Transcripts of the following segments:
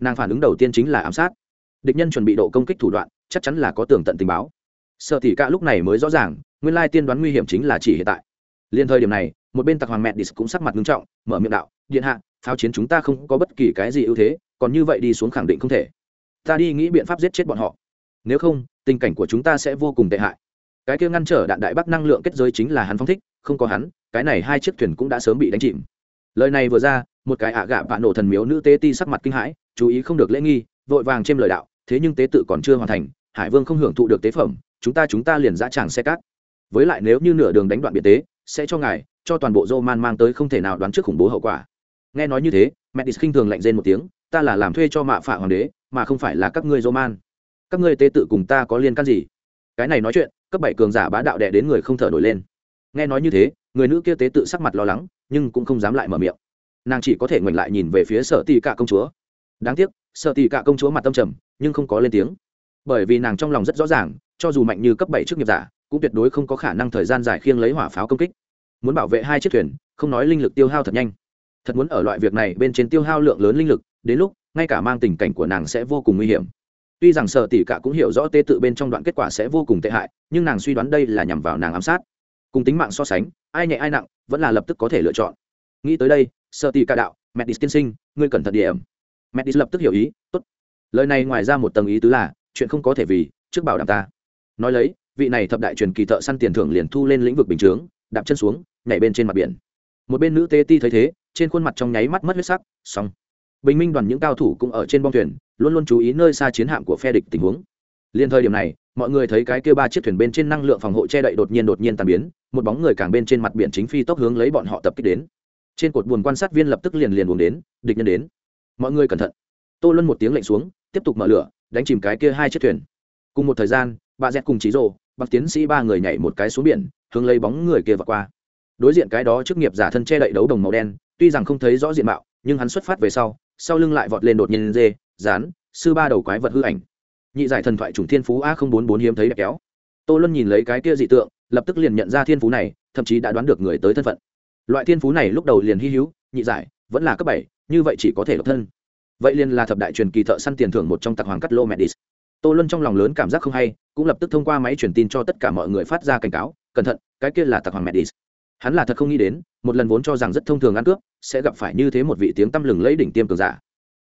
nàng phản ứng đầu tiên chính là ám sát. Địch nhân chuẩn bị độ công kích thủ đoạn, chắc chắn là có tường tận tình báo. Sợ thì cả lúc này mới rõ ràng, nguyên lai tiên đoán nguy hiểm chính là chỉ hiện tại. Liên thời điểm này, một bên tặc hoàng mẹ dis cũng sắc mặt nghiêm trọng, mở miệng đạo, điện hạ, pháo chiến chúng ta không có bất kỳ cái gì ưu thế, còn như vậy đi xuống khẳng định không thể. Ta đi nghĩ biện pháp giết chết bọn họ. Nếu không, tình cảnh của chúng ta sẽ vô cùng tệ hại. Cái kia ngăn trở đạn đại bắc năng lượng kết giới chính là hắn phong thích, không có hắn, cái này hai chiếc thuyền cũng đã sớm bị đánh chìm. Lời này vừa ra, một cái ạ gạ vạn nổ thần miếu nữ tế ti sắc mặt kinh hãi chú ý không được lễ nghi, vội vàng trên lời đạo, thế nhưng tế tự còn chưa hoàn thành, hải vương không hưởng thụ được tế phẩm, chúng ta chúng ta liền dã tràng xe cát. Với lại nếu như nửa đường đánh đoạn biệt tế, sẽ cho ngài, cho toàn bộ dô man mang tới không thể nào đoán trước khủng bố hậu quả. Nghe nói như thế, mẹ đi khinh thường lạnh rên một tiếng, ta là làm thuê cho mạ phạ hoàng đế, mà không phải là các ngươi dô man. Các ngươi tế tự cùng ta có liên can gì? Cái này nói chuyện, cấp bảy cường giả bá đạo đẻ đến người không thở nổi lên. Nghe nói như thế, người nữ kia tế tự sắc mặt lo lắng, nhưng cũng không dám lại mở miệng. Nàng chỉ có thể ngoảnh lại nhìn về phía sở tì cả công chúa đáng tiếc, sợ tì cả công chúa mặt tâm trầm, nhưng không có lên tiếng. Bởi vì nàng trong lòng rất rõ ràng, cho dù mạnh như cấp bảy chức nghiệp giả, cũng tuyệt đối không có khả năng thời gian dài khiêng lấy hỏa pháo công kích. Muốn bảo vệ hai chiếc thuyền, không nói linh lực tiêu hao thật nhanh. Thật muốn ở loại việc này bên trên tiêu hao lượng lớn linh lực, đến lúc, ngay cả mang tình cảnh của nàng sẽ vô cùng nguy hiểm. Tuy rằng sợ tỷ cả cũng hiểu rõ tê tự bên trong đoạn kết quả sẽ vô cùng tệ hại, nhưng nàng suy đoán đây là nhằm vào nàng ám sát. Cùng tính mạng so sánh, ai nhẹ ai nặng, vẫn là lập tức có thể lựa chọn. Nghĩ tới đây, sợ tỷ cả đạo, mẹ đi tiên sinh, ngươi cẩn thận điểm Metis lập tức hiểu ý, tốt. Lời này ngoài ra một tầng ý tứ là, chuyện không có thể vì trước bảo đảm ta. Nói lấy, vị này thập đại truyền kỳ thợ săn tiền thưởng liền thu lên lĩnh vực bình chướng, đạp chân xuống, nhảy bên trên mặt biển. Một bên nữ tê ti thấy thế, trên khuôn mặt trong nháy mắt mất huyết sắc, xong. Bình minh đoàn những cao thủ cũng ở trên bong thuyền, luôn luôn chú ý nơi xa chiến hạm của phe địch tình huống. Liên thời điểm này, mọi người thấy cái kia ba chiếc thuyền bên trên năng lượng phòng hộ che đậy đột nhiên đột nhiên tan biến, một bóng người càng bên trên mặt biển chính phi tốc hướng lấy bọn họ tập kích đến. Trên cột buồn quan sát viên lập tức liền liền buồn đến, địch nhân đến mọi người cẩn thận. Tô luân một tiếng lệnh xuống, tiếp tục mở lửa, đánh chìm cái kia hai chiếc thuyền. Cùng một thời gian, bà dẹt cùng trí rồ bác tiến sĩ ba người nhảy một cái xuống biển, hướng lấy bóng người kia và qua. Đối diện cái đó chức nghiệp giả thân che đậy đấu đồng màu đen, tuy rằng không thấy rõ diện mạo, nhưng hắn xuất phát về sau sau lưng lại vọt lên đột nhiên dê rán sư ba đầu quái vật hư ảnh. Nhị giải thần thoại chủng thiên phú a không bốn bốn hiếm thấy đẹp kéo. Tô luân nhìn lấy cái kia dị tượng, lập tức liền nhận ra thiên phú này, thậm chí đã đoán được người tới thân phận. Loại thiên phú này lúc đầu liền hy hữu, nhị giải, vẫn là cấp bảy như vậy chỉ có thể độc thân. Vậy liền là thập đại truyền kỳ thợ săn tiền thưởng một trong tặc hoàng cắt lô medis tô luân trong lòng lớn cảm giác không hay, cũng lập tức thông qua máy truyền tin cho tất cả mọi người phát ra cảnh cáo, cẩn thận, cái kia là tặc hoàng medis hắn là thật không nghĩ đến, một lần vốn cho rằng rất thông thường ăn cướp, sẽ gặp phải như thế một vị tiếng tăm lừng lấy đỉnh tiêm cường giả.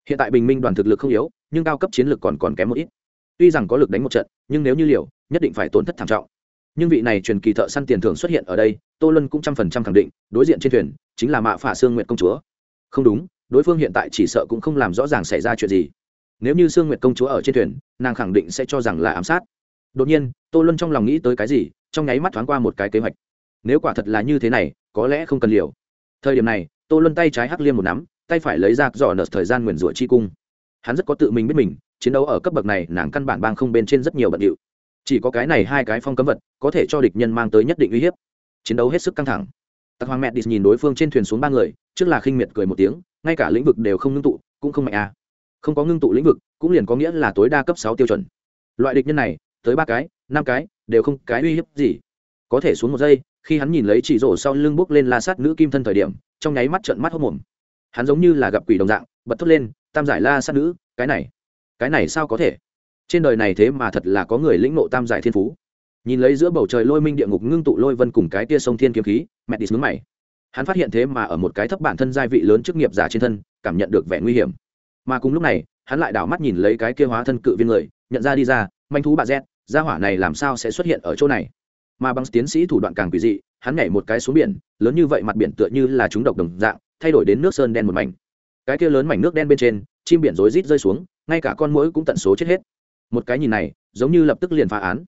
Hiện tại bình minh đoàn thực lực không yếu, nhưng cao cấp chiến lược còn còn kém một ít. Tuy rằng có lực đánh một trận, nhưng nếu như liều, nhất định phải tổn thất thảm trọng. Nhưng vị này truyền kỳ thợ săn tiền thưởng xuất hiện ở đây, tô luân cũng trăm phần trăm khẳng định, đối diện trên thuyền, chính là mạ phả sương nguyện công chúa. Không đúng đối phương hiện tại chỉ sợ cũng không làm rõ ràng xảy ra chuyện gì. Nếu như sương nguyệt công chúa ở trên thuyền, nàng khẳng định sẽ cho rằng là ám sát. Đột nhiên, tô luân trong lòng nghĩ tới cái gì, trong nháy mắt thoáng qua một cái kế hoạch. Nếu quả thật là như thế này, có lẽ không cần liều. Thời điểm này, tô luân tay trái hắc liêm một nắm, tay phải lấy ra dò nợ thời gian nguyền rủa chi cung. Hắn rất có tự mình biết mình, chiến đấu ở cấp bậc này, nàng căn bản bang không bên trên rất nhiều bận điệu. Chỉ có cái này hai cái phong cấm vật, có thể cho địch nhân mang tới nhất định uy hiếp. Chiến đấu hết sức căng thẳng. Tặc hoàng mẹ đi nhìn đối phương trên thuyền xuống ba người, trước là khinh miệt cười một tiếng ngay cả lĩnh vực đều không ngưng tụ, cũng không mạnh à. không có ngưng tụ lĩnh vực, cũng liền có nghĩa là tối đa cấp sáu tiêu chuẩn. Loại địch nhân này, tới ba cái, năm cái, đều không cái uy hiếp gì. Có thể xuống một giây, khi hắn nhìn lấy chỉ rổ sau lưng bốc lên la sát nữ kim thân thời điểm, trong nháy mắt trợn mắt hốc mồm. Hắn giống như là gặp quỷ đồng dạng, bật thốt lên, tam giải la sát nữ, cái này cái này sao có thể? Trên đời này thế mà thật là có người lĩnh nộ tam giải thiên phú. Nhìn lấy giữa bầu trời lôi minh địa ngục ngưng tụ lôi vân cùng cái tia sông thiên kiếm khí mẹ đi xuống mày hắn phát hiện thế mà ở một cái thấp bản thân gia vị lớn chức nghiệp giả trên thân, cảm nhận được vẻ nguy hiểm. Mà cùng lúc này, hắn lại đảo mắt nhìn lấy cái kia hóa thân cự viên người, nhận ra đi ra, manh thú bà z gia hỏa này làm sao sẽ xuất hiện ở chỗ này? Mà bằng tiến sĩ thủ đoạn càng quỷ dị, hắn nhảy một cái xuống biển, lớn như vậy mặt biển tựa như là chúng độc đồng dạng, thay đổi đến nước sơn đen một mảnh. Cái kia lớn mảnh nước đen bên trên, chim biển rối rít rơi xuống, ngay cả con mũi cũng tận số chết hết. Một cái nhìn này, giống như lập tức liền phá án.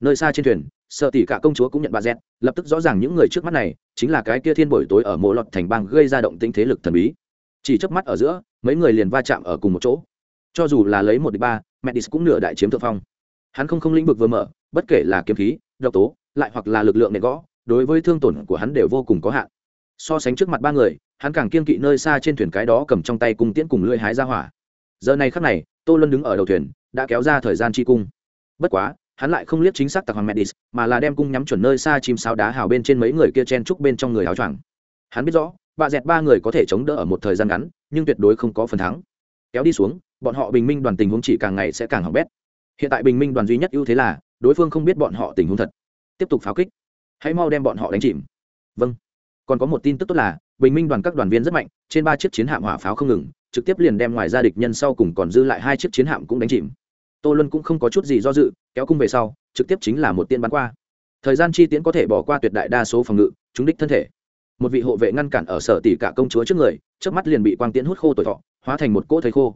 Nơi xa trên thuyền sợ tỷ cả công chúa cũng nhận bà dẹt, lập tức rõ ràng những người trước mắt này chính là cái kia thiên buổi tối ở mộ lọt thành bang gây ra động tính thế lực thần bí. Chỉ chớp mắt ở giữa, mấy người liền va chạm ở cùng một chỗ. Cho dù là lấy một đ ba medis cũng nửa đại chiếm thượng phong. Hắn không không lĩnh vực vừa mở, bất kể là kiếm khí, độc tố, lại hoặc là lực lượng nệ gõ, đối với thương tổn của hắn đều vô cùng có hạn. So sánh trước mặt ba người, hắn càng kiên kỵ nơi xa trên thuyền cái đó cầm trong tay cung tiễn cùng lưỡi hái ra hỏa. Giờ này khắc này, tô luân đứng ở đầu thuyền, đã kéo ra thời gian chi cung. Bất quá hắn lại không liếc chính xác tặc hoàng medis mà là đem cung nhắm chuẩn nơi xa chim sao đá hào bên trên mấy người kia chen trúc bên trong người áo choàng. Hắn biết rõ, bà dẹt ba người có thể chống đỡ ở một thời gian ngắn, nhưng tuyệt đối không có phần thắng. Kéo đi xuống, bọn họ bình minh đoàn tình huống chỉ càng ngày sẽ càng hỏng bét. Hiện tại bình minh đoàn duy nhất ưu thế là, đối phương không biết bọn họ tình huống thật. Tiếp tục pháo kích. Hãy mau đem bọn họ đánh chìm. Vâng. Còn có một tin tức tốt là, bình minh đoàn các đoàn viên rất mạnh, trên ba chiếc chiến hạm hỏa pháo không ngừng, trực tiếp liền đem ngoài ra địch nhân sau cùng còn dư lại hai chiếc chiến hạm cũng đánh chìm tô luân cũng không có chút gì do dự, kéo cung về sau, trực tiếp chính là một tiên bắn qua. Thời gian chi tiễn có thể bỏ qua tuyệt đại đa số phòng ngự chúng đích thân thể. Một vị hộ vệ ngăn cản ở sở tỷ cả công chúa trước người trước mắt liền bị quang tiễn hút khô tuổi thọ, hóa thành một cỗ thầy khô.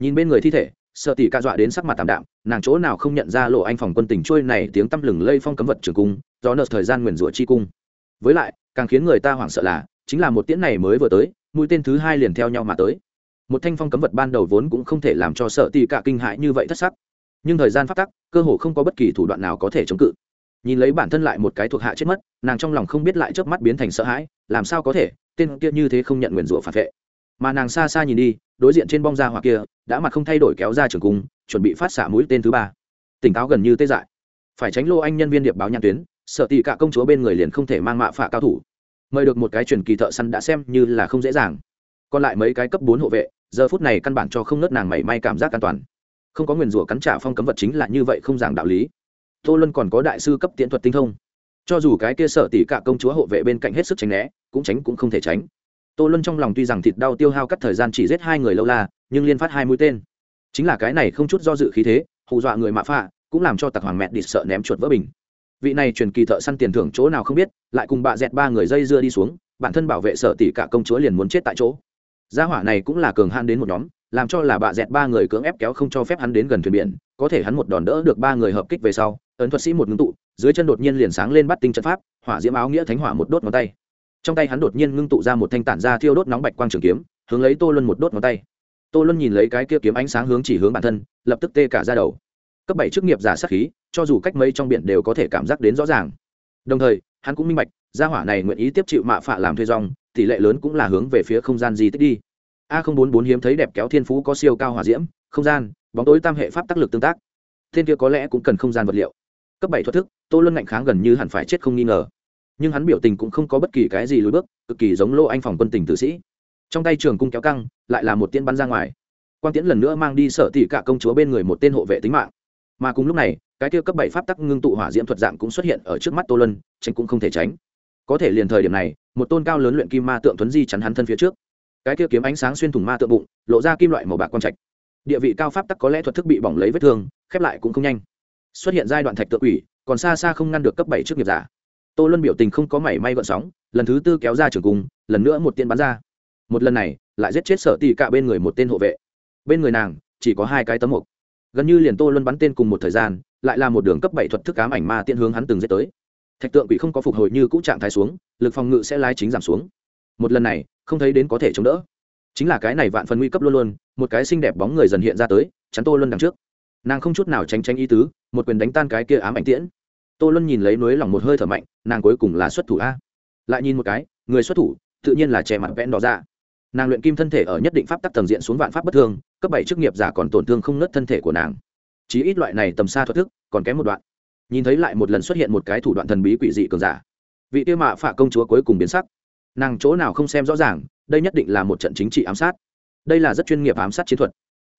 Nhìn bên người thi thể, sở tỷ cả dọa đến sắc mặt tạm đạm, nàng chỗ nào không nhận ra lộ anh phòng quân tình trôi này tiếng tăm lừng lây phong cấm vật trường cung, do nợ thời gian nguyền rủa chi cung. Với lại, càng khiến người ta hoảng sợ là, chính là một tiễn này mới vừa tới, mũi tên thứ hai liền theo nhau mà tới. Một thanh phong cấm vật ban đầu vốn cũng không thể làm cho sở tỷ cả kinh hãi như vậy thất sắc nhưng thời gian phát tắc, cơ hồ không có bất kỳ thủ đoạn nào có thể chống cự. Nhìn lấy bản thân lại một cái thuộc hạ chết mất, nàng trong lòng không biết lại chớp mắt biến thành sợ hãi, làm sao có thể, tên kia như thế không nhận nguyền rủa phản vệ. Mà nàng xa xa nhìn đi, đối diện trên bong ra hoặc kia, đã mặt không thay đổi kéo ra trường cung, chuẩn bị phát xạ mũi tên thứ ba. Tỉnh táo gần như tê dại. Phải tránh lô anh nhân viên điệp báo nhãn tuyến, sợ tỷ cả công chúa bên người liền không thể mang mạ phạ cao thủ. Mời được một cái truyền kỳ thợ săn đã xem như là không dễ dàng. Còn lại mấy cái cấp bốn hộ vệ, giờ phút này căn bản cho không nớt nàng mảy may cảm giác an toàn không có nguyền rủa cắn trả phong cấm vật chính là như vậy không giảng đạo lý. Tô luân còn có đại sư cấp tiễn thuật tinh thông. Cho dù cái kia sợ tỷ cả công chúa hộ vệ bên cạnh hết sức tránh né, cũng tránh cũng không thể tránh. Tô luân trong lòng tuy rằng thịt đau tiêu hao cắt thời gian chỉ giết hai người lâu la, nhưng liên phát hai mũi tên. Chính là cái này không chút do dự khí thế, hù dọa người mạ phạ, cũng làm cho tặc hoàng mẹ đi sợ ném chuột vỡ bình. Vị này truyền kỳ thợ săn tiền thưởng chỗ nào không biết, lại cùng bạ dẹt ba người dây dưa đi xuống, bản thân bảo vệ sợ tỷ cả công chúa liền muốn chết tại chỗ. Gia hỏa này cũng là cường han đến một nhóm làm cho là bạ dẹt ba người cưỡng ép kéo không cho phép hắn đến gần thuyền biển, có thể hắn một đòn đỡ được ba người hợp kích về sau, ấn thuật sĩ một ngưng tụ, dưới chân đột nhiên liền sáng lên bắt tinh trận pháp, hỏa diễm áo nghĩa thánh hỏa một đốt ngón tay. Trong tay hắn đột nhiên ngưng tụ ra một thanh tản ra thiêu đốt nóng bạch quang trường kiếm, hướng lấy tô luân một đốt ngón tay. Tô luân nhìn lấy cái kia kiếm ánh sáng hướng chỉ hướng bản thân, lập tức tê cả ra đầu. Cấp bảy chức nghiệp giả sát khí, cho dù cách mấy trong biển đều có thể cảm giác đến rõ ràng. Đồng thời, hắn cũng minh bạch, gia hỏa này nguyện ý tiếp chịu mạ phạ làm thuê rong, tỷ lệ lớn cũng là hướng về phía không gian di tích đi a không bốn bốn hiếm thấy đẹp kéo thiên phú có siêu cao hỏa diễm, không gian, bóng tối tam hệ pháp tác lực tương tác. Thiên kia có lẽ cũng cần không gian vật liệu. Cấp bảy thuật thức, tô luân ngạnh kháng gần như hẳn phải chết không nghi ngờ. Nhưng hắn biểu tình cũng không có bất kỳ cái gì lùi bước, cực kỳ giống lô anh phòng quân tình tử sĩ. Trong tay trường cung kéo căng, lại là một tiên bắn ra ngoài. Quan tiễn lần nữa mang đi sở tỷ cả công chúa bên người một tên hộ vệ tính mạng. Mà cùng lúc này, cái kia cấp bảy pháp tắc ngưng tụ hỏa diễm thuật dạng cũng xuất hiện ở trước mắt tô lân tránh cũng không thể tránh. Có thể liền thời điểm này, một tôn cao lớn luyện kim ma tượng tuấn di chắn hắn thân phía trước cái kia kiếm ánh sáng xuyên thủng ma tượng bụng, lộ ra kim loại màu bạc quang trạch. Địa vị cao pháp tắc có lẽ thuật thức bị bỏng lấy vết thương, khép lại cũng không nhanh. Xuất hiện giai đoạn thạch tượng ủy còn xa xa không ngăn được cấp bảy trước nghiệp giả. Tô luân biểu tình không có mảy may gọn sóng, lần thứ tư kéo ra trường cung, lần nữa một tiên bắn ra. Một lần này, lại giết chết sở tì cả bên người một tên hộ vệ. Bên người nàng, chỉ có hai cái tấm mục. Gần như liền tô luân bắn tên cùng một thời gian, lại là một đường cấp bảy thuật thức ám ảnh ma tiên hướng hắn từng giết tới. Thạch tượng quỷ không có phục hồi như cũ trạng thái xuống, lực phòng ngự sẽ lái chính giảm xuống. Một lần này không thấy đến có thể chống đỡ. Chính là cái này vạn phần nguy cấp luôn luôn, một cái xinh đẹp bóng người dần hiện ra tới, chắn tô luân đằng trước. Nàng không chút nào tránh tránh ý tứ, một quyền đánh tan cái kia ám ảnh tiễn. Tô luân nhìn lấy núi lòng một hơi thở mạnh, nàng cuối cùng là xuất thủ a. Lại nhìn một cái, người xuất thủ, tự nhiên là che mặt vẽn đỏ ra nàng luyện kim thân thể ở nhất định pháp tắc tầng diện xuống vạn pháp bất thương cấp bảy chức nghiệp giả còn tổn thương không nớt thân thể của nàng. Chí ít loại này tầm xa thoát thức, còn kém một đoạn. Nhìn thấy lại một lần xuất hiện một cái thủ đoạn thần bí quỷ dị cường giả. Vị tiêu mạ phạ công chúa cuối cùng biến sắc nàng chỗ nào không xem rõ ràng, đây nhất định là một trận chính trị ám sát. Đây là rất chuyên nghiệp ám sát chiến thuật.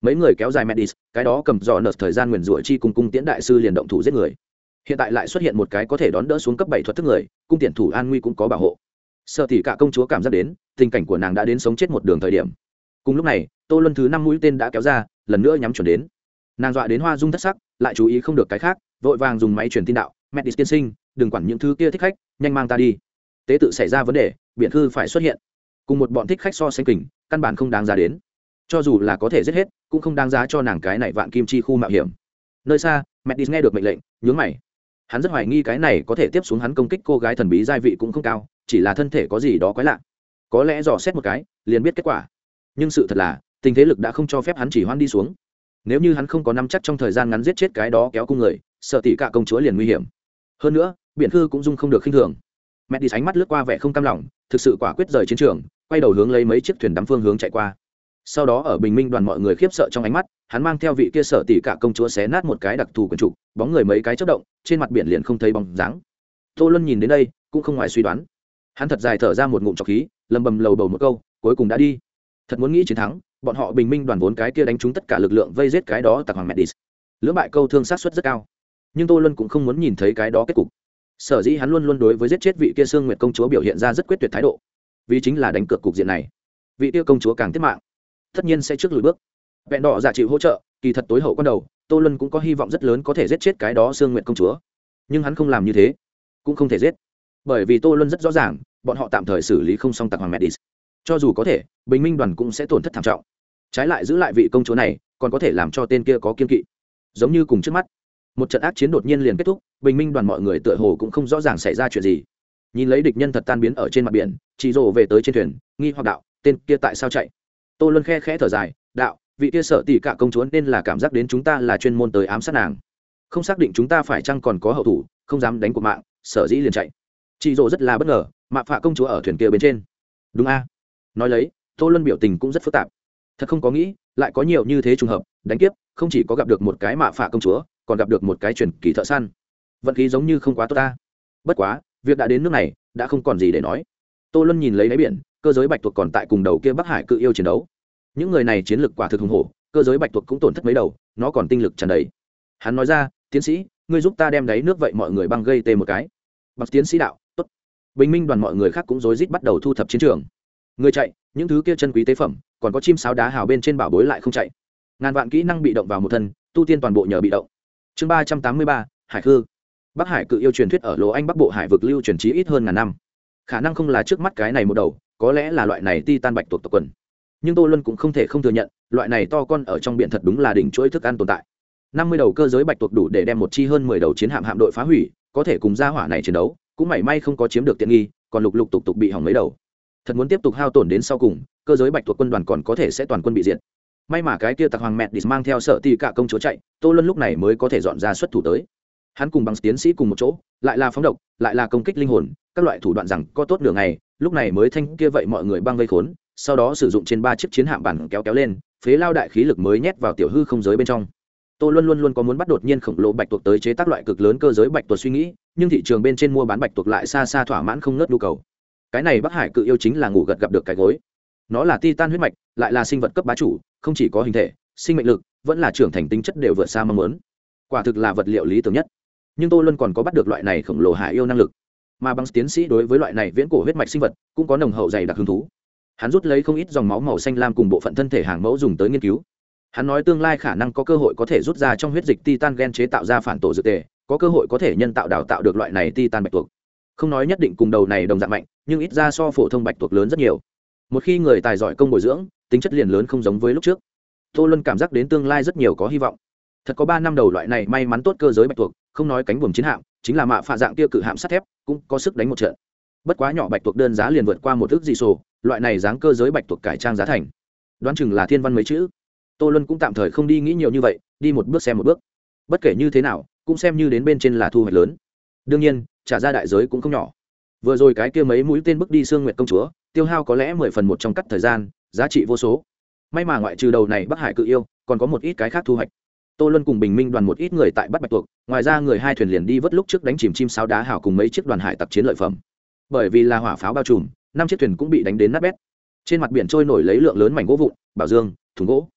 Mấy người kéo dài medis cái đó cầm dò nợt thời gian nguyền rủa chi cùng cung tiễn đại sư liền động thủ giết người. Hiện tại lại xuất hiện một cái có thể đón đỡ xuống cấp bảy thuật thức người, cung tiện thủ an nguy cũng có bảo hộ. Sợ thì cả công chúa cảm giác đến, tình cảnh của nàng đã đến sống chết một đường thời điểm. Cùng lúc này, tô luân thứ năm mũi tên đã kéo ra, lần nữa nhắm chuẩn đến. Nàng dọa đến hoa dung thất sắc, lại chú ý không được cái khác, vội vàng dùng máy truyền tin đạo Medis tiên sinh, đừng quản những thứ kia thích khách, nhanh mang ta đi. Tế tự xảy ra vấn đề biện thư phải xuất hiện. Cùng một bọn thích khách so sánh kình, căn bản không đáng giá đến. Cho dù là có thể giết hết, cũng không đáng giá cho nàng cái này vạn kim chi khu mạo hiểm. Nơi xa mẹ đi nghe được mệnh lệnh, nhướng mày. Hắn rất hoài nghi cái này có thể tiếp xuống hắn công kích cô gái thần bí gia vị cũng không cao, chỉ là thân thể có gì đó quái lạ. Có lẽ dò xét một cái, liền biết kết quả. Nhưng sự thật là, tình thế lực đã không cho phép hắn chỉ hoan đi xuống. Nếu như hắn không có nắm chắc trong thời gian ngắn giết chết cái đó kéo cung người, sợ tỷ cả công chúa liền nguy hiểm. Hơn nữa biện thư cũng dung không được khinh thường mẹ đi sánh mắt lướt qua vẻ không cam lòng, thực sự quả quyết rời chiến trường, quay đầu hướng lấy mấy chiếc thuyền đắm phương hướng chạy qua. Sau đó ở bình minh đoàn mọi người khiếp sợ trong ánh mắt, hắn mang theo vị kia sợ tỷ cả công chúa xé nát một cái đặc thù quần trục bóng người mấy cái chất động, trên mặt biển liền không thấy bóng dáng. Tô luân nhìn đến đây, cũng không ngoài suy đoán. Hắn thật dài thở ra một ngụm trọc khí, lầm bầm lầu bầu một câu, cuối cùng đã đi. Thật muốn nghĩ chiến thắng, bọn họ bình minh đoàn vốn cái kia đánh trúng tất cả lực lượng vây giết cái đó tặc hoàng medis lưỡng bại câu thương sát suất rất cao. Nhưng tô luân cũng không muốn nhìn thấy cái đó kết cục sở dĩ hắn luôn luôn đối với giết chết vị kia sương nguyệt công chúa biểu hiện ra rất quyết tuyệt thái độ. Vì chính là đánh cược cục diện này, vị kia công chúa càng tiết mạng, tất nhiên sẽ trước lùi bước. Vẹn đỏ giả chịu hỗ trợ, kỳ thật tối hậu con đầu, tô luân cũng có hy vọng rất lớn có thể giết chết cái đó sương nguyệt công chúa. Nhưng hắn không làm như thế, cũng không thể giết. Bởi vì tô luân rất rõ ràng, bọn họ tạm thời xử lý không xong tặc hoàng medis cho dù có thể, bình minh đoàn cũng sẽ tổn thất thảm trọng. Trái lại giữ lại vị công chúa này, còn có thể làm cho tên kia có kiên kỵ. Giống như cùng trước mắt một trận ác chiến đột nhiên liền kết thúc, bình minh đoàn mọi người tựa hồ cũng không rõ ràng xảy ra chuyện gì. Nhìn lấy địch nhân thật tan biến ở trên mặt biển chị rồ về tới trên thuyền, nghi hoặc đạo, tên kia tại sao chạy? Tô luân khe khẽ thở dài, đạo, vị kia sợ tỷ cả công chúa nên là cảm giác đến chúng ta là chuyên môn tới ám sát nàng. Không xác định chúng ta phải chăng còn có hậu thủ, không dám đánh cuộc mạng, sở dĩ liền chạy. Chị rồ rất là bất ngờ, mạ phạ công chúa ở thuyền kia bên trên. Đúng a. Nói lấy, tô luân biểu tình cũng rất phức tạp. Thật không có nghĩ, lại có nhiều như thế trùng hợp, đánh kiếp, không chỉ có gặp được một cái mạ phạ công chúa còn gặp được một cái truyền kỳ thợ săn. Vận khí giống như không quá tốt ta. Bất quá, việc đã đến nước này, đã không còn gì để nói. Tô luân nhìn lấy đáy biển, cơ giới bạch tuộc còn tại cùng đầu kia bắc hải cự yêu chiến đấu. Những người này chiến lược quả thực hùng hổ, cơ giới bạch tuộc cũng tổn thất mấy đầu, nó còn tinh lực tràn đầy. Hắn nói ra, tiến sĩ, ngươi giúp ta đem đáy nước vậy mọi người băng gây tê một cái. Bậc tiến sĩ đạo, tốt. Bình minh đoàn mọi người khác cũng rối rít bắt đầu thu thập chiến trường. Người chạy, những thứ kia chân quý tế phẩm, còn có chim sáo đá hào bên trên bảo bối lại không chạy. Ngàn vạn kỹ năng bị động vào một thân, tu tiên toàn bộ nhờ bị động chương ba trăm tám mươi ba, hải khư. Bắc hải cự yêu truyền thuyết ở lỗ anh bắc bộ hải vực lưu truyền trí ít hơn ngàn năm. Khả năng không là trước mắt cái này một đầu, có lẽ là loại này ti tan bạch tuộc tộc quần. Nhưng tô luân cũng không thể không thừa nhận, loại này to con ở trong biển thật đúng là đỉnh chuỗi thức ăn tồn tại. Năm mươi đầu cơ giới bạch tuộc đủ để đem một chi hơn mười đầu chiến hạm hạm đội phá hủy, có thể cùng gia hỏa này chiến đấu, cũng mảy may không có chiếm được tiện nghi, còn lục lục tục tục bị hỏng mấy đầu. Thật muốn tiếp tục hao tổn đến sau cùng, cơ giới bạch tuộc quân đoàn còn có thể sẽ toàn quân bị diệt may mà cái kia tặc hoàng mẹ đi mang theo sợ tì cả công chúa chạy, tô luân lúc này mới có thể dọn ra xuất thủ tới. Hắn cùng bằng tiến sĩ cùng một chỗ, lại là phóng độc, lại là công kích linh hồn, các loại thủ đoạn rằng có tốt nửa ngày, lúc này mới thanh kia vậy mọi người băng gây khốn, sau đó sử dụng trên ba chiếc chiến hạm bản kéo kéo lên, phế lao đại khí lực mới nhét vào tiểu hư không giới bên trong. Tô luân luôn luôn có muốn bắt đột nhiên khổng lồ bạch tuộc tới chế tác loại cực lớn cơ giới bạch tuộc suy nghĩ, nhưng thị trường bên trên mua bán bạch tuộc lại xa xa thỏa mãn không ngớt nhu cầu. Cái này bắc hải cự yêu chính là ngủ gật gặp được cái gối. Nó là titan huyết mạch, lại là sinh vật cấp bá chủ không chỉ có hình thể, sinh mệnh lực, vẫn là trưởng thành tính chất đều vượt xa mong muốn. Quả thực là vật liệu lý tưởng nhất. Nhưng tô luân còn có bắt được loại này khổng lồ hạ yêu năng lực. Mà bằng tiến sĩ đối với loại này viễn cổ huyết mạch sinh vật, cũng có nồng hậu dày đặc hứng thú. Hắn rút lấy không ít dòng máu màu xanh lam cùng bộ phận thân thể hàng mẫu dùng tới nghiên cứu. Hắn nói tương lai khả năng có cơ hội có thể rút ra trong huyết dịch titan gen chế tạo ra phản tổ dược tề, có cơ hội có thể nhân tạo đào tạo được loại này titan bạch tuộc. Không nói nhất định cùng đầu này đồng dạng mạnh, nhưng ít ra so phổ thông bạch tuộc lớn rất nhiều. Một khi người tài giỏi công bồi dưỡng tính chất liền lớn không giống với lúc trước. Tô luân cảm giác đến tương lai rất nhiều có hy vọng. Thật có ba năm đầu loại này may mắn tốt cơ giới bạch tuộc, không nói cánh buồm chiến hạm, chính là mạ phạ dạng tiêu cự hạm sắt thép, cũng có sức đánh một trận. Bất quá nhỏ bạch tuộc đơn giá liền vượt qua một ước dị sổ, loại này dáng cơ giới bạch tuộc cải trang giá thành. Đoán chừng là thiên văn mấy chữ. Tô luân cũng tạm thời không đi nghĩ nhiều như vậy, đi một bước xem một bước. Bất kể như thế nào, cũng xem như đến bên trên là thu hoạch lớn. Đương nhiên, trả ra đại giới cũng không nhỏ. Vừa rồi cái kia mấy mũi tên bước đi sương nguyệt công chúa, tiêu hao có lẽ mười phần một trong cắt thời gian giá trị vô số. May mà ngoại trừ đầu này bắc hải cự yêu, còn có một ít cái khác thu hoạch. Tô luân cùng bình minh đoàn một ít người tại bắt bạch tuộc, ngoài ra người hai thuyền liền đi vớt lúc trước đánh chìm chim sao đá hảo cùng mấy chiếc đoàn hải tặc chiến lợi phẩm. Bởi vì là hỏa pháo bao trùm, năm chiếc thuyền cũng bị đánh đến nát bét. Trên mặt biển trôi nổi lấy lượng lớn mảnh gỗ vụn, bảo dương, thùng gỗ.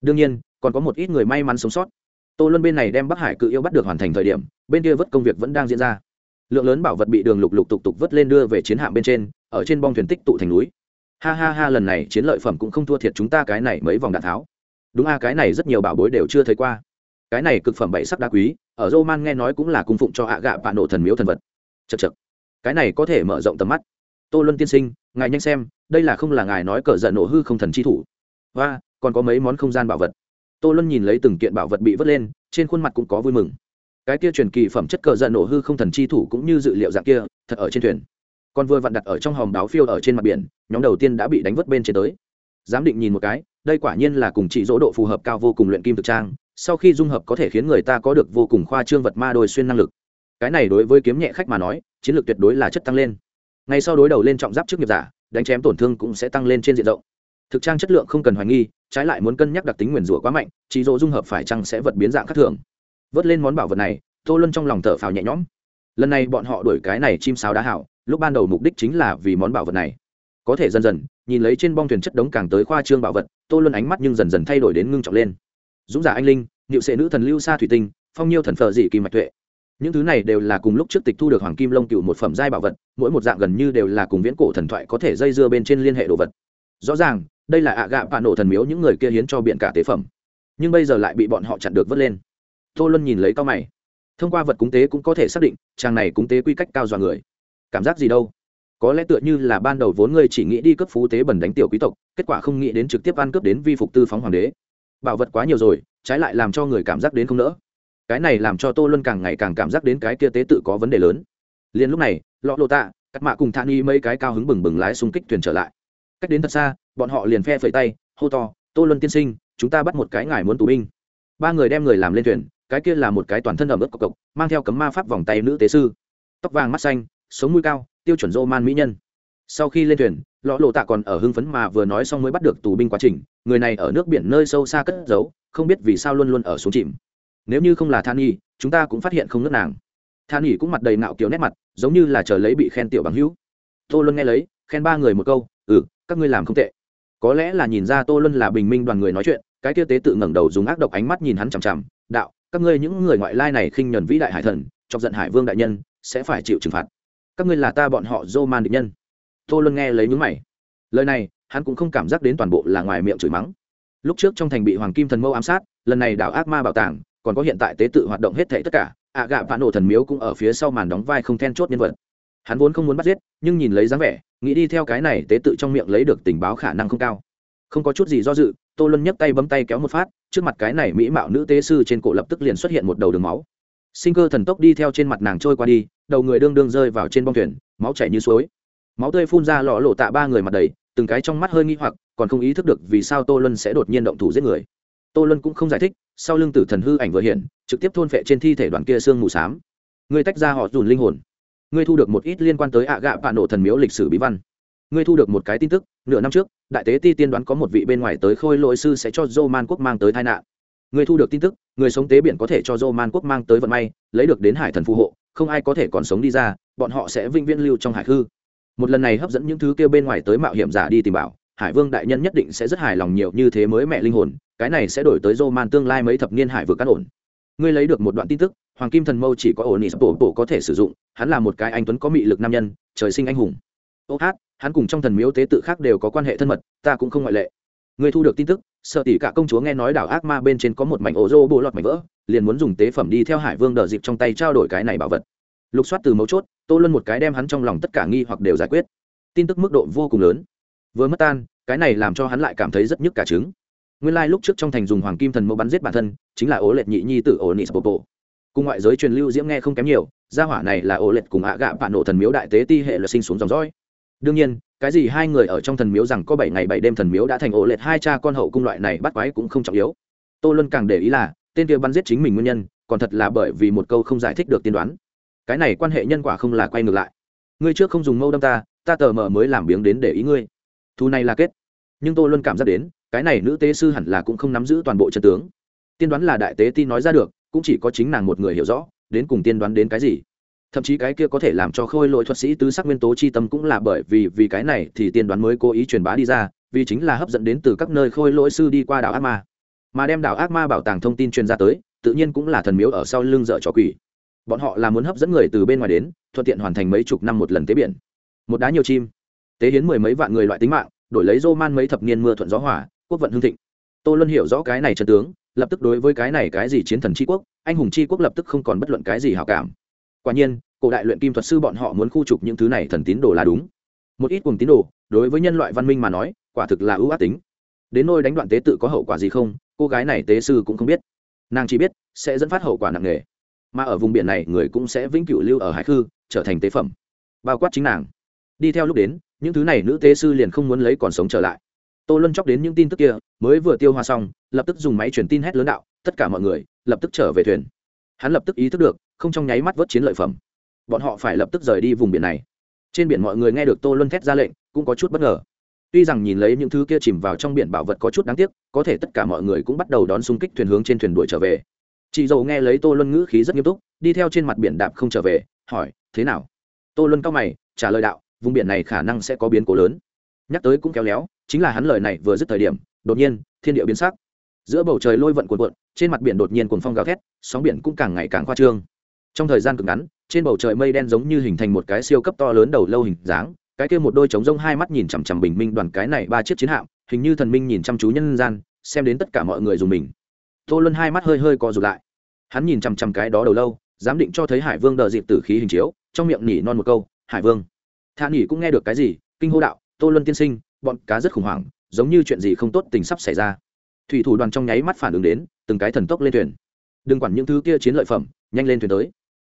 Đương nhiên, còn có một ít người may mắn sống sót. Tô luân bên này đem bắc hải cự yêu bắt được hoàn thành thời điểm, bên kia vớt công việc vẫn đang diễn ra. Lượng lớn bảo vật bị đường lục lục tục tục vớt lên đưa về chiến hạm bên trên, ở trên bong thuyền tích tụ thành núi ha ha ha, lần này chiến lợi phẩm cũng không thua thiệt chúng ta cái này mấy vòng đạn tháo. Đúng a, cái này rất nhiều bảo bối đều chưa thấy qua. Cái này cực phẩm bảy sắc đá quý, ở Roman man nghe nói cũng là cung phụng cho ạ gạ bạ nổ thần miếu thần vật. Chật chật cái này có thể mở rộng tầm mắt. Tô luân tiên sinh, ngài nhanh xem, đây là không là ngài nói cờ giận nổ hư không thần chi thủ. Và, còn có mấy món không gian bảo vật. Tô luân nhìn lấy từng kiện bảo vật bị vớt lên, trên khuôn mặt cũng có vui mừng. Cái kia truyền kỳ phẩm chất cờ giận nổ hư không thần chi thủ cũng như dự liệu dạng kia, thật ở trên thuyền còn vừa vặn đặt ở trong hòm đáo phiêu ở trên mặt biển, nhóm đầu tiên đã bị đánh vớt bên trên tới. Giám định nhìn một cái, đây quả nhiên là cùng chỉ dỗ độ phù hợp cao vô cùng luyện kim thực trang, sau khi dung hợp có thể khiến người ta có được vô cùng khoa trương vật ma đôi xuyên năng lực. Cái này đối với kiếm nhẹ khách mà nói, chiến lược tuyệt đối là chất tăng lên. Ngay sau đối đầu lên trọng giáp trước nghiệp giả, đánh chém tổn thương cũng sẽ tăng lên trên diện rộng. Thực trang chất lượng không cần hoài nghi, trái lại muốn cân nhắc đặc tính nguyền rủa quá mạnh, chỉ dỗ dung hợp phải chăng sẽ vật biến dạng khác thường. Vớt lên món bảo vật này, tô luân trong lòng thở phào nhẹ nhõm. Lần này bọn họ đuổi cái này chim sáo đá hảo lúc ban đầu mục đích chính là vì món bảo vật này. Có thể dần dần, nhìn lấy trên bong thuyền chất đống càng tới khoa trương bảo vật, tô luân ánh mắt nhưng dần dần thay đổi đến ngưng trọng lên. Dũng giả anh linh, niệu sệ nữ thần lưu sa thủy tinh, phong nhiêu thần phờ dị kỳ mạch tuệ. Những thứ này đều là cùng lúc trước tịch thu được hoàng kim lông cựu một phẩm giai bảo vật, mỗi một dạng gần như đều là cùng viễn cổ thần thoại có thể dây dưa bên trên liên hệ đồ vật. Rõ ràng, đây là ạ gạ bạ nổ thần miếu những người kia hiến cho biện cả tế phẩm. Nhưng bây giờ lại bị bọn họ chặn được vớt lên. Tô luân nhìn lấy cao mày. Thông qua vật cúng tế cũng có thể xác định, chàng này cúng tế quy cách cao dọa người cảm giác gì đâu. Có lẽ tựa như là ban đầu vốn ngươi chỉ nghĩ đi cấp phú tế bẩn đánh tiểu quý tộc, kết quả không nghĩ đến trực tiếp ăn cướp đến vi phục tư phóng hoàng đế. Bảo vật quá nhiều rồi, trái lại làm cho người cảm giác đến không nỡ. Cái này làm cho tô luân càng ngày càng cảm giác đến cái kia tế tự có vấn đề lớn. Liền lúc này, lọ lộ tạ, cắt mạ cùng thản y mấy cái cao hứng bừng bừng lái xung kích thuyền trở lại. Cách đến thật xa, bọn họ liền phe phẩy tay, hô to, tô luân tiên sinh, chúng ta bắt một cái ngài muốn tù binh. Ba người đem người làm lên thuyền, cái kia là một cái toàn thân ẩm ướt cộc cộc, mang theo cấm ma pháp vòng tay nữ tế sư. Tóc vàng mắt xanh sống mũi cao, tiêu chuẩn roman man mỹ nhân. Sau khi lên thuyền, lọ lộ tạ còn ở hưng phấn mà vừa nói xong mới bắt được tù binh quá trình. Người này ở nước biển nơi sâu xa cất giấu, không biết vì sao luôn luôn ở xuống chìm. Nếu như không là than nhi, chúng ta cũng phát hiện không nước nàng. Than nhi cũng mặt đầy nạo kiểu nét mặt, giống như là chờ lấy bị khen tiểu bằng hữu. Tô luân nghe lấy, khen ba người một câu ừ các ngươi làm không tệ. Có lẽ là nhìn ra tô luân là bình minh đoàn người nói chuyện, cái kia tế tự ngẩng đầu dùng ác độc ánh mắt nhìn hắn chằm chằm, đạo, các ngươi những người ngoại lai này khinh nhuần vĩ đại hải thần, chọc giận hải vương đại nhân, sẽ phải chịu trừng phạt các ngươi là ta bọn họ dô man địch nhân. Tô luân nghe lấy nhúng mày. Lời này, hắn cũng không cảm giác đến toàn bộ là ngoài miệng chửi mắng. Lúc trước trong thành bị hoàng kim thần mâu ám sát, lần này đảo ác ma bảo tàng, còn có hiện tại tế tự hoạt động hết thảy tất cả, ạ gạ vạn nổ thần miếu cũng ở phía sau màn đóng vai không then chốt nhân vật. Hắn vốn không muốn bắt giết, nhưng nhìn lấy dáng vẻ, nghĩ đi theo cái này tế tự trong miệng lấy được tình báo khả năng không cao. Không có chút gì do dự, tô luân nhấc tay bấm tay kéo một phát, trước mặt cái này mỹ mạo nữ tế sư trên cổ lập tức liền xuất hiện một đầu đường máu sinh cơ thần tốc đi theo trên mặt nàng trôi qua đi, đầu người đương đương rơi vào trên bong thuyền, máu chảy như suối. Máu tươi phun ra lọ lộ tạ ba người mặt đầy, từng cái trong mắt hơi nghi hoặc, còn không ý thức được vì sao tô luân sẽ đột nhiên động thủ giết người. Tô luân cũng không giải thích, sau lưng tử thần hư ảnh vừa hiện, trực tiếp thôn phệ trên thi thể đoàn kia xương mù s á m ngươi tách ra họ dùn linh hồn. Ngươi thu được một ít liên quan tới ạ gạ bạ nổ thần miếu lịch sử bí văn. Ngươi thu được một cái tin tức, nửa năm trước, đại tế ti tiên đoán có một vị bên ngoài tới khôi lỗi sư sẽ cho dô man quốc mang tới tai nạn ngươi thu được tin tức người sống tế biển có thể cho dô man quốc mang tới vận may, lấy được đến hải thần phù hộ, không ai có thể còn sống đi ra, bọn họ sẽ vĩnh viễn lưu trong hải khư một lần này hấp dẫn những thứ kêu bên ngoài tới mạo hiểm giả đi tìm bảo, hải vương đại nhân nhất định sẽ rất hài lòng nhiều như thế mới mẹ linh hồn, cái này sẽ đổi tới dô man tương lai mấy thập niên hải vừa cắt ổn. Ngươi lấy được một đoạn tin tức, hoàng kim thần mâu chỉ có ổn ỉ bộ bộ có thể sử dụng, hắn là một cái anh tuấn có mị lực nam nhân, trời sinh anh hùng. Ô hát, hắn cùng trong thần miếu tế tự khác đều có quan hệ thân mật, ta cũng không ngoại lệ. Ngươi thu được tin tức sợ tỷ cả công chúa nghe nói đảo ác ma bên trên có một mảnh ổ rô bộ lọt mảnh vỡ, liền muốn dùng tế phẩm đi theo hải vương đờ dịp trong tay trao đổi cái này bảo vật. Lục soát từ mấu chốt, tô luân một cái đem hắn trong lòng tất cả nghi hoặc đều giải quyết. Tin tức mức độ vô cùng lớn. Vừa mất tan, cái này làm cho hắn lại cảm thấy rất nhức cả trứng. Nguyên lai、like、lúc trước trong thành dùng hoàng kim thần mẫu bắn giết bản thân, chính là ố lệch nhị nhi t ử ổ nị sập bộ cùng ngoại giới truyền lưu diễm nghe không kém nhiều, gia hỏa này là ổ lệch cùng ạ gạ bạn nổ thần miếu đại tế ti hệ là sinh xuống dòng dõi đương nhiên, cái gì hai người ở trong thần miếu rằng có bảy ngày bảy đêm thần miếu đã thành ổ lệch hai cha con hậu cung loại này bắt quái cũng không trọng yếu. Tô luân càng để ý là, tên kia bắn giết chính mình nguyên nhân, còn thật là bởi vì một câu không giải thích được tiên đoán. Cái này quan hệ nhân quả không là quay ngược lại. Ngươi trước không dùng mâu đâm ta ta tờ mờ mới làm biếng đến để ý ngươi. Thu này là kết. Nhưng tôi luôn cảm giác đến, cái này nữ tế sư hẳn là cũng không nắm giữ toàn bộ chân tướng. Tiên đoán là đại tế ti nói ra được, cũng chỉ có chính nàng một người hiểu rõ, đến cùng tiên đoán đến cái gì thậm chí cái kia có thể làm cho khôi lỗi thuật sĩ tứ sắc nguyên tố chi tâm cũng là bởi vì vì cái này thì tiên đoán mới cố ý truyền bá đi ra, vì chính là hấp dẫn đến từ các nơi khôi lỗi sư đi qua đảo ác ma. Mà đem đảo ác ma bảo tàng thông tin truyền ra tới, tự nhiên cũng là thần miếu ở sau lưng dợ trò quỷ. Bọn họ là muốn hấp dẫn người từ bên ngoài đến, thuận tiện hoàn thành mấy chục năm một lần tế biển. Một đá nhiều chim. Tế hiến mười mấy vạn người loại tính mạng, đổi lấy rô man mấy thập niên mưa thuận gió hỏa quốc vận hương thịnh. Tô luân hiểu rõ cái này chân tướng, lập tức đối với cái này cái gì chiến thần tri quốc, anh hùng tri quốc lập tức không còn bất luận cái gì hào cảm quả nhiên, cổ đại luyện kim thuật sư bọn họ muốn khu trục những thứ này thần tín đồ là đúng. Một ít cùng tín đồ, đối với nhân loại văn minh mà nói, quả thực là ưu ác tính. Đến nôi đánh đoạn tế tự có hậu quả gì không, cô gái này tế sư cũng không biết. Nàng chỉ biết sẽ dẫn phát hậu quả nặng nề. Mà ở vùng biển này, người cũng sẽ vĩnh cửu lưu ở hải khư, trở thành tế phẩm. Bao quát chính nàng. Đi theo lúc đến, những thứ này nữ tế sư liền không muốn lấy còn sống trở lại. Tô luân chóc đến những tin tức kia, mới vừa tiêu hoa xong, lập tức dùng máy truyền tin hét lớn đạo, tất cả mọi người, lập tức trở về thuyền. Hắn lập tức ý thức được không trong nháy mắt vớt chiến lợi phẩm. Bọn họ phải lập tức rời đi vùng biển này. Trên biển mọi người nghe được tô luân thét ra lệnh, cũng có chút bất ngờ. Tuy rằng nhìn lấy những thứ kia chìm vào trong biển bảo vật có chút đáng tiếc, có thể tất cả mọi người cũng bắt đầu đón xung kích thuyền hướng trên thuyền đuổi trở về. Chị dầu nghe lấy tô luân ngữ khí rất nghiêm túc, đi theo trên mặt biển đạp không trở về, hỏi, thế nào? Tô luân cao mày, trả lời đạo, vùng biển này khả năng sẽ có biến cố lớn. Nhắc tới cũng kéo léo, chính là hắn lời này vừa dứt thời điểm, đột nhiên, thiên địa biến sắc. Giữa bầu trời lôi vận cuộn cuộn, trên mặt biển đột nhiên cuồng phong gào thét, sóng biển cũng càng ngày càng khoa trương trong thời gian cực ngắn, trên bầu trời mây đen giống như hình thành một cái siêu cấp to lớn đầu lâu hình dáng, cái kia một đôi trống rông hai mắt nhìn chằm chằm bình minh đoàn cái này ba chiếc chiến hạm, hình như thần minh nhìn chăm chú nhân gian, xem đến tất cả mọi người dùng mình. Tô luân hai mắt hơi hơi co rụt lại. Hắn nhìn chằm chằm cái đó đầu lâu, giám định cho thấy hải vương đợi dịp tử khí hình chiếu, trong miệng nhỉ non một câu, hải vương. Thà nhỉ cũng nghe được cái gì, kinh hô đạo, tô luân tiên sinh, bọn cá rất khủng hoảng, giống như chuyện gì không tốt tình sắp xảy ra. Thủy thủ đoàn trong nháy mắt phản ứng đến, từng cái thần tốc lên thuyền. Đừng quản những thứ kia chiến lợi phẩm, nhanh lên thuyền tới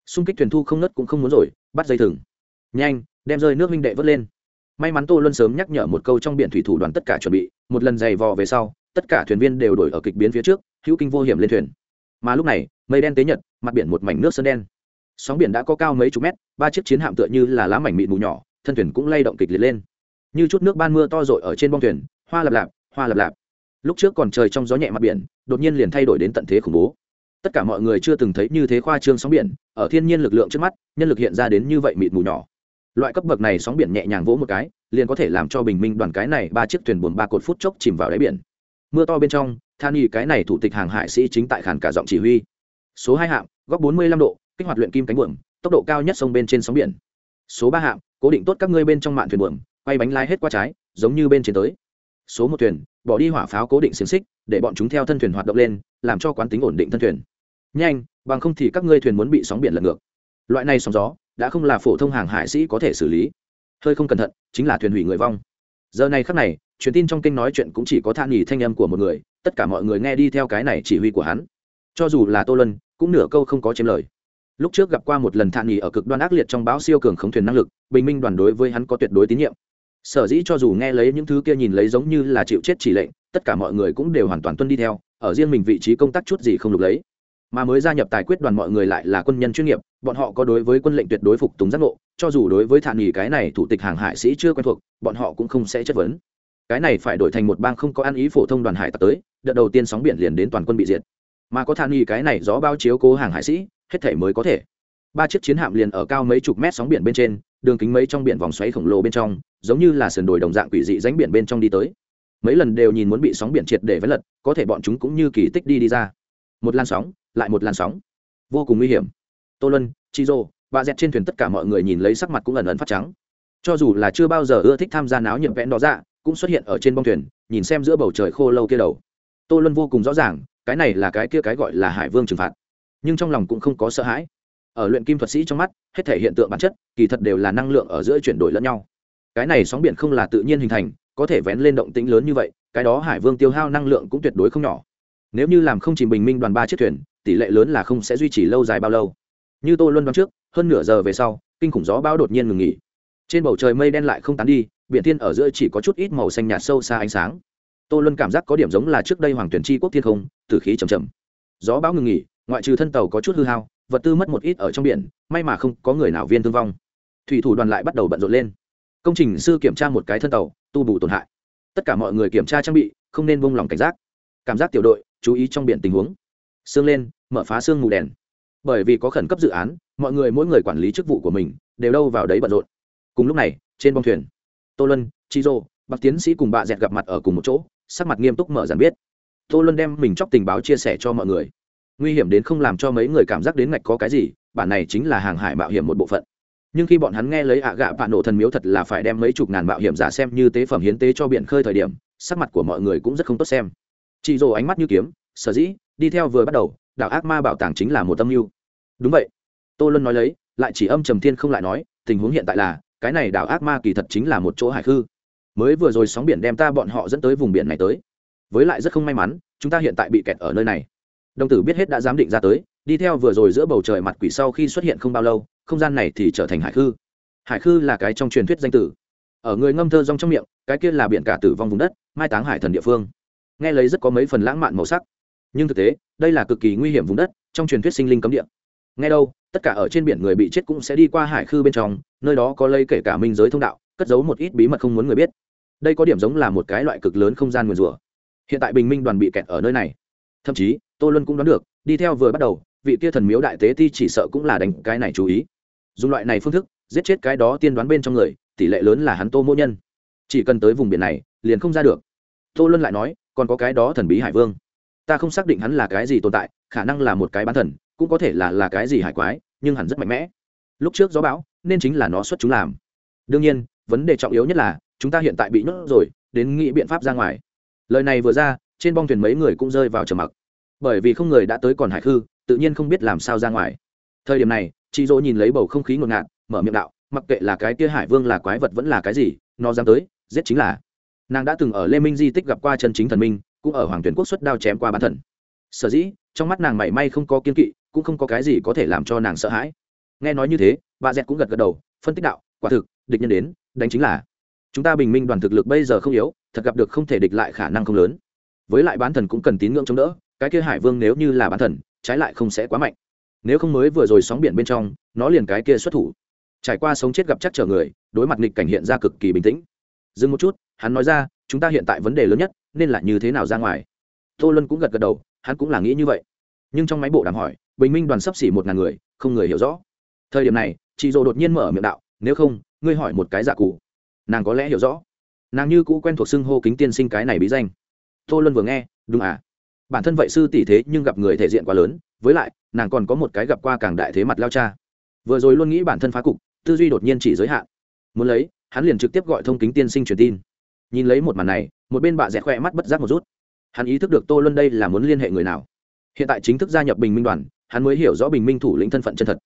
xung kích thuyền thu không nớt cũng không muốn rồi, bắt dây thừng. Nhanh, đem rơi nước minh đệ vớt lên. May mắn tô luân sớm nhắc nhở một câu trong biển thủy thủ đoàn tất cả chuẩn bị, một lần giày vò về sau, tất cả thuyền viên đều đổi ở kịch biến phía trước, hữu kinh vô hiểm lên thuyền. Mà lúc này, mây đen tế nhật, mặt biển một mảnh nước sơn đen. Sóng biển đã có cao mấy chục mét, ba chiếc chiến hạm tựa như là lá mảnh mịn mù nhỏ, thân thuyền cũng lay động kịch liệt lên. Như chút nước ban mưa to rội ở trên bong thuyền, hoa lập lạp, hoa lập lạp. Lúc trước còn trời trong gió nhẹ mặt biển, đột nhiên liền thay đổi đến tận thế khủng bố tất cả mọi người chưa từng thấy như thế khoa trương sóng biển, ở thiên nhiên lực lượng trước mắt, nhân lực hiện ra đến như vậy mịt mù nhỏ. Loại cấp bậc này sóng biển nhẹ nhàng vỗ một cái, liền có thể làm cho bình minh đoàn cái này ba chiếc thuyền buồn ba cột phút chốc chìm vào đáy biển. Mưa to bên trong, than y cái này thủ tịch hàng hải sĩ chính tại khản cả giọng chỉ huy. Số hai hạm, góc bốn mươi lăm độ, kích hoạt luyện kim cánh buồm, tốc độ cao nhất sông bên trên sóng biển. Số ba hạm, cố định tốt các ngươi bên trong mạn thuyền buồm, quay bánh lái hết qua trái, giống như bên trên tới. Số một thuyền, bỏ đi hỏa pháo cố định xiềng xích, để bọn chúng theo thân thuyền hoạt động lên, làm cho quán tính ổn định thân thuyền nhanh, bằng không thì các ngươi thuyền muốn bị sóng biển lật ngược. Loại này sóng gió, đã không là phổ thông hàng hải sĩ có thể xử lý. Hơi không cẩn thận, chính là thuyền hủy người vong. Giờ này khắc này, truyền tin trong kênh nói chuyện cũng chỉ có than nhì thanh âm của một người, tất cả mọi người nghe đi theo cái này chỉ huy của hắn. Cho dù là tô lân cũng nửa câu không có chiếm lời. Lúc trước gặp qua một lần than nhì ở cực đoan ác liệt trong báo siêu cường khống thuyền năng lực, bình minh đoàn đối với hắn có tuyệt đối tín nhiệm. Sở dĩ cho dù nghe lấy những thứ kia nhìn lấy giống như là chịu chết chỉ lệnh, tất cả mọi người cũng đều hoàn toàn tuân đi theo, ở riêng mình vị trí công tác chút gì không lục lấy mà mới gia nhập tài quyết đoàn mọi người lại là quân nhân chuyên nghiệp, bọn họ có đối với quân lệnh tuyệt đối phục tùng giác ngộ, cho dù đối với thản nghỉ cái này thủ tịch hàng hải sĩ chưa quen thuộc, bọn họ cũng không sẽ chất vấn. Cái này phải đổi thành một bang không có ăn ý phổ thông đoàn hải tặc tới, đợt đầu tiên sóng biển liền đến toàn quân bị diệt. Mà có thản nghỉ cái này gió bao chiếu cố hàng hải sĩ, hết thể mới có thể. Ba chiếc chiến hạm liền ở cao mấy chục mét sóng biển bên trên, đường kính mấy trong biển vòng xoáy khổng lồ bên trong, giống như là sườn đồi đồng dạng quỷ dị ránh biển bên trong đi tới. Mấy lần đều nhìn muốn bị sóng biển triệt để vấy lật, có thể bọn chúng cũng như kỳ tích đi đi ra. Một lan sóng lại một làn sóng. Vô cùng nguy hiểm. Tô lân chi rô và dẹt trên thuyền tất cả mọi người nhìn lấy sắc mặt cũng ẩn ẩn phát trắng. Cho dù là chưa bao giờ ưa thích tham gia náo nhiệm vẽn đó ra dạ, cũng xuất hiện ở trên bông thuyền, nhìn xem giữa bầu trời khô lâu kia đầu. Tô lân vô cùng rõ ràng, cái này là cái kia cái gọi là hải vương trừng phạt. Nhưng trong lòng cũng không có sợ hãi. Ở luyện kim thuật sĩ trong mắt, hết thể hiện tượng bản chất, kỳ thật đều là năng lượng ở giữa chuyển đổi lẫn nhau. Cái này sóng biển không là tự nhiên hình thành, có thể vén lên động tĩnh lớn như vậy, cái đó hải vương tiêu hao năng lượng cũng tuyệt đối không nhỏ. Nếu như làm không chỉ bình minh đoàn ba chiếc thuyền tỷ lệ lớn là không sẽ duy trì lâu dài bao lâu. Như tôi luôn đoán trước, hơn nửa giờ về sau, kinh khủng gió bão đột nhiên ngừng nghỉ. Trên bầu trời mây đen lại không tán đi, biển thiên ở giữa chỉ có chút ít màu xanh nhạt sâu xa ánh sáng. Tô luân cảm giác có điểm giống là trước đây hoàng tuyển tri quốc thiên không, tử khí trầm trầm gió bão ngừng nghỉ, ngoại trừ thân tàu có chút hư hao, vật tư mất một ít ở trong biển, may mà không có người nào viên thương vong. Thủy thủ đoàn lại bắt đầu bận rộn lên. Công trình sư kiểm tra một cái thân tàu, tu bù tổn hại. Tất cả mọi người kiểm tra trang bị, không nên buông lỏng cảnh giác. Cảm giác tiểu đội, chú ý trong biển tình huống sương lên, mở phá sương mù đèn. Bởi vì có khẩn cấp dự án, mọi người mỗi người quản lý chức vụ của mình đều đâu vào đấy bận rộn. Cùng lúc này, trên bông thuyền, tô lân chi dô, bác tiến sĩ cùng bà dẹt gặp mặt ở cùng một chỗ, sắc mặt nghiêm túc mở dàn biết tô lân đem mình chóc tình báo chia sẻ cho mọi người. Nguy hiểm đến không làm cho mấy người cảm giác đến ngạch có cái gì, bản này chính là hàng hải mạo hiểm một bộ phận. Nhưng khi bọn hắn nghe lấy ạ gạ vạn nổ thần miếu thật là phải đem mấy chục ngàn mạo hiểm giả xem như tế phẩm hiến tế cho biển khơi thời điểm, sắc mặt của mọi người cũng rất không tốt xem. Chị rồ ánh mắt như kiếm, sở dĩ đi theo vừa bắt đầu đạo ác ma bảo tàng chính là một âm mưu. Đúng vậy. Tô luân nói lấy, lại chỉ âm trầm thiên không lại nói, tình huống hiện tại là, cái này đảo ác ma kỳ thật chính là một chỗ hải khư. Mới vừa rồi sóng biển đem ta bọn họ dẫn tới vùng biển này tới. Với lại rất không may mắn, chúng ta hiện tại bị kẹt ở nơi này. Đồng tử biết hết đã dám định ra tới, đi theo vừa rồi giữa bầu trời mặt quỷ sau khi xuất hiện không bao lâu, không gian này thì trở thành hải khư. Hải khư là cái trong truyền thuyết danh tử. Ở người ngâm thơ rong trong miệng, cái kia là biển cả tử vong vùng đất, mai táng hải thần địa phương. Nghe lấy rất có mấy phần lãng mạn màu sắc nhưng thực tế, đây là cực kỳ nguy hiểm vùng đất, trong truyền thuyết sinh linh cấm địa. Nghe đâu, tất cả ở trên biển người bị chết cũng sẽ đi qua hải khư bên trong, nơi đó có lây kể cả minh giới thông đạo, cất giấu một ít bí mật không muốn người biết. Đây có điểm giống là một cái loại cực lớn không gian nguyền rủa. Hiện tại bình minh đoàn bị kẹt ở nơi này. Thậm chí, tô luân cũng đoán được, đi theo vừa bắt đầu, vị kia thần miếu đại tế ti chỉ sợ cũng là đánh cái này chú ý. Dùng loại này phương thức, giết chết cái đó tiên đoán bên trong người, tỷ lệ lớn là hắn tô mỗ nhân. Chỉ cần tới vùng biển này, liền không ra được. Tô luân lại nói, còn có cái đó thần bí hải vương ta không xác định hắn là cái gì tồn tại, khả năng là một cái bán thần, cũng có thể là là cái gì hải quái, nhưng hẳn rất mạnh mẽ. Lúc trước gió bão, nên chính là nó xuất chúng làm. Đương nhiên, vấn đề trọng yếu nhất là, chúng ta hiện tại bị nhốt rồi, đến nghĩ biện pháp ra ngoài. Lời này vừa ra, trên bong thuyền mấy người cũng rơi vào trầm mặc. Bởi vì không người đã tới còn hải khư tự nhiên không biết làm sao ra ngoài. Thời điểm này chị dỗ nhìn lấy bầu không khí ngột ngạt, mở miệng đạo, mặc kệ là cái kia hải vương là quái vật vẫn là cái gì, nó dám tới, giết chính là. Nàng đã từng ở lê minh di tích gặp qua chân chính thần minh cũng ở hoàng tuyển quốc xuất đao chém qua bán thần. Sở dĩ, trong mắt nàng mảy may không có kiên kỵ, cũng không có cái gì có thể làm cho nàng sợ hãi. Nghe nói như thế, bà dẹt cũng gật gật đầu, phân tích đạo, quả thực, địch nhân đến, đánh chính là, chúng ta bình minh đoàn thực lực bây giờ không yếu, thật gặp được không thể địch lại khả năng không lớn. Với lại bán thần cũng cần tín ngưỡng chống đỡ, cái kia hải vương nếu như là bán thần, trái lại không sẽ quá mạnh. Nếu không mới vừa rồi sóng biển bên trong, nó liền cái kia xuất thủ. Trải qua sống chết gặp chắc trở người, đối mặt nghịch cảnh hiện ra cực kỳ bình tĩnh dừng một chút, hắn nói ra, chúng ta hiện tại vấn đề lớn nhất, nên là như thế nào ra ngoài? Tô luân cũng gật gật đầu, hắn cũng là nghĩ như vậy. Nhưng trong máy bộ đàm hỏi, bình minh đoàn sắp xỉ một ngàn người, không người hiểu rõ. Thời điểm này, chị dỗ đột nhiên mở miệng đạo, nếu không, ngươi hỏi một cái dạ cụ. Nàng có lẽ hiểu rõ. Nàng như cũ quen thuộc xưng hô kính tiên sinh cái này bí danh. Tô luân vừa nghe, đúng à? Bản thân vậy sư tỷ thế nhưng gặp người thể diện quá lớn, với lại, nàng còn có một cái gặp qua càng đại thế mặt lao cha. Vừa rồi luôn nghĩ bản thân phá cục, tư duy đột nhiên chỉ giới hạn. Muốn lấy hắn liền trực tiếp gọi thông kính tiên sinh truyền tin. Nhìn lấy một màn này, một bên bà rẽ khoe mắt bất giác một rút. Hắn ý thức được tô luân đây là muốn liên hệ người nào. Hiện tại chính thức gia nhập bình minh đoàn, hắn mới hiểu rõ bình minh thủ lĩnh thân phận chân thật.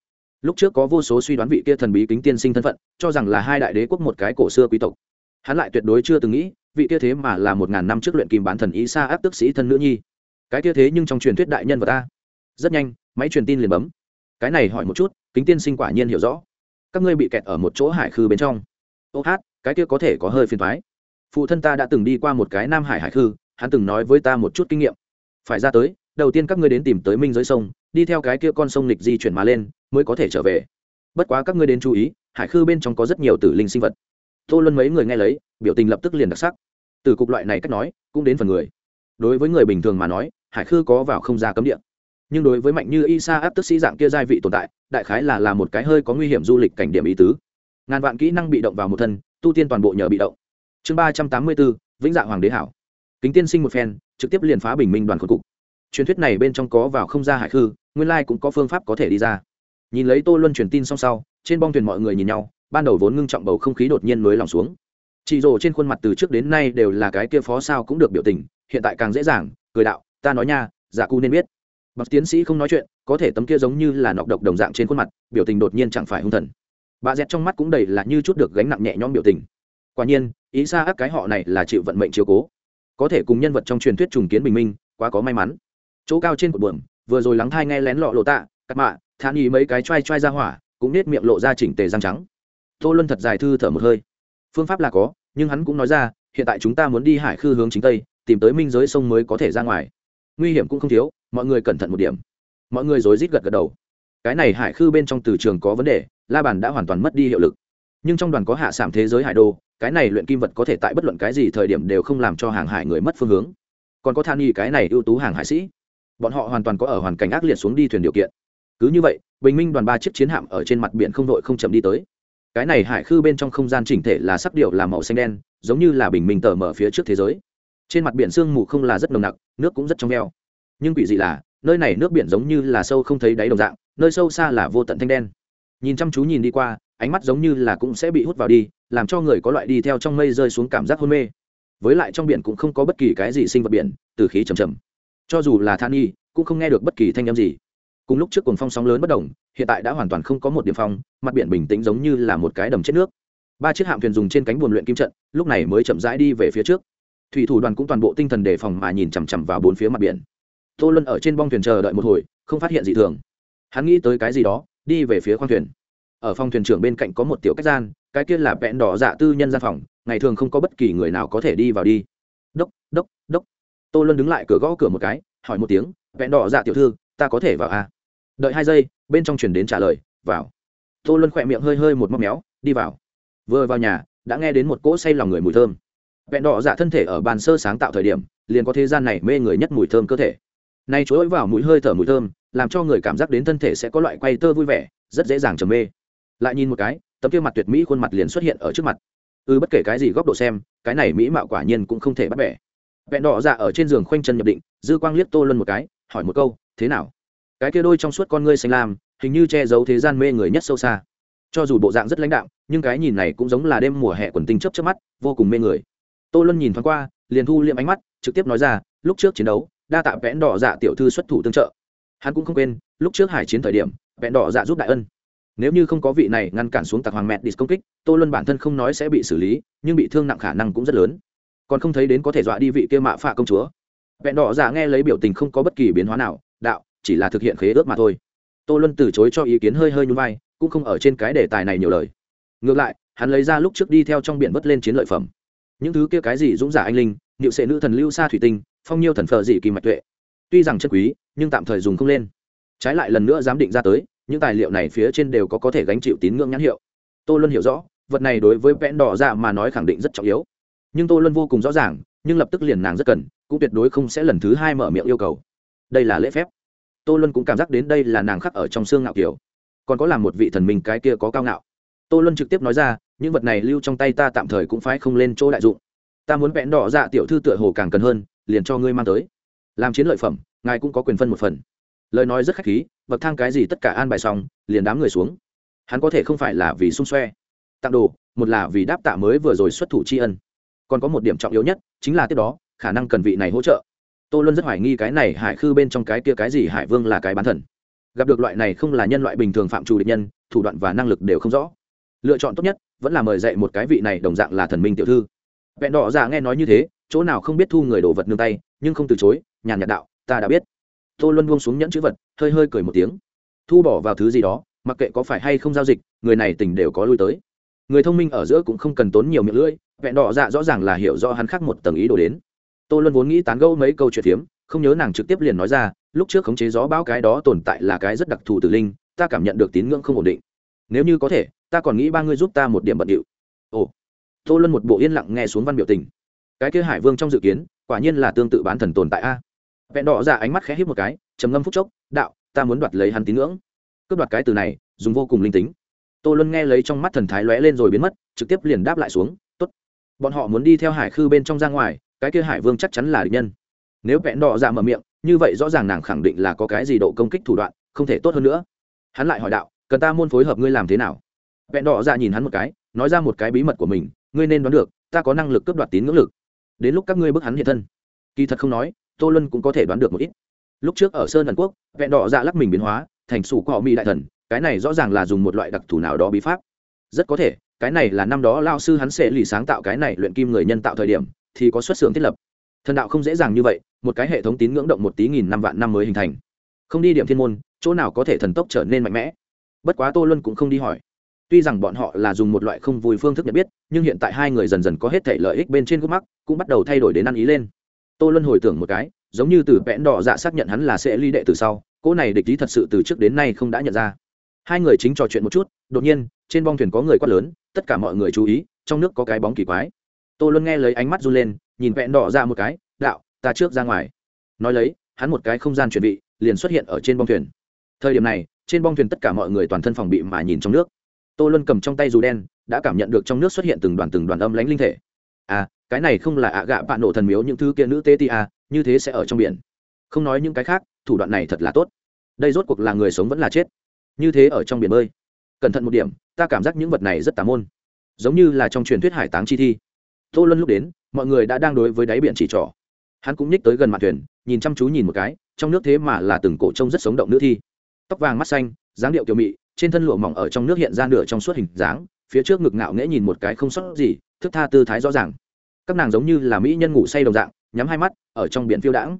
Lúc trước có vô số suy đoán vị kia thần bí kính tiên sinh thân phận, cho rằng là hai đại đế quốc một cái cổ xưa quý tộc. Hắn lại tuyệt đối chưa từng nghĩ, vị kia thế mà là một ngàn năm trước luyện kim bán thần ý xa áp tức sĩ thân nữ nhi. Cái kia thế nhưng trong truyền thuyết đại nhân vật ta rất nhanh, máy truyền tin liền bấm. Cái này hỏi một chút, kính tiên sinh quả nhiên hiểu rõ. Các ngươi bị kẹt ở một chỗ hải khư bên trong ô hát, cái kia có thể có hơi phiền thoái. Phụ thân ta đã từng đi qua một cái nam hải hải khư, hắn từng nói với ta một chút kinh nghiệm. Phải ra tới, đầu tiên các ngươi đến tìm tới minh giới sông, đi theo cái kia con sông lịch di chuyển mà lên, mới có thể trở về. Bất quá các ngươi đến chú ý, hải khư bên trong có rất nhiều tử linh sinh vật. Tô luân mấy người nghe lấy, biểu tình lập tức liền đặc sắc. Từ cục loại này cách nói, cũng đến phần người. Đối với người bình thường mà nói, hải khư có vào không ra cấm địa. Nhưng đối với mạnh như y sa áp tức sĩ dạng kia giai vị tồn tại, đại khái là là một cái hơi có nguy hiểm du lịch cảnh điểm ý tứ ngàn vạn kỹ năng bị động vào một thân, tu tiên toàn bộ nhờ bị động. Chương ba trăm tám mươi bốn, vĩnh dạ hoàng đế hảo. Kính tiên sinh một phen, trực tiếp liền phá bình minh đoàn khôi cục. Truyền thuyết này bên trong có vào không ra hải khư, nguyên lai cũng có phương pháp có thể đi ra. Nhìn lấy tô luân truyền tin xong sau, trên bong thuyền mọi người nhìn nhau, ban đầu vốn ngưng trọng bầu không khí đột nhiên nới lòng xuống. Chị rồ trên khuôn mặt từ trước đến nay đều là cái kia phó sao cũng được biểu tình, hiện tại càng dễ dàng, cười đạo, ta nói nha giả cu nên biết. Bậc tiến sĩ không nói chuyện, có thể tấm kia giống như là nọc độc đồng dạng trên khuôn mặt, biểu tình đột nhiên chẳng phải hung thần bà dẹt trong mắt cũng đầy là như chút được gánh nặng nhẹ nhõm biểu tình quả nhiên ý xa ác cái họ này là chịu vận mệnh chiếu cố có thể cùng nhân vật trong truyền thuyết trùng kiến bình minh quá có may mắn chỗ cao trên cột buồm vừa rồi lắng thai nghe lén lọ lộ tạ cắt mạ thán ý mấy cái choai choai ra hỏa cũng nết miệng lộ ra chỉnh tề răng trắng tô luân thật dài thư thở một hơi phương pháp là có nhưng hắn cũng nói ra hiện tại chúng ta muốn đi hải khư hướng chính tây tìm tới minh giới sông mới có thể ra ngoài nguy hiểm cũng không thiếu mọi người cẩn thận một điểm mọi người rối rít gật gật đầu cái này hải khư bên trong từ trường có vấn đề la bàn đã hoàn toàn mất đi hiệu lực. Nhưng trong đoàn có hạ sảm thế giới hải đô, cái này luyện kim vật có thể tại bất luận cái gì thời điểm đều không làm cho hàng hải người mất phương hướng. Còn có than y cái này ưu tú hàng hải sĩ. Bọn họ hoàn toàn có ở hoàn cảnh ác liệt xuống đi thuyền điều kiện. Cứ như vậy, bình minh đoàn ba chiếc chiến hạm ở trên mặt biển không đội không chậm đi tới. Cái này hải khư bên trong không gian chỉnh thể là sắc điệu, là màu xanh đen, giống như là bình minh tờ mở phía trước thế giới. Trên mặt biển sương mù không là rất nồng nặc, nước cũng rất trong veo. Nhưng quỷ dị là, nơi này nước biển giống như là sâu không thấy đáy đồng dạng, nơi sâu xa là vô tận thanh đen nhìn chăm chú nhìn đi qua, ánh mắt giống như là cũng sẽ bị hút vào đi, làm cho người có loại đi theo trong mây rơi xuống cảm giác hôn mê. Với lại trong biển cũng không có bất kỳ cái gì sinh vật biển, từ khí trầm trầm cho dù là than y, cũng không nghe được bất kỳ thanh âm gì. Cùng lúc trước cồn phong sóng lớn bất đồng hiện tại đã hoàn toàn không có một điểm phong, mặt biển bình tĩnh giống như là một cái đầm chết nước. Ba chiếc hạm thuyền dùng trên cánh buồn luyện kim trận, lúc này mới chậm rãi đi về phía trước. Thủy thủ đoàn cũng toàn bộ tinh thần đề phòng mà nhìn chằm chằm vào bốn phía mặt biển. Tô luân ở trên bong thuyền chờ đợi một hồi, không phát hiện gì thường. Hắn nghĩ tới cái gì đó đi về phía khoang thuyền. Ở phòng thuyền trưởng bên cạnh có một tiểu cách gian, cái kia là vẹn đỏ dạ tư nhân gian phòng, ngày thường không có bất kỳ người nào có thể đi vào đi. Đốc đốc đốc. Tô luân đứng lại cửa gõ cửa một cái, hỏi một tiếng, vẹn đỏ dạ tiểu thư, ta có thể vào à? đợi hai giây, bên trong chuyển đến trả lời, vào. Tô luân khỏe miệng hơi hơi một móc méo, đi vào. Vừa vào nhà, đã nghe đến một cỗ say lòng người mùi thơm. Vẹn đỏ dạ thân thể ở bàn sơ sáng tạo thời điểm, liền có thế gian này mê người nhất mùi thơm cơ thể nay chối vào mũi hơi thở mùi thơm, làm cho người cảm giác đến thân thể sẽ có loại quay tơ vui vẻ, rất dễ dàng trầm mê. Lại nhìn một cái, tấm kia mặt tuyệt mỹ khuôn mặt liền xuất hiện ở trước mặt. Ừ bất kể cái gì góc độ xem, cái này mỹ mạo quả nhiên cũng không thể bắt bẻ. Vẹn đỏ dạ ở trên giường khoanh chân nhập định, dư quang liếc tô luân một cái, hỏi một câu, thế nào? Cái kia đôi trong suốt con ngươi xanh lam, hình như che giấu thế gian mê người nhất sâu xa. Cho dù bộ dạng rất lãnh đạo, nhưng cái nhìn này cũng giống là đêm mùa hè quần tinh chấp chấp mắt, vô cùng mê người. Tô luân nhìn thoáng qua, liền thu liệm ánh mắt, trực tiếp nói ra, lúc trước chiến đấu đa tạ vẽn đỏ dạ tiểu thư xuất thủ tương trợ. Hắn cũng không quên, lúc trước hải chiến thời điểm, vẽn đỏ dạ giúp đại ân. Nếu như không có vị này ngăn cản xuống tạc hoàng mẹ đi công kích, tô luân bản thân không nói sẽ bị xử lý, nhưng bị thương nặng khả năng cũng rất lớn. Còn không thấy đến có thể dọa đi vị kia mạ phạ công chúa. Vẹn đỏ dạ nghe lấy biểu tình không có bất kỳ biến hóa nào, đạo, chỉ là thực hiện khế ước mà thôi. Tô luân từ chối cho ý kiến hơi hơi nhún vai, cũng không ở trên cái đề tài này nhiều lời. Ngược lại, hắn lấy ra lúc trước đi theo trong biển vất lên chiến lợi phẩm. Những thứ kia cái gì dũng giả anh linh, niệu sệ nữ thần lưu sa thủy tinh phong nhiêu thần phờ dị kỳ mạch tuệ. Tuy rằng chất quý, nhưng tạm thời dùng không lên. Trái lại lần nữa giám định ra tới, những tài liệu này phía trên đều có có thể gánh chịu tín ngưỡng nhãn hiệu. Tô luân hiểu rõ, vật này đối với vẽn đỏ dạ mà nói khẳng định rất trọng yếu. Nhưng tô luân vô cùng rõ ràng, nhưng lập tức liền nàng rất cần, cũng tuyệt đối không sẽ lần thứ hai mở miệng yêu cầu. Đây là lễ phép. Tô luân cũng cảm giác đến đây là nàng khắc ở trong xương ngạo kiểu. Còn có làm một vị thần minh cái kia có cao ngạo. Tô luân trực tiếp nói ra, những vật này lưu trong tay ta tạm thời cũng phải không lên chỗ đại dụng. Ta muốn vẽn đỏ dạ tiểu thư tựa hồ càng cần hơn liền cho ngươi mang tới. Làm chiến lợi phẩm, ngài cũng có quyền phân một phần. Lời nói rất khách khí, bậc thang cái gì tất cả an bài xong, liền đám người xuống. Hắn có thể không phải là vì xung xoe. Tặng đồ, một là vì đáp tạ mới vừa rồi xuất thủ tri ân. Còn có một điểm trọng yếu nhất, chính là tiếp đó, khả năng cần vị này hỗ trợ. Tô luân rất hoài nghi cái này hải khư bên trong cái kia cái gì hải vương là cái bán thần. Gặp được loại này không là nhân loại bình thường phạm trù địch nhân, thủ đoạn và năng lực đều không rõ. Lựa chọn tốt nhất, vẫn là mời dạy một cái vị này đồng dạng là thần minh tiểu thư. Vẹn đỏ già nghe nói như thế chỗ nào không biết thu người đồ vật nương tay, nhưng không từ chối, nhàn nhạt đạo, ta đã biết. Tô luân buông xuống nhẫn chữ vật, hơi hơi cười một tiếng. Thu bỏ vào thứ gì đó, mặc kệ có phải hay không giao dịch, người này tình đều có lui tới. Người thông minh ở giữa cũng không cần tốn nhiều miệng lưỡi, vẹn đỏ dạ rõ ràng là hiểu rõ hắn khác một tầng ý đồ đến. Tô luân vốn nghĩ tán gẫu mấy câu chuyện phiếm, không nhớ nàng trực tiếp liền nói ra, lúc trước khống chế gió bão cái đó tồn tại là cái rất đặc thù từ linh, ta cảm nhận được tín ngưỡng không ổn định. Nếu như có thể, ta còn nghĩ ba ngươi giúp ta một điểm bận điệu. Ồ. Tô luân một bộ yên lặng nghe xuống văn biểu tình cái kia hải vương trong dự kiến, quả nhiên là tương tự bán thần tồn tại a. Vẹn đỏ ra ánh mắt khẽ hít một cái, trầm ngâm phúc chốc, đạo, ta muốn đoạt lấy hắn tín ngưỡng. Cướp đoạt cái từ này, dùng vô cùng linh tính. Tô luân nghe lấy trong mắt thần thái lóe lên rồi biến mất, trực tiếp liền đáp lại xuống, tốt. Bọn họ muốn đi theo hải khư bên trong ra ngoài, cái kia hải vương chắc chắn là địch nhân. Nếu vẹn đỏ ra mở miệng, như vậy rõ ràng nàng khẳng định là có cái gì độ công kích thủ đoạn, không thể tốt hơn nữa. Hắn lại hỏi đạo, cần ta môn phối hợp ngươi làm thế nào? Vẹn đỏ dạ nhìn hắn một cái, nói ra một cái bí mật của mình, ngươi nên đoán được, ta có năng lực cướp đoạt tín ngưỡng lực đến lúc các ngươi bức hắn hiện thân. Kỳ thật không nói, tô luân cũng có thể đoán được một ít. Lúc trước ở sơn hàn quốc, vẹn đỏ dạ lắc mình biến hóa, thành sủ cọ mỹ đại thần, cái này rõ ràng là dùng một loại đặc thù nào đó bí pháp. Rất có thể, cái này là năm đó lao sư hắn sẽ lì sáng tạo cái này luyện kim người nhân tạo thời điểm, thì có xuất xưởng thiết lập. Thần đạo không dễ dàng như vậy, một cái hệ thống tín ngưỡng động một tí nghìn năm vạn năm mới hình thành. Không đi điểm thiên môn, chỗ nào có thể thần tốc trở nên mạnh mẽ? Bất quá tô luân cũng không đi hỏi tuy rằng bọn họ là dùng một loại không vui phương thức nhận biết, nhưng hiện tại hai người dần dần có hết thể lợi ích bên trên gốc mắc, cũng bắt đầu thay đổi đến ăn ý lên. Tô luân hồi tưởng một cái, giống như từ vẽn đỏ dạ xác nhận hắn là sẽ ly đệ từ sau cô này địch ý thật sự từ trước đến nay không đã nhận ra. Hai người chính trò chuyện một chút, đột nhiên, trên bong thuyền có người quát lớn, tất cả mọi người chú ý, trong nước có cái bóng kỳ quái. Tô luân nghe lấy ánh mắt run lên, nhìn vẹn đỏ ra một cái, đạo, ta trước ra ngoài. Nói lấy, hắn một cái không gian chuẩn bị, liền xuất hiện ở trên bong thuyền. Thời điểm này, trên bong thuyền tất cả mọi người toàn thân phòng bị mà nhìn trong nước tô luân cầm trong tay dù đen đã cảm nhận được trong nước xuất hiện từng đoàn từng đoàn âm lánh linh thể. À cái này không là ạ gạ bạn nổ thần miếu những thứ kia nữ tê ti à, như thế sẽ ở trong biển. Không nói những cái khác thủ đoạn này thật là tốt. Đây rốt cuộc là người sống vẫn là chết. Như thế ở trong biển bơi. Cẩn thận một điểm ta cảm giác những vật này rất tà môn. Giống như là trong truyền thuyết hải táng chi thi. Tô luân lúc đến mọi người đã đang đối với đáy biển chỉ trỏ. Hắn cũng nhích tới gần mặt thuyền nhìn chăm chú nhìn một cái trong nước thế mà là từng cổ trông rất sống động nữ thi. Tóc vàng mắt xanh dáng điệu kiểu mị trên thân lụa mỏng ở trong nước hiện ra nửa trong suốt hình dáng, phía trước ngực ngạo nghễ nhìn một cái không sót gì, thức tha tư thái rõ ràng. Các nàng giống như là mỹ nhân ngủ say đồng dạng, nhắm hai mắt, ở trong biển phiêu đãng.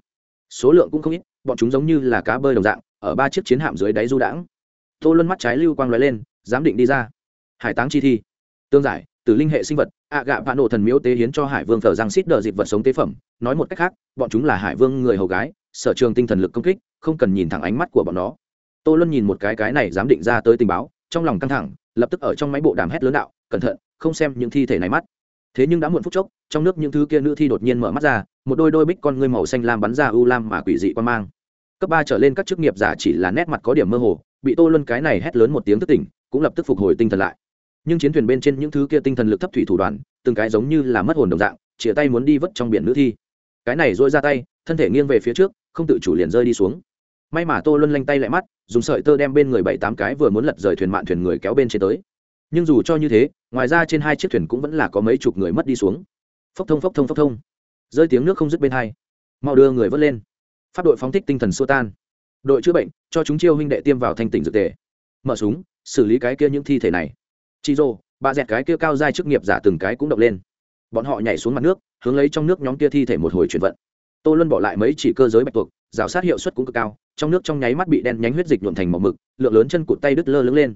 Số lượng cũng không ít, bọn chúng giống như là cá bơi đồng dạng, ở ba chiếc chiến hạm dưới đáy du đãng. Tô luân mắt trái lưu quang lóe lên, giám định đi ra. Hải táng chi thi. Tương giải từ linh hệ sinh vật, ạ gạ vạn nổ thần miếu tế hiến cho hải vương thờ giang xít đờ dịp vật sống tế phẩm. Nói một cách khác, bọn chúng là hải vương người hầu gái, sở trường tinh thần lực công kích, không cần nhìn thẳng ánh mắt của bọn nó tô luân nhìn một cái cái này dám định ra tới tình báo, trong lòng căng thẳng, lập tức ở trong máy bộ đàm hét lớn đạo, cẩn thận, không xem những thi thể này mắt. Thế nhưng đã muộn phút chốc, trong nước những thứ kia nữ thi đột nhiên mở mắt ra, một đôi đôi bích con ngươi màu xanh lam bắn ra u lam mà quỷ dị quan mang. Cấp ba trở lên các chức nghiệp giả chỉ là nét mặt có điểm mơ hồ, bị tô luân cái này hét lớn một tiếng thức tỉnh, cũng lập tức phục hồi tinh thần lại. Nhưng chiến thuyền bên trên những thứ kia tinh thần lực thấp thủy thủ đoàn, từng cái giống như là mất hồn đồng dạng chia tay muốn đi vứt trong biển nữ thi. Cái này dội ra tay, thân thể nghiêng về phía trước, không tự chủ liền rơi đi xuống may mà tô luân lanh tay lại mắt, dùng sợi tơ đem bên người bảy tám cái vừa muốn lật rời thuyền mạn thuyền người kéo bên trên tới. Nhưng dù cho như thế, ngoài ra trên hai chiếc thuyền cũng vẫn là có mấy chục người mất đi xuống. Phốc thông phốc thông phốc thông. Rơi tiếng nước không dứt bên hai. Mau đưa người vớt lên. Pháp đội phóng thích tinh thần xua tan. Đội chữa bệnh, cho chúng chiêu huynh đệ tiêm vào thanh tỉnh dược tề. Mở súng, xử lý cái kia những thi thể này. Chi rô ba dẹt cái kia cao dai chức nghiệp giả từng cái cũng động lên. Bọn họ nhảy xuống mặt nước, hướng lấy trong nước nhóm kia thi thể một hồi chuyển vận tô luân bỏ lại mấy chỉ cơ giới bạch tuộc, rào sát hiệu suất cũng cực cao, trong nước trong nháy mắt bị đen nhánh huyết dịch nhuộm thành màu mực, lượng lớn chân cụt tay đứt lơ lưng lên.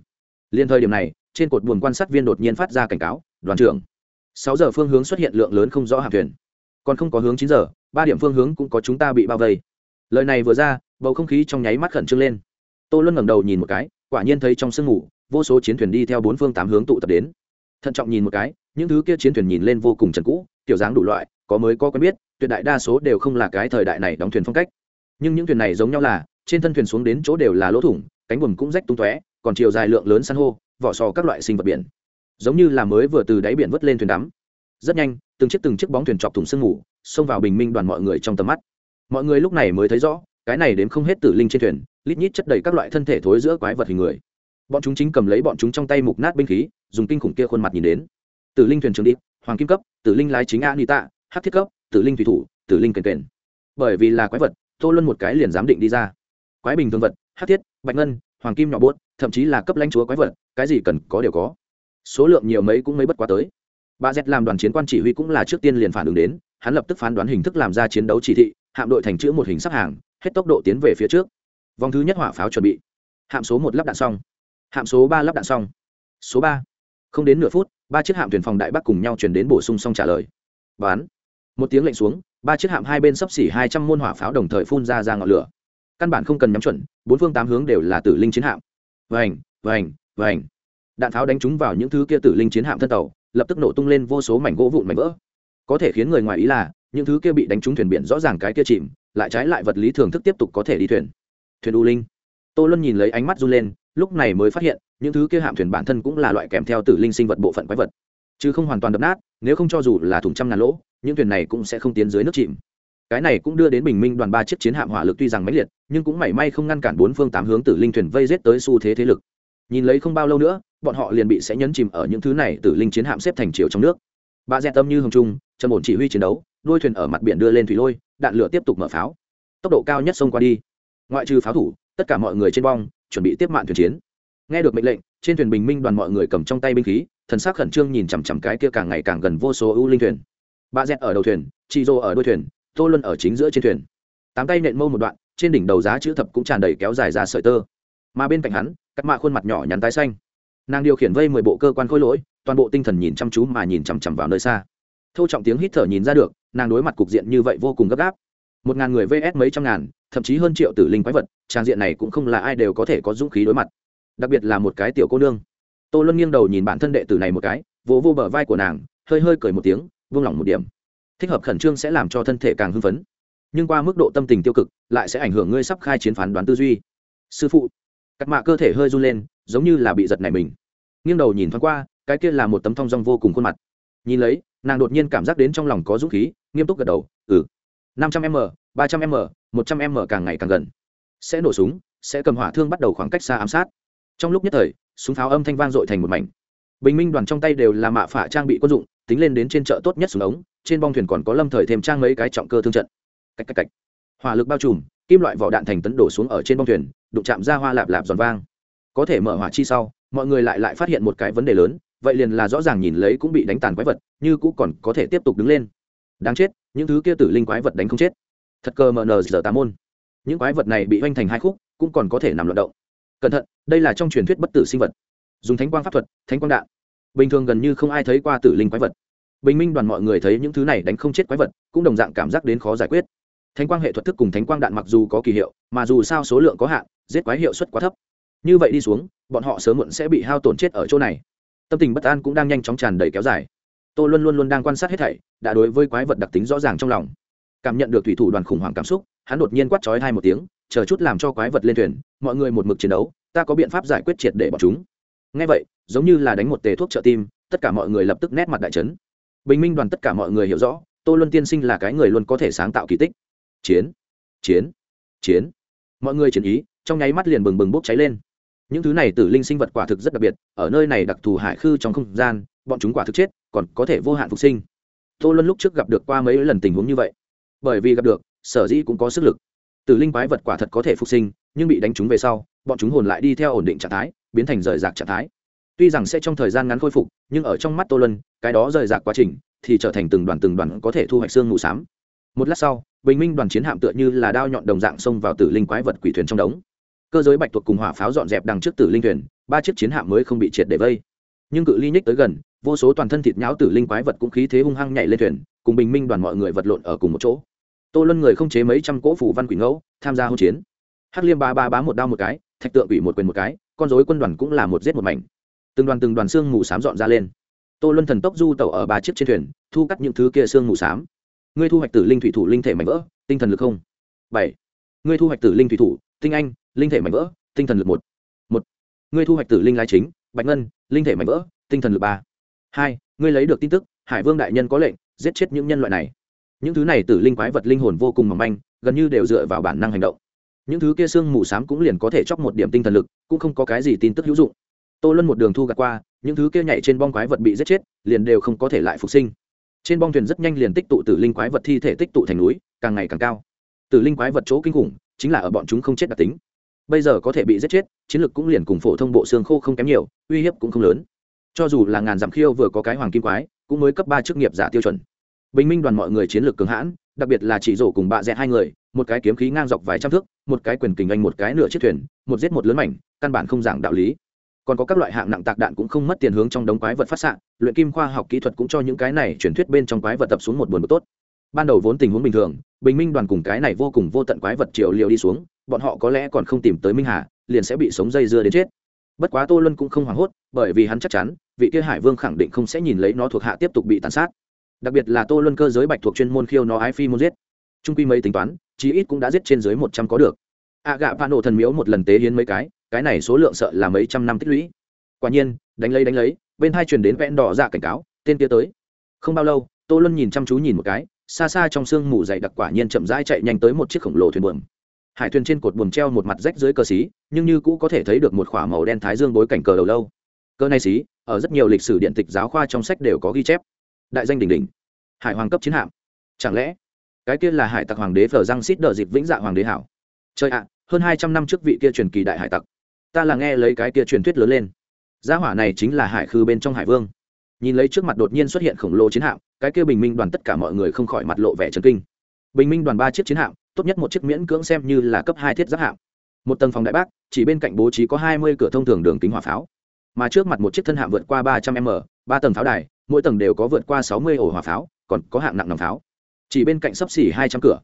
Liên thời điểm này, trên cột buồng quan sát viên đột nhiên phát ra cảnh cáo, đoàn trưởng, sáu giờ phương hướng xuất hiện lượng lớn không rõ hạm thuyền. Còn không có hướng chín giờ, ba điểm phương hướng cũng có chúng ta bị bao vây. Lời này vừa ra, bầu không khí trong nháy mắt khẩn trương lên. Tô luân ngẩng đầu nhìn một cái, quả nhiên thấy trong sương mù, vô số chiến thuyền đi theo bốn phương tám hướng tụ tập đến. Thận trọng nhìn một cái, những thứ kia chiến thuyền nhìn lên vô cùng trần cũ, kiểu dáng đủ loại có mới có quen biết, tuyệt đại đa số đều không là cái thời đại này đóng thuyền phong cách. Nhưng những thuyền này giống nhau là, trên thân thuyền xuống đến chỗ đều là lỗ thủng, cánh buồm cũng rách tung tóe, còn chiều dài lượng lớn san hô, vỏ sò các loại sinh vật biển. Giống như là mới vừa từ đáy biển vớt lên thuyền đắm. Rất nhanh, từng chiếc từng chiếc bóng thuyền chọc thủng sương mù, xông vào bình minh đoàn mọi người trong tầm mắt. Mọi người lúc này mới thấy rõ, cái này đến không hết tử linh trên thuyền, lít nhít chất đầy các loại thân thể thối giữa quái vật hình người. Bọn chúng chính cầm lấy bọn chúng trong tay mục nát binh khí, dùng kinh khủng kia khuôn mặt nhìn đến. Tử linh thuyền trưởng đi, hoàng kim cấp, tử linh lái chính a nita tạ hát thiết cấp, tử linh thủy thủ, tử linh kền kền. Bởi vì là quái vật, tô luân một cái liền giám định đi ra. Quái bình thường vật, hát thiết, bạch ngân, hoàng kim nhỏ bốt thậm chí là cấp lãnh chúa quái vật, cái gì cần có đều có. Số lượng nhiều mấy cũng mấy bất quá tới. Bà z làm đoàn chiến quan chỉ huy cũng là trước tiên liền phản ứng đến, hắn lập tức phán đoán hình thức làm ra chiến đấu chỉ thị, hạm đội thành chữ một hình sắp hàng, hết tốc độ tiến về phía trước. Vòng thứ nhất hỏa pháo chuẩn bị. Hạm số một lắp đạn xong. Hạm số ba lắp đạn xong. Số ba. Không đến nửa phút, ba chiếc hạm thuyền phòng đại bắc cùng nhau chuyển đến bổ sung xong trả lời. Bán một tiếng lệnh xuống, ba chiếc hạm hai bên sấp xỉ hai trăm môn hỏa pháo đồng thời phun ra ra ngọn lửa. Căn bản không cần nhắm chuẩn, bốn phương tám hướng đều là tử linh chiến hạm. Vành vành vành. Đạn pháo đánh trúng vào những thứ kia tử linh chiến hạm thân tàu, lập tức nổ tung lên vô số mảnh gỗ vụn mảnh vỡ. Có thể khiến người ngoài ý là, những thứ kia bị đánh trúng thuyền biển rõ ràng cái kia chìm, lại trái lại vật lý thường thức tiếp tục có thể đi thuyền. Thuyền u linh. Tô luân nhìn lấy ánh mắt run lên, lúc này mới phát hiện, những thứ kia hạm thuyền bản thân cũng là loại kèm theo tử linh sinh vật bộ phận quái vật. Chứ không hoàn toàn đập nát, nếu không cho dù là thùng trăm ngàn lỗ những thuyền này cũng sẽ không tiến dưới nước chìm. Cái này cũng đưa đến bình minh đoàn ba chiếc chiến hạm hỏa lực tuy rằng mãnh liệt, nhưng cũng mảy may không ngăn cản bốn phương tám hướng tử linh thuyền vây rết tới xu thế thế lực. Nhìn lấy không bao lâu nữa, bọn họ liền bị sẽ nhấn chìm ở những thứ này tử linh chiến hạm xếp thành chiều trong nước. Bà dẹt tâm như hồng trung, trầm ổn chỉ huy chiến đấu, đuôi thuyền ở mặt biển đưa lên thủy lôi, đạn lửa tiếp tục mở pháo. Tốc độ cao nhất xông qua đi. Ngoại trừ pháo thủ, tất cả mọi người trên bong, chuẩn bị tiếp mạng thuyền chiến. Nghe được mệnh lệnh, trên thuyền bình minh đoàn mọi người cầm trong tay binh khí, thần sắc khẩn trương nhìn chằm chằm cái kia càng ngày càng gần vô số ưu linh thuyền bà dẹt ở đầu thuyền chị dô ở đuôi thuyền tô luân ở chính giữa trên thuyền. Tám tay nện mâu một đoạn trên đỉnh đầu giá chữ thập cũng tràn đầy kéo dài ra sợi tơ. Mà bên cạnh hắn cắt mạ khuôn mặt nhỏ nhắn tái xanh. Nàng điều khiển vây mười bộ cơ quan khôi lỗi toàn bộ tinh thần nhìn chăm chú mà nhìn chằm chằm vào nơi xa. Thâu trọng tiếng hít thở nhìn ra được nàng đối mặt cục diện như vậy vô cùng gấp gáp. Một ngàn người vs mấy trăm ngàn thậm chí hơn triệu tử linh quái vật trang diện này cũng không là ai đều có thể có dũng khí đối mặt. Đặc biệt là một cái tiểu cô nương. Tô luân nghiêng đầu nhìn bản thân đệ tử này một cái vỗ vô, vô bờ vai của nàng hơi hơi cười một tiếng buông lỏng một điểm. Thích hợp khẩn trương sẽ làm cho thân thể càng hưng phấn. Nhưng qua mức độ tâm tình tiêu cực, lại sẽ ảnh hưởng ngươi sắp khai chiến phán đoán tư duy. Sư phụ. Cắt mạ cơ thể hơi run lên, giống như là bị giật này mình. Nghiêng đầu nhìn thoáng qua, cái kia là một tấm thong dong vô cùng khuôn mặt. Nhìn lấy, nàng đột nhiên cảm giác đến trong lòng có dũng khí, nghiêm túc gật đầu ừ. năm trăm m, ba trăm m, một trăm m càng ngày càng gần. Sẽ nổ súng, sẽ cầm hỏa thương bắt đầu khoảng cách xa ám sát. Trong lúc nhất thời, súng pháo âm thanh vang dội thành một mảnh. Bình minh đoàn trong tay đều là mạ phả trang bị quân dụng tính lên đến trên chợ tốt nhất xuống ống, trên bong thuyền còn có lâm thời thêm trang mấy cái trọng cơ thương trận. Cách cách cách. Hỏa lực bao trùm, kim loại vỏ đạn thành tấn đổ xuống ở trên bong thuyền, đụng chạm ra hoa lạp lạp giòn vang. Có thể mở hỏa chi sau, mọi người lại lại phát hiện một cái vấn đề lớn, vậy liền là rõ ràng nhìn lấy cũng bị đánh tàn quái vật, như cũng còn có thể tiếp tục đứng lên. Đáng chết, những thứ kia tử linh quái vật đánh không chết. Thật cơ mờ nờ giờ tám môn. Những quái vật này bị hoành thành hai khúc, cũng còn có thể nằm loạn động. Cẩn thận, đây là trong truyền thuyết bất tử sinh vật. Dùng thánh quang pháp thuật, thánh quang đạn bình thường gần như không ai thấy qua tử linh quái vật. Bình minh đoàn mọi người thấy những thứ này đánh không chết quái vật, cũng đồng dạng cảm giác đến khó giải quyết. Thánh quang hệ thuật thức cùng thánh quang đạn mặc dù có kỳ hiệu, mà dù sao số lượng có hạn, giết quái hiệu suất quá thấp. Như vậy đi xuống, bọn họ sớm muộn sẽ bị hao tổn chết ở chỗ này. Tâm tình bất an cũng đang nhanh chóng tràn đầy kéo dài. Tôi luôn luôn luôn đang quan sát hết thảy, đã đối với quái vật đặc tính rõ ràng trong lòng. Cảm nhận được thủy thủ đoàn khủng hoảng cảm xúc, hắn đột nhiên quát trói hai một tiếng, chờ chút làm cho quái vật lên thuyền, mọi người một mực chiến đấu, ta có biện pháp giải quyết triệt để bọn chúng. Ngay vậy giống như là đánh một tề thuốc trợ tim, tất cả mọi người lập tức nét mặt đại trấn bình minh đoàn tất cả mọi người hiểu rõ, tô luân tiên sinh là cái người luôn có thể sáng tạo kỳ tích. Chiến chiến chiến. Mọi người chiến ý, trong nháy mắt liền bừng bừng bốc cháy lên. Những thứ này tử linh sinh vật quả thực rất đặc biệt, ở nơi này đặc thù hải khư trong không gian, bọn chúng quả thực chết, còn có thể vô hạn phục sinh. Tô luân lúc trước gặp được qua mấy lần tình huống như vậy. Bởi vì gặp được, sở dĩ cũng có sức lực. Tử linh quái vật quả thật có thể phục sinh, nhưng bị đánh trúng về sau, bọn chúng hồn lại đi theo ổn định trạng thái, biến thành rời rạc trạng thái tuy rằng sẽ trong thời gian ngắn khôi phục, nhưng ở trong mắt tô luân, cái đó rời rạc quá trình thì trở thành từng đoàn từng đoàn có thể thu hoạch xương mù s á m một lát sau, bình minh đoàn chiến hạm tựa như là đao nhọn đồng dạng xông vào tử linh quái vật quỷ thuyền trong đống. Cơ giới bạch tuộc cùng hỏa pháo dọn dẹp đằng trước tử linh thuyền, ba chiếc chiến hạm mới không bị triệt để vây. Nhưng cự ly nhích tới gần, vô số toàn thân thịt nháo tử linh quái vật cũng khí thế hung hăng nhảy lên thuyền, cùng bình minh đoàn mọi người vật lộn ở cùng một chỗ. Tô luân người không chế mấy trăm cỗ phủ văn quỷ ngẫu, tham gia hỗn chiến. Hắc liêm ba ba bá một đao một cái, thạch tượng quỷ một quyền một cái, con dối quân đoàn cũng là một giết một mảnh từng đoàn từng đoàn xương mù xám dọn ra lên. Tô luân thần tốc du tàu ở ba chiếc trên thuyền, thu cắt những thứ kia xương mù xám. Ngươi thu hoạch tử linh thủy thủ, linh thể mảnh vỡ, tinh thần lực không? Bảy. Ngươi thu hoạch tử linh thủy thủ, tinh anh, linh thể mảnh vỡ, tinh thần lực một. Một. Ngươi thu hoạch tử linh lai chính, bạch ngân, linh thể mảnh vỡ, tinh thần lực ba. Hai. Ngươi lấy được tin tức, hải vương đại nhân có lệnh, giết chết những nhân loại này. Những thứ này tử linh quái vật linh hồn vô cùng mỏng manh, gần như đều dựa vào bản năng hành động. Những thứ kia xương mù s á m cũng liền có thể chóc một điểm tinh thần lực, cũng không có cái gì tin tức hữu dụng tô luân một đường thu gạt qua, những thứ kia nhảy trên bong quái vật bị giết chết, liền đều không có thể lại phục sinh. Trên bong thuyền rất nhanh liền tích tụ tử linh quái vật thi thể tích tụ thành núi, càng ngày càng cao. Tử linh quái vật chỗ kinh khủng, chính là ở bọn chúng không chết đặc tính. Bây giờ có thể bị giết chết, chiến lược cũng liền cùng phổ thông bộ xương khô không kém nhiều, uy hiếp cũng không lớn. Cho dù là ngàn dặm khiêu vừa có cái hoàng kim quái, cũng mới cấp ba chức nghiệp giả tiêu chuẩn. Bình minh đoàn mọi người chiến lược cường hãn, đặc biệt là chỉ rổ cùng bạ dẹ hai người, một cái kiếm khí ngang dọc vài trăm thước, một cái quyền kình anh một cái nửa chiếc thuyền, một giết một lớn mảnh, căn bản không giảng đạo lý còn có các loại hạng nặng tạc đạn cũng không mất tiền hướng trong đống quái vật phát xạ, luyện kim khoa học kỹ thuật cũng cho những cái này truyền thuyết bên trong quái vật tập xuống một buồn một tốt. Ban đầu vốn tình huống bình thường, bình minh đoàn cùng cái này vô cùng vô tận quái vật triệu liều đi xuống, bọn họ có lẽ còn không tìm tới minh hà, liền sẽ bị sống dây dưa đến chết. Bất quá tô luân cũng không hoảng hốt, bởi vì hắn chắc chắn, vị kia hải vương khẳng định không sẽ nhìn lấy nó thuộc hạ tiếp tục bị tàn sát. Đặc biệt là tô luân cơ giới bạch thuộc chuyên môn khiêu nó ái phi môn giết. Trung quy mấy tính toán, chí ít cũng đã giết trên dưới một trăm có được. A gạ pa nổ thần miếu một lần tế hiến mấy cái cái này số lượng sợ là mấy trăm năm tích lũy. Quả nhiên, đánh lấy đánh lấy, bên hai truyền đến vẽn đỏ dạ cảnh cáo, tên kia tới. Không bao lâu, tô luân nhìn chăm chú nhìn một cái, xa xa trong sương mù dày đặc quả nhiên chậm rãi chạy nhanh tới một chiếc khổng lồ thuyền buồm. Hải thuyền trên cột buồm treo một mặt rách dưới cờ xí, nhưng như cũ có thể thấy được một khỏa màu đen thái dương bối cảnh cờ đầu lâu. Cờ này xí, ở rất nhiều lịch sử điện tịch giáo khoa trong sách đều có ghi chép. Đại danh đỉnh đỉnh. Hải hoàng cấp chiến hạm. Chẳng lẽ, cái kia là hải tặc hoàng đế phở răng xít đờ dịp vĩnh dạ hoàng đế hảo? Trời ạ, hơn hai trăm năm trước vị kia truyền kỳ đại hải tặc ta là nghe lấy cái kia truyền thuyết lớn lên. Gia hỏa này chính là hải khư bên trong hải vương. Nhìn lấy trước mặt đột nhiên xuất hiện khổng lồ chiến hạm, cái kia bình minh đoàn tất cả mọi người không khỏi mặt lộ vẻ trần kinh. Bình minh đoàn ba chiếc chiến hạm, tốt nhất một chiếc miễn cưỡng xem như là cấp hai thiết giáp hạm. Một tầng phòng đại bác, chỉ bên cạnh bố trí có hai mươi cửa thông thường đường kính hỏa pháo. Mà trước mặt một chiếc thân hạm vượt qua ba trăm m, ba tầng pháo đài, mỗi tầng đều có vượt qua sáu mươi ổ hỏa pháo, còn có hạng nặng nòng pháo. Chỉ bên cạnh sấp xỉ hai trăm cửa.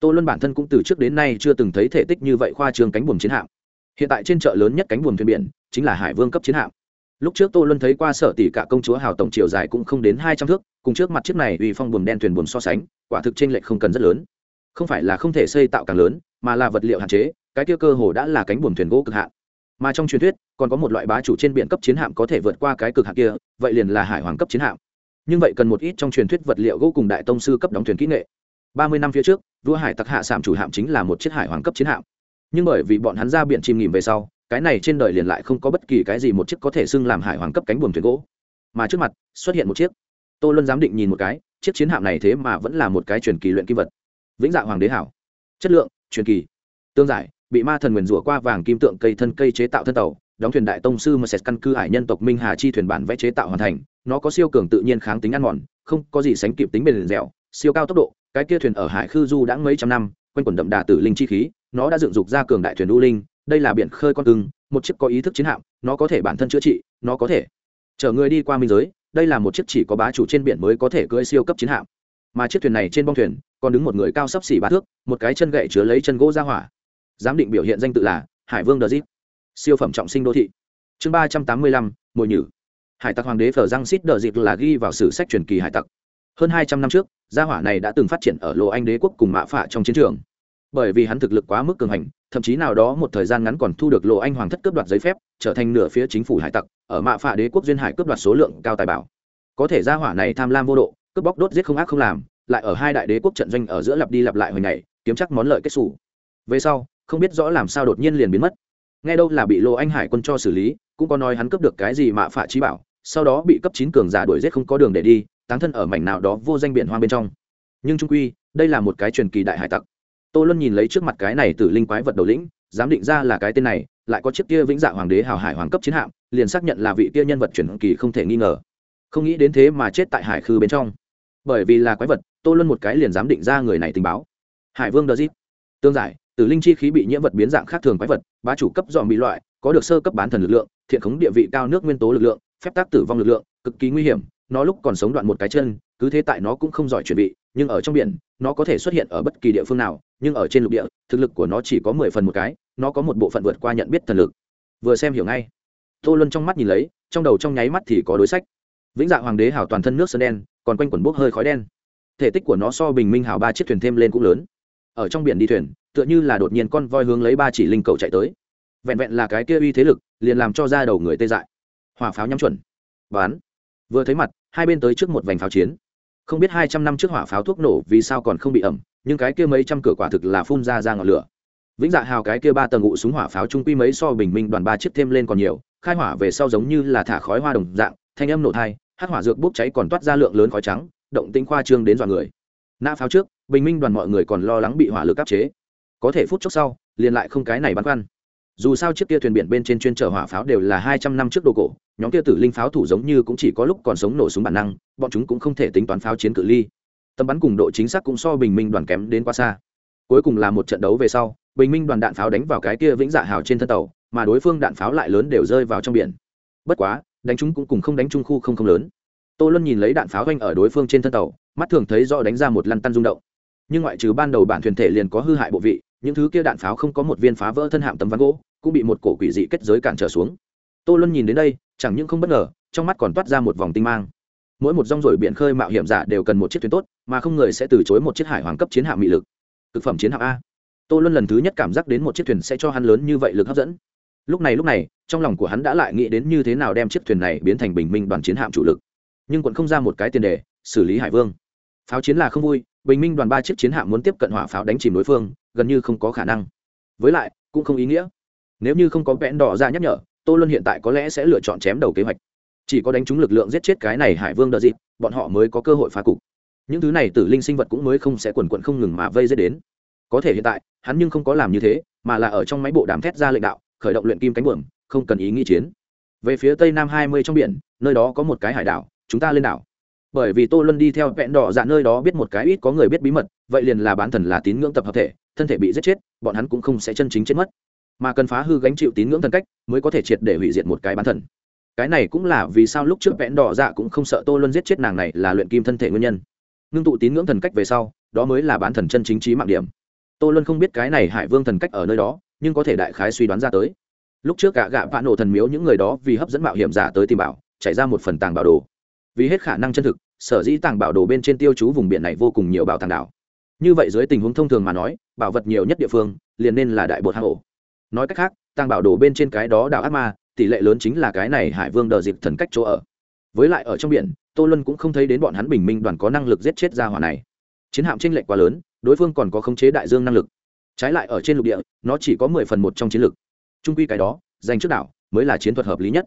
Tô luân bản thân cũng từ trước đến nay chưa từng thấy thể tích như vậy khoa trương cánh buồm chiến hạm hiện tại trên chợ lớn nhất cánh buồm thuyền biển chính là hải vương cấp chiến hạm. Lúc trước tô luân thấy qua sở tỷ cả công chúa hào tổng chiều dài cũng không đến hai trăm thước, cùng trước mặt chiếc này uy phong buồm đen thuyền buồm so sánh, quả thực trên lệch không cần rất lớn. Không phải là không thể xây tạo càng lớn, mà là vật liệu hạn chế, cái kia cơ hồ đã là cánh buồm thuyền gỗ cực hạn. Mà trong truyền thuyết, còn có một loại bá chủ trên biển cấp chiến hạm có thể vượt qua cái cực hạn kia, vậy liền là hải hoàng cấp chiến hạm. Nhưng vậy cần một ít trong truyền thuyết vật liệu gỗ cùng đại tông sư cấp đóng thuyền kỹ nghệ. Ba mươi năm phía trước, vua hải tặc hạ sản chủ hạm chính là một chiếc hải hoàng cấp chiến hạm nhưng bởi vì bọn hắn ra biển chìm nghỉm về sau, cái này trên đời liền lại không có bất kỳ cái gì một chiếc có thể xưng làm hải hoàng cấp cánh buồm thuyền gỗ. Mà trước mặt, xuất hiện một chiếc. Tô luân giám định nhìn một cái, chiếc chiến hạm này thế mà vẫn là một cái truyền kỳ luyện kim vật. Vĩnh dạ hoàng đế hảo. Chất lượng, truyền kỳ. Tương giải, bị ma thần nguyền rủa qua vàng kim tượng cây thân cây chế tạo thân tàu, đóng thuyền đại tông sư mà xét căn cư hải nhân tộc minh hà chi thuyền bản vẽ chế tạo hoàn thành, nó có siêu cường tự nhiên kháng tính ăn mòn, không có gì sánh kịp tính bền dẻo, siêu cao tốc độ, cái kia thuyền ở hải khư du đã mấy trăm năm, quanh quần đậm đà tử linh chi khí nó đã dựng dục ra cường đại thuyền u linh, đây là biển khơi con cưng, một chiếc có ý thức chiến hạm, nó có thể bản thân chữa trị, nó có thể chở người đi qua minh giới, đây là một chiếc chỉ có bá chủ trên biển mới có thể cưỡi siêu cấp chiến hạm. Mà chiếc thuyền này trên bong thuyền, còn đứng một người cao sấp xỉ ba thước, một cái chân gậy chứa lấy chân gỗ ra hỏa. Giám định biểu hiện danh tự là hải vương đờ dít siêu phẩm trọng sinh đô thị. Chương ba trăm tám mươi lăm mùi nhử. Hải tặc hoàng đế phở giang xít đờ dịp là ghi vào sử sách truyền kỳ hải tặc. Hơn hai trăm năm trước, gia hỏa này đã từng phát triển ở lộ anh đế quốc cùng mạ phạ trong chiến trường bởi vì hắn thực lực quá mức cường hành, thậm chí nào đó một thời gian ngắn còn thu được lộ anh hoàng thất cướp đoạt giấy phép, trở thành nửa phía chính phủ hải tặc, ở mạ phạ đế quốc duyên hải cướp đoạt số lượng cao tài bảo. Có thể ra hỏa này tham lam vô độ, cướp bóc đốt giết không ác không làm, lại ở hai đại đế quốc trận doanh ở giữa lặp đi lặp lại hồi ngày, kiếm chắc món lợi kết xù. Về sau, không biết rõ làm sao đột nhiên liền biến mất. Nghe đâu là bị lộ anh hải quân cho xử lý, cũng có nói hắn cướp được cái gì mạ phạ trí bảo, sau đó bị cấp chín cường giả đuổi giết không có đường để đi, táng thân ở mảnh nào đó vô danh biển hoang bên trong. Nhưng trung quy, đây là một cái truyền kỳ đại hải tặc tô luân nhìn lấy trước mặt cái này từ linh quái vật đầu lĩnh dám định ra là cái tên này, lại có chiếc kia vĩnh dạ hoàng đế hào hải hoàng cấp chiến hạm, liền xác nhận là vị kia nhân vật chuyển kỳ không thể nghi ngờ. Không nghĩ đến thế mà chết tại hải khư bên trong. Bởi vì là quái vật, tô luân một cái liền dám định ra người này tình báo. Hải vương đờ dít tương giải, tử linh chi khí bị nhiễm vật biến dạng khác thường quái vật, bá chủ cấp dòm bị loại, có được sơ cấp bán thần lực lượng, thiện khống địa vị cao nước nguyên tố lực lượng, phép tác tử vong lực lượng, cực kỳ nguy hiểm, nó lúc còn sống đoạn một cái chân, cứ thế tại nó cũng không giỏi chuẩn bị, nhưng ở trong biển, nó có thể xuất hiện ở bất kỳ địa phương nào nhưng ở trên lục địa, thực lực của nó chỉ có mười phần một cái, nó có một bộ phận vượt qua nhận biết thần lực. Vừa xem hiểu ngay. Tô luân trong mắt nhìn lấy, trong đầu trong nháy mắt thì có đối sách. Vĩnh dạ hoàng đế hảo toàn thân nước sơn đen, còn quanh quần bốc hơi khói đen. Thể tích của nó so bình minh hảo ba chiếc thuyền thêm lên cũng lớn. Ở trong biển đi thuyền, tựa như là đột nhiên con voi hướng lấy ba chỉ linh cầu chạy tới. Vẹn vẹn là cái kia uy thế lực, liền làm cho ra đầu người tê dại. Hỏa pháo nhắm chuẩn. Bán. Vừa thấy mặt, hai bên tới trước một vành pháo chiến. Không biết hai trăm năm trước hỏa pháo thuốc nổ vì sao còn không bị ẩm nhưng cái kia mấy trăm cửa quả thực là phun ra ra ngọn lửa. Vĩnh dạ hào cái kia ba tầng ngụ súng hỏa pháo trung quy mấy so bình minh đoàn ba chiếc thêm lên còn nhiều, khai hỏa về sau giống như là thả khói hoa đồng dạng, thanh âm nổ thai hát hỏa dược bốc cháy còn toát ra lượng lớn khói trắng, động tĩnh khoa trương đến dọa người. Nã pháo trước, bình minh đoàn mọi người còn lo lắng bị hỏa lực áp chế. Có thể phút chốc sau, liền lại không cái này băn khoăn. Dù sao chiếc kia thuyền biển bên trên chuyên chở hỏa pháo đều là hai trăm năm trước đồ cổ, nhóm kia tử linh pháo thủ giống như cũng chỉ có lúc còn sống nổ súng bản năng, bọn chúng cũng không thể tính toán pháo chiến cự ly tầm bắn cùng độ chính xác cũng so bình minh đoàn kém đến quá xa. Cuối cùng là một trận đấu về sau, bình minh đoàn đạn pháo đánh vào cái kia vĩnh dạ hào trên thân tàu, mà đối phương đạn pháo lại lớn đều rơi vào trong biển. Bất quá, đánh chúng cũng cùng không đánh trung khu không không lớn. Tô luân nhìn lấy đạn pháo doanh ở đối phương trên thân tàu, mắt thường thấy rõ đánh ra một lăn tăn rung động. Nhưng ngoại trừ ban đầu bản thuyền thể liền có hư hại bộ vị, những thứ kia đạn pháo không có một viên phá vỡ thân hạm tấm ván gỗ, cũng bị một cổ quỷ dị kết giới cản trở xuống. Tô luân nhìn đến đây, chẳng những không bất ngờ, trong mắt còn toát ra một vòng tinh mang mỗi một rong rổi biển khơi mạo hiểm giả đều cần một chiếc thuyền tốt, mà không người sẽ từ chối một chiếc hải hoàng cấp chiến hạm mị lực. Thực phẩm chiến hạm a. Tô luân lần thứ nhất cảm giác đến một chiếc thuyền sẽ cho hắn lớn như vậy lực hấp dẫn. Lúc này lúc này, trong lòng của hắn đã lại nghĩ đến như thế nào đem chiếc thuyền này biến thành bình minh đoàn chiến hạm chủ lực. Nhưng quận không ra một cái tiền đề, xử lý hải vương. Pháo chiến là không vui, bình minh đoàn ba chiếc chiến hạm muốn tiếp cận hỏa pháo đánh chìm đối phương, gần như không có khả năng. Với lại, cũng không ý nghĩa. Nếu như không có vẽn đỏ ra nhắc nhở, tô luân hiện tại có lẽ sẽ lựa chọn chém đầu kế hoạch chỉ có đánh trúng lực lượng giết chết cái này hải vương đợi dịp, bọn họ mới có cơ hội phá cục. Những thứ này tử linh sinh vật cũng mới không sẽ quần quận không ngừng mà vây dết đến. Có thể hiện tại, hắn nhưng không có làm như thế, mà là ở trong máy bộ đàm thét ra lệnh đạo, khởi động luyện kim cánh buồm, không cần ý nghĩ chiến. Về phía tây nam hai mươi trong biển, nơi đó có một cái hải đảo, chúng ta lên đảo. Bởi vì tô luân đi theo vẹn đỏ dạ nơi đó biết một cái ít có người biết bí mật, vậy liền là bán thần là tín ngưỡng tập hợp thể, thân thể bị giết chết, bọn hắn cũng không sẽ chân chính chết mất. Mà cần phá hư gánh chịu tín ngưỡng thần cách, mới có thể triệt để hủy diệt một cái bán thần cái này cũng là vì sao lúc trước vẽn đỏ dạ cũng không sợ tô luân giết chết nàng này là luyện kim thân thể nguyên nhân. Ngưng tụ tín ngưỡng thần cách về sau, đó mới là bán thần chân chính trí mạng điểm. Tô luân không biết cái này hải vương thần cách ở nơi đó, nhưng có thể đại khái suy đoán ra tới. Lúc trước cả gạ vạ nổ thần miếu những người đó vì hấp dẫn mạo hiểm giả tới tìm bảo chạy ra một phần tàng bảo đồ. Vì hết khả năng chân thực, sở dĩ tàng bảo đồ bên trên tiêu chú vùng biển này vô cùng nhiều bảo tàng đảo. Như vậy dưới tình huống thông thường mà nói, bảo vật nhiều nhất địa phương liền nên là đại bột hang ổ. Nói cách khác, tàng bảo đồ bên trên cái đó đảo ác ma tỷ lệ lớn chính là cái này hải vương đờ dịp thần cách chỗ ở. Với lại ở trong biển, tô luân cũng không thấy đến bọn hắn bình minh đoàn có năng lực giết chết ra hỏa này. Chiến hạm tranh lệch quá lớn, đối phương còn có khống chế đại dương năng lực. Trái lại ở trên lục địa, nó chỉ có mười phần một trong chiến lược trung quy cái đó dành trước đảo mới là chiến thuật hợp lý nhất.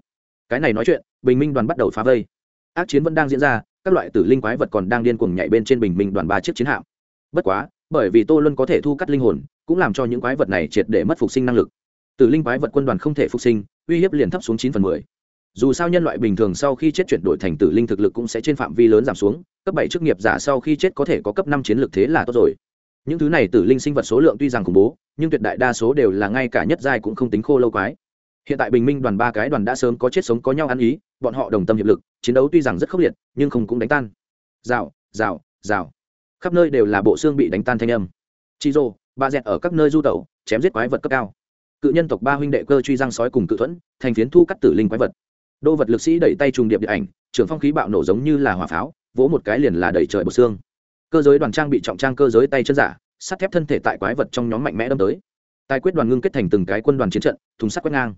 Cái này nói chuyện, bình minh đoàn bắt đầu phá vây. Ác chiến vẫn đang diễn ra, các loại tử linh quái vật còn đang điên cuồng nhảy bên trên bình minh đoàn ba chiếc chiến hạm. Bất quá, bởi vì tô luân có thể thu cắt linh hồn, cũng làm cho những quái vật này triệt để mất phục sinh năng lực tử linh quái vật quân đoàn không thể phục sinh, uy hiếp liền thấp xuống chín phần mười. Dù sao nhân loại bình thường sau khi chết chuyển đổi thành tử linh thực lực cũng sẽ trên phạm vi lớn giảm xuống, cấp bảy chức nghiệp giả sau khi chết có thể có cấp năm chiến lược thế là tốt rồi. Những thứ này tử linh sinh vật số lượng tuy rằng khủng bố, nhưng tuyệt đại đa số đều là ngay cả nhất giai cũng không tính khô lâu quái. Hiện tại bình minh đoàn ba cái đoàn đã sớm có chết sống có nhau ăn ý, bọn họ đồng tâm hiệp lực, chiến đấu tuy rằng rất khốc liệt, nhưng không cũng đánh tan. Rào rào rào. Khắp nơi đều là bộ xương bị đánh tan thanh âm. Chi rô ba dẹt ở các nơi du tẩu, chém giết quái vật cấp cao cự nhân tộc ba huynh đệ cơ truy răng sói cùng cự thuẫn, thành phiến thu cắt tử linh quái vật. Đô vật lực sĩ đẩy tay trùng điệp điện ảnh, trường phong khí bạo nổ giống như là hỏa pháo, vỗ một cái liền là đẩy trời bột xương. Cơ giới đoàn trang bị trọng trang cơ giới tay chân giả, sắt thép thân thể tại quái vật trong nhóm mạnh mẽ đâm tới. Tài quyết đoàn ngưng kết thành từng cái quân đoàn chiến trận, thùng sắt quét ngang.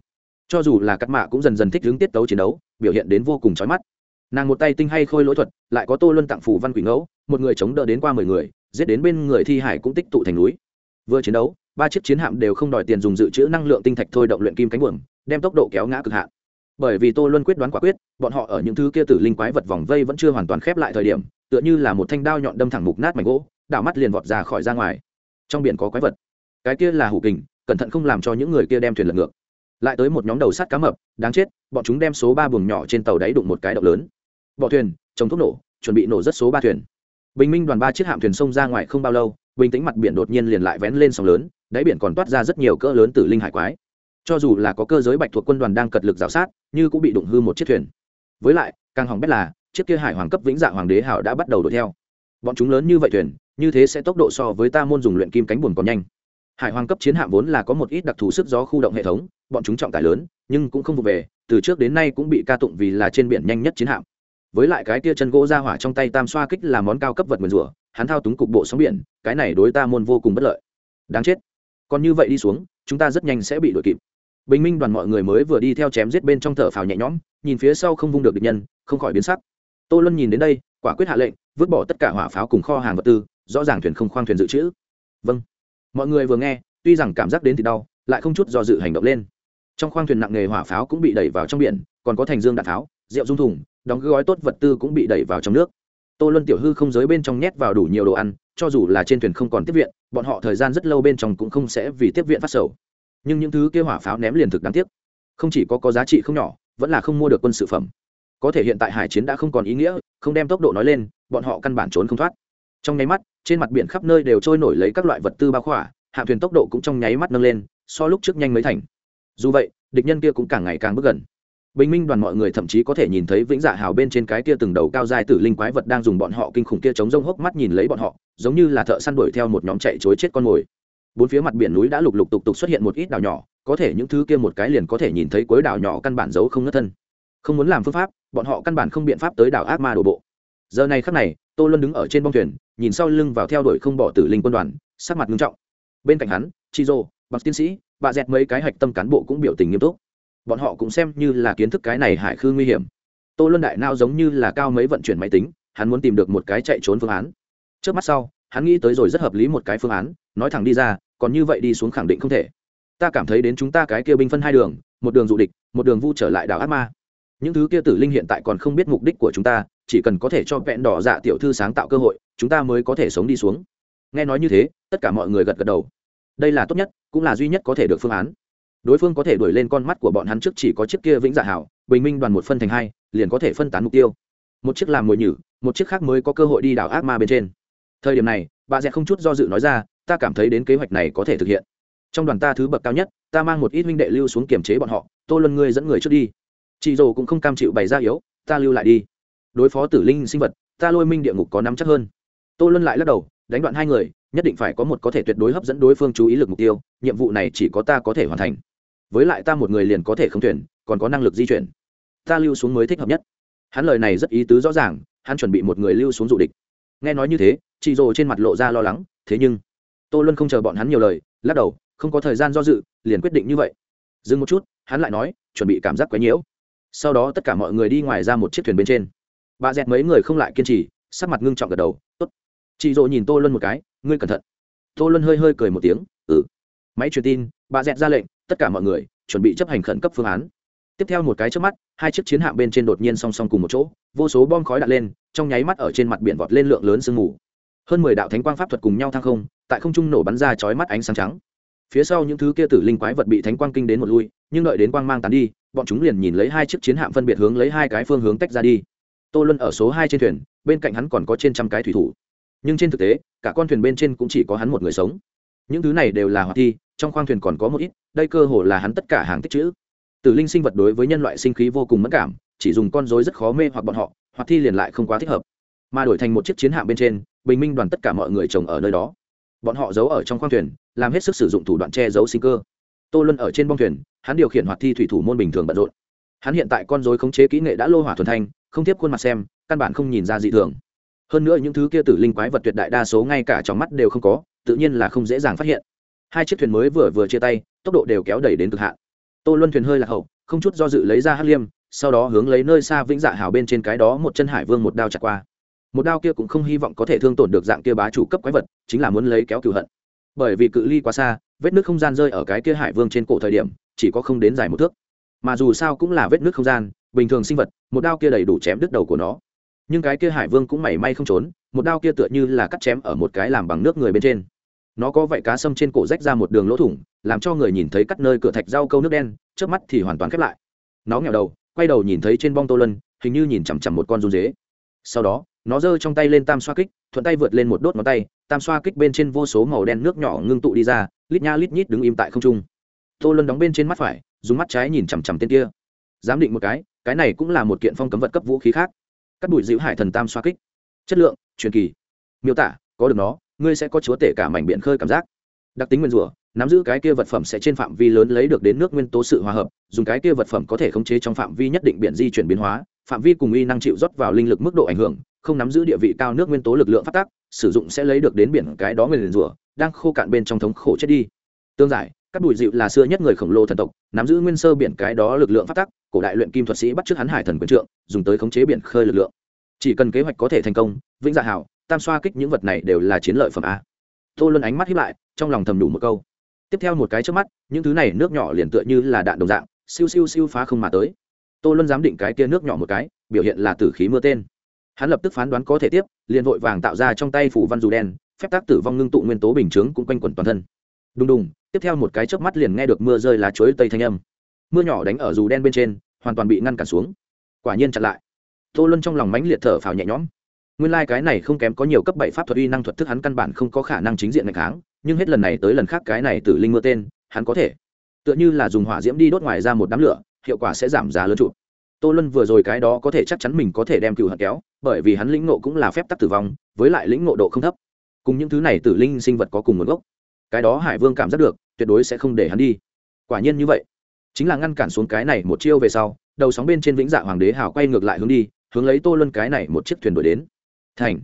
Cho dù là cắt mạ cũng dần dần thích hướng tiết tấu chiến đấu, biểu hiện đến vô cùng chói mắt. Nàng một tay tinh hay khôi lỗi thuật, lại có tô luân tặng phủ văn quỷ ngẫu, một người chống đỡ đến qua mười người, giết đến bên người thi hải cũng tích tụ thành núi. Vừa chiến đấu ba chiếc chiến hạm đều không đòi tiền dùng dự trữ năng lượng tinh thạch thôi động luyện kim cánh buồm, đem tốc độ kéo ngã cực hạn. Bởi vì tô luân quyết đoán quả quyết, bọn họ ở những thứ kia tử linh quái vật vòng vây vẫn chưa hoàn toàn khép lại thời điểm, tựa như là một thanh đao nhọn đâm thẳng mục nát mảnh gỗ, đảo mắt liền vọt ra khỏi ra ngoài. Trong biển có quái vật. Cái kia là hủ kình, cẩn thận không làm cho những người kia đem thuyền lật ngược. Lại tới một nhóm đầu sắt cá mập, đáng chết, bọn chúng đem số ba buồng nhỏ trên tàu đáy đụng một cái động lớn. Bỏ thuyền, chống thuốc nổ, chuẩn bị nổ rất số ba thuyền. Bình minh đoàn ba chiếc hạm thuyền sông ra ngoài không bao lâu bình tĩnh mặt biển đột nhiên liền lại vén lên sóng lớn, đáy biển còn toát ra rất nhiều cỡ lớn từ linh hải quái. Cho dù là có cơ giới bạch thuộc quân đoàn đang cật lực rào sát, như cũng bị đụng hư một chiếc thuyền. Với lại, càng hỏng bét là, chiếc kia hải hoàng cấp vĩnh dạ hoàng đế hảo đã bắt đầu đuổi theo. Bọn chúng lớn như vậy thuyền, như thế sẽ tốc độ so với ta môn dùng luyện kim cánh buồn còn nhanh. Hải hoàng cấp chiến hạm vốn là có một ít đặc thù sức gió khu động hệ thống, bọn chúng trọng tải lớn, nhưng cũng không vụ về, từ trước đến nay cũng bị ca tụng vì là trên biển nhanh nhất chiến hạm với lại cái tia chân gỗ ra hỏa trong tay tam xoa kích là món cao cấp vật mượn rủa, hắn thao túng cục bộ sóng biển, cái này đối ta môn vô cùng bất lợi. Đáng chết. Còn như vậy đi xuống, chúng ta rất nhanh sẽ bị đuổi kịp. Bình minh đoàn mọi người mới vừa đi theo chém giết bên trong thở phào nhẹ nhõm, nhìn phía sau không vung được địch nhân, không khỏi biến sắc. Tô luân nhìn đến đây, quả quyết hạ lệnh, vứt bỏ tất cả hỏa pháo cùng kho hàng vật tư, rõ ràng thuyền không khoang thuyền dự trữ. Vâng. Mọi người vừa nghe, tuy rằng cảm giác đến thì đau, lại không chút do dự hành động lên. Trong khoang thuyền nặng nghề hỏa pháo cũng bị đẩy vào trong biển, còn có thành dương đạn pháo rượu dung thùng đóng gói tốt vật tư cũng bị đẩy vào trong nước. Tô luân tiểu hư không giới bên trong nhét vào đủ nhiều đồ ăn, cho dù là trên thuyền không còn tiếp viện, bọn họ thời gian rất lâu bên trong cũng không sẽ vì tiếp viện phát sầu. Nhưng những thứ kia hỏa pháo ném liền thực đáng tiếc. Không chỉ có có giá trị không nhỏ, vẫn là không mua được quân sự phẩm. Có thể hiện tại hải chiến đã không còn ý nghĩa, không đem tốc độ nói lên, bọn họ căn bản trốn không thoát. Trong nháy mắt, trên mặt biển khắp nơi đều trôi nổi lấy các loại vật tư bao khỏa hạ thuyền tốc độ cũng trong nháy mắt nâng lên, so lúc trước nhanh mấy thành. Dù vậy, địch nhân kia cũng càng ngày càng bước gần bình minh đoàn mọi người thậm chí có thể nhìn thấy vĩnh dạ hào bên trên cái kia từng đầu cao dài tử linh quái vật đang dùng bọn họ kinh khủng kia chống rông hốc mắt nhìn lấy bọn họ, giống như là thợ săn đuổi theo một nhóm chạy chối chết con mồi. Bốn phía mặt biển núi đã lục lục tục tục xuất hiện một ít đảo nhỏ, có thể những thứ kia một cái liền có thể nhìn thấy cuối đảo nhỏ căn bản giấu không ngất thân. Không muốn làm phương pháp, bọn họ căn bản không biện pháp tới đảo ác ma đổ bộ. Giờ này khắc này, tô luân đứng ở trên bông thuyền, nhìn sau lưng vào theo đuổi không bỏ tử linh quân đoàn, sắc mặt nghiêm trọng. Bên cạnh hắn, chi rô bằng tiến sĩ bà dẹt mấy cái hạch tâm cán bộ cũng biểu tình nghiêm túc bọn họ cũng xem như là kiến thức cái này hải khư nguy hiểm. Tô luân đại nao giống như là cao mấy vận chuyển máy tính, hắn muốn tìm được một cái chạy trốn phương án. Trước mắt sau, hắn nghĩ tới rồi rất hợp lý một cái phương án, nói thẳng đi ra, còn như vậy đi xuống khẳng định không thể. Ta cảm thấy đến chúng ta cái kia binh phân hai đường, một đường dụ địch, một đường vu trở lại đảo ác ma. Những thứ kia tử linh hiện tại còn không biết mục đích của chúng ta, chỉ cần có thể cho vẹn đỏ dạ tiểu thư sáng tạo cơ hội, chúng ta mới có thể sống đi xuống. Nghe nói như thế, tất cả mọi người gật gật đầu. Đây là tốt nhất, cũng là duy nhất có thể được phương án đối phương có thể đuổi lên con mắt của bọn hắn trước chỉ có chiếc kia vĩnh dạ hảo, bình minh đoàn một phân thành hai, liền có thể phân tán mục tiêu. Một chiếc làm mồi nhử, một chiếc khác mới có cơ hội đi đảo ác ma bên trên. Thời điểm này, bà dẹ không chút do dự nói ra, ta cảm thấy đến kế hoạch này có thể thực hiện. Trong đoàn ta thứ bậc cao nhất, ta mang một ít huynh đệ lưu xuống kiềm chế bọn họ, tô luân ngươi dẫn người trước đi. Chị dồ cũng không cam chịu bày ra yếu, ta lưu lại đi. Đối phó tử linh sinh vật, ta lôi minh địa ngục có nắm chắc hơn. Tô luân lại lắc đầu, đánh đoạn hai người, nhất định phải có một có thể tuyệt đối hấp dẫn đối phương chú ý lực mục tiêu, nhiệm vụ này chỉ có ta có thể hoàn thành với lại ta một người liền có thể không thuyền, còn có năng lực di chuyển. Ta lưu xuống mới thích hợp nhất. Hắn lời này rất ý tứ rõ ràng, hắn chuẩn bị một người lưu xuống dụ địch. Nghe nói như thế chị rồ trên mặt lộ ra lo lắng, thế nhưng, tô luân không chờ bọn hắn nhiều lời, lắc đầu, không có thời gian do dự, liền quyết định như vậy. Dừng một chút, hắn lại nói, chuẩn bị cảm giác quấy nhiễu. Sau đó tất cả mọi người đi ngoài ra một chiếc thuyền bên trên. Bà dẹt mấy người không lại kiên trì, sắc mặt ngưng trọng gật đầu, tốt. Chị dỗ nhìn tô luân một cái, ngươi cẩn thận. Tô luân hơi hơi cười một tiếng ừ. Máy truyền tin, bà dẹt ra lệnh tất cả mọi người chuẩn bị chấp hành khẩn cấp phương án. Tiếp theo một cái trước mắt, hai chiếc chiến hạm bên trên đột nhiên song song cùng một chỗ, vô số bom khói đặt lên, trong nháy mắt ở trên mặt biển vọt lên lượng lớn sương mù. Hơn mười đạo thánh quang pháp thuật cùng nhau thăng không, tại không trung nổ bắn ra chói mắt ánh sáng trắng. Phía sau những thứ kia tử linh quái vật bị thánh quang kinh đến một lui, nhưng đợi đến quang mang tán đi, bọn chúng liền nhìn lấy hai chiếc chiến hạm phân biệt hướng lấy hai cái phương hướng tách ra đi. Tô luân ở số hai trên thuyền, bên cạnh hắn còn có trên trăm cái thủy thủ. Nhưng trên thực tế, cả con thuyền bên trên cũng chỉ có hắn một người sống những thứ này đều là hoạt thi, trong khoang thuyền còn có một ít, đây cơ hồ là hắn tất cả hàng tích chữ. Tử linh sinh vật đối với nhân loại sinh khí vô cùng mất cảm, chỉ dùng con dối rất khó mê hoặc bọn họ, hoạt thi liền lại không quá thích hợp. Mà đổi thành một chiếc chiến hạm bên trên, bình minh đoàn tất cả mọi người trồng ở nơi đó. Bọn họ giấu ở trong khoang thuyền, làm hết sức sử dụng thủ đoạn che giấu sinh cơ. Tô luân ở trên bong thuyền, hắn điều khiển hoạt thi thủy thủ môn bình thường bận rộn. Hắn hiện tại con dối khống chế kỹ nghệ đã lô hỏa thuần thanh, không tiếp khuôn mặt xem, căn bản không nhìn ra dị thường. Hơn nữa những thứ kia tử linh quái vật tuyệt đại đa số ngay cả trong mắt đều không có tự nhiên là không dễ dàng phát hiện. Hai chiếc thuyền mới vừa vừa chia tay, tốc độ đều kéo đẩy đến cực hạn. Tô luân thuyền hơi lạc hậu, không chút do dự lấy ra hắc liêm, sau đó hướng lấy nơi xa vĩnh dạ hào bên trên cái đó một chân hải vương một đao chặt qua. Một đao kia cũng không hy vọng có thể thương tổn được dạng kia bá chủ cấp quái vật, chính là muốn lấy kéo cửu hận. Bởi vì cự ly quá xa, vết nước không gian rơi ở cái kia hải vương trên cổ thời điểm, chỉ có không đến dài một thước. Mà dù sao cũng là vết nước không gian, bình thường sinh vật, một đao kia đầy đủ chém đứt đầu của nó. Nhưng cái kia hải vương cũng mảy may không trốn, một đao kia tựa như là cắt chém ở một cái làm bằng nước người bên trên nó có vảy cá sâm trên cổ rách ra một đường lỗ thủng, làm cho người nhìn thấy cắt nơi cửa thạch rau câu nước đen trước mắt thì hoàn toàn khép lại. Nó nghèo đầu, quay đầu nhìn thấy trên bong tô lân, hình như nhìn chằm chằm một con run dế. Sau đó, nó giơ trong tay lên tam xoa kích, thuận tay vượt lên một đốt ngón tay, tam xoa kích bên trên vô số màu đen nước nhỏ ngưng tụ đi ra, lít nha lít nhít đứng im tại không trung. Tô lân đóng bên trên mắt phải, dùng mắt trái nhìn chằm chằm tên kia. Giám định một cái cái này cũng là một kiện phong cấm vật cấp vũ khí khác. Cắt bụi dịu hải thần tam xoa kích. Chất lượng, truyền kỳ. Miêu tả, có được nó ngươi sẽ có chúa tể cả mảnh biển khơi cảm giác. Đặc tính nguyên rủa nắm giữ cái kia vật phẩm sẽ trên phạm vi lớn lấy được đến nước nguyên tố sự hòa hợp, dùng cái kia vật phẩm có thể khống chế trong phạm vi nhất định biển di chuyển biến hóa, phạm vi cùng y năng chịu rót vào linh lực mức độ ảnh hưởng, không nắm giữ địa vị cao nước nguyên tố lực lượng phát tác, sử dụng sẽ lấy được đến biển cái đó nguyên rủa đang khô cạn bên trong thống khổ chết đi. Tương giải, các bùi dịu là xưa nhất người khổng lồ thần tộc, nắm giữ nguyên sơ biển cái đó lực lượng phát tác, cổ đại luyện kim thuật sĩ bắt chước hắn hải thần quyền trượng, dùng tới khống chế biển khơi lực lượng. Chỉ cần kế hoạch có thể thành công, vĩnh dạ hảo tam xoa kích những vật này đều là chiến lợi phẩm a. Tô luân ánh mắt hiếp lại, trong lòng thầm đủ một câu. Tiếp theo một cái trước mắt, những thứ này nước nhỏ liền tựa như là đạn đồng dạng, siêu siêu siêu phá không mà tới. Tô luân dám định cái kia nước nhỏ một cái, biểu hiện là tử khí mưa tên. Hắn lập tức phán đoán có thể tiếp, liền vội vàng tạo ra trong tay phủ văn dù đen, phép tác tử vong ngưng tụ nguyên tố bình chướng cũng quanh quẩn toàn thân. Đùng đùng, tiếp theo một cái chớp mắt liền nghe được mưa rơi lá chuối tây thanh âm. Mưa nhỏ đánh ở dù đen bên trên, hoàn toàn bị ngăn cản xuống. Quả nhiên chặn lại. Tô luân trong lòng mánh liệt thở phào nhẹ nhõm nguyên lai、like、cái này không kém có nhiều cấp bảy pháp thuật uy năng thuật thức hắn căn bản không có khả năng chính diện ngày kháng, nhưng hết lần này tới lần khác cái này tử linh mưa tên, hắn có thể. Tựa như là dùng hỏa diễm đi đốt ngoài ra một đám lửa, hiệu quả sẽ giảm giá lớn chụp tô luân vừa rồi cái đó có thể chắc chắn mình có thể đem cựu hận kéo, bởi vì hắn lĩnh ngộ cũng là phép tắc tử vong, với lại lĩnh ngộ độ không thấp. Cùng những thứ này tử linh sinh vật có cùng nguồn gốc. Cái đó hải vương cảm giác được, tuyệt đối sẽ không để hắn đi. Quả nhiên như vậy. Chính là ngăn cản xuống cái này một chiêu về sau, đầu sóng bên trên vĩnh dạ hoàng đế hào quay ngược lại hướng đi, hướng lấy tô luân cái này một chiếc thuyền đổi đến thành.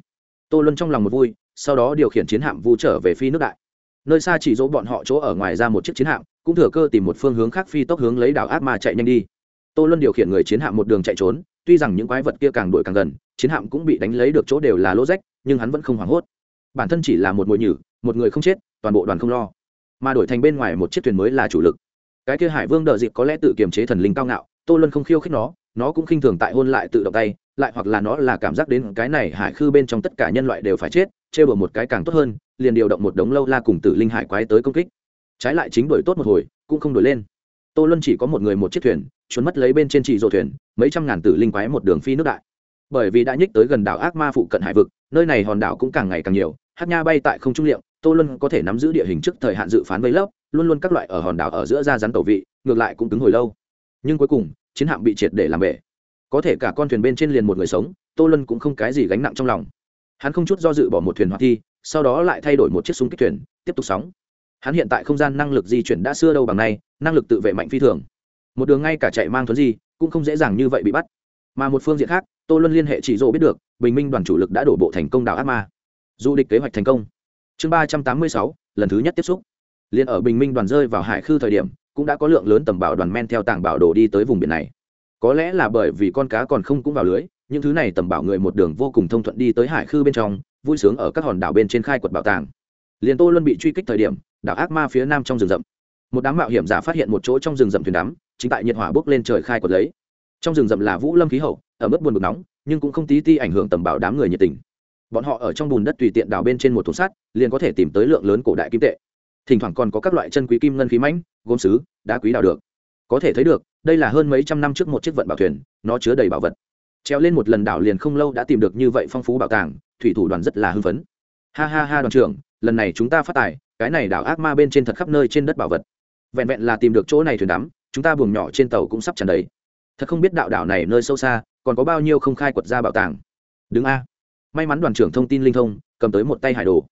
Tô luân trong lòng một vui, sau đó điều khiển chiến hạm vu trở về phi nước đại. Nơi xa chỉ dỗ bọn họ chỗ ở ngoài ra một chiếc chiến hạm, cũng thừa cơ tìm một phương hướng khác phi tốc hướng lấy đảo ác ma chạy nhanh đi. Tô luân điều khiển người chiến hạm một đường chạy trốn, tuy rằng những quái vật kia càng đuổi càng gần, chiến hạm cũng bị đánh lấy được chỗ đều là lỗ rách, nhưng hắn vẫn không hoảng hốt. Bản thân chỉ là một mồi nhử, một người không chết, toàn bộ đoàn không lo. Mà đổi thành bên ngoài một chiếc thuyền mới là chủ lực. Cái kia hải vương đợi dịp có lẽ tự kiềm chế thần linh cao ngạo tô luân không khiêu khích nó nó cũng khinh thường tại hôn lại tự động tay lại hoặc là nó là cảm giác đến cái này hải khư bên trong tất cả nhân loại đều phải chết chê bừa một cái càng tốt hơn liền điều động một đống lâu la cùng tử linh hải quái tới công kích. Trái lại chính đổi tốt một hồi cũng không đổi lên. Tô luân chỉ có một người một chiếc thuyền trốn mất lấy bên trên chỉ rộ thuyền mấy trăm ngàn tử linh quái một đường phi nước đại. Bởi vì đã nhích tới gần đảo ác ma phụ cận hải vực nơi này hòn đảo cũng càng ngày càng nhiều hát nha bay tại không trung liệu, tô luân có thể nắm giữ địa hình trước thời hạn dự phán vây lấp luôn luôn các loại ở hòn đảo ở giữa ra rắn tẩu vị ngược lại cũng cứng hồi lâu nhưng cuối cùng, chiến hạm bị triệt để làm bể. Có thể cả con thuyền bên trên liền một người sống, tô Lân cũng không cái gì gánh nặng trong lòng. Hắn không chút do dự bỏ một thuyền hoạt thi, sau đó lại thay đổi một chiếc súng kích thuyền, tiếp tục sóng. Hắn hiện tại không gian năng lực di chuyển đã xưa đâu bằng nay, năng lực tự vệ mạnh phi thường. Một đường ngay cả chạy mang thuấn gì cũng không dễ dàng như vậy bị bắt. Mà một phương diện khác, tô luân liên hệ chỉ dỗ biết được, bình minh đoàn chủ lực đã đổ bộ thành công đảo ác ma. Du địch kế hoạch thành công. Chương ba trăm tám mươi sáu, lần thứ nhất tiếp xúc. Liền ở bình minh đoàn rơi vào hải khư thời điểm cũng đã có lượng lớn tầm bảo đoàn men theo tảng bảo đồ đi tới vùng biển này. Có lẽ là bởi vì con cá còn không cũng vào lưới, những thứ này tầm bảo người một đường vô cùng thông thuận đi tới hải khư bên trong, vui sướng ở các hòn đảo bên trên khai quật bảo tàng. Liền tô luân bị truy kích thời điểm, đảo ác ma phía nam trong rừng rậm. Một đám mạo hiểm giả phát hiện một chỗ trong rừng rậm thuyền đắm, chính tại nhiệt hỏa bốc lên trời khai quật lấy. Trong rừng rậm là vũ lâm khí hậu, ở mức buồn bực nóng, nhưng cũng không tí ti ảnh hưởng tầm bảo đám người nhiệt tình. Bọn họ ở trong bùn đất tùy tiện đào bên trên một thùng sắt, liền có thể tìm tới lượng lớn cổ đại kim tệ thỉnh thoảng còn có các loại chân quý kim ngân khí mãnh, gốm sứ, đá quý đào được. Có thể thấy được, đây là hơn mấy trăm năm trước một chiếc vận bảo thuyền, nó chứa đầy bảo vật. Treo lên một lần đảo liền không lâu đã tìm được như vậy phong phú bảo tàng, thủy thủ đoàn rất là hưng phấn. Ha ha ha đoàn trưởng, lần này chúng ta phát tài, cái này đảo ác ma bên trên thật khắp nơi trên đất bảo vật. Vẹn vẹn là tìm được chỗ này thuyền đắm, chúng ta buồng nhỏ trên tàu cũng sắp tràn đầy. Thật không biết đạo đảo này nơi sâu xa, còn có bao nhiêu không khai quật ra bảo tàng. Đứng a. May mắn đoàn trưởng thông tin linh thông, cầm tới một tay hải đồ.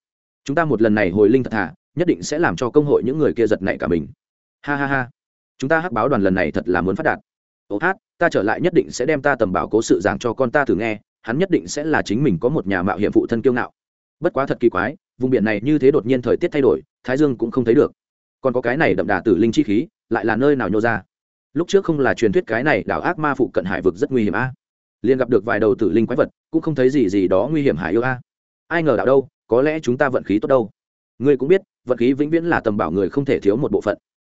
Chúng ta một lần này hồi linh thật thà nhất định sẽ làm cho công hội những người kia giật nảy cả mình. Ha ha ha. Chúng ta hắc báo đoàn lần này thật là muốn phát đạt. Ô hát, ta trở lại nhất định sẽ đem ta tầm bảo cố sự giảng cho con ta thử nghe, hắn nhất định sẽ là chính mình có một nhà mạo hiểm phụ thân kiêu ngạo. Bất quá thật kỳ quái, vùng biển này như thế đột nhiên thời tiết thay đổi, thái dương cũng không thấy được. Còn có cái này đậm đà tử linh chi khí, lại là nơi nào nhô ra? Lúc trước không là truyền thuyết cái này đảo ác ma phụ cận hải vực rất nguy hiểm a. À? liền gặp được vài đầu tử linh quái vật, cũng không thấy gì gì đó nguy hiểm hải yêu a. Ai ngờ đảo đâu, có lẽ chúng ta vận khí tốt đâu. Ngươi cũng biết vận khí vĩnh viễn là tầm bảo người không thể thiếu một bộ phận.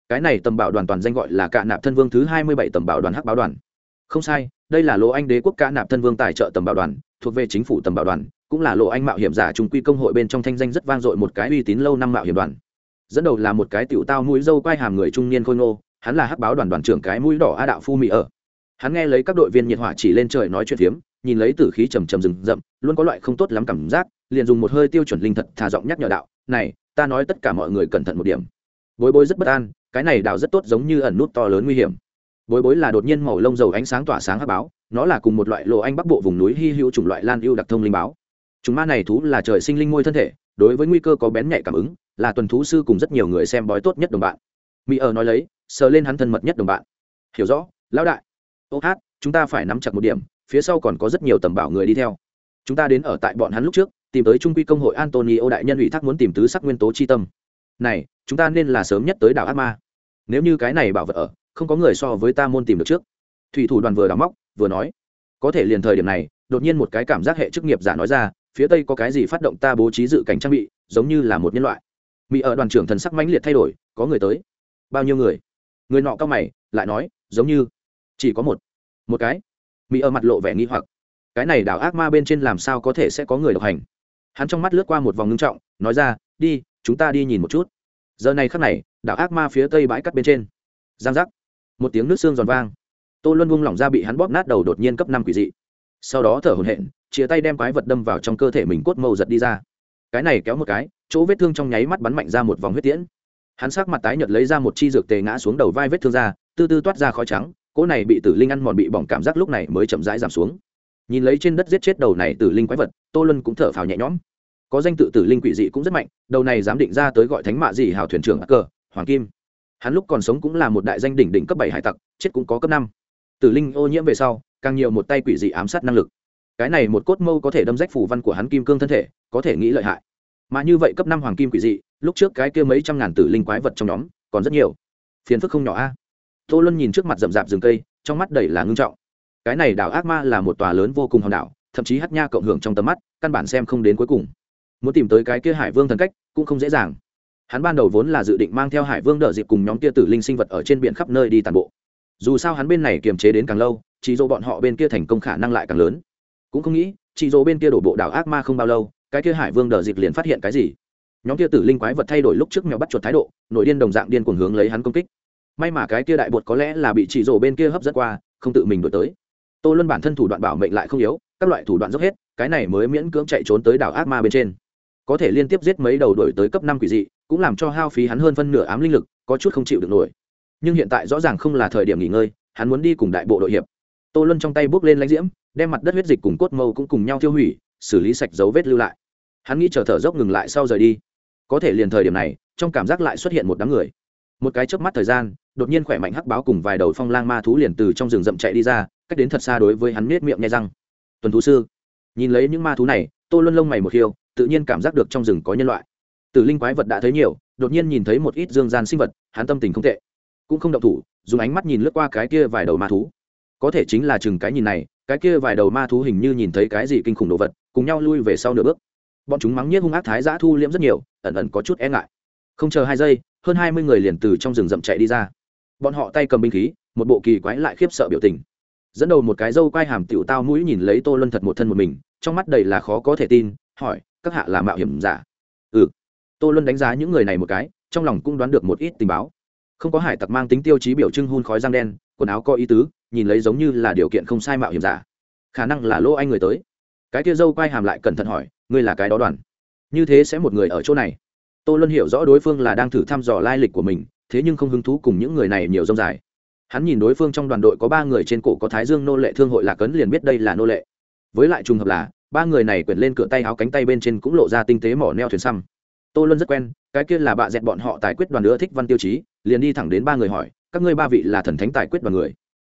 Cái này tầm bảo đoàn toàn danh gọi là cạ nạp thân vương thứ hai mươi bảy tầm bảo đoàn hắc báo đoàn. Không sai, đây là lỗ anh đế quốc cạ nạp thân vương tài trợ tầm bảo đoàn, thuộc về chính phủ tầm bảo đoàn, cũng là lộ anh mạo hiểm giả trung quy công hội bên trong thanh danh rất vang dội một cái uy tín lâu năm mạo hiểm đoàn. Dẫn đầu là một cái tiểu tao mũi dâu quai hàm người trung niên khôi ngô, hắn là hắc báo đoàn đoàn trưởng cái mũi đỏ a đạo phu mỹ ở. Hắn nghe lấy các đội viên nhiệt hỏa chỉ lên trời nói chuyện phiếm, nhìn lấy tử khí trầm trầm rừng rậm, luôn có loại không tốt lắm cảm giác, liền dùng một hơi tiêu chuẩn linh thật thà giọng nhắc nhở đạo, này ta nói tất cả mọi người cẩn thận một điểm. Bối bối rất bất an, cái này đào rất tốt giống như ẩn nút to lớn nguy hiểm. Bối bối là đột nhiên màu lông dầu ánh sáng tỏa sáng hát báo, nó là cùng một loại lộ anh bắc bộ vùng núi hy hữu chủng loại lan ưu đặc thông linh báo. Chúng ma này thú là trời sinh linh môi thân thể, đối với nguy cơ có bén nhạy cảm ứng, là tuần thú sư cùng rất nhiều người xem bói tốt nhất đồng bạn. Mỹ ở nói lấy, sờ lên hắn thân mật nhất đồng bạn. Hiểu rõ, lão đại. Ô hát, chúng ta phải nắm chặt một điểm, phía sau còn có rất nhiều tầm bảo người đi theo. Chúng ta đến ở tại bọn hắn lúc trước tìm tới trung quy công hội antonio đại nhân ủy thác muốn tìm tứ sắc nguyên tố chi tâm. Này, chúng ta nên là sớm nhất tới đảo ác ma. Nếu như cái này bảo vật ở, không có người so với ta môn tìm được trước. Thủy thủ đoàn vừa đắm móc, vừa nói. Có thể liền thời điểm này, đột nhiên một cái cảm giác hệ chức nghiệp giả nói ra, phía tây có cái gì phát động ta bố trí dự cảnh trang bị, giống như là một nhân loại. Mỹ ở đoàn trưởng thần sắc mãnh liệt thay đổi, có người tới. Bao nhiêu người? Người nọ cao mày, lại nói, giống như chỉ có một. Một cái. Mỹ ở mặt lộ vẻ nghi hoặc. Cái này đảo ác ma bên trên làm sao có thể sẽ có người độc hành? Hắn trong mắt lướt qua một vòng ngưng trọng, nói ra, đi, chúng ta đi nhìn một chút. Giờ này khắc này, đảo ác ma phía tây bãi cắt bên trên. Giang giác. Một tiếng nước xương giòn vang. Tô luân buông lỏng ra bị hắn bóp nát đầu đột nhiên cấp năm quỷ dị. Sau đó thở hồn hện chia tay đem quái vật đâm vào trong cơ thể mình cốt màu giật đi ra. Cái này kéo một cái, chỗ vết thương trong nháy mắt bắn mạnh ra một vòng huyết tiễn. Hắn sắc mặt tái nhợt lấy ra một chi dược tề ngã xuống đầu vai vết thương ra tư tư toát ra khói trắng, cỗ này bị tử linh ăn mòn bị bỏng cảm giác lúc này mới chậm rãi giảm xuống nhìn lấy trên đất giết chết đầu này tử linh quái vật, tô luân cũng thở phào nhẹ nhõm. Có danh tự tử linh quỷ dị cũng rất mạnh, đầu này dám định ra tới gọi thánh mạ dị hào thuyền trưởng cờ hoàng kim. Hắn lúc còn sống cũng là một đại danh đỉnh đỉnh cấp bảy hải tặc, chết cũng có cấp năm. Tử linh ô nhiễm về sau, càng nhiều một tay quỷ dị ám sát năng lực. Cái này một cốt mâu có thể đâm rách phủ văn của hắn kim cương thân thể, có thể nghĩ lợi hại. Mà như vậy cấp năm hoàng kim quỷ dị, lúc trước cái kia mấy trăm ngàn tử linh quái vật trong nhóm, còn rất nhiều. Phiền phức không nhỏ a. Tô luân nhìn trước mặt rậm rạp rừng cây, trong mắt đầy là ngưng trọng cái này đảo ác ma là một tòa lớn vô cùng hòn đảo, thậm chí hát nha cộng hưởng trong tầm mắt, căn bản xem không đến cuối cùng. Muốn tìm tới cái kia hải vương thần cách, cũng không dễ dàng. Hắn ban đầu vốn là dự định mang theo hải vương đợi dịp cùng nhóm kia tử linh sinh vật ở trên biển khắp nơi đi tàn bộ. Dù sao hắn bên này kiềm chế đến càng lâu, chỉ dỗ bọn họ bên kia thành công khả năng lại càng lớn. Cũng không nghĩ, chỉ dỗ bên kia đổ bộ đảo ác ma không bao lâu, cái kia hải vương đợi dịp liền phát hiện cái gì. Nhóm kia tử linh quái vật thay đổi lúc trước mèo bắt chuột thái độ, nội điên đồng dạng điên cuồng hướng lấy hắn công kích. May mà cái kia đại bột có lẽ là bị chỉ dỗ bên kia hấp dẫn qua, không tự mình đổi tới tô luân bản thân thủ đoạn bảo mệnh lại không yếu, các loại thủ đoạn dốc hết, cái này mới miễn cưỡng chạy trốn tới đảo ác ma bên trên. Có thể liên tiếp giết mấy đầu đổi tới cấp năm quỷ dị, cũng làm cho hao phí hắn hơn phân nửa ám linh lực, có chút không chịu được nổi. Nhưng hiện tại rõ ràng không là thời điểm nghỉ ngơi, hắn muốn đi cùng đại bộ đội hiệp. Tô luân trong tay bước lên lãnh diễm, đem mặt đất huyết dịch cùng cốt mâu cũng cùng nhau tiêu hủy, xử lý sạch dấu vết lưu lại. Hắn nghĩ chờ thở dốc ngừng lại sau rời đi. Có thể liền thời điểm này, trong cảm giác lại xuất hiện một đám người. Một cái chớp mắt thời gian, đột nhiên khỏe mạnh hắc báo cùng vài đầu phong lang ma thú liền từ trong rừng rậm chạy đi ra cách đến thật xa đối với hắn nết miệng nghe răng. Tuần thú sư, nhìn lấy những ma thú này, tô luân lông mày một khiêu tự nhiên cảm giác được trong rừng có nhân loại. Tử linh quái vật đã thấy nhiều, đột nhiên nhìn thấy một ít dương gian sinh vật, hắn tâm tình không tệ. Cũng không động thủ, dùng ánh mắt nhìn lướt qua cái kia vài đầu ma thú. Có thể chính là chừng cái nhìn này, cái kia vài đầu ma thú hình như nhìn thấy cái gì kinh khủng đồ vật, cùng nhau lui về sau nửa bước. Bọn chúng mắng nhiếc hung ác thái giã thu liễm rất nhiều, ẩn ẩn có chút e ngại. Không chờ hai giây, hơn hai mươi người liền từ trong rừng rậm chạy đi ra. Bọn họ tay cầm binh khí, một bộ kỳ quái lại khiếp sợ biểu tình dẫn đầu một cái dâu quai hàm tiểu tao mũi nhìn lấy tô luân thật một thân một mình, trong mắt đầy là khó có thể tin, hỏi, các hạ là mạo hiểm giả? Ừ. Tô luân đánh giá những người này một cái, trong lòng cũng đoán được một ít tình báo. Không có hải tặc mang tính tiêu chí biểu trưng hun khói răng đen, quần áo có ý tứ, nhìn lấy giống như là điều kiện không sai mạo hiểm giả. Khả năng là lỗ anh người tới. Cái kia dâu quai hàm lại cẩn thận hỏi, ngươi là cái đó đoàn? Như thế sẽ một người ở chỗ này? Tô luân hiểu rõ đối phương là đang thử thăm dò lai lịch của mình, thế nhưng không hứng thú cùng những người này nhiều rông dài hắn nhìn đối phương trong đoàn đội có ba người trên cổ có thái dương nô lệ thương hội lạc ấn liền biết đây là nô lệ. Với lại trùng hợp là, ba người này quyển lên cửa tay áo cánh tay bên trên cũng lộ ra tinh tế mỏ neo thuyền xăm. Tô luân rất quen, cái kia là bạ dẹt bọn họ tài quyết đoàn nữa thích văn tiêu chí, liền đi thẳng đến ba người hỏi, các ngươi ba vị là thần thánh tài quyết đoàn người?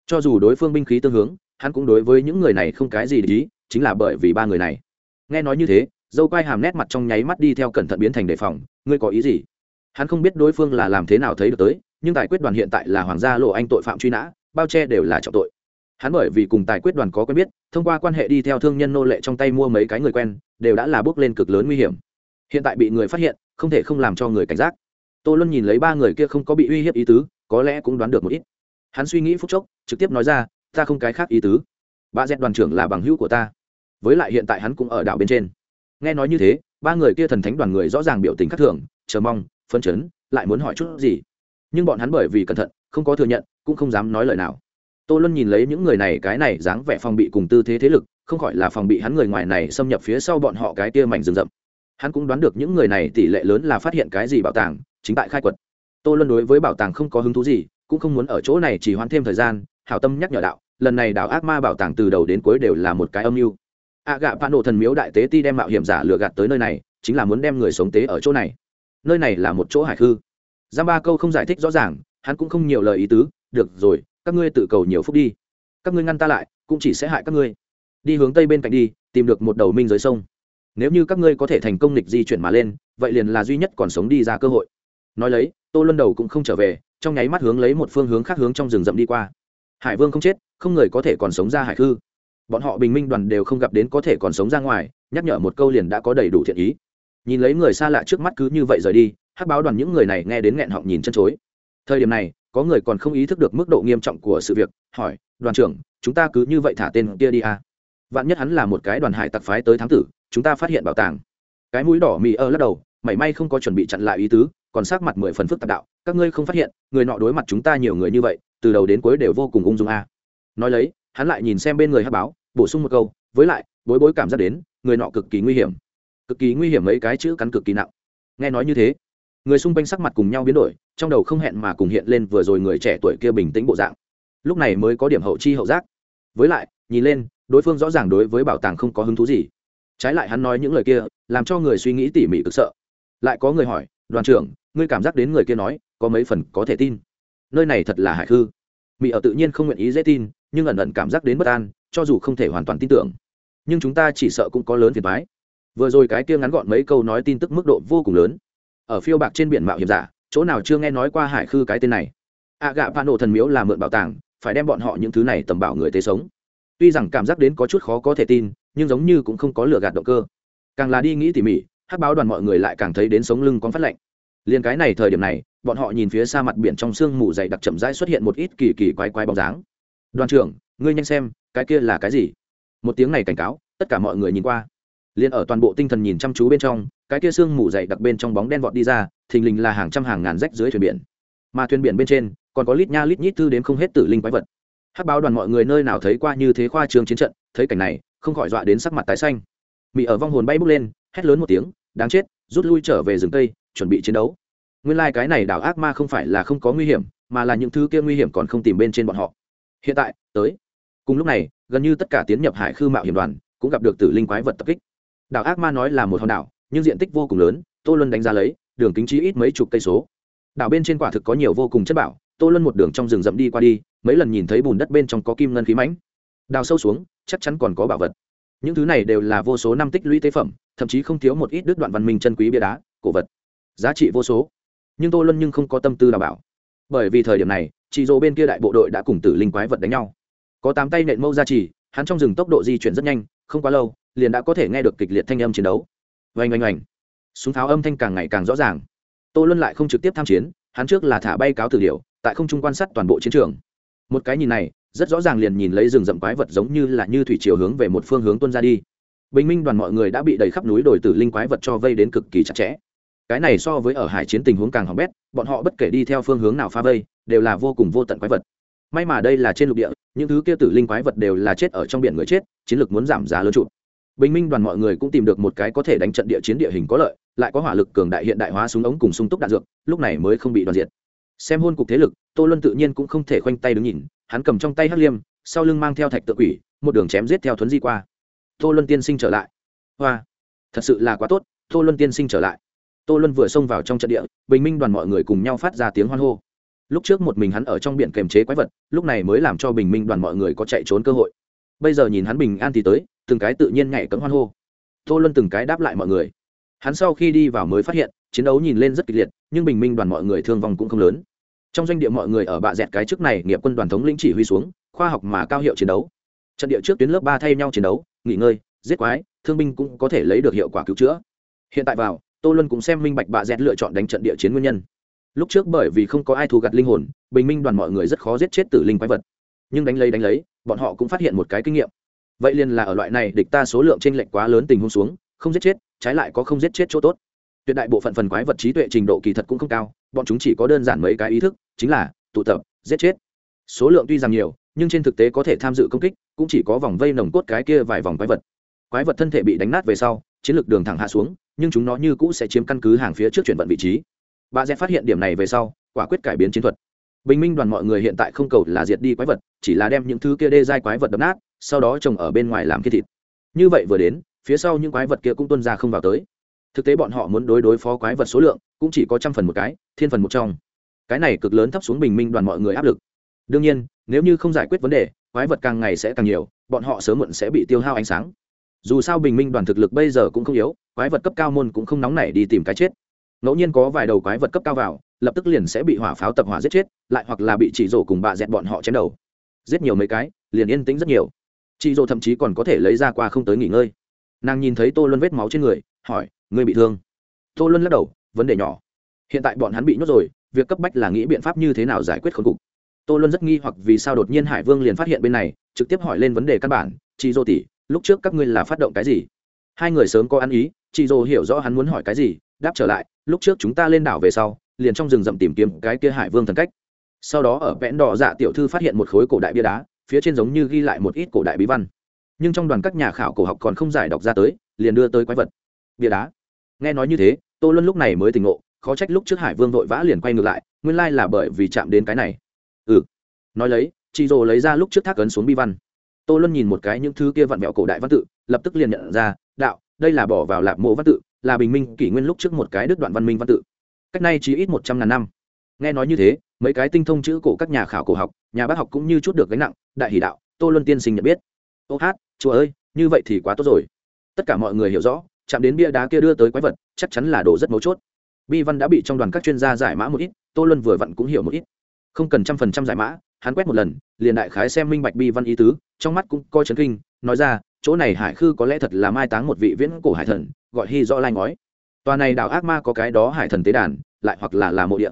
Cho dù đối phương binh khí tương hướng, hắn cũng đối với những người này không cái gì để ý, chính là bởi vì ba người này. Nghe nói như thế, dâu quai hàm nét mặt trong nháy mắt đi theo cẩn thận biến thành đề phòng, ngươi có ý gì? Hắn không biết đối phương là làm thế nào thấy được tới nhưng tài quyết đoàn hiện tại là hoàng gia lộ anh tội phạm truy nã, bao che đều là trọng tội. Hắn bởi vì cùng tài quyết đoàn có quen biết, thông qua quan hệ đi theo thương nhân nô lệ trong tay mua mấy cái người quen, đều đã là bước lên cực lớn nguy hiểm. Hiện tại bị người phát hiện, không thể không làm cho người cảnh giác. Tô luân nhìn lấy ba người kia không có bị uy hiếp ý tứ, có lẽ cũng đoán được một ít. Hắn suy nghĩ phút chốc, trực tiếp nói ra, ta không cái khác ý tứ. Ba dẹt đoàn trưởng là bằng hữu của ta. Với lại hiện tại hắn cũng ở đảo bên trên. Nghe nói như thế, ba người kia thần thánh đoàn người rõ ràng biểu tình khắc thường, chờ mong phân chấn, lại muốn hỏi chút gì nhưng bọn hắn bởi vì cẩn thận, không có thừa nhận, cũng không dám nói lời nào. Tô luân nhìn lấy những người này, cái này dáng vẻ phòng bị cùng tư thế thế lực, không khỏi là phòng bị hắn người ngoài này xâm nhập phía sau bọn họ cái kia mảnh rừng rậm. Hắn cũng đoán được những người này tỷ lệ lớn là phát hiện cái gì bảo tàng, chính tại khai quật. Tô luân đối với bảo tàng không có hứng thú gì, cũng không muốn ở chỗ này chỉ hoãn thêm thời gian, hảo tâm nhắc nhở đạo, lần này đảo ác ma bảo tàng từ đầu đến cuối đều là một cái âm mưu. A gạ vạn độ thần miếu đại tế ti đem mạo hiểm giả lừa gạt tới nơi này, chính là muốn đem người sống tế ở chỗ này. Nơi này là một chỗ hải khư giam ba câu không giải thích rõ ràng, hắn cũng không nhiều lời ý tứ, được rồi, các ngươi tự cầu nhiều phúc đi. Các ngươi ngăn ta lại, cũng chỉ sẽ hại các ngươi. Đi hướng tây bên cạnh đi, tìm được một đầu minh dưới sông. Nếu như các ngươi có thể thành công nịch di chuyển mà lên, vậy liền là duy nhất còn sống đi ra cơ hội. Nói lấy, tô luân đầu cũng không trở về, trong nháy mắt hướng lấy một phương hướng khác hướng trong rừng rậm đi qua. Hải vương không chết, không người có thể còn sống ra hải khư. Bọn họ bình minh đoàn đều không gặp đến có thể còn sống ra ngoài, nhắc nhở một câu liền đã có đầy đủ thiện ý. Nhìn lấy người xa lạ trước mắt cứ như vậy rời đi hắc báo đoàn những người này nghe đến nghẹn họng nhìn chân chối thời điểm này, có người còn không ý thức được mức độ nghiêm trọng của sự việc, hỏi, đoàn trưởng, chúng ta cứ như vậy thả tên kia đi à. vạn nhất hắn là một cái đoàn hải tặc phái tới thám tử, chúng ta phát hiện bảo tàng cái mũi đỏ mì ơ lắc đầu, mảy may không có chuẩn bị chặn lại ý tứ, còn sát mặt mười phần phức tạp đạo, các ngươi không phát hiện, người nọ đối mặt chúng ta nhiều người như vậy, từ đầu đến cuối đều vô cùng ung dung a à. nói lấy, hắn lại nhìn xem bên người hát báo, bổ sung một câu, với lại, bối bối cảm giác đến, người nọ cực kỳ nguy hiểm cực kỳ nguy hiểm mấy cái chữ cắn cực kỳ nặng nghe nói như thế người xung quanh sắc mặt cùng nhau biến đổi, trong đầu không hẹn mà cùng hiện lên vừa rồi người trẻ tuổi kia bình tĩnh bộ dạng. Lúc này mới có điểm hậu chi hậu giác. Với lại, nhìn lên, đối phương rõ ràng đối với bảo tàng không có hứng thú gì. Trái lại hắn nói những lời kia, làm cho người suy nghĩ tỉ mỉ cực sợ. Lại có người hỏi, đoàn trưởng, ngươi cảm giác đến người kia nói, có mấy phần có thể tin? Nơi này thật là hải khư. Mỹ ở tự nhiên không nguyện ý dễ tin, nhưng ẩn ẩn cảm giác đến bất an, cho dù không thể hoàn toàn tin tưởng. Nhưng chúng ta chỉ sợ cũng có lớn phiền thoái vừa rồi cái kia ngắn gọn mấy câu nói tin tức mức độ vô cùng lớn ở phiêu bạc trên biển mạo hiểm giả, chỗ nào chưa nghe nói qua hải khư cái tên này. Ạ gạ pa nổ thần miếu là mượn bảo tàng, phải đem bọn họ những thứ này tầm bảo người tế sống. Tuy rằng cảm giác đến có chút khó có thể tin, nhưng giống như cũng không có lựa gạt động cơ. Càng là đi nghĩ tỉ mỉ, hắc báo đoàn mọi người lại càng thấy đến sống lưng con phát lạnh. Liền cái này thời điểm này, bọn họ nhìn phía xa mặt biển trong sương mù dày đặc chậm rãi xuất hiện một ít kỳ kỳ quái quái bóng dáng. Đoàn trưởng, ngươi nhanh xem, cái kia là cái gì? Một tiếng này cảnh cáo, tất cả mọi người nhìn qua. Liền ở toàn bộ tinh thần nhìn chăm chú bên trong cái kia sương mù dày đặc bên trong bóng đen vọt đi ra, thình lình là hàng trăm hàng ngàn rách dưới thuyền biển. Mà thuyền biển bên trên, còn có lít nha lít nhít thư đến không hết tử linh quái vật. Hắc báo đoàn mọi người nơi nào thấy qua như thế khoa trường chiến trận, thấy cảnh này, không khỏi dọa đến sắc mặt tái xanh. Mị ở vong hồn bay bốc lên, hét lớn một tiếng, đáng chết, rút lui trở về rừng tây chuẩn bị chiến đấu. Nguyên lai、like、cái này đảo ác ma không phải là không có nguy hiểm, mà là những thứ kia nguy hiểm còn không tìm bên trên bọn họ. Hiện tại, tới. Cùng lúc này, gần như tất cả tiến nhập hải khư mạo hiểm đoàn, cũng gặp được tử linh quái vật tập kích. Đảo ác ma nói là một hòn đảo nhưng diện tích vô cùng lớn tô luân đánh giá lấy đường kính trí ít mấy chục cây số. Đảo bên trên quả thực có nhiều vô cùng chất bảo tô luân một đường trong rừng rậm đi qua đi mấy lần nhìn thấy bùn đất bên trong có kim ngân khí mãnh. Đào sâu xuống chắc chắn còn có bảo vật. Những thứ này đều là vô số năm tích lũy tế phẩm thậm chí không thiếu một ít đứt đoạn văn minh chân quý bia đá cổ vật. Giá trị vô số. Nhưng tô luân nhưng không có tâm tư đào bảo. Bởi vì thời điểm này chị dỗ bên kia đại bộ đội đã cùng tử linh quái vật đánh nhau. Có tám tay nện mâu ra trì, hắn trong rừng tốc độ di chuyển rất nhanh không quá lâu liền đã có thể nghe được kịch liệt thanh âm chiến đấu oanh oanh oanh. Súng tháo âm thanh càng ngày càng rõ ràng. Tô luân lại không trực tiếp tham chiến, hắn trước là thả bay cáo tử điệu tại không trung quan sát toàn bộ chiến trường. Một cái nhìn này, rất rõ ràng liền nhìn lấy rừng rậm quái vật giống như là như thủy chiều hướng về một phương hướng tuân ra đi. Bình minh đoàn mọi người đã bị đầy khắp núi đồi tử linh quái vật cho vây đến cực kỳ chặt chẽ. Cái này so với ở hải chiến tình huống càng hỏng bét, bọn họ bất kể đi theo phương hướng nào pha vây, đều là vô cùng vô tận quái vật. May mà đây là trên lục địa, những thứ kia tử linh quái vật đều là chết ở trong biển người chết, chiến lược muốn giảm giá lớn trụ bình minh đoàn mọi người cũng tìm được một cái có thể đánh trận địa chiến địa hình có lợi, lại có hỏa lực cường đại hiện đại hóa súng ống cùng sung túc đạn dược, lúc này mới không bị đoàn diệt. Xem hôn cục thế lực, tô luân tự nhiên cũng không thể khoanh tay đứng nhìn, hắn cầm trong tay hắc liêm, sau lưng mang theo thạch tự quỷ, một đường chém giết theo thuấn di qua. Tô luân tiên sinh trở lại. Hoa, thật sự là quá tốt, tô luân tiên sinh trở lại. Tô luân vừa xông vào trong trận địa, bình minh đoàn mọi người cùng nhau phát ra tiếng hoan hô. Lúc trước một mình hắn ở trong biển kềm chế quái vật, lúc này mới làm cho bình minh đoàn mọi người có chạy trốn cơ hội. Bây giờ nhìn hắn bình an thì tới từng cái tự nhiên nhảy cấm hoan hô. Tô luân từng cái đáp lại mọi người. Hắn sau khi đi vào mới phát hiện, chiến đấu nhìn lên rất kịch liệt, nhưng bình minh đoàn mọi người thương vong cũng không lớn. Trong doanh địa mọi người ở bạ dẹt cái trước này nghiệp quân đoàn thống lĩnh chỉ huy xuống, khoa học mà cao hiệu chiến đấu. Trận địa trước tuyến lớp ba thay nhau chiến đấu, nghỉ ngơi, giết quái, thương binh cũng có thể lấy được hiệu quả cứu chữa. Hiện tại vào, tô luân cũng xem minh bạch bạ dẹt lựa chọn đánh trận địa chiến nguyên nhân. Lúc trước bởi vì không có ai thù gặt linh hồn, bình minh đoàn mọi người rất khó giết chết tử linh quái vật. Nhưng đánh lấy đánh lấy, bọn họ cũng phát hiện một cái kinh nghiệm vậy liền là ở loại này địch ta số lượng t r ê n lệch quá lớn tình huống xuống, không giết chết, trái lại có không giết chết chỗ tốt. Tuyệt đại bộ phận phần quái vật trí tuệ trình độ kỳ thật cũng không cao, bọn chúng chỉ có đơn giản mấy cái ý thức, chính là tụ tập, giết chết. Số lượng tuy rằng nhiều, nhưng trên thực tế có thể tham dự công kích, cũng chỉ có vòng vây nồng cốt cái kia vài vòng quái vật. Quái vật thân thể bị đánh nát về sau, chiến lược đường thẳng hạ xuống, nhưng chúng nó như cũ sẽ chiếm căn cứ hàng phía trước chuyển vận vị trí. Bà dẹp phát hiện điểm này về sau, quả quyết cải biến chiến thuật. Bình minh đoàn mọi người hiện tại không cầu là diệt đi quái vật, chỉ là đem những thứ kia đê dai quái vật đập nát sau đó trồng ở bên ngoài làm kia thịt. Như vậy vừa đến, phía sau những quái vật kia cũng tuân ra không vào tới. Thực tế bọn họ muốn đối đối phó quái vật số lượng cũng chỉ có trăm phần một cái, thiên phần một trong. Cái này cực lớn thấp xuống bình minh đoàn mọi người áp lực. Đương nhiên, nếu như không giải quyết vấn đề, quái vật càng ngày sẽ càng nhiều, bọn họ sớm muộn sẽ bị tiêu hao ánh sáng. Dù sao bình minh đoàn thực lực bây giờ cũng không yếu, quái vật cấp cao môn cũng không nóng nảy đi tìm cái chết. Ngẫu nhiên có vài đầu quái vật cấp cao vào, lập tức liền sẽ bị hỏa pháo tập hỏa giết chết, lại hoặc là bị chỉ rổ cùng bạ dẹt bọn họ chém đầu. Giết nhiều mấy cái, liền yên tĩnh rất nhiều chị dỗ thậm chí còn có thể lấy ra qua không tới nghỉ ngơi. Nàng nhìn thấy tô luân vết máu trên người, hỏi, ngươi bị thương? Tô luân lắc đầu, vấn đề nhỏ. Hiện tại bọn hắn bị nhốt rồi, việc cấp bách là nghĩ biện pháp như thế nào giải quyết khốn cục. Tô luân rất nghi hoặc vì sao đột nhiên hải vương liền phát hiện bên này, trực tiếp hỏi lên vấn đề căn bản, chị dô tỷ, lúc trước các ngươi là phát động cái gì? Hai người sớm có ăn ý, chị dô hiểu rõ hắn muốn hỏi cái gì, đáp trở lại, lúc trước chúng ta lên đảo về sau, liền trong rừng rậm tìm kiếm cái kia hải vương thần cách. Sau đó ở vẽn đỏ dạ tiểu thư phát hiện một khối cổ đại bia đá phía trên giống như ghi lại một ít cổ đại bí văn. Nhưng trong đoàn các nhà khảo cổ học còn không giải đọc ra tới, liền đưa tới quái vật. Bia đá. Nghe nói như thế, tô luân lúc này mới tỉnh ngộ, khó trách lúc trước hải vương vội vã liền quay ngược lại, nguyên lai là bởi vì chạm đến cái này. Ừ. Nói lấy chị rồ lấy ra lúc trước thác ấn xuống bi văn. Tô luân nhìn một cái những thứ kia vặn vẹo cổ đại văn tự, lập tức liền nhận ra, đạo, đây là bỏ vào lạp mộ văn tự, là bình minh kỷ nguyên lúc trước một cái đứt đoạn văn minh văn tự. Cách nay chỉ ít một trăm ngàn năm nghe nói như thế, mấy cái tinh thông chữ cổ các nhà khảo cổ học, nhà bác học cũng như chút được gánh nặng, đại hỷ đạo, tô luân tiên sinh nhận biết. Ô hát, chúa ơi, như vậy thì quá tốt rồi. Tất cả mọi người hiểu rõ, chạm đến bia đá kia đưa tới quái vật, chắc chắn là đồ rất mấu chốt. Bi văn đã bị trong đoàn các chuyên gia giải mã một ít, tô luân vừa vặn cũng hiểu một ít. Không cần trăm phần trăm giải mã, hắn quét một lần, liền đại khái xem minh bạch bi văn ý tứ, trong mắt cũng coi chấn kinh, nói ra, chỗ này hải khư có lẽ thật là mai táng một vị viễn cổ hải thần, gọi hy rõ lai ngói. Tòa này đảo ác ma có cái đó hải thần tế đàn, lại hoặc là là mộ địa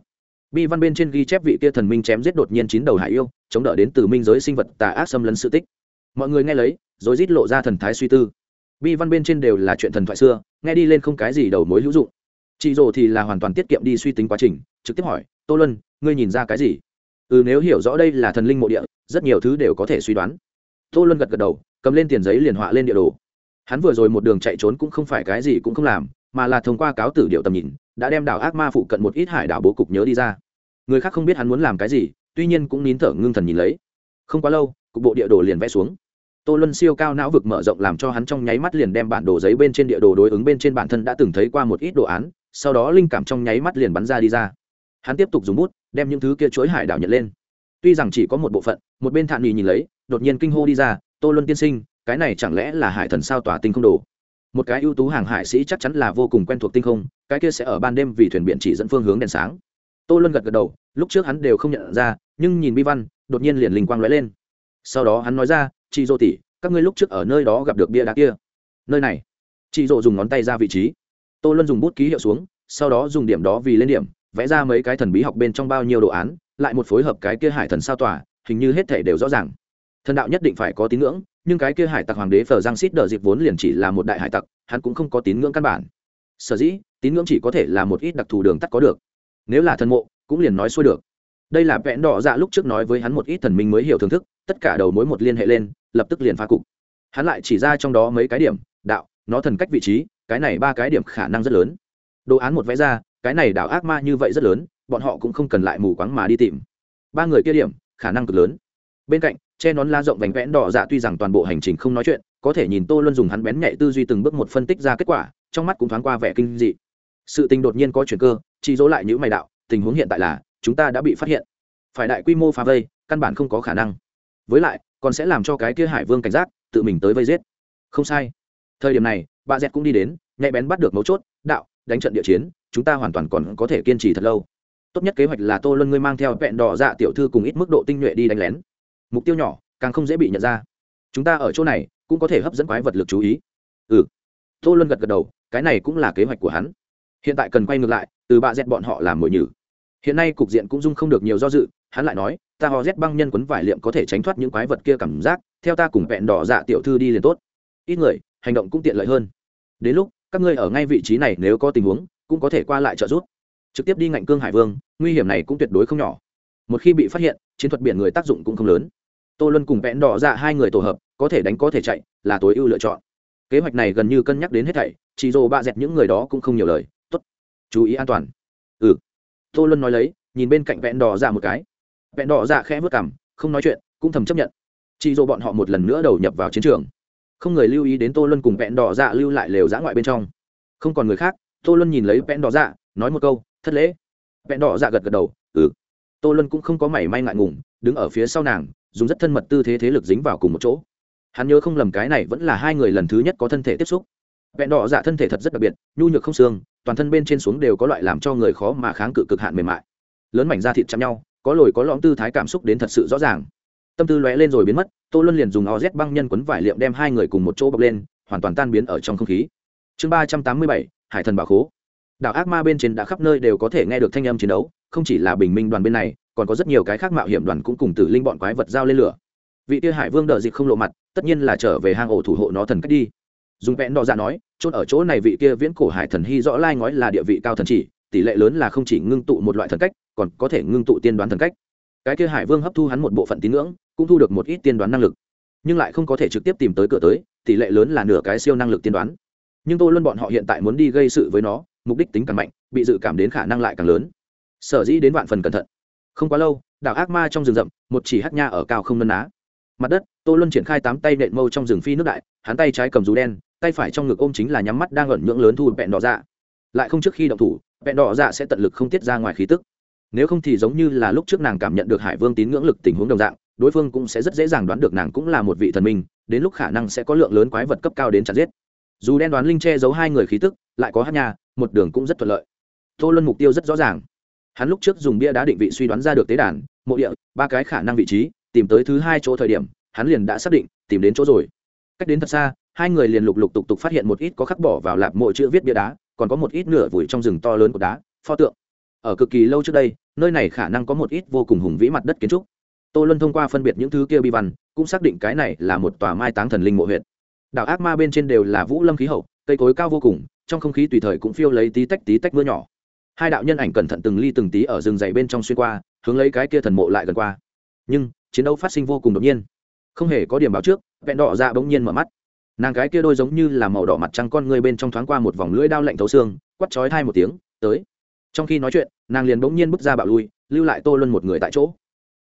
bi văn bên trên ghi chép vị kia thần minh chém giết đột nhiên chín đầu hải yêu, chống đỡ đến từ minh giới sinh vật tà ác xâm lấn sự tích. Mọi người nghe lấy, rồi rít lộ ra thần thái suy tư. Bi văn bên trên đều là chuyện thần thoại xưa, nghe đi lên không cái gì đầu mối hữu dụng. Chị rồ thì là hoàn toàn tiết kiệm đi suy tính quá trình, trực tiếp hỏi, tô luân, ngươi nhìn ra cái gì? Ừ nếu hiểu rõ đây là thần linh mộ địa, rất nhiều thứ đều có thể suy đoán. Tô luân gật gật đầu, cầm lên tiền giấy liền họa lên địa đồ. Hắn vừa rồi một đường chạy trốn cũng không phải cái gì cũng không làm, mà là thông qua cáo tử điệu tầm nhìn, đã đem đảo ác ma phụ cận một ít hải đảo bố cục nhớ đi ra người khác không biết hắn muốn làm cái gì, tuy nhiên cũng nín thở ngưng thần nhìn lấy. Không quá lâu, cục bộ địa đồ liền vẽ xuống. Tô luân siêu cao não vực mở rộng làm cho hắn trong nháy mắt liền đem bản đồ giấy bên trên địa đồ đối ứng bên trên bản thân đã từng thấy qua một ít đồ án, sau đó linh cảm trong nháy mắt liền bắn ra đi ra. Hắn tiếp tục dùng bút, đem những thứ kia chuỗi hải đảo nhận lên. Tuy rằng chỉ có một bộ phận, một bên thản nghỉ nhìn lấy, đột nhiên kinh hô đi ra, tô luân tiên sinh, cái này chẳng lẽ là hải thần sao tỏa tinh không đồ? Một cái ưu tú hàng hải sĩ chắc chắn là vô cùng quen thuộc tinh không, cái kia sẽ ở ban đêm vì thuyền biển chỉ dẫn phương hướng đèn sáng tô luân gật gật đầu, lúc trước hắn đều không nhận ra, nhưng nhìn bi văn, đột nhiên liền linh quang lóe lên. Sau đó hắn nói ra, chị dô tỉ các ngươi lúc trước ở nơi đó gặp được bia đá kia. Nơi này? Chị dô dùng ngón tay ra vị trí. Tô luân dùng bút ký hiệu xuống, sau đó dùng điểm đó vì lên điểm, vẽ ra mấy cái thần bí học bên trong bao nhiêu đồ án, lại một phối hợp cái kia hải thần sao tỏa, hình như hết thể đều rõ ràng. Thần đạo nhất định phải có tín ngưỡng, nhưng cái kia hải tặc hoàng đế phờ giang xít đờ dịp vốn liền chỉ là một đại hải tặc, hắn cũng không có tín ngưỡng căn bản. Sở dĩ, tín ngưỡng chỉ có thể là một ít đặc thù đường tắt có được nếu là thần mộ, cũng liền nói xuôi được. Đây là vẹn đỏ dạ lúc trước nói với hắn một ít thần minh mới hiểu thưởng thức, tất cả đầu mối một liên hệ lên, lập tức liền phá cục. Hắn lại chỉ ra trong đó mấy cái điểm, đạo, nó thần cách vị trí, cái này ba cái điểm khả năng rất lớn. Đồ án một vẽ ra, cái này đảo ác ma như vậy rất lớn, bọn họ cũng không cần lại mù quáng mà đi tìm. Ba người kia điểm, khả năng cực lớn. Bên cạnh, che nón la rộng vành vẽn đỏ dạ tuy rằng toàn bộ hành trình không nói chuyện, có thể nhìn tô luôn dùng hắn bén nhạy tư duy từng bước một phân tích ra kết quả, trong mắt cũng thoáng qua vẻ kinh dị sự tình đột nhiên có chuyển cơ, chỉ dỗ lại những mày đạo, tình huống hiện tại là, chúng ta đã bị phát hiện. Phải đại quy mô phá vây, căn bản không có khả năng. Với lại, còn sẽ làm cho cái kia hải vương cảnh giác, tự mình tới vây giết. Không sai. Thời điểm này, bà dẹt cũng đi đến nhạy bén bắt được mấu chốt, đạo, đánh trận địa chiến, chúng ta hoàn toàn còn có thể kiên trì thật lâu. Tốt nhất kế hoạch là tô luân ngươi mang theo vẹn đỏ dạ tiểu thư cùng ít mức độ tinh nhuệ đi đánh lén. Mục tiêu nhỏ, càng không dễ bị nhận ra. Chúng ta ở chỗ này, cũng có thể hấp dẫn quái vật lực chú ý. Ừ. Tô luân gật gật đầu, cái này cũng là kế hoạch của hắn hiện tại cần quay ngược lại, từ bạ dẹt bọn họ làm mồi nhử. Hiện nay cục diện cũng dung không được nhiều do dự, hắn lại nói, ta ho rét băng nhân quấn vải liệm có thể tránh thoát những quái vật kia cảm giác, theo ta cùng vẹn đỏ dạ tiểu thư đi liền tốt. Ít người, hành động cũng tiện lợi hơn. Đến lúc, các ngươi ở ngay vị trí này nếu có tình huống, cũng có thể qua lại trợ giúp. Trực tiếp đi ngạnh cương hải vương, nguy hiểm này cũng tuyệt đối không nhỏ. Một khi bị phát hiện, chiến thuật biển người tác dụng cũng không lớn. Tô luân cùng vẽn đỏ dạ hai người tổ hợp, có thể đánh có thể chạy, là tối ưu lựa chọn. Kế hoạch này gần như cân nhắc đến hết thảy, chỉ dồ bạ dẹt những người đó cũng không nhiều lời chú ý an toàn. Ừ. Tô luân nói lấy, nhìn bên cạnh vẹn đỏ dạ một cái. Vẹn đỏ dạ khẽ vớt cảm không nói chuyện, cũng thầm chấp nhận. Chỉ dỗ bọn họ một lần nữa đầu nhập vào chiến trường. Không người lưu ý đến tô luân cùng vẹn đỏ dạ lưu lại lều dã ngoại bên trong. Không còn người khác, tô luân nhìn lấy vẹn đỏ dạ nói một câu, thất lễ. Vẹn đỏ dạ gật gật đầu ừ. Tô luân cũng không có mảy may ngại ngùng, đứng ở phía sau nàng, dùng rất thân mật tư thế thế lực dính vào cùng một chỗ. Hắn nhớ không lầm cái này vẫn là hai người lần thứ nhất có thân thể tiếp xúc vẹn đỏ dạ thân thể thật rất đặc biệt, nhu nhược không xương, toàn thân bên trên xuống đều có loại làm cho người khó mà kháng cự cực hạn mềm mại. Lớn mảnh da thịt chạm nhau, có lồi có lõm tư thái cảm xúc đến thật sự rõ ràng. Tâm tư lóe lên rồi biến mất, tô luân liền dùng oz băng nhân quấn vải liệm đem hai người cùng một chỗ bọc lên, hoàn toàn tan biến ở trong không khí. Chương ba trăm tám mươi bảy, hải thần bảo khố. Đảo ác ma bên trên đã khắp nơi đều có thể nghe được thanh âm chiến đấu, không chỉ là bình minh đoàn bên này, còn có rất nhiều cái khác mạo hiểm đoàn cũng cùng tử linh bọn quái vật giao lên lửa. Vị tia hải vương đợi dịch không lộ mặt, tất nhiên là trở về hang ổ thủ hộ nó thần cách đi dùng vẽn đỏ dạ nói, chốt ở chỗ này vị kia viễn cổ hải thần hy rõ lai ngói là địa vị cao thần chỉ, tỷ lệ lớn là không chỉ ngưng tụ một loại thần cách, còn có thể ngưng tụ tiên đoán thần cách. Cái kia hải vương hấp thu hắn một bộ phận tín ngưỡng, cũng thu được một ít tiên đoán năng lực, nhưng lại không có thể trực tiếp tìm tới cửa tới, tỷ lệ lớn là nửa cái siêu năng lực tiên đoán. Nhưng tôi luôn bọn họ hiện tại muốn đi gây sự với nó, mục đích tính càng mạnh, bị dự cảm đến khả năng lại càng lớn. Sở dĩ đến vạn phần cẩn thận. Không quá lâu, đảo ác ma trong rừng rậm, một chỉ hát nha ở cao không nân á mặt đất, tô luân triển khai tám tay nện mâu trong rừng phi nước đại, hắn tay trái cầm rú đen, tay phải trong ngực ôm chính là nhắm mắt đang ẩn nhưỡng lớn thu vẹn đỏ dạ. Lại không trước khi động thủ, vẹn đỏ dạ sẽ tận lực không tiết ra ngoài khí tức. Nếu không thì giống như là lúc trước nàng cảm nhận được hải vương tín ngưỡng lực tình huống đồng dạng, đối phương cũng sẽ rất dễ dàng đoán được nàng cũng là một vị thần minh, đến lúc khả năng sẽ có lượng lớn quái vật cấp cao đến chặt giết. Dù đen đoán linh che giấu hai người khí tức, lại có hát nhà một đường cũng rất thuận lợi. Tô luân mục tiêu rất rõ ràng. Hắn lúc trước dùng bia đá định vị suy đoán ra được tế đàn, mộ địa, ba cái khả năng vị trí tìm tới thứ hai chỗ thời điểm, hắn liền đã xác định, tìm đến chỗ rồi. Cách đến thật xa, hai người liền lục lục tục tục phát hiện một ít có khắc bỏ vào lạp mộ chữ viết bia đá, còn có một ít nửa vùi trong rừng to lớn của đá, pho tượng. Ở cực kỳ lâu trước đây, nơi này khả năng có một ít vô cùng hùng vĩ mặt đất kiến trúc. Tô luân thông qua phân biệt những thứ kia bi văn, cũng xác định cái này là một tòa mai táng thần linh mộ huyện đảo ác ma bên trên đều là vũ lâm khí hậu, cây cối cao vô cùng, trong không khí tùy thời cũng phiêu lấy tí tách tí tách mưa nhỏ. Hai đạo nhân ảnh cẩn thận từng ly từng tí ở rừng dày bên trong xuyên qua, hướng lấy cái kia thần mộ lại gần qua. Nhưng chiến đấu phát sinh vô cùng đột nhiên. Không hề có điểm báo trước, vẹn đỏ dạ bỗng nhiên mở mắt. Nàng gái kia đôi giống như là màu đỏ mặt trăng con người bên trong thoáng qua một vòng lưỡi đao lạnh thấu xương quắt chói thai một tiếng, tới. Trong khi nói chuyện, nàng liền bỗng nhiên bước ra bạo lui, lưu lại tô luân một người tại chỗ.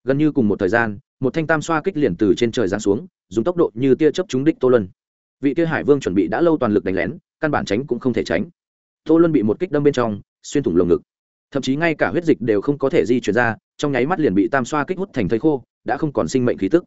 Gần như cùng một thời gian, một thanh tam xoa kích liền từ trên trời giáng xuống, dùng tốc độ như tia chớp trúng đích tô luân. Vị kia hải vương chuẩn bị đã lâu toàn lực đánh lén, căn bản tránh cũng không thể tránh. Tô luân bị một kích đâm bên trong, xuyên thủng lồng ngực. Thậm chí ngay cả huyết dịch đều không có thể di chuyển ra trong nháy mắt liền bị tam xoa kích hút thành thây khô, đã không còn sinh mệnh khí tức.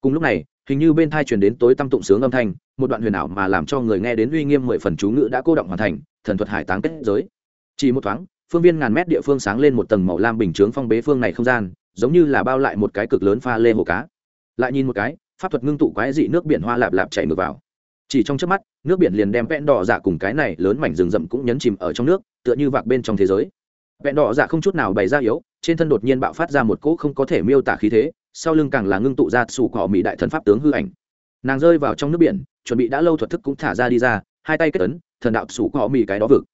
Cùng lúc này, hình như bên thai truyền đến tối tăm tụng sướng âm thanh, một đoạn huyền ảo mà làm cho người nghe đến uy nghiêm mười phần chú ngữ đã cô động hoàn thành, thần thuật hải táng kết giới. Chỉ một thoáng, phương viên ngàn mét địa phương sáng lên một tầng màu lam bình chướng phong bế phương này không gian, giống như là bao lại một cái cực lớn pha lê hồ cá. Lại nhìn một cái, pháp thuật ngưng tụ quái dị nước biển hoa lạp lạp chảy ngược vào. Chỉ trong trước mắt, nước biển liền đem vẽn đỏ dạ cùng cái này lớn mảnh rừng rậm cũng nhấn chìm ở trong nước, tựa như vạc bên trong thế giới vẹn đỏ dạ không chút nào bày ra yếu, trên thân đột nhiên bạo phát ra một cỗ không có thể miêu tả khí thế, sau lưng càng là ngưng tụ ra sủ cỏ mỹ đại thần pháp tướng hư ảnh. Nàng rơi vào trong nước biển, chuẩn bị đã lâu thuật thức cũng thả ra đi ra, hai tay kết ấn, thần đạo sủ cỏ mỹ cái đó vực.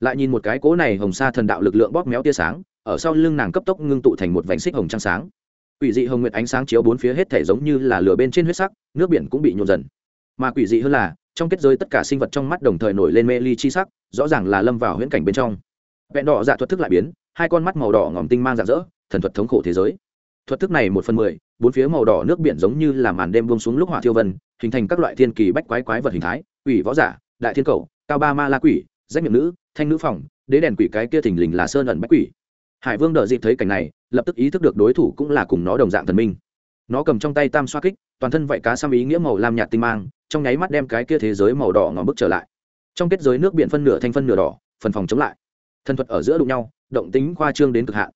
Lại nhìn một cái cỗ này hồng sa thần đạo lực lượng bóp méo tia sáng, ở sau lưng nàng cấp tốc ngưng tụ thành một vành xích hồng trăng sáng. Quỷ dị hồng nguyệt ánh sáng chiếu bốn phía hết thể giống như là lửa bên trên huyết sắc, nước biển cũng bị nhộn dần. Mà quỷ dị hơn là, trong kết giới tất cả sinh vật trong mắt đồng thời nổi lên mê ly chi sắc, rõ ràng là lâm vào huyễn cảnh bên trong vẹn đỏ dạ thuật thức lại biến, hai con mắt màu đỏ ngòm tinh mang rạng rỡ, thần thuật thống khổ thế giới. Thuật thức này một phần mười, bốn phía màu đỏ nước biển giống như là màn đêm buông xuống lúc hỏa thiêu vân, hình thành các loại thiên kỳ bách quái quái vật hình thái, quỷ, võ giả, đại thiên cầu, cao ba ma la quỷ danh miệng nữ, thanh nữ phòng, đế đèn quỷ cái kia thình lình là sơn ẩn bách quỷ. Hải vương đợi dịp thấy cảnh này, lập tức ý thức được đối thủ cũng là cùng nó đồng dạng thần minh. Nó cầm trong tay tam xoa kích, toàn thân vậy cá xăm ý nghĩa màu lam nhạt tinh mang, trong nháy mắt đem cái kia thế giới màu đỏ ngòm bức trở lại. Trong kết giới nước biển phân nửa thanh phân nửa đỏ, phần phòng chống lại thân thuật ở giữa đụng nhau, động tính khoa trương đến cực hạn.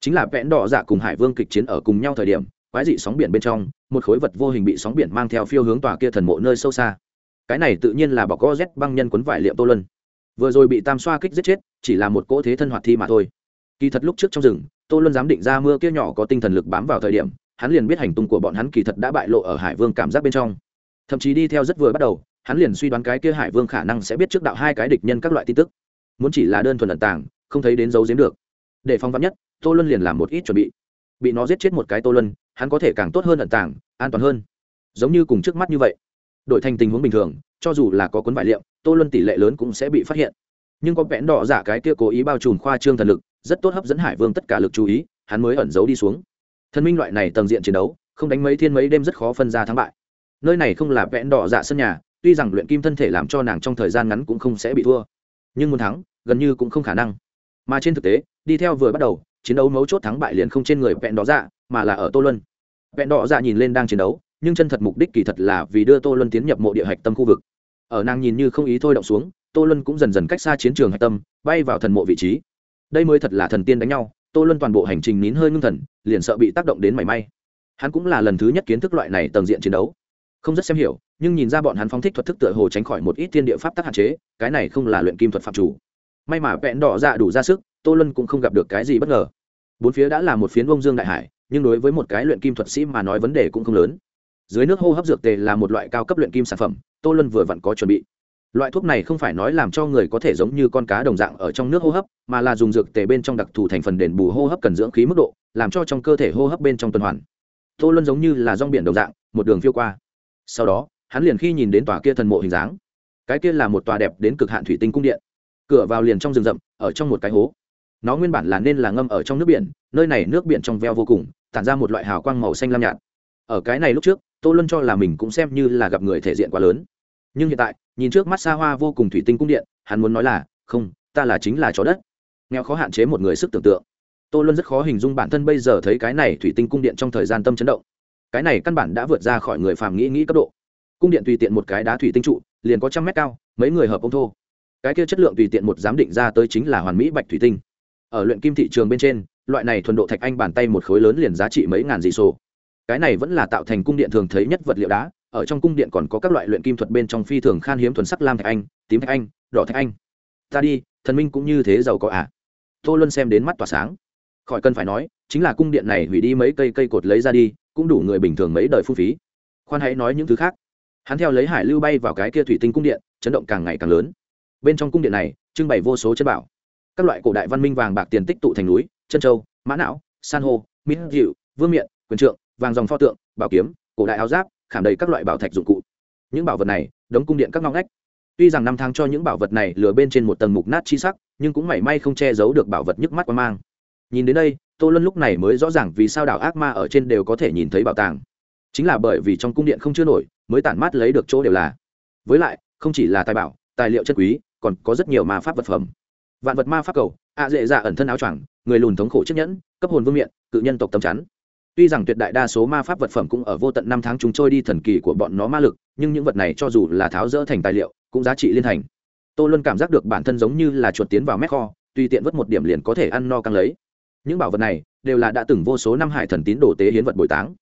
Chính là vẽn đỏ dạ cùng hải vương kịch chiến ở cùng nhau thời điểm, quái dị sóng biển bên trong, một khối vật vô hình bị sóng biển mang theo phiêu hướng tòa kia thần mộ nơi sâu xa. Cái này tự nhiên là bọc có z băng nhân quấn vải liệm tô lân vừa rồi bị tam xoa kích giết chết, chỉ là một cỗ thế thân hoạt thi mà thôi. Kỳ thật lúc trước trong rừng, tô lân dám định ra mưa kia nhỏ có tinh thần lực bám vào thời điểm, hắn liền biết hành tung của bọn hắn kỳ thật đã bại lộ ở hải vương cảm giác bên trong. Thậm chí đi theo rất vừa bắt đầu, hắn liền suy đoán cái kia hải vương khả năng sẽ biết trước đạo hai cái địch nhân các loại tin tức muốn chỉ là đơn thuần ẩn tàng, không thấy đến dấu giếm được. Để phong vắn nhất, tô luân liền làm một ít chuẩn bị. Bị nó giết chết một cái tô luân, hắn có thể càng tốt hơn ẩn tàng, an toàn hơn. Giống như cùng trước mắt như vậy. Đổi thành tình huống bình thường, cho dù là có cuốn vải liệm tô luân tỷ lệ lớn cũng sẽ bị phát hiện. Nhưng có vẽn đỏ giả cái kia cố ý bao trùm khoa trương thần lực, rất tốt hấp dẫn hải vương tất cả lực chú ý, hắn mới ẩn giấu đi xuống. Thần minh loại này tầng diện chiến đấu, không đánh mấy thiên mấy đêm rất khó phân ra thắng bại. Nơi này không là vẽn đỏ dạ sân nhà, tuy rằng luyện kim thân thể làm cho nàng trong thời gian ngắn cũng không sẽ bị thua nhưng muốn thắng, gần như cũng không khả năng. Mà trên thực tế, đi theo vừa bắt đầu, chiến đấu mấu chốt thắng bại liền không trên người vẹn đỏ dạ mà là ở tô luân. Vẹn đỏ dạ nhìn lên đang chiến đấu, nhưng chân thật mục đích kỳ thật là vì đưa tô luân tiến nhập mộ địa hạch tâm khu vực. Ở nàng nhìn như không ý thôi động xuống, tô luân cũng dần dần cách xa chiến trường hạch tâm, bay vào thần mộ vị trí. Đây mới thật là thần tiên đánh nhau, tô luân toàn bộ hành trình nín hơi ngưng thần, liền sợ bị tác động đến mảy may. Hắn cũng là lần thứ nhất kiến thức loại này tầng diện chiến đấu. Không rất xem hiểu nhưng nhìn ra bọn hắn phóng thích thuật thức tựa hồ tránh khỏi một ít thiên địa pháp tắc hạn chế, cái này không là luyện kim thuật phạm chủ. May mà vẹn đỏ dạ đủ ra sức, tô luân cũng không gặp được cái gì bất ngờ. Bốn phía đã là một phiến bông dương đại hải, nhưng đối với một cái luyện kim thuật sĩ mà nói vấn đề cũng không lớn. Dưới nước hô hấp dược tề là một loại cao cấp luyện kim sản phẩm, tô luân vừa vặn có chuẩn bị. Loại thuốc này không phải nói làm cho người có thể giống như con cá đồng dạng ở trong nước hô hấp, mà là dùng dược tề bên trong đặc thù thành phần đền bù hô hấp cần dưỡng khí mức độ, làm cho trong cơ thể hô hấp bên trong tuần hoàn. Tô luân giống như là rong biển đồng dạng, một đường phiêu qua. Sau đó hắn liền khi nhìn đến tòa kia thần mộ hình dáng, cái kia là một tòa đẹp đến cực hạn thủy tinh cung điện. Cửa vào liền trong rừng rậm, ở trong một cái hố. Nó nguyên bản là nên là ngâm ở trong nước biển, nơi này nước biển trong veo vô cùng, tản ra một loại hào quang màu xanh lam nhạt. Ở cái này lúc trước, tô luân cho là mình cũng xem như là gặp người thể diện quá lớn. Nhưng hiện tại, nhìn trước mắt xa hoa vô cùng thủy tinh cung điện, hắn muốn nói là, không, ta là chính là chó đất. Nghèo khó hạn chế một người sức tưởng tượng. Tô luân rất khó hình dung bản thân bây giờ thấy cái này thủy tinh cung điện trong thời gian tâm chấn động. Cái này căn bản đã vượt ra khỏi người phàm nghĩ nghĩ cấp độ cung điện tùy tiện một cái đá thủy tinh trụ, liền có trăm mét cao, mấy người hợp ông thô. Cái kia chất lượng tùy tiện một giám định ra tới chính là hoàn mỹ bạch thủy tinh. Ở luyện kim thị trường bên trên, loại này thuần độ thạch anh bàn tay một khối lớn liền giá trị mấy ngàn dị sổ cái này vẫn là tạo thành cung điện thường thấy nhất vật liệu đá, ở trong cung điện còn có các loại luyện kim thuật bên trong phi thường khan hiếm thuần sắc lam thạch anh, tím thạch anh, đỏ thạch anh. Ta đi, thần minh cũng như thế giàu có ạ à. tô luân xem đến mắt tỏa sáng. Khỏi cần phải nói, chính là cung điện này hủy đi mấy cây cây cột lấy ra đi, cũng đủ người bình thường mấy đời phung phí. Khoan hãy nói những thứ khác hắn theo lấy hải lưu bay vào cái kia thủy tinh cung điện, chấn động càng ngày càng lớn. Bên trong cung điện này, trưng bày vô số chân bảo. Các loại cổ đại văn minh vàng bạc tiền tích tụ thành núi, chân châu, mã não, san hô mỹ dịu vương miện, quyền trượng, vàng dòng pho tượng, bảo kiếm, cổ đại áo giáp, khảm đầy các loại bảo thạch dụng cụ. Những bảo vật này, đóng cung điện các ngõ ngách. Tuy rằng năm tháng cho những bảo vật này lừa bên trên một tầng mục nát chi sắc, nhưng cũng mảy may không che giấu được bảo vật nhức mắt quan mang. Nhìn đến đây, tô luân lúc này mới rõ ràng vì sao đảo ác ma ở trên đều có thể nhìn thấy bảo tàng. Chính là bởi vì trong cung điện không chưa nổi mới tản mát lấy được chỗ đều là. Với lại, không chỉ là tài bảo, tài liệu chân quý, còn có rất nhiều ma pháp vật phẩm. Vạn vật ma pháp cầu, ạ dễ dạ ẩn thân áo choàng, người lùn thống khổ chiếc nhẫn, cấp hồn vương miện, cự nhân tộc tầm chắn. Tuy rằng tuyệt đại đa số ma pháp vật phẩm cũng ở vô tận năm tháng chúng trôi đi thần kỳ của bọn nó ma lực, nhưng những vật này cho dù là tháo rỡ thành tài liệu, cũng giá trị liên thành. Tô luân cảm giác được bản thân giống như là chuột tiến vào mét kho, tùy tiện vớt một điểm liền có thể ăn no căng lấy. Những bảo vật này đều là đã từng vô số năm hải thần tín đồ tế hiến vật bồi táng.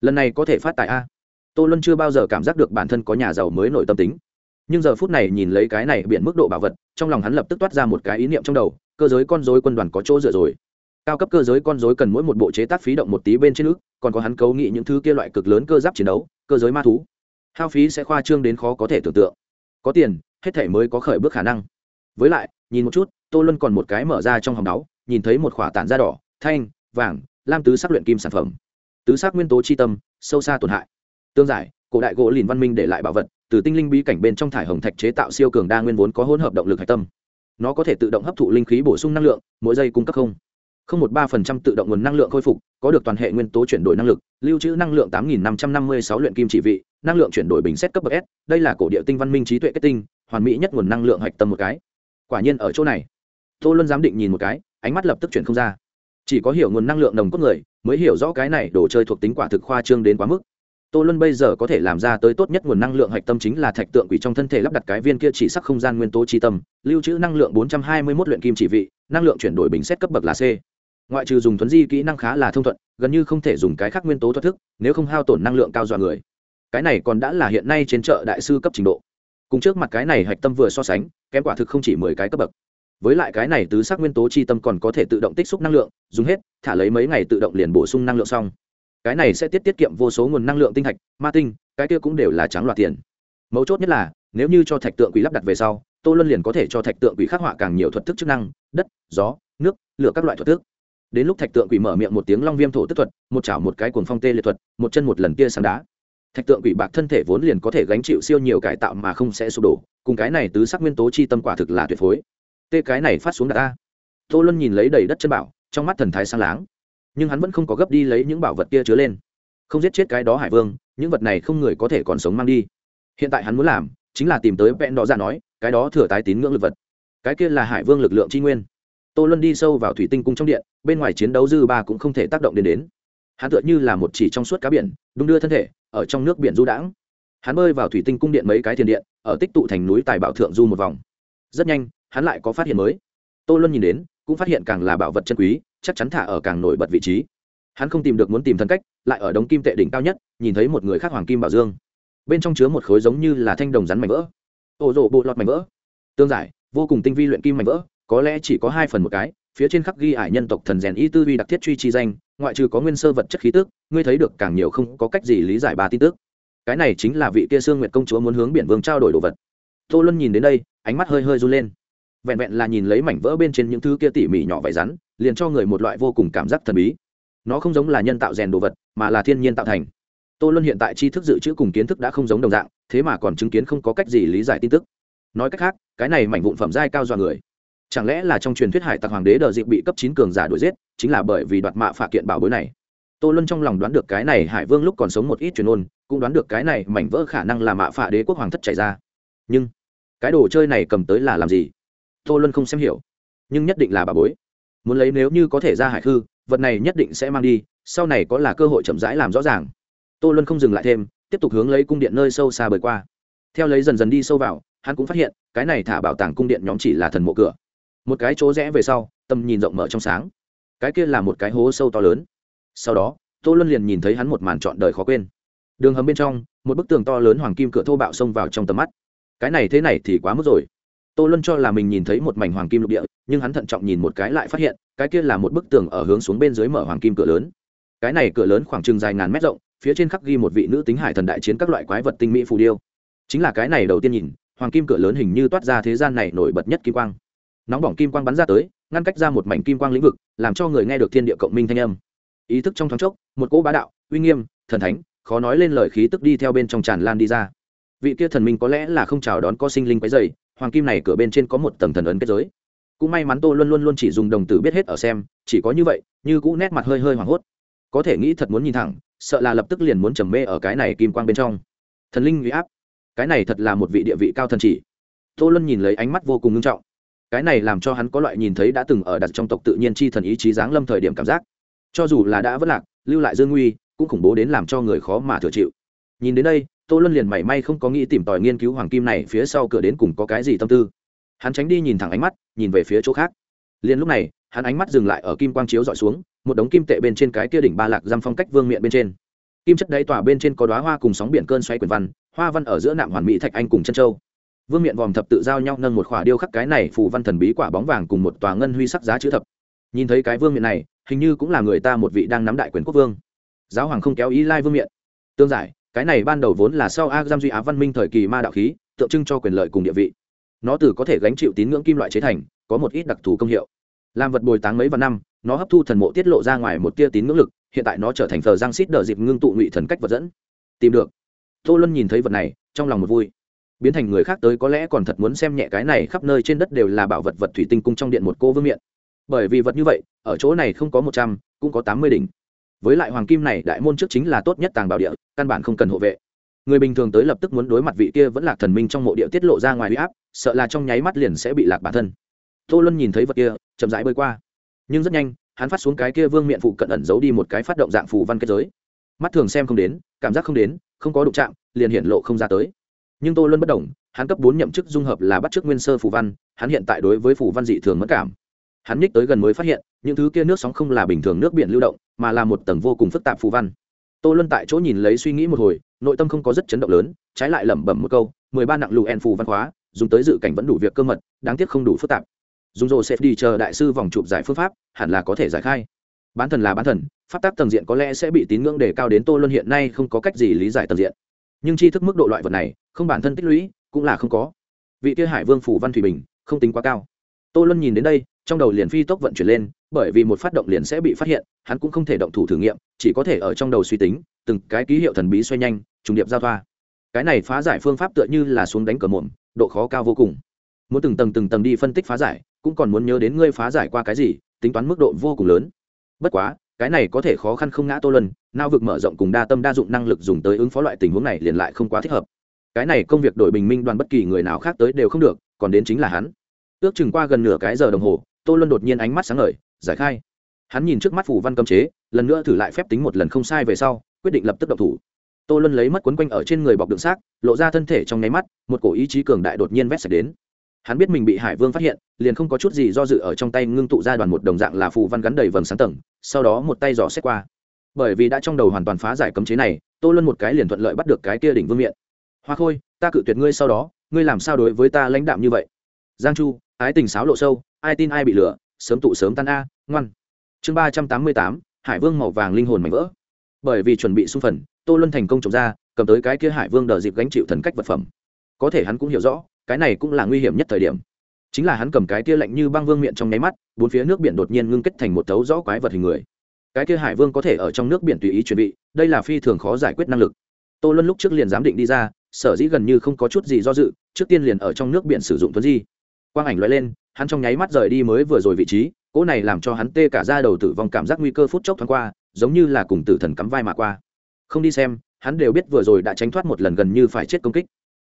Lần này có thể phát tài a tô luân chưa bao giờ cảm giác được bản thân có nhà giàu mới nội tâm tính. Nhưng giờ phút này nhìn lấy cái này biện mức độ bảo vật, trong lòng hắn lập tức toát ra một cái ý niệm trong đầu, cơ giới con dối quân đoàn có chỗ dựa rồi. Cao cấp cơ giới con dối cần mỗi một bộ chế tác phí động một tí bên trên nước còn có hắn cấu nghị những thứ kia loại cực lớn cơ giáp chiến đấu, cơ giới ma thú. Hao phí sẽ khoa trương đến khó có thể tưởng tượng. Có tiền, hết thể mới có khởi bước khả năng. Với lại, nhìn một chút, tô luân còn một cái mở ra trong hòng đáo, nhìn thấy một khỏa tản da đỏ, thanh, vàng, lam tứ sắc luyện kim sản phẩm. Tứ sắc nguyên tố chi tâm, sâu xa tổn hại tương giải, cổ đại gỗ lìn văn minh để lại bảo vật, từ tinh linh bí cảnh bên trong thải hồng thạch chế tạo siêu cường đa nguyên vốn có hỗn hợp động lực hạch tâm. Nó có thể tự động hấp thụ linh khí bổ sung năng lượng, mỗi giây cung cấp không. Không một ba phần trăm tự động nguồn năng lượng khôi phục, có được toàn hệ nguyên tố chuyển đổi năng lực, lưu trữ năng lượng tám nghìn năm trăm năm mươi sáu luyện kim trị vị, năng lượng chuyển đổi bình xét cấp bậc s, đây là cổ địa tinh văn minh trí tuệ kết tinh, hoàn mỹ nhất nguồn năng lượng hạch tâm một cái. Quả nhiên ở chỗ này, tô luân giám định nhìn một cái, ánh mắt lập tức chuyển không ra. Chỉ có hiểu nguồn năng lượng đồng cốt người, mới hiểu rõ cái này đồ chơi thuộc tính quả thực khoa trương đến quá mức tô luân bây giờ có thể làm ra tới tốt nhất nguồn năng lượng hạch tâm chính là thạch tượng quỷ trong thân thể lắp đặt cái viên kia chỉ sắc không gian nguyên tố chi tâm, lưu trữ năng lượng 421 luyện kim chỉ vị, năng lượng chuyển đổi bình xét cấp bậc là c. Ngoại trừ dùng thuấn di kỹ năng khá là thông thuận, gần như không thể dùng cái khác nguyên tố thoát thức, nếu không hao tổn năng lượng cao dọa người. Cái này còn đã là hiện nay trên chợ đại sư cấp trình độ. Cùng trước mặt cái này hạch tâm vừa so sánh, kém quả thực không chỉ mười cái cấp bậc. Với lại cái này tứ sắc nguyên tố chi tâm còn có thể tự động tích xúc năng lượng, dùng hết, thả lấy mấy ngày tự động liền bổ sung năng lượng xong cái này sẽ tiết tiết kiệm vô số nguồn năng lượng tinh thạch, ma tinh, cái kia cũng đều là trắng loạt tiền. Mấu chốt nhất là, nếu như cho thạch tượng quỷ lắp đặt về sau, tô luân liền có thể cho thạch tượng quỷ khắc họa càng nhiều thuật thức chức năng, đất, gió, nước, lửa các loại thuật thức. Đến lúc thạch tượng quỷ mở miệng một tiếng long viêm thổ tức thuật, một chảo một cái cuồng phong tê liệt thuật, một chân một lần kia sáng đá. Thạch tượng quỷ bạc thân thể vốn liền có thể gánh chịu siêu nhiều cải tạo mà không sẽ sụp đổ, cùng cái này tứ sắc nguyên tố chi tâm quả thực là tuyệt phối. Tê cái này phát xuống đặt ta. Tô luân nhìn lấy đầy đất chân bảo, trong mắt thần thái sang láng nhưng hắn vẫn không có gấp đi lấy những bảo vật kia chứa lên. Không giết chết cái đó hải vương, những vật này không người có thể còn sống mang đi. Hiện tại hắn muốn làm chính là tìm tới vẹn đó ra dạ nói, cái đó thừa tái tín ngưỡng lực vật. Cái kia là hải vương lực lượng tri nguyên. Tô luân đi sâu vào thủy tinh cung trong điện, bên ngoài chiến đấu dư ba cũng không thể tác động đến đến. Hắn tựa như là một chỉ trong suốt cá biển, đung đưa thân thể, ở trong nước biển du đãng. Hắn bơi vào thủy tinh cung điện mấy cái thiền điện, ở tích tụ thành núi tài bảo thượng du một vòng. Rất nhanh, hắn lại có phát hiện mới. Tô luân nhìn đến, cũng phát hiện càng là bảo vật chân quý chắc chắn thả ở càng nổi bật vị trí. Hắn không tìm được muốn tìm thân cách, lại ở đống kim tệ đỉnh cao nhất, nhìn thấy một người khác hoàng kim bảo dương. Bên trong chứa một khối giống như là thanh đồng rắn mảnh vỡ. Ổ rộ bộ lọt mảnh vỡ. Tương giải, vô cùng tinh vi luyện kim mảnh vỡ, có lẽ chỉ có hai phần một cái, phía trên khắc ghi ải nhân tộc thần rèn y tư vi đặc thiết truy chi danh, ngoại trừ có nguyên sơ vật chất khí tức, ngươi thấy được càng nhiều không có cách gì lý giải ba tin tức. Cái này chính là vị kia sương nguyệt công chúa muốn hướng biển vương trao đổi đồ vật. Tô luân nhìn đến đây, ánh mắt hơi hơi run lên. Vẹn vẹn là nhìn lấy mảnh vỡ bên trên những thứ kia tỉ mỉ nhỏ vải rắn liền cho người một loại vô cùng cảm giác thần bí. Nó không giống là nhân tạo rèn đồ vật, mà là thiên nhiên tạo thành. Tô luân hiện tại tri thức dự trữ cùng kiến thức đã không giống đồng dạng, thế mà còn chứng kiến không có cách gì lý giải tin tức. Nói cách khác, cái này mảnh vụn phẩm giai cao dọa người. Chẳng lẽ là trong truyền thuyết hải tặc hoàng đế đờ dịp bị cấp chín cường giả đuổi giết, chính là bởi vì đoạt mạ phạ kiện bảo bối này? Tô luân trong lòng đoán được cái này hải vương lúc còn sống một ít truyền ôn, cũng đoán được cái này mảnh vỡ khả năng là mạ phạ đế quốc hoàng thất chạy ra. Nhưng, cái đồ chơi này cầm tới là làm gì? Tô luân không xem hiểu. Nhưng nhất định là bà bối muốn lấy nếu như có thể ra hải khư, vật này nhất định sẽ mang đi, sau này có là cơ hội chậm rãi làm rõ ràng. Tô luân không dừng lại thêm, tiếp tục hướng lấy cung điện nơi sâu xa bơi qua. Theo lấy dần dần đi sâu vào, hắn cũng phát hiện, cái này thả bảo tàng cung điện nhóm chỉ là thần mộ cửa. Một cái chỗ rẽ về sau, tầm nhìn rộng mở trong sáng. Cái kia là một cái hố sâu to lớn. Sau đó, tô luân liền nhìn thấy hắn một màn trọn đời khó quên. Đường hầm bên trong, một bức tường to lớn hoàng kim cửa thô bạo xông vào trong tầm mắt. Cái này thế này thì quá mức rồi. Tô luân cho là mình nhìn thấy một mảnh hoàng kim lục địa nhưng hắn thận trọng nhìn một cái lại phát hiện, cái kia là một bức tường ở hướng xuống bên dưới mở hoàng kim cửa lớn. Cái này cửa lớn khoảng chừng dài ngàn mét rộng, phía trên khắc ghi một vị nữ tính hải thần đại chiến các loại quái vật tinh mỹ phù điêu. Chính là cái này đầu tiên nhìn, hoàng kim cửa lớn hình như toát ra thế gian này nổi bật nhất kim quang. Nóng bỏng kim quang bắn ra tới, ngăn cách ra một mảnh kim quang lĩnh vực, làm cho người nghe được thiên địa cộng minh thanh âm. Ý thức trong thoáng chốc, một cỗ bá đạo, uy nghiêm, thần thánh, khó nói lên lời khí tức đi theo bên trong tràn lan đi ra. Vị kia thần minh có lẽ là không chào đón có sinh linh quấy dày hoàng kim này cửa bên trên có một tầng thần ấn kết giới cũng may mắn tô luôn luôn luôn chỉ dùng đồng tử biết hết ở xem, chỉ có như vậy, như cũ nét mặt hơi hơi hoảng hốt. Có thể nghĩ thật muốn nhìn thẳng, sợ là lập tức liền muốn trầm mê ở cái này kim quang bên trong. Thần linh huy áp. Cái này thật là một vị địa vị cao thần chỉ. Tô luân nhìn lấy ánh mắt vô cùng nghiêm trọng. Cái này làm cho hắn có loại nhìn thấy đã từng ở đặt trong tộc tự nhiên chi thần ý chí giáng lâm thời điểm cảm giác. Cho dù là đã vất lạc, lưu lại dương nguy, cũng khủng bố đến làm cho người khó mà thừa chịu. Nhìn đến đây, tô luân liền mảy may không có nghĩ tìm tòi nghiên cứu hoàng kim này phía sau cửa đến cùng có cái gì tâm tư hắn tránh đi nhìn thẳng ánh mắt, nhìn về phía chỗ khác. Liền lúc này, hắn ánh mắt dừng lại ở kim quang chiếu dọi xuống, một đống kim tệ bên trên cái kia đỉnh ba lạc giam phong cách vương miệng bên trên. Kim chất đáy tỏa bên trên có đoá hoa cùng sóng biển cơn xoay quyền văn, hoa văn ở giữa nạm hoàn mỹ thạch anh cùng chân châu. Vương miện vòm thập tự giao nhau nâng một khỏa điêu khắc cái này phù văn thần bí quả bóng vàng cùng một tòa ngân huy sắc giá chữ thập. Nhìn thấy cái vương miện này, hình như cũng là người ta một vị đang nắm đại quyền quốc vương. Giáo hoàng không kéo ý lai vương miện. Tương giải, cái này ban đầu vốn là sau a giam duy á văn minh thời kỳ ma đạo khí, tượng trưng cho quyền lợi cùng địa vị nó từ có thể gánh chịu tín ngưỡng kim loại chế thành, có một ít đặc thù công hiệu. Làm vật bồi táng mấy vạn năm, nó hấp thu thần mộ tiết lộ ra ngoài một tia tín ngưỡng lực, hiện tại nó trở thành thờ giang xít đờ dịp ngưng tụ ngụy thần cách vật dẫn. Tìm được. Tô luân nhìn thấy vật này, trong lòng một vui. Biến thành người khác tới có lẽ còn thật muốn xem nhẹ cái này khắp nơi trên đất đều là bảo vật vật thủy tinh cung trong điện một cô vương miện. Bởi vì vật như vậy, ở chỗ này không có một trăm, cũng có tám mươi đỉnh. Với lại hoàng kim này đại môn trước chính là tốt nhất tàng bảo địa, căn bản không cần hộ vệ người bình thường tới lập tức muốn đối mặt vị kia vẫn là thần minh trong mộ địa tiết lộ ra ngoài huy áp, sợ là trong nháy mắt liền sẽ bị lạc bản thân. Tô luân nhìn thấy vật kia, chậm rãi bơi qua. Nhưng rất nhanh, hắn phát xuống cái kia vương miện phụ cận ẩn giấu đi một cái phát động dạng phù văn kết giới. Mắt thường xem không đến, cảm giác không đến, không có đụng chạm, liền hiện lộ không ra tới. Nhưng tô luân bất đồng hắn cấp bốn nhậm chức dung hợp là bắt chước nguyên sơ phù văn, hắn hiện tại đối với phù văn dị thường mất cảm. Hắn nhích tới gần mới phát hiện, những thứ kia nước sóng không là bình thường nước biển lưu động, mà là một tầng vô cùng phức tạp phù văn tô luân tại chỗ nhìn lấy suy nghĩ một hồi, nội tâm không có rất chấn động lớn, trái lại lẩm bẩm một câu, mười ba nặng lù en phù văn hóa, dùng tới dự cảnh vẫn đủ việc cơ mật, đáng tiếc không đủ phức tạp. Dùng rồ sẽ đi chờ đại sư vòng chụp giải phương pháp, hẳn là có thể giải khai. Bán thần là bán thần, pháp tác tầng diện có lẽ sẽ bị tín ngưỡng đề cao đến tô luân hiện nay không có cách gì lý giải tầng diện. Nhưng tri thức mức độ loại vật này, không bản thân tích lũy, cũng là không có. Vị kia hải vương phủ văn thủy bình, không tính quá cao. Tô luân nhìn đến đây trong đầu liền phi tốc vận chuyển lên, bởi vì một phát động liền sẽ bị phát hiện, hắn cũng không thể động thủ thử nghiệm, chỉ có thể ở trong đầu suy tính, từng cái ký hiệu thần bí xoay nhanh, trùng điệp giao thoa. Cái này phá giải phương pháp tựa như là xuống đánh cờ mồm, độ khó cao vô cùng. Muốn từng tầng từng tầng đi phân tích phá giải, cũng còn muốn nhớ đến ngươi phá giải qua cái gì, tính toán mức độ vô cùng lớn. Bất quá, cái này có thể khó khăn không ngã tô lân nao vực mở rộng cùng đa tâm đa dụng năng lực dùng tới ứng phó loại tình huống này liền lại không quá thích hợp. Cái này công việc đổi bình minh đoàn bất kỳ người nào khác tới đều không được, còn đến chính là hắn. Ước chừng qua gần nửa cái giờ đồng hồ tô luân đột nhiên ánh mắt sáng ngời, giải khai. Hắn nhìn trước mắt phủ văn cấm chế, lần nữa thử lại phép tính một lần không sai về sau, quyết định lập tức độc thủ. Tô luân lấy mất quấn quanh ở trên người bọc đựng xác, lộ ra thân thể trong nháy mắt, một cổ ý chí cường đại đột nhiên vét sạch đến. Hắn biết mình bị hải vương phát hiện, liền không có chút gì do dự ở trong tay ngưng tụ ra đoàn một đồng dạng là phù văn gắn đầy vầng sáng tầng, sau đó một tay dò xét qua. Bởi vì đã trong đầu hoàn toàn phá giải cấm chế này, tô luân một cái liền thuận lợi bắt được cái kia đỉnh vương miện. Hoa khôi, ta cự tuyệt ngươi sau đó, ngươi làm sao đối với ta lãnh đạm như vậy? Giang chu, ái tình sáo lộ sâu ai tin ai bị lửa sớm tụ sớm tan a, ngoan. Chương ba trăm tám mươi tám, hải vương màu vàng linh hồn mảnh vỡ. Bởi vì chuẩn bị xung phần, tô luân thành công trồng ra, cầm tới cái kia hải vương đờ dịp gánh chịu thần cách vật phẩm. Có thể hắn cũng hiểu rõ, cái này cũng là nguy hiểm nhất thời điểm. Chính là hắn cầm cái kia lạnh như băng vương miệng trong nháy mắt, bốn phía nước biển đột nhiên ngưng kết thành một thấu rõ quái vật hình người. Cái kia hải vương có thể ở trong nước biển tùy ý chuẩn bị, đây là phi thường khó giải quyết năng lực. Tô luân lúc trước liền giám định đi ra, sở dĩ gần như không có chút gì do dự, trước tiên liền ở trong nước biển sử dụng thuấn di. Quang ảnh loại lên hắn trong nháy mắt rời đi mới vừa rồi vị trí, cỗ này làm cho hắn tê cả ra đầu tử vong cảm giác nguy cơ phút chốc thoáng qua, giống như là cùng tử thần cắm vai mà qua. Không đi xem, hắn đều biết vừa rồi đã tránh thoát một lần gần như phải chết công kích.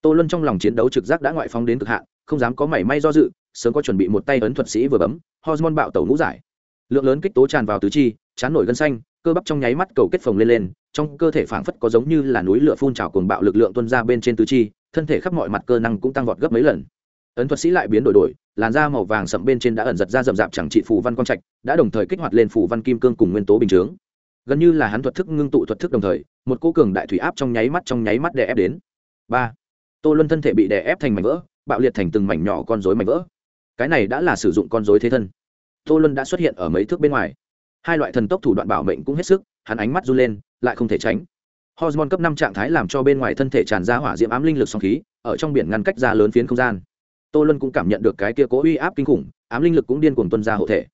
Tô luân trong lòng chiến đấu trực giác đã ngoại phong đến cực hạn, không dám có mảy may do dự, sớm có chuẩn bị một tay ấn thuật sĩ vừa bấm, hormone bạo tẩu ngũ giải. Lượng lớn kích tố tràn vào tứ chi, chán nổi gân xanh, cơ bắp trong nháy mắt cầu kết phồng lên lên, trong cơ thể phảng phất có giống như là núi lửa phun trào cuồng bạo lực lượng tuôn ra bên trên tứ chi, thân thể khắp mọi mặt cơ năng cũng tăng vọt gấp mấy lần ấn thuật sĩ lại biến đổi đổi, làn da màu vàng sậm bên trên đã ẩn giật ra rậm rạp chẳng trị phù văn quang trạch, đã đồng thời kích hoạt lên phù văn kim cương cùng nguyên tố bình chướng. Gần như là hắn thuật thức ngưng tụ thuật thức đồng thời, một cô cường đại thủy áp trong nháy mắt trong nháy mắt đè ép đến. Ba. Tô luân thân thể bị đè ép thành mảnh vỡ, bạo liệt thành từng mảnh nhỏ con rối mảnh vỡ. Cái này đã là sử dụng con rối thế thân. Tô luân đã xuất hiện ở mấy thước bên ngoài. Hai loại thần tốc thủ đoạn bảo mệnh cũng hết sức, hắn ánh mắt run lên, lại không thể tránh. Hormone cấp năm trạng thái làm cho bên ngoài thân thể tràn ra hỏa diễm ám linh lực song khí, ở trong biển ngăn cách ra lớn phiến không gian tô luân cũng cảm nhận được cái kia cố uy áp kinh khủng, ám linh lực cũng điên cuồng tuân ra hộ thể.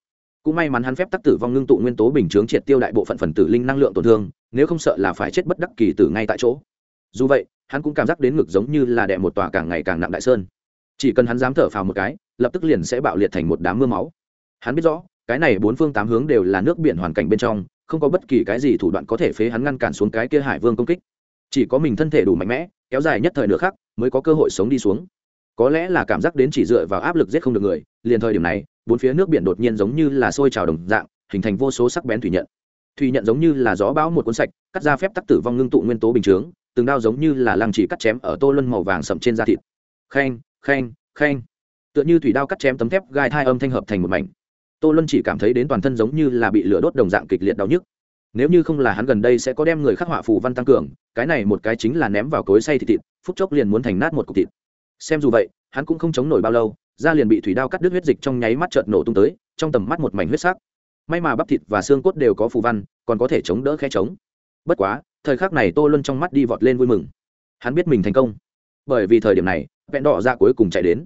Cũng may mắn hắn phép tắc tử vong ngưng tụ nguyên tố bình chướng triệt tiêu đại bộ phận phần tử linh năng lượng tổn thương, nếu không sợ là phải chết bất đắc kỳ tử ngay tại chỗ. Dù vậy, hắn cũng cảm giác đến ngực giống như là đè một tòa càng ngày càng nặng đại sơn. Chỉ cần hắn dám thở phào một cái, lập tức liền sẽ bạo liệt thành một đám mưa máu. Hắn biết rõ, cái này bốn phương tám hướng đều là nước biển hoàn cảnh bên trong, không có bất kỳ cái gì thủ đoạn có thể phế hắn ngăn cản xuống cái kia hải vương công kích. Chỉ có mình thân thể đủ mạnh mẽ, kéo dài nhất thời nữa khác mới có cơ hội sống đi xuống có lẽ là cảm giác đến chỉ dựa vào áp lực giết không được người, liền thời điểm này, bốn phía nước biển đột nhiên giống như là sôi trào đồng dạng, hình thành vô số sắc bén thủy nhận. Thủy nhận giống như là gió bão một cuốn sạch, cắt ra phép tắc tử vong ngưng tụ nguyên tố bình chướng, từng đao giống như là lăng chỉ cắt chém ở tô luân màu vàng sậm trên da thịt. Khen khen khen tựa như thủy đao cắt chém tấm thép gai thai âm thanh hợp thành một mảnh. Tô luân chỉ cảm thấy đến toàn thân giống như là bị lửa đốt đồng dạng kịch liệt đau nhức. Nếu như không là hắn gần đây sẽ có đem người khắc họa phù văn tăng cường, cái này một cái chính là ném vào cối say thịt thịt, phút chốc liền muốn thành nát một cục thịt xem dù vậy, hắn cũng không chống nổi bao lâu, da liền bị thủy đao cắt đứt huyết dịch trong nháy mắt chợt nổ tung tới, trong tầm mắt một mảnh huyết sắc. May mà bắp thịt và xương cốt đều có phù văn, còn có thể chống đỡ khe chống bất quá, thời khắc này tô luân trong mắt đi vọt lên vui mừng. Hắn biết mình thành công. Bởi vì thời điểm này, vẹn đỏ dạ cuối cùng chạy đến.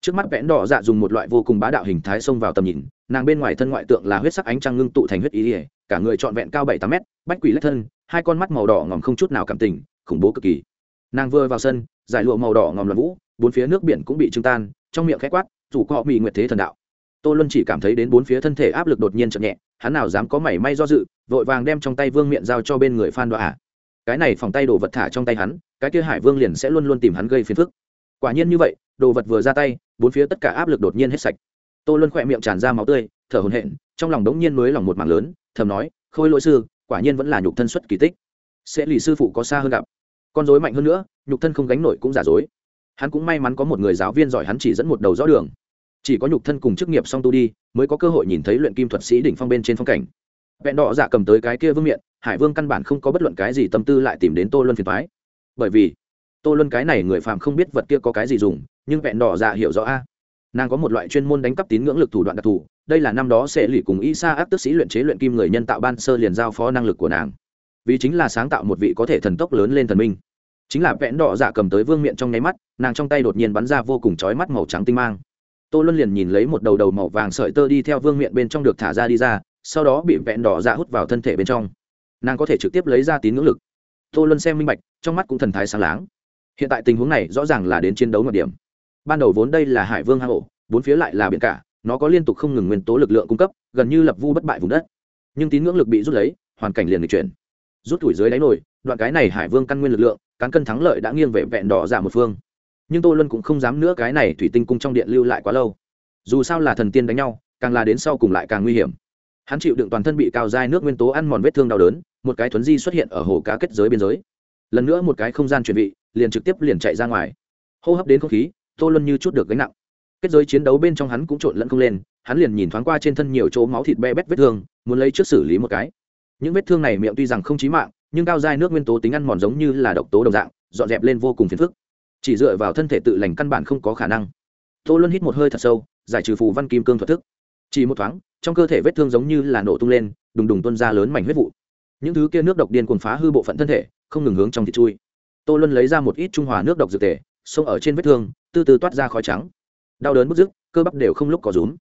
Trước mắt vẽn đỏ dạ dùng một loại vô cùng bá đạo hình thái xông vào tầm nhìn, nàng bên ngoài thân ngoại tượng là huyết sắc ánh trăng ngưng tụ thành huyết ý ỉa, cả người trọn vẹn cao bảy tám mét, bách quỷ lách thân, hai con mắt màu đỏ ngòm không chút nào cảm tình, khủng bố cực kỳ. Nàng vừa vào sân, giải lụa màu đỏ ngòm loạn vũ bốn phía nước biển cũng bị trưng tan, trong miệng khẽ quát, dù có họ bị nguyệt thế thần đạo. Tô luân chỉ cảm thấy đến bốn phía thân thể áp lực đột nhiên chậm nhẹ, hắn nào dám có mảy may do dự, vội vàng đem trong tay vương miệng giao cho bên người phan đoạ. Cái này phòng tay đồ vật thả trong tay hắn, cái kia hải vương liền sẽ luôn luôn tìm hắn gây phiền phức. Quả nhiên như vậy, đồ vật vừa ra tay, bốn phía tất cả áp lực đột nhiên hết sạch. Tô luân khỏe miệng tràn ra máu tươi, thở hồn hện trong lòng đống nhiên mới lòng một mảng lớn, thầm nói, khôi lỗi sư, quả nhiên vẫn là nhục thân xuất kỳ tích. Sẽ lì sư phụ có xa hơn gặp. Con dối mạnh hơn nữa, nhục thân không gánh nổi cũng giả dối hắn cũng may mắn có một người giáo viên giỏi hắn chỉ dẫn một đầu rõ đường. Chỉ có nhục thân cùng chức nghiệp song tu đi, mới có cơ hội nhìn thấy luyện kim thuật sĩ đỉnh phong bên trên phong cảnh. Vẹn đỏ dạ cầm tới cái kia vương miện, hải vương căn bản không có bất luận cái gì tâm tư lại tìm đến tô luân phiền thoái bởi vì, tô luân cái này người phàm không biết vật kia có cái gì dùng, nhưng vẹn đỏ dạ hiểu rõ a. Nàng có một loại chuyên môn đánh cắp tín ngưỡng lực thủ đoạn đặc thù, đây là năm đó sẽ lỉ cùng y sa áp tức sĩ luyện chế luyện kim người nhân tạo ban sơ liền giao phó năng lực của nàng. Vì chính là sáng tạo một vị có thể thần tốc lớn lên thần minh chính là vẽn đỏ dạ cầm tới vương miện trong nháy mắt, nàng trong tay đột nhiên bắn ra vô cùng chói mắt màu trắng tinh mang. Tô luân liền nhìn lấy một đầu đầu màu vàng sợi tơ đi theo vương miện bên trong được thả ra đi ra, sau đó bị vẹn đỏ dạ hút vào thân thể bên trong. Nàng có thể trực tiếp lấy ra tín ngưỡng lực. Tô luân xem minh bạch, trong mắt cũng thần thái sáng láng. Hiện tại tình huống này rõ ràng là đến chiến đấu ngược điểm. Ban đầu vốn đây là hải vương hang ổ, bốn phía lại là biển cả, nó có liên tục không ngừng nguyên tố lực lượng cung cấp, gần như lập vu bất bại vùng đất. Nhưng tín ngưỡng lực bị rút lấy, hoàn cảnh liền được chuyển. Rút tuổi dưới đáy nổi đoạn cái này hải vương căn nguyên lực lượng cán cân thắng lợi đã nghiêng về vẹn đỏ giả một phương. Nhưng tô luân cũng không dám nữa cái này thủy tinh cung trong điện lưu lại quá lâu. Dù sao là thần tiên đánh nhau càng là đến sau cùng lại càng nguy hiểm. Hắn chịu đựng toàn thân bị cao dai nước nguyên tố ăn mòn vết thương đau đớn một cái thuấn di xuất hiện ở hồ cá kết giới biên giới. Lần nữa một cái không gian chuyển vị, liền trực tiếp liền chạy ra ngoài. Hô hấp đến không khí tô luân như chút được gánh nặng. Kết giới chiến đấu bên trong hắn cũng trộn lẫn không lên hắn liền nhìn thoáng qua trên thân nhiều chỗ máu thịt be bét vết thương muốn lấy trước xử lý một cái. Những vết thương này miệng tuy rằng không chí mạng nhưng cao dai nước nguyên tố tính ăn mòn giống như là độc tố đồng dạng dọn dẹp lên vô cùng phiền phức. Chỉ dựa vào thân thể tự lành căn bản không có khả năng. Tô luân hít một hơi thật sâu giải trừ phù văn kim cương thuật thức. Chỉ một thoáng trong cơ thể vết thương giống như là nổ tung lên đùng đùng tuân ra lớn mảnh huyết vụ. Những thứ kia nước độc điên cuồng phá hư bộ phận thân thể không ngừng hướng trong thịt chui. Tô luân lấy ra một ít trung hòa nước độc dược tể, xông ở trên vết thương từ từ toát ra khói trắng. Đau đớn bức dứt cơ bắp đều không lúc có rúm.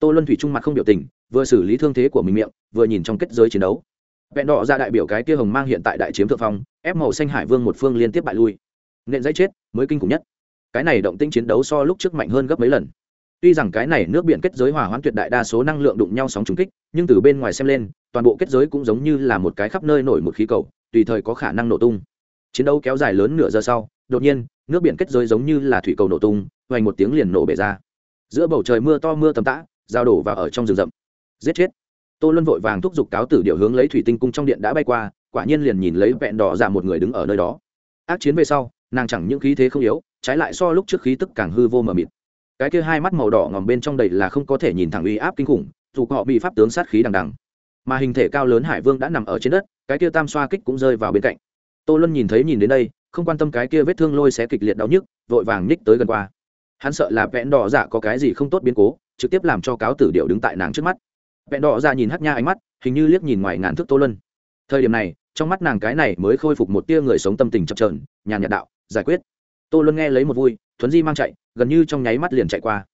Tô luân thủy trung mặt không biểu tình vừa xử lý thương thế của mình miệng vừa nhìn trong kết giới chiến đấu vẹn đỏ ra đại biểu cái kia hồng mang hiện tại đại chiếm thượng phong, ép màu xanh hải vương một phương liên tiếp bại lui. Nện dãy chết, mới kinh khủng nhất. Cái này động tĩnh chiến đấu so lúc trước mạnh hơn gấp mấy lần. Tuy rằng cái này nước biển kết giới hòa hoãn tuyệt đại đa số năng lượng đụng nhau sóng trùng kích, nhưng từ bên ngoài xem lên, toàn bộ kết giới cũng giống như là một cái khắp nơi nổi một khí cầu, tùy thời có khả năng nổ tung. Chiến đấu kéo dài lớn nửa giờ sau, đột nhiên, nước biển kết giới giống như là thủy cầu nổ tung hoành một tiếng liền nổ bể ra. Giữa bầu trời mưa to mưa tầm tã, giao đổ vào ở trong rừng rậm. Giết chết tô luân vội vàng thúc giục cáo tử điệu hướng lấy thủy tinh cung trong điện đã bay qua, quả nhiên liền nhìn lấy vẹn đỏ ra một người đứng ở nơi đó. Ác chiến về sau, nàng chẳng những khí thế không yếu, trái lại so lúc trước khí tức càng hư vô mờ mịt. Cái kia hai mắt màu đỏ ngòm bên trong đầy là không có thể nhìn thẳng uy áp kinh khủng, dù họ bị pháp tướng sát khí đằng đằng. Mà hình thể cao lớn hải vương đã nằm ở trên đất, cái kia tam xoa kích cũng rơi vào bên cạnh. Tô luân nhìn thấy nhìn đến đây, không quan tâm cái kia vết thương lôi xé kịch liệt đau nhức, vội vàng nhích tới gần qua. Hắn sợ là vẽn đỏ dạ có cái gì không tốt biến cố, trực tiếp làm cho cáo tử điệu đứng tại nàng trước mắt vẹn đỏ ra nhìn hắt nha ánh mắt hình như liếc nhìn ngoài ngàn thước tô luân. Thời điểm này trong mắt nàng cái này mới khôi phục một tia người sống tâm tình chập trờn nhàn nhạt đạo giải quyết. Tô luân nghe lấy một vui thuấn di mang chạy gần như trong nháy mắt liền chạy qua.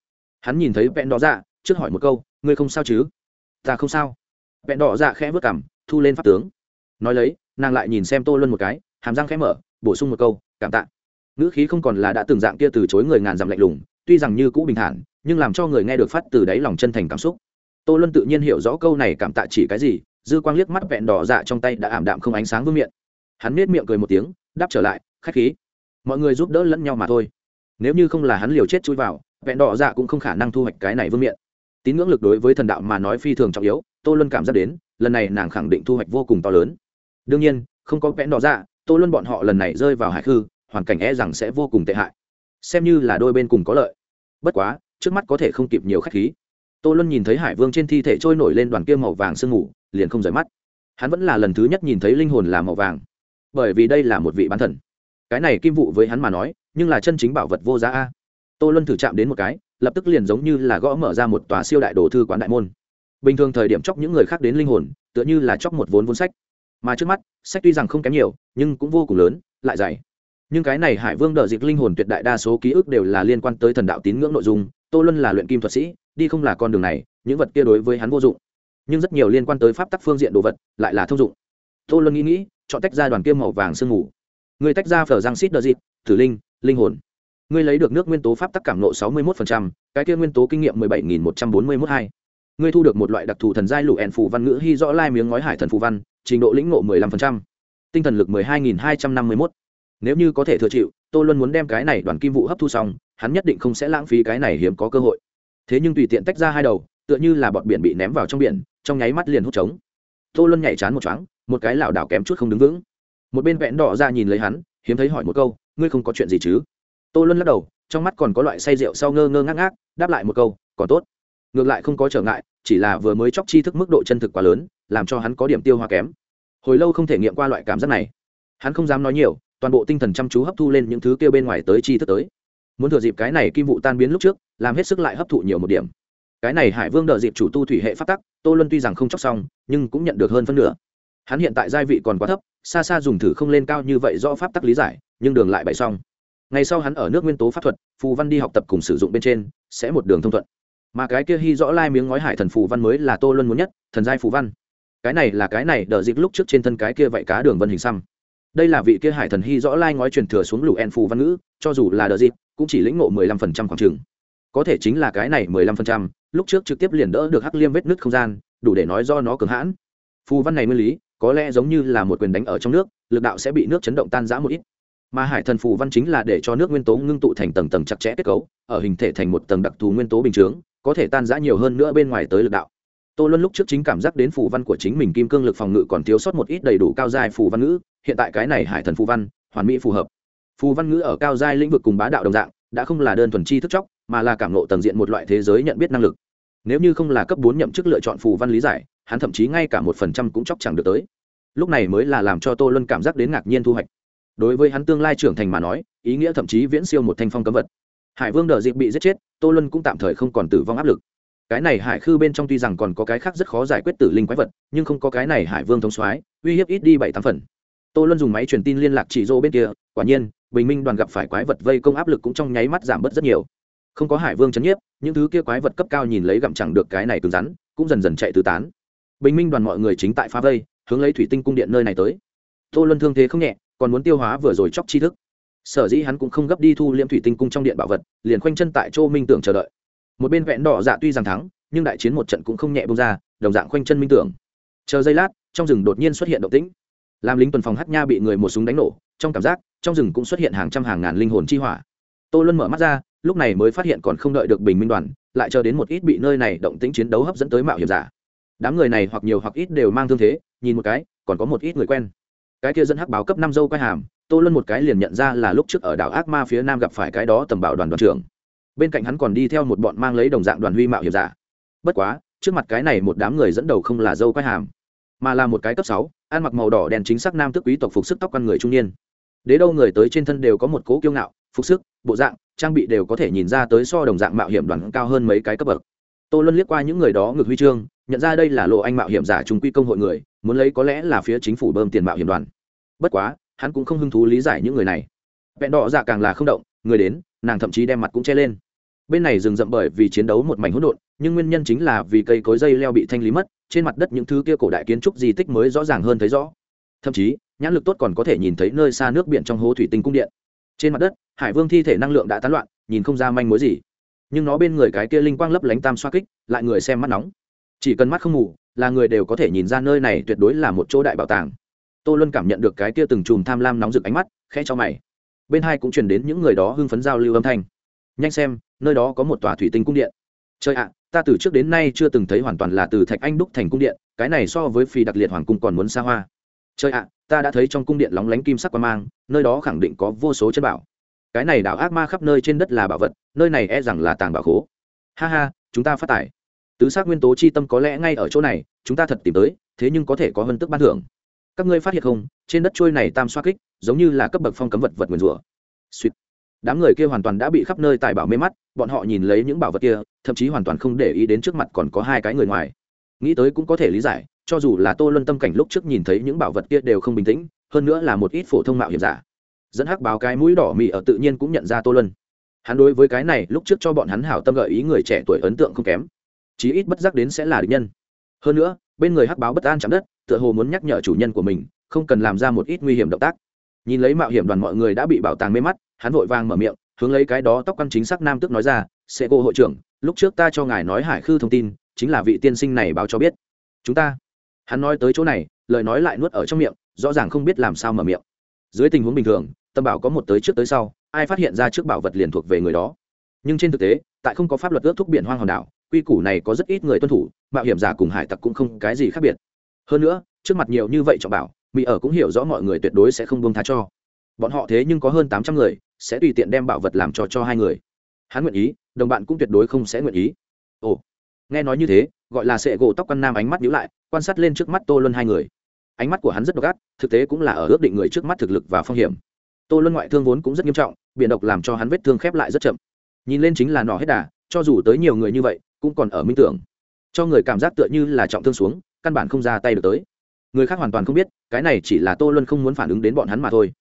Hắn nhìn thấy vẹn đỏ ra, trước hỏi một câu ngươi không sao chứ? Ta không sao. Vẹn đỏ ra khẽ vớt cảm thu lên pháp tướng. Nói lấy nàng lại nhìn xem tô luân một cái hàm răng khẽ mở bổ sung một câu cảm tạ. Ngữ khí không còn là đã từng dạng kia từ chối người ngàn dặm lạnh lùng tuy rằng như cũ bình thản nhưng làm cho người nghe được phát từ đáy lòng chân thành cảm xúc tô luân tự nhiên hiểu rõ câu này cảm tạ chỉ cái gì, dư quang liếc mắt vẹn đỏ dạ trong tay đã ảm đạm không ánh sáng vương miệng hắn nết miệng cười một tiếng, đáp trở lại, khách khí. Mọi người giúp đỡ lẫn nhau mà thôi. Nếu như không là hắn liều chết chui vào, vẹn đỏ dạ cũng không khả năng thu hoạch cái này vương miệng tín ngưỡng lực đối với thần đạo mà nói phi thường trọng yếu, tô luân cảm giác đến, lần này nàng khẳng định thu hoạch vô cùng to lớn. Đương nhiên, không có vẹn đỏ dạ tô luân bọn họ lần này rơi vào hải khư, hoàn cảnh e rằng sẽ vô cùng tệ hại. Xem như là đôi bên cùng có lợi. Bất quá, trước mắt có thể không kịp nhiều khách khí tô luân nhìn thấy hải vương trên thi thể trôi nổi lên đoàn kia màu vàng sương mù, liền không rời mắt. Hắn vẫn là lần thứ nhất nhìn thấy linh hồn là màu vàng. Bởi vì đây là một vị bán thần. Cái này kim vụ với hắn mà nói, nhưng là chân chính bảo vật vô giá a. Tô luân thử chạm đến một cái, lập tức liền giống như là gõ mở ra một tòa siêu đại đồ thư quán đại môn. Bình thường thời điểm chóc những người khác đến linh hồn, tựa như là chóc một vốn vốn sách. Mà trước mắt, sách tuy rằng không kém nhiều, nhưng cũng vô cùng lớn, lại dày. Nhưng cái này hải vương đợi dịch linh hồn tuyệt đại đa số ký ức đều là liên quan tới thần đạo tín ngưỡng nội dung, tô luân là luyện kim thuật sĩ đi không là con đường này, những vật kia đối với hắn vô dụng. Nhưng rất nhiều liên quan tới pháp tắc phương diện đồ vật, lại là thông dụng. Tô luân nghĩ nghĩ, chọn tách ra đoàn kim màu vàng sương mù. Người tách ra phở giang xít đờ dịp thử linh linh hồn. Ngươi lấy được nước nguyên tố pháp tắc cảm nộ sáu mươi một cái kia nguyên tố kinh nghiệm mười bảy nghìn một trăm bốn mươi mốt hai. Ngươi thu được một loại đặc thù thần giai lụ ẻn phù văn ngữ hy rõ lai miếng ngói hải thần phù văn, trình độ lĩnh ngộ mười lăm phần trăm. Tinh thần lực mười hai nghìn hai trăm năm mươi mốt. Nếu như có thể thừa chịu, tô luân muốn đem cái này đoàn kim vụ hấp thu xong, hắn nhất định không sẽ lãng phí cái này hiếm có cơ hội thế nhưng tùy tiện tách ra hai đầu, tựa như là bọt biển bị ném vào trong biển, trong nháy mắt liền hút trống. Tô luân nhảy chán một chóng một cái lảo đảo kém chút không đứng vững. Một bên vẹn đỏ ra nhìn lấy hắn, hiếm thấy hỏi một câu, ngươi không có chuyện gì chứ? Tô luân lắc đầu, trong mắt còn có loại say rượu sau ngơ ngơ ngác ngác, đáp lại một câu, còn tốt. Ngược lại không có trở ngại, chỉ là vừa mới chóc chi thức mức độ chân thực quá lớn, làm cho hắn có điểm tiêu hoa kém. Hồi lâu không thể nghiệm qua loại cảm giác này. Hắn không dám nói nhiều, toàn bộ tinh thần chăm chú hấp thu lên những thứ kêu bên ngoài tới chi thức tới muốn thừa dịp cái này kim vụ tan biến lúc trước, làm hết sức lại hấp thụ nhiều một điểm. Cái này hải vương đợi dịp chủ tu thủy hệ phát tắc, tô luân tuy rằng không chóc xong, nhưng cũng nhận được hơn phân nửa. Hắn hiện tại giai vị còn quá thấp, xa xa dùng thử không lên cao như vậy do pháp tắc lý giải, nhưng đường lại bày xong. Ngày sau hắn ở nước nguyên tố pháp thuật, phù văn đi học tập cùng sử dụng bên trên, sẽ một đường thông thuận. Mà cái kia hy rõ lai miếng ngói hải thần phù văn mới là tô luân muốn nhất, thần giai phù văn. Cái này là cái này đợi dịp lúc trước trên thân cái kia vậy cá đường vân hình xăm đây là vị kia hải thần hy rõ lai ngói truyền thừa xuống lũ en phù văn ngữ, cho dù là đờ dịp, cũng chỉ lĩnh ngộ mười lăm phần trăm khoảng trường. Có thể chính là cái này mười lăm phần trăm, lúc trước trực tiếp liền đỡ được hắc liêm vết nứt không gian, đủ để nói do nó cường hãn. Phù văn này nguyên lý, có lẽ giống như là một quyền đánh ở trong nước, lực đạo sẽ bị nước chấn động tan rã một ít. Mà hải thần phù văn chính là để cho nước nguyên tố ngưng tụ thành tầng tầng chặt chẽ kết cấu, ở hình thể thành một tầng đặc thù nguyên tố bình chướng, có thể tan rã nhiều hơn nữa bên ngoài tới lực đạo tô luân lúc trước chính cảm giác đến phù văn của chính mình kim cương lực phòng ngự còn thiếu sót một ít đầy đủ cao giai phù văn ngữ, hiện tại cái này hải thần phù văn, hoàn mỹ phù hợp. Phù văn ngữ ở cao giai lĩnh vực cùng bá đạo đồng dạng, đã không là đơn thuần chi thức chóc, mà là cảm ngộ tầng diện một loại thế giới nhận biết năng lực. Nếu như không là cấp bốn nhậm chức lựa chọn phù văn lý giải, hắn thậm chí ngay cả một phần trăm cũng chóc chẳng được tới. Lúc này mới là làm cho tô luân cảm giác đến ngạc nhiên thu hoạch. Đối với hắn tương lai trưởng thành mà nói, ý nghĩa thậm chí viễn siêu một thanh phong cấm vật. Hải vương Đở Dịch bị giết chết, tô luân cũng tạm thời không còn tử vong áp lực cái này hải khư bên trong tuy rằng còn có cái khác rất khó giải quyết tử linh quái vật, nhưng không có cái này hải vương thống soái, uy hiếp ít đi bảy tám phần. Tô luân dùng máy truyền tin liên lạc chỉ dô bên kia, quả nhiên, bình minh đoàn gặp phải quái vật vây công áp lực cũng trong nháy mắt giảm bớt rất nhiều. Không có hải vương chấn nhiếp, những thứ kia quái vật cấp cao nhìn lấy gặm chẳng được cái này cứng rắn, cũng dần dần chạy tứ tán. Bình minh đoàn mọi người chính tại phá vây, hướng lấy thủy tinh cung điện nơi này tới. Tô luân thương thế không nhẹ, còn muốn tiêu hóa vừa rồi chóc chi thức. Sở dĩ hắn cũng không gấp đi thu liễm thủy tinh cung trong điện bảo vật, liền khoanh chân tại chỗ minh tưởng chờ đợi một bên vẹn đỏ dạ tuy rằng thắng, nhưng đại chiến một trận cũng không nhẹ bông ra, đồng dạng khoanh chân minh tưởng. Chờ giây lát, trong rừng đột nhiên xuất hiện động tĩnh. Làm lính tuần phòng hát nha bị người một súng đánh nổ, trong cảm giác, trong rừng cũng xuất hiện hàng trăm hàng ngàn linh hồn chi hỏa. Tô luân mở mắt ra, lúc này mới phát hiện còn không đợi được bình minh đoàn, lại chờ đến một ít bị nơi này động tĩnh chiến đấu hấp dẫn tới mạo hiểm giả. Đám người này hoặc nhiều hoặc ít đều mang thương thế, nhìn một cái, còn có một ít người quen. Cái kia dẫn hắc báo cấp năm dâu quay hàm, tô luân một cái liền nhận ra là lúc trước ở đảo ác ma phía nam gặp phải cái đó tầm bảo đoàn đoàn trưởng bên cạnh hắn còn đi theo một bọn mang lấy đồng dạng đoàn huy mạo hiểm giả. Bất quá, trước mặt cái này một đám người dẫn đầu không là dâu quái hàm, mà là một cái cấp sáu, ăn mặc màu đỏ đèn chính xác nam tức quý tộc phục sức tóc con người trung niên. Đế đâu người tới trên thân đều có một cố kiêu ngạo, phục sức, bộ dạng, trang bị đều có thể nhìn ra tới so đồng dạng mạo hiểm đoàn cao hơn mấy cái cấp bậc. Tô luân liếc qua những người đó ngược huy chương, nhận ra đây là lộ anh mạo hiểm giả trung quy công hội người, muốn lấy có lẽ là phía chính phủ bơm tiền mạo hiểm đoàn. Bất quá, hắn cũng không hứng thú lý giải những người này. Vẹn đỏ dạ càng là không động, người đến, nàng thậm chí đem mặt cũng che lên bên này rừng rậm bởi vì chiến đấu một mảnh hỗn độn, nhưng nguyên nhân chính là vì cây cối dây leo bị thanh lý mất, trên mặt đất những thứ kia cổ đại kiến trúc di tích mới rõ ràng hơn thấy rõ. Thậm chí, nhãn lực tốt còn có thể nhìn thấy nơi xa nước biển trong hố thủy tinh cung điện. Trên mặt đất, hải vương thi thể năng lượng đã tán loạn, nhìn không ra manh mối gì. Nhưng nó bên người cái kia linh quang lấp lánh tam xoa kích, lại người xem mắt nóng. Chỉ cần mắt không ngủ là người đều có thể nhìn ra nơi này tuyệt đối là một chỗ đại bảo tàng. Tô luân cảm nhận được cái kia từng chùm tham lam nóng rực ánh mắt, khẽ cho mày. Bên hai cũng truyền đến những người đó hưng phấn giao lưu âm thanh nhanh xem, nơi đó có một tòa thủy tinh cung điện. Chơi ạ, ta từ trước đến nay chưa từng thấy hoàn toàn là từ thạch anh đúc thành cung điện, cái này so với phi đặc liệt hoàng cung còn muốn xa hoa. Chơi ạ, ta đã thấy trong cung điện lóng lánh kim sắc quan mang, nơi đó khẳng định có vô số chân bảo. Cái này đảo ác ma khắp nơi trên đất là bảo vật, nơi này e rằng là tàng bảo khố. Ha ha, chúng ta phát tài. Tứ xác nguyên tố chi tâm có lẽ ngay ở chỗ này, chúng ta thật tìm tới, thế nhưng có thể có hơn tức ban thưởng. Các ngươi phát hiện không, trên đất trôi này tam xoa kích, giống như là cấp bậc phong cấm vật vật nguyền rủa. Suýt đám người kia hoàn toàn đã bị khắp nơi tài bảo mê mắt, bọn họ nhìn lấy những bảo vật kia, thậm chí hoàn toàn không để ý đến trước mặt còn có hai cái người ngoài. Nghĩ tới cũng có thể lý giải, cho dù là tô luân tâm cảnh lúc trước nhìn thấy những bảo vật kia đều không bình tĩnh, hơn nữa là một ít phổ thông mạo hiểm giả. Dẫn hắc báo cái mũi đỏ mị ở tự nhiên cũng nhận ra tô luân. Hắn đối với cái này lúc trước cho bọn hắn hảo tâm gợi ý người trẻ tuổi ấn tượng không kém. Chí ít bất giác đến sẽ là địch nhân. Hơn nữa, bên người hắc báo bất an chạm đất, tựa hồ muốn nhắc nhở chủ nhân của mình, không cần làm ra một ít nguy hiểm động tác nhìn lấy mạo hiểm đoàn mọi người đã bị bảo tàng mê mắt, hắn vội vàng mở miệng, hướng lấy cái đó tóc căn chính xác nam tức nói ra, sẽ cô hội trưởng, lúc trước ta cho ngài nói hải khư thông tin, chính là vị tiên sinh này báo cho biết. Chúng ta? Hắn nói tới chỗ này, lời nói lại nuốt ở trong miệng, rõ ràng không biết làm sao mở miệng. Dưới tình huống bình thường, tâm bảo có một tới trước tới sau, ai phát hiện ra trước bảo vật liền thuộc về người đó. Nhưng trên thực tế, tại không có pháp luật ước thúc biển hoang hòn đảo, quy củ này có rất ít người tuân thủ, mạo hiểm giả cùng hải tặc cũng không cái gì khác biệt. Hơn nữa, trước mặt nhiều như vậy trọng bảo mỹ ở cũng hiểu rõ mọi người tuyệt đối sẽ không buông tha cho. Bọn họ thế nhưng có hơn tám trăm người, sẽ tùy tiện đem bảo vật làm cho cho hai người. Hắn nguyện ý, đồng bạn cũng tuyệt đối không sẽ nguyện ý. Ồ, nghe nói như thế, gọi là sệ gỗ tóc quan nam ánh mắt nhíu lại, quan sát lên trước mắt tô luân hai người. Ánh mắt của hắn rất độc ác, thực tế cũng là ở ước định người trước mắt thực lực và phong hiểm. Tô luân ngoại thương vốn cũng rất nghiêm trọng biện độc làm cho hắn vết thương khép lại rất chậm. Nhìn lên chính là nọ hết đà, cho dù tới nhiều người như vậy, cũng còn ở minh tưởng. Cho người cảm giác tựa như là trọng thương xuống, căn bản không ra tay được tới người khác hoàn toàn không biết, cái này chỉ là tô luân không muốn phản ứng đến bọn hắn mà thôi.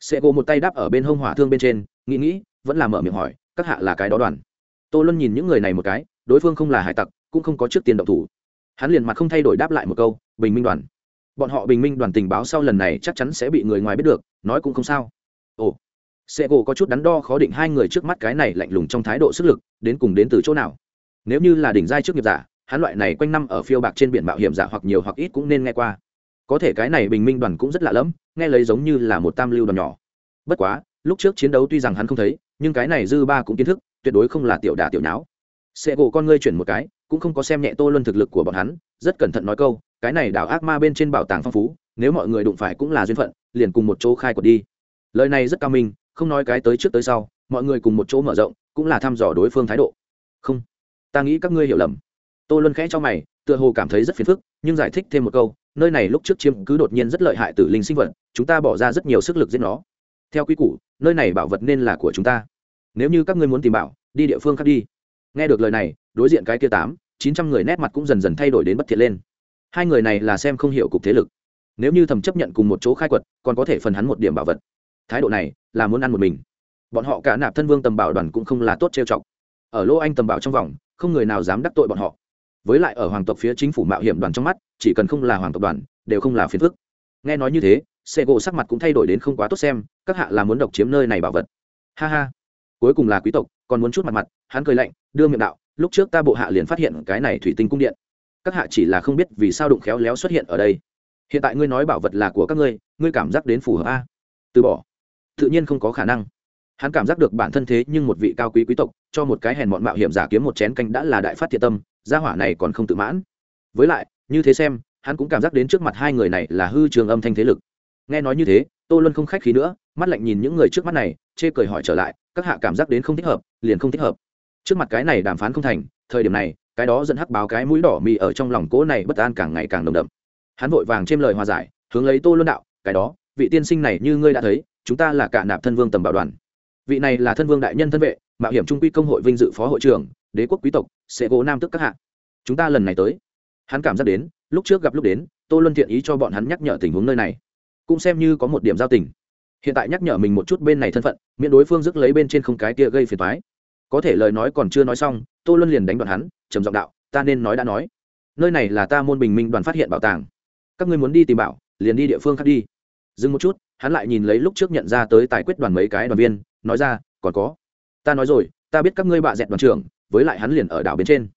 Sẽ gộ một tay đáp ở bên hông hỏa thương bên trên, nghĩ nghĩ, vẫn là mở miệng hỏi, các hạ là cái đó đoàn. Tô luân nhìn những người này một cái, đối phương không là hải tặc, cũng không có trước tiền động thủ. Hắn liền mặt không thay đổi đáp lại một câu, bình minh đoàn. Bọn họ bình minh đoàn tình báo sau lần này chắc chắn sẽ bị người ngoài biết được, nói cũng không sao. Ồ. Sẽ gỗ có chút đắn đo khó định hai người trước mắt cái này lạnh lùng trong thái độ sức lực, đến cùng đến từ chỗ nào? Nếu như là đỉnh giai trước nghiệp giả, hắn loại này quanh năm ở phiêu bạc trên biển mạo hiểm giả hoặc nhiều hoặc ít cũng nên nghe qua có thể cái này bình minh đoàn cũng rất lạ lẫm, nghe lấy giống như là một tam lưu đoàn nhỏ. Bất quá, lúc trước chiến đấu tuy rằng hắn không thấy, nhưng cái này dư ba cũng kiến thức, tuyệt đối không là tiểu đả tiểu nháo. Sẽ gỗ con ngươi chuyển một cái, cũng không có xem nhẹ tô luân thực lực của bọn hắn, rất cẩn thận nói câu, cái này đảo ác ma bên trên bảo tàng phong phú, nếu mọi người đụng phải cũng là duyên phận, liền cùng một chỗ khai quật đi. Lời này rất cao minh, không nói cái tới trước tới sau, mọi người cùng một chỗ mở rộng, cũng là thăm dò đối phương thái độ. Không, ta nghĩ các ngươi hiểu lầm. Tô luân khẽ cho mày, tựa hồ cảm thấy rất phiền phức, nhưng giải thích thêm một câu nơi này lúc trước chiếm cứ đột nhiên rất lợi hại tử linh sinh vật, chúng ta bỏ ra rất nhiều sức lực giết nó. Theo quy củ, nơi này bảo vật nên là của chúng ta. Nếu như các ngươi muốn tìm bảo, đi địa phương khác đi. Nghe được lời này, đối diện cái kia tám, chín trăm người nét mặt cũng dần dần thay đổi đến bất thiện lên. Hai người này là xem không hiểu cục thế lực. Nếu như thầm chấp nhận cùng một chỗ khai quật, còn có thể phần hắn một điểm bảo vật. Thái độ này là muốn ăn một mình. Bọn họ cả nạp thân vương tầm bảo đoàn cũng không là tốt trêu chọc. Ở lỗ anh tầm bảo trong vòng, không người nào dám đắc tội bọn họ. Với lại ở hoàng tộc phía chính phủ mạo hiểm đoàn trong mắt chỉ cần không là hoàng tộc đoàn, đều không là phiền phức. Nghe nói như thế xe gỗ sắc mặt cũng thay đổi đến không quá tốt xem, các hạ là muốn độc chiếm nơi này bảo vật. Ha ha. Cuối cùng là quý tộc, còn muốn chút mặt mặt, hắn cười lạnh, đưa miệng đạo, lúc trước ta bộ hạ liền phát hiện cái này thủy tinh cung điện. Các hạ chỉ là không biết vì sao đụng khéo léo xuất hiện ở đây. Hiện tại ngươi nói bảo vật là của các ngươi ngươi cảm giác đến phù hợp a? Từ bỏ. Tự nhiên không có khả năng. Hắn cảm giác được bản thân thế nhưng một vị cao quý quý tộc, cho một cái hèn mọn mạo hiểm giả kiếm một chén canh đã là đại phát thiệt tâm, gia hỏa này còn không tự mãn. Với lại như thế xem, hắn cũng cảm giác đến trước mặt hai người này là hư trường âm thanh thế lực. Nghe nói như thế, tô luân không khách khí nữa, mắt lạnh nhìn những người trước mắt này, chê cười hỏi trở lại, các hạ cảm giác đến không thích hợp, liền không thích hợp. Trước mặt cái này đàm phán không thành, thời điểm này, cái đó dẫn hắc báo cái mũi đỏ mì ở trong lòng cố này bất an càng ngày càng đồng đậm. Hắn vội vàng trên lời hòa giải, hướng lấy tô luân đạo, cái đó, vị tiên sinh này như ngươi đã thấy, chúng ta là cả nạp thân vương tầm bảo đoàn. Vị này là thân vương đại nhân thân vệ, mạo hiểm trung quy công hội vinh dự phó hội trưởng, đế quốc quý tộc, sẽ gỗ nam tức các hạ. Chúng ta lần này tới hắn cảm giác đến, lúc trước gặp lúc đến, tô luân thiện ý cho bọn hắn nhắc nhở tình huống nơi này. Cũng xem như có một điểm giao tình. Hiện tại nhắc nhở mình một chút bên này thân phận, miễn đối phương dứt lấy bên trên không cái kia gây phiền thoái có thể lời nói còn chưa nói xong, tô luân liền đánh đoạn hắn, trầm giọng đạo, ta nên nói đã nói. Nơi này là ta môn bình minh đoàn phát hiện bảo tàng. Các ngươi muốn đi tìm bảo, liền đi địa phương khác đi. Dừng một chút, hắn lại nhìn lấy lúc trước nhận ra tới tài quyết đoàn mấy cái đoàn viên, nói ra, còn có. Ta nói rồi, ta biết các ngươi bạ dẹt đoàn trưởng, với lại hắn liền ở đảo bên trên.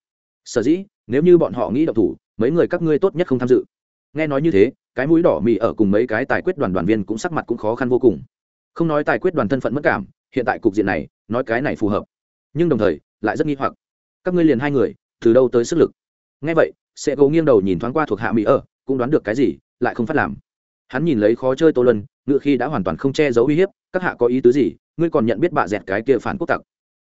Sở dĩ nếu như bọn họ nghĩ độc thủ, mấy người các ngươi tốt nhất không tham dự. Nghe nói như thế, cái mũi đỏ mì ở cùng mấy cái tài quyết đoàn đoàn viên cũng sắc mặt cũng khó khăn vô cùng. Không nói tài quyết đoàn thân phận mất cảm, hiện tại cục diện này, nói cái này phù hợp. Nhưng đồng thời, lại rất nghi hoặc. Các ngươi liền hai người, từ đâu tới sức lực? Nghe vậy sẽ gấu nghiêng đầu nhìn thoáng qua thuộc hạ mỹ ở, cũng đoán được cái gì, lại không phát làm. Hắn nhìn lấy khó chơi tô lân ngựa khi đã hoàn toàn không che giấu uy hiếp, các hạ có ý tứ gì, ngươi còn nhận biết bà dẹt cái kia phản quốc tặc.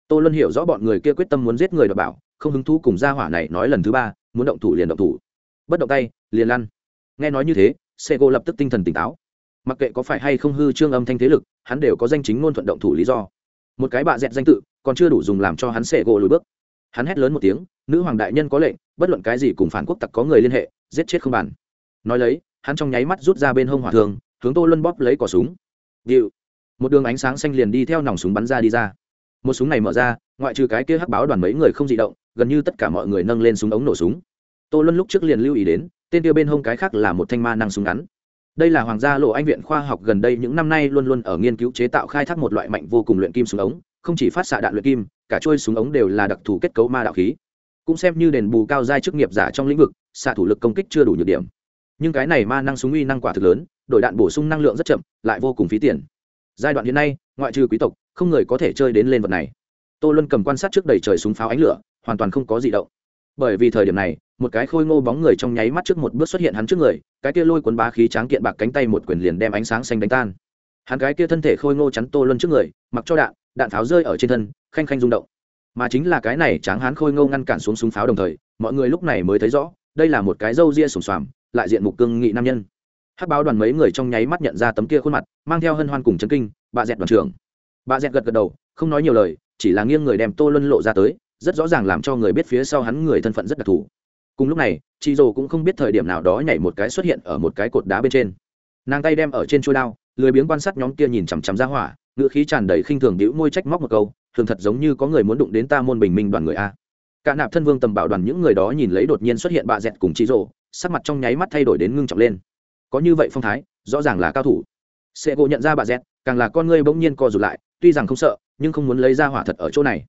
Tô lân hiểu rõ bọn người kia quyết tâm muốn giết người đ bảo không hứng thú cùng gia hỏa này nói lần thứ ba, muốn động thủ liền động thủ. Bất động tay, liền lăn. Nghe nói như thế, sego lập tức tinh thần tỉnh táo. Mặc kệ có phải hay không hư trương âm thanh thế lực, hắn đều có danh chính ngôn thuận động thủ lý do. Một cái bạ dẹt danh tự, còn chưa đủ dùng làm cho hắn sego lùi bước. Hắn hét lớn một tiếng, nữ hoàng đại nhân có lệnh, bất luận cái gì cùng phản quốc tặc có người liên hệ, giết chết không bàn. Nói lấy, hắn trong nháy mắt rút ra bên hông hỏa thường hướng tô luân bóp lấy cỏ súng. Điệu. Một đường ánh sáng xanh liền đi theo nòng súng bắn ra đi ra. Một súng này mở ra, ngoại trừ cái kia hắc báo đoàn mấy người không di động gần như tất cả mọi người nâng lên súng ống nổ súng. Tô luân lúc trước liền lưu ý đến, tên kia bên hông cái khác là một thanh ma năng súng ngắn. Đây là hoàng gia lộ anh viện khoa học gần đây những năm nay luôn luôn ở nghiên cứu chế tạo khai thác một loại mạnh vô cùng luyện kim súng ống, không chỉ phát xạ đạn luyện kim, cả trôi súng ống đều là đặc thù kết cấu ma đạo khí. Cũng xem như đền bù cao giai chức nghiệp giả trong lĩnh vực, xạ thủ lực công kích chưa đủ nhược điểm. Nhưng cái này ma năng súng uy năng quả thực lớn, đổi đạn bổ sung năng lượng rất chậm, lại vô cùng phí tiền. Giai đoạn hiện nay, ngoại trừ quý tộc, không người có thể chơi đến lên vật này. Tô luân cầm quan sát trước đầy trời súng pháo ánh lửa hoàn toàn không có gì động. Bởi vì thời điểm này, một cái khôi ngô bóng người trong nháy mắt trước một bước xuất hiện hắn trước người, cái kia lôi cuốn bá khí tráng kiện bạc cánh tay một quyền liền đem ánh sáng xanh đánh tan. Hắn cái kia thân thể khôi ngô chắn tô luân trước người, mặc cho đạn đạn pháo rơi ở trên thân, khanh khanh rung động. Mà chính là cái này tráng hắn khôi ngô ngăn cản xuống súng pháo đồng thời, mọi người lúc này mới thấy rõ, đây là một cái râu ria sùng xoàm, lại diện mục cương nghị nam nhân. Hắc báo đoàn mấy người trong nháy mắt nhận ra tấm kia khuôn mặt, mang theo hân hoan cùng chấn kinh bà dẹt đoàn trưởng. Bà dẹt gật gật đầu, không nói nhiều lời, chỉ là nghiêng người đem tô luân lộ ra tới rất rõ ràng làm cho người biết phía sau hắn người thân phận rất đặc thù. Cùng lúc này chị dồ cũng không biết thời điểm nào đó nhảy một cái xuất hiện ở một cái cột đá bên trên. Nàng tay đem ở trên trôi đao, lười biếng quan sát nhóm kia nhìn chằm chằm ra hỏa, ngữ khí tràn đầy khinh thường đĩu môi trách móc một câu, thường thật giống như có người muốn đụng đến ta môn bình minh đoàn người a. Cả nạp thân vương tầm bảo đoàn những người đó nhìn lấy đột nhiên xuất hiện bạ dẹt cùng chị rồ sắc mặt trong nháy mắt thay đổi đến ngưng trọng lên. Có như vậy phong thái, rõ ràng là cao thủ. Sẽ gỗ nhận ra bà dẹt, càng là con ngươi bỗng nhiên co rụt lại, tuy rằng không sợ, nhưng không muốn lấy ra hỏa thật ở chỗ này.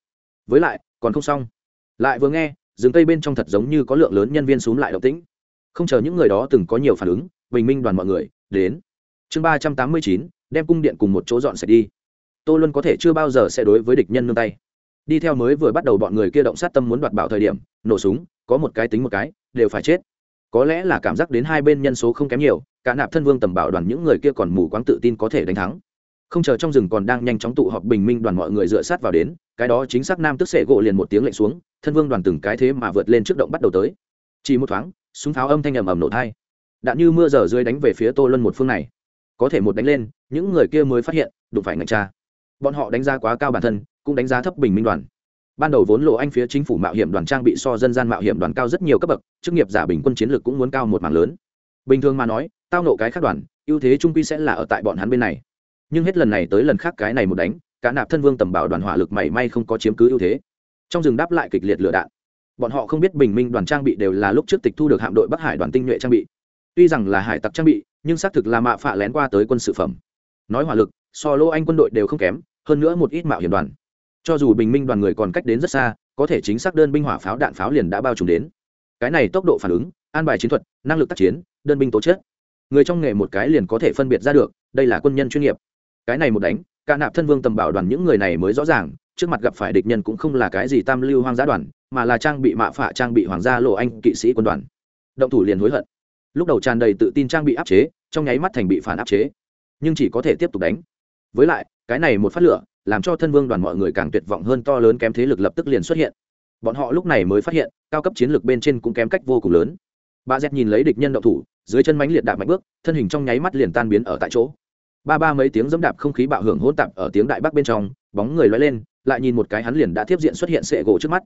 Với lại còn không xong. Lại vừa nghe, rừng cây bên trong thật giống như có lượng lớn nhân viên x u ố n g lại động tĩnh. Không chờ những người đó từng có nhiều phản ứng, bình minh đoàn mọi người đến. Chương ba trăm tám mươi chín, đem cung điện cùng một chỗ dọn sạch đi. Tô luân có thể chưa bao giờ sẽ đối với địch nhân nương tay. Đi theo mới vừa bắt đầu bọn người kia động sát tâm muốn đoạt bảo thời điểm, nổ súng, có một cái tính một cái, đều phải chết. Có lẽ là cảm giác đến hai bên nhân số không kém nhiều, cả nạp thân vương tầm bảo đoàn những người kia còn mù quáng tự tin có thể đánh thắng không chờ trong rừng còn đang nhanh chóng tụ họp bình minh đoàn mọi người dựa sát vào đến, cái đó chính xác nam tức sệ gỗ liền một tiếng lệnh xuống, thân vương đoàn từng cái thế mà vượt lên trước động bắt đầu tới. Chỉ một thoáng, súng pháo âm thanh ầm ầm nổ thai. Đạn như mưa giờ dưới đánh về phía tô luân một phương này. Có thể một đánh lên, những người kia mới phát hiện, đụng phải ngạch cha bọn họ đánh giá quá cao bản thân, cũng đánh giá thấp bình minh đoàn. Ban đầu vốn lộ anh phía chính phủ mạo hiểm đoàn trang bị so dân gian mạo hiểm đoàn cao rất nhiều cấp bậc, chức nghiệp giả bình quân chiến lược cũng muốn cao một mảng lớn. Bình thường mà nói, tao nộ cái khác đoàn, ưu thế trung quy sẽ là ở tại bọn hắn bên này nhưng hết lần này tới lần khác cái này một đánh, cả nạp thân vương tầm bảo đoàn hỏa lực mảy may không có chiếm cứ ưu thế. Trong rừng đáp lại kịch liệt lửa đạn. Bọn họ không biết bình minh đoàn trang bị đều là lúc trước tịch thu được hạm đội bắc hải đoàn tinh nhuệ trang bị. Tuy rằng là hải tặc trang bị, nhưng xác thực là mạ phạ lén qua tới quân sự phẩm. Nói hỏa lực, so lô anh quân đội đều không kém, hơn nữa một ít mạo hiểm đoàn. Cho dù bình minh đoàn người còn cách đến rất xa, có thể chính xác đơn binh hỏa pháo đạn pháo liền đã bao trùm đến. Cái này tốc độ phản ứng, an bài chiến thuật, năng lực tác chiến, đơn binh tố chất. Người trong nghề một cái liền có thể phân biệt ra được, đây là quân nhân chuyên nghiệp cái này một đánh, cả nạp thân vương tầm bảo đoàn những người này mới rõ ràng, trước mặt gặp phải địch nhân cũng không là cái gì tam lưu hoang dã đoàn, mà là trang bị mạ phạ, trang bị hoàng gia lộ anh, kỵ sĩ quân đoàn. Động thủ liền hối hận. Lúc đầu tràn đầy tự tin trang bị áp chế, trong nháy mắt thành bị phản áp chế. Nhưng chỉ có thể tiếp tục đánh. Với lại, cái này một phát lửa, làm cho thân vương đoàn mọi người càng tuyệt vọng hơn to lớn kém thế lực lập tức liền xuất hiện. Bọn họ lúc này mới phát hiện, cao cấp chiến lược bên trên cũng kém cách vô cùng lớn. Bà z nhìn lấy địch nhân động thủ, dưới chân mánh liệt đạp mạnh bước, thân hình trong nháy mắt liền tan biến ở tại chỗ ba ba mấy tiếng dẫm đạp không khí bạo hưởng hỗn tạp ở tiếng đại bắc bên trong, bóng người loay lên, lại nhìn một cái hắn liền đã tiếp diện xuất hiện sệ gỗ trước mắt.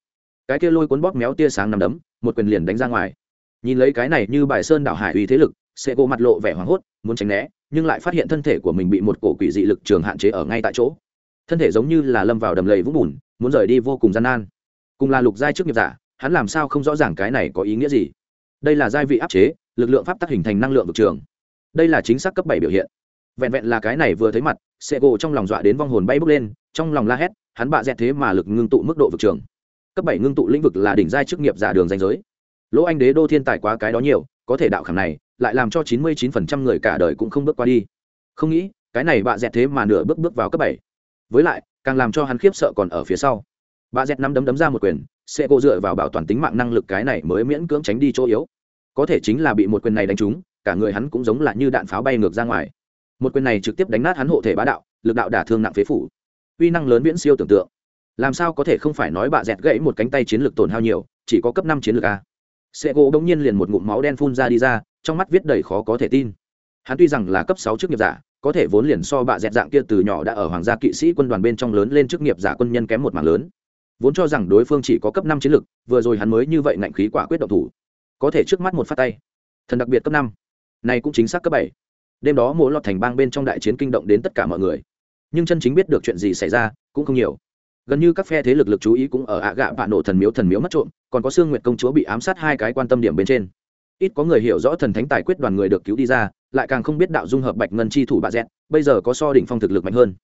Cái kia lôi cuốn bóp méo tia sáng nằm đấm, một quyền liền đánh ra ngoài. Nhìn lấy cái này như bài sơn đảo hải uy thế lực, sệ gỗ mặt lộ vẻ hoảng hốt, muốn tránh né, nhưng lại phát hiện thân thể của mình bị một cổ quỷ dị lực trường hạn chế ở ngay tại chỗ. Thân thể giống như là lâm vào đầm lầy vũng bùn, muốn rời đi vô cùng gian nan. Cùng là lục giai trước nghiệp giả, hắn làm sao không rõ ràng cái này có ý nghĩa gì? Đây là giai vị áp chế, lực lượng pháp tắc hình thành năng lượng vực trường. Đây là chính xác cấp bảy biểu hiện vẹn vẹn là cái này vừa thấy mặt sệ gỗ trong lòng dọa đến vong hồn bay bốc lên, trong lòng la hét, hắn bạ dẹt thế mà lực ngưng tụ mức độ vực trường. Cấp bảy ngưng tụ lĩnh vực là đỉnh giai chức nghiệp giả đường danh giới. Lỗ anh đế đô thiên tài quá cái đó nhiều, có thể đạo khảm này, lại làm cho chín mươi chín phần trăm người cả đời cũng không bước qua đi. Không nghĩ, cái này bạ dẹt thế mà nửa bước bước vào cấp bảy. Với lại, càng làm cho hắn khiếp sợ còn ở phía sau. Bạ dẹt năm đấm đấm ra một quyền sẽ cô dựa vào bảo toàn tính mạng năng lực cái này mới miễn cưỡng tránh đi chỗ yếu. Có thể chính là bị một quyền này đánh trúng, cả người hắn cũng giống là như đạn pháo bay ngược ra ngoài một quyền này trực tiếp đánh nát hắn hộ thể bá đạo, lực đạo đả thương nặng phế phủ. Uy năng lớn viễn siêu tưởng tượng. Làm sao có thể không phải nói bạ dẹt gãy một cánh tay chiến lược tổn hao nhiều, chỉ có cấp năm chiến lược a? Xe gỗ bỗng nhiên liền một ngụm máu đen phun ra đi ra, trong mắt viết đầy khó có thể tin. Hắn tuy rằng là cấp sáu chức nghiệp giả, có thể vốn liền so bạ dẹt dạng kia từ nhỏ đã ở hoàng gia kỵ sĩ quân đoàn bên trong lớn lên chức nghiệp giả quân nhân kém một mảng lớn. Vốn cho rằng đối phương chỉ có cấp năm chiến lược, vừa rồi hắn mới như vậy ngạnh khí quả quyết động thủ. Có thể trước mắt một phát tay. Thần đặc biệt cấp năm. Này cũng chính xác cấp bảy đêm đó mỗi lọt thành bang bên trong đại chiến kinh động đến tất cả mọi người. Nhưng chân chính biết được chuyện gì xảy ra cũng không nhiều. Gần như các phe thế lực lực chú ý cũng ở ạ gạ bạ nổ thần miếu thần miếu mất trộm, còn có sương nguyệt công chúa bị ám sát hai cái quan tâm điểm bên trên. Ít có người hiểu rõ thần thánh tài quyết đoàn người được cứu đi ra, lại càng không biết đạo dung hợp bạch ngân chi thủ bà dẹt, bây giờ có so đỉnh phong thực lực mạnh hơn.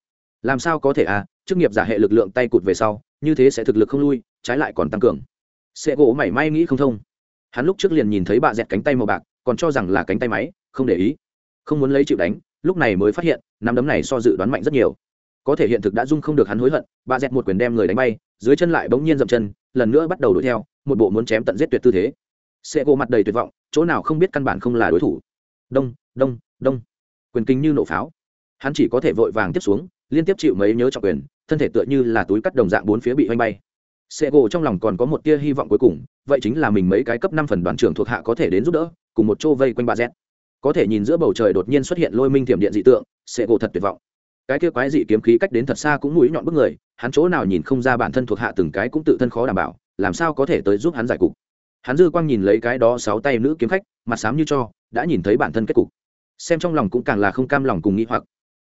Làm sao có thể à chức nghiệp giả hệ lực lượng tay cụt về sau, như thế sẽ thực lực không lui, trái lại còn tăng cường. Sẽ gỗ mảy may nghĩ không thông. Hắn lúc trước liền nhìn thấy bà dẹt cánh tay màu bạc, còn cho rằng là cánh tay máy, không để ý không muốn lấy chịu đánh, lúc này mới phát hiện, nắm đấm này so dự đoán mạnh rất nhiều. Có thể hiện thực đã dung không được hắn hối hận, bà dẹt một quyền đem người đánh bay, dưới chân lại bỗng nhiên dậm chân, lần nữa bắt đầu đuổi theo, một bộ muốn chém tận giết tuyệt tư thế. Sẽ gỗ mặt đầy tuyệt vọng, chỗ nào không biết căn bản không là đối thủ. Đông đông đông. Quyền kinh như nổ pháo. Hắn chỉ có thể vội vàng tiếp xuống, liên tiếp chịu mấy nhớ trọng quyền, thân thể tựa như là túi cắt đồng dạng bốn phía bị oanh bay. Sẽ gỗ trong lòng còn có một tia hy vọng cuối cùng, vậy chính là mình mấy cái cấp năm phần đoàn trưởng thuộc hạ có thể đến giúp đỡ, cùng một chỗ vây quanh bà dẹt có thể nhìn giữa bầu trời đột nhiên xuất hiện lôi minh thiểm điện dị tượng, sẽ gỗ thật tuyệt vọng. Cái kia quái dị kiếm khí cách đến thật xa cũng mũi nhọn bức người, hắn chỗ nào nhìn không ra bản thân thuộc hạ từng cái cũng tự thân khó đảm bảo, làm sao có thể tới giúp hắn giải cục. Hắn dư quang nhìn lấy cái đó sáu tay nữ kiếm khách, mặt xám như cho, đã nhìn thấy bản thân kết cục. Xem trong lòng cũng càng là không cam lòng cùng nghĩ hoặc.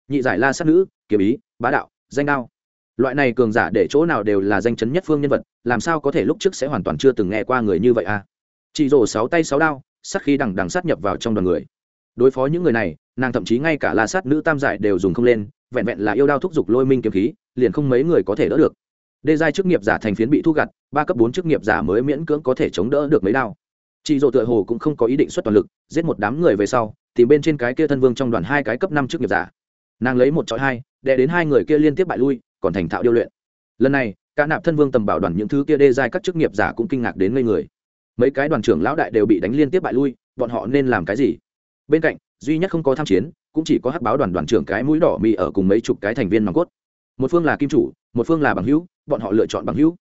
Nhị giải la sát nữ, kiếm ý, bá đạo, danh đao loại này cường giả để chỗ nào đều là danh chấn nhất phương nhân vật, làm sao có thể lúc trước sẽ hoàn toàn chưa từng nghe qua người như vậy à? Chỉ rổ sáu tay sáu đao, sát khí đằng đằng sát nhập vào trong đoàn người đối phó những người này, nàng thậm chí ngay cả la sát nữ tam giải đều dùng không lên, vẹn vẹn là yêu đao thúc giục lôi minh kiếm khí, liền không mấy người có thể đỡ được. Đê giai chức nghiệp giả thành phiến bị thu gặt, ba cấp bốn chức nghiệp giả mới miễn cưỡng có thể chống đỡ được mấy đao. Chị dỗ tựa hồ cũng không có ý định xuất toàn lực, giết một đám người về sau, thì bên trên cái kia thân vương trong đoàn hai cái cấp năm chức nghiệp giả. Nàng lấy một chọi hai, đè đến hai người kia liên tiếp bại lui, còn thành thạo điêu luyện. Lần này, cả nạp thân vương tầm bảo đoàn những thứ kia đê giai các chức nghiệp giả cũng kinh ngạc đến ngây người. Mấy cái đoàn trưởng lão đại đều bị đánh liên tiếp bại lui, bọn họ nên làm cái gì? Bên cạnh, duy nhất không có tham chiến, cũng chỉ có hắc báo đoàn đoàn trưởng cái mũi đỏ mì ở cùng mấy chục cái thành viên nòng cốt. Một phương là kim chủ, một phương là bằng hữu, bọn họ lựa chọn bằng hữu.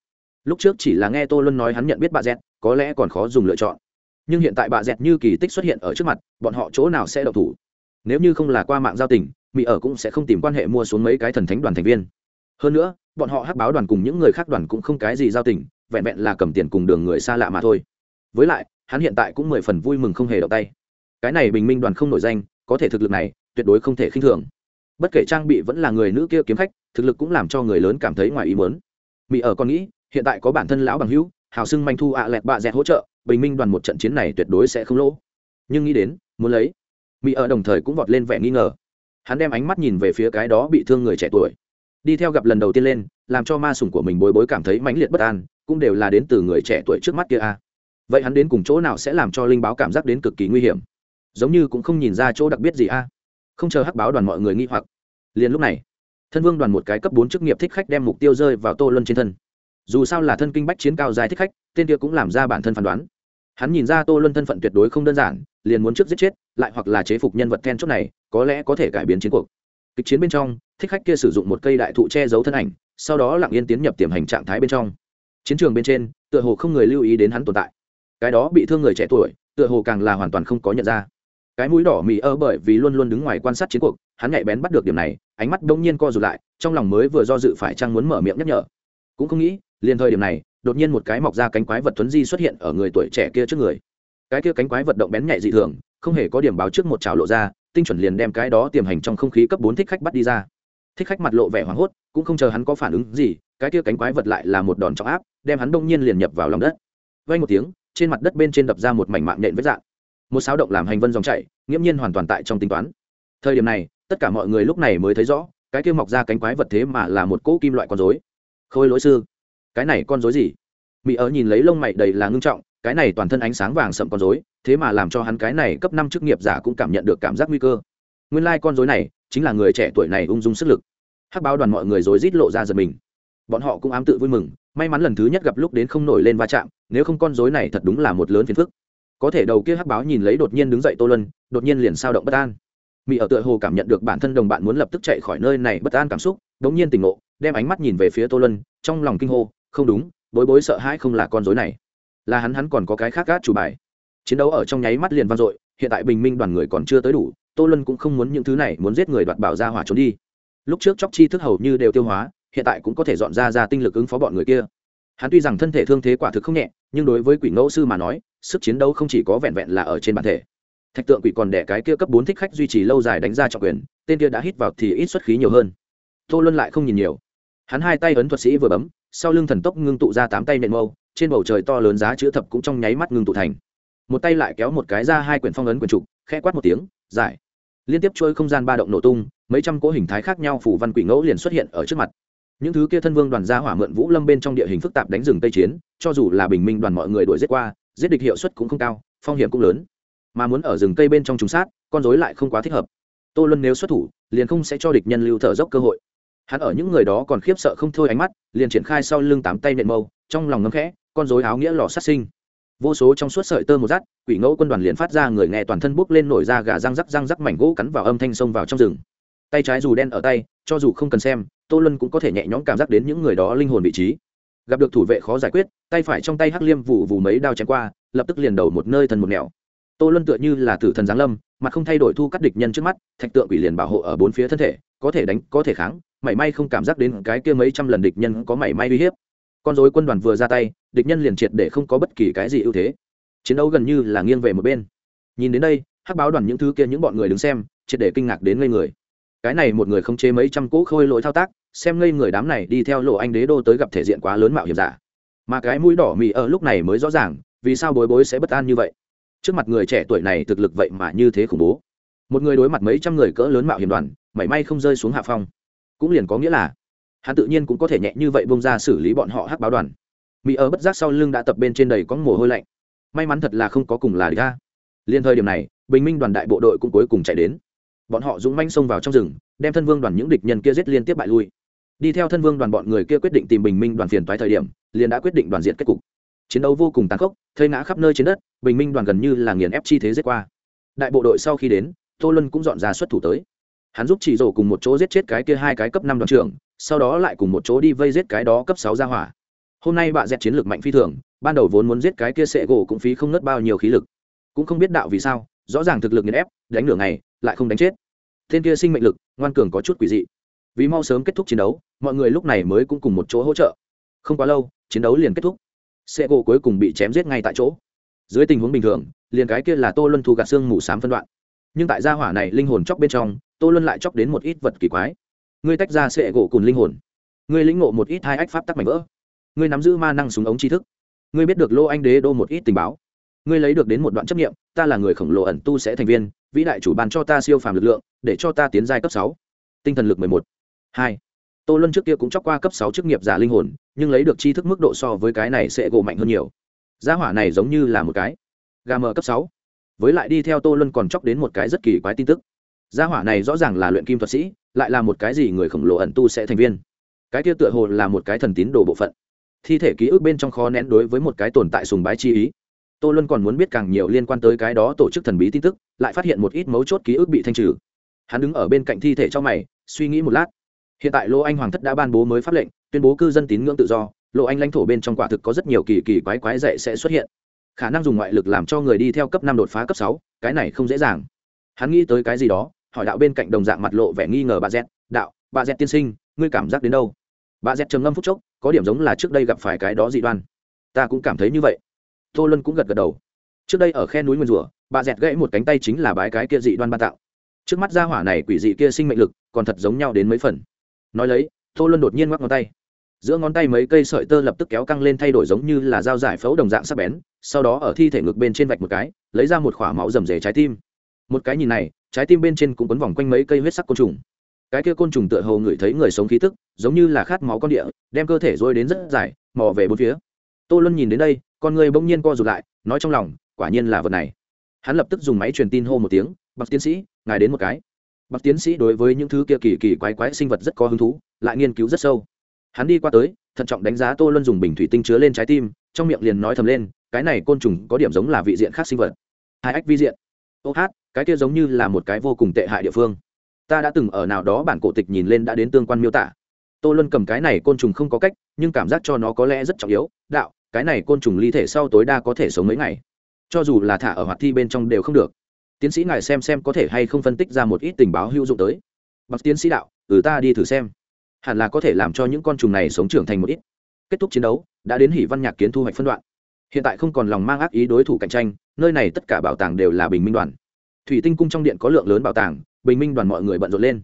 Lúc trước chỉ là nghe tô luân nói hắn nhận biết bà dẹt có lẽ còn khó dùng lựa chọn. Nhưng hiện tại bà dẹt như kỳ tích xuất hiện ở trước mặt, bọn họ chỗ nào sẽ đậu thủ? Nếu như không là qua mạng giao tình mỹ ở cũng sẽ không tìm quan hệ mua xuống mấy cái thần thánh đoàn thành viên. Hơn nữa, bọn họ hắc báo đoàn cùng những người khác đoàn cũng không cái gì giao tình, vẹn vẹn là cầm tiền cùng đường người xa lạ mà thôi. Với lại, hắn hiện tại cũng mười phần vui mừng không hề động tay cái này bình minh đoàn không nổi danh, có thể thực lực này, tuyệt đối không thể khinh thường. Bất kể trang bị vẫn là người nữ kia kiếm khách, thực lực cũng làm cho người lớn cảm thấy ngoài ý muốn. Mỹ ở còn nghĩ, hiện tại có bản thân lão bằng hữu, hào sưng manh thu ạ lẹt bạ dẹt hỗ trợ, bình minh đoàn một trận chiến này tuyệt đối sẽ không lỗ. Nhưng nghĩ đến, muốn lấy. Mỹ ở đồng thời cũng vọt lên vẻ nghi ngờ. Hắn đem ánh mắt nhìn về phía cái đó bị thương người trẻ tuổi. Đi theo gặp lần đầu tiên lên, làm cho ma sủng của mình bối bối cảm thấy mãnh liệt bất an, cũng đều là đến từ người trẻ tuổi trước mắt kia a. Vậy hắn đến cùng chỗ nào sẽ làm cho linh báo cảm giác đến cực kỳ nguy hiểm? Giống như cũng không nhìn ra chỗ đặc biệt gì a. Không chờ hắc báo đoàn mọi người nghi hoặc, liền lúc này, thân vương đoàn một cái cấp bốn chức nghiệp thích khách đem mục tiêu rơi vào tô luân trên thân. Dù sao là thân kinh bách chiến cao dài thích khách, tên kia cũng làm ra bản thân phán đoán. Hắn nhìn ra tô luân thân phận tuyệt đối không đơn giản, liền muốn trước giết chết, lại hoặc là chế phục nhân vật then chốt này, có lẽ có thể cải biến chiến cuộc. Kịch chiến bên trong, thích khách kia sử dụng một cây đại thụ che giấu thân ảnh, sau đó lặng yên tiến nhập tiềm hành trạng thái bên trong. Chiến trường bên trên, tựa hồ không người lưu ý đến hắn tồn tại. Cái đó bị thương người trẻ tuổi, tựa hồ càng là hoàn toàn không có nhận ra cái mũi đỏ mì ơ bởi vì luôn luôn đứng ngoài quan sát chiến cuộc, hắn nhạy bén bắt được điểm này, ánh mắt đông nhiên co rụt lại, trong lòng mới vừa do dự phải chăng muốn mở miệng nhắc nhở. Cũng không nghĩ, liền thời điểm này, đột nhiên một cái mọc ra cánh quái vật tuấn di xuất hiện ở người tuổi trẻ kia trước người. Cái kia cánh quái vật động bén nhạy dị thường, không hề có điểm báo trước một trào lộ ra, tinh chuẩn liền đem cái đó tiềm hành trong không khí cấp bốn thích khách bắt đi ra. Thích khách mặt lộ vẻ hoảng hốt, cũng không chờ hắn có phản ứng gì, cái kia cánh quái vật lại là một đòn trọng áp, đem hắn đông nhiên liền nhập vào lòng đất. Vay một tiếng, trên mặt đất bên trên đập ra một mảnh mạng nhện vết dạng một sáo động làm hành vân dòng chảy, nghiễm nhiên hoàn toàn tại trong tính toán. Thời điểm này, tất cả mọi người lúc này mới thấy rõ, cái kia mọc ra cánh quái vật thế mà là một cỗ kim loại con dối khôi lỗi sư, cái này con dối gì? Mỹ ở nhìn lấy lông mày đầy là ngưng trọng, cái này toàn thân ánh sáng vàng sậm con dối thế mà làm cho hắn cái này cấp năm chức nghiệp giả cũng cảm nhận được cảm giác nguy cơ. Nguyên lai、like、con dối này chính là người trẻ tuổi này ung dung sức lực. Hắc báo đoàn mọi người dối rít lộ ra giật mình. Bọn họ cũng ám tự vui mừng, may mắn lần thứ nhất gặp lúc đến không nổi lên va chạm, nếu không con dối này thật đúng là một lớn phiền phức có thể đầu kia hắc báo nhìn lấy đột nhiên đứng dậy tô lân đột nhiên liền sao động bất an. Mỹ ở tựa hồ cảm nhận được bản thân đồng bạn muốn lập tức chạy khỏi nơi này bất an cảm xúc đ ỗ n g nhiên tỉnh ngộ, đem ánh mắt nhìn về phía tô lân trong lòng kinh hô, không đúng, bối bối sợ hãi không là con dối này. Là hắn hắn còn có cái khác gác chủ bài. Chiến đấu ở trong nháy mắt liền vang dội, hiện tại bình minh đoàn người còn chưa tới đủ, tô lân cũng không muốn những thứ này, muốn giết người đoạt bảo ra hỏa trốn đi. Lúc trước chóc chi thức hầu như đều tiêu hóa, hiện tại cũng có thể dọn ra ra tinh lực ứng phó bọn người kia. Hắn tuy rằng thân thể thương thế quả thực không nhẹ, nhưng đối với quỷ ngẫu sư mà nói sức chiến đấu không chỉ có vẹn vẹn là ở trên bản thể. Thạch tượng quỷ còn đẻ cái kia cấp bốn thích khách duy trì lâu dài đánh ra trọng quyền, tên kia đã hít vào thì ít xuất khí nhiều hơn. Tô luân lại không nhìn nhiều. Hắn hai tay ấn thuật sĩ vừa bấm, sau lưng thần tốc ngưng tụ ra tám tay nện mâu, trên bầu trời to lớn giá chữ thập cũng trong nháy mắt ngưng tụ thành. Một tay lại kéo một cái ra hai quyển phong ấn quyển trục, khẽ quát một tiếng, giải. Liên tiếp trôi không gian ba động nổ tung, mấy trăm cỗ hình thái khác nhau phủ văn quỷ ngẫu liền xuất hiện ở trước mặt. Những thứ kia thân vương đoàn gia hỏa mượn vũ lâm bên trong địa hình phức tạp đánh rừng tây chiến, cho dù là bình minh đoàn mọi người đuổi giết qua giết địch hiệu suất cũng không cao, phong hiểm cũng lớn. Mà muốn ở rừng cây bên trong trùng sát, con dối lại không quá thích hợp. Tô luân nếu xuất thủ, liền không sẽ cho địch nhân lưu thở dốc cơ hội. Hắn ở những người đó còn khiếp sợ không thôi ánh mắt, liền triển khai sau lưng tám tay nện mâu, trong lòng ngấm khẽ, con dối áo nghĩa lò sát sinh. Vô số trong suốt sợi tơ một rát, quỷ ngẫu quân đoàn liền phát ra người nghe toàn thân bốc lên nổi ra gà răng rắc răng rắc mảnh gỗ cắn vào âm thanh xông vào trong rừng. Tay trái dù đen ở tay, cho dù không cần xem, tô luân cũng có thể nhẹ nhõm cảm giác đến những người đó linh hồn vị trí gặp được thủ vệ khó giải quyết, tay phải trong tay hắc liêm vụ vù mấy đao chém qua, lập tức liền đầu một nơi thần một nẻo. Tô luân tựa như là tử thần giáng lâm mặt không thay đổi thu cắt địch nhân trước mắt, thạch tượng quỷ liền bảo hộ ở bốn phía thân thể, có thể đánh, có thể kháng, mảy may không cảm giác đến cái kia mấy trăm lần địch nhân có mảy may uy hiếp. Con dối quân đoàn vừa ra tay, địch nhân liền triệt để không có bất kỳ cái gì ưu thế. Chiến đấu gần như là nghiêng về một bên. Nhìn đến đây, hắc báo đoàn những thứ kia những bọn người đứng xem, triệt để kinh ngạc đến ngây người. Cái này một người không chế mấy trăm cỗ khôi lỗi thao tác xem ngây người đám này đi theo lộ anh đế đô tới gặp thể diện quá lớn mạo hiểm giả. Mà cái mũi đỏ mì ở lúc này mới rõ ràng, vì sao bối bối sẽ bất an như vậy? Trước mặt người trẻ tuổi này thực lực vậy mà như thế khủng bố. Một người đối mặt mấy trăm người cỡ lớn mạo hiểm đoàn, mảy may không rơi xuống hạ phong. Cũng liền có nghĩa là, hắn tự nhiên cũng có thể nhẹ như vậy bông ra xử lý bọn họ hắc báo đoàn. Mỹ ở bất giác sau lưng đã tập bên trên đầy có mồ hôi lạnh. May mắn thật là không có cùng là địch ta liên thời điểm này, bình minh đoàn đại bộ đội cũng cuối cùng chạy đến. Bọn họ dũng manh xông vào trong rừng, đem thân vương đoàn những địch nhân kia giết liên tiếp bại lui đi theo thân vương đoàn bọn người kia quyết định tìm bình minh đoàn phiền toái thời điểm, liền đã quyết định đoàn diện kết cục. Chiến đấu vô cùng tàn khốc, thây ngã khắp nơi trên đất, bình minh đoàn gần như là nghiền ép chi thế giết qua. Đại bộ đội sau khi đến, tô lân cũng dọn ra xuất thủ tới. Hắn giúp chỉ rổ cùng một chỗ giết chết cái kia hai cái cấp năm đoàn trưởng, sau đó lại cùng một chỗ đi vây giết cái đó cấp sáu ra hỏa. Hôm nay bạ dẹt chiến lược mạnh phi thường, ban đầu vốn muốn giết cái kia sệ gỗ cũng phí không nớt bao nhiêu khí lực. Cũng không biết đạo vì sao, rõ ràng thực lực nghiền ép, đánh nửa ngày, lại không đánh chết. Tên kia sinh mệnh lực, ngoan cường có chút quỷ dị vì mau sớm kết thúc chiến đấu, mọi người lúc này mới cũng cùng một chỗ hỗ trợ. Không quá lâu, chiến đấu liền kết thúc. Xe gỗ cuối cùng bị chém giết ngay tại chỗ. Dưới tình huống bình thường, liền cái kia là tô luân thu gạt xương mù s á m phân đoạn. Nhưng tại gia hỏa này linh hồn chóc bên trong, tô luân lại chóc đến một ít vật kỳ quái. Ngươi tách ra xe gỗ cùng linh hồn. Ngươi lĩnh ngộ một ít hai ách pháp tắc mảnh vỡ. Ngươi nắm giữ ma năng súng ống tri thức. Ngươi biết được lô anh đế đô một ít tình báo. Ngươi lấy được đến một đoạn chấp nghiệm, ta là người khổng lồ ẩn tu sẽ thành viên, vĩ đại chủ bàn cho ta siêu phàm lực lượng, để cho ta tiến giai cấp sáu. Tinh thần lực mười một hai. Tô luân trước kia cũng chóc qua cấp sáu chức nghiệp giả linh hồn, nhưng lấy được tri thức mức độ so với cái này sẽ gỗ mạnh hơn nhiều. Gia hỏa này giống như là một cái gà mờ cấp sáu. Với lại đi theo tô luân còn chóc đến một cái rất kỳ quái tin tức. Gia hỏa này rõ ràng là luyện kim thuật sĩ, lại là một cái gì người khổng lồ ẩn tu sẽ thành viên. Cái kia tựa hồ là một cái thần tín đồ bộ phận. Thi thể ký ức bên trong khó nén đối với một cái tồn tại sùng bái chi ý. Tô luân còn muốn biết càng nhiều liên quan tới cái đó tổ chức thần bí tin tức, lại phát hiện một ít mấu chốt ký ức bị thanh trừ. Hắn đứng ở bên cạnh thi thể cho mày, suy nghĩ một lát hiện tại Lỗ anh hoàng thất đã ban bố mới pháp lệnh, tuyên bố cư dân tín ngưỡng tự do. Lỗ anh lãnh thổ bên trong quả thực có rất nhiều kỳ kỳ quái quái dạy sẽ xuất hiện. Khả năng dùng ngoại lực làm cho người đi theo cấp năm đột phá cấp sáu, cái này không dễ dàng. Hắn nghĩ tới cái gì đó, hỏi đạo bên cạnh đồng dạng mặt lộ vẻ nghi ngờ bà z, đạo, bà z tiên sinh, ngươi cảm giác đến đâu? Bà z trầm ngâm phút chốc, có điểm giống là trước đây gặp phải cái đó dị đoan. Ta cũng cảm thấy như vậy. Tô luân cũng gật gật đầu. Trước đây ở khe núi nguyên rủa, bà dẹt gãy một cánh tay chính là bái cái kia dị đoan ban tạo. Trước mắt ra hỏa này quỷ dị kia sinh mệnh lực, còn thật giống nhau đến mấy phần nói lấy, tô luân đột nhiên ngoắc ngón tay. Giữa ngón tay mấy cây sợi tơ lập tức kéo căng lên thay đổi giống như là dao giải phẫu đồng dạng sắc bén, sau đó ở thi thể ngực bên trên vạch một cái, lấy ra một k h ỏ a máu rầm rề trái tim. Một cái nhìn này, trái tim bên trên cũng quấn vòng quanh mấy cây huyết sắc côn trùng. Cái kia côn trùng tựa hồ ngửi thấy người sống khí tức, giống như là khát máu con địa, đem cơ thể dôi đến rất dài, mò về bốn phía. Tô luân nhìn đến đây, con người bỗng nhiên co rụt lại, nói trong lòng, quả nhiên là vật này. Hắn lập tức dùng máy truyền tin hô một tiếng bậc tiến sĩ, ngài đến một cái bậc tiến sĩ đối với những thứ kia kỳ kỳ quái quái sinh vật rất có hứng thú, lại nghiên cứu rất sâu. Hắn đi qua tới, thận trọng đánh giá tô luân dùng bình thủy tinh chứa lên trái tim, trong miệng liền nói thầm lên, cái này côn trùng có điểm giống là vị diện khác sinh vật. Hai ách vi diện. Ô hát, cái kia giống như là một cái vô cùng tệ hại địa phương. Ta đã từng ở nào đó bản cổ tịch nhìn lên đã đến tương quan miêu tả. Tô luân cầm cái này côn trùng không có cách, nhưng cảm giác cho nó có lẽ rất trọng yếu. Đạo, cái này côn trùng ly thể sau tối đa có thể sống mấy ngày. Cho dù là thả ở hoạt thi bên trong đều không được tiến sĩ ngài xem xem có thể hay không phân tích ra một ít tình báo hữu dụng tới. Bậc tiến sĩ đạo ừ ta đi thử xem. Hẳn là có thể làm cho những con trùng này sống trưởng thành một ít. Kết thúc chiến đấu, đã đến hỷ văn nhạc kiến thu hoạch phân đoạn. Hiện tại không còn lòng mang ác ý đối thủ cạnh tranh, nơi này tất cả bảo tàng đều là bình minh đoàn. Thủy tinh cung trong điện có lượng lớn bảo tàng, bình minh đoàn mọi người bận rộn lên.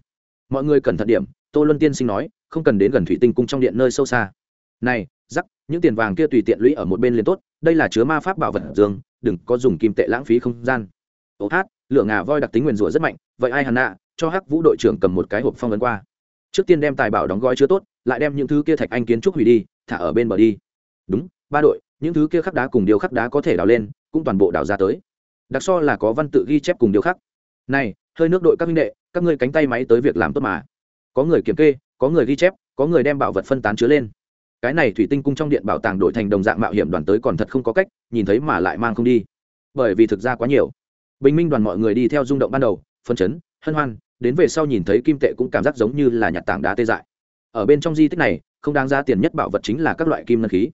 Mọi người cần thận điểm, tô luân tiên sinh nói, không cần đến gần thủy tinh cung trong điện nơi sâu xa. Này giắc những tiền vàng kia tùy tiện lũy ở một bên liền tốt, đây là chứa ma pháp bảo vật dương, đừng có dùng kim tệ lãng phí không gian ô hát, lửa ngà voi đặc tính nguyền rủa rất mạnh, vậy ai hàn nạ, cho hắc vũ đội trưởng cầm một cái hộp phong ấn qua. Trước tiên đem tài bảo đóng gói chứa tốt, lại đem những thứ kia thạch anh kiến trúc hủy đi, thả ở bên bờ đi. Đúng, ba đội, những thứ kia khắc đá cùng điều khắc đá có thể đào lên, cũng toàn bộ đào ra tới. Đặc so là có văn tự ghi chép cùng điều khắc. Này, hơi nước đội các minh đệ, các ngươi cánh tay máy tới việc làm tốt mà. Có người kiểm kê, có người ghi chép, có người đem bảo vật phân tán chứa lên. Cái này thủy tinh cung trong điện bảo tàng đổi thành đồng dạng mạo hiểm đoàn tới còn thật không có cách, nhìn thấy mà lại mang không đi. Bởi vì thực ra quá nhiều bình minh đoàn mọi người đi theo rung động ban đầu, phân chấn, hân hoan, đến về sau nhìn thấy kim tệ cũng cảm giác giống như là nhặt tảng đá tê dại. Ở bên trong di tích này, không đáng giá tiền nhất bảo vật chính là các loại kim ngân khí.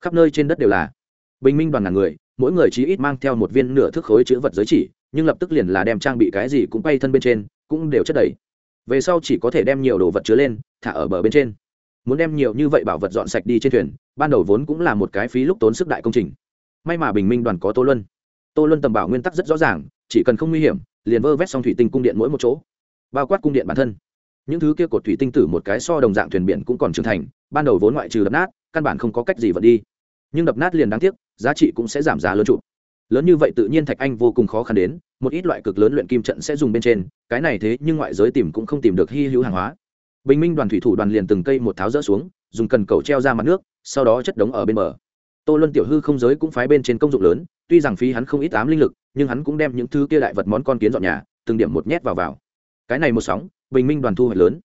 Khắp nơi trên đất đều là. Bình minh đoàn ngàn người, mỗi người chỉ ít mang theo một viên nửa thước khối chữ vật giới chỉ, nhưng lập tức liền là đem trang bị cái gì cũng bay thân bên trên, cũng đều chất đầy. Về sau chỉ có thể đem nhiều đồ vật chứa lên, thả ở bờ bên trên. Muốn đem nhiều như vậy bảo vật dọn sạch đi trên thuyền, ban đầu vốn cũng là một cái phí lúc tốn sức đại công trình. May mà bình minh đoàn có tô luân tô luân tầm bảo nguyên tắc rất rõ ràng, chỉ cần không nguy hiểm, liền vơ vét xong thủy tinh cung điện mỗi một chỗ. Bao quát cung điện bản thân. Những thứ kia cột thủy tinh tử một cái so đồng dạng thuyền biển cũng còn trưởng thành, ban đầu vốn ngoại trừ đập nát, căn bản không có cách gì vận đi. Nhưng đập nát liền đáng tiếc, giá trị cũng sẽ giảm giá lớn trụ lớn như vậy tự nhiên thạch anh vô cùng khó khăn đến, một ít loại cực lớn luyện kim trận sẽ dùng bên trên, cái này thế nhưng ngoại giới tìm cũng không tìm được hy hữu hàng hóa. Bình minh đoàn thủy thủ đoàn liền từng cây một tháo rỡ xuống, dùng cần cầu treo ra mặt nước, sau đó chất đống ở bên bờ. Tô luân tiểu hư không giới cũng phái bên trên công dụng lớn tuy rằng phí hắn không ít ám linh lực, nhưng hắn cũng đem những thứ kia đại vật món con kiến dọn nhà, từng điểm một nhét vào vào. Cái này một sóng, bình minh đoàn thu hoạch lớn.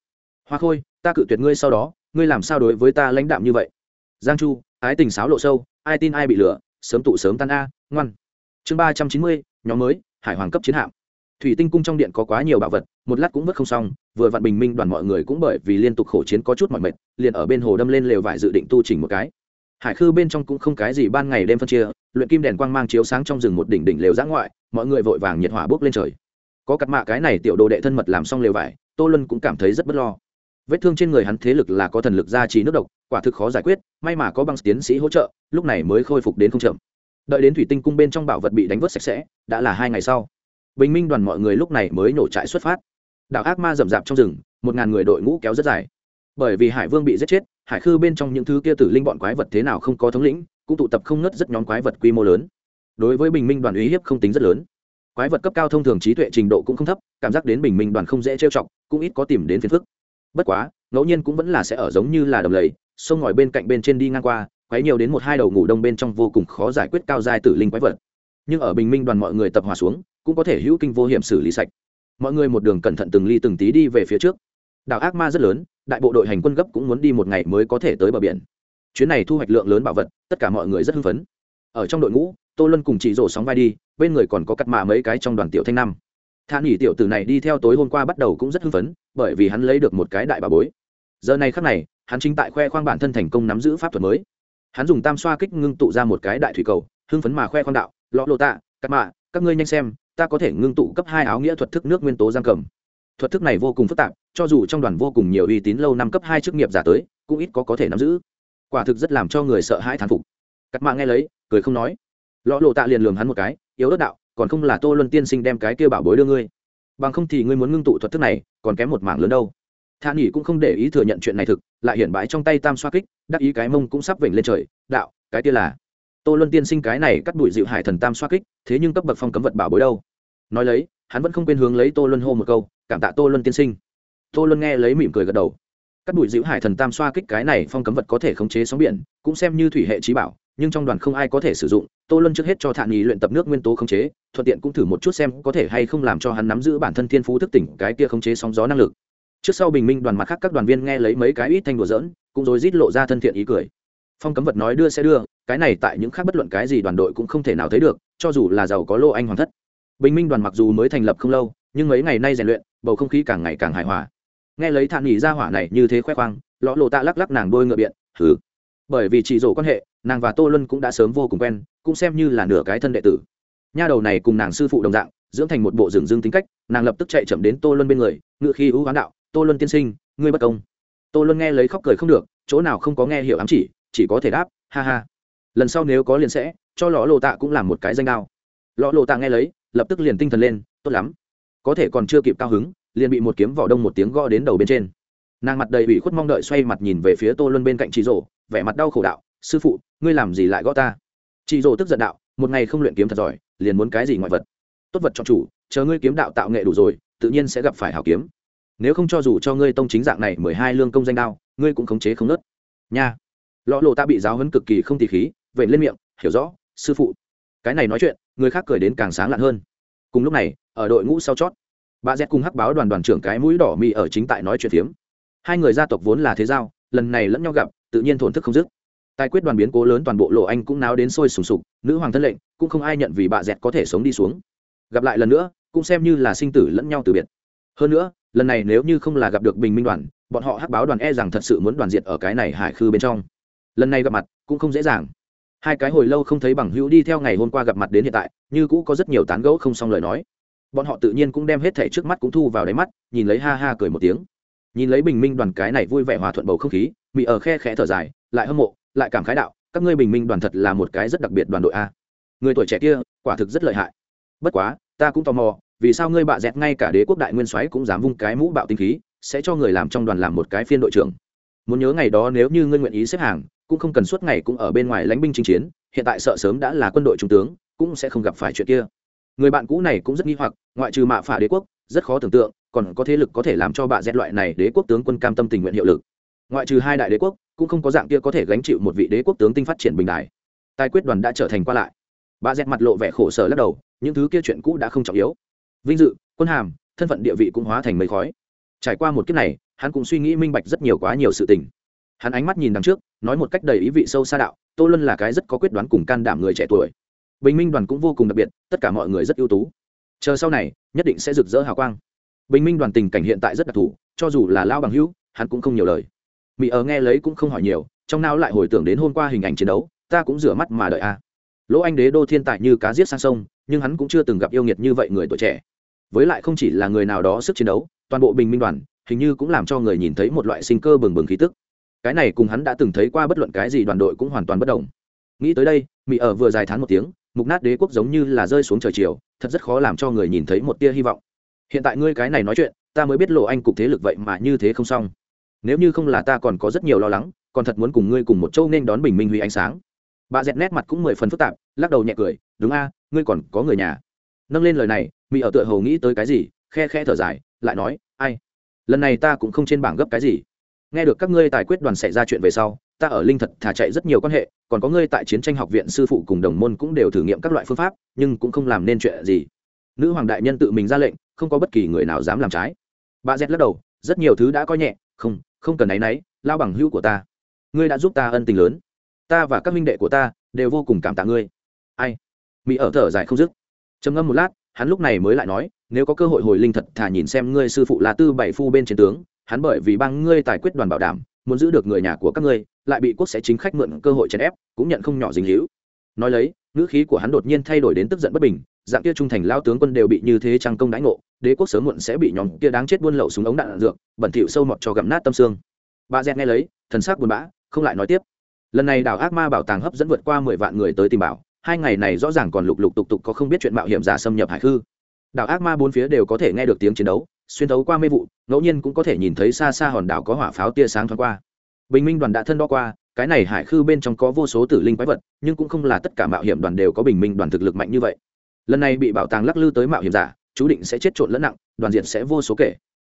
Hoa khôi, ta cự tuyệt ngươi sau đó, ngươi làm sao đối với ta lãnh đạm như vậy? Giang chu, ái tình sáo lộ sâu, ai tin ai bị lửa sớm tụ sớm tan a, ngoan. Chương ba trăm chín mươi, nhóm mới, hải hoàng cấp chiến hạm. Thủy tinh cung trong điện có quá nhiều bảo vật, một lát cũng vớt không xong, vừa vặn bình minh đoàn mọi người cũng bởi vì liên tục khổ chiến có chút mọi mệt, liền ở bên hồ đâm lên lều vải dự định tu chỉnh một cái hải khư bên trong cũng không cái gì ban ngày đêm phân chia, luyện kim đèn quang mang chiếu sáng trong rừng một đỉnh đỉnh lều giã ngoại, mọi người vội vàng nhiệt hỏa bước lên trời. Có cặp mạ cái này tiểu đồ đệ thân mật làm xong lều vải, tô luân cũng cảm thấy rất bất lo. Vết thương trên người hắn thế lực là có thần lực gia trì nước độc, quả thực khó giải quyết, may mà có băng tiến sĩ hỗ trợ, lúc này mới khôi phục đến không chậm. Đợi đến thủy tinh cung bên trong bảo vật bị đánh vớt sạch sẽ, đã là hai ngày sau. Bình minh đoàn mọi người lúc này mới nổ trại xuất phát. Đảo ác ma rậm rạp trong rừng, một ngàn người đội ngũ kéo rất dài. Bởi vì hải vương bị giết chết hải khư bên trong những thứ kia tử linh bọn quái vật thế nào không có thống lĩnh, cũng tụ tập không ngất rất nhóm quái vật quy mô lớn. Đối với bình minh đoàn uy hiếp không tính rất lớn. Quái vật cấp cao thông thường trí tuệ trình độ cũng không thấp, cảm giác đến bình minh đoàn không dễ trêu chọc, cũng ít có tìm đến phiền phức. Bất quá, ngẫu nhiên cũng vẫn là sẽ ở giống như là đầm lầy, sông ngòi bên cạnh bên trên đi ngang qua, quấy nhiều đến một hai đầu ngủ đông bên trong vô cùng khó giải quyết cao giai tử linh quái vật. Nhưng ở bình minh đoàn mọi người tập hòa xuống, cũng có thể hữu kinh vô hiểm xử lý sạch. Mọi người một đường cẩn thận từng ly từng tí đi về phía trước đảo ác ma rất lớn, đại bộ đội hành quân gấp cũng muốn đi một ngày mới có thể tới bờ biển. Chuyến này thu hoạch lượng lớn bảo vật, tất cả mọi người rất hưng phấn. Ở trong đội ngũ, tô luân cùng chị rổ sóng vai đi, bên người còn có cắt mạ mấy cái trong đoàn tiểu thanh năm. Than nghỉ tiểu tử này đi theo tối hôm qua bắt đầu cũng rất hưng phấn, bởi vì hắn lấy được một cái đại bà bối. Giờ này khắc này, hắn chính tại khoe khoang bản thân thành công nắm giữ pháp thuật mới. Hắn dùng tam xoa kích ngưng tụ ra một cái đại thủy cầu, hưng phấn mà khoe khoang đạo, lọ lộ tạ, cắt mạ, các ngươi nhanh xem, ta có thể ngưng tụ cấp hai áo nghĩa thuật thức nước nguyên tố giang cầm thuật thức này vô cùng phức tạp, cho dù trong đoàn vô cùng nhiều uy tín lâu năm cấp hai chức nghiệp giả tới, cũng ít có có thể nắm giữ. Quả thực rất làm cho người sợ hãi thán phục. Cắt mạng nghe lấy, cười không nói. Lọ lộ tạ liền lường hắn một cái, yếu đất đạo, còn không là tô luân tiên sinh đem cái kia bảo bối đưa ngươi. Bằng không thì ngươi muốn ngưng tụ thuật thức này, còn kém một mảng lớn đâu. Thà nghỉ cũng không để ý thừa nhận chuyện này thực, lại hiển bãi trong tay tam xoa kích, đắc ý cái mông cũng sắp vểnh lên trời, đạo, cái kia là. Tô luân tiên sinh cái này cắt đuổi dịu hải thần tam xoa kích, thế nhưng cấp bậc phong cấm vật bảo bối đâu. Nói lấy, hắn vẫn không quên hướng lấy tô luân hô một câu cảm tạ tô luân tiên sinh. Tô luân nghe lấy mỉm cười gật đầu. Cắt bụi dữ hải thần tam xoa kích cái này phong cấm vật có thể khống chế sóng biển, cũng xem như thủy hệ trí bảo, nhưng trong đoàn không ai có thể sử dụng, tô luân trước hết cho thản ý luyện tập nước nguyên tố khống chế, thuận tiện cũng thử một chút xem có thể hay không làm cho hắn nắm giữ bản thân thiên phú thức tỉnh cái kia khống chế sóng gió năng lực. Trước sau bình minh đoàn mặt khác các đoàn viên nghe lấy mấy cái ít thanh đùa dỡn cũng rồi rít lộ ra thân thiện ý cười. Phong cấm vật nói đưa sẽ đưa, cái này tại những khác bất luận cái gì đoàn đội cũng không thể nào thấy được, cho dù là giàu có lô anh hoàng thất. Bình minh đoàn mặc dù mới thành lập không lâu, nhưng mấy ngày nay rèn luyện bầu không khí càng ngày càng hài hòa. Nghe lấy thản nghỉ ra hỏa này như thế khoe khoang lõ lộ tạ lắc lắc nàng đôi ngựa biện thử bởi vì chỉ rổ quan hệ, nàng và tô luân cũng đã sớm vô cùng quen, cũng xem như là nửa cái thân đệ tử. Nha đầu này cùng nàng sư phụ đồng dạng, dưỡng thành một bộ rừng dương tính cách, nàng lập tức chạy chậm đến tô luân bên người, ngựa khi hữu hoán đạo, tô luân tiên sinh, ngươi bất công. Tô luân nghe lấy khóc cười không được, chỗ nào không có nghe hiểu ám chỉ chỉ có thể đáp, ha ha. Lần sau nếu có liền sẽ, cho lõ lộ tạ cũng làm một cái danh đao. Lõ lộ tạ nghe lấy, lập tức liền tinh thần lên, tốt lắm có thể còn chưa kịp cao hứng, liền bị một kiếm vỏ đông một tiếng gõ đến đầu bên trên. Nàng mặt đầy ủy khuất mong đợi xoay mặt nhìn về phía tô luân bên cạnh chị rổ vẻ mặt đau khổ đạo, sư phụ, ngươi làm gì lại gõ ta? Chị rổ tức giận đạo, một ngày không luyện kiếm thật giỏi, liền muốn cái gì ngoại vật? Tốt vật cho chủ, chờ ngươi kiếm đạo tạo nghệ đủ rồi, tự nhiên sẽ gặp phải hảo kiếm. Nếu không cho dù cho ngươi tông chính dạng này mười hai lương công danh đao, ngươi cũng khống chế không nớt. Nha. Lọ lộ ta bị giáo hấn cực kỳ không tì khí vậy lên miệng, hiểu rõ, sư phụ. Cái này nói chuyện, người khác cười đến càng sáng lạn hơn. Cùng lúc này ở đội ngũ sau chót. Bà z cùng hắc báo đoàn đoàn trưởng cái mũi đỏ mì ở chính tại nói chuyện phiếm. Hai người gia tộc vốn là thế giao, lần này lẫn nhau gặp, tự nhiên thổn thức không dứt. Tài quyết đoàn biến cố lớn toàn bộ lộ anh cũng náo đến sôi sùng sục, nữ hoàng thân lệnh, cũng không ai nhận vì bà dẹt có thể sống đi xuống. Gặp lại lần nữa, cũng xem như là sinh tử lẫn nhau từ biệt. Hơn nữa, lần này nếu như không là gặp được bình minh đoàn, bọn họ hắc báo đoàn e rằng thật sự muốn đoàn diệt ở cái này hải khư bên trong. Lần này gặp mặt, cũng không dễ dàng. Hai cái hồi lâu không thấy bằng hữu đi theo ngày hôm qua gặp mặt đến hiện tại, như cũ có rất nhiều tán gẫu không xong lời nói bọn họ tự nhiên cũng đem hết thẻ trước mắt cũng thu vào đáy mắt, nhìn lấy ha ha cười một tiếng. Nhìn lấy bình minh đoàn cái này vui vẻ hòa thuận bầu không khí bị ở ờ khe khẽ thở dài, lại hâm mộ, lại cảm khái đạo, các ngươi bình minh đoàn thật là một cái rất đặc biệt đoàn đội a. Người tuổi trẻ kia, quả thực rất lợi hại. Bất quá, ta cũng tò mò, vì sao ngươi bạ dẹt ngay cả đế quốc đại nguyên soái cũng dám vung cái mũ bạo tinh khí, sẽ cho người làm trong đoàn làm một cái phiên đội trưởng. Muốn nhớ ngày đó nếu như ngươi nguyện ý xếp hàng, cũng không cần suốt ngày cũng ở bên ngoài lãnh binh chinh chiến, hiện tại sợ sớm đã là quân đội trung tướng, cũng sẽ không gặp phải chuyện kia người bạn cũ này cũng rất nghi hoặc, ngoại trừ mạ phả đế quốc, rất khó tưởng tượng, còn có thế lực có thể làm cho bạ dẹt loại này đế quốc tướng quân cam tâm tình nguyện hiệu lực. Ngoại trừ hai đại đế quốc, cũng không có dạng kia có thể gánh chịu một vị đế quốc tướng tinh phát triển bình đại. Tài quyết đoàn đã trở thành qua lại. Bà dẹt mặt lộ vẻ khổ sở lắc đầu, những thứ kia chuyện cũ đã không trọng yếu. Vinh dự, quân hàm, thân phận địa vị cũng hóa thành mây khói. Trải qua một kiếp này, hắn cũng suy nghĩ minh bạch rất nhiều quá nhiều sự tình. Hắn ánh mắt nhìn đằng trước, nói một cách đầy ý vị sâu xa đạo, tô luân là cái rất có quyết đoán cùng can đảm người trẻ tuổi bình minh đoàn cũng vô cùng đặc biệt, tất cả mọi người rất ưu tú. Chờ sau này, nhất định sẽ rực rỡ hào quang. Bình minh đoàn tình cảnh hiện tại rất đặc thù, cho dù là lao bằng hữu, hắn cũng không nhiều lời. Mỹ ở ờ nghe lấy cũng không hỏi nhiều, trong não lại hồi tưởng đến hôm qua hình ảnh chiến đấu, ta cũng rửa mắt mà đợi a. Lỗ anh đế đô thiên tài như cá giết sang sông, nhưng hắn cũng chưa từng gặp yêu nghiệt như vậy người tuổi trẻ. Với lại không chỉ là người nào đó sức chiến đấu, toàn bộ bình minh đoàn hình như cũng làm cho người nhìn thấy một loại sinh cơ bừng bừng khí tức. Cái này cùng hắn đã từng thấy qua bất luận cái gì đoàn đội cũng hoàn toàn bất đồng. Nghĩ tới đây mỹ ở ờ vừa dài thán một tiếng mục nát đế quốc giống như là rơi xuống trời chiều, thật rất khó làm cho người nhìn thấy một tia hy vọng. Hiện tại ngươi cái này nói chuyện, ta mới biết lộ anh cục thế lực vậy mà như thế không xong. Nếu như không là ta còn có rất nhiều lo lắng, còn thật muốn cùng ngươi cùng một châu nên đón bình minh huy ánh sáng. Bà dẹt nét mặt cũng mười phần phức tạp, lắc đầu nhẹ cười, đúng a, ngươi còn có người nhà. Nâng lên lời này, mỹ ở tựa hầu nghĩ tới cái gì, khe khe thở dài, lại nói, ai? Lần này ta cũng không trên bảng gấp cái gì. Nghe được các ngươi tài quyết đoàn xảy ra chuyện về sau ta ở linh thật thả chạy rất nhiều quan hệ, còn có ngươi tại chiến tranh học viện sư phụ cùng đồng môn cũng đều thử nghiệm các loại phương pháp, nhưng cũng không làm nên chuyện gì. Nữ hoàng đại nhân tự mình ra lệnh, không có bất kỳ người nào dám làm trái. Bà z lắc đầu, rất nhiều thứ đã coi nhẹ, không không cần áy náy, lao bằng hữu của ta. Ngươi đã giúp ta ân tình lớn. Ta và các minh đệ của ta đều vô cùng cảm tạ ngươi. Ai? Mỹ ở thở dài không dứt. Trầm ngâm một lát, hắn lúc này mới lại nói, nếu có cơ hội hồi linh thật thả nhìn xem ngươi sư phụ là tư bảy phu bên chiến tướng, hắn bởi vì băng ngươi tài quyết đoàn bảo đảm muốn giữ được người nhà của các ngươi lại bị quốc sẽ chính khách mượn cơ hội chèn ép cũng nhận không nhỏ dính hữu nói lấy ngữ khí của hắn đột nhiên thay đổi đến tức giận bất bình dạng kia trung thành lao tướng quân đều bị như thế trăng công đãi ngộ đế quốc sớm muộn sẽ bị nhóm kia đáng chết buôn lậu súng ống đạn, đạn dược bẩn thỉu sâu mọt cho gặm nát tâm xương. Bà dẹt nghe lấy thần sắc buồn bã không lại nói tiếp. Lần này đảo ác ma bảo tàng hấp dẫn vượt qua mười vạn người tới tìm bảo hai ngày này rõ ràng còn lục lục tục tục có không biết chuyện mạo hiểm giả xâm nhập hải khư đảo ác ma bốn phía đều có thể nghe được tiếng chiến đấu xuyên thấu qua mê vụ, ngẫu nhiên cũng có thể nhìn thấy xa xa hòn đảo có hỏa pháo tia sáng thoáng qua. Bình minh đoàn đã thân đo qua, cái này hải khư bên trong có vô số tử linh quái vật, nhưng cũng không là tất cả mạo hiểm đoàn đều có bình minh đoàn thực lực mạnh như vậy. Lần này bị bảo tàng lắc lư tới mạo hiểm giả, chú định sẽ chết trộn lẫn nặng, đoàn diện sẽ vô số kể.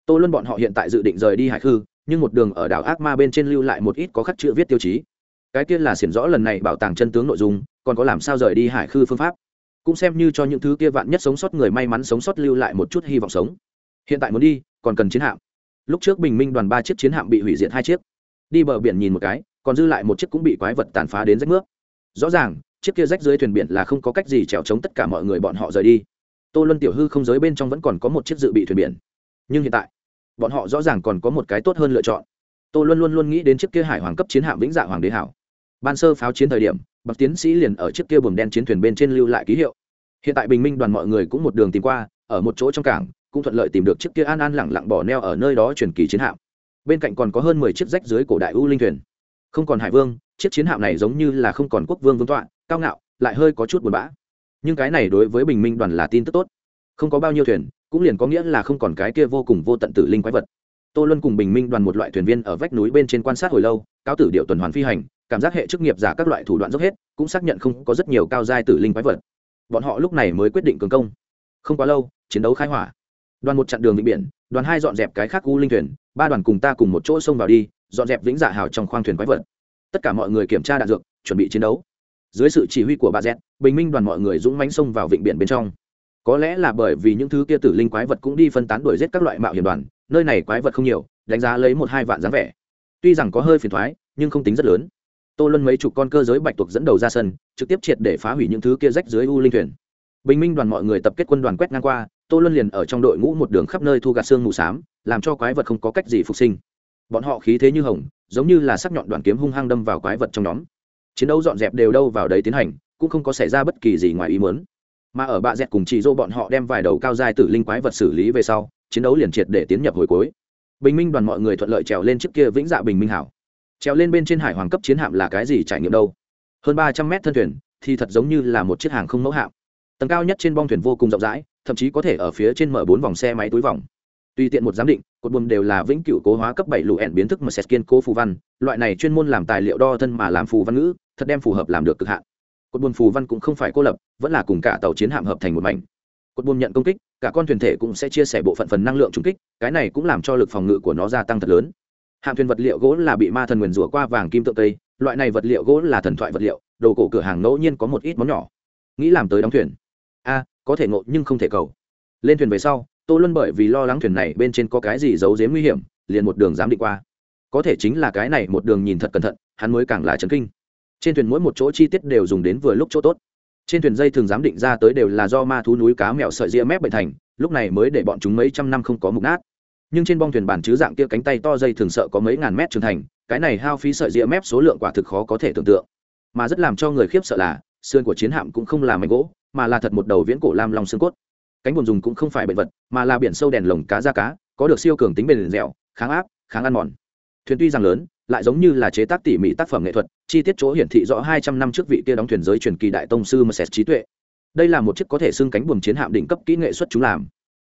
Tô luân bọn họ hiện tại dự định rời đi hải khư, nhưng một đường ở đảo ác ma bên trên lưu lại một ít có khắc chữ viết tiêu chí. Cái kia là xiển rõ lần này bảo tàng chân tướng nội dung, còn có làm sao rời đi hải khư phương pháp. Cũng xem như cho những thứ kia vạn nhất sống sót người may mắn sống sót lưu lại một chút hy vọng sống hiện tại muốn đi, còn cần chiến hạm. Lúc trước bình minh đoàn ba chiếc chiến hạm bị hủy diệt hai chiếc. Đi bờ biển nhìn một cái, còn dư lại một chiếc cũng bị quái vật tàn phá đến rách nước. Rõ ràng, chiếc kia rách dưới thuyền biển là không có cách gì trèo chống tất cả mọi người bọn họ rời đi. Tô luân tiểu hư không giới bên trong vẫn còn có một chiếc dự bị thuyền biển. Nhưng hiện tại, bọn họ rõ ràng còn có một cái tốt hơn lựa chọn. Tô luân luôn luôn nghĩ đến chiếc kia hải hoàng cấp chiến hạm vĩnh dạ hoàng đế hảo. Ban sơ pháo chiến thời điểm, bậc tiến sĩ liền ở chiếc kia buồm đen chiến thuyền bên trên lưu lại ký hiệu. Hiện tại bình minh đoàn mọi người cũng một đường tìm qua, ở một chỗ trong cảng cũng thuận lợi tìm được chiếc kia an an lẳng lặng bỏ neo ở nơi đó truyền kỳ chiến hạm. Bên cạnh còn có hơn mười chiếc rách dưới cổ đại u linh thuyền. Không còn hải vương, chiếc chiến hạm này giống như là không còn quốc vương vương tọa, cao ngạo, lại hơi có chút buồn bã. Nhưng cái này đối với bình minh đoàn là tin tức tốt. Không có bao nhiêu thuyền, cũng liền có nghĩa là không còn cái kia vô cùng vô tận tử linh quái vật. Tô luân cùng bình minh đoàn một loại thuyền viên ở vách núi bên trên quan sát hồi lâu cao tử điệu tuần hoàn phi hành, cảm giác hệ chức nghiệp giả các loại thủ đoạn dốc hết, cũng xác nhận không có rất nhiều cao giai tử linh quái vật. Bọn họ lúc này mới quyết định cường công. Không quá lâu, chiến đấu khai hỏa đoàn một chặn đường vịnh biển, đoàn hai dọn dẹp cái khác u linh thuyền, ba đoàn cùng ta cùng một chỗ xông vào đi, dọn dẹp vĩnh dạ hào trong khoang thuyền quái vật. Tất cả mọi người kiểm tra đạn dược, chuẩn bị chiến đấu. Dưới sự chỉ huy của bà z bình minh đoàn mọi người dũng mánh xông vào vịnh biển bên trong. Có lẽ là bởi vì những thứ kia tử linh quái vật cũng đi phân tán đuổi giết các loại mạo hiểm đoàn, nơi này quái vật không nhiều, đánh giá lấy một hai vạn dáng vẻ. Tuy rằng có hơi phiền thoái nhưng không tính rất lớn. Tô luân mấy chục con cơ giới bạch tuộc dẫn đầu ra sân, trực tiếp triệt để phá hủy những thứ kia rách dưới u linh thuyền. Bình minh đoàn mọi người tập kết quân đoàn quét ngang qua tô luân liền ở trong đội ngũ một đường khắp nơi thu gạt xương mù s á m làm cho quái vật không có cách gì phục sinh. Bọn họ khí thế như hồng, giống như là sắc nhọn đoàn kiếm hung hăng đâm vào quái vật trong nhóm. Chiến đấu dọn dẹp đều đâu vào đấy tiến hành, cũng không có xảy ra bất kỳ gì ngoài ý muốn. Mà ở bạ dẹt cùng chị dô bọn họ đem vài đầu cao dài tử linh quái vật xử lý về sau, chiến đấu liền triệt để tiến nhập hồi cuối. Bình minh đoàn mọi người thuận lợi trèo lên trước kia vĩnh dạ bình minh hảo. Trèo lên bên trên hải hoàng cấp chiến hạm là cái gì trải nghiệm đâu? Hơn ba trăm mét thân thuyền, thì thật giống như là một chiếc hàng không mẫu hạm. Tầng cao nhất trên bong thuyền vô cùng rộng rãi thậm chí có thể ở phía trên mở bốn vòng xe máy túi vòng. Tùy tiện một giám định, cột buồm đều là vĩnh cửu cố hóa cấp bảy lụ ẻn biến thức mà xét kiên cố phù văn. Loại này chuyên môn làm tài liệu đo thân mà làm phù văn ngữ, thật đem phù hợp làm được cực hạn. Cột buồm phù văn cũng không phải cô lập, vẫn là cùng cả tàu chiến hạm hợp thành một mảnh. Cột buồm nhận công kích, cả con thuyền thể cũng sẽ chia sẻ bộ phận phần năng lượng trung kích, cái này cũng làm cho lực phòng ngự của nó gia tăng thật lớn. Hạm thuyền vật liệu gỗ là bị ma thần nguyền rủa qua vàng kim tượng tây loại này vật liệu gỗ là thần thoại vật liệu, đồ cổ cửa hàng ngẫu nhiên có một ít món nhỏ. Nghĩ làm tới đóng thuyền. A có thể ngộ nhưng không thể cầu. Lên thuyền về sau, tô luân bởi vì lo lắng thuyền này bên trên có cái gì giấu giếm nguy hiểm, liền một đường dám đi qua. Có thể chính là cái này một đường nhìn thật cẩn thận, hắn mới càng là chấn kinh. Trên thuyền mỗi một chỗ chi tiết đều dùng đến vừa lúc chỗ tốt. Trên thuyền dây thường giám định ra tới đều là do ma thú núi cá mèo sợi ria mép bệnh thành, lúc này mới để bọn chúng mấy trăm năm không có mục nát. Nhưng trên bong thuyền bản chứ dạng kia cánh tay to dây thường sợ có mấy ngàn mét trưởng thành, cái này hao phí sợi ria mép số lượng quả thực khó có thể tưởng tượng. Mà rất làm cho người khiếp sợ là sườn của chiến hạm cũng không là mảnh gỗ mà là thật một đầu viễn cổ lam long xương cốt. Cánh buồn dùng cũng không phải bệnh vật, mà là biển sâu đèn lồng cá da cá, có được siêu cường tính bền dẻo, kháng áp, kháng ăn mòn. Thuyền tuy rằng lớn, lại giống như là chế tác tỉ mỉ tác phẩm nghệ thuật, chi tiết chỗ hiển thị rõ hai trăm năm trước vị kia đóng thuyền giới truyền kỳ đại tông sư mses trí tuệ. Đây là một chiếc có thể xưng cánh buồm chiến hạm đỉnh cấp kỹ nghệ xuất chúng làm.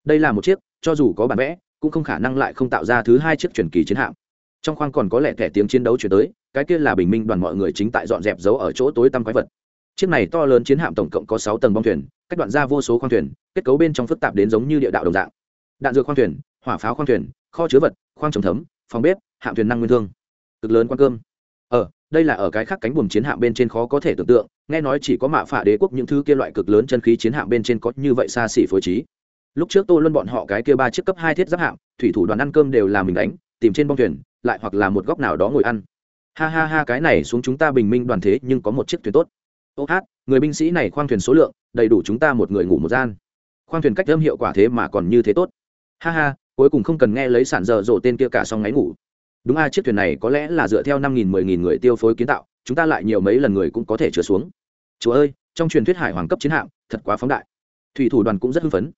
Đây là một chiếc, cho dù có bản vẽ, cũng không khả năng lại không tạo ra thứ hai chiếc truyền kỳ chiến hạm. Trong khoang còn có lẽ thẻ tiếng chiến đấu chuyển tới, cái kia là bình minh đoàn mọi người chính tại dọn dẹp giấu ở chỗ tối tăm quái vật chiếc này to lớn chiến hạm tổng cộng có sáu tầng bong thuyền, cách đoạn ra vô số khoang thuyền, kết cấu bên trong phức tạp đến giống như địa đạo đồng dạng. Đạn dược khoang thuyền, hỏa pháo khoang thuyền, kho chứa vật, khoang trồng thấm, phòng bếp, hạm thuyền năng nguyên thương. Cực lớn quan cơm. Ờ đây là ở cái khác cánh buồm chiến hạm bên trên khó có thể tưởng tượng, nghe nói chỉ có mạ phả đế quốc những thứ kia loại cực lớn chân khí chiến hạm bên trên có như vậy xa xỉ phối trí. Lúc trước tôi luôn bọn họ cái kia ba chiếc cấp hai thiết giáp hạm, thủy thủ đoàn ăn cơm đều là mình đánh, tìm trên bong thuyền, lại hoặc là một góc nào đó ngồi ăn. Ha ha ha, cái này xuống chúng ta bình minh đoàn thế nhưng có một chiếc thuyền tốt ô hát, người binh sĩ này khoang thuyền số lượng, đầy đủ chúng ta một người ngủ một gian. Khoang thuyền cách âm hiệu quả thế mà còn như thế tốt. Ha ha, cuối cùng không cần nghe lấy sản dở dộ tên kia cả xong ngáy ngủ. Đúng a, chiếc thuyền này có lẽ là dựa theo năm nghìn, mười nghìn người tiêu phối kiến tạo, chúng ta lại nhiều mấy lần người cũng có thể trở xuống. Chúa ơi, trong truyền thuyết hải hoàng cấp chiến hạm, thật quá phóng đại. Thủy thủ đoàn cũng rất hưng phấn.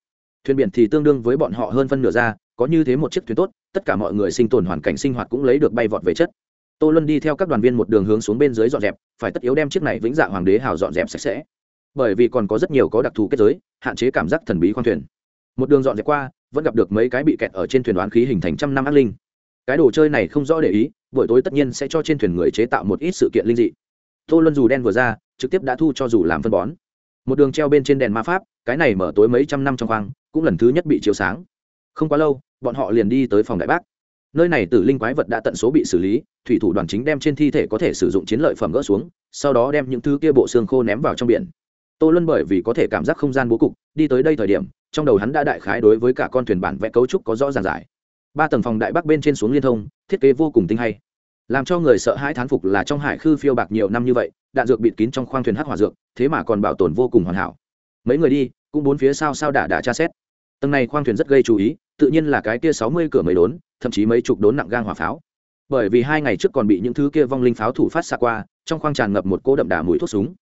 Thuyền biển thì tương đương với bọn họ hơn phân nửa ra, có như thế một chiếc thuyền tốt, tất cả mọi người sinh tồn hoàn cảnh sinh hoạt cũng lấy được bay vọt về chất tô luân đi theo các đoàn viên một đường hướng xuống bên dưới dọn dẹp, phải tất yếu đem chiếc này vĩnh dạ hoàng đế hào dọn dẹp sạch sẽ. Bởi vì còn có rất nhiều có đặc thù kết giới, hạn chế cảm giác thần bí khoang thuyền. Một đường dọn dẹp qua, vẫn gặp được mấy cái bị kẹt ở trên thuyền đoán khí hình thành trăm năm ác linh. Cái đồ chơi này không rõ để ý, buổi tối tất nhiên sẽ cho trên thuyền người chế tạo một ít sự kiện linh dị. Tô luân dù đen vừa ra, trực tiếp đã thu cho dù làm phân bón. Một đường treo bên trên đèn ma pháp, cái này mở tối mấy trăm năm trong khoang, cũng lần thứ nhất bị chiếu sáng. Không quá lâu, bọn họ liền đi tới phòng đại bác. Nơi này tử linh quái vật đã tận số bị xử lý thủy thủ đoàn chính đem trên thi thể có thể sử dụng chiến lợi phẩm gỡ xuống, sau đó đem những thứ kia bộ xương khô ném vào trong biển. Tô luân bởi vì có thể cảm giác không gian bố cục, đi tới đây thời điểm, trong đầu hắn đã đại khái đối với cả con thuyền bản vẽ cấu trúc có rõ ràng giải. Ba tầng phòng đại bắc bên trên xuống liên thông, thiết kế vô cùng tinh hay. Làm cho người sợ hãi thán phục là trong hải khư phiêu bạc nhiều năm như vậy, đạn dược bịt kín trong khoang thuyền hắc hỏa dược, thế mà còn bảo tồn vô cùng hoàn hảo. Mấy người đi, cũng bốn phía sao sao đả đả tra xét. Tầng này khoang thuyền rất gây chú ý, tự nhiên là cái kia sáu mươi cửa mấy đốn, thậm chí mấy chục đốn nặng gang hỏa pháo bởi vì hai ngày trước còn bị những thứ kia vong linh pháo thủ phát xạ qua, trong khoang tràn ngập một cỗ đậm đà mùi thuốc súng.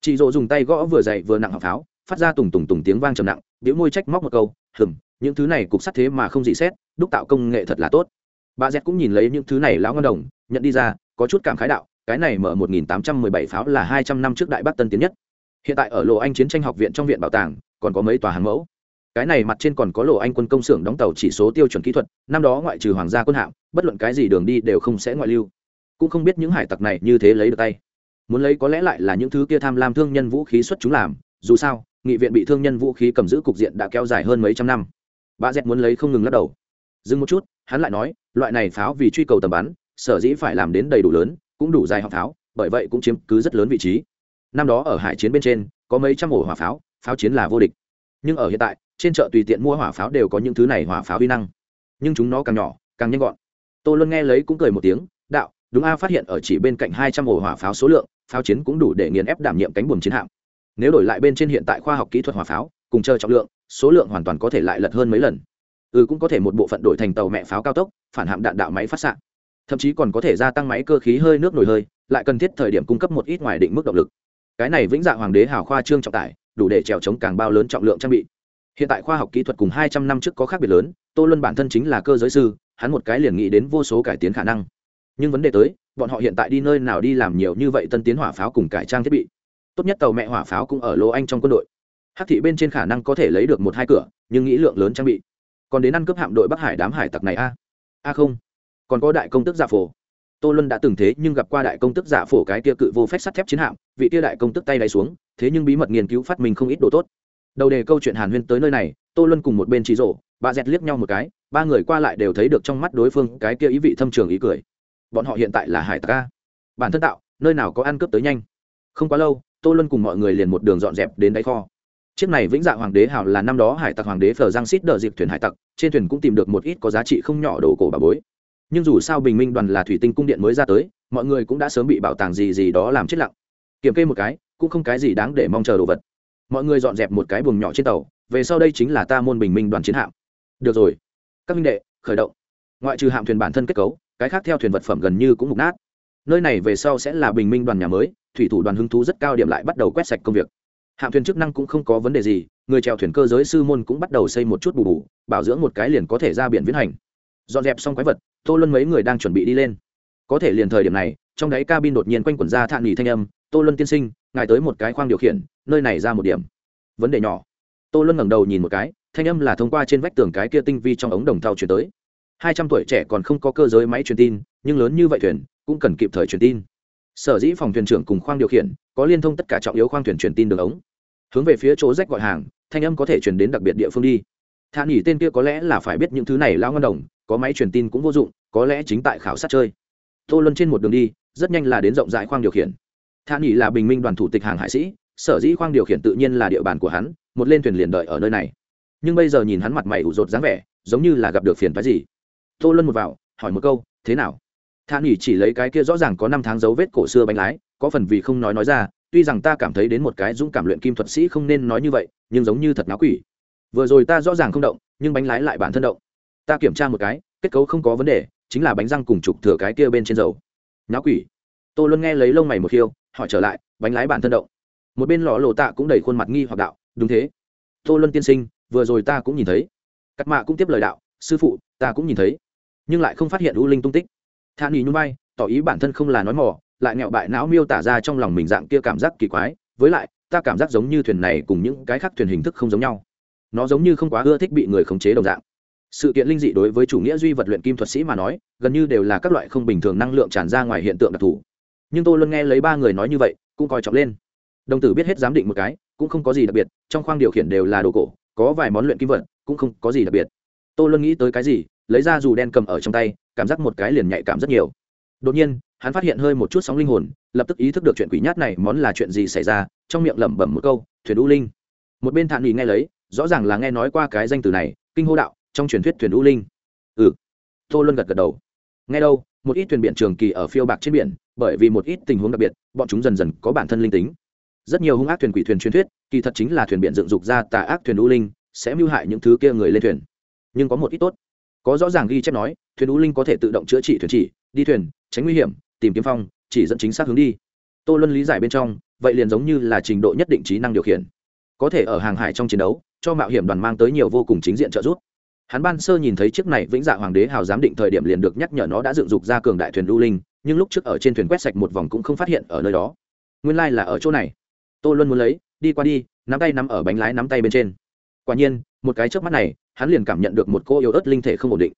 Chị dỗ dùng tay gõ vừa dậy vừa nặng hỏa pháo, phát ra tùng tùng tùng tiếng vang trầm nặng biểu môi trách móc một câu hừng những thứ này cục sắt thế mà không dị xét, đúc tạo công nghệ thật là tốt. Bà z cũng nhìn lấy những thứ này lão ngân đồng, nhận đi ra, có chút cảm khái đạo, cái này mở 1817 pháo là 200 năm trước đại bắc tân tiến nhất. Hiện tại ở lộ anh chiến tranh học viện trong viện bảo tàng, còn có mấy tòa hàng mẫu cái này mặt trên còn có lộ anh quân công xưởng đóng tàu chỉ số tiêu chuẩn kỹ thuật, năm đó ngoại trừ hoàng gia quân hạm, bất luận cái gì đường đi đều không sẽ ngoại lưu. Cũng không biết những hải tặc này như thế lấy được tay. Muốn lấy có lẽ lại là những thứ kia tham lam thương nhân vũ khí xuất chúng làm, dù sao, nghị viện bị thương nhân vũ khí cầm giữ cục diện đã kéo dài hơn mấy trăm năm. Bà dẹt muốn lấy không ngừng lắc đầu. Dừng một chút, hắn lại nói, loại này pháo vì truy cầu tầm bắn, sở dĩ phải làm đến đầy đủ lớn, cũng đủ dài họng pháo, bởi vậy cũng chiếm cứ rất lớn vị trí. Năm đó ở hải chiến bên trên, có mấy trăm ổ hỏa pháo pháo chiến là vô địch. Nhưng ở hiện tại trên chợ tùy tiện mua hỏa pháo đều có những thứ này hỏa pháo uy năng. Nhưng chúng nó càng nhỏ, càng nhanh gọn. Tô luân nghe lấy cũng cười một tiếng, đạo, đúng a, phát hiện ở chỉ bên cạnh hai trăm ổ hỏa pháo số lượng, pháo chiến cũng đủ để nghiền ép đảm nhiệm cánh buồm chiến hạm. Nếu đổi lại bên trên hiện tại khoa học kỹ thuật hỏa pháo, cùng chờ trọng lượng, số lượng hoàn toàn có thể lại lật hơn mấy lần. Ừ cũng có thể một bộ phận đổi thành tàu mẹ pháo cao tốc, phản hạm đạn đạo máy phát xạ. Thậm chí còn có thể gia tăng máy cơ khí hơi nước nổi hơi, lại cần thiết thời điểm cung cấp một ít ngoài định mức động lực. Cái này vĩnh dạ hoàng đế hào khoa trương trọng tải, đủ để trèo chống càng bao lớn trọng lượng trang bị hiện tại khoa học kỹ thuật cùng hai trăm năm trước có khác biệt lớn, tô luân bản thân chính là cơ giới sư, hắn một cái liền nghĩ đến vô số cải tiến khả năng. Nhưng vấn đề tới, bọn họ hiện tại đi nơi nào đi làm nhiều như vậy tân tiến hỏa pháo cùng cải trang thiết bị. Tốt nhất tàu mẹ hỏa pháo cũng ở lô anh trong quân đội. Hắc thị bên trên khả năng có thể lấy được một hai cửa, nhưng nghĩ lượng lớn trang bị. Còn đến ăn cướp hạm đội bắc hải đám hải tặc này a? A không. Còn có đại công tức giả phổ. Tô luân đã từng thế nhưng gặp qua đại công tức giả phổ cái kia cự vô phép sắt thép chiến hạm, vị kia đại công tức tay đáy xuống, thế nhưng bí mật nghiên cứu phát minh không ít đồ tốt đầu đề câu chuyện hàn huyên tới nơi này, tô luân cùng một bên trí rổ bà dẹt liếc nhau một cái, ba người qua lại đều thấy được trong mắt đối phương cái kia ý vị thâm trường ý cười. Bọn họ hiện tại là hải tặc bản thân tạo, nơi nào có ăn cướp tới nhanh. Không quá lâu, tô luân cùng mọi người liền một đường dọn dẹp đến đáy kho. Chiếc này vĩnh dạ hoàng đế hào là năm đó hải tặc hoàng đế phờ giang xít đờ dịp thuyền hải tặc, trên thuyền cũng tìm được một ít có giá trị không nhỏ đồ cổ bà bối. Nhưng dù sao bình minh đoàn là thủy tinh cung điện mới ra tới, mọi người cũng đã sớm bị bảo tàng gì gì đó làm chết lặng. Kiểm kê một cái, cũng không cái gì đáng để mong chờ đồ vật mọi người dọn dẹp một cái buồng nhỏ trên tàu, về sau đây chính là ta môn bình minh đoàn chiến hạm. Được rồi. Các minh đệ, khởi động. Ngoại trừ hạm thuyền bản thân kết cấu, cái khác theo thuyền vật phẩm gần như cũng mục nát. Nơi này về sau sẽ là bình minh đoàn nhà mới, thủy thủ đoàn hứng thú rất cao điểm lại bắt đầu quét sạch công việc. Hạm thuyền chức năng cũng không có vấn đề gì, người trèo thuyền cơ giới sư môn cũng bắt đầu xây một chút bù bù, bảo dưỡng một cái liền có thể ra biển viễn hành. Dọn dẹp xong quái vật, tô luân mấy người đang chuẩn bị đi lên. Có thể liền thời điểm này, trong đáy cabin đột nhiên quanh quẩn ra thạn nghỉ thanh âm, tô luân tiên sinh ngài tới một cái khoang điều khiển, nơi này ra một điểm. Vấn đề nhỏ. Tô luân ngẩng đầu nhìn một cái, thanh âm là thông qua trên vách tường cái kia tinh vi trong ống đồng thau chuyển tới. Hai trăm tuổi trẻ còn không có cơ giới máy truyền tin, nhưng lớn như vậy thuyền, cũng cần kịp thời truyền tin. Sở dĩ phòng thuyền trưởng cùng khoang điều khiển, có liên thông tất cả trọng yếu khoang thuyền truyền tin đường ống. Hướng về phía chỗ rách gọi hàng, thanh âm có thể chuyển đến đặc biệt địa phương đi. Thà nghỉ tên kia có lẽ là phải biết những thứ này lao ngân đồng, có máy truyền tin cũng vô dụng, có lẽ chính tại khảo sát chơi. Tô luân trên một đường đi, rất nhanh là đến rộng rãi khoang điều khiển. Tha nghỉ là bình minh đoàn thủ tịch hàng hải sĩ, sở dĩ khoang điều khiển tự nhiên là địa bàn của hắn, một lên thuyền liền đợi ở nơi này. Nhưng bây giờ nhìn hắn mặt mày ủ rột dáng vẻ, giống như là gặp được phiền phái gì. Tô luân một vào, hỏi một câu, thế nào? Tha nghỉ chỉ lấy cái kia rõ ràng có năm tháng dấu vết cổ xưa bánh lái, có phần vì không nói nói ra, tuy rằng ta cảm thấy đến một cái dũng cảm luyện kim thuật sĩ không nên nói như vậy, nhưng giống như thật náo quỷ. Vừa rồi ta rõ ràng không động, nhưng bánh lái lại bản thân động. Ta kiểm tra một cái, kết cấu không có vấn đề, chính là bánh răng cùng trục thừa cái kia bên trên dầu. Náo quỷ. Tôi luôn nghe lấy lông mày một khiêu hỏi trở lại, bánh lái bản thân động. Một bên lò lộ tạ cũng đầy khuôn mặt nghi hoặc đạo, đúng thế. Tô luân tiên sinh, vừa rồi ta cũng nhìn thấy. Cắt mạ cũng tiếp lời đạo, sư phụ, ta cũng nhìn thấy. Nhưng lại không phát hiện u linh tung tích. Tha nghỉ nhung bay tỏ ý bản thân không là nói mỏ lại nghẹo bại não miêu tả ra trong lòng mình dạng kia cảm giác kỳ quái. Với lại, ta cảm giác giống như thuyền này cùng những cái khác thuyền hình thức không giống nhau. Nó giống như không quá ưa thích bị người khống chế đồng dạng. Sự kiện linh dị đối với chủ nghĩa duy vật luyện kim thuật sĩ mà nói, gần như đều là các loại không bình thường năng lượng tràn ra ngoài hiện tượng đặc thù nhưng tôi luôn nghe lấy ba người nói như vậy cũng coi trọng lên đồng tử biết hết giám định một cái cũng không có gì đặc biệt trong khoang điều khiển đều là đồ cổ có vài món luyện kim vật cũng không có gì đặc biệt tôi luôn nghĩ tới cái gì lấy ra dù đen cầm ở trong tay cảm giác một cái liền nhạy cảm rất nhiều đột nhiên hắn phát hiện hơi một chút sóng linh hồn lập tức ý thức được chuyện quỷ nhát này món là chuyện gì xảy ra trong miệng lẩm bẩm một câu thuyền u linh một bên thản nghỉ nghe lấy rõ ràng là nghe nói qua cái danh từ này kinh hô đạo trong truyền thuyết thuyền u linh ừ tô luân gật gật đầu nghe đâu một ít thuyền biển trường kỳ ở phiêu bạc trên biển, bởi vì một ít tình huống đặc biệt, bọn chúng dần dần có bản thân linh tính. Rất nhiều hung ác thuyền quỷ thuyền truyền thuyết, kỳ thật chính là thuyền biển dựng dục ra tà ác thuyền u linh, sẽ mưu hại những thứ kia người lên thuyền. Nhưng có một ít tốt. Có rõ ràng ghi chép nói, thuyền u linh có thể tự động chữa trị thuyền chỉ, đi thuyền, tránh nguy hiểm, tìm kiếm phong, chỉ dẫn chính xác hướng đi. Tô luân lý giải bên trong, vậy liền giống như là trình độ nhất định trí năng điều khiển. Có thể ở hàng hải trong chiến đấu, cho mạo hiểm đoàn mang tới nhiều vô cùng chính diện trợ giúp hắn ban sơ nhìn thấy chiếc này vĩnh dạ hoàng đế hào giám định thời điểm liền được nhắc nhở nó đã dựng dục ra cường đại thuyền lưu linh, nhưng lúc trước ở trên thuyền quét sạch một vòng cũng không phát hiện ở nơi đó. Nguyên lai、like、là ở chỗ này. Tôi luân muốn lấy, đi qua đi, nắm tay nắm ở bánh lái nắm tay bên trên. Quả nhiên, một cái trước mắt này, hắn liền cảm nhận được một cô yếu ớt linh thể không ổn định.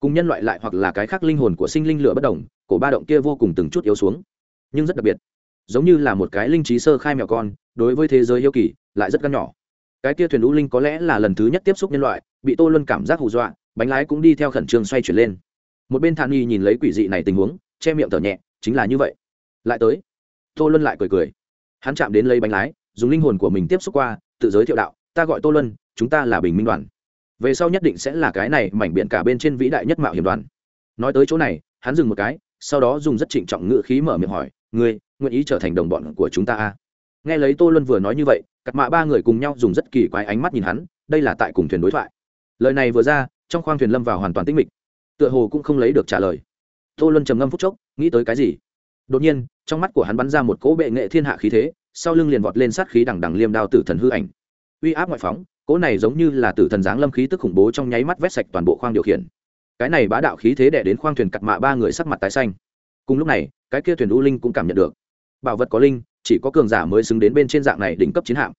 Cùng nhân loại lại hoặc là cái khác linh hồn của sinh linh lửa bất đồng, cổ ba động kia vô cùng từng chút yếu xuống. Nhưng rất đặc biệt. Giống như là một cái linh trí sơ khai mèo con, đối với thế giới yêu kỳ, lại rất gắn nhỏ cái kia thuyền lũ linh có lẽ là lần thứ nhất tiếp xúc nhân loại, bị tô luân cảm giác hù dọa, bánh lái cũng đi theo khẩn trương xoay chuyển lên. Một bên thản nghi nhìn lấy quỷ dị này tình huống, che miệng thở nhẹ, chính là như vậy. Lại tới, tô luân lại cười cười. Hắn chạm đến lấy bánh lái, dùng linh hồn của mình tiếp xúc qua, tự giới thiệu đạo, ta gọi tô luân, chúng ta là bình minh đoàn. Về sau nhất định sẽ là cái này mảnh biện cả bên trên vĩ đại nhất mạo hiểm đoàn. Nói tới chỗ này, hắn dừng một cái, sau đó dùng rất trịnh trọng ngữ khí mở miệng hỏi, ngươi nguyện ý trở thành đồng bọn của chúng ta à? Nghe lấy tô luân vừa nói như vậy cặp mạ ba người cùng nhau dùng rất kỳ quái ánh mắt nhìn hắn, đây là tại cùng thuyền đối thoại. Lời này vừa ra, trong khoang thuyền lâm vào hoàn toàn tĩnh mịch. Tựa hồ cũng không lấy được trả lời. Tô luân trầm ngâm phút chốc, nghĩ tới cái gì? Đột nhiên, trong mắt của hắn bắn ra một cỗ bệ nghệ thiên hạ khí thế, sau lưng liền vọt lên sát khí đằng đằng liêm đao tử thần hư ảnh. Uy áp ngoại phóng, cỗ này giống như là tử thần giáng lâm khí tức khủng bố trong nháy mắt vét sạch toàn bộ khoang điều khiển. Cái này bá đạo khí thế đẻ đến khoang thuyền cặt mạ ba người sắc mặt tái xanh. Cùng lúc này, cái kia thuyền u linh cũng cảm nhận được. Bảo vật có linh chỉ có cường giả mới xứng đến bên trên dạng này đỉnh cấp chiến hạm.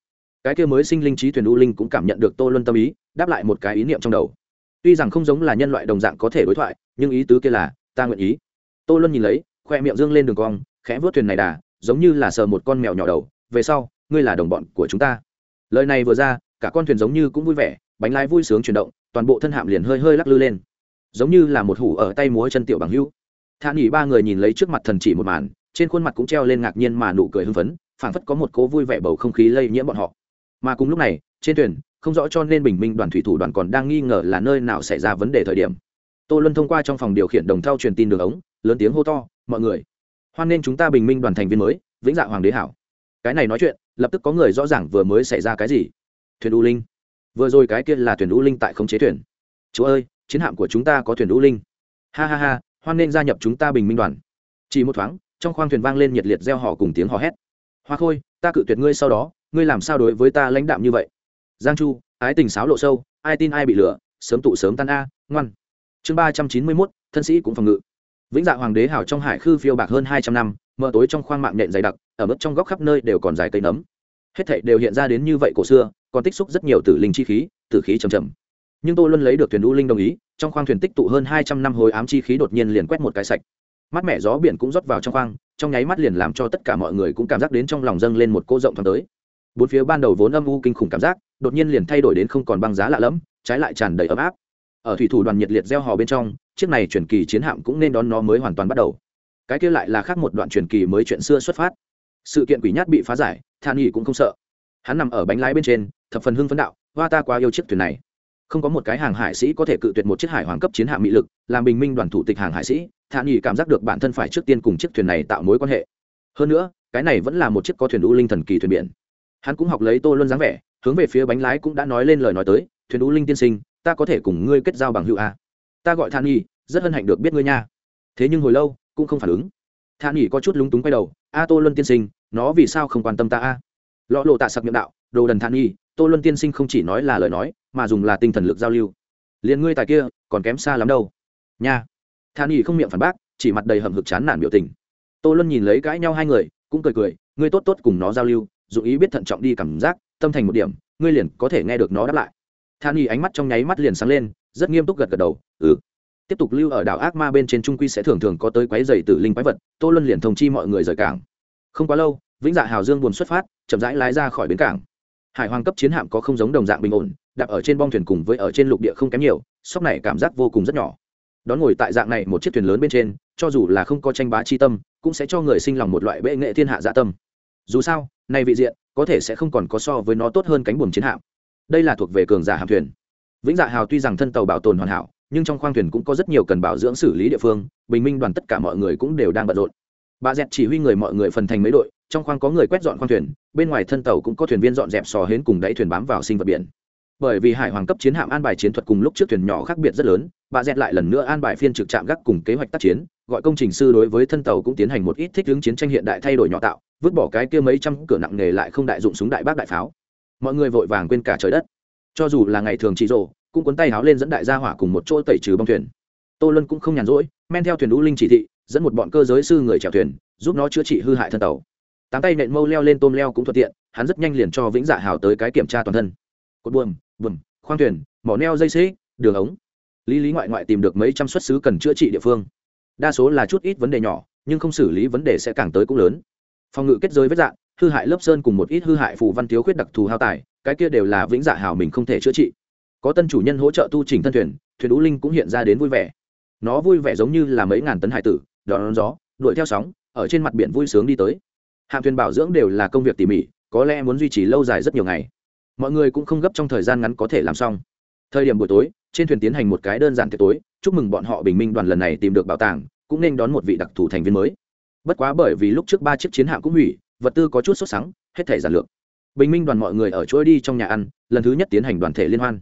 Cái kia mới sinh linh trí thuyền u linh cũng cảm nhận được tô luân tâm ý, đáp lại một cái ý niệm trong đầu. Tuy rằng không giống là nhân loại đồng dạng có thể đối thoại, nhưng ý tứ kia là, ta nguyện ý. Tô luân nhìn lấy, khoe miệng dương lên đường cong, khẽ vớt thuyền này đà, giống như là sờ một con mèo nhỏ đầu, về sau, ngươi là đồng bọn của chúng ta. Lời này vừa ra, cả con thuyền giống như cũng vui vẻ, bánh lái vui sướng chuyển động, toàn bộ thân hạm liền hơi hơi lắc lư lên. Giống như là một hủ ở tay múa chân tiểu bằng hữu. thản nghỉ ba người nhìn lấy trước mặt thần chỉ một màn trên khuôn mặt cũng treo lên ngạc nhiên mà nụ cười hưng phấn, phảng phất có một cố vui vẻ bầu không khí lây nhiễm bọn họ. Mà cùng lúc này, trên thuyền, không rõ cho nên bình minh đoàn thủy thủ đoàn còn đang nghi ngờ là nơi nào xảy ra vấn đề thời điểm. Tô luân thông qua trong phòng điều khiển đồng thao truyền tin đường ống, lớn tiếng hô to, mọi người, hoan nên chúng ta bình minh đoàn thành viên mới, vĩnh dạ hoàng đế hảo. Cái này nói chuyện, lập tức có người rõ ràng vừa mới xảy ra cái gì. Thuyền u linh. Vừa rồi cái kia là thuyền u linh tại khống chế thuyền. Chú ơi, chiến hạm của chúng ta có thuyền u linh. Ha ha ha, hoan nên gia nhập chúng ta bình minh đoàn. Chỉ một thoáng trong khoang thuyền vang lên nhiệt liệt reo hò cùng tiếng hò hét. Hoa khôi, ta cự tuyệt ngươi sau đó, ngươi làm sao đối với ta lãnh đạm như vậy? Giang chu, ái tình sáo lộ sâu, ai tin ai bị lửa sớm tụ sớm tan a, ngoan. Chương ba trăm chín mươi mốt, thân sĩ cũng phòng ngự. Vĩnh dạ hoàng đế hảo trong hải khư phiêu bạc hơn hai trăm năm, mờ tối trong khoang mạng nhện dày đặc, ở mức trong góc khắp nơi đều còn dài cây nấm. Hết thảy đều hiện ra đến như vậy cổ xưa, còn tích xúc rất nhiều tử linh chi khí, tử khí trầm trầm. Nhưng tôi luôn lấy được thuyền u linh đồng ý, trong khoang thuyền tích tụ hơn hai trăm năm hồi ám chi khí đột nhiên liền quét một cái sạch mắt mẹ gió biển cũng rót vào trong khoang, trong nháy mắt liền làm cho tất cả mọi người cũng cảm giác đến trong lòng dâng lên một cô rộng thoáng tới. Bốn phía ban đầu vốn âm u kinh khủng cảm giác, đột nhiên liền thay đổi đến không còn băng giá lạ lẫm, trái lại tràn đầy ấm áp. Ở thủy thủ đoàn nhiệt liệt gieo hò bên trong, chiếc này truyền kỳ chiến hạm cũng nên đón nó mới hoàn toàn bắt đầu. Cái kia lại là khác một đoạn truyền kỳ mới chuyện xưa xuất phát. Sự kiện quỷ nhát bị phá giải, than nghỉ cũng không sợ. Hắn nằm ở bánh lái bên trên, thập phần hưng phấn đạo, hoa ta quá yêu chiếc thuyền này không có một cái hàng hải sĩ có thể cự tuyệt một chiếc hải hoàng cấp chiến hạm mỹ lực, làm bình minh đoàn thủ tịch hàng hải sĩ, thản nghỉ cảm giác được bản thân phải trước tiên cùng chiếc thuyền này tạo mối quan hệ. Hơn nữa, cái này vẫn là một chiếc có thuyền u linh thần kỳ thuyền biển. Hắn cũng học lấy tô luân dáng vẻ, hướng về phía bánh lái cũng đã nói lên lời nói tới, thuyền u linh tiên sinh, ta có thể cùng ngươi kết giao bằng hữu a. Ta gọi than nghỉ rất hân hạnh được biết ngươi nha. Thế nhưng hồi lâu, cũng không phản ứng. Than nghỉ có chút lúng túng quay đầu, a tô luân tiên sinh, nó vì sao không quan tâm ta a? Lọ lộ tạ sặc miệng đạo, đồ đần than nghỉ tô luân tiên sinh không chỉ nói là lời nói, mà dùng là tinh thần lực giao lưu. Liền ngươi tài kia, còn kém xa lắm đâu. Nha. Than y không miệng phản bác, chỉ mặt đầy hầm hực chán nản biểu tình. Tô luân nhìn lấy cãi nhau hai người, cũng cười cười, ngươi tốt tốt cùng nó giao lưu dụng ý biết thận trọng đi cảm giác, tâm thành một điểm, ngươi liền có thể nghe được nó đáp lại. Than y ánh mắt trong nháy mắt liền sáng lên, rất nghiêm túc gật gật đầu ừ. Tiếp tục lưu ở đảo ác ma bên trên trung quy sẽ thường thường có tới quái dày tử linh quái vật, tô luân liền thông chi mọi người rời cảng. Không quá lâu, vĩnh dạ hào dương buồn xuất phát, chậm rãi lái ra khỏi bến cảng hải hoàng cấp chiến hạm có không giống đồng dạng bình ổn, đạp ở trên bong thuyền cùng với ở trên lục địa không kém nhiều, sóc này cảm giác vô cùng rất nhỏ. Đón ngồi tại dạng này một chiếc thuyền lớn bên trên, cho dù là không có tranh bá chi tâm, cũng sẽ cho người sinh lòng một loại bệ nghệ thiên hạ dạ tâm. Dù sao, nay vị diện, có thể sẽ không còn có so với nó tốt hơn cánh buồm chiến hạm. Đây là thuộc về cường giả hạm thuyền. Vĩnh dạ hào tuy rằng thân tàu bảo tồn hoàn hảo, nhưng trong khoang thuyền cũng có rất nhiều cần bảo dưỡng xử lý địa phương, bình minh đoàn tất cả mọi người cũng đều đang bận rộn. Bà dẹt chỉ huy người mọi người phần thành mấy đội trong khoang có người quét dọn khoang thuyền, bên ngoài thân tàu cũng có thuyền viên dọn dẹp sò hến cùng đáy thuyền bám vào sinh vật biển. Bởi vì hải hoàng cấp chiến hạm an bài chiến thuật cùng lúc trước thuyền nhỏ khác biệt rất lớn, bà dẹt lại lần nữa an bài phiên trực trạm gác cùng kế hoạch tác chiến, gọi công trình sư đối với thân tàu cũng tiến hành một ít thích ứng chiến tranh hiện đại thay đổi nhỏ tạo, vứt bỏ cái kia mấy trăm cửa nặng nghề lại không đại dụng súng đại bác đại pháo. Mọi người vội vàng quên cả trời đất. Cho dù là ngày thường chị rồ, cũng cuốn tay háo lên dẫn đại gia hỏa cùng một chỗ tẩy trừ bong thuyền. Tô lân cũng không nhàn rỗi, men theo thuyền đũ linh chỉ thị, dẫn một bọn cơ giới sư người chèo thuyền, giúp nó chữa trị hư hại thân tàu tám tay nện mâu leo lên tôm leo cũng thuận tiện, hắn rất nhanh liền cho vĩnh dạ hào tới cái kiểm tra toàn thân. Cột buồm buồm, khoang thuyền, mỏ neo dây xế đường ống. Lý lý ngoại ngoại tìm được mấy trăm xuất xứ cần chữa trị địa phương. Đa số là chút ít vấn đề nhỏ, nhưng không xử lý vấn đề sẽ càng tới cũng lớn. Phòng ngự kết giới với dạng hư hại lớp sơn cùng một ít hư hại phù văn thiếu khuyết đặc thù hao tài, cái kia đều là vĩnh dạ hào mình không thể chữa trị. Có tân chủ nhân hỗ trợ tu trình thân thuyền thuyền ú linh cũng hiện ra đến vui vẻ. Nó vui vẻ giống như là mấy ngàn tấn hải tử, đón gió, đuổi theo sóng, ở trên mặt biển vui sướng đi tới hạm thuyền bảo dưỡng đều là công việc tỉ mỉ, có lẽ muốn duy trì lâu dài rất nhiều ngày. Mọi người cũng không gấp trong thời gian ngắn có thể làm xong. Thời điểm buổi tối, trên thuyền tiến hành một cái đơn giản tiệc tối, chúc mừng bọn họ bình minh đoàn lần này tìm được bảo tàng, cũng nên đón một vị đặc thù thành viên mới. Bất quá bởi vì lúc trước ba chiếc chiến hạm cũng hủy, vật tư có chút sốt sắng, hết thể giản lược. Bình minh đoàn mọi người ở chuỗi đi trong nhà ăn, lần thứ nhất tiến hành đoàn thể liên hoan.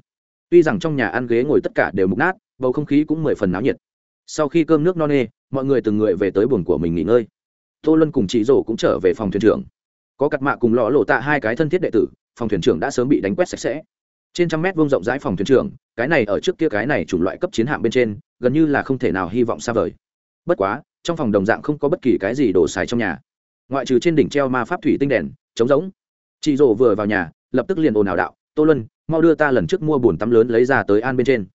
Tuy rằng trong nhà ăn ghế ngồi tất cả đều mục nát, bầu không khí cũng mười phần náo nhiệt. Sau khi cơm nước no nê, mọi người từng người về tới buồng của mình nghỉ ngơi tô luân cùng chị rổ cũng trở về phòng thuyền trưởng. Có cặt mạ cùng lọ lộ tạ hai cái thân thiết đệ tử, phòng thuyền trưởng đã sớm bị đánh quét sạch sẽ. Trên trăm mét vuông rộng rãi phòng thuyền trưởng, cái này ở trước kia cái này chủng loại cấp chiến hạm bên trên, gần như là không thể nào hy vọng xa vời. Bất quá, trong phòng đồng dạng không có bất kỳ cái gì đổ xài trong nhà. Ngoại trừ trên đỉnh treo ma pháp thủy tinh đèn, trống rỗng. Chị rổ vừa vào nhà, lập tức liền ồn ào đạo, tô luân, mau đưa ta lần trước mua bồn tắm lớn lấy ra tới an bên trên.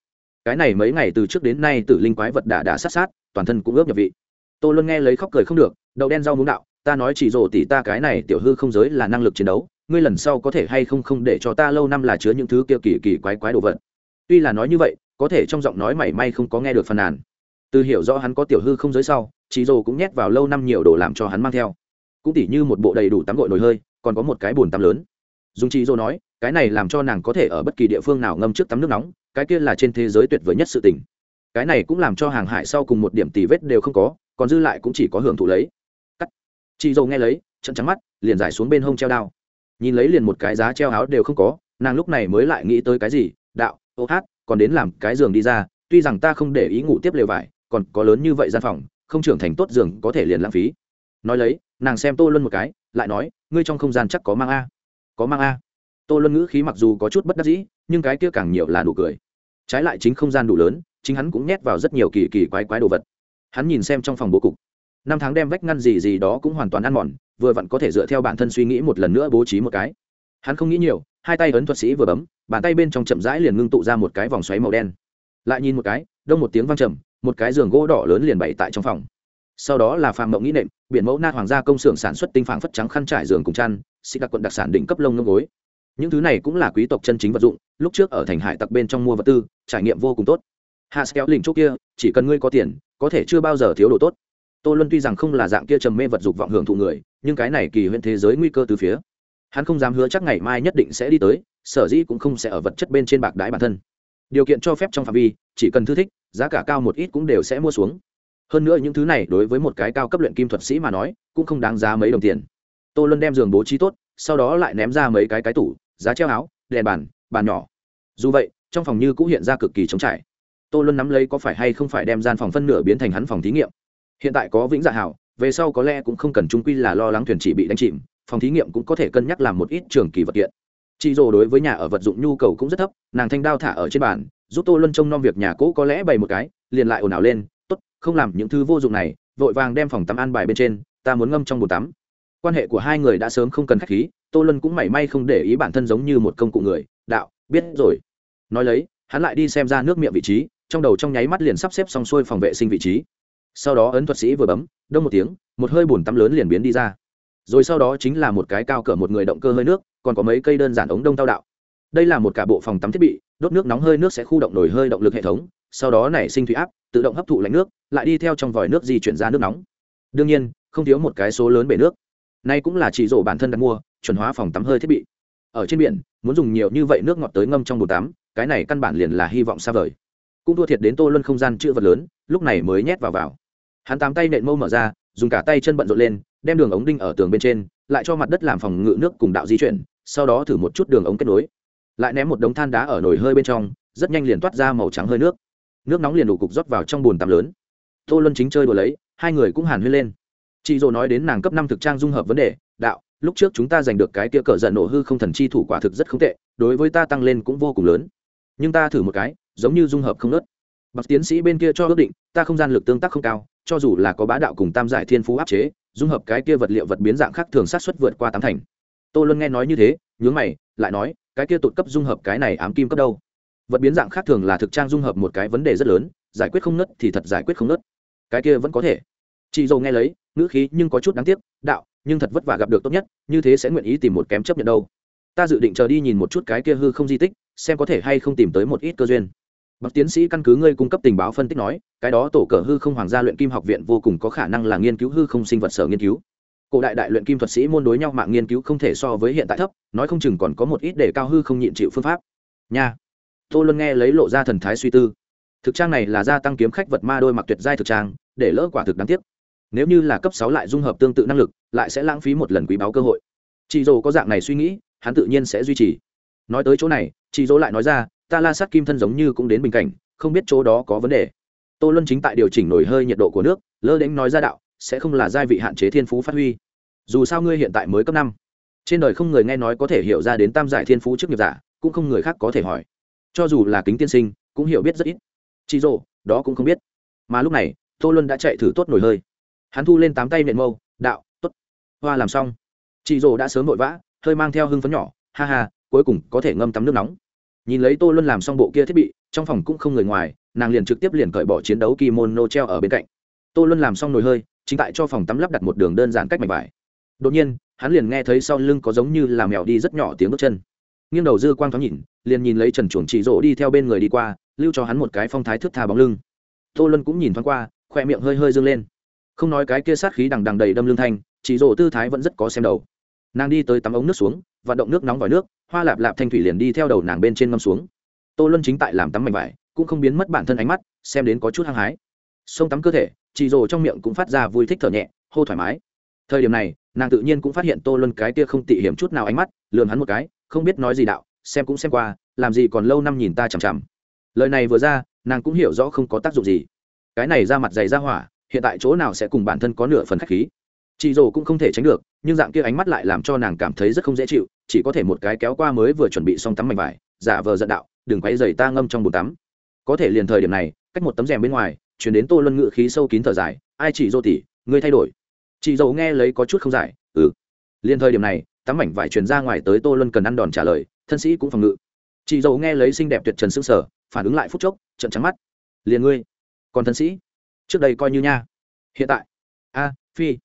Cái này mấy ngày từ trước đến nay tử linh quái vật đã đã sát sát, toàn thân cũng ướp nhập vị tô luân nghe lấy khóc cười không được, đậu đen rau muốn đạo, ta nói chỉ rồ tỷ ta cái này tiểu hư không giới là năng lực chiến đấu, ngươi lần sau có thể hay không không để cho ta lâu năm là chứa những thứ kia kỳ kỳ quái quái đồ vật. Tuy là nói như vậy, có thể trong giọng nói mảy may không có nghe được phần nàn. Từ hiểu rõ hắn có tiểu hư không giới sau, chỉ rồ cũng nhét vào lâu năm nhiều đồ làm cho hắn mang theo. Cũng tỉ như một bộ đầy đủ tắm gội nồi hơi, còn có một cái bồn tắm lớn. Dùng chỉ dô nói, cái này làm cho nàng có thể ở bất kỳ địa phương nào ngâm trước tắm nước nóng, cái kia là trên thế giới tuyệt vời nhất sự tình. Cái này cũng làm cho hàng hải sau cùng một điểm tì vết đều không có còn dư lại cũng chỉ có hưởng thụ lấy. Cắt. Chị dâu nghe lấy, trận trắng mắt, liền giải xuống bên hông treo đao. Nhìn lấy liền một cái giá treo áo đều không có, nàng lúc này mới lại nghĩ tới cái gì, đạo, ô hát, còn đến làm cái giường đi ra, tuy rằng ta không để ý ngủ tiếp lều vải, còn có lớn như vậy gian phòng, không trưởng thành tốt giường có thể liền lãng phí. Nói lấy, nàng xem tô luân một cái, lại nói, ngươi trong không gian chắc có mang a. Có mang a. Tô luân ngữ khí mặc dù có chút bất đắc dĩ, nhưng cái kia càng nhiều là nụ cười. Trái lại chính không gian đủ lớn, chính hắn cũng nhét vào rất nhiều kỳ kỳ quái quái đồ vật hắn nhìn xem trong phòng bố cục. Năm tháng đem vách ngăn gì gì đó cũng hoàn toàn ăn mòn, vừa vặn có thể dựa theo bản thân suy nghĩ một lần nữa bố trí một cái. Hắn không nghĩ nhiều, hai tay ấn thuật sĩ vừa bấm, bàn tay bên trong chậm rãi liền ngưng tụ ra một cái vòng xoáy màu đen. Lại nhìn một cái, đông một tiếng văng trầm, một cái giường gỗ đỏ lớn liền bày tại trong phòng. Sau đó là phàm mộng nghĩ nệm, biển mẫu na hoàng gia công xưởng sản xuất tinh phản phất trắng khăn trải giường cùng chăn xị đặc quận đặc sản đỉnh cấp lông ngâm gối. Những thứ này cũng là quý tộc chân chính vật dụng, lúc trước ở thành hải tặc bên trong mua vật tư, trải nghiệm vô cùng tốt. Hạ kéo lình chỗ kia, chỉ cần ngươi có tiền có thể chưa bao giờ thiếu đồ tốt. Tô luân tuy rằng không là dạng kia trầm mê vật dục vọng hưởng thụ người, nhưng cái này kỳ huyện thế giới nguy cơ từ phía. Hắn không dám hứa chắc ngày mai nhất định sẽ đi tới, sở dĩ cũng không sẽ ở vật chất bên trên bạc đái bản thân. Điều kiện cho phép trong phạm vi, chỉ cần thư thích, giá cả cao một ít cũng đều sẽ mua xuống. Hơn nữa những thứ này đối với một cái cao cấp luyện kim thuật sĩ mà nói, cũng không đáng giá mấy đồng tiền. Tô luân đem giường bố trí tốt, sau đó lại ném ra mấy cái cái tủ, giá treo áo, đèn bàn bàn nhỏ. Dù vậy, trong phòng như cũng hiện ra cực kỳ trống trải tô luân nắm lấy có phải hay không phải đem gian phòng phân nửa biến thành hắn phòng thí nghiệm. Hiện tại có vĩnh dạ hảo, về sau có lẽ cũng không cần trung quy là lo lắng thuyền chỉ bị đánh chìm, phòng thí nghiệm cũng có thể cân nhắc làm một ít trường kỳ vật kiện. Chị rồ đối với nhà ở vật dụng nhu cầu cũng rất thấp, nàng thanh đao thả ở trên bàn, giúp tô luân trông nom việc nhà cũ có lẽ bày một cái, liền lại ồn ào lên, tốt, không làm những thứ vô dụng này, vội vàng đem phòng tắm ăn bài bên trên, ta muốn ngâm trong bồn tắm. Quan hệ của hai người đã sớm không cần khách khí, tô luân cũng mảy may không để ý bản thân giống như một công cụ người, đạo, biết rồi. Nói lấy, hắn lại đi xem ra nước miệng vị trí trong đầu trong nháy mắt liền sắp xếp xong xuôi phòng vệ sinh vị trí. Sau đó ấn thuật sĩ vừa bấm, đông một tiếng, một hơi bùn tắm lớn liền biến đi ra. Rồi sau đó chính là một cái cao cỡ một người động cơ hơi nước, còn có mấy cây đơn giản ống đông tao đạo. Đây là một cả bộ phòng tắm thiết bị, đốt nước nóng hơi nước sẽ khu động nổi hơi động lực hệ thống, sau đó nảy sinh thủy áp, tự động hấp thụ lạnh nước, lại đi theo trong vòi nước di chuyển ra nước nóng. Đương nhiên, không thiếu một cái số lớn bể nước. Nay cũng là chỉ rổ bản thân đặt mua, chuẩn hóa phòng tắm hơi thiết bị. Ở trên biển, muốn dùng nhiều như vậy nước ngọt tới ngâm trong bồn tắm, cái này căn bản liền là hy vọng xa vời cũng thua thiệt đến tô luân không gian chữ vật lớn, lúc này mới nhét vào vào. Hắn tám tay nện mâu mở ra, dùng cả tay chân bận rộn lên, đem đường ống đinh ở tường bên trên, lại cho mặt đất làm phòng ngự nước cùng đạo di chuyển, sau đó thử một chút đường ống kết nối. Lại ném một đống than đá ở nồi hơi bên trong, rất nhanh liền toát ra màu trắng hơi nước. Nước nóng liền đủ cục rót vào trong bồn tắm lớn. Tô luân chính chơi đùa lấy, hai người cũng hàn huyên lên. Chị dồ nói đến nàng cấp năm thực trang dung hợp vấn đề, đạo, lúc trước chúng ta giành được cái kia cờ giận nổ hư không thần chi thủ quả thực rất không tệ, đối với ta tăng lên cũng vô cùng lớn. Nhưng ta thử một cái giống như dung hợp không nớt. Bậc tiến sĩ bên kia cho ước định, ta không gian lực tương tác không cao, cho dù là có bá đạo cùng tam giải thiên phú áp chế, dung hợp cái kia vật liệu vật biến dạng khác thường sát xuất vượt qua tám thành. Tô luân nghe nói như thế, nhướng mày, lại nói, cái kia tụt cấp dung hợp cái này ám kim cấp đâu? Vật biến dạng khác thường là thực trang dung hợp một cái vấn đề rất lớn, giải quyết không nớt thì thật giải quyết không nớt. Cái kia vẫn có thể. Chị dâu nghe lấy, ngữ khí nhưng có chút đáng tiếc, đạo, nhưng thật vất vả gặp được tốt nhất, như thế sẽ nguyện ý tìm một kém chấp nhận đâu. Ta dự định chờ đi nhìn một chút cái kia hư không di tích, xem có thể hay không tìm tới một ít cơ duyên bậc tiến sĩ căn cứ ngươi cung cấp tình báo phân tích nói, cái đó tổ cờ hư không hoàng gia luyện kim học viện vô cùng có khả năng là nghiên cứu hư không sinh vật sở nghiên cứu. Cổ đại đại luyện kim thuật sĩ môn đối nhau mạng nghiên cứu không thể so với hiện tại thấp, nói không chừng còn có một ít để cao hư không nhịn chịu phương pháp. Nha. Tô luân nghe lấy lộ ra thần thái suy tư. Thực trang này là gia tăng kiếm khách vật ma đôi mặc tuyệt giai thực trang, để lỡ quả thực đáng tiếc. Nếu như là cấp sáu lại dung hợp tương tự năng lực, lại sẽ lãng phí một lần quý báo cơ hội. Chị dỗ có dạng này suy nghĩ, hắn tự nhiên sẽ duy trì. Nói tới chỗ này chị dỗ lại nói ra ta la sát kim thân giống như cũng đến bình cảnh, không biết chỗ đó có vấn đề. Tô luân chính tại điều chỉnh nổi hơi nhiệt độ của nước, lơ đễnh nói ra đạo, sẽ không là giai vị hạn chế thiên phú phát huy. Dù sao ngươi hiện tại mới cấp năm. Trên đời không người nghe nói có thể hiểu ra đến tam giải thiên phú trước nghiệp giả, cũng không người khác có thể hỏi. Cho dù là kính tiên sinh, cũng hiểu biết rất ít. Chị rồ đó cũng không biết. Mà lúc này, tô luân đã chạy thử tốt nổi hơi. Hắn thu lên tám tay nện mâu, đạo t ố t hoa làm xong. Chị rồ đã sớm vội vã, hơi mang theo hưng phấn nhỏ, ha ha, cuối cùng có thể ngâm tắm nước nóng nhìn lấy tô luân làm xong bộ kia thiết bị, trong phòng cũng không người ngoài, nàng liền trực tiếp liền cởi bỏ chiến đấu kimono treo ở bên cạnh. Tô luân làm xong nồi hơi, chính tại cho phòng tắm lắp đặt một đường đơn giản cách mạch vải. Đột nhiên, hắn liền nghe thấy sau lưng có giống như là mèo đi rất nhỏ tiếng bước chân. Nghiêng đầu dư quang thoáng nhìn, liền nhìn lấy trần chuồng chỉ rỗ đi theo bên người đi qua, lưu cho hắn một cái phong thái thước tha bóng lưng. Tô luân cũng nhìn thoáng qua, khoe miệng hơi hơi dâng lên. Không nói cái kia sát khí đằng đằng đầy đâm lưng thanh, chỉ rỗ tư thái vẫn rất có xem đầu nàng đi tới tắm ống nước xuống, vận động nước nóng vòi nước, hoa lạp lạp thanh thủy liền đi theo đầu nàng bên trên ngâm xuống. Tô luân chính tại làm tắm mảnh vải, cũng không biến mất bản thân ánh mắt, xem đến có chút hăng hái. Sông tắm cơ thể chị rồ trong miệng cũng phát ra vui thích thở nhẹ, hô thoải mái. Thời điểm này, nàng tự nhiên cũng phát hiện tô luân cái tia không tị hiểm chút nào ánh mắt, lườm hắn một cái, không biết nói gì đạo, xem cũng xem qua, làm gì còn lâu năm nhìn ta chằm chằm. Lời này vừa ra, nàng cũng hiểu rõ không có tác dụng gì. Cái này ra mặt dày ra hỏa, hiện tại chỗ nào sẽ cùng bản thân có nửa phần khách khí chị rồ cũng không thể tránh được, nhưng dạng kia ánh mắt lại làm cho nàng cảm thấy rất không dễ chịu, chỉ có thể một cái kéo qua mới vừa chuẩn bị xong tắm mảnh vải, giả vờ giận đạo, đừng quay dày ta ngâm trong bồn tắm. Có thể liền thời điểm này, cách một tấm rèm bên ngoài, chuyển đến tô luân ngự khí sâu kín thở dài, ai chỉ dô tỉ ngươi thay đổi. Chị dầu nghe lấy có chút không giải ừ. Liền thời điểm này tấm mảnh vải truyền ra ngoài tới tô luân cần ăn đòn trả lời, thân sĩ cũng phòng ngự. Chị dầu nghe lấy xinh đẹp tuyệt trần xương sở phản ứng lại phút chốc trận trắng mắt. Liền ngươi, còn thân sĩ? Trước đây coi như nha. Hiện tại. A, phi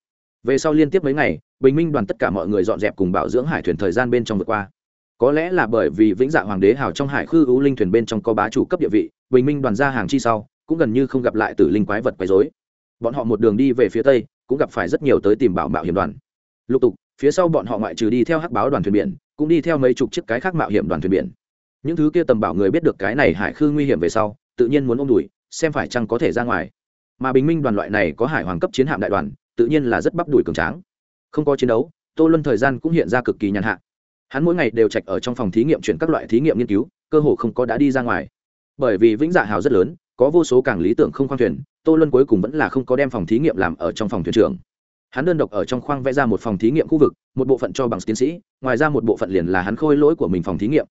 về sau liên tiếp mấy ngày, bình minh đoàn tất cả mọi người dọn dẹp cùng bảo dưỡng hải thuyền thời gian bên trong vượt qua. Có lẽ là bởi vì vĩnh dạ hoàng đế hào trong hải khư ưu linh thuyền bên trong có bá chủ cấp địa vị, bình minh đoàn ra hàng chi sau, cũng gần như không gặp lại tử linh quái vật quấy dối bọn họ một đường đi về phía tây, cũng gặp phải rất nhiều tới tìm bảo mạo hiểm đoàn. Lục tục, phía sau bọn họ ngoại trừ đi theo hắc báo đoàn thuyền biển, cũng đi theo mấy chục chiếc cái khác mạo hiểm đoàn thuyền biển. Những thứ kia tầm bảo người biết được cái này hải khư nguy hiểm về sau, tự nhiên muốn ôm đùi xem phải chăng có thể ra ngoài. Mà bình minh đoàn loại này có hải hoàng cấp chiến hạm đại đoàn tự nhiên là rất bắp đùi cường tráng. Không có chiến đấu, tô luân thời gian cũng hiện ra cực kỳ nhàn hạ. Hắn mỗi ngày đều trạch ở trong phòng thí nghiệm chuyển các loại thí nghiệm nghiên cứu, cơ hồ không có đã đi ra ngoài. Bởi vì vĩnh dạ hào rất lớn, có vô số càng lý tưởng không khoang thuyền, tô luân cuối cùng vẫn là không có đem phòng thí nghiệm làm ở trong phòng thuyền trưởng. Hắn đơn độc ở trong khoang vẽ ra một phòng thí nghiệm khu vực, một bộ phận cho bằng tiến sĩ, ngoài ra một bộ phận liền là hắn khôi lỗi của mình phòng thí nghiệm.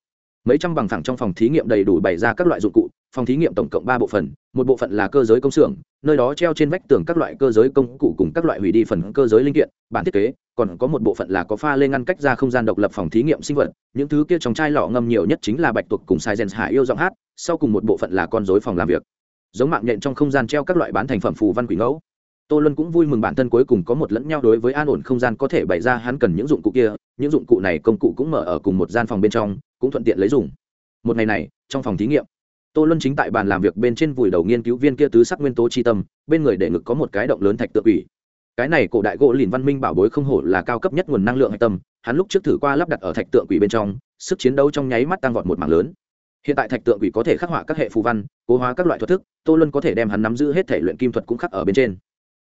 Mấy trăm bằng thẳng trong phòng thí nghiệm đầy đủ bày ra các loại dụng cụ phòng thí nghiệm tổng cộng ba bộ phận một bộ phận là cơ giới công xưởng, nơi đó treo trên vách tường các loại cơ giới công cụ cùng các loại hủy đi phần cơ giới linh kiện, bản thiết kế, còn có một bộ phận là có pha lên ngăn cách ra không gian độc lập phòng thí nghiệm sinh vật, những thứ kia trong chai lọ ngâm nhiều nhất chính là bạch tuộc cùng sai gen hạ yêu giọng hát, sau cùng một bộ phận là con dối phòng làm việc. Giống mạng nhện trong không gian treo các loại bán thành phẩm phù văn quỷ ngẫu. Tô luân cũng vui mừng bản thân cuối cùng có một lẫn nhau đối với an ổn không gian có thể bày ra hắn cần những dụng cụ kia, những dụng cụ này công cụ cũng mở ở cùng một gian phòng bên trong, cũng thuận tiện lấy dùng. Một ngày này, trong phòng thí nghiệm tô luân chính tại bàn làm việc bên trên vùi đầu nghiên cứu viên kia tứ sắc nguyên tố chi tâm, bên người để ngực có một cái động lớn thạch tự ủy cái này cổ đại gỗ lìn văn minh bảo bối không hổ là cao cấp nhất nguồn năng lượng hạch tâm, hắn lúc trước thử qua lắp đặt ở thạch tượng quỷ bên trong, sức chiến đấu trong nháy mắt tăng vọt một mảng lớn. Hiện tại thạch tượng quỷ có thể khắc họa các hệ phù văn, cố hóa các loại thuật thức, tô luân có thể đem hắn nắm giữ hết thể luyện kim thuật cũng khắc ở bên trên.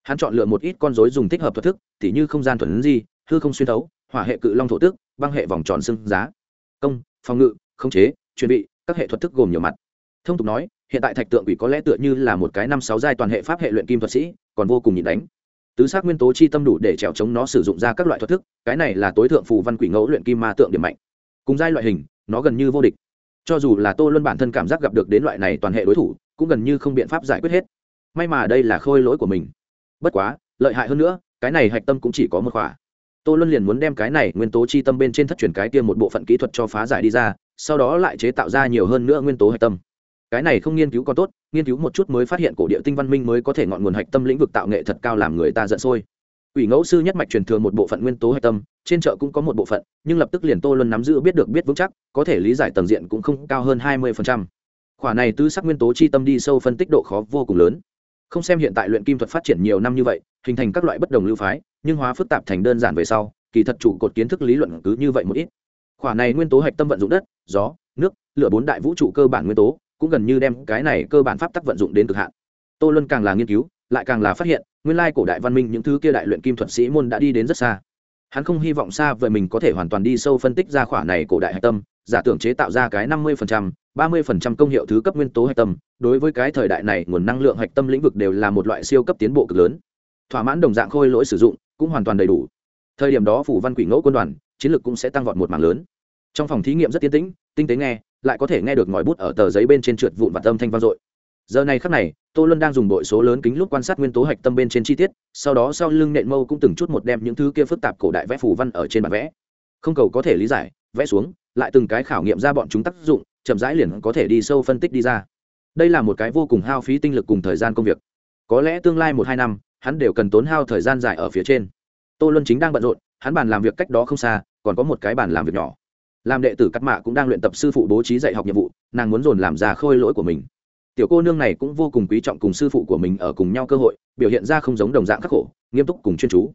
Hắn chọn lựa một ít con dối dùng thích hợp thuật thức, tỉ như không gian thuần di, hư không xuyên thấu, hỏa hệ cự long thổ tước băng hệ vòng tròn xưng giá. Công, phòng ngự, khống chế, chuẩn bị, các hệ thuật thức gồm nhiều mặt thông tục nói, hiện tại thạch tượng quỷ có lẽ tựa như là một cái năm sáu giai toàn hệ pháp hệ luyện kim thuật sĩ, còn vô cùng nhịn đánh. Tứ xác nguyên tố chi tâm đủ để trèo chống nó sử dụng ra các loại thuật thức, cái này là tối thượng phù văn quỷ ngẫu luyện kim ma tượng điểm mạnh. Cùng giai loại hình, nó gần như vô địch. Cho dù là tô luân bản thân cảm giác gặp được đến loại này toàn hệ đối thủ, cũng gần như không biện pháp giải quyết hết. May mà đây là khôi lỗi của mình. Bất quá, lợi hại hơn nữa, cái này hạch tâm cũng chỉ có một khỏa. Tô luân liền muốn đem cái này nguyên tố chi tâm bên trên thất truyền cái kia một bộ phận kỹ thuật cho phá giải đi ra, sau đó lại chế tạo ra nhiều hơn nữa nguyên tố hạch tâm cái này không nghiên cứu còn tốt, nghiên cứu một chút mới phát hiện cổ địa tinh văn minh mới có thể ngọn nguồn hạch tâm lĩnh vực tạo nghệ thật cao làm người ta giận sôi. Ủy ngẫu sư nhất mạch truyền thừa một bộ phận nguyên tố hạch tâm, trên chợ cũng có một bộ phận, nhưng lập tức liền tô luân nắm giữ biết được biết vững chắc, có thể lý giải tầng diện cũng không cao hơn hai mươi khoả này tư sắc nguyên tố chi tâm đi sâu phân tích độ khó vô cùng lớn. Không xem hiện tại luyện kim thuật phát triển nhiều năm như vậy, hình thành các loại bất đồng lưu phái, nhưng hóa phức tạp thành đơn giản về sau, kỳ thật chủ cột kiến thức lý luận cứ như vậy một ít. Khoả này nguyên tố hạch tâm vận dụng đất, gió, nước, lửa bốn đại vũ trụ cơ bản nguyên tố cũng gần như đem cái này cơ bản pháp tắc vận dụng đến cực hạn. Tô luân càng là nghiên cứu, lại càng là phát hiện, nguyên lai cổ đại văn minh những thứ kia đại luyện kim thuật sĩ môn đã đi đến rất xa. Hắn không hy vọng xa về mình có thể hoàn toàn đi sâu phân tích ra khỏa này cổ đại hạch tâm, giả tưởng chế tạo ra cái năm mươi ba mươi công hiệu thứ cấp nguyên tố hạch tâm, đối với cái thời đại này nguồn năng lượng hạch tâm lĩnh vực đều là một loại siêu cấp tiến bộ cực lớn. Thỏa mãn đồng dạng khôi lỗi sử dụng, cũng hoàn toàn đầy đủ. Thời điểm đó phủ văn quỷ ngẫu quân đoàn, chiến lược cũng sẽ tăng vọt một mảng lớn. Trong phòng thí nghiệm rất tiến tĩnh, tinh tế nghe lại có thể nghe được ngòi bút ở tờ giấy bên trên trượt vụn và âm thanh vang dội. Giờ này khắc này, tô luân đang dùng bội số lớn kính lúc quan sát nguyên tố hạch tâm bên trên chi tiết, sau đó sau lưng nện mâu cũng từng chút một đem những thứ kia phức tạp cổ đại vẽ phủ văn ở trên bản vẽ. Không cầu có thể lý giải, vẽ xuống, lại từng cái khảo nghiệm ra bọn chúng tác dụng, chậm rãi liền có thể đi sâu phân tích đi ra. Đây là một cái vô cùng hao phí tinh lực cùng thời gian công việc. Có lẽ tương lai một hai năm, hắn đều cần tốn hao thời gian dài ở phía trên. Tô luân chính đang bận rộn, hắn bàn làm việc cách đó không xa, còn có một cái bàn làm việc nhỏ làm đệ tử cắt mạ cũng đang luyện tập sư phụ bố trí dạy học nhiệm vụ, nàng muốn dồn làm ra khôi lỗi của mình. Tiểu cô nương này cũng vô cùng quý trọng cùng sư phụ của mình ở cùng nhau cơ hội, biểu hiện ra không giống đồng dạng khắc khổ, nghiêm túc cùng chuyên chú.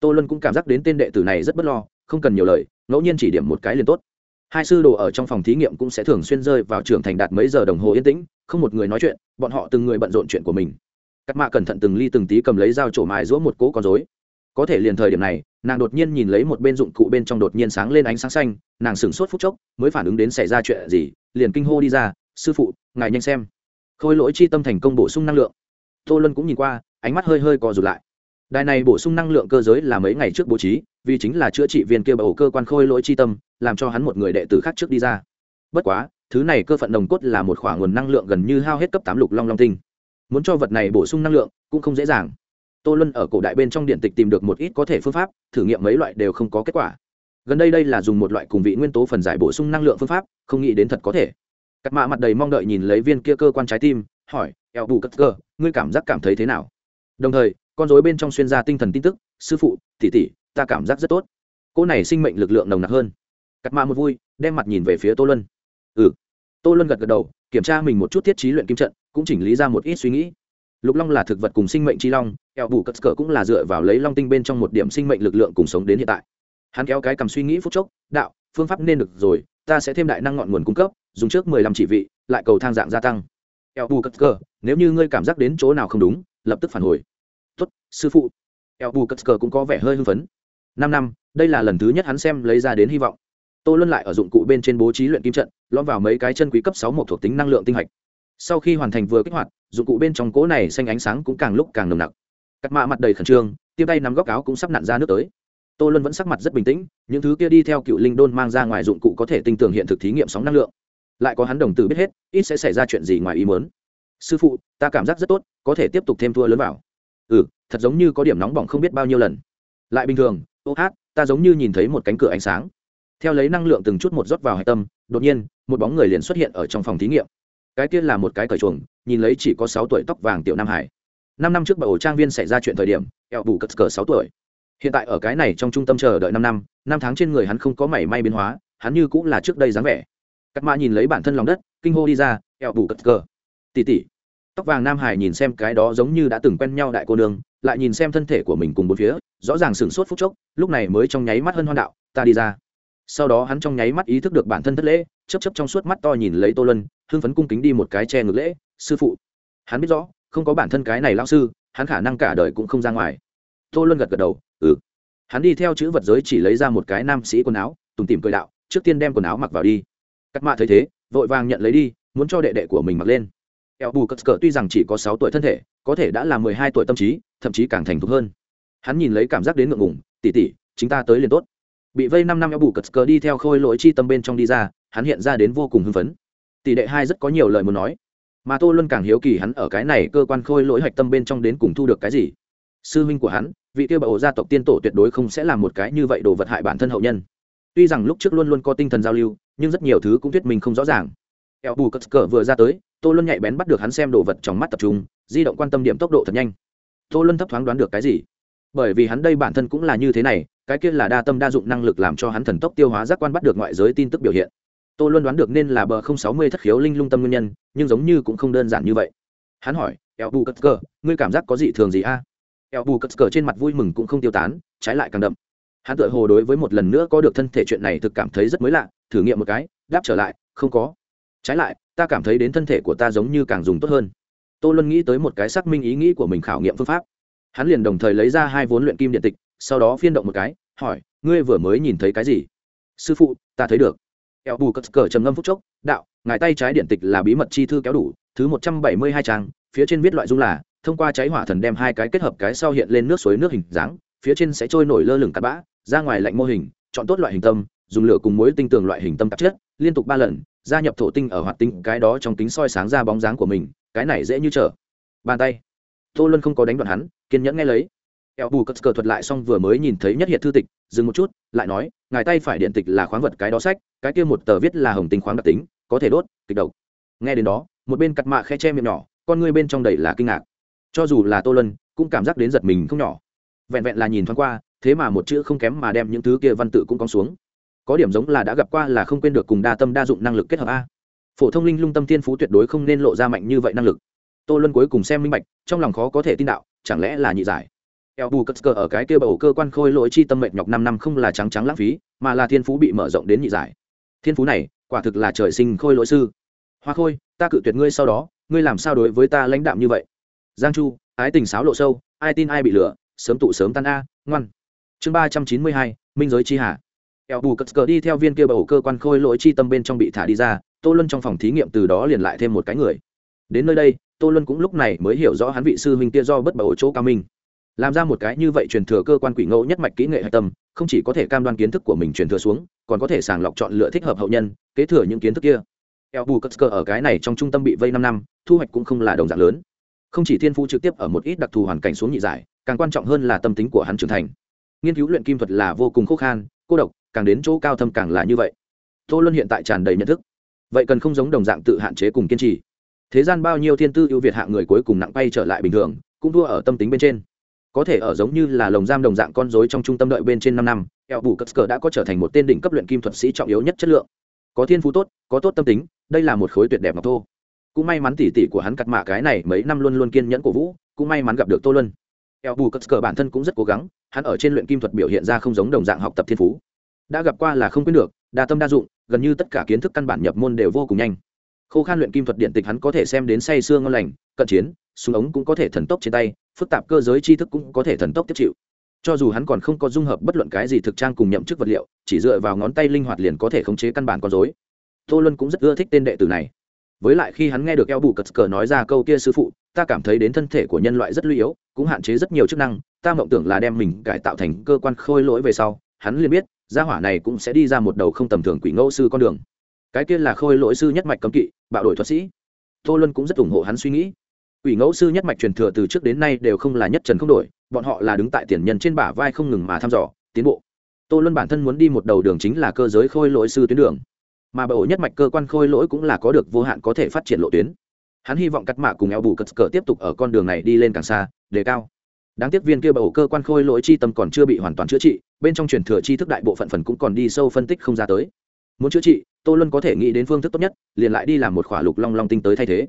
Tô luân cũng cảm giác đến tên đệ tử này rất bất lo, không cần nhiều lời, ngẫu nhiên chỉ điểm một cái liền tốt. Hai sư đồ ở trong phòng thí nghiệm cũng sẽ thường xuyên rơi vào trường thành đạt mấy giờ đồng hồ yên tĩnh, không một người nói chuyện, bọn họ từng người bận rộn chuyện của mình. Cắt mạ cẩn thận từng ly từng tí cầm lấy dao trổ mài giữa một cỗ con dối có thể liền thời điểm này, nàng đột nhiên nhìn lấy một bên dụng cụ bên trong đột nhiên sáng lên ánh sáng xanh, nàng sửng sốt phút chốc, mới phản ứng đến xảy ra chuyện gì, liền kinh hô đi ra, sư phụ, ngài nhanh xem. Khôi lỗi chi tâm thành công bổ sung năng lượng. Tô luân cũng nhìn qua, ánh mắt hơi hơi co rụt lại. Đài này bổ sung năng lượng cơ giới là mấy ngày trước bố trí, vì chính là chữa trị viên kia bầu cơ quan khôi lỗi chi tâm, làm cho hắn một người đệ tử khác trước đi ra. Bất quá, thứ này cơ phận đồng cốt là một khoảng nguồn năng lượng gần như hao hết cấp tám lục long long tinh. Muốn cho vật này bổ sung năng lượng cũng không dễ dàng tô luân ở cổ đại bên trong điện tịch tìm được một ít có thể phương pháp, thử nghiệm mấy loại đều không có kết quả. Gần đây đây là dùng một loại cùng vị nguyên tố phần giải bổ sung năng lượng phương pháp, không nghĩ đến thật có thể. Cắt mạ mặt đầy mong đợi nhìn lấy viên kia cơ quan trái tim, hỏi, eo bù cất cơ, ngươi cảm giác cảm thấy thế nào? Đồng thời, con dối bên trong xuyên ra tinh thần tin tức, sư phụ, tỉ tỉ, ta cảm giác rất tốt. Cô này sinh mệnh lực lượng nồng nặc hơn. Cắt mạ một vui, đem mặt nhìn về phía tô luân. Ừ. Tô luân gật gật đầu, kiểm tra mình một chút thiết trí luyện kim trận, cũng chỉnh lý ra một ít suy nghĩ lục long là thực vật cùng sinh mệnh chi long eo bù cất cờ cũng là dựa vào lấy long tinh bên trong một điểm sinh mệnh lực lượng cùng sống đến hiện tại. Hắn kéo cái cầm suy nghĩ phút chốc, đạo, phương pháp nên được rồi, ta sẽ thêm đại năng ngọn nguồn cung cấp, dùng trước mười lăm chỉ vị, lại cầu thang dạng gia tăng. Eo bù cất cờ, nếu như ngươi cảm giác đến chỗ nào không đúng, lập tức phản hồi. Tuất sư phụ. Eo bù cất cờ cũng có vẻ hơi hưng phấn. Năm năm, đây là lần thứ nhất hắn xem lấy ra đến hy vọng. Tô luân lại ở dụng cụ bên trên bố trí luyện kim trận, lõm vào mấy cái chân quý cấp sáu một thuộc tính năng lượng tinh hạch. Sau khi hoàn thành vừa kích hoạt dụng cụ bên trong cỗ này xanh ánh sáng cũng càng lúc càng nồng nặc. Cắt mạ mặt đầy khẩn trương, tiêm tay nắm góc áo cũng sắp nặn ra nước tới. Tô luân vẫn sắc mặt rất bình tĩnh, những thứ kia đi theo cựu linh đôn mang ra ngoài dụng cụ có thể tinh tường hiện thực thí nghiệm sóng năng lượng. Lại có hắn đồng tử biết hết, ít sẽ xảy ra chuyện gì ngoài ý mớn sư phụ, ta cảm giác rất tốt, có thể tiếp tục thêm thua lớn vào. Ừ thật giống như có điểm nóng bỏng không biết bao nhiêu lần. Lại bình thường, ô hát, ta giống như nhìn thấy một cánh cửa ánh sáng. Theo lấy năng lượng từng chút một rót vào hạch tâm, đột nhiên, một bóng người liền xuất hiện ở trong phòng thí nghiệm cái kia là một cái cởi chuồng, nhìn lấy chỉ có sáu tuổi tóc vàng tiểu nam hải. Năm năm trước bà ổ trang viên xảy ra chuyện thời điểm, eo bù cất cờ sáu tuổi. Hiện tại ở cái này trong trung tâm chờ đợi năm năm năm tháng trên người hắn không có mảy may biến hóa, hắn như cũng là trước đây dáng vẻ. Cắt mã nhìn lấy bản thân lòng đất, kinh hô đi ra, eo bù cất cờ. Tỉ tỉ tóc vàng nam hải nhìn xem cái đó giống như đã từng quen nhau đại cô nương, lại nhìn xem thân thể của mình cùng bốn phía, rõ ràng sửng sốt phút chốc, lúc này mới trong nháy mắt hơn hoan đạo, ta đi ra sau đó hắn trong nháy mắt ý thức được bản thân thất lễ chấp chấp trong suốt mắt to nhìn lấy tô lân hưng phấn cung kính đi một cái che ngược lễ, sư phụ. Hắn biết rõ, không có bản thân cái này lao sư, hắn khả năng cả đời cũng không ra ngoài. Tô lân gật gật đầu ừ. Hắn đi theo chữ vật giới chỉ lấy ra một cái nam sĩ quần áo tùng tìm cười đạo, trước tiên đem quần áo mặc vào đi. Cắt mạ thấy thế, vội vàng nhận lấy đi, muốn cho đệ đệ của mình mặc lên. Eo bù cất cờ tuy rằng chỉ có sáu tuổi thân thể, có thể đã là mười hai tuổi tâm trí, thậm chí càng thành thục hơn. Hắn nhìn lấy cảm giác đến ngượng ngùng tỉ tỉ chính ta tới liền tốt bị vây năm năm eo bù cất cờ đi theo khôi lỗi chi tâm bên trong đi ra, hắn hiện ra đến vô cùng hưng phấn. Tỷ đệ hai rất có nhiều lời muốn nói. Mà tô luân càng hiếu kỳ hắn ở cái này cơ quan khôi lỗi hạch tâm bên trong đến cùng thu được cái gì. Sư huynh của hắn, vị tiêu bảo gia tộc tiên tổ tuyệt đối không sẽ làm một cái như vậy đồ vật hại bản thân hậu nhân. Tuy rằng lúc trước luôn luôn có tinh thần giao lưu, nhưng rất nhiều thứ cũng thuyết mình không rõ ràng. Eo bù cất cờ vừa ra tới, tô luân nhạy bén bắt được hắn xem đồ vật trong mắt tập trung, di động quan tâm điểm tốc độ thật nhanh. Tô luân thấp thoáng đoán được cái gì? Bởi vì hắn đây bản thân cũng là như thế này, cái kia là đa tâm đa dụng năng lực làm cho hắn thần tốc tiêu hóa giác quan bắt được ngoại giới tin tức biểu hiện. Tôi luôn đoán được nên là bờ không sáu mươi thất khiếu linh lung tâm nguyên nhân, nhưng giống như cũng không đơn giản như vậy. Hắn hỏi, eo bù cất cờ, ngươi cảm giác có gì thường gì a? Eo bù cất cờ trên mặt vui mừng cũng không tiêu tán, trái lại càng đậm. Hắn tự hồ đối với một lần nữa có được thân thể chuyện này thực cảm thấy rất mới lạ, thử nghiệm một cái, đáp trở lại, không có. Trái lại, ta cảm thấy đến thân thể của ta giống như càng dùng tốt hơn. Tôi luôn nghĩ tới một cái xác minh ý nghĩ của mình khảo nghiệm phương pháp hắn liền đồng thời lấy ra hai vốn luyện kim điện tịch, sau đó phiên động một cái, hỏi, ngươi vừa mới nhìn thấy cái gì? Sư phụ, ta thấy được. Eo bù cất cờ trầm ngâm phúc chốc, đạo, ngài tay trái điện tịch là bí mật chi thư kéo đủ, thứ một trăm bảy mươi hai trang, phía trên viết loại dung là, thông qua cháy hỏa thần đem hai cái kết hợp cái sau hiện lên nước suối nước hình dáng, phía trên sẽ trôi nổi lơ lửng cắt bã, ra ngoài lạnh mô hình, chọn tốt loại hình tâm, dùng lửa cùng muối tinh tường loại hình tâm tạp chất, liên tục ba lần, gia nhập thổ tinh ở hoạt tinh, cái đó trong kính soi sáng ra bóng dáng của mình, cái này dễ như trở. Bàn tay tô luân không có đánh đoạn hắn, kiên nhẫn nghe lấy. Eo bù cất cờ thuật lại xong vừa mới nhìn thấy nhất hiện thư tịch, dừng một chút, lại nói, ngài tay phải điện tịch là khoáng vật cái đó sách, cái kia một tờ viết là hồng tinh khoáng đặc tính, có thể đốt, kịch độc. Nghe đến đó, một bên cặt mạ khe che miệng nhỏ, con ngươi bên trong đầy là kinh ngạc. Cho dù là tô lân cũng cảm giác đến giật mình không nhỏ. Vẹn vẹn là nhìn thoáng qua, thế mà một chữ không kém mà đem những thứ kia văn tự cũng cong xuống. Có điểm giống là đã gặp qua là không quên được cùng đa tâm đa dụng năng lực kết hợp a. Phổ thông linh lung tâm thiên phú tuyệt đối không nên lộ ra mạnh như vậy năng lực tô luân cuối cùng xem minh bạch, trong lòng khó có thể tin đạo, chẳng lẽ là nhị giải? Eo bù cất cờ ở cái kia bầu cơ quan khôi lỗi chi tâm mệnh nhọc năm năm không là trắng trắng lãng phí, mà là thiên phú bị mở rộng đến nhị giải. Thiên phú này, quả thực là trời sinh khôi lỗi sư. Hoa khôi, ta cự tuyệt ngươi sau đó, ngươi làm sao đối với ta lãnh đạm như vậy? Giang chu, ái tình sáo lộ sâu, ai tin ai bị lửa sớm tụ sớm tan a, ngoan. Chương ba trăm chín mươi hai, minh giới chi hà. Eo bù cất cờ đi theo viên kia bầu cơ quan khôi lỗi chi tâm bên trong bị thả đi ra, tô luân trong phòng thí nghiệm từ đó liền lại thêm một cái người đến nơi đây, tô luân cũng lúc này mới hiểu rõ hắn vị sư huynh kia do bất bầu chỗ cao minh. Làm ra một cái như vậy truyền thừa cơ quan quỷ ngẫu nhất mạch kỹ nghệ hạch tâm, không chỉ có thể cam đoan kiến thức của mình truyền thừa xuống, còn có thể sàng lọc chọn lựa thích hợp hậu nhân, kế thừa những kiến thức kia. Eo bù cất cơ ở cái này trong trung tâm bị vây năm năm, thu hoạch cũng không là đồng dạng lớn. Không chỉ thiên phú trực tiếp ở một ít đặc thù hoàn cảnh xuống nhị giải, càng quan trọng hơn là tâm tính của hắn trưởng thành. Nghiên cứu luyện kim thuật là vô cùng khô khan, cô độc, càng đến chỗ cao thâm càng là như vậy. Tô luân hiện tại tràn đầy nhận thức. Vậy cần không giống đồng dạng tự hạn chế cùng kiên trì thế gian bao nhiêu thiên tư ưu việt hạ người cuối cùng nặng bay trở lại bình thường, cũng thua ở tâm tính bên trên. Có thể ở giống như là lồng giam đồng dạng con dối trong trung tâm đợi bên trên năm năm, eo bù cất cờ đã có trở thành một tên đỉnh cấp luyện kim thuật sĩ trọng yếu nhất chất lượng. Có thiên phú tốt, có tốt tâm tính, đây là một khối tuyệt đẹp ngọc thô. Cũng may mắn tỉ tỉ của hắn cắt mạ cái này mấy năm luôn luôn kiên nhẫn cổ vũ, cũng may mắn gặp được tô luân. Eo bù cất cờ bản thân cũng rất cố gắng, hắn ở trên luyện kim thuật biểu hiện ra không giống đồng dạng học tập thiên phú. Đã gặp qua là không quên được, đa tâm đa dụng, gần như tất cả kiến thức căn bản nhập môn đều vô cùng nhanh khô khan luyện kim thuật điện tịch hắn có thể xem đến say sương ngon lành, cận chiến, súng ống cũng có thể thần tốc trên tay, phức tạp cơ giới tri thức cũng có thể thần tốc tiếp chịu. Cho dù hắn còn không có dung hợp bất luận cái gì thực trang cùng nhậm chức vật liệu, chỉ dựa vào ngón tay linh hoạt liền có thể khống chế căn bản con dối tô luân cũng rất ưa thích tên đệ tử này. Với lại khi hắn nghe được eo bù cật cờ nói ra câu kia sư phụ, ta cảm thấy đến thân thể của nhân loại rất lưu yếu, cũng hạn chế rất nhiều chức năng, ta mộng tưởng là đem mình cải tạo thành cơ quan khôi lỗi về sau, hắn liền biết, gia hỏa này cũng sẽ đi ra một đầu không tầm thường quỷ ngẫu sư con đường cái kia là khôi lỗi sư nhất mạch cấm kỵ, bạo đổi thuật sĩ. Tô luân cũng rất ủng hộ hắn suy nghĩ. Ủy ngẫu sư nhất mạch truyền thừa từ trước đến nay đều không là nhất trần không đổi, bọn họ là đứng tại tiền nhân trên bả vai không ngừng mà thăm dò, tiến bộ. Tô luân bản thân muốn đi một đầu đường chính là cơ giới khôi lỗi sư tuyến đường. Mà bởi nhất mạch cơ quan khôi lỗi cũng là có được vô hạn có thể phát triển lộ tuyến. Hắn hy vọng cắt mạ cùng eo bù cất cờ tiếp tục ở con đường này đi lên càng xa, đề cao. Đáng tiếc viên kia bầu cơ quan khôi lỗi chi tâm còn chưa bị hoàn toàn chữa trị, bên trong truyền thừa chi thức đại bộ phận phần cũng còn đi sâu phân tích không ra tới muốn chữa trị, tô luân có thể nghĩ đến phương thức tốt nhất, liền lại đi làm một khỏa lục long long tinh tới thay thế.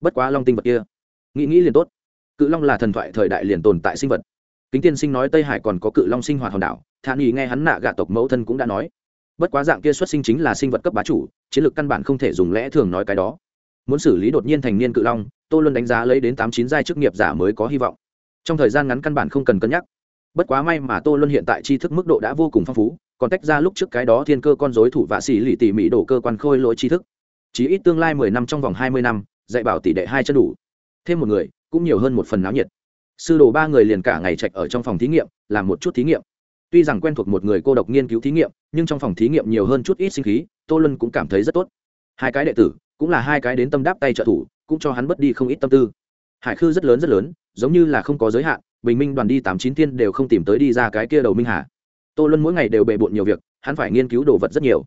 Bất quá long tinh vật kia, nghĩ nghĩ liền tốt. Cự long là thần thoại thời đại liền tồn tại sinh vật. Kính tiên sinh nói tây hải còn có cự long sinh hoạt hòn đảo, thản ý nghe hắn nạ gạ tộc mẫu thân cũng đã nói. Bất quá dạng kia xuất sinh chính là sinh vật cấp bá chủ, chiến lược căn bản không thể dùng lẽ thường nói cái đó. Muốn xử lý đột nhiên thành niên cự long, tô luân đánh giá lấy đến tám chín giai chức nghiệp giả mới có hy vọng. Trong thời gian ngắn căn bản không cần cân nhắc. Bất quá may mà tô luân hiện tại tri thức mức độ đã vô cùng phong phú còn tách ra lúc trước cái đó thiên cơ con dối thủ vạ xỉ lì tỉ mỉ đổ cơ quan khôi lỗi tri thức. Chí ít tương lai mười năm trong vòng hai mươi năm, dạy bảo tỷ đệ hai chân đủ. Thêm một người, cũng nhiều hơn một phần náo nhiệt. Sư đồ ba người liền cả ngày trạch ở trong phòng thí nghiệm, làm một chút thí nghiệm. Tuy rằng quen thuộc một người cô độc nghiên cứu thí nghiệm, nhưng trong phòng thí nghiệm nhiều hơn chút ít sinh khí, tô luân cũng cảm thấy rất tốt. Hai cái đệ tử, cũng là hai cái đến tâm đáp tay trợ thủ, cũng cho hắn bất đi không ít tâm tư. Hải khư rất lớn rất lớn, giống như là không có giới hạn, bình minh đoàn đi tám chín tiên đều không tìm tới đi ra cái kia đầu minh hà tô luân mỗi ngày đều bề bộn nhiều việc, hắn phải nghiên cứu đồ vật rất nhiều.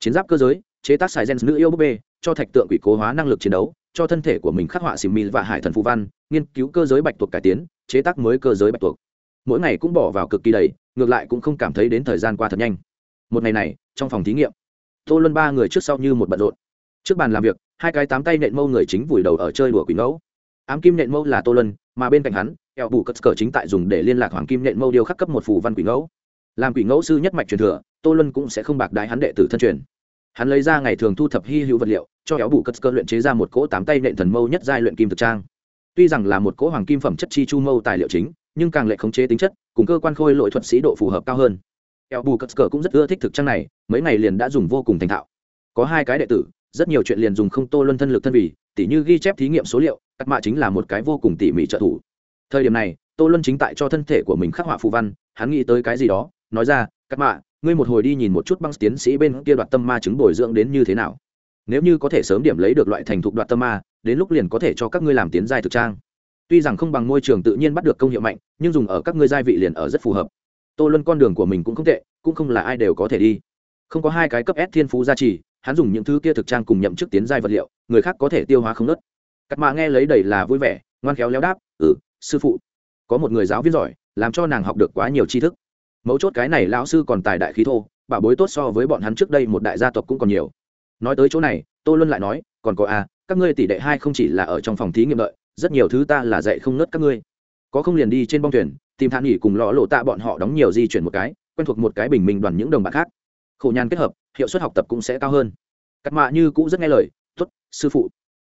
Chiến giáp cơ giới, chế tác xài gen nữ yêu búp bê, cho thạch tượng quỷ cố hóa năng lực chiến đấu, cho thân thể của mình khắc họa xì mì và hải thần phù văn, nghiên cứu cơ giới bạch tuộc cải tiến, chế tác mới cơ giới bạch tuộc. Mỗi ngày cũng bỏ vào cực kỳ đầy, ngược lại cũng không cảm thấy đến thời gian qua thật nhanh. Một ngày này, trong phòng thí nghiệm, tô luân ba người trước sau như một bận rộn. Trước bàn làm việc, hai cái tám tay nện mâu người chính vùi đầu ở chơi đùa quỷ ngẫu. Ám kim nện mâu là tô luân, mà bên cạnh hắn, eo bù cất cờ chính tại dùng để liên lạc hoàng kim nện mâu điêu khắc cấp một phù văn quỷ ngẫu làm quỷ ngẫu sư nhất mạch truyền thừa, tô luân cũng sẽ không bạc đái hắn đệ tử thân truyền. Hắn lấy ra ngày thường thu thập hy hữu vật liệu, cho kéo bù cất cơ luyện chế ra một cỗ tám tay nện thần mâu nhất giai luyện kim thực trang. Tuy rằng là một cỗ hoàng kim phẩm chất chi chu mâu tài liệu chính, nhưng càng lệ khống chế tính chất, cùng cơ quan khôi lội thuật sĩ độ phù hợp cao hơn. Kéo bù cất cơ cũng rất ưa thích thực trang này, mấy ngày liền đã dùng vô cùng thành thạo. Có hai cái đệ tử, rất nhiều chuyện liền dùng không tô luân thân lực thân vì, tỉ như ghi chép thí nghiệm số liệu, cắt mạ chính là một cái vô cùng tỉ mỉ trợ thủ. Thời điểm này, tô luân chính tại cho thân thể của mình khắc họa phù văn, hắn nghĩ tới cái gì đó nói ra cắt mạ, ngươi một hồi đi nhìn một chút băng tiến sĩ bên kia đoạt tâm ma chứng bồi dưỡng đến như thế nào. Nếu như có thể sớm điểm lấy được loại thành thục đoạt tâm ma, đến lúc liền có thể cho các ngươi làm tiến giai thực trang. Tuy rằng không bằng môi trường tự nhiên bắt được công hiệu mạnh, nhưng dùng ở các ngươi giai vị liền ở rất phù hợp. Tô luân con đường của mình cũng không tệ, cũng không là ai đều có thể đi. Không có hai cái cấp s thiên phú gia trì, hắn dùng những thứ kia thực trang cùng nhậm chức tiến giai vật liệu, người khác có thể tiêu hóa không nớt. Cắt mạ nghe lấy đầy là vui vẻ, ngoan khéo léo đáp ừ sư phụ, có một người giáo viên giỏi, làm cho nàng học được quá nhiều tri thức mấu chốt cái này lão sư còn tài đại khí thô bà bối tốt so với bọn hắn trước đây một đại gia tộc cũng còn nhiều. Nói tới chỗ này tô luân lại nói còn có a à, các ngươi tỷ đệ hai không chỉ là ở trong phòng thí nghiệm đợi rất nhiều thứ ta là dạy không nớt các ngươi. Có không liền đi trên bong thuyền tìm thản nghỉ cùng lọ lộ tạ bọn họ đóng nhiều di chuyển một cái quen thuộc một cái bình minh đoàn những đồng bạn khác. Khổ nhàn kết hợp hiệu suất học tập cũng sẽ cao hơn. Cắt mạ như cũ rất nghe lời t t sư phụ.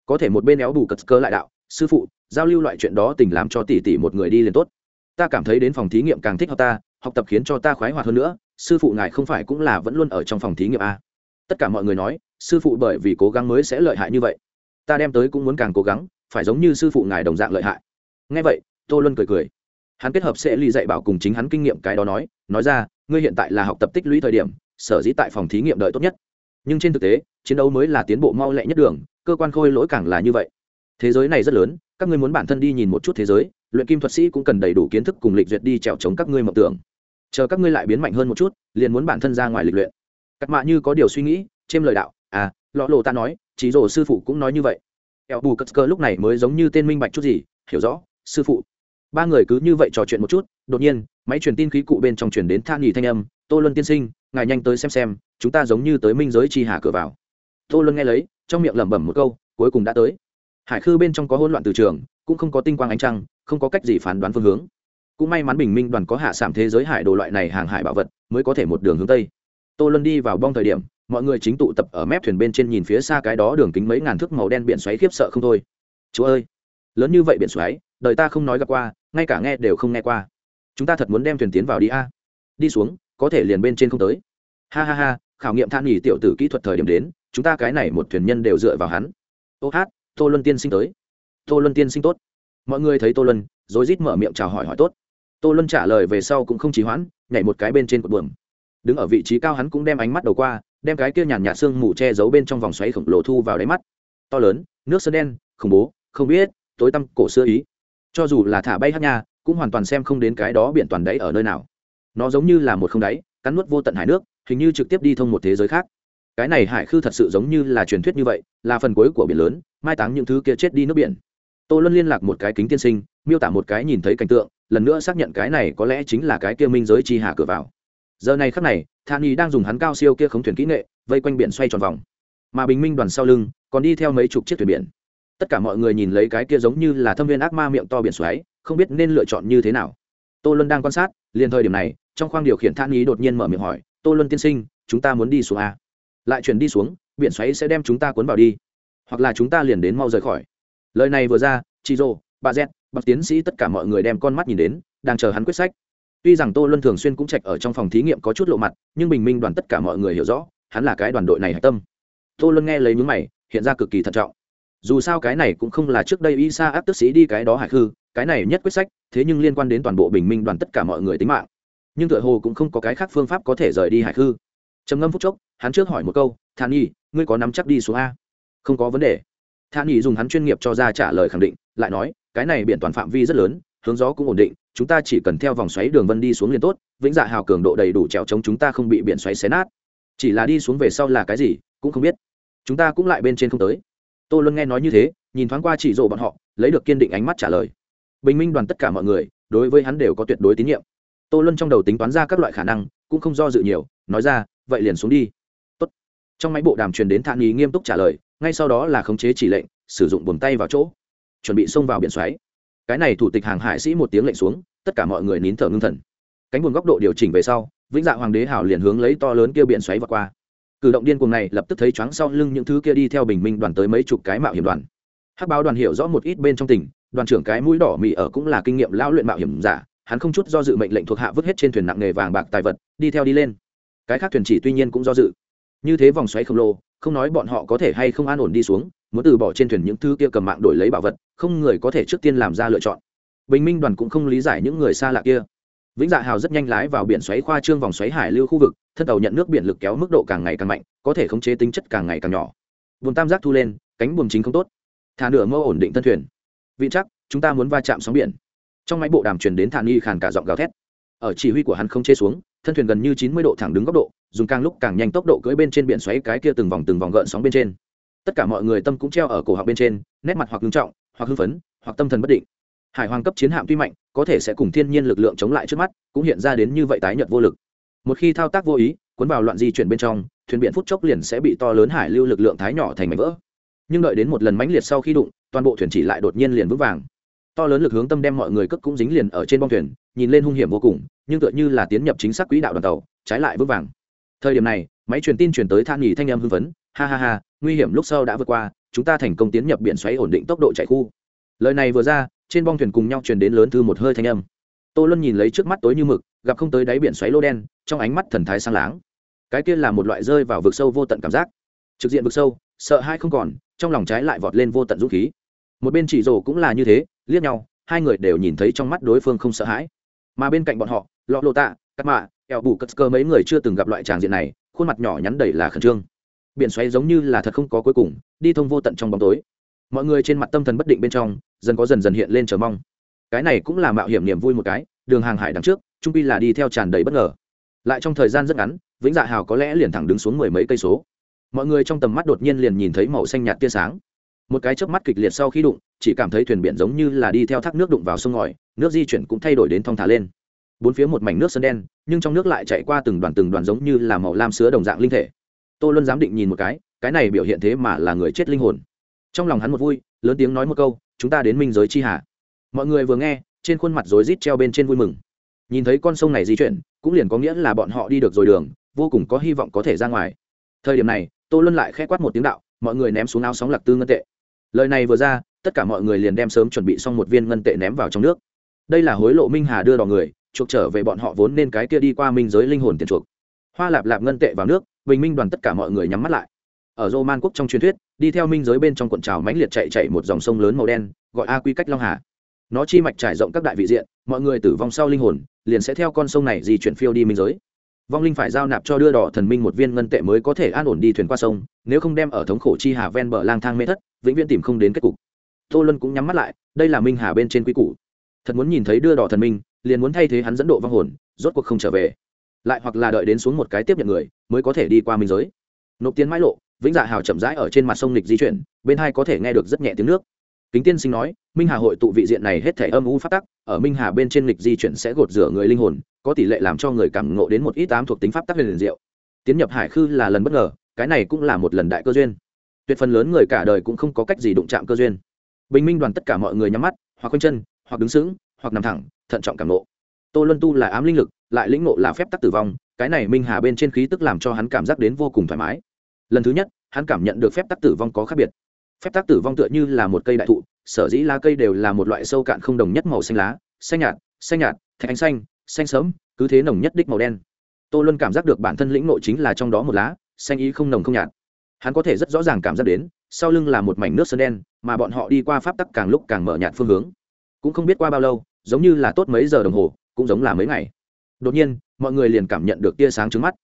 Có thể một bên éo bù cật cơ lại đạo sư phụ giao lưu loại chuyện đó tình làm cho tỷ tỷ một người đi liền tốt. Ta cảm thấy đến phòng thí nghiệm càng thích hợp ta học tập khiến cho ta khoái hoạt hơn nữa, sư phụ ngài không phải cũng là vẫn luôn ở trong phòng thí nghiệm a tất cả mọi người nói, sư phụ bởi vì cố gắng mới sẽ lợi hại như vậy. Ta đem tới cũng muốn càng cố gắng, phải giống như sư phụ ngài đồng dạng lợi hại. Ngay vậy, tô luân cười cười. Hắn kết hợp sẽ ly dạy bảo cùng chính hắn kinh nghiệm cái đó nói nói ra, ngươi hiện tại là học tập tích lũy thời điểm, sở dĩ tại phòng thí nghiệm đợi tốt nhất. Nhưng trên thực tế, chiến đấu mới là tiến bộ mau lẹ nhất đường, cơ quan khôi lỗi càng là như vậy. Thế giới này rất lớn, các ngươi muốn bản thân đi nhìn một chút thế giới, luyện kim thuật sĩ cũng cần đầy đủ kiến thức cùng lịch duyệt đi trèo chống các ngươi mộng tưởng chờ các ngươi lại biến mạnh hơn một chút, liền muốn bản thân ra ngoài lịch luyện. Cắt mạ như có điều suy nghĩ, trên lời đạo à lọ lộ ta nói chỉ rổ sư phụ cũng nói như vậy. Eo bù cất cơ lúc này mới giống như tên minh bạch chút gì, hiểu rõ, sư phụ. Ba người cứ như vậy trò chuyện một chút, đột nhiên, máy truyền tin khí cụ bên trong truyền đến than nghỉ thanh âm, tô luân tiên sinh, ngài nhanh tới xem xem, chúng ta giống như tới minh giới chi hà cửa vào. Tô luân nghe lấy, trong miệng lẩm bẩm một câu, cuối cùng đã tới. Hải khư bên trong có hỗn loạn từ trường, cũng không có tinh quang ánh trăng, không có cách gì phán đoán phương hướng cũng may mắn bình minh đoàn có hạ sảm thế giới hải đồ loại này hàng hải bảo vật, mới có thể một đường hướng tây. Tô luân đi vào bong thời điểm, mọi người chính tụ tập ở mép thuyền bên trên nhìn phía xa cái đó đường kính mấy ngàn thước màu đen biển xoáy khiếp sợ không thôi. Chúa ơi! Lớn như vậy biển xoáy, đời ta không nói gặp qua, ngay cả nghe đều không nghe qua. Chúng ta thật muốn đem thuyền tiến vào đi a. Đi xuống, có thể liền bên trên không tới. Ha ha ha, khảo nghiệm than nghỉ tiểu tử kỹ thuật thời điểm đến, chúng ta cái này một thuyền nhân đều dựa vào hắn. Ô hát, tô luân tiên sinh tới. Tô luân tiên sinh tốt. Mọi người thấy tô luân, rồi rít mở miệng chào hỏi hỏi tốt tô luân trả lời về sau cũng không trì hoãn, nhảy một cái bên trên cột buồm. Đứng ở vị trí cao hắn cũng đem ánh mắt đầu qua, đem cái kia nhàn nhạt sương mù che giấu bên trong vòng xoáy khổng lồ thu vào đáy mắt. To lớn, nước sơn đen, khủng bố, không biết, tối tăm, cổ xưa ý. Cho dù là thả bay hát nha, cũng hoàn toàn xem không đến cái đó biển toàn đáy ở nơi nào. Nó giống như là một không đáy, cắn nuốt vô tận hải nước, hình như trực tiếp đi thông một thế giới khác. Cái này hải khư thật sự giống như là truyền thuyết như vậy, là phần cuối của biển lớn, mai táng những thứ kia chết đi nước biển tô luân liên lạc một cái kính tiên sinh, miêu tả một cái nhìn thấy cảnh tượng, lần nữa xác nhận cái này có lẽ chính là cái kia minh giới chi hạ cửa vào. Giờ này khắc này, than y đang dùng hắn cao siêu kia khống thuyền kỹ nghệ, vây quanh biển xoay tròn vòng. Mà bình minh đoàn sau lưng, còn đi theo mấy chục chiếc thuyền biển. Tất cả mọi người nhìn lấy cái kia giống như là thâm viên ác ma miệng to biển xoáy, không biết nên lựa chọn như thế nào. Tô luân đang quan sát, liền thời điểm này, trong khoang điều khiển than y đột nhiên mở miệng hỏi, tô luân tiên sinh, chúng ta muốn đi xuống a lại chuyển đi xuống, biển xoáy sẽ đem chúng ta cuốn vào đi, hoặc là chúng ta liền đến mau rời khỏi lời này vừa ra, chị rô bà z bậc tiến sĩ tất cả mọi người đem con mắt nhìn đến, đang chờ hắn quyết sách. Tuy rằng tô luân thường xuyên cũng trạch ở trong phòng thí nghiệm có chút lộ mặt, nhưng bình minh đoàn tất cả mọi người hiểu rõ, hắn là cái đoàn đội này hạch tâm. Tô luân nghe lấy những mày, hiện ra cực kỳ thận trọng. Dù sao cái này cũng không là trước đây y sa áp tức sĩ đi cái đó hải khư cái này nhất quyết sách, thế nhưng liên quan đến toàn bộ bình minh đoàn tất cả mọi người tính mạng. Nhưng tựa hồ cũng không có cái khác phương pháp có thể rời đi hải khư trầm ngâm phút chốc, hắn trước hỏi một câu, thản nhi, ngươi có nắm chắc đi xuống a? Không có vấn đề thản nhi dùng hắn chuyên nghiệp cho ra trả lời khẳng định, lại nói, cái này biển toàn phạm vi rất lớn, hướng gió cũng ổn định, chúng ta chỉ cần theo vòng xoáy đường vân đi xuống liền tốt, vĩnh dạ hào cường độ đầy đủ trèo chống chúng ta không bị biển xoáy xé nát. Chỉ là đi xuống về sau là cái gì, cũng không biết. Chúng ta cũng lại bên trên không tới. Tô luân nghe nói như thế, nhìn thoáng qua chỉ rộ bọn họ, lấy được kiên định ánh mắt trả lời. Bình minh đoàn tất cả mọi người, đối với hắn đều có tuyệt đối tín nhiệm. Tô luân trong đầu tính toán ra các loại khả năng, cũng không do dự nhiều, nói ra, vậy liền xuống đi trong máy bộ đàm truyền đến thản ý nghiêm túc trả lời, ngay sau đó là khống chế chỉ lệnh, sử dụng buồm tay vào chỗ. Chuẩn bị xông vào biển xoáy. Cái này thủ tịch hàng hải sĩ một tiếng lệnh xuống, tất cả mọi người nín thở ngưng thần. Cánh buồm góc độ điều chỉnh về sau, vĩnh dạ hoàng đế hảo liền hướng lấy to lớn kia biển xoáy vượt qua. Cử động điên cuồng này lập tức thấy choáng sau lưng những thứ kia đi theo bình minh đoàn tới mấy chục cái mạo hiểm đoàn. Hắc báo đoàn hiểu rõ một ít bên trong tỉnh, đoàn trưởng cái mũi đỏ mì ở cũng là kinh nghiệm lão luyện mạo hiểm giả, hắn không chút do dự mệnh lệnh thuộc hạ vứt hết trên thuyền nặng nghề vàng bạc tài vật, đi theo đi lên. Cái khác thuyền chỉ tuy nhiên cũng do dự như thế vòng xoáy khổng lồ, không nói bọn họ có thể hay không an ổn đi xuống, muốn từ bỏ trên thuyền những thứ kia cầm mạng đổi lấy bảo vật, không người có thể trước tiên làm ra lựa chọn. Bình minh đoàn cũng không lý giải những người xa lạ kia. Vĩnh dạ hào rất nhanh lái vào biển xoáy khoa trương vòng xoáy hải lưu khu vực, thân tàu nhận nước biển lực kéo mức độ càng ngày càng mạnh, có thể khống chế tính chất càng ngày càng nhỏ. Vùng tam giác thu lên, cánh buồm chính không tốt. Thả nửa mơ ổn định thân thuyền. Vị chắc, chúng ta muốn va chạm sóng biển. Trong máy bộ đàm truyền đến thản nghi khàn cả giọng gào thét. Ở chỉ huy của hắn không chế xuống, thân thuyền gần như chín mươi độ thẳng đứng góc độ dùng càng lúc càng nhanh tốc độ cưỡi bên trên biển xoáy cái kia từng vòng từng vòng gợn sóng bên trên. Tất cả mọi người tâm cũng treo ở cổ họng bên trên, nét mặt hoặc nghiêm trọng, hoặc hưng phấn, hoặc tâm thần bất định. Hải hoàng cấp chiến hạm tuy mạnh, có thể sẽ cùng thiên nhiên lực lượng chống lại trước mắt, cũng hiện ra đến như vậy tái nhợt vô lực. Một khi thao tác vô ý, cuốn vào loạn di chuyển bên trong, thuyền biển phút chốc liền sẽ bị to lớn hải lưu lực lượng thái nhỏ thành mảnh vỡ. Nhưng đợi đến một lần mãnh liệt sau khi đụng, toàn bộ thuyền chỉ lại đột nhiên liền vững vàng. To lớn lực hướng tâm đem mọi người cất cũng dính liền ở trên bong thuyền, nhìn lên hung hiểm vô cùng, nhưng tựa như là tiến nhập chính xác quỹ đạo đoàn tàu, trái lại vững vàng thời điểm này, máy truyền tin truyền tới than nghỉ thanh em hưng phấn, ha ha ha, nguy hiểm lúc sau đã vượt qua, chúng ta thành công tiến nhập biển xoáy ổn định tốc độ chạy khu. Lời này vừa ra, trên bong thuyền cùng nhau truyền đến lớn thư một hơi thanh âm. Tô luân nhìn lấy trước mắt tối như mực, gặp không tới đáy biển xoáy lô đen, trong ánh mắt thần thái sang láng. Cái kia là một loại rơi vào vực sâu vô tận cảm giác. Trực diện vực sâu, sợ hai không còn, trong lòng trái lại vọt lên vô tận dũng khí. Một bên chỉ rồ cũng là như thế, liếc nhau, hai người đều nhìn thấy trong mắt đối phương không sợ hãi. Mà bên cạnh bọn họ, lọ lộ tạ cắt mạ, eo bù cất cơ mấy người chưa từng gặp loại tràng diện này, khuôn mặt nhỏ nhắn đầy là khẩn trương. Biển xoáy giống như là thật không có cuối cùng, đi thông vô tận trong bóng tối. Mọi người trên mặt tâm thần bất định bên trong, dần có dần dần hiện lên chờ mong. Cái này cũng là mạo hiểm niềm vui một cái, đường hàng hải đằng trước, trung pi là đi theo tràn đầy bất ngờ. Lại trong thời gian rất ngắn, vĩnh dạ hào có lẽ liền thẳng đứng xuống mười mấy cây số. Mọi người trong tầm mắt đột nhiên liền nhìn thấy màu xanh nhạt tia sáng. Một cái chớp mắt kịch liệt sau khi đụng, chỉ cảm thấy thuyền biển giống như là đi theo thác nước đụng vào sông ngòi, nước di chuyển cũng thay đổi đến thong thả lên bốn phía một mảnh nước sơn đen, nhưng trong nước lại chạy qua từng đoàn từng đoàn giống như là màu lam sứa đồng dạng linh thể. Tô luân dám định nhìn một cái cái này biểu hiện thế mà là người chết linh hồn. Trong lòng hắn một vui, lớn tiếng nói một câu, chúng ta đến minh giới chi hạ. Mọi người vừa nghe, trên khuôn mặt rối rít treo bên trên vui mừng. Nhìn thấy con sông này di chuyển, cũng liền có nghĩa là bọn họ đi được rồi đường, vô cùng có hy vọng có thể ra ngoài. Thời điểm này, tô luân lại khẽ quát một tiếng đạo, mọi người ném xuống áo sóng lạc tư ngân tệ. Lời này vừa ra, tất cả mọi người liền đem sớm chuẩn bị xong một viên ngân tệ ném vào trong nước. Đây là hối lộ minh hà đưa đò người chuộc trở về bọn họ vốn nên cái kia đi qua minh giới linh hồn tiền chuộc. Hoa lạp lạp ngân tệ vào nước, bình minh đoàn tất cả mọi người nhắm mắt lại. Ở dô man quốc trong truyền thuyết, đi theo minh giới bên trong cuộn trào mãnh liệt chạy chạy một dòng sông lớn màu đen, gọi a quy cách long hà. Nó chi mạch trải rộng các đại vị diện, mọi người tử vong sau linh hồn, liền sẽ theo con sông này di chuyển phiêu đi minh giới. Vong linh phải giao nạp cho đưa đỏ thần minh một viên ngân tệ mới có thể an ổn đi thuyền qua sông, nếu không đem ở thống khổ chi hà ven bờ lang thang mê thất, vĩnh viễn tìm không đến kết cục. Tô luân cũng nhắm mắt lại, đây là minh hà bên trên quy củ. Thật muốn nhìn thấy đưa đỏ thần minh liền muốn thay thế hắn dẫn độ vong hồn, rốt cuộc không trở về. Lại hoặc là đợi đến xuống một cái tiếp nhận người, mới có thể đi qua minh giới. Nộp tiền mãi lộ, vĩnh dạ hào chậm rãi ở trên mặt sông lịch di chuyển, bên hai có thể nghe được rất nhẹ tiếng nước. Kính tiên sinh nói, minh hà hội tụ vị diện này hết thể âm u phát tắc, ở minh hà bên trên lịch di chuyển sẽ gột rửa người linh hồn, có tỷ lệ làm cho người cảm ngộ đến một ít tám thuộc tính pháp tắc huyền liền diệu. Tiến nhập hải khư là lần bất ngờ, cái này cũng là một lần đại cơ duyên. Tuyệt phần lớn người cả đời cũng không có cách gì đụng chạm cơ duyên. Bình minh đoàn tất cả mọi người nhắm mắt, hoặc quanh chân, hoặc đứng sững hoặc nằm thẳng, thận trọng cảm ngộ. Tô luân tu là ám linh lực, lại lĩnh ngộ là phép tắc tử vong, cái này minh hà bên trên khí tức làm cho hắn cảm giác đến vô cùng thoải mái. Lần thứ nhất, hắn cảm nhận được phép tắc tử vong có khác biệt. Phép tắc tử vong tựa như là một cây đại thụ, sở dĩ lá cây đều là một loại sâu cạn không đồng nhất màu xanh lá, xanh nhạt xanh nhạt thạch ánh xanh xanh sớm cứ thế nồng nhất đích màu đen. Tô luân cảm giác được bản thân lĩnh nội chính là trong đó một lá, xanh ý không nồng không nhạt. Hắn có thể rất rõ ràng cảm giác đến, sau lưng là một mảnh nước sơn đen, mà bọn họ đi qua pháp tắc càng lúc càng mở nhạt phương hướng cũng không biết qua bao lâu, giống như là tốt mấy giờ đồng hồ, cũng giống là mấy ngày. Đột nhiên, mọi người liền cảm nhận được tia sáng trứng mắt.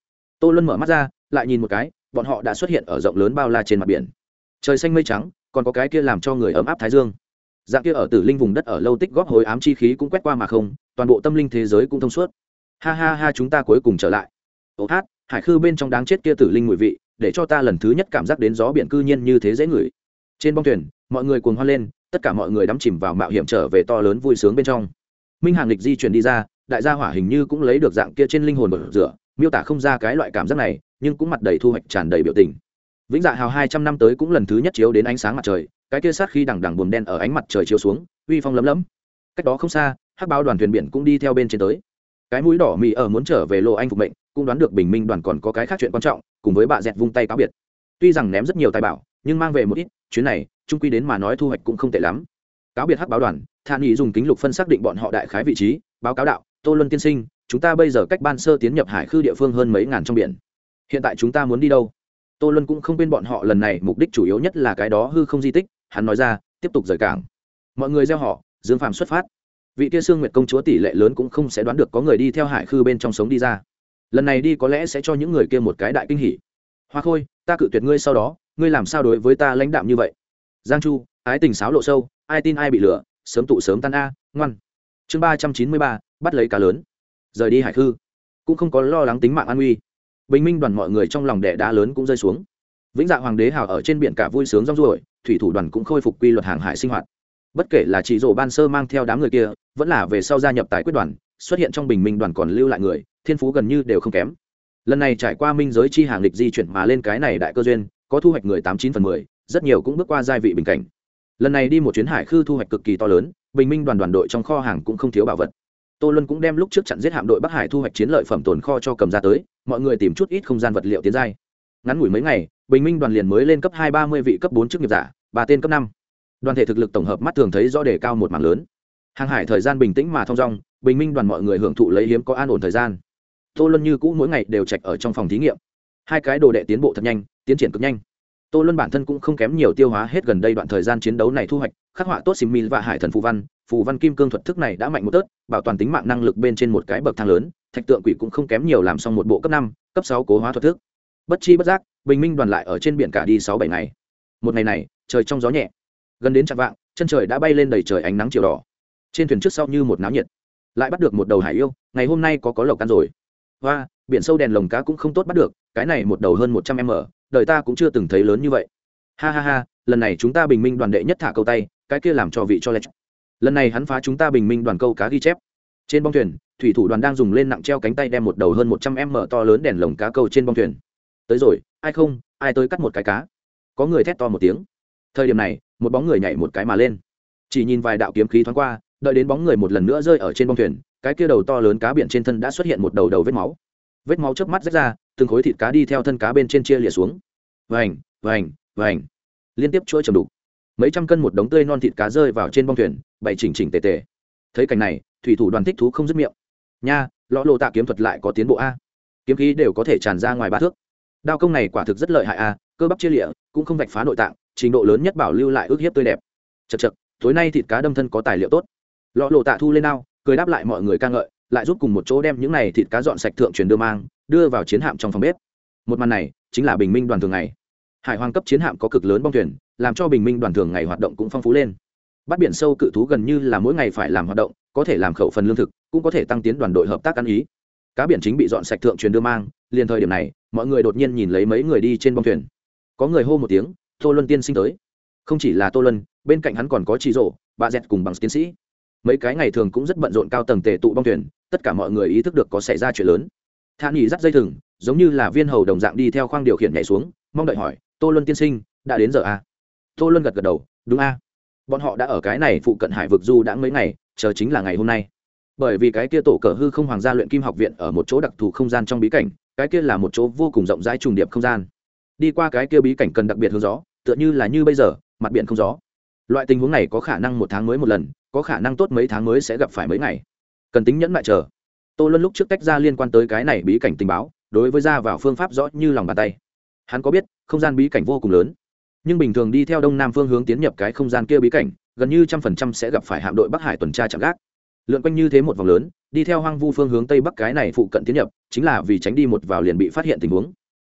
Tô luân mở mắt ra, lại nhìn một cái, bọn họ đã xuất hiện ở rộng lớn bao la trên mặt biển. Trời xanh mây trắng, còn có cái kia làm cho người ấm áp thái dương. Dạng kia ở tử linh vùng đất ở lâu tích góp hồi ám chi khí cũng quét qua mà không, toàn bộ tâm linh thế giới cũng thông suốt. Ha ha ha, chúng ta cuối cùng trở lại. Ô hát, hải khư bên trong đáng chết kia tử linh mùi vị, để cho ta lần thứ nhất cảm giác đến gió biển cư nhiên như thế dễ ngửi. Trên bong thuyền, mọi người cuồng hoan lên tất cả mọi người đắm chìm vào mạo hiểm trở về to lớn vui sướng bên trong. Minh hàng lịch di chuyển đi ra, đại gia hỏa hình như cũng lấy được dạng kia trên linh hồn bờ rửa, miêu tả không ra cái loại cảm giác này, nhưng cũng mặt đầy thu hoạch tràn đầy biểu tình. Vĩnh dạ hào hai trăm năm tới cũng lần thứ nhất chiếu đến ánh sáng mặt trời, cái kia sát khi đằng đằng buồm đen ở ánh mặt trời chiếu xuống, uy phong lấm lấm. Cách đó không xa, hắc báo đoàn thuyền biển cũng đi theo bên trên tới. Cái mũi đỏ mị ở muốn trở về lộ anh phục mệnh, cũng đoán được bình minh đoàn còn có cái khác chuyện quan trọng, cùng với bà dẹt vung tay cáo biệt. Tuy rằng ném rất nhiều tài bảo, nhưng mang về một ít, chuyến này trung quy đến mà nói thu hoạch cũng không tệ lắm. Cáo biệt hắc báo đoàn than ý dùng kính lục phân xác định bọn họ đại khái vị trí, báo cáo đạo, tô luân tiên sinh, chúng ta bây giờ cách ban sơ tiến nhập hải khư địa phương hơn mấy ngàn trong biển. Hiện tại chúng ta muốn đi đâu? Tô luân cũng không quên bọn họ lần này, mục đích chủ yếu nhất là cái đó hư không di tích, hắn nói ra, tiếp tục rời cảng. Mọi người gieo họ, dương phàm xuất phát. Vị kia sương nguyệt công chúa tỷ lệ lớn cũng không sẽ đoán được có người đi theo hải khư bên trong sống đi ra. Lần này đi có lẽ sẽ cho những người kia một cái đại kinh hỉ. Hoa khôi, ta cự tuyệt ngươi sau đó, ngươi làm sao đối với ta lãnh đạm như vậy? Giang chu, ái tình sáo lộ sâu, ai tin ai bị lửa sớm tụ sớm tan a, ngoan. Chương ba trăm chín mươi ba, bắt lấy cá lớn. Rời đi hải khư. Cũng không có lo lắng tính mạng an nguy. Bình minh đoàn mọi người trong lòng đẻ đá lớn cũng rơi xuống. Vĩnh dạ hoàng đế hào ở trên biển cả vui sướng rong ruổi, thủy thủ đoàn cũng khôi phục quy luật hàng hải sinh hoạt. Bất kể là chị rổ ban sơ mang theo đám người kia, vẫn là về sau gia nhập tài quyết đoàn, xuất hiện trong bình minh đoàn còn lưu lại người, thiên phú gần như đều không kém. Lần này trải qua minh giới chi hàng lịch di chuyển mà lên cái này đại cơ duyên, có thu hoạch người tám chín phần mười rất nhiều cũng bước qua giai vị bình cảnh. Lần này đi một chuyến hải khư thu hoạch cực kỳ to lớn, bình minh đoàn đoàn đội trong kho hàng cũng không thiếu bảo vật. Tô luân cũng đem lúc trước chặn giết hạm đội bắc hải thu hoạch chiến lợi phẩm tồn kho cho cầm ra tới, mọi người tìm chút ít không gian vật liệu tiến giai. Ngắn ngủi mấy ngày, bình minh đoàn liền mới lên cấp hai ba mươi vị cấp bốn chức nghiệp giả, ba tên cấp năm. Đoàn thể thực lực tổng hợp mắt thường thấy rõ đề cao một mảng lớn. Hàng hải thời gian bình tĩnh mà thong dong, bình minh đoàn mọi người hưởng thụ lấy hiếm có an ổn thời gian. Tô luân như cũ mỗi ngày đều chạch ở trong phòng thí nghiệm. Hai cái đồ đệ tiến bộ thật nhanh, tiến triển cực nhanh tô luân bản thân cũng không kém nhiều tiêu hóa hết gần đây đoạn thời gian chiến đấu này thu hoạch, khắc họa tốt xìm mi và hải thần phù văn phù văn kim cương thuật thức này đã mạnh một tớt bảo toàn tính mạng năng lực bên trên một cái bậc thang lớn, thạch tượng quỷ cũng không kém nhiều làm xong một bộ cấp năm, cấp sáu cố hóa thuật thức. Bất chi bất giác, bình minh đoàn lại ở trên biển cả đi sáu bảy ngày. Một ngày này, trời trong gió nhẹ. Gần đến chặng vạng, chân trời đã bay lên đầy trời ánh nắng chiều đỏ. Trên thuyền trước sau như một náo nhiệt. Lại bắt được một đầu hải yêu, ngày hôm nay có có lộc ăn rồi hoa, biển sâu đèn lồng cá cũng không tốt bắt được, cái này một đầu hơn một trăm m, đời ta cũng chưa từng thấy lớn như vậy. Ha ha ha, lần này chúng ta bình minh đoàn đệ nhất thả câu tay, cái kia làm cho vị cho lệch. Lần này hắn phá chúng ta bình minh đoàn câu cá ghi chép. Trên bong thuyền, thủy thủ đoàn đang dùng lên nặng treo cánh tay đem một đầu hơn một trăm m to lớn đèn lồng cá câu trên bong thuyền. Tới rồi, ai không, ai tới cắt một cái cá. Có người thét to một tiếng. Thời điểm này, một bóng người nhảy một cái mà lên. Chỉ nhìn vài đạo kiếm khí thoáng qua, đợi đến bóng người một lần nữa rơi ở trên bong thuyền cái kia đầu to lớn cá biển trên thân đã xuất hiện một đầu đầu vết máu. Vết máu chớp mắt rách ra, từng khối thịt cá đi theo thân cá bên trên chia lìa xuống. Vành vành vành. Liên tiếp chuỗi chầm đục. Mấy trăm cân một đống tươi non thịt cá rơi vào trên bông thuyền, bày chỉnh chỉnh tề tề. Thấy cảnh này, thủy thủ đoàn thích thú không dứt miệng. Nha lõ lộ tạ kiếm thuật lại có tiến bộ a. Kiếm khí đều có thể tràn ra ngoài ba thước. Đao công này quả thực rất lợi hại a, cơ bắp chia lịa cũng không vạch phá nội tạng, trình độ lớn nhất bảo lưu lại ước hiếp tươi đẹp. Chật chật tối nay thịt cá đâm thân có tài liệu tốt. Lọ lộ tạ thu lên ao cười đáp lại mọi người ca ngợi, lại giúp cùng một chỗ đem những này thịt cá dọn sạch thượng truyền đưa mang, đưa vào chiến hạm trong phòng bếp. Một màn này chính là bình minh đoàn thường ngày. Hải hoàng cấp chiến hạm có cực lớn bong thuyền, làm cho bình minh đoàn thường ngày hoạt động cũng phong phú lên. Bắt biển sâu cự thú gần như là mỗi ngày phải làm hoạt động, có thể làm khẩu phần lương thực, cũng có thể tăng tiến đoàn đội hợp tác ăn ý. Cá biển chính bị dọn sạch thượng truyền đưa mang, liền thời điểm này, mọi người đột nhiên nhìn lấy mấy người đi trên bong thuyền. Có người hô một tiếng, tô luân tiên sinh tới. Không chỉ là tô luân, bên cạnh hắn còn có chị rổ bà dẹt cùng bằng tiến sĩ mấy cái ngày thường cũng rất bận rộn cao tầng tề tụ bong thuyền, tất cả mọi người ý thức được có xảy ra chuyện lớn. Thạ nghỉ dắt dây thừng, giống như là viên hầu đồng dạng đi theo khoang điều khiển nhảy xuống, mong đợi hỏi, tô luân tiên sinh, đã đến giờ à? tô luân gật gật đầu, đúng a. Bọn họ đã ở cái này phụ cận hải vực du đã mấy ngày, chờ chính là ngày hôm nay. Bởi vì cái kia tổ cờ hư không hoàng gia luyện kim học viện ở một chỗ đặc thù không gian trong bí cảnh, cái kia là một chỗ vô cùng rộng rãi trùng điệp không gian. Đi qua cái kia bí cảnh cần đặc biệt hướng gió, tựa như là như bây giờ, mặt biển không gió. Loại tình huống này có khả năng một tháng mới một lần có khả năng tốt mấy tháng mới sẽ gặp phải mấy ngày. Cần tính nhẫn lại chờ. Tô luân lúc trước tách ra liên quan tới cái này bí cảnh tình báo, đối với ra vào phương pháp rõ như lòng bàn tay. Hắn có biết, không gian bí cảnh vô cùng lớn. Nhưng bình thường đi theo đông nam phương hướng tiến nhập cái không gian kia bí cảnh, gần như trăm phần trăm sẽ gặp phải hạm đội bắc hải tuần tra chạm gác. Lượn quanh như thế một vòng lớn, đi theo hoang vu phương hướng tây bắc cái này phụ cận tiến nhập, chính là vì tránh đi một vào liền bị phát hiện tình huống.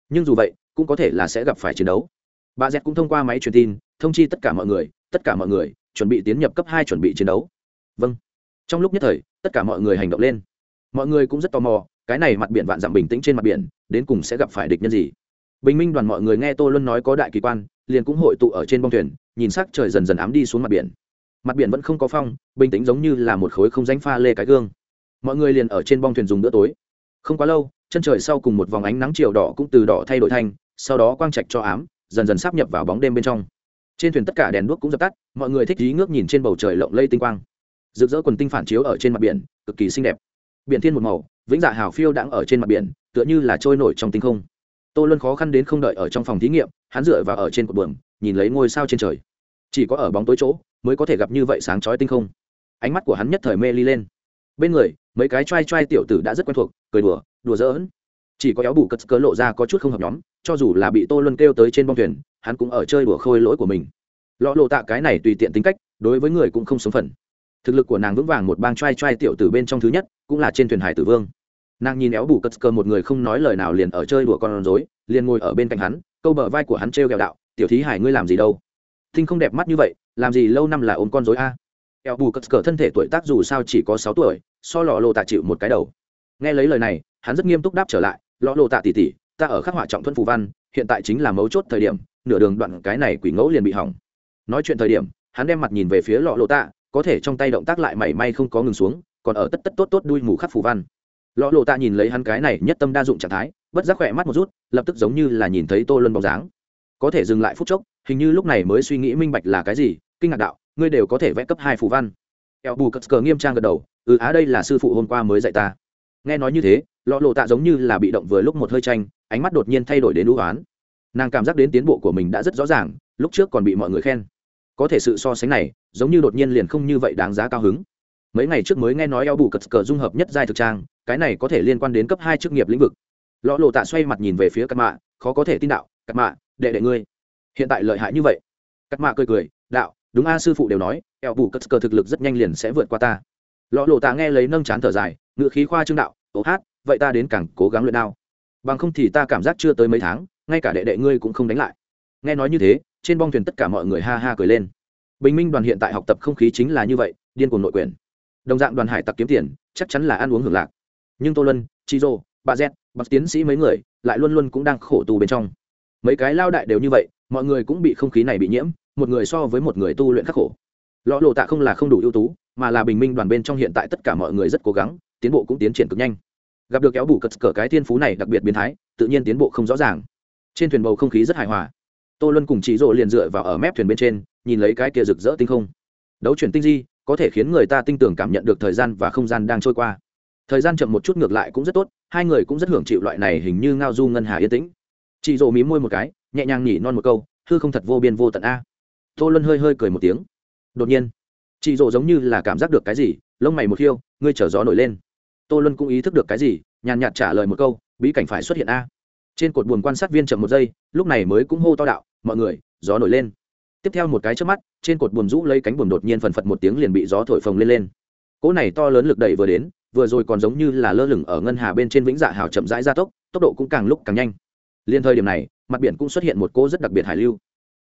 Nhưng dù vậy, cũng có thể là sẽ gặp phải chiến đấu. Bà dẹt cũng thông qua máy truyền tin, thông chi tất cả mọi người, tất cả mọi người chuẩn bị tiến nhập cấp hai chuẩn bị chiến đấu. Vâng. Trong lúc nhất thời, tất cả mọi người hành động lên. Mọi người cũng rất tò mò, cái này mặt biển vạn dặm bình tĩnh trên mặt biển, đến cùng sẽ gặp phải địch nhân gì? Bình minh đoàn mọi người nghe tô luân nói có đại kỳ quan, liền cũng hội tụ ở trên bông thuyền, nhìn sắc trời dần dần ám đi xuống mặt biển. Mặt biển vẫn không có phong, bình tĩnh giống như là một khối không danh pha lê cái gương. Mọi người liền ở trên bong thuyền dùng bữa tối. Không quá lâu, chân trời sau cùng một vòng ánh nắng chiều đỏ cũng từ đỏ thay đổi thanh sau đó quang trạch cho ám, dần dần sắp nhập vào bóng đêm bên trong trên thuyền tất cả đèn đuốc cũng dập tắt, mọi người thích ý ngước nhìn trên bầu trời lộng lây tinh quang. Rực rỡ quần tinh phản chiếu ở trên mặt biển, cực kỳ xinh đẹp. Biển thiên một màu, vĩnh dạ hào phiêu đang ở trên mặt biển, tựa như là trôi nổi trong tinh không. Tô luân khó khăn đến không đợi ở trong phòng thí nghiệm, hắn dựa vào ở trên cột buồng nhìn lấy ngôi sao trên trời. Chỉ có ở bóng tối chỗ, mới có thể gặp như vậy sáng chói tinh không. Ánh mắt của hắn nhất thời mê ly lên. Bên người, mấy cái trai trai tiểu tử đã rất quen thuộc, cười đùa đùa dỡ chỉ có éo bù cất cớ lộ ra có chút không hợp nhóm, cho dù là bị tô luân kêu tới trên bong thuyền hắn cũng ở chơi đùa khôi lỗi của mình. Lọ lộ tạ cái này tùy tiện tính cách, đối với người cũng không sống phần. Thực lực của nàng vững vàng một bang t r a i t r a i tiểu tử bên trong thứ nhất, cũng là trên thuyền hải tử vương. Nàng nhìn éo bù cất cờ một người không nói lời nào liền ở chơi đùa con rối, liền ngồi ở bên cạnh hắn, câu bờ vai của hắn t r e o g đạo, tiểu thí hải, ngươi làm gì đâu? Thinh không đẹp mắt như vậy, làm gì lâu năm là ôm con rối a? Éo bù cất cờ thân thể tuổi tác dù sao chỉ có sáu tuổi, so lọ lộ tạ chịu một cái đầu. Nghe lấy lời này, hắn rất nghiêm túc đáp trở lại, lọ lộ tạ tỉ tỉ ta ở khắc họa trọng thuận phù văn, hiện tại chính là mấu chốt thời điểm nửa đường đoạn cái này quỷ ngẫu liền bị hỏng. Nói chuyện thời điểm, hắn đem mặt nhìn về phía lọ lộ tạ, có thể trong tay động tác lại mảy may không có ngừng xuống, còn ở tất tất tốt tốt đuôi mù khắc phù văn. Lọ lộ tạ nhìn lấy hắn cái này nhất tâm đa dụng trạng thái, bất giác khỏe mắt một rút, lập tức giống như là nhìn thấy tô luân bóng dáng. Có thể dừng lại phút chốc, hình như lúc này mới suy nghĩ minh bạch là cái gì, kinh ngạc đạo, ngươi đều có thể vẽ cấp hai phù văn. Eo bù cất cờ nghiêm trang gật đầu ừ á đây là sư phụ hôm qua mới dạy ta. Nghe nói như thế, lọ lộ tạ giống như là bị động vừa lúc một hơi tranh, ánh mắt đột nhiên thay đổi đến đũ oán nàng cảm giác đến tiến bộ của mình đã rất rõ ràng, lúc trước còn bị mọi người khen. Có thể sự so sánh này, giống như đột nhiên liền không như vậy đáng giá cao hứng. Mấy ngày trước mới nghe nói eo bù cật cờ dung hợp nhất giai thực trang, cái này có thể liên quan đến cấp hai chức nghiệp lĩnh vực. Lọ lộ tạ xoay mặt nhìn về phía cắt mạ, khó có thể tin đạo cắt mạ, đệ đệ ngươi, hiện tại lợi hại như vậy. Cắt mạ cười cười, đạo, đúng a, sư phụ đều nói eo bù cất cờ thực lực rất nhanh liền sẽ vượt qua ta. Lọ lộ tạ nghe lấy nâng chán thở dài ngự khí khoa trương đạo ố hát, vậy ta đến càng cố gắng luyện đao. Bằng không thì ta cảm giác chưa tới mấy tháng ngay cả đệ đệ ngươi cũng không đánh lại. Nghe nói như thế trên bong thuyền tất cả mọi người ha ha cười lên. Bình minh đoàn hiện tại học tập không khí chính là như vậy điên cuồng nội quyền. Đồng dạng đoàn hải tặc kiếm tiền chắc chắn là ăn uống hưởng lạc. Nhưng tô lân chi Dô, bà z bậc tiến sĩ mấy người lại luôn luôn cũng đang khổ tù bên trong. Mấy cái lao đại đều như vậy mọi người cũng bị không khí này bị nhiễm một người so với một người tu luyện khắc khổ. Lọ lộ tạ không là không đủ ưu tú mà là bình minh đoàn bên trong hiện tại tất cả mọi người rất cố gắng tiến bộ cũng tiến triển cực nhanh. Gặp được kéo bù cất cờ cái thiên phú này đặc biệt biến thái tự nhiên tiến bộ không rõ ràng trên thuyền bầu không khí rất hài hòa. Tô luân cùng chị rộ liền dựa vào ở mép thuyền bên trên, nhìn lấy cái kia rực rỡ tinh không. Đấu chuyển tinh di, có thể khiến người ta tinh tưởng cảm nhận được thời gian và không gian đang trôi qua. Thời gian chậm một chút ngược lại cũng rất tốt, hai người cũng rất hưởng chịu loại này hình như ngao du ngân hà yên tĩnh. Chị rộ mí môi một cái, nhẹ nhàng nhỉ non một câu thư không thật vô biên vô tận a. Tô luân hơi hơi cười một tiếng. Đột nhiên chị rộ giống như là cảm giác được cái gì, lông mày một khiêu, ngươi chở gió nổi lên. Tô luân cũng ý thức được cái gì, nhàn nhạt trả lời một câu, bí cảnh phải xuất hiện a trên cột buồn quan sát viên chậm một giây, lúc này mới cũng hô to đạo, mọi người, gió nổi lên. Tiếp theo một cái trước mắt, trên cột buồn rũ lấy cánh buồn đột nhiên phần phật một tiếng liền bị gió thổi phồng lên lên. Cỗ này to lớn lực đẩy vừa đến, vừa rồi còn giống như là lơ lửng ở ngân hà bên trên vĩnh dạ hào chậm rãi gia tốc tốc độ cũng càng lúc càng nhanh. Liên thời điểm này, mặt biển cũng xuất hiện một cỗ rất đặc biệt hải lưu.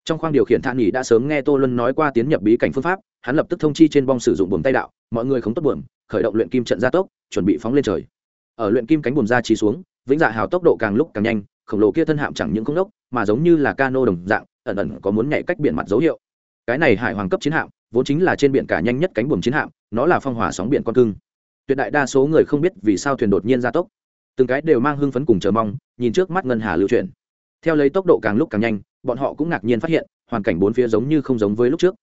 Trong khoang điều khiển thản nghỉ đã sớm nghe tô luân nói qua tiến nhập bí cảnh phương pháp, hắn lập tức thông chi trên bong sử dụng buồm tay đạo, mọi người không tốt buồm, khởi động luyện kim trận gia tốc, chuẩn bị phóng lên trời. Ở luyện kim cánh buồm ra trí xuống vĩnh dạ hào tốc độ càng lúc càng nhanh, khổng lồ kia thân hạm chẳng những không đốc, mà giống như là cano đồng dạng, ẩn ẩn có muốn nhảy cách biển mặt dấu hiệu. Cái này hải hoàng cấp chiến hạm, vốn chính là trên biển cả nhanh nhất cánh buồm chiến hạm, nó là phong hỏa sóng biển con cưng. Tuyệt đại đa số người không biết vì sao thuyền đột nhiên gia tốc. Từng cái đều mang hưng phấn cùng chờ mong, nhìn trước mắt ngân hà lưu chuyển. Theo lấy tốc độ càng lúc càng nhanh, bọn họ cũng ngạc nhiên phát hiện, hoàn cảnh bốn phía giống như không giống với lúc trước.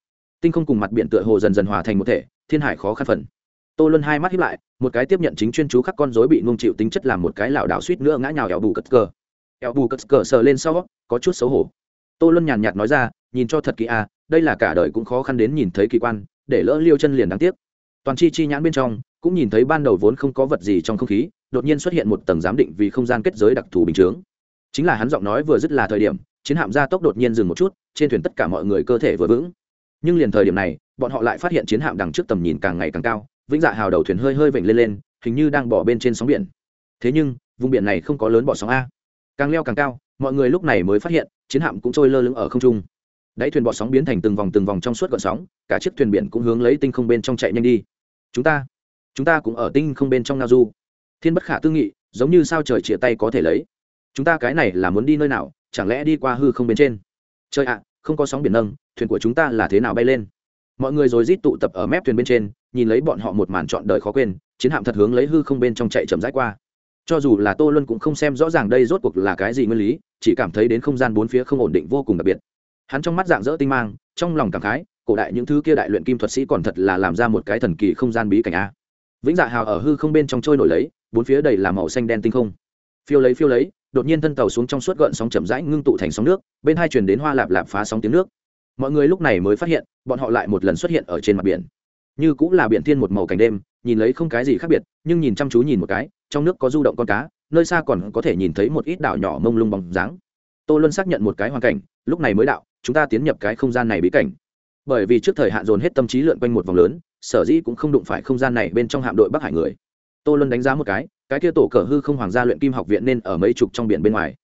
Tinh không cùng mặt biển tựa hồ dần dần hòa thành một thể, thiên hải khó khăn phần tô luân hai mắt hiếp lại, một cái tiếp nhận chính chuyên chú khắc con dối bị nung chịu tính chất làm một cái lảo đảo suýt nữa ngã nhào eo bù cất cờ. Eo bù cất cờ sờ lên sau, có chút xấu hổ. Tô luân nhàn nhạt nói ra, nhìn cho thật kỳ à đây là cả đời cũng khó khăn đến nhìn thấy kỳ quan, để lỡ liêu chân liền đáng tiếc. Toàn chi chi nhãn bên trong, cũng nhìn thấy ban đầu vốn không có vật gì trong không khí, đột nhiên xuất hiện một tầng giám định vì không gian kết giới đặc thù bình chướng. Chính là hắn giọng nói vừa dứt là thời điểm, chiến hạm gia tốc đột nhiên dừng một chút, trên thuyền tất cả mọi người cơ thể vừa vững. Nhưng liền thời điểm này, bọn họ lại phát hiện chiến hạm đằng trước tầm nhìn càng ngày càng cao vĩnh dạ hào đầu thuyền hơi hơi vểnh lên lên, hình như đang bỏ bên trên sóng biển. Thế nhưng, vùng biển này không có lớn bỏ sóng a. Càng leo càng cao, mọi người lúc này mới phát hiện, chiến hạm cũng trôi lơ lửng ở không trung. Đáy thuyền bọt sóng biến thành từng vòng từng vòng trong suốt gọn sóng, cả chiếc thuyền biển cũng hướng lấy tinh không bên trong chạy nhanh đi. Chúng ta chúng ta cũng ở tinh không bên trong ngao du. Thiên bất khả tư nghị, giống như sao trời chia tay có thể lấy. Chúng ta cái này là muốn đi nơi nào, chẳng lẽ đi qua hư không bên trên? Trời ạ, không có sóng biển nâng, thuyền của chúng ta là thế nào bay lên? Mọi người rồi rít tụ tập ở mép thuyền bên trên nhìn lấy bọn họ một màn trọn đời khó quên, chiến hạm thật hướng lấy hư không bên trong chạy chậm rãi qua. Cho dù là tô luân cũng không xem rõ ràng đây rốt cuộc là cái gì nguyên lý, chỉ cảm thấy đến không gian bốn phía không ổn định vô cùng đặc biệt. Hắn trong mắt dạng dỡ tinh mang, trong lòng cảm khái, cổ đại những thứ kia đại luyện kim thuật sĩ còn thật là làm ra một cái thần kỳ không gian bí cảnh a. Vĩnh dạ hào ở hư không bên trong trôi nổi lấy, bốn phía đầy là màu xanh đen tinh không. Phiêu lấy phiêu lấy, đột nhiên thân tàu xuống trong suốt gợn sóng chậm rãi ngưng tụ thành sóng nước, bên hai truyền đến hoa lạp lạp phá sóng tiếng nước. Mọi người lúc này mới phát hiện, bọn họ lại một lần xuất hiện ở trên mặt biển như cũng là biển thiên một màu cảnh đêm, nhìn lấy không cái gì khác biệt, nhưng nhìn chăm chú nhìn một cái, trong nước có du động con cá, nơi xa còn có thể nhìn thấy một ít đảo nhỏ mông lung bóng dáng. Tô luân xác nhận một cái hoàn cảnh, lúc này mới đạo, chúng ta tiến nhập cái không gian này bí cảnh. Bởi vì trước thời hạn dồn hết tâm trí lượn quanh một vòng lớn, sở dĩ cũng không đụng phải không gian này bên trong hạm đội bắc hải người. Tô luân đánh giá một cái cái kia tổ cờ hư không hoàng gia luyện kim học viện nên ở mấy chục trong biển bên ngoài.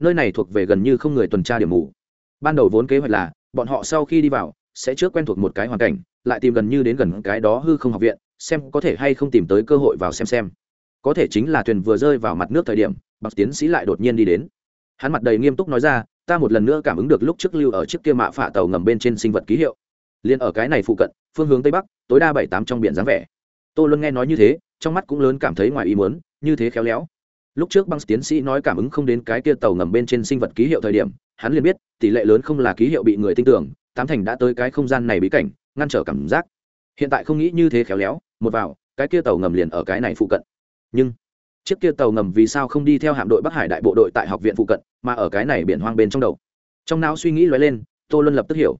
Nơi này thuộc về gần như không người tuần tra điểm mù. Ban đầu vốn kế hoạch là, bọn họ sau khi đi vào, sẽ trước quen thuộc một cái hoàn cảnh lại tìm gần như đến gần cái đó hư không học viện, xem có thể hay không tìm tới cơ hội vào xem xem. Có thể chính là thuyền vừa rơi vào mặt nước thời điểm bậc tiến sĩ lại đột nhiên đi đến. Hắn mặt đầy nghiêm túc nói ra, ta một lần nữa cảm ứng được lúc trước lưu ở chiếc kia mạ phả tàu ngầm bên trên sinh vật ký hiệu. Liền ở cái này phụ cận, phương hướng tây bắc, tối đa bảy tám trong biển dáng vẻ. Tôi luôn nghe nói như thế, trong mắt cũng lớn cảm thấy ngoài ý muốn, như thế khéo léo. Lúc trước băng tiến sĩ nói cảm ứng không đến cái kia tàu ngầm bên trên sinh vật ký hiệu thời điểm, hắn liền biết, tỷ lệ lớn không là ký hiệu bị người tin tưởng, tám thành đã tới cái không gian này bí cảnh ngăn trở cảm giác. Hiện tại không nghĩ như thế khéo léo, một vào, cái kia tàu ngầm liền ở cái này phụ cận. Nhưng, chiếc kia tàu ngầm vì sao không đi theo hạm đội bắc hải đại bộ đội tại học viện phụ cận, mà ở cái này biển hoang bên trong đầu? Trong não suy nghĩ lóe lên, tô luân lập tức hiểu.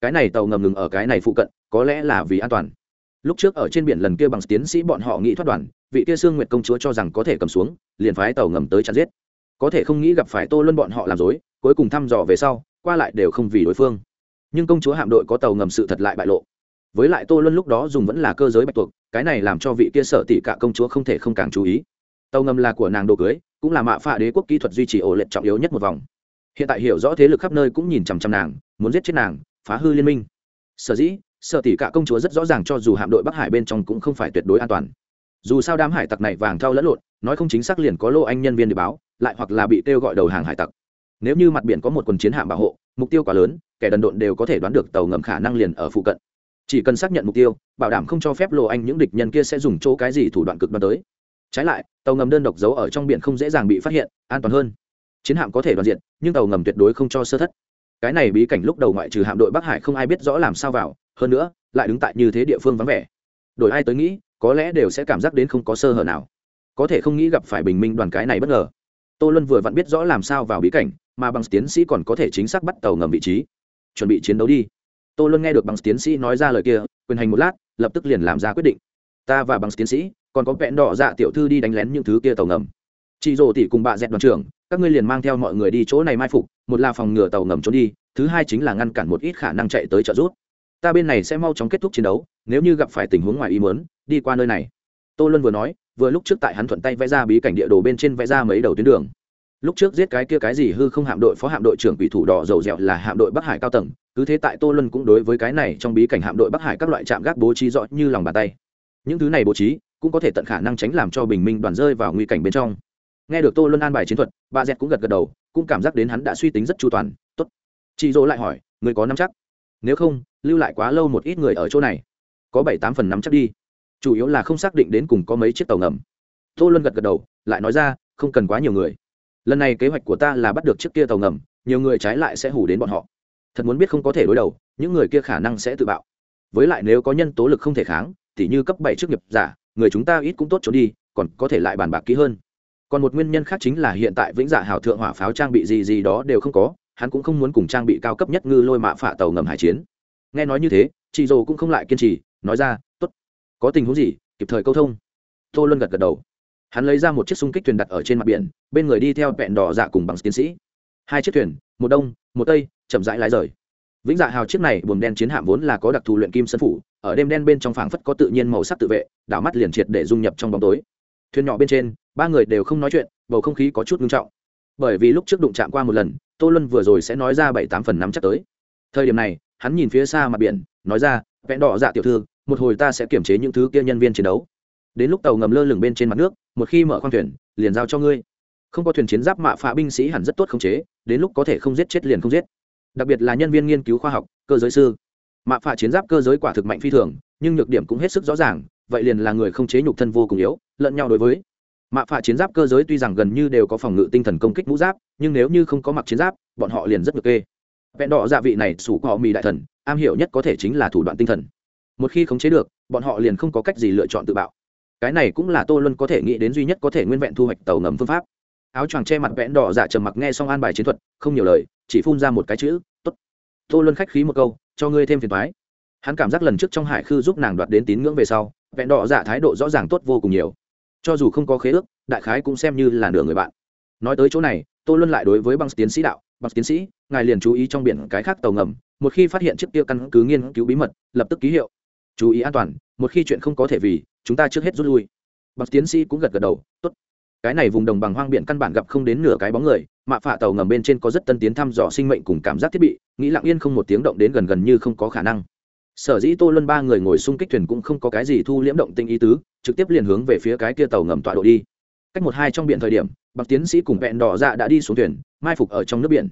Cái này tàu ngầm ngừng ở cái này phụ cận, có lẽ là vì an toàn. Lúc trước ở trên biển lần kia bằng tiến sĩ bọn họ nghĩ thoát đoàn, vị kia sương nguyệt công chúa cho rằng có thể cầm xuống, liền phái tàu ngầm tới chặt giết. Có thể không nghĩ gặp phải tô luân bọn họ làm dối cuối cùng thăm dò về sau, qua lại đều không vì đối phương nhưng công chúa hạm đội có tàu ngầm sự thật lại bại lộ. Với lại tô luân lúc đó dùng vẫn là cơ giới bạch tuộc, cái này làm cho vị kia sợ tỷ cả công chúa không thể không càng chú ý. Tàu ngầm là của nàng đồ cưới, cũng là mạ phạ đế quốc kỹ thuật duy trì ổ lệch trọng yếu nhất một vòng. Hiện tại hiểu rõ thế lực khắp nơi cũng nhìn chằm chằm nàng, muốn giết chết nàng, phá hư liên minh. Sở dĩ sợ tỷ cả công chúa rất rõ ràng cho dù hạm đội bắc hải bên trong cũng không phải tuyệt đối an toàn. Dù sao đám hải tặc này vàng thao lẫn lộn, nói không chính xác liền có lô anh nhân viên để báo, lại hoặc là bị kêu gọi đầu hàng hải tặc nếu như mặt biển có một quần chiến hạm bảo hộ, mục tiêu quá lớn, kẻ đần độn đều có thể đoán được tàu ngầm khả năng liền ở phụ cận. Chỉ cần xác nhận mục tiêu, bảo đảm không cho phép lộ anh những địch nhân kia sẽ dùng chỗ cái gì thủ đoạn cực đoan tới. Trái lại, tàu ngầm đơn độc giấu ở trong biển không dễ dàng bị phát hiện, an toàn hơn. Chiến hạm có thể đoàn diện nhưng tàu ngầm tuyệt đối không cho sơ thất. Cái này bí cảnh lúc đầu ngoại trừ hạm đội bắc hải không ai biết rõ làm sao vào, hơn nữa, lại đứng tại như thế địa phương vắng vẻ. Đổi ai tới nghĩ, có lẽ đều sẽ cảm giác đến không có sơ hở nào. Có thể không nghĩ gặp phải bình minh đoàn cái này bất ngờ. Tô luân vừa vặn biết rõ làm sao vào bí cảnh mà bằng tiến sĩ còn có thể chính xác bắt tàu ngầm vị trí. Chuẩn bị chiến đấu đi. Tôi luôn nghe được bằng tiến sĩ nói ra lời kia, quyền hành một lát, lập tức liền làm ra quyết định. Ta và bằng tiến sĩ, còn có vẹn đỏ dạ tiểu thư đi đánh lén những thứ kia tàu ngầm. Chị rồ tỷ cùng bà dẹt đoàn trưởng, các ngươi liền mang theo mọi người đi chỗ này mai phục, một là phòng ngừa tàu ngầm trốn đi, thứ hai chính là ngăn cản một ít khả năng chạy tới trợ rút. ta bên này sẽ mau chóng kết thúc chiến đấu, nếu như gặp phải tình huống ngoài ý muốn, đi qua nơi này. Tô luân vừa nói, vừa lúc trước tại hắn thuận tay vẽ ra bí cảnh địa đồ bên trên vẽ ra mấy đầu tuyến đường lúc trước giết cái kia cái gì hư không hạm đội, phó hạm đội trưởng quỷ thủ đỏ dầu dẹo là hạm đội bắc hải cao tầng, cứ thế tại tô luân cũng đối với cái này trong bí cảnh hạm đội bắc hải các loại trạm gác bố trí rõ như lòng bàn tay. Những thứ này bố trí cũng có thể tận khả năng tránh làm cho bình minh đoàn rơi vào nguy cảnh bên trong. Nghe được tô luân an bài chiến thuật, bà dẹt cũng gật gật đầu, cũng cảm giác đến hắn đã suy tính rất chu toàn. Tốt. Chị dỗ lại hỏi, người có nắm chắc? Nếu không, lưu lại quá lâu một ít người ở chỗ này. Có bảy tám phần nắm chắc đi. Chủ yếu là không xác định đến cùng có mấy chiếc tàu ngầm. Tô luân gật gật đầu, lại nói ra, không cần quá nhiều người lần này kế hoạch của ta là bắt được chiếc kia tàu ngầm, nhiều người trái lại sẽ hủ đến bọn họ. Thật muốn biết không có thể đối đầu, những người kia khả năng sẽ tự bạo. Với lại nếu có nhân tố lực không thể kháng, thì như cấp bảy chức nghiệp giả, người chúng ta ít cũng tốt trốn đi, còn có thể lại bàn bạc kỹ hơn. Còn một nguyên nhân khác chính là hiện tại vĩnh dạ hào thượng hỏa pháo trang bị gì gì đó đều không có, hắn cũng không muốn cùng trang bị cao cấp nhất ngư lôi mạ phả tàu ngầm hải chiến. Nghe nói như thế chị dồ cũng không lại kiên trì, nói ra t ố t có tình huống gì, kịp thời câu thông. Tô luân gật gật đầu hắn lấy ra một chiếc xung kích thuyền đặt ở trên mặt biển, bên người đi theo vẹn đỏ dạ cùng bằng tiến sĩ. Hai chiếc thuyền, một đông, một tây, chậm rãi lái rời. Vĩnh dạ hào chiếc này buồm đen chiến hạm vốn là có đặc thù luyện kim sân phủ, ở đêm đen bên trong phảng phất có tự nhiên màu sắc tự vệ, đảo mắt liền triệt để dung nhập trong bóng tối. Thuyền nhỏ bên trên, ba người đều không nói chuyện, bầu không khí có chút ngưng trọng. Bởi vì lúc trước đụng chạm qua một lần, tô luân vừa rồi sẽ nói ra bảy tám phần năm chắc tới. Thời điểm này, hắn nhìn phía xa mặt biển, nói ra vẽn đỏ dạ tiểu thư, một hồi ta sẽ kiểm chế những thứ kia nhân viên chiến đấu. Đến lúc tàu ngầm lơ lửng bên trên mặt nước một khi mở khoang thuyền, liền giao cho ngươi. Không có thuyền chiến giáp mạ phạ binh sĩ hẳn rất tốt khống chế, đến lúc có thể không giết chết liền không giết. Đặc biệt là nhân viên nghiên cứu khoa học, cơ giới sư. Mạ phạ chiến giáp cơ giới quả thực mạnh phi thường, nhưng nhược điểm cũng hết sức rõ ràng, vậy liền là người không chế nhục thân vô cùng yếu, lẫn nhau đối với. Mạ phạ chiến giáp cơ giới tuy rằng gần như đều có phòng ngự tinh thần công kích mũ giáp, nhưng nếu như không có mặc chiến giáp, bọn họ liền rất ngược kê. Vẹn đỏ dạ vị này, sủ họ mì đại thần, am hiểu nhất có thể chính là thủ đoạn tinh thần. Một khi khống chế được, bọn họ liền không có cách gì lựa chọn tự bạo cái này cũng là tô luân có thể nghĩ đến duy nhất có thể nguyên vẹn thu hoạch tàu ngầm phương pháp. Áo choàng che mặt vẽn đỏ dạ trầm mặc nghe xong an bài chiến thuật, không nhiều lời, chỉ phun ra một cái chữ t ố t tô luân khách khí một câu, cho ngươi thêm phiền thoái hắn cảm giác lần trước trong hải khư giúp nàng đoạt đến tín ngưỡng về sau vẹn đỏ dạ thái độ rõ ràng tốt vô cùng nhiều. Cho dù không có khế ước, đại khái cũng xem như là nửa người bạn. Nói tới chỗ này, tô luân lại đối với băng tiến sĩ đạo, băng tiến sĩ, ngài liền chú ý trong biển cái khác tàu ngầm, một khi phát hiện chiếc kia căn cứ nghiên cứu bí mật, lập tức ký hiệu. Chú ý an toàn, một khi chuyện không có thể vì chúng ta trước hết rút lui. Bác tiến sĩ cũng gật gật đầu, tốt. Cái này vùng đồng bằng hoang biển căn bản gặp không đến nửa cái bóng người, mạ phạ tàu ngầm bên trên có rất tân tiến thăm dò sinh mệnh cùng cảm giác thiết bị, nghĩ lặng yên không một tiếng động đến gần gần như không có khả năng. Sở dĩ tô luân ba người ngồi xung kích thuyền cũng không có cái gì thu liễm động tinh ý tứ, trực tiếp liền hướng về phía cái kia tàu ngầm tọa độ đi. Cách một hai trong biển thời điểm bậc tiến sĩ cùng vẹn đỏ dạ đã đi xuống thuyền, mai phục ở trong nước biển.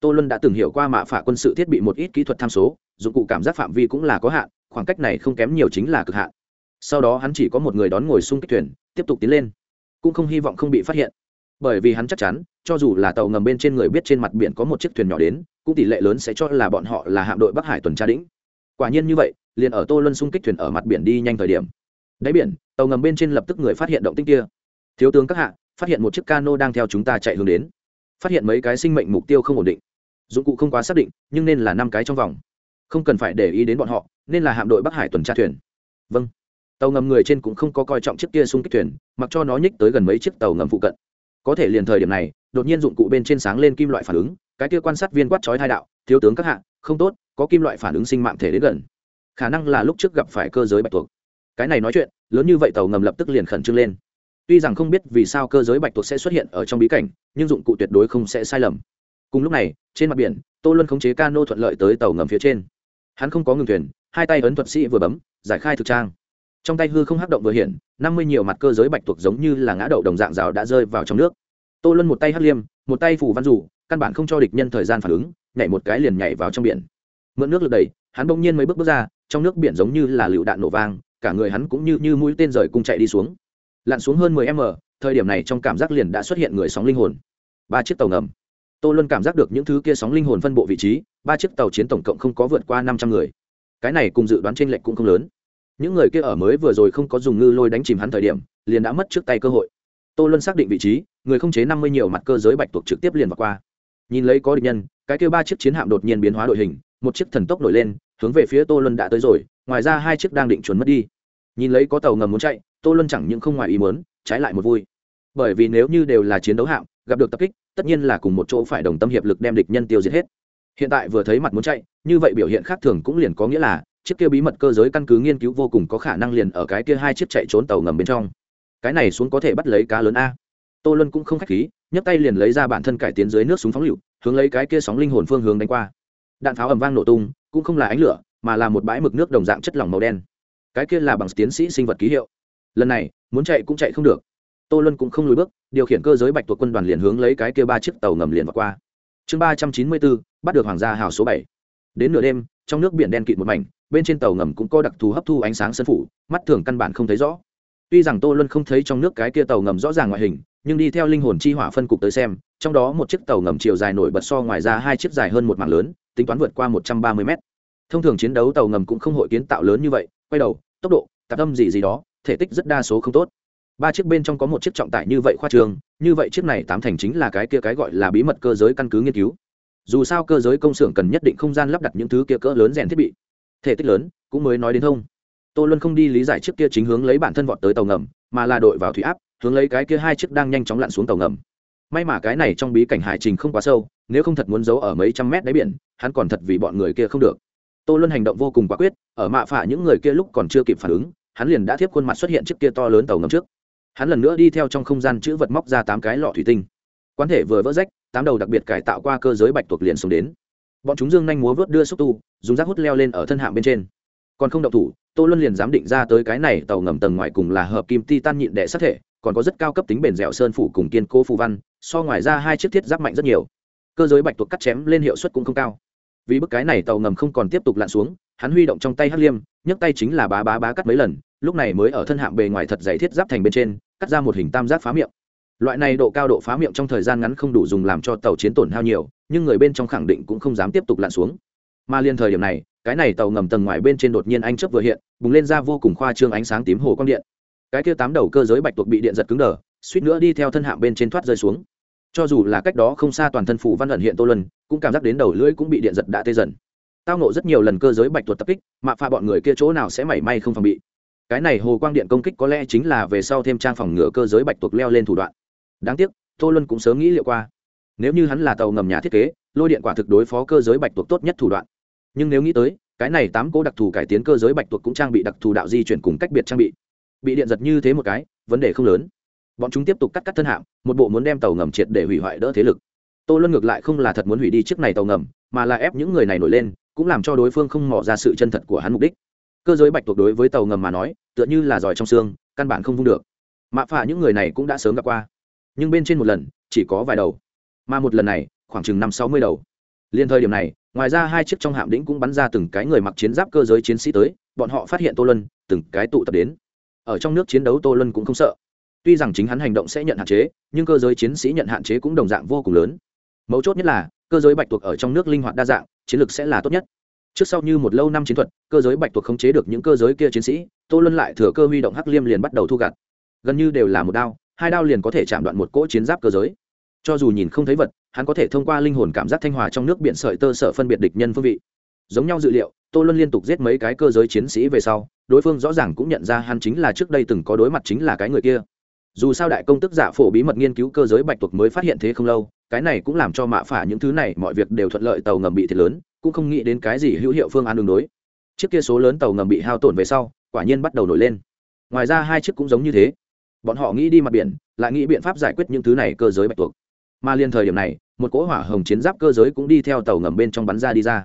Tô luân đã từng hiểu qua mạ phạ quân sự thiết bị một ít kỹ thuật tham số, dụng cụ cảm giác phạm vi cũng là có hạn, khoảng cách này không kém nhiều chính là cực hạn sau đó hắn chỉ có một người đón ngồi xung kích thuyền, tiếp tục tiến lên. Cũng không hy vọng không bị phát hiện. Bởi vì hắn chắc chắn, cho dù là tàu ngầm bên trên người biết trên mặt biển có một chiếc thuyền nhỏ đến, cũng tỷ lệ lớn sẽ cho là bọn họ là hạm đội bắc hải tuần tra đĩnh quả nhiên như vậy, liền ở tô luân xung kích thuyền ở mặt biển đi nhanh thời điểm. Đáy biển, tàu ngầm bên trên lập tức người phát hiện động tích kia. Thiếu tướng các hạ, phát hiện một chiếc cano đang theo chúng ta chạy hướng đến. Phát hiện mấy cái sinh mệnh mục tiêu không ổn định. Dụng cụ không quá xác định, nhưng nên là năm cái trong vòng. Không cần phải để ý đến bọn họ, nên là hạm đội bắc hải tuần tra thuyền. Vâng tàu ngầm người trên cũng không có coi trọng chiếc kia xung kích thuyền, mặc cho nó nhích tới gần mấy chiếc tàu ngầm phụ cận. Có thể liền thời điểm này, đột nhiên dụng cụ bên trên sáng lên kim loại phản ứng, cái kia quan sát viên quát chói hai đạo, thiếu tướng các hạ, không tốt, có kim loại phản ứng sinh mạng thể đến gần. Khả năng là lúc trước gặp phải cơ giới bạch tuộc. Cái này nói chuyện, lớn như vậy tàu ngầm lập tức liền khẩn trương lên. Tuy rằng không biết vì sao cơ giới bạch tuộc sẽ xuất hiện ở trong bí cảnh, nhưng dụng cụ tuyệt đối không sẽ sai lầm. Cùng lúc này, trên mặt biển, tô luân khống chế cano thuận lợi tới tàu ngầm phía trên. Hắn không có ngừng thuyền, hai tay ấn thuật sĩ vừa bấm, giải khai thực trang trong tay hư không hắc động vừa hiện, năm mươi nhiều mặt cơ giới bạch tuộc giống như là ngã đậu đồng dạng rào đã rơi vào trong nước. Tô luân một tay hắc liêm, một tay phủ văn rủ, căn bản không cho địch nhân thời gian phản ứng, nhảy một cái liền nhảy vào trong biển. Mượn nước lực đầy hắn bỗng nhiên mấy bước bước ra, trong nước biển giống như là lựu đạn nổ vang, cả người hắn cũng như như mũi tên rời cung chạy đi xuống. Lặn xuống hơn mười m, thời điểm này trong cảm giác liền đã xuất hiện người sóng linh hồn. Ba chiếc tàu ngầm. Tô luân cảm giác được những thứ kia sóng linh hồn phân bộ vị trí, ba chiếc tàu chiến tổng cộng không có vượt qua năm trăm người. Cái này cùng dự đoán t r ê n lệch cũng không lớn những người kia ở mới vừa rồi không có dùng ngư lôi đánh chìm hắn thời điểm, liền đã mất trước tay cơ hội. Tô luân xác định vị trí, người không chế năm mươi nhiều mặt cơ giới bạch tuộc trực tiếp liền vào qua. Nhìn lấy có địch nhân, cái kia ba chiếc chiến hạm đột nhiên biến hóa đội hình, một chiếc thần tốc nổi lên, hướng về phía tô luân đã tới rồi, ngoài ra hai chiếc đang định chuẩn mất đi. Nhìn lấy có tàu ngầm muốn chạy, tô luân chẳng những không ngoài ý muốn, trái lại một vui. Bởi vì nếu như đều là chiến đấu hạm, gặp được tập kích, tất nhiên là cùng một chỗ phải đồng tâm hiệp lực đem địch nhân tiêu diệt hết. Hiện tại vừa thấy mặt muốn chạy, như vậy biểu hiện khác thường cũng liền có nghĩa là chiếc kia bí mật cơ giới căn cứ nghiên cứu vô cùng có khả năng liền ở cái kia hai chiếc chạy trốn tàu ngầm bên trong. Cái này xuống có thể bắt lấy cá lớn a. Tô luân cũng không khách khí, nhấc tay liền lấy ra bản thân cải tiến dưới nước súng phóng lựu, hướng lấy cái kia sóng linh hồn phương hướng đánh qua. Đạn pháo ầm vang nổ tung, cũng không là ánh lửa, mà là một bãi mực nước đồng dạng chất lỏng màu đen. Cái kia là bằng tiến sĩ sinh vật ký hiệu. Lần này, muốn chạy cũng chạy không được. Tô luân cũng không lùi bước, điều khiển cơ giới bạch tuộc quân đoàn liền hướng lấy cái kia ba chiếc tàu ngầm liền vào qua. Chương ba trăm chín mươi bốn, bắt được hoàng gia hào số bảy. Đến nửa đêm, trong nước biển đen kịt một mảnh bên trên tàu ngầm cũng có đặc thù hấp thu ánh sáng sân phủ, mắt thường căn bản không thấy rõ. Tuy rằng tô luân không thấy trong nước cái kia tàu ngầm rõ ràng ngoại hình, nhưng đi theo linh hồn chi hỏa phân cục tới xem, trong đó một chiếc tàu ngầm chiều dài nổi bật so ngoài ra hai chiếc dài hơn một mảng lớn, tính toán vượt qua một trăm ba mươi mét. Thông thường chiến đấu tàu ngầm cũng không hội kiến tạo lớn như vậy, quay đầu, tốc độ, tạp âm gì gì đó, thể tích rất đa số không tốt. Ba chiếc bên trong có một chiếc trọng tải như vậy khoa trường, như vậy chiếc này tám thành chính là cái kia cái gọi là bí mật cơ giới căn cứ nghiên cứu. Dù sao cơ giới công xưởng cần nhất định không gian lắp đặt những thứ kia cỡ lớn rèn thiết bị thể tích lớn, cũng mới nói đến thông. Tô luân không đi lý giải trước kia chính hướng lấy bản thân vọt tới tàu ngầm, mà là đội vào thủy áp, hướng lấy cái kia hai chiếc đang nhanh chóng lặn xuống tàu ngầm. May mà cái này trong bí cảnh hải trình không quá sâu, nếu không thật muốn giấu ở mấy trăm mét đáy biển, hắn còn thật vì bọn người kia không được. Tô luân hành động vô cùng quả quyết, ở mạ phả những người kia lúc còn chưa kịp phản ứng, hắn liền đã thiếp khuôn mặt xuất hiện chiếc kia to lớn tàu ngầm trước. Hắn lần nữa đi theo trong không gian chữ vật móc ra tám cái lọ thủy tinh. Quan thể vừa vỡ rách, tám đầu đặc biệt cải tạo qua cơ giới bạch tuộc liền xuống đến bọn chúng dương nhanh múa vớt đưa xúc tu, dùng rác hút leo lên ở thân hạng bên trên. Còn không động thủ, tô luân liền dám định ra tới cái này tàu ngầm tầng ngoài cùng là hợp kim ti tan nhịn đệ sát thể, còn có rất cao cấp tính bền dẻo sơn phủ cùng kiên cố phù văn, so ngoài ra hai chiếc thiết giáp mạnh rất nhiều. Cơ giới bạch tuộc cắt chém lên hiệu suất cũng không cao. Vì bức cái này tàu ngầm không còn tiếp tục lặn xuống, hắn huy động trong tay hắc liêm, nhấc tay chính là bá bá bá cắt mấy lần, lúc này mới ở thân hạng bề ngoài thật dày thiết giáp thành bên trên, cắt ra một hình tam giác phá miệng loại này độ cao độ phá miệng trong thời gian ngắn không đủ dùng làm cho tàu chiến tổn hao nhiều, nhưng người bên trong khẳng định cũng không dám tiếp tục lặn xuống. Mà liên thời điểm này, cái này tàu ngầm tầng ngoài bên trên đột nhiên anh chớp vừa hiện, bùng lên ra vô cùng khoa trương ánh sáng tím hồ quang điện. Cái kia tám đầu cơ giới bạch tuộc bị điện giật cứng đờ, suýt nữa đi theo thân hạng bên trên thoát rơi xuống. Cho dù là cách đó không xa toàn thân phủ văn ẩn hiện tô lân cũng cảm giác đến đầu lưỡi cũng bị điện giật đã tê dần. Tao nộ rất nhiều lần cơ giới bạch tuộc tập kích mạ pha bọn người kia chỗ nào sẽ mảy may không phòng bị. Cái này hồ quang điện công kích có lẽ chính là về sau thêm trang phòng ngựa cơ giới bạch tuộc leo lên thủ đoạn đáng tiếc, tô luân cũng sớm nghĩ liệu qua. Nếu như hắn là tàu ngầm nhà thiết kế, lôi điện quả thực đối phó cơ giới bạch tuộc tốt nhất thủ đoạn. Nhưng nếu nghĩ tới, cái này tám cố đặc thù cải tiến cơ giới bạch tuộc cũng trang bị đặc thù đạo di chuyển cùng cách biệt trang bị. Bị điện giật như thế một cái, vấn đề không lớn. Bọn chúng tiếp tục cắt cắt thân hạm một bộ muốn đem tàu ngầm triệt để hủy hoại đỡ thế lực. Tô luân ngược lại không là thật muốn hủy đi chiếc này tàu ngầm, mà là ép những người này nổi lên, cũng làm cho đối phương không mỏ ra sự chân thật của hắn mục đích. Cơ giới bạch tuộc đối với tàu ngầm mà nói, tựa như là giỏi trong xương, căn bản không vung được. Mạ phạ những người này cũng đã sớm gặp qua nhưng bên trên một lần chỉ có vài đầu, mà một lần này khoảng chừng năm sáu mươi đầu. Liên thời điểm này, ngoài ra hai chiếc trong hạm đĩnh cũng bắn ra từng cái người mặc chiến giáp cơ giới chiến sĩ tới, bọn họ phát hiện tô lân từng cái tụ tập đến. Ở trong nước chiến đấu tô lân cũng không sợ. Tuy rằng chính hắn hành động sẽ nhận hạn chế, nhưng cơ giới chiến sĩ nhận hạn chế cũng đồng dạng vô cùng lớn. Mấu chốt nhất là, cơ giới bạch tuộc ở trong nước linh hoạt đa dạng, chiến lược sẽ là tốt nhất. Trước sau như một lâu năm chiến thuật, cơ giới bạch tuộc khống chế được những cơ giới kia chiến sĩ, tô lân lại thừa cơ huy động hắc liêm liền bắt đầu thu gặt. Gần như đều là một đao hai đao liền có thể chạm đoạn một cỗ chiến giáp cơ giới. Cho dù nhìn không thấy vật, hắn có thể thông qua linh hồn cảm giác thanh hòa trong nước biển sợi tơ sở phân biệt địch nhân phương vị. Giống nhau dự liệu, tô luân liên tục giết mấy cái cơ giới chiến sĩ về sau, đối phương rõ ràng cũng nhận ra hắn chính là trước đây từng có đối mặt chính là cái người kia. Dù sao đại công tức giả phổ bí mật nghiên cứu cơ giới bạch tuộc mới phát hiện thế không lâu, cái này cũng làm cho mạ phả những thứ này mọi việc đều thuận lợi tàu ngầm bị thiệt lớn, cũng không nghĩ đến cái gì hữu hiệu phương án đường đối. Chiếc kia số lớn tàu ngầm bị hao tổn về sau, quả nhiên bắt đầu nổi lên. Ngoài ra hai chiếc cũng giống như thế bọn họ nghĩ đi mặt biển, lại nghĩ biện pháp giải quyết những thứ này cơ giới bạch tuộc. Mà liên thời điểm này, một cỗ hỏa hồng chiến giáp cơ giới cũng đi theo tàu ngầm bên trong bắn ra đi ra.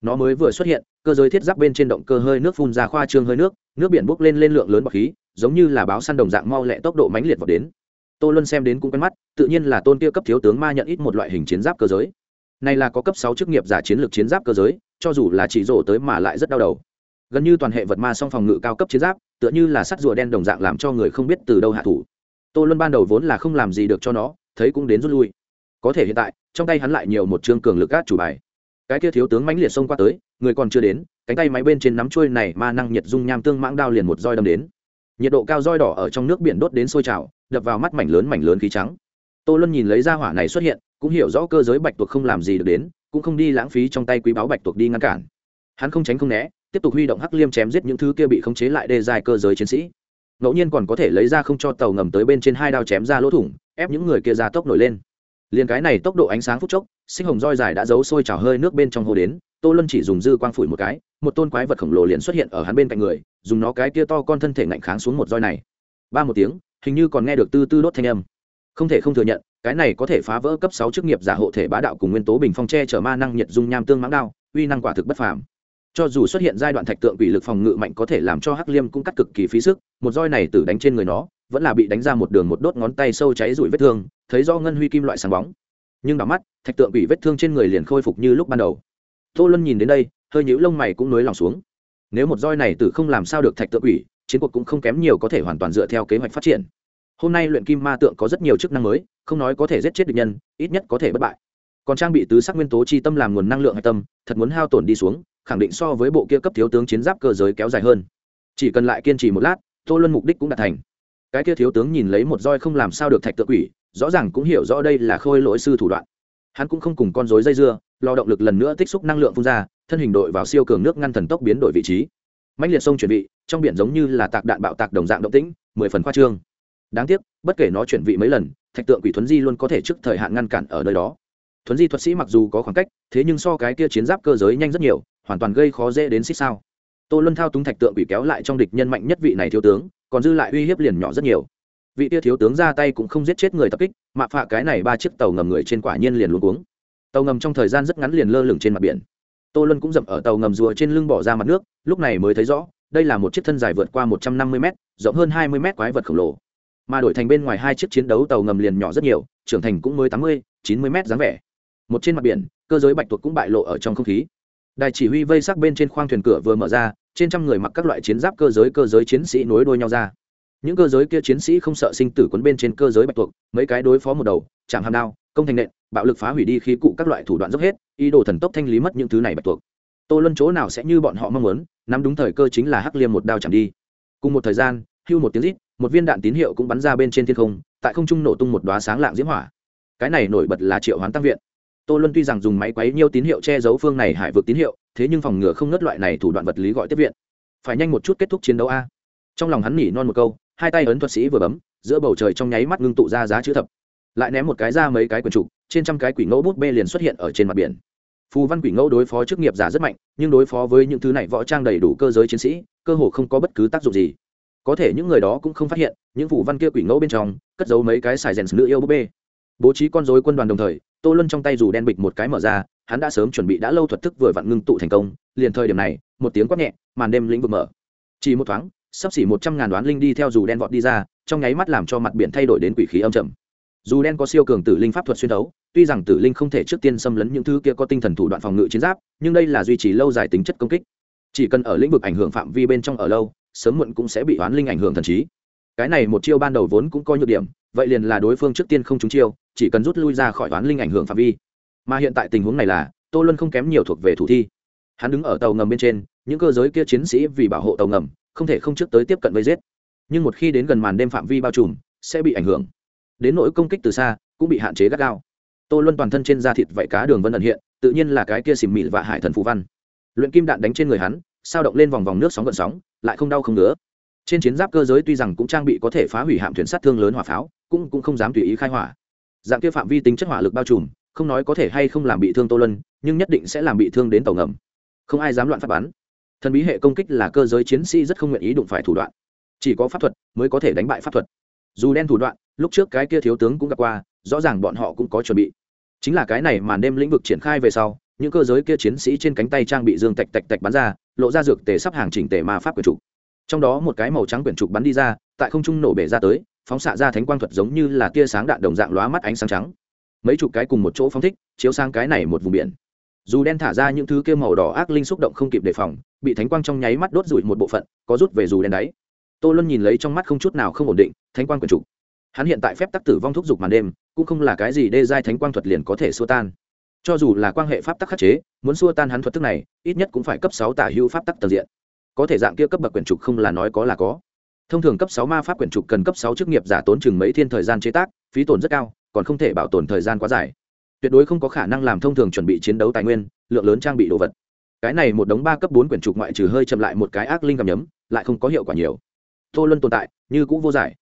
Nó mới vừa xuất hiện, cơ giới thiết giáp bên trên động cơ hơi nước phun ra khoa trương hơi nước nước biển bốc lên lên lượng lớn bọc khí, giống như là báo săn đồng dạng mau lẹ tốc độ mãnh liệt vào đến. Tô luân xem đến cũng quen mắt, tự nhiên là tôn kia cấp thiếu tướng ma nhận ít một loại hình chiến giáp cơ giới. Này là có cấp sáu chức nghiệp giả chiến lược chiến giáp cơ giới, cho dù là chỉ rổ tới mà lại rất đau đầu. Gần như toàn hệ vật ma song phòng ngự cao cấp chiến giáp tựa như là sắt rùa đen đồng dạng làm cho người không biết từ đâu hạ thủ. Tô luân ban đầu vốn là không làm gì được cho nó, thấy cũng đến rút lui. Có thể hiện tại, trong tay hắn lại nhiều một chương cường lực gác chủ bài. Cái kia thiếu tướng mãnh liệt xông qua tới, người còn chưa đến, cánh tay máy bên trên nắm trôi này ma năng nhiệt dung nham tương mãng đao liền một roi đâm đến. Nhiệt độ cao roi đỏ ở trong nước biển đốt đến sôi trào, đập vào mắt mảnh lớn mảnh lớn khí trắng. Tô luân nhìn lấy ra hỏa này xuất hiện, cũng hiểu rõ cơ giới bạch tuộc không làm gì được đến, cũng không đi lãng phí trong tay quý báo bạch tuộc đi ngăn cản. Hắn không tránh không né tiếp tục huy động hắc liêm chém giết những thứ kia bị khống chế lại đê dài cơ giới chiến sĩ. Ngẫu nhiên còn có thể lấy ra không cho tàu ngầm tới bên trên hai đao chém ra lỗ thủng, ép những người kia ra tốc nổi lên. Liền cái này tốc độ ánh sáng phút chốc, sinh hồng roi dài đã giấu sôi trào hơi nước bên trong hồ đến, tô luân chỉ dùng dư quang phủi một cái, một tôn quái vật khổng lồ liền xuất hiện ở hắn bên cạnh người, dùng nó cái kia to con thân thể ngạnh kháng xuống một roi này. Ba một tiếng, hình như còn nghe được tư tư đốt thanh âm. Không thể không thừa nhận, cái này có thể phá vỡ cấp sáu chức nghiệp giả hộ thể bá đạo cùng nguyên tố bình phong tre chở ma năng nhiệt dung nham tương mãng đao, uy năng quả thực bất phàm cho dù xuất hiện giai đoạn thạch tượng quỷ lực phòng ngự mạnh có thể làm cho hắc liêm cũng cắt cực kỳ phí sức, một roi này tử đánh trên người nó, vẫn là bị đánh ra một đường một đốt ngón tay sâu cháy rụi vết thương, thấy do ngân huy kim loại sáng bóng. Nhưng đỏ mắt, thạch tượng quỷ vết thương trên người liền khôi phục như lúc ban đầu. Tô luân nhìn đến đây, hơi nhũ lông mày cũng nối lòng xuống. Nếu một roi này tử không làm sao được thạch tượng quỷ, chiến cuộc cũng không kém nhiều có thể hoàn toàn dựa theo kế hoạch phát triển. Hôm nay luyện kim ma tượng có rất nhiều chức năng mới, không nói có thể giết chết địch nhân, ít nhất có thể bất bại. Còn trang bị tứ sắc nguyên tố chi tâm làm nguồn năng lượng hạch tâm, thật muốn hao tổn đi xuống khẳng định so với bộ kia cấp thiếu tướng chiến giáp cơ giới kéo dài hơn. Chỉ cần lại kiên trì một lát, tô luân mục đích cũng đạt thành. Cái kia thiếu tướng nhìn lấy một roi không làm sao được thạch tự quỷ, rõ ràng cũng hiểu rõ đây là khôi lỗi sư thủ đoạn. Hắn cũng không cùng con rối dây dưa, lo động lực lần nữa tích xúc năng lượng phun ra, thân hình đội vào siêu cường nước ngăn thần tốc biến đổi vị trí. Mạnh liệt sông chuyển vị, trong biển giống như là tạc đạn bạo tạc đồng dạng động tĩnh, mười phần khoa trương. Đáng tiếc, bất kể nó chuyển vị mấy lần, thạch tượng quỷ thuấn di luôn có thể trước thời hạn ngăn cản ở nơi đó. Thuấn di thuật sĩ mặc dù có khoảng cách, thế nhưng so cái kia chiến giáp cơ giới nhanh rất nhiều hoàn toàn gây khó dễ đến xích sao. Tô luân thao túng thạch tượng quỷ kéo lại trong địch nhân mạnh nhất vị này thiếu tướng, còn dư lại uy hiếp liền nhỏ rất nhiều. Vị tia thiếu tướng ra tay cũng không giết chết người tập kích, mạ phạ cái này ba chiếc tàu ngầm người trên quả nhiên liền luôn cuống. Tàu ngầm trong thời gian rất ngắn liền lơ lửng trên mặt biển. Tô luân cũng dậm ở tàu ngầm rùa trên lưng bỏ ra mặt nước, lúc này mới thấy rõ, đây là một chiếc thân dài vượt qua một trăm năm mươi m rộng hơn hai mươi m quái vật khổng lồ. Mà đổi thành bên ngoài hai chiếc chiến đấu tàu ngầm liền nhỏ rất nhiều, trưởng thành cũng mới tám mươi, chín mươi m dáng vẻ. Một trên mặt biển, cơ giới bạch tuộc cũng bại lộ ở trong không khí đài chỉ huy vây sắc bên trên khoang thuyền cửa vừa mở ra, trên trăm người mặc các loại chiến giáp cơ giới cơ giới chiến sĩ nối đuôi nhau ra. Những cơ giới kia chiến sĩ không sợ sinh tử quấn bên trên cơ giới bạch tuộc, mấy cái đối phó một đầu, chạm hàm đao, công thành nện, bạo lực phá hủy đi khí cụ các loại thủ đoạn dốc hết, ý đồ thần tốc thanh lý mất những thứ này bạch tuộc. Tô luân chỗ nào sẽ như bọn họ mong muốn, nắm đúng thời cơ chính là hắc liêm một đao chạm đi. Cùng một thời gian, hưu một tiếng rít, một viên đạn tín hiệu cũng bắn ra bên trên thiên không, tại không trung nổ tung một đoá sáng lạng diễm hỏa. Cái này nổi bật là triệu hoán tăng viện tô luân tuy rằng dùng máy quấy nhiêu tín hiệu che giấu phương này hải vực tín hiệu, thế nhưng phòng ngừa không nớt loại này thủ đoạn vật lý gọi tiếp viện. Phải nhanh một chút kết thúc chiến đấu a. Trong lòng hắn nỉ non một câu, hai tay ấn thuật sĩ vừa bấm, giữa bầu trời trong nháy mắt ngưng tụ ra giá chữ thập. Lại ném một cái ra mấy cái quần trục, trên trăm cái quỷ ngẫu bút bê liền xuất hiện ở trên mặt biển. Phù văn quỷ ngẫu đối phó chức nghiệp giả rất mạnh, nhưng đối phó với những thứ này võ trang đầy đủ cơ giới chiến sĩ, cơ hồ không có bất cứ tác dụng gì. Có thể những người đó cũng không phát hiện, những phù văn kia quỷ ngẫu bên trong, cất giấu mấy cái xài rèn nữ yêu búp bê. Bố trí con dối quân đoàn đồng thời tô luân trong tay dù đen bịch một cái mở ra, hắn đã sớm chuẩn bị đã lâu thuật thức vừa vặn ngưng tụ thành công, liền thời điểm này, một tiếng quát nhẹ, màn đêm lĩnh vực mở. Chỉ một thoáng, sắp xỉ một trăm ngàn đoán linh đi theo dù đen vọt đi ra, trong nháy mắt làm cho mặt biển thay đổi đến quỷ khí âm trầm. Dù đen có siêu cường tử linh pháp thuật xuyên đấu tuy rằng tử linh không thể trước tiên xâm lấn những thứ kia có tinh thần thủ đoạn phòng ngự chiến giáp, nhưng đây là duy trì lâu dài tính chất công kích. Chỉ cần ở lĩnh vực ảnh hưởng phạm vi bên trong ở lâu, sớm muộn cũng sẽ bị oán linh ảnh hưởng thần trí. Cái này một chiêu ban đầu vốn cũng có nhược điểm vậy liền là đối phương trước tiên không trúng chiêu, chỉ cần rút lui ra khỏi toán linh ảnh hưởng phạm vi. Mà hiện tại tình huống này là, tô luân không kém nhiều thuộc về thủ thi. Hắn đứng ở tàu ngầm bên trên, những cơ giới kia chiến sĩ vì bảo hộ tàu ngầm, không thể không trước tới tiếp cận vây giết. Nhưng một khi đến gần màn đêm phạm vi bao trùm, sẽ bị ảnh hưởng. Đến nỗi công kích từ xa, cũng bị hạn chế gắt gao. Tô luân toàn thân trên da thịt vảy cá đường vân ẩn hiện, tự nhiên là cái kia xìm mị và hải thần phù văn. Luyện kim đạn đánh trên người hắn, sao động lên vòng vòng nước sóng gợn sóng, lại không đau không nữa trên chiến giáp cơ giới tuy rằng cũng trang bị có thể phá hủy hạm thuyền sát thương lớn hỏa pháo cũng cũng không dám tùy ý khai hỏa. Dạng kia phạm vi tính chất hỏa lực bao trùm, không nói có thể hay không làm bị thương tô lân nhưng nhất định sẽ làm bị thương đến tàu ngầm. Không ai dám loạn phát bắn. Thần bí hệ công kích là cơ giới chiến sĩ rất không nguyện ý đụng phải thủ đoạn. Chỉ có pháp thuật mới có thể đánh bại pháp thuật. Dù đen thủ đoạn, lúc trước cái kia thiếu tướng cũng gặp qua, rõ ràng bọn họ cũng có chuẩn bị. Chính là cái này màn đêm lĩnh vực triển khai về sau, những cơ giới kia chiến sĩ trên cánh tay trang bị dương tạch tạch tạch bắn ra, lộ ra dược tề sắp hàng chỉnh tề ma pháp quyển trục. Trong đó một cái màu trắng quyển trục bắn đi ra, tại không trung nổ bể ra tới phóng xạ ra thánh quang thuật giống như là tia sáng đạn đồng dạng lóa mắt ánh sáng trắng. Mấy chục cái cùng một chỗ phóng thích, chiếu sang cái này một vùng biển. Dù đen thả ra những thứ kia màu đỏ ác linh xúc động không kịp đề phòng, bị thánh quang trong nháy mắt đốt rụi một bộ phận, có rút về dù đen đáy tô luân nhìn lấy trong mắt không chút nào không ổn định, thánh quang quần trục. Hắn hiện tại phép tắc tử vong thúc giục màn đêm, cũng không là cái gì đê giai thánh quang thuật liền có thể xua tan. Cho dù là quan hệ pháp tắc khắc chế, muốn xua tan hắn thuật thức này, ít nhất cũng phải cấp sáu tả hưu pháp tắc tầng diện. Có thể dạng kia cấp bậc quyển trục không là nói có là có thông thường cấp sáu ma pháp quyển trục cần cấp sáu chức nghiệp giả tốn chừng mấy thiên thời gian chế tác, phí tổn rất cao, còn không thể bảo tồn thời gian quá dài. Tuyệt đối không có khả năng làm thông thường chuẩn bị chiến đấu tài nguyên, lượng lớn trang bị đồ vật. Cái này một đống ba cấp bốn quyển trục ngoại trừ hơi chậm lại một cái ác linh cầm nhấm, lại không có hiệu quả nhiều. Tô luân tồn tại, như cũng vô giải.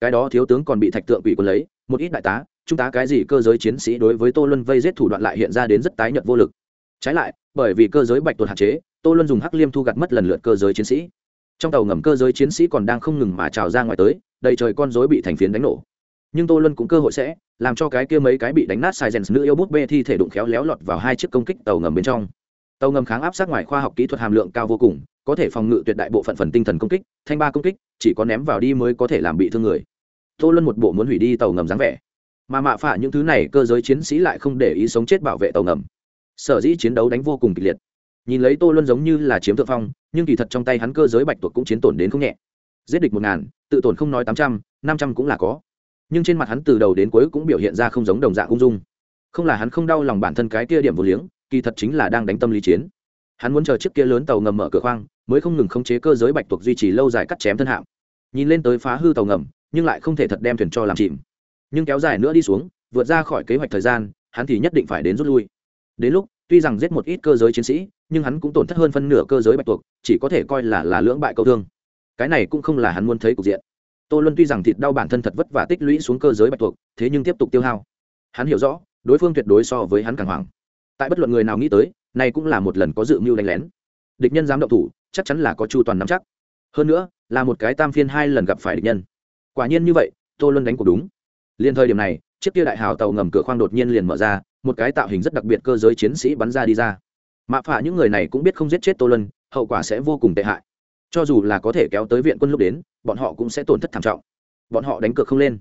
Cái đó thiếu tướng còn bị thạch tượng quỷ quân lấy, một ít đại tá trung tá cái gì cơ giới chiến sĩ đối với tô luân vây giết thủ đoạn lại hiện ra đến rất tái nhợt vô lực. Trái lại, bởi vì cơ giới bạch tuột hạn chế, tô luân dùng hắc liêm thu gặt mất lần lượt cơ giới chiến sĩ trong tàu ngầm cơ giới chiến sĩ còn đang không ngừng mà trào ra ngoài tới, đầy trời con dối bị thành phiến đánh nổ. Nhưng tô luân cũng cơ hội sẽ, làm cho cái kia mấy cái bị đánh nát sai rèn nữ yêu bút bê thi thể đụng khéo léo lọt vào hai chiếc công kích tàu ngầm bên trong. Tàu ngầm kháng áp sát ngoài khoa học kỹ thuật hàm lượng cao vô cùng, có thể phòng ngự tuyệt đại bộ phận phần tinh thần công kích, thanh ba công kích, chỉ có ném vào đi mới có thể làm bị thương người. Tô luân một bộ muốn hủy đi tàu ngầm dáng vẻ. Mà mạ phả những thứ này cơ giới chiến sĩ lại không để ý sống chết bảo vệ tàu ngầm. Sở dĩ chiến đấu đánh vô cùng kịch liệt nhìn lấy tô luân giống như là chiếm thượng phong nhưng kỳ thật trong tay hắn cơ giới bạch tuộc cũng chiến tổn đến không nhẹ giết địch một ngàn tự tổn không nói tám trăm năm trăm cũng là có nhưng trên mặt hắn từ đầu đến cuối cũng biểu hiện ra không giống đồng dạng ung dung không là hắn không đau lòng bản thân cái kia điểm vô liếng kỳ thật chính là đang đánh tâm lý chiến hắn muốn chờ chiếc kia lớn tàu ngầm mở cửa khoang mới không ngừng khống chế cơ giới bạch tuộc duy trì lâu dài cắt chém thân hạm nhìn lên tới phá hư tàu ngầm nhưng lại không thể thật đem thuyền cho làm chìm nhưng kéo dài nữa đi xuống vượt ra khỏi kế hoạch thời gian hắn thì nhất định phải đến rút lui đến lúc tuy rằng giết một ít cơ giới chiến sĩ, nhưng hắn cũng tổn thất hơn phân nửa cơ giới bạch tuộc, chỉ có thể coi là là lưỡng bại câu thương. Cái này cũng không là hắn muốn thấy cục diện. Tô luân tuy rằng thịt đau bản thân thật vất vả tích lũy xuống cơ giới bạch tuộc, thế nhưng tiếp tục tiêu hao. Hắn hiểu rõ, đối phương tuyệt đối so với hắn càng hoảng. Tại bất luận người nào nghĩ tới, này cũng là một lần có dự mưu đánh lén. Địch nhân dám động thủ, chắc chắn là có chu toàn nắm chắc. Hơn nữa, là một cái tam phiên hai lần gặp phải địch nhân. Quả nhiên như vậy, tô luân đánh cuộc đúng. Liên thời điểm này chiếc kia đại hào tàu ngầm cửa khoang đột nhiên liền mở ra một cái tạo hình rất đặc biệt cơ giới chiến sĩ bắn ra đi ra. Mạ phả những người này cũng biết không giết chết tô lân hậu quả sẽ vô cùng tệ hại. Cho dù là có thể kéo tới viện quân lúc đến bọn họ cũng sẽ tổn thất thảm trọng. Bọn họ đánh cược không lên.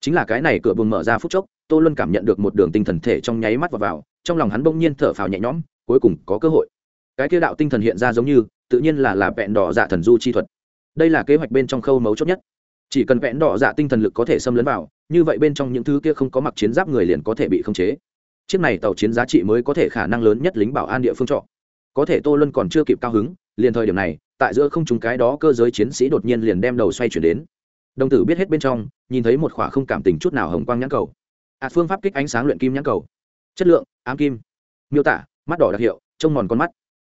Chính là cái này cửa buồng mở ra phút chốc tô luân cảm nhận được một đường tinh thần thể trong nháy mắt vào, vào trong lòng hắn bỗng nhiên thở phào nhẹ nhõm cuối cùng có cơ hội. Cái kia đạo tinh thần hiện ra giống như tự nhiên là là vẹn đỏ dạ thần du chi thuật. Đây là kế hoạch bên trong khâu mấu chốt nhất chỉ cần vẽn đỏ dạ tinh thần lực có thể xâm lấn vào, như vậy bên trong những thứ kia không có mặc chiến giáp người liền có thể bị khống chế. Chiếc này tàu chiến giá trị mới có thể khả năng lớn nhất lính bảo an địa phương trọ. Có thể tô luân còn chưa kịp cao hứng, liền thời điểm này, tại giữa không chúng cái đó cơ giới chiến sĩ đột nhiên liền đem đầu xoay chuyển đến. Đồng tử biết hết bên trong, nhìn thấy một khỏa không cảm tình chút nào hồng quang nhãn cầu. Ạt phương pháp kích ánh sáng luyện kim nhãn cầu. Chất lượng, ám kim. Miêu tả, mắt đỏ đặc hiệu, trông mòn con mắt.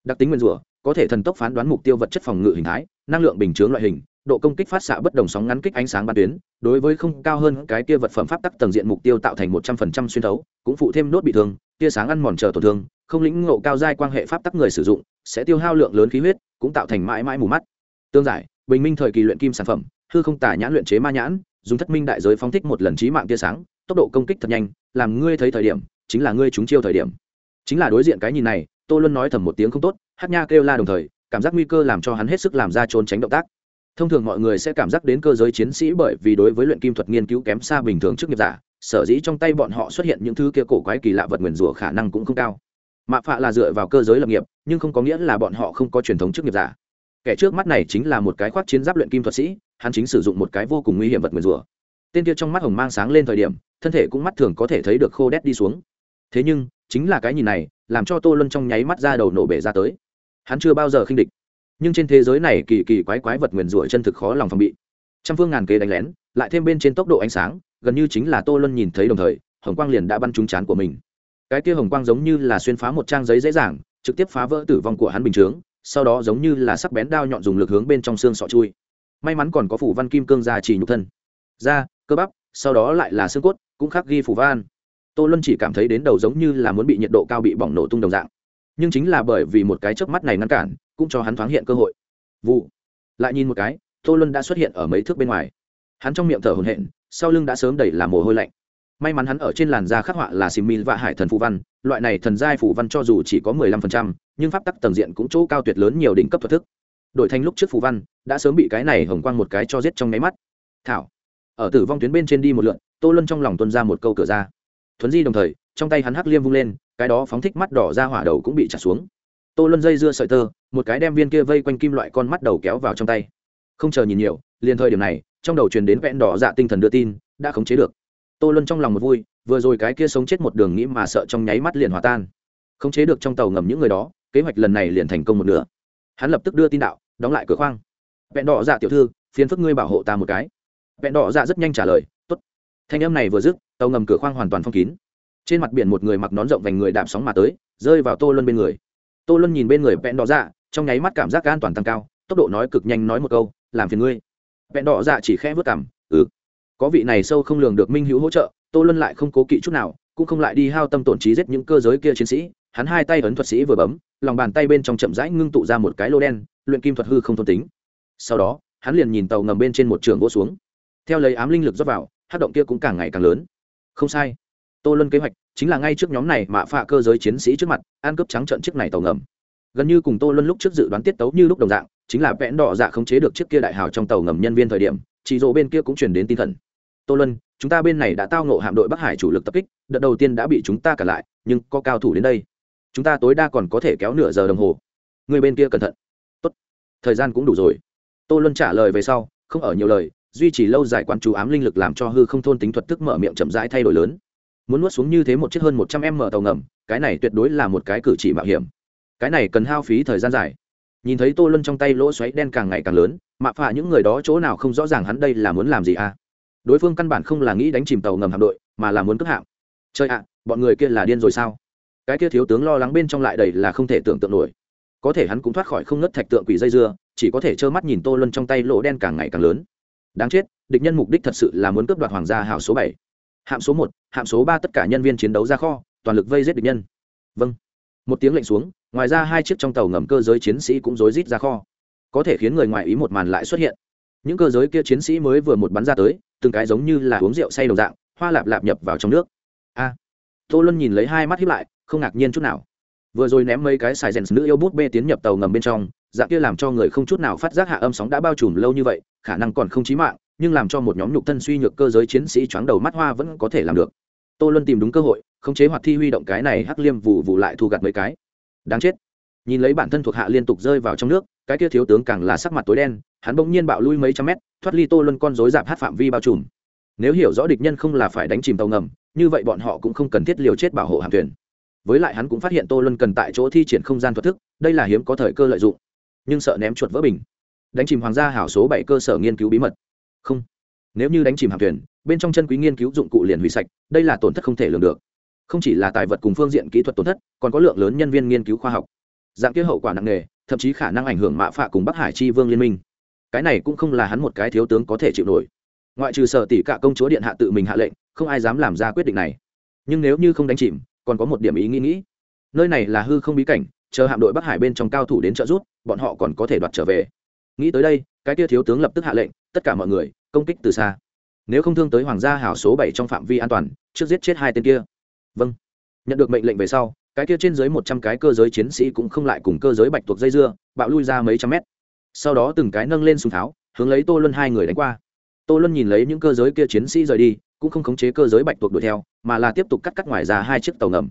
Đặc tính nguyên rủa, có thể thần tốc phán đoán mục tiêu vật chất phòng ngự hình thái, năng lượng bình chướng loại hình độ công kích phát xạ bất đồng sóng ngắn kích ánh sáng ban tuyến, đối với không cao hơn cái kia vật phẩm pháp tắc tầng diện mục tiêu tạo thành một trăm phần trăm xuyên thấu, cũng phụ thêm nốt bị thương, tia sáng ăn mòn chờ tổn thương, không lĩnh ngộ cao giai quan hệ pháp tắc người sử dụng, sẽ tiêu hao lượng lớn khí huyết, cũng tạo thành mãi mãi mù mắt. Tương giải, bình minh thời kỳ luyện kim sản phẩm, hư không tả nhãn luyện chế ma nhãn, dùng thất minh đại giới phóng thích một lần trí mạng tia sáng, tốc độ công kích thật nhanh, làm ngươi thấy thời điểm, chính là ngươi trúng chiêu thời điểm. Chính là đối diện cái nhìn này, tô luân nói thầm một tiếng không tốt, hát nha kêu la đồng thời, cảm giác nguy cơ làm cho hắn hết sức làm ra trốn tránh động tác thông thường mọi người sẽ cảm giác đến cơ giới chiến sĩ bởi vì đối với luyện kim thuật nghiên cứu kém xa bình thường trước nghiệp giả, sở dĩ trong tay bọn họ xuất hiện những thứ kia cổ quái kỳ lạ vật nguyền rủa khả năng cũng không cao. Mạ phạ là dựa vào cơ giới lập nghiệp, nhưng không có nghĩa là bọn họ không có truyền thống trước nghiệp giả. Kẻ trước mắt này chính là một cái khoác chiến giáp luyện kim thuật sĩ, hắn chính sử dụng một cái vô cùng nguy hiểm vật nguyền rủa. Tên kia trong mắt hồng mang sáng lên thời điểm, thân thể cũng mắt thường có thể thấy được khô đét đi xuống. Thế nhưng, chính là cái nhìn này, làm cho tô luân trong nháy mắt ra đầu nổ bể ra tới. Hắn chưa bao giờ khinh địch nhưng trên thế giới này kỳ kỳ quái quái vật nguyền rủa chân thực khó lòng phòng bị. Trăm phương ngàn kế đánh lén, lại thêm bên trên tốc độ ánh sáng, gần như chính là tô luân nhìn thấy đồng thời, hồng quang liền đã bắn trúng chán của mình. Cái kia hồng quang giống như là xuyên phá một trang giấy dễ dàng, trực tiếp phá vỡ tử vong của hắn bình chướng, sau đó giống như là sắc bén đao nhọn dùng lực hướng bên trong xương sọ chui. May mắn còn có phủ văn kim cương già chỉ nhục thân. Da, cơ bắp, sau đó lại là xương cốt, cũng khắc ghi phủ van tô luân chỉ cảm thấy đến đầu giống như là muốn bị nhiệt độ cao bị bỏng nổ tung đồng dạng nhưng chính là bởi vì một cái chớp mắt này ngăn cản, cũng cho hắn thoáng hiện cơ hội. Vụ. Lại nhìn một cái, tô luân đã xuất hiện ở mấy thước bên ngoài. Hắn trong miệng thở hồn hện sau lưng đã sớm đẩy là mồ hôi lạnh. May mắn hắn ở trên làn da khắc họa là xì mìn và hải thần phù văn, loại này thần giai phù văn cho dù chỉ có mười lăm phần trăm, nhưng pháp tắc tầng diện cũng chỗ cao tuyệt lớn nhiều đỉnh cấp thuật thức. Đổi thành lúc trước phù văn, đã sớm bị cái này hồng quang một cái cho giết trong nháy mắt. Thảo. Ở tử vong tuyến bên trên đi một lượn, tô luân trong lòng tuân ra một câu cửa ra. Thuấn di đồng thời, trong tay hắn hắc liêm vung lên cái đó phóng thích mắt đỏ ra hỏa đầu cũng bị trả xuống. Tô luân dây dưa sợi tơ, một cái đem viên kia vây quanh kim loại con mắt đầu kéo vào trong tay. Không chờ nhìn nhiều, liền thời điểm này, trong đầu truyền đến vẹn đỏ dạ tinh thần đưa tin, đã khống chế được. Tô luân trong lòng một vui, vừa rồi cái kia sống chết một đường nghĩ mà sợ trong nháy mắt liền hòa tan. Khống chế được trong tàu ngầm những người đó, kế hoạch lần này liền thành công một nửa. Hắn lập tức đưa tin đạo, đóng lại cửa khoang. Vẹn đỏ dạ tiểu thư phiến phức ngươi bảo hộ ta một cái. Vẹn đỏ dạ rất nhanh trả lời t ố t thanh âm này vừa dứt, tàu ngầm cửa khoang hoàn toàn phong kín trên mặt biển một người mặc nón rộng vành người đạp sóng mà tới, rơi vào tô luân bên người. Tô luân nhìn bên người vẹn đỏ dạ trong nháy mắt cảm giác an toàn tăng cao, tốc độ nói cực nhanh nói một câu, làm phiền ngươi. Vẹn đỏ dạ chỉ khẽ vớt cảm ừ. Có vị này sâu không lường được minh hữu hỗ trợ, tô luân lại không cố kỵ chút nào, cũng không lại đi hao tâm tổn trí giết những cơ giới kia chiến sĩ. Hắn hai tay ấn thuật sĩ vừa bấm, lòng bàn tay bên trong chậm rãi ngưng tụ ra một cái lô đen, luyện kim thuật hư không thôn tính. Sau đó, hắn liền nhìn tàu ngầm bên trên một trường gỗ xuống. Theo lấy ám linh lực rót vào hát động kia cũng càng ngày càng lớn. Không sai tô luân kế hoạch, chính là ngay trước nhóm này mạ phạ cơ giới chiến sĩ trước mặt, ăn cướp trắng trận chiếc này tàu ngầm. Gần như cùng tô luân lúc trước dự đoán tiết tấu như lúc đồng dạng, chính là vẽn đỏ dạ không chế được chiếc kia đại hào trong tàu ngầm nhân viên thời điểm, chỉ dỗ bên kia cũng chuyển đến tinh thần tô luân, chúng ta bên này đã tao ngộ hạm đội bắc hải chủ lực tập kích, đợt đầu tiên đã bị chúng ta cả lại, nhưng có cao thủ đến đây. Chúng ta tối đa còn có thể kéo nửa giờ đồng hồ. Người bên kia cẩn thận. Tốt. Thời gian cũng đủ rồi. Tô luân trả lời về sau, không ở nhiều lời, duy trì lâu dài quan chú ám linh lực làm cho hư không thôn tính thuật tức mở miệng chậm rãi thay đổi lớn muốn nuốt xuống như thế một chiếc hơn một trăm m tàu ngầm, cái này tuyệt đối là một cái cử chỉ mạo hiểm. Cái này cần hao phí thời gian dài. Nhìn thấy tô luân trong tay lỗ xoáy đen càng ngày càng lớn, mạ phạ những người đó chỗ nào không rõ ràng hắn đây là muốn làm gì à? Đối phương căn bản không là nghĩ đánh chìm tàu ngầm hạm đội, mà là muốn cướp hạm. Chơi ạ à, bọn người kia là điên rồi sao? Cái kia thiếu tướng lo lắng bên trong lại đầy là không thể tưởng tượng nổi. Có thể hắn cũng thoát khỏi không ngất thạch tượng quỷ dây dưa, chỉ có thể trơ mắt nhìn tô luân trong tay lỗ đen càng ngày càng lớn. Đáng chết, địch nhân mục đích thật sự là muốn cướp đoạt hoàng gia hảo số bảy hạm số một, hạm số ba tất cả nhân viên chiến đấu ra kho, toàn lực vây giết địch nhân. Vâng. Một tiếng lệnh xuống, ngoài ra hai chiếc trong tàu ngầm cơ giới chiến sĩ cũng rối rít ra kho. Có thể khiến người ngoài ý một màn lại xuất hiện. Những cơ giới kia chiến sĩ mới vừa một bắn ra tới, từng cái giống như là uống rượu say đồng dạng, hoa lạp lạp nhập vào trong nước. A. Tô luân nhìn lấy hai mắt hiếp lại, không ngạc nhiên chút nào. Vừa rồi ném mấy cái xài rèn nữ yêu bút bê tiến nhập tàu ngầm bên trong, dạng kia làm cho người không chút nào phát giác hạ âm sóng đã bao trùm lâu như vậy, khả năng còn không chí mạng nhưng làm cho một nhóm nhục thân suy nhược cơ giới chiến sĩ choáng đầu mắt hoa vẫn có thể làm được. Tô luân tìm đúng cơ hội, khống chế hoạt thi huy động cái này hắc liêm vụ vụ lại thu gặt mấy cái. Đáng chết. Nhìn lấy bản thân thuộc hạ liên tục rơi vào trong nước, cái kia thiếu tướng càng là sắc mặt tối đen, hắn bỗng nhiên bạo lui mấy trăm mét, thoát ly tô luân con dối giảm hát phạm vi bao trùm. Nếu hiểu rõ địch nhân không là phải đánh chìm tàu ngầm, như vậy bọn họ cũng không cần thiết liều chết bảo hộ hạm thuyền. Với lại hắn cũng phát hiện tô luân cần tại chỗ thi triển không gian thuật thức, đây là hiếm có thời cơ lợi dụng. Nhưng sợ ném chuột vỡ bình. Đánh chìm hoàng gia hảo số bảy cơ sở nghiên cứu bí mật không. Nếu như đánh chìm hạm thuyền, bên trong chân quý nghiên cứu dụng cụ liền hủy sạch, đây là tổn thất không thể lường được. Không chỉ là tài vật cùng phương diện kỹ thuật tổn thất, còn có lượng lớn nhân viên nghiên cứu khoa học. Dạng kia hậu quả nặng nề, thậm chí khả năng ảnh hưởng mạ phạ cùng bắc hải chi vương liên minh. Cái này cũng không là hắn một cái thiếu tướng có thể chịu nổi. Ngoại trừ sở tỷ cả công chúa điện hạ tự mình hạ lệnh, không ai dám làm ra quyết định này. Nhưng nếu như không đánh chìm, còn có một điểm ý nghĩ nghĩ. Nơi này là hư không bí cảnh, chờ hạm đội bắc hải bên trong cao thủ đến trợ giúp, bọn họ còn có thể đoạt trở về. Nghĩ tới đây, cái kia thiếu tướng lập tức hạ lệnh tất cả mọi người, công kích từ xa. Nếu không thương tới hoàng gia hảo số bảy trong phạm vi an toàn, trước giết chết hai tên kia. Vâng. Nhận được mệnh lệnh về sau, cái kia trên dưới một trăm cái cơ giới chiến sĩ cũng không lại cùng cơ giới bạch tuộc dây dưa, bạo lui ra mấy trăm mét. Sau đó từng cái nâng lên súng tháo, hướng lấy tô luân hai người đánh qua. Tô luân nhìn lấy những cơ giới kia chiến sĩ rời đi, cũng không khống chế cơ giới bạch tuộc đuổi theo, mà là tiếp tục cắt cắt ngoài ra hai chiếc tàu ngầm.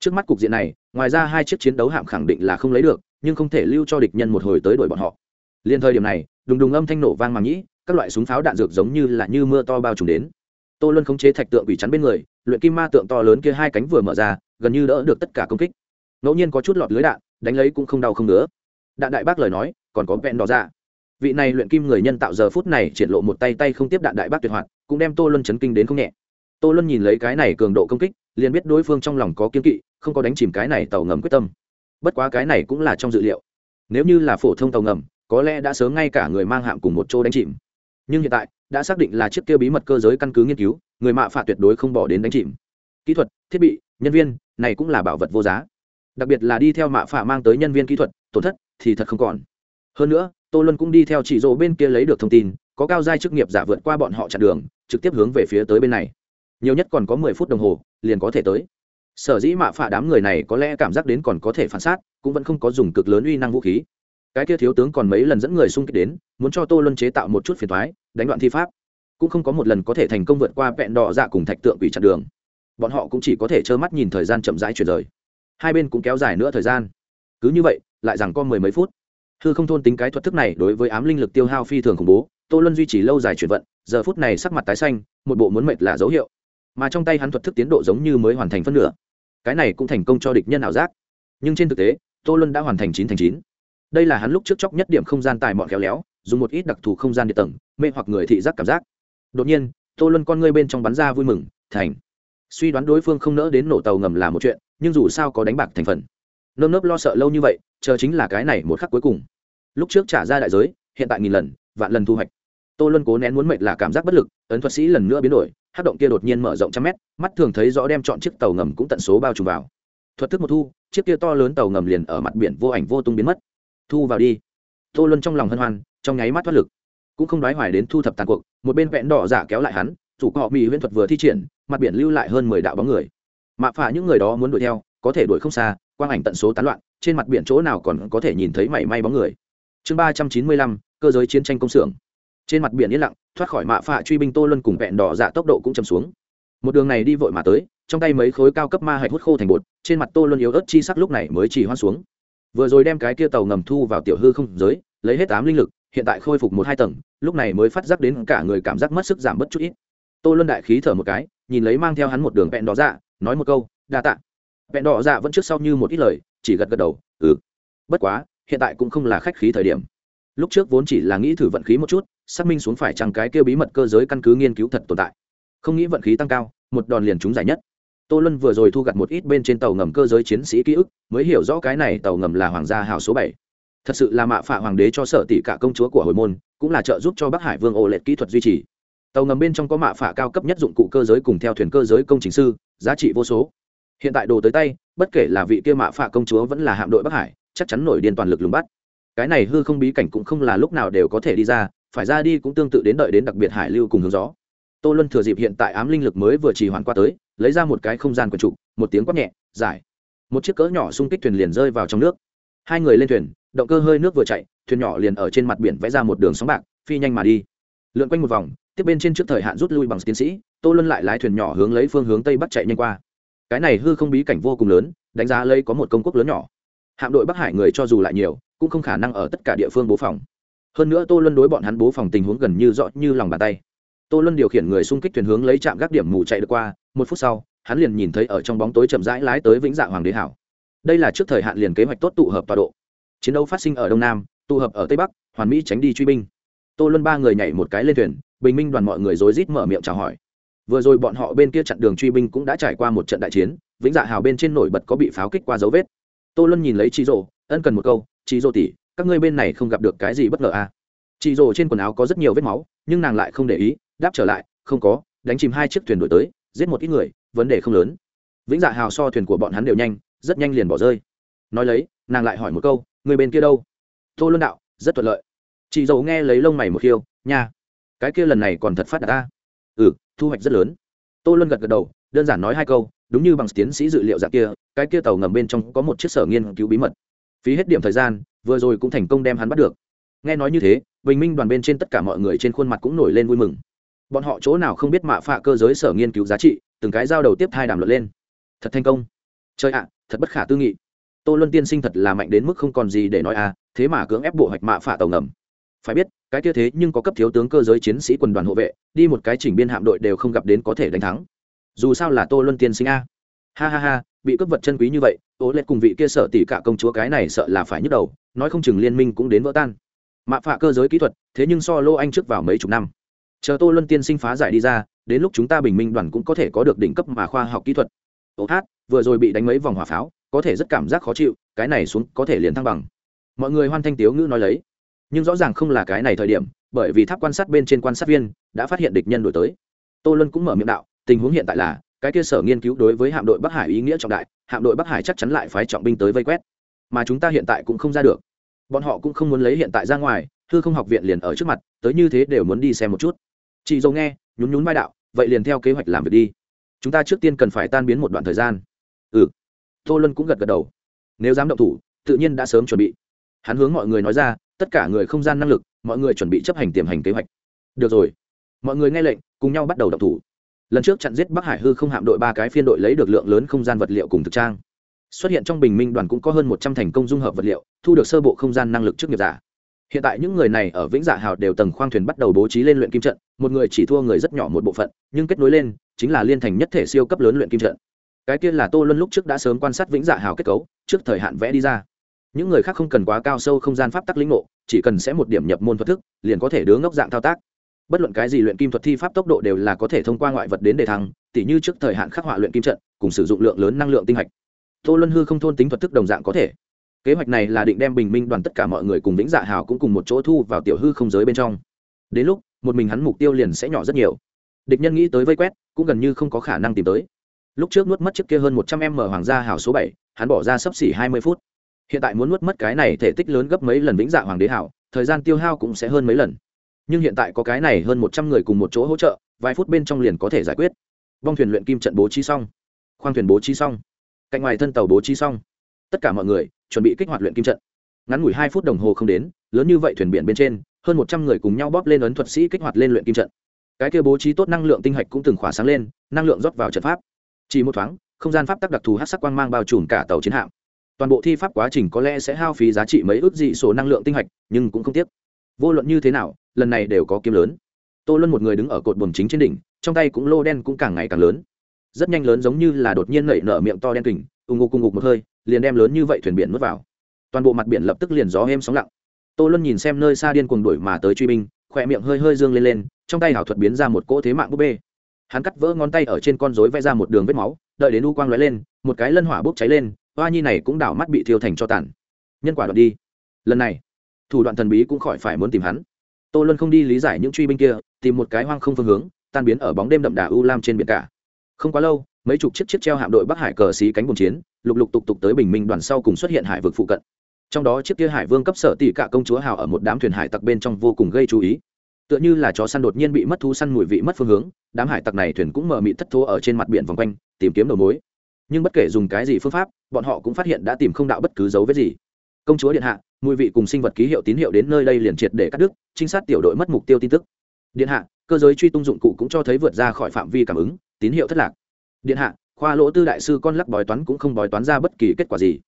Trước mắt cục diện này, ngoài ra hai chiếc chiến đấu hạm khẳng định là không lấy được, nhưng không thể lưu cho địch nhân một hồi tới đuổi bọn họ. Liền thời điểm này, đùng đùng âm thanh nổ vang màng nhĩ các loại súng pháo đạn dược giống như là như mưa to bao trùm đến. Tô luân khống chế thạch tượng bị chắn bên người, luyện kim ma tượng to lớn kia hai cánh vừa mở ra, gần như đỡ được tất cả công kích. Ngẫu nhiên có chút lọt lưới đạn, đánh lấy cũng không đau không nữa đạn đại bác lời nói, còn có vẹn đỏ ra vị này luyện kim người nhân tạo giờ phút này triển lộ một tay tay không tiếp đạn đại bác tuyệt hoạt, cũng đem tô luân chấn kinh đến không nhẹ. Tô luân nhìn lấy cái này cường độ công kích, liền biết đối phương trong lòng có kiên kỵ, không có đánh chìm cái này tàu ngầm quyết tâm. Bất quá cái này cũng là trong dự liệu. Nếu như là phổ thông tàu ngầm, có lẽ đã sớm ngay cả người mang hạm cùng một chỗ đánh chìm nhưng hiện tại đã xác định là chiếc kia bí mật cơ giới căn cứ nghiên cứu, người mạ phạ tuyệt đối không bỏ đến đánh chìm. Kỹ thuật, thiết bị, nhân viên, này cũng là bảo vật vô giá. Đặc biệt là đi theo mạ phạ mang tới nhân viên kỹ thuật, tổn thất thì thật không còn. Hơn nữa, tô luân cũng đi theo chỉ dỗ bên kia lấy được thông tin, có cao giai chức nghiệp giả vượt qua bọn họ chặn đường, trực tiếp hướng về phía tới bên này. Nhiều nhất còn có mười phút đồng hồ, liền có thể tới. Sở dĩ mạ phạ đám người này có lẽ cảm giác đến còn có thể phản xác, cũng vẫn không có dùng cực lớn uy năng vũ khí cái kia thiếu tướng còn mấy lần dẫn người xung kích đến, muốn cho tô luân chế tạo một chút phiền thoái đánh đoạn thi pháp. Cũng không có một lần có thể thành công vượt qua vẹn đỏ dạ cùng thạch tượng quỷ chặn đường. Bọn họ cũng chỉ có thể trơ mắt nhìn thời gian chậm rãi chuyển rời. Hai bên cũng kéo dài nữa thời gian. Cứ như vậy, lại rằng có mười mấy phút. Hư không thôn tính cái thuật thức này đối với ám linh lực tiêu hao phi thường khủng bố, tô luân duy trì lâu dài chuyển vận, giờ phút này sắc mặt tái xanh, một bộ muốn mệt là dấu hiệu. Mà trong tay hắn thuật thức tiến độ giống như mới hoàn thành phân nửa. Cái này cũng thành công cho địch nhân ảo giác. Nhưng trên thực tế, tô luân đã hoàn thành chín thành chín đây là hắn lúc trước chóc nhất điểm không gian tài mọn khéo léo, dùng một ít đặc thù không gian địa tầng, mê hoặc người thị giác cảm giác. Đột nhiên, tô luân con ngươi bên trong bắn ra vui mừng, thành. Suy đoán đối phương không nỡ đến nổ tàu ngầm là một chuyện, nhưng dù sao có đánh bạc thành phần. Nơm nớp lo sợ lâu như vậy, chờ chính là cái này một khắc cuối cùng. Lúc trước trả ra đại giới, hiện tại nghìn lần, vạn lần thu hoạch. Tô luân cố nén muốn mệt là cảm giác bất lực, ấn thuật sĩ lần nữa biến đổi, hát động kia đột nhiên mở rộng trăm mét, mắt thường thấy rõ đem chọn chiếc tàu ngầm cũng tận số bao trùm vào. Thuật thức một thu, chiếc kia to lớn tàu ngầm liền ở mặt biển vô ảnh vô tung biến mất thu vào đi. Tô luân trong lòng hân hoan, trong nháy mắt thoát lực. Cũng không đoái hoài đến thu thập tàn cuộc, một bên vẹn đỏ giả kéo lại hắn, chủ họ mỹ huyễn thuật vừa thi triển, mặt biển lưu lại hơn mười đạo bóng người. Mạ phả những người đó muốn đuổi theo, có thể đuổi không xa, quang ảnh tận số tán loạn, trên mặt biển chỗ nào còn có thể nhìn thấy mảy may bóng người. Chương ba trăm chín mươi lăm, cơ giới chiến tranh công xưởng. Trên mặt biển yên lặng, thoát khỏi mạ phạ truy binh tô luân cùng vẹn đỏ dạ tốc độ cũng chầm xuống. Một đường này đi vội mà tới, trong tay mấy khối cao cấp ma hạch hút khô thành bột, trên mặt tô luân yếu ớt chi sắc lúc này mới chỉ hoan xuống vừa rồi đem cái kia tàu ngầm thu vào tiểu hư không giới, lấy hết tám linh lực, hiện tại khôi phục một hai tầng, lúc này mới phát giác đến cả người cảm giác mất sức giảm bớt chút ít. Tô luân đại khí thở một cái, nhìn lấy mang theo hắn một đường vẹn đỏ dạ nói một câu, đa tạ. Vẹn đỏ dạ vẫn trước sau như một ít lời, chỉ gật gật đầu ừ. Bất quá, hiện tại cũng không là khách khí thời điểm. Lúc trước vốn chỉ là nghĩ thử vận khí một chút, xác minh xuống phải chăng cái kia bí mật cơ giới căn cứ nghiên cứu thật tồn tại. Không nghĩ vận khí tăng cao, một đòn liền trúng giải nhất tô luân vừa rồi thu gặt một ít bên trên tàu ngầm cơ giới chiến sĩ ký ức, mới hiểu rõ cái này tàu ngầm là hoàng gia hào số bảy. Thật sự là mạ phạ hoàng đế cho sở tỷ cả công chúa của hồi môn, cũng là trợ giúp cho bắc hải vương ổ lệ kỹ thuật duy trì. Tàu ngầm bên trong có mạ phạ cao cấp nhất dụng cụ cơ giới cùng theo thuyền cơ giới công trình sư, giá trị vô số. Hiện tại đồ tới tay, bất kể là vị kia mạ phạ công chúa vẫn là hạm đội bắc hải, chắc chắn nổi điên toàn lực lùng bắt. Cái này hư không bí cảnh cũng không là lúc nào đều có thể đi ra, phải ra đi cũng tương tự đến đợi đến đặc biệt hải lưu cùng hướng gió. Tô luân thừa dịp hiện tại ám linh lực mới vừa trì hoàn qua tới lấy ra một cái không gian quần trụ một tiếng quát nhẹ, giải. Một chiếc cỡ nhỏ xung kích thuyền liền rơi vào trong nước. Hai người lên thuyền, động cơ hơi nước vừa chạy, thuyền nhỏ liền ở trên mặt biển vẽ ra một đường sóng bạc, phi nhanh mà đi. Lượn quanh một vòng, tiếp bên trên trước thời hạn rút lui bằng tiến sĩ, tô luân lại lái thuyền nhỏ hướng lấy phương hướng tây bắc chạy nhanh qua. Cái này hư không bí cảnh vô cùng lớn, đánh giá lấy có một công quốc lớn nhỏ. Hạm đội bắc hải người cho dù lại nhiều, cũng không khả năng ở tất cả địa phương bố phòng. Hơn nữa tô luân đối bọn hắn bố phòng tình huống gần như rõ như lòng bàn tay. Tô luân điều khiển người xung kích thuyền hướng lấy trạm gác điểm mù chạy được qua một phút sau, hắn liền nhìn thấy ở trong bóng tối chậm rãi lái tới vĩnh dạ hoàng đế hảo. Đây là trước thời hạn liền kế hoạch tốt tụ hợp tọa độ. Chiến đấu phát sinh ở đông nam, tụ hợp ở tây bắc, hoàn mỹ tránh đi truy binh. Tô luân ba người nhảy một cái lên thuyền, bình minh đoàn mọi người rối rít mở miệng chào hỏi. Vừa rồi bọn họ bên kia chặn đường truy binh cũng đã trải qua một trận đại chiến, vĩnh dạ hào bên trên nổi bật có bị pháo kích qua dấu vết. Tô luân nhìn lấy chị rồ ân cần một câu chị rồ tỉ các ngươi bên này không gặp được cái gì bất ngờ à? Chị rồ trên quần áo có rất nhiều vết máu, nhưng nàng lại không để ý, đáp trở lại, không có, đánh chìm hai chiếc thuyền đổi tới giết một ít người, vấn đề không lớn. Vĩnh dạ hào so thuyền của bọn hắn đều nhanh, rất nhanh liền bỏ rơi. Nói lấy, nàng lại hỏi một câu, người bên kia đâu? Tô luân đạo, rất thuận lợi. Chị dầu nghe lấy lông mày một khiêu, nha, cái kia lần này còn thật phát đạt ta. Ừ thu hoạch rất lớn. Tô luân gật gật đầu, đơn giản nói hai câu, đúng như bằng tiến sĩ dự liệu dạng kia, cái kia tàu ngầm bên trong có một chiếc sở nghiên cứu bí mật. Phí hết điểm thời gian, vừa rồi cũng thành công đem hắn bắt được. Nghe nói như thế, bình minh đoàn bên trên tất cả mọi người trên khuôn mặt cũng nổi lên vui mừng bọn họ chỗ nào không biết mạ phạ cơ giới sở nghiên cứu giá trị, từng cái giao đầu tiếp thai đàm luận lên. Thật thành công. Chơi ạ, thật bất khả tư nghị. Tô luân tiên sinh thật là mạnh đến mức không còn gì để nói à thế mà cưỡng ép bộ hoạch mạ phạ tàu ngầm. Phải biết, cái kia thế nhưng có cấp thiếu tướng cơ giới chiến sĩ quân đoàn hộ vệ, đi một cái chỉnh biên hạm đội đều không gặp đến có thể đánh thắng. Dù sao là tô luân tiên sinh a. Ha ha ha, bị cướp vật chân quý như vậy ô lệ cùng vị kia sợ tỷ cả công chúa cái này sợ là phải nhức đầu, nói không chừng liên minh cũng đến vỡ tan. Mạ phạ cơ giới kỹ thuật, thế nhưng so lô anh trước vào mấy chục năm chờ tô luân tiên sinh phá giải đi ra, đến lúc chúng ta bình minh đoàn cũng có thể có được đỉnh cấp mà khoa học kỹ thuật. Ô hát, vừa rồi bị đánh mấy vòng hỏa pháo, có thể rất cảm giác khó chịu, cái này xuống có thể liền thăng bằng. Mọi người hoan thanh tiếu ngữ nói lấy. Nhưng rõ ràng không là cái này thời điểm, bởi vì tháp quan sát bên trên quan sát viên đã phát hiện địch nhân đổi tới. Tô luân cũng mở miệng đạo, tình huống hiện tại là, cái kia sở nghiên cứu đối với hạm đội bắc hải ý nghĩa trọng đại, hạm đội bắc hải chắc chắn lại phái trọng binh tới vây quét. Mà chúng ta hiện tại cũng không ra được. Bọn họ cũng không muốn lấy hiện tại ra ngoài, hư không học viện liền ở trước mặt, tới như thế đều muốn đi xem một chút chị dâu nghe, nhún nhún vai đạo, vậy liền theo kế hoạch làm việc đi. Chúng ta trước tiên cần phải tan biến một đoạn thời gian. Ừ. Tô luân cũng gật gật đầu. Nếu dám động thủ, tự nhiên đã sớm chuẩn bị. Hắn hướng mọi người nói ra, tất cả người không gian năng lực, mọi người chuẩn bị chấp hành tiềm hành kế hoạch. Được rồi. Mọi người nghe lệnh, cùng nhau bắt đầu động thủ. Lần trước chặn giết bắc hải hư không hạm đội ba cái phiên đội lấy được lượng lớn không gian vật liệu cùng thực trang. Xuất hiện trong bình minh đoàn cũng có hơn một trăm thành công dung hợp vật liệu, thu được sơ bộ không gian năng lực trước nghiệp giả. Hiện tại những người này ở vĩnh dạ hào đều tầng khoang thuyền bắt đầu bố trí lên luyện kim trận một người chỉ thua người rất nhỏ một bộ phận, nhưng kết nối lên, chính là liên thành nhất thể siêu cấp lớn luyện kim trận. Cái kia là tô luân lúc trước đã sớm quan sát vĩnh dạ hào kết cấu, trước thời hạn vẽ đi ra. Những người khác không cần quá cao sâu không gian pháp tắc lĩnh ngộ, chỉ cần sẽ một điểm nhập môn thuật thức, liền có thể đứa ngốc dạng thao tác. Bất luận cái gì luyện kim thuật thi pháp tốc độ đều là có thể thông qua ngoại vật đến để thăng, tỉ như trước thời hạn khắc họa luyện kim trận, cùng sử dụng lượng lớn năng lượng tinh hạch. Tô luân hư không thôn tính thuật thức đồng dạng có thể. Kế hoạch này là định đem bình minh đoàn tất cả mọi người cùng vĩnh dạ hào cũng cùng một chỗ thu vào tiểu hư không giới bên trong. Đến lúc một mình hắn mục tiêu liền sẽ nhỏ rất nhiều. Địch nhân nghĩ tới vây quét, cũng gần như không có khả năng tìm tới. Lúc trước nuốt mất chiếc kia hơn một trăm m hoàng gia hào số bảy, hắn bỏ ra sấp xỉ hai mươi phút. Hiện tại muốn nuốt mất cái này thể tích lớn gấp mấy lần vĩnh dạ hoàng đế hảo, thời gian tiêu hao cũng sẽ hơn mấy lần. Nhưng hiện tại có cái này hơn một trăm người cùng một chỗ hỗ trợ, vài phút bên trong liền có thể giải quyết. Bong thuyền luyện kim trận bố trí xong. Khoang thuyền bố trí xong. Cạnh ngoài thân tàu bố trí xong. Tất cả mọi người, chuẩn bị kích hoạt luyện kim trận ngắn ngủi hai phút đồng hồ không đến, lớn như vậy thuyền biển bên trên, hơn một trăm người cùng nhau bóp lên ấn thuật sĩ kích hoạt lên luyện kim trận. Cái kia bố trí tốt năng lượng tinh hạch cũng từng khỏa sáng lên, năng lượng rót vào trận pháp. Chỉ một thoáng, không gian pháp tắc đặc thù hát sắc quang mang bao trùm cả tàu chiến hạm. Toàn bộ thi pháp quá trình có lẽ sẽ hao phí giá trị mấy ước dị số năng lượng tinh hạch, nhưng cũng không tiếc. Vô luận như thế nào, lần này đều có kiếm lớn. Tô luân một người đứng ở cột buồng chính trên đỉnh, trong tay cũng lô đen cũng càng ngày càng lớn. Rất nhanh lớn giống như là đột nhiên nảy nở miệng to đen kình ùng ngục ùng ngục một hơi, liền đem lớn như vậy thuyền biển nuốt vào toàn bộ mặt biển lập tức liền gió êm sóng lặng. Tô luân nhìn xem nơi xa điên cuồng đuổi mà tới truy binh, khỏe miệng hơi hơi dương lên lên, trong tay hảo thuật biến ra một cỗ thế mạng búp bê. Hắn cắt vỡ ngón tay ở trên con rối vẽ ra một đường vết máu, đợi đến u quang lóe lên, một cái lân hỏa bốc cháy lên, hoa nhi này cũng đảo mắt bị thiêu thành cho tàn. Nhân quả đoạn đi. Lần này, thủ đoạn thần bí cũng khỏi phải muốn tìm hắn. Tô luân không đi lý giải những truy binh kia, tìm một cái hoang không phương hướng, tan biến ở bóng đêm đậm đà u lam trên biển cả. Không quá lâu, mấy chục chiếc chiếc treo hạm đội bắc hải cờ xí cánh bồn chiến, lục lục tục tục tới bình minh đoàn sau cùng xuất hiện hải vực phụ cận trong đó chiếc kia hải vương cấp sở tỷ cả công chúa hào ở một đám thuyền hải tặc bên trong vô cùng gây chú ý. Tựa như là chó săn đột nhiên bị mất thú săn mùi vị mất phương hướng, đám hải tặc này thuyền cũng mờ mịt thất thố ở trên mặt biển vòng quanh, tìm kiếm đầu mối. Nhưng bất kể dùng cái gì phương pháp, bọn họ cũng phát hiện đã tìm không đạo bất cứ dấu vết gì. Công chúa điện hạ, mùi vị cùng sinh vật ký hiệu tín hiệu đến nơi đây liền triệt để cắt đứt, trinh sát tiểu đội mất mục tiêu tin tức. Điện hạ, cơ giới truy tung dụng cụ cũng cho thấy vượt ra khỏi phạm vi cảm ứng, tín hiệu thất lạc. Điện hạ, khoa lỗ tư đại sư con lắc bói toán cũng không bói toán ra bất kỳ kết quả gì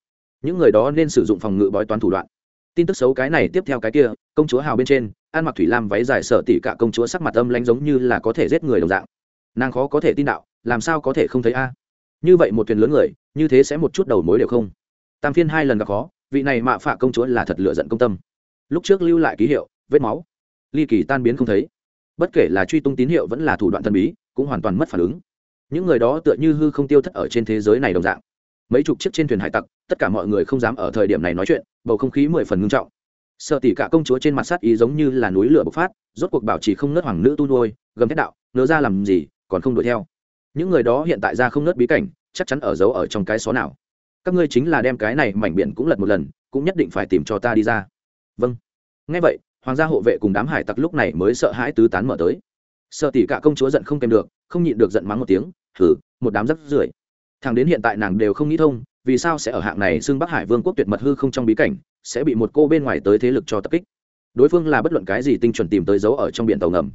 những người đó nên sử dụng phòng ngự bói toán thủ đoạn. Tin tức xấu cái này tiếp theo cái kia, công chúa hào bên trên an mặc thủy lam váy dài sợ tỉ cả công chúa sắc mặt âm lánh giống như là có thể giết người đồng dạng. Nàng khó có thể tin đạo, làm sao có thể không thấy a? Như vậy một thuyền lớn người, như thế sẽ một chút đầu mối đều không. Tam phiên hai lần gặp khó, vị này mạ phạ công chúa là thật lựa giận công tâm. Lúc trước lưu lại ký hiệu, vết máu. Ly kỳ tan biến không thấy. Bất kể là truy tung tín hiệu vẫn là thủ đoạn thần bí, cũng hoàn toàn mất phản ứng. Những người đó tựa như hư không tiêu thất ở trên thế giới này đồng dạng mấy chục chiếc trên thuyền hải tặc, tất cả mọi người không dám ở thời điểm này nói chuyện, bầu không khí mười phần ngưng trọng. Sợ tỷ cả công chúa trên mặt sát ý giống như là núi lửa bộc phát, rốt cuộc bảo trì không nớt hoàng nữ tu nuôi, gầm thét đạo nỡ ra làm gì, còn không đuổi theo? Những người đó hiện tại ra không nớt bí cảnh, chắc chắn ở giấu ở trong cái xó nào. Các ngươi chính là đem cái này mảnh biển cũng lật một lần, cũng nhất định phải tìm cho ta đi ra. Vâng. Ngay vậy, hoàng gia hộ vệ cùng đám hải tặc lúc này mới sợ hãi tứ tán mở tới. Sợ tỷ cả công chúa giận không kèm được, không nhịn được giận mắng một tiếng thử một đám rắc rưởi thằng đến hiện tại nàng đều không nghĩ thông, vì sao sẽ ở hạng này xưng bắc hải vương quốc tuyệt mật hư không trong bí cảnh, sẽ bị một cô bên ngoài tới thế lực cho tập kích. Đối phương là bất luận cái gì tinh chuẩn tìm tới dấu ở trong biển tàu ngầm.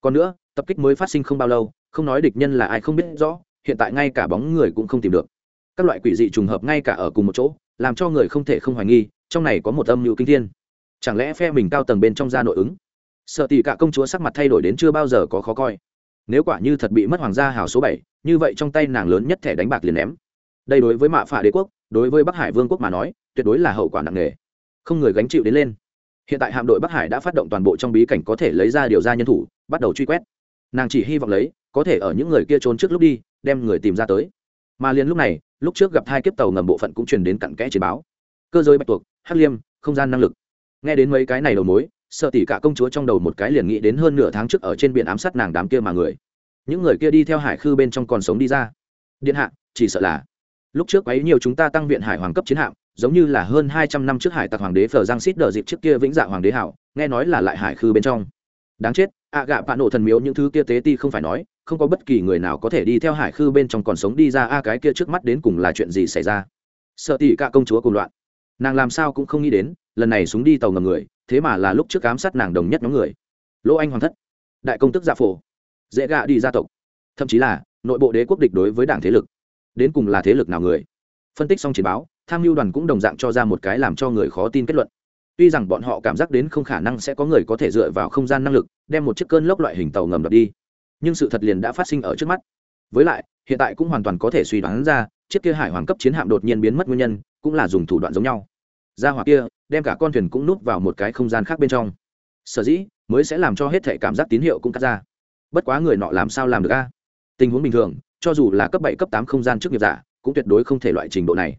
Còn nữa, tập kích mới phát sinh không bao lâu, không nói địch nhân là ai không biết rõ, hiện tại ngay cả bóng người cũng không tìm được. Các loại quỷ dị trùng hợp ngay cả ở cùng một chỗ, làm cho người không thể không hoài nghi, trong này có một âm mưu kinh thiên. Chẳng lẽ phe mình cao tầng bên trong ra nội ứng? Sợ tỷ cả công chúa sắc mặt thay đổi đến chưa bao giờ có khó coi nếu quả như thật bị mất hoàng gia hào số bảy, như vậy trong tay nàng lớn nhất thẻ đánh bạc liền ném. Đây đối với mạ phả đế quốc, đối với bắc hải vương quốc mà nói, tuyệt đối là hậu quả nặng nề. Không người gánh chịu đến lên. Hiện tại hạm đội bắc hải đã phát động toàn bộ trong bí cảnh có thể lấy ra điều ra nhân thủ, bắt đầu truy quét. Nàng chỉ hy vọng lấy, có thể ở những người kia trốn trước lúc đi, đem người tìm ra tới. Mà liền lúc này, lúc trước gặp hai kiếp tàu ngầm bộ phận cũng truyền đến cặn kẽ chiến báo. Cơ giới bạch tuộc, hắc liêm, không gian năng lực. Nghe đến mấy cái này đầu mối sợ tỷ cả công chúa trong đầu một cái liền nghĩ đến hơn nửa tháng trước ở trên biển ám sát nàng đám kia mà người. Những người kia đi theo hải khư bên trong còn sống đi ra. Điện hạ, chỉ sợ là lúc trước ấy nhiều chúng ta tăng viện hải hoàng cấp chiến hạm, giống như là hơn hai trăm năm trước hải tặc hoàng đế phờ giang xít đờ dịp trước kia vĩnh dạ hoàng đế hảo, nghe nói là lại hải khư bên trong. Đáng chết, ạ gạ bạ nổ thần miếu những thứ kia tế ti không phải nói, không có bất kỳ người nào có thể đi theo hải khư bên trong còn sống đi ra, a cái kia trước mắt đến cùng là chuyện gì xảy ra? Sợ tỷ cả công chúa cùng loạn. Nàng làm sao cũng không nghĩ đến, lần này súng đi tàu ngầm người thế mà là lúc trước ám sát nàng đồng nhất nhóm người. Lỗ anh hoàng thất, đại công tức gia phổ, dễ gạ đi gia tộc. Thậm chí là, nội bộ đế quốc địch đối với đảng thế lực. Đến cùng là thế lực nào người? Phân tích xong chiến báo, tham mưu đoàn cũng đồng dạng cho ra một cái làm cho người khó tin kết luận. Tuy rằng bọn họ cảm giác đến không khả năng sẽ có người có thể dựa vào không gian năng lực, đem một chiếc cơn lốc loại hình tàu ngầm đập đi. Nhưng sự thật liền đã phát sinh ở trước mắt. Với lại, hiện tại cũng hoàn toàn có thể suy đoán ra, chiếc kia hải hoàng cấp chiến hạm đột nhiên biến mất nguyên nhân, cũng là dùng thủ đoạn giống nhau ra hỏa kia, đem cả con thuyền cũng núp vào một cái không gian khác bên trong. Sở dĩ, mới sẽ làm cho hết thể cảm giác tín hiệu cũng cắt ra. Bất quá người nọ làm sao làm được a? Tình huống bình thường, cho dù là cấp bảy, cấp tám không gian trước nghiệp giả, cũng tuyệt đối không thể loại trình độ này.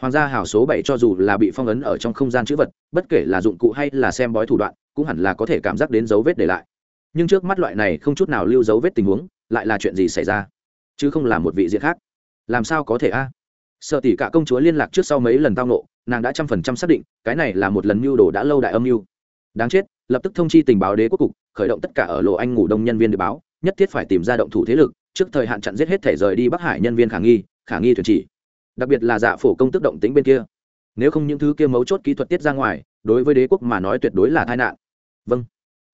Hoàng gia hảo số bảy cho dù là bị phong ấn ở trong không gian chữ vật, bất kể là dụng cụ hay là xem bói thủ đoạn, cũng hẳn là có thể cảm giác đến dấu vết để lại. Nhưng trước mắt loại này không chút nào lưu dấu vết tình huống, lại là chuyện gì xảy ra? Chứ không là một vị diện khác. Làm sao có thể a? Sợ tỷ cả công chúa liên lạc trước sau mấy lần tao nộ nàng đã trăm phần trăm xác định, cái này là một lần mưu đồ đã lâu đại âm mưu. Đáng chết, lập tức thông chi tình báo đế quốc cục, khởi động tất cả ở lộ anh ngủ đông nhân viên để báo, nhất thiết phải tìm ra động thủ thế lực, trước thời hạn chặn giết hết thể rời đi bắc hải nhân viên khả nghi khả nghi thuyền chỉ. Đặc biệt là dạ phổ công tức động tính bên kia. Nếu không những thứ kia mấu chốt kỹ thuật tiết ra ngoài, đối với đế quốc mà nói tuyệt đối là tai nạn. Vâng.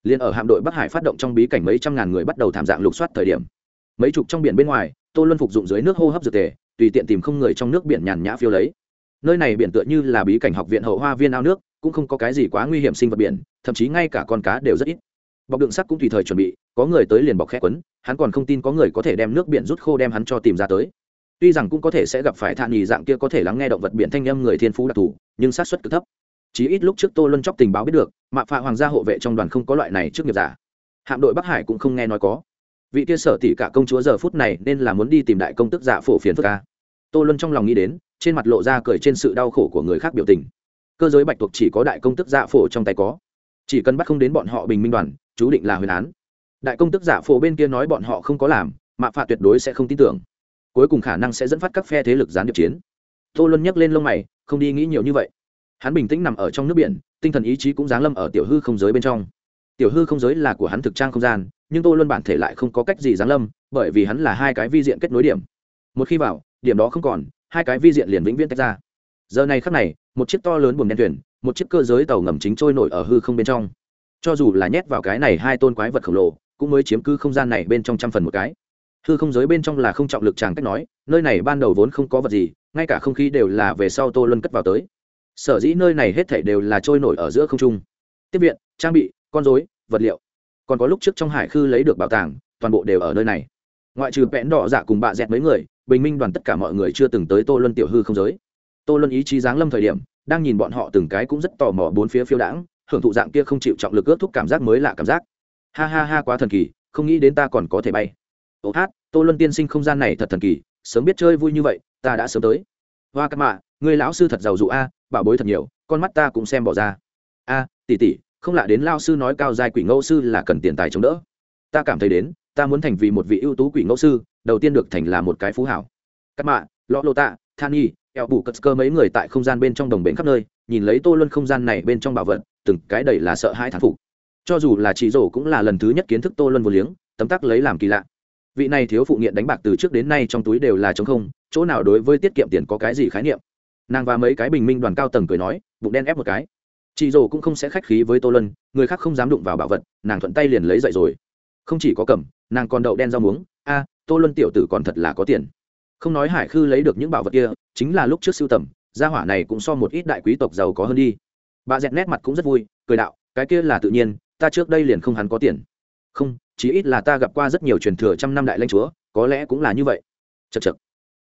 Liền ở hạm đội bắc hải phát động trong bí cảnh mấy trăm ngàn người bắt đầu thảm dạng lục soát thời điểm. Mấy chục trong biển bên ngoài, tô luân phục dụng dưới nước hô hấp dược tề tùy tiện tìm không người trong nước biển nhàn nhã phiêu lấy. Nơi này biển tựa như là bí cảnh học viện hậu hoa viên ao nước, cũng không có cái gì quá nguy hiểm sinh vật biển, thậm chí ngay cả con cá đều rất ít. Bọc đựng sắt cũng tùy thời chuẩn bị, có người tới liền bọc khẽ quấn, hắn còn không tin có người có thể đem nước biển rút khô đem hắn cho tìm ra tới. Tuy rằng cũng có thể sẽ gặp phải thạ nghỉ dạng kia có thể lắng nghe động vật biển thanh âm người thiên phú đặc thù, nhưng sát xuất cực thấp. Chỉ ít lúc trước tô luân chóc tình báo biết được mạ phạ hoàng gia hộ vệ trong đoàn không có loại này trước nghiệp giả. Hạm đội bắc hải cũng không nghe nói có vị kia sở tỷ cả công chúa giờ phút này nên là muốn đi tìm đại công tức giả phổ phiền phức ca. Tô luân trong lòng nghĩ đến, trên mặt lộ ra cười trên sự đau khổ của người khác biểu tình. Cơ giới bạch tuộc chỉ có đại công tức giả phổ trong tay có. Chỉ cần bắt không đến bọn họ bình minh đoàn, chú định là huyền án. Đại công tức giả phổ bên kia nói bọn họ không có làm mạ phạ tuyệt đối sẽ không tin tưởng. Cuối cùng khả năng sẽ dẫn phát các phe thế lực gián điệp chiến. Tô luân nhấc lên lông mày, không đi nghĩ nhiều như vậy. Hắn bình tĩnh nằm ở trong nước biển, tinh thần ý chí cũng giáng lâm ở tiểu hư không giới bên trong. Tiểu hư không giới là của hắn thực trang không gian nhưng tô luân bản thể lại không có cách gì giáng lâm, bởi vì hắn là hai cái vi diện kết nối điểm. Một khi vào, điểm đó không còn, hai cái vi diện liền vĩnh viễn tách ra. Giờ này khắc này, một chiếc to lớn buồng đen thuyền, một chiếc cơ giới tàu ngầm chính trôi nổi ở hư không bên trong. Cho dù là nhét vào cái này hai tôn quái vật khổng lồ, cũng mới chiếm cứ không gian này bên trong trăm phần một cái. Hư không giới bên trong là không trọng lực chàng cách nói, nơi này ban đầu vốn không có vật gì, ngay cả không khí đều là về sau tô luân cất vào tới. Sở dĩ nơi này hết thảy đều là trôi nổi ở giữa không trung. Tiếp viện, trang bị, con dối vật liệu còn có lúc trước trong hải khư lấy được bảo tàng, toàn bộ đều ở nơi này. Ngoại trừ vẽn đỏ dạ cùng bạ dẹt mấy người, bình minh đoàn tất cả mọi người chưa từng tới tô luân tiểu hư không giới. Tô luân ý chí giáng lâm thời điểm, đang nhìn bọn họ từng cái cũng rất tò mò bốn phía phiêu đãng, hưởng thụ dạng kia không chịu trọng lực ước thúc cảm giác mới lạ cảm giác. Ha ha ha, quá thần kỳ, không nghĩ đến ta còn có thể bay. Ô hát, tô luân tiên sinh không gian này thật thần kỳ, sớm biết chơi vui như vậy, ta đã sớm tới. Hoa cắt mạ, người lão sư thật giàu dụ a, bảo bối thật nhiều, con mắt ta cũng xem bỏ ra. A, tỷ tỷ không lạ đến lao sư nói cao giai quỷ ngẫu sư là cần tiền tài chống đỡ. Ta cảm thấy đến, ta muốn thành vì một vị ưu tú quỷ ngẫu sư, đầu tiên được thành là một cái phú hảo. Cắt mạ, lọ lô tạ than nhi, eo bù cất cơ mấy người tại không gian bên trong đồng bến khắp nơi, nhìn lấy tô luân không gian này bên trong bảo vật, từng cái đầy là sợ hai thán phục. Cho dù là chị rổ cũng là lần thứ nhất kiến thức tô luân vô liếng, tấm tắc lấy làm kỳ lạ. Vị này thiếu phụ nghiện đánh bạc từ trước đến nay trong túi đều là t không, chỗ nào đối với tiết kiệm tiền có cái gì khái niệm? Nàng và mấy cái bình minh đoàn cao tầng cười nói, bụng đen ép một cái chị rổ cũng không sẽ khách khí với tô luân, người khác không dám đụng vào bảo vật, nàng thuận tay liền lấy dậy rồi. Không chỉ có cầm, nàng còn đậu đen rau muống. A, tô luân tiểu tử còn thật là có tiền. Không nói hải khư lấy được những bảo vật kia, chính là lúc trước sưu tầm, gia hỏa này cũng so một ít đại quý tộc giàu có hơn đi. Bà dẹt nét mặt cũng rất vui, cười đạo, cái kia là tự nhiên, ta trước đây liền không hắn có tiền. Không, chí ít là ta gặp qua rất nhiều truyền thừa trăm năm đại lãnh chúa, có lẽ cũng là như vậy. Chật chật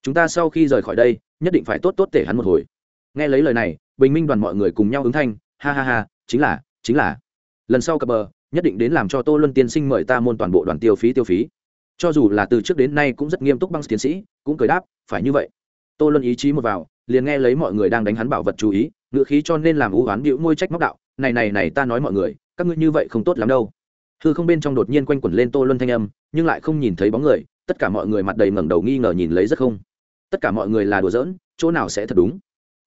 chúng ta sau khi rời khỏi đây, nhất định phải tốt tốt tể hắn một hồi. Nghe lấy lời này, bình minh đoàn mọi người cùng nhau ứng thanh ha ha ha, chính là chính là. Lần sau cập bờ, nhất định đến làm cho tô luân tiên sinh mời ta môn toàn bộ đoàn tiêu phí tiêu phí. Cho dù là từ trước đến nay cũng rất nghiêm túc băng tiến sĩ, cũng cười đáp, phải như vậy. Tô luân ý chí một vào, liền nghe lấy mọi người đang đánh hắn bảo vật chú ý, ngựa khí cho nên làm ưu oán bĩu môi trách móc đạo, này này này, ta nói mọi người, các ngươi như vậy không tốt lắm đâu. Hư không bên trong đột nhiên quanh quẩn lên tô luân thanh âm, nhưng lại không nhìn thấy bóng người, tất cả mọi người mặt đầy ngẩng đầu nghi ngờ nhìn lấy rất không. Tất cả mọi người là đùa giỡn, chỗ nào sẽ thật đúng?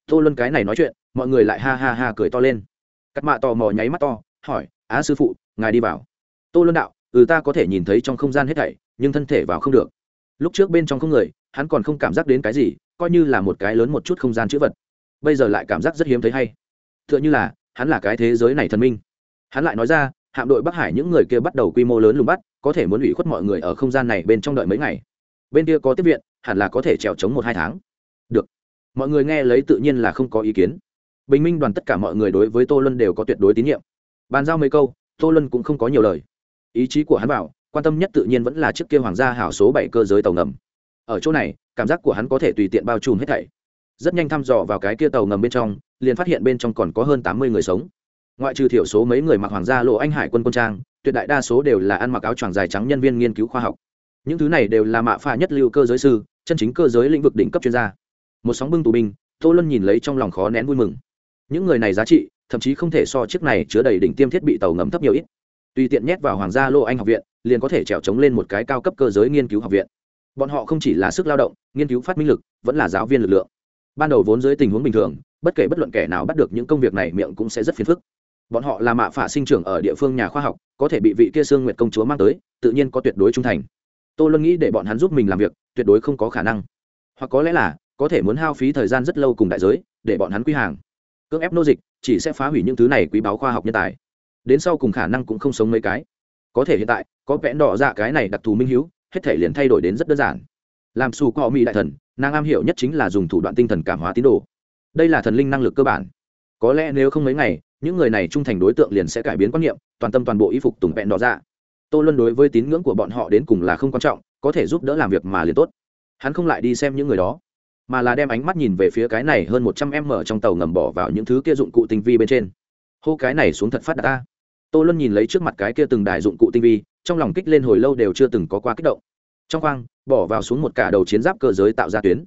Tô luân cái này nói chuyện, mọi người lại ha ha ha cười to lên. Cắt mạ tò mò nháy mắt to, hỏi, á, sư phụ, ngài đi vào. Tô luân đạo ừ ta có thể nhìn thấy trong không gian hết thảy, nhưng thân thể vào không được. Lúc trước bên trong không người, hắn còn không cảm giác đến cái gì, coi như là một cái lớn một chút không gian chữ vật. Bây giờ lại cảm giác rất hiếm thấy hay. T h ư ợ n h ư là, hắn là cái thế giới này thần minh. Hắn lại nói ra, hạm đội bắc hải những người kia bắt đầu quy mô lớn lùng bắt, có thể muốn ủy khuất mọi người ở không gian này bên trong đợi mấy ngày. Bên kia có tiếp viện, hẳn là có thể trèo trống một hai tháng mọi người nghe lấy tự nhiên là không có ý kiến. Bình minh đoàn tất cả mọi người đối với tô lân đều có tuyệt đối tín nhiệm. Bàn giao mấy câu, tô lân cũng không có nhiều lời. Ý chí của hắn bảo, quan tâm nhất tự nhiên vẫn là chiếc kia hoàng gia hảo số bảy cơ giới tàu ngầm. Ở chỗ này, cảm giác của hắn có thể tùy tiện bao trùm hết thảy. Rất nhanh thăm dò vào cái kia tàu ngầm bên trong, liền phát hiện bên trong còn có hơn tám mươi người sống. Ngoại trừ thiểu số mấy người mặc hoàng gia lộ anh hải quân quân trang, tuyệt đại đa số đều là ăn mặc áo choàng dài trắng nhân viên nghiên cứu khoa học. Những thứ này đều là mạ pha nhất lưu cơ giới sư, chân chính cơ giới lĩnh vực đỉnh cấp chuyên gia một sóng bưng tù binh, tô luân nhìn lấy trong lòng khó nén vui mừng. Những người này giá trị, thậm chí không thể so chiếc này chứa đầy đỉnh tiêm thiết bị tàu ngầm thấp nhiều ít. Tùy tiện nhét vào hoàng gia lô anh học viện, liền có thể trèo trống lên một cái cao cấp cơ giới nghiên cứu học viện. Bọn họ không chỉ là sức lao động, nghiên cứu phát minh lực, vẫn là giáo viên lực lượng. Ban đầu vốn dưới tình huống bình thường, bất kể bất luận kẻ nào bắt được những công việc này miệng cũng sẽ rất phiền phức. Bọn họ là mạ phả sinh trưởng ở địa phương nhà khoa học, có thể bị vị kia sương nguyệt công chúa mang tới, tự nhiên có tuyệt đối trung thành. Tôi luôn nghĩ để bọn hắn giúp mình làm việc, tuyệt đối không có khả năng. Hoặc có lẽ là có thể muốn hao phí thời gian rất lâu cùng đại giới, để bọn hắn quy hàng. Cưỡng ép nô dịch, chỉ sẽ phá hủy những thứ này quý báo khoa học nhân tài. Đến sau cùng khả năng cũng không sống mấy cái. Có thể hiện tại, có vẽn đỏ dạ cái này đặc thù minh hiếu, hết thể liền thay đổi đến rất đơn giản. Làm xù cọ mỹ đại thần, nàng am hiểu nhất chính là dùng thủ đoạn tinh thần cảm hóa tín đồ. Đây là thần linh năng lực cơ bản. Có lẽ nếu không mấy ngày, những người này trung thành đối tượng liền sẽ cải biến quan niệm, toàn tâm toàn bộ y phục tùng vẹn đỏ dạ. Tô luân đối với tín ngưỡng của bọn họ đến cùng là không quan trọng, có thể giúp đỡ làm việc mà liền tốt. Hắn không lại đi xem những người đó mà là đem ánh mắt nhìn về phía cái này hơn một trăm em mở trong tàu ngầm bỏ vào những thứ kia dụng cụ tinh vi bên trên. Hô, cái này xuống thật phát đạt ta. Tô luân nhìn lấy trước mặt cái kia từng đài dụng cụ tinh vi, trong lòng kích lên hồi lâu đều chưa từng có qua kích động. Trong khoang, bỏ vào xuống một cả đầu chiến giáp cơ giới tạo ra tuyến.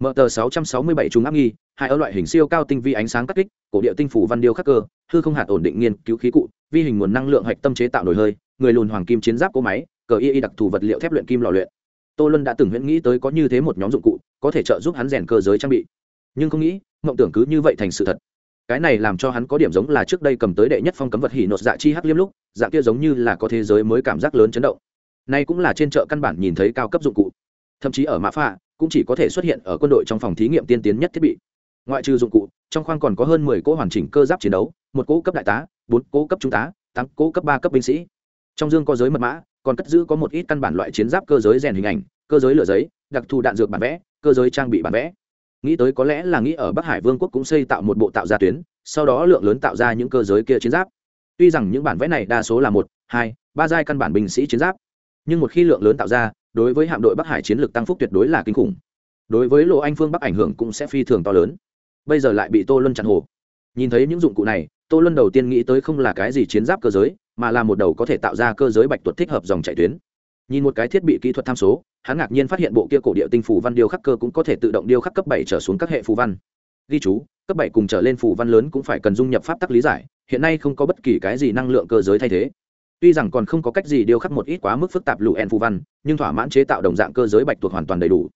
Mở tờ 667 trùng áp nghi, hai ở loại hình siêu cao tinh vi ánh sáng cắt kích, cổ địa tinh phủ văn điêu khắc cơ, hư không hạt ổn định nghiên cứu khí cụ, vi hình nguồn năng lượng hạch tâm chế tạo nổi hơi, người lùn hoàng kim chiến giáp cỗ máy, cờ y y đặc thù vật liệu thép luyện kim lò luyện. Tô luân đã từng huyễn nghĩ tới có như thế một nhóm dụng cụ có thể trợ giúp hắn rèn cơ giới trang bị. Nhưng không nghĩ, mộng tưởng cứ như vậy thành sự thật. Cái này làm cho hắn có điểm giống là trước đây cầm tới đệ nhất phong cấm vật hỉ nột dạ chi hắc liêm lúc, dạng kia giống như là có thế giới mới cảm giác lớn chấn động. Nay cũng là trên chợ căn bản nhìn thấy cao cấp dụng cụ. Thậm chí ở mã pha cũng chỉ có thể xuất hiện ở quân đội trong phòng thí nghiệm tiên tiến nhất thiết bị. Ngoại trừ dụng cụ, trong khoang còn có hơn mười cỗ hoàn chỉnh cơ giáp chiến đấu, một cỗ cấp đại tá, bốn cỗ cấp trung tá, tám cỗ cấp ba cấp binh sĩ. Trong dương có giới mật mã, còn cất giữ có một ít căn bản loại chiến giáp cơ giới rèn hình ảnh, cơ giới lửa giấy, đặc thù đạn dược bản vẽ cơ giới trang bị bản vẽ. Nghĩ tới có lẽ là nghĩ ở bắc hải vương quốc cũng xây tạo một bộ tạo ra tuyến, sau đó lượng lớn tạo ra những cơ giới kia chiến giáp. Tuy rằng những bản vẽ này đa số là một, hai, ba giai căn bản binh sĩ chiến giáp, nhưng một khi lượng lớn tạo ra, đối với hạm đội bắc hải chiến lược tăng phúc tuyệt đối là kinh khủng. Đối với lộ anh phương bắc ảnh hưởng cũng sẽ phi thường to lớn. Bây giờ lại bị tô luân chặn hồ. Nhìn thấy những dụng cụ này, tô luân đầu tiên nghĩ tới không là cái gì chiến giáp cơ giới, mà là một đầu có thể tạo ra cơ giới bạch tuật thích hợp dòng chạy tuyến. Nhìn một cái thiết bị kỹ thuật tham số hắn ngạc nhiên phát hiện bộ kia cổ địa tinh phủ văn điêu khắc cơ cũng có thể tự động điêu khắc cấp bảy trở xuống các hệ phù văn. Ghi chú, cấp bảy cùng trở lên phù văn lớn cũng phải cần dung nhập pháp tắc lý giải, hiện nay không có bất kỳ cái gì năng lượng cơ giới thay thế. Tuy rằng còn không có cách gì điêu khắc một ít quá mức phức tạp lụ en phù văn, nhưng thỏa mãn chế tạo đồng dạng cơ giới bạch tuộc hoàn toàn đầy đủ.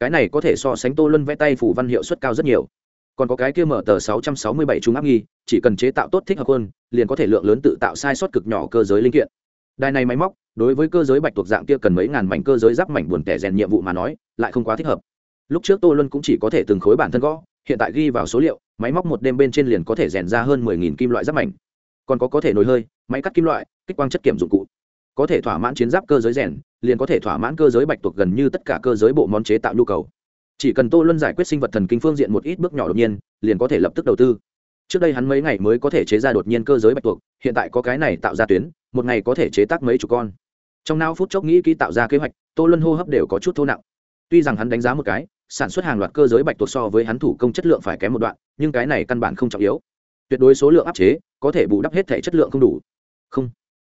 Cái này có thể so sánh tô luân vẽ tay phù văn hiệu suất cao rất nhiều. Còn có cái kia mở tờ 667 trung áp nghi, chỉ cần chế tạo tốt thích hợp hơn, liền có thể lượng lớn tự tạo sai sót cực nhỏ cơ giới linh kiện đài này máy móc, đối với cơ giới bạch tuộc dạng kia cần mấy ngàn mảnh cơ giới giáp mảnh buồn tẻ rèn nhiệm vụ mà nói, lại không quá thích hợp. Lúc trước tô luân cũng chỉ có thể từng khối bản thân gõ, hiện tại ghi vào số liệu, máy móc một đêm bên trên liền có thể rèn ra hơn mười nghìn kim loại giáp mảnh. Còn có có thể nồi hơi, máy cắt kim loại, kích quang chất kiểm dụng cụ. Có thể thỏa mãn chiến giáp cơ giới rèn, liền có thể thỏa mãn cơ giới bạch tuộc gần như tất cả cơ giới bộ món chế tạo nhu cầu. Chỉ cần tô luân giải quyết sinh vật thần kinh phương diện một ít bước nhỏ đột nhiên, liền có thể lập tức đầu tư. Trước đây hắn mấy ngày mới có thể chế ra đột nhiên cơ giới bạch tuộc, hiện tại có cái này tạo ra tuyến một ngày có thể chế tác mấy chục con. Trong não phút chốc nghĩ kỹ tạo ra kế hoạch, tô luân hô hấp đều có chút thô nặng. Tuy rằng hắn đánh giá một cái, sản xuất hàng loạt cơ giới bạch tuộc so với hắn thủ công chất lượng phải kém một đoạn, nhưng cái này căn bản không trọng yếu. Tuyệt đối số lượng áp chế, có thể bù đắp hết thể chất lượng không đủ. Không.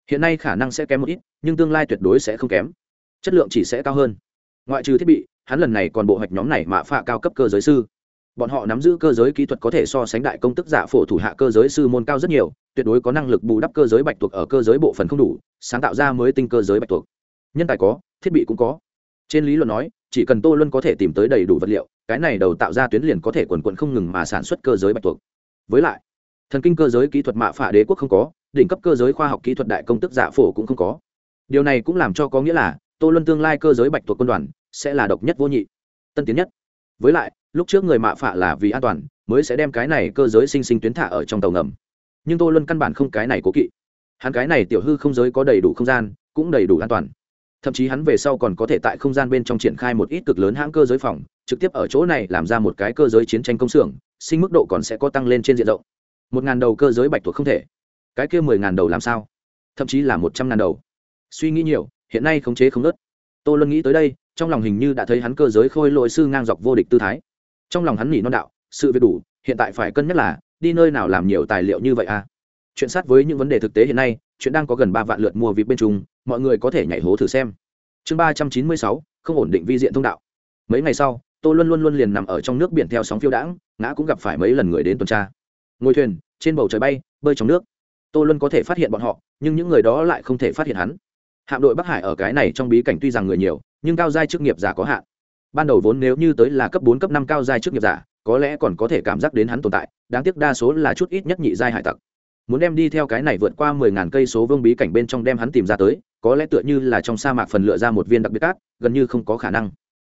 Hiện nay khả năng sẽ kém một ít, nhưng tương lai tuyệt đối sẽ không kém. Chất lượng chỉ sẽ cao hơn. Ngoại trừ thiết bị, hắn lần này còn bộ hoạch nhóm này mạ phạ cao cấp cơ giới sư bọn họ nắm giữ cơ giới kỹ thuật có thể so sánh đại công tức giả phổ thủ hạ cơ giới sư môn cao rất nhiều, tuyệt đối có năng lực bù đắp cơ giới bạch tuộc ở cơ giới bộ phận không đủ, sáng tạo ra mới tinh cơ giới bạch tuộc. Nhân tài có, thiết bị cũng có. Trên lý luận nói, chỉ cần tô luân có thể tìm tới đầy đủ vật liệu, cái này đầu tạo ra tuyến liền có thể quần quận không ngừng mà sản xuất cơ giới bạch tuộc. Với lại, thần kinh cơ giới kỹ thuật mạ phả đế quốc không có, đỉnh cấp cơ giới khoa học kỹ thuật đại công tức giả phổ cũng không có. Điều này cũng làm cho có nghĩa là, tô luân tương lai cơ giới bạch tuộc quân đoàn sẽ là độc nhất vô nhị, tân tiến nhất. Với lại lúc trước người mạ phạ là vì an toàn, mới sẽ đem cái này cơ giới sinh sinh tuyến thả ở trong tàu ngầm. Nhưng tô luân căn bản không cái này cố kỵ. Hắn cái này tiểu hư không giới có đầy đủ không gian, cũng đầy đủ an toàn. Thậm chí hắn về sau còn có thể tại không gian bên trong triển khai một ít cực lớn hãng cơ giới phòng, trực tiếp ở chỗ này làm ra một cái cơ giới chiến tranh công xưởng, sinh mức độ còn sẽ có tăng lên trên diện rộng. Một ngàn đầu cơ giới bạch thuộc không thể. Cái kia mười ngàn đầu làm sao? Thậm chí là một trăm ngàn đầu. Suy nghĩ nhiều, hiện nay khống chế không nớt tô luân nghĩ tới đây, trong lòng hình như đã thấy hắn cơ giới khôi lỗi sư ngang dọc vô địch tư thái trong lòng hắn nghỉ non đạo, sự việc đủ, hiện tại phải cân nhắc là, đi nơi nào làm nhiều tài liệu như vậy à? Chuyện sát với những vấn đề thực tế hiện nay, chuyện đang có gần ba vạn lượt mua vip bên trung mọi người có thể nhảy hố thử xem. Chương ba trăm chín mươi sáu, không ổn định vi diện thông đạo. Mấy ngày sau, tô luân luôn luôn liền nằm ở trong nước biển theo sóng phiêu đãng, ngã cũng gặp phải mấy lần người đến tuần tra. Ngồi thuyền, trên bầu trời bay, bơi trong nước. Tô luân có thể phát hiện bọn họ, nhưng những người đó lại không thể phát hiện hắn. Hạm đội bắc hải ở cái này trong bí cảnh tuy rằng người nhiều, nhưng cao giai chức nghiệp giả có hạn ban đầu vốn nếu như tới là cấp bốn, cấp năm cao giai trước nghiệp giả, có lẽ còn có thể cảm giác đến hắn tồn tại, đáng tiếc đa số là chút ít nhất nhị giai hải tặc. Muốn đem đi theo cái này vượt qua mười ngàn cây số vương bí cảnh bên trong đem hắn tìm ra tới, có lẽ tựa như là trong sa mạc phần lựa ra một viên đặc biệt cát, gần như không có khả năng.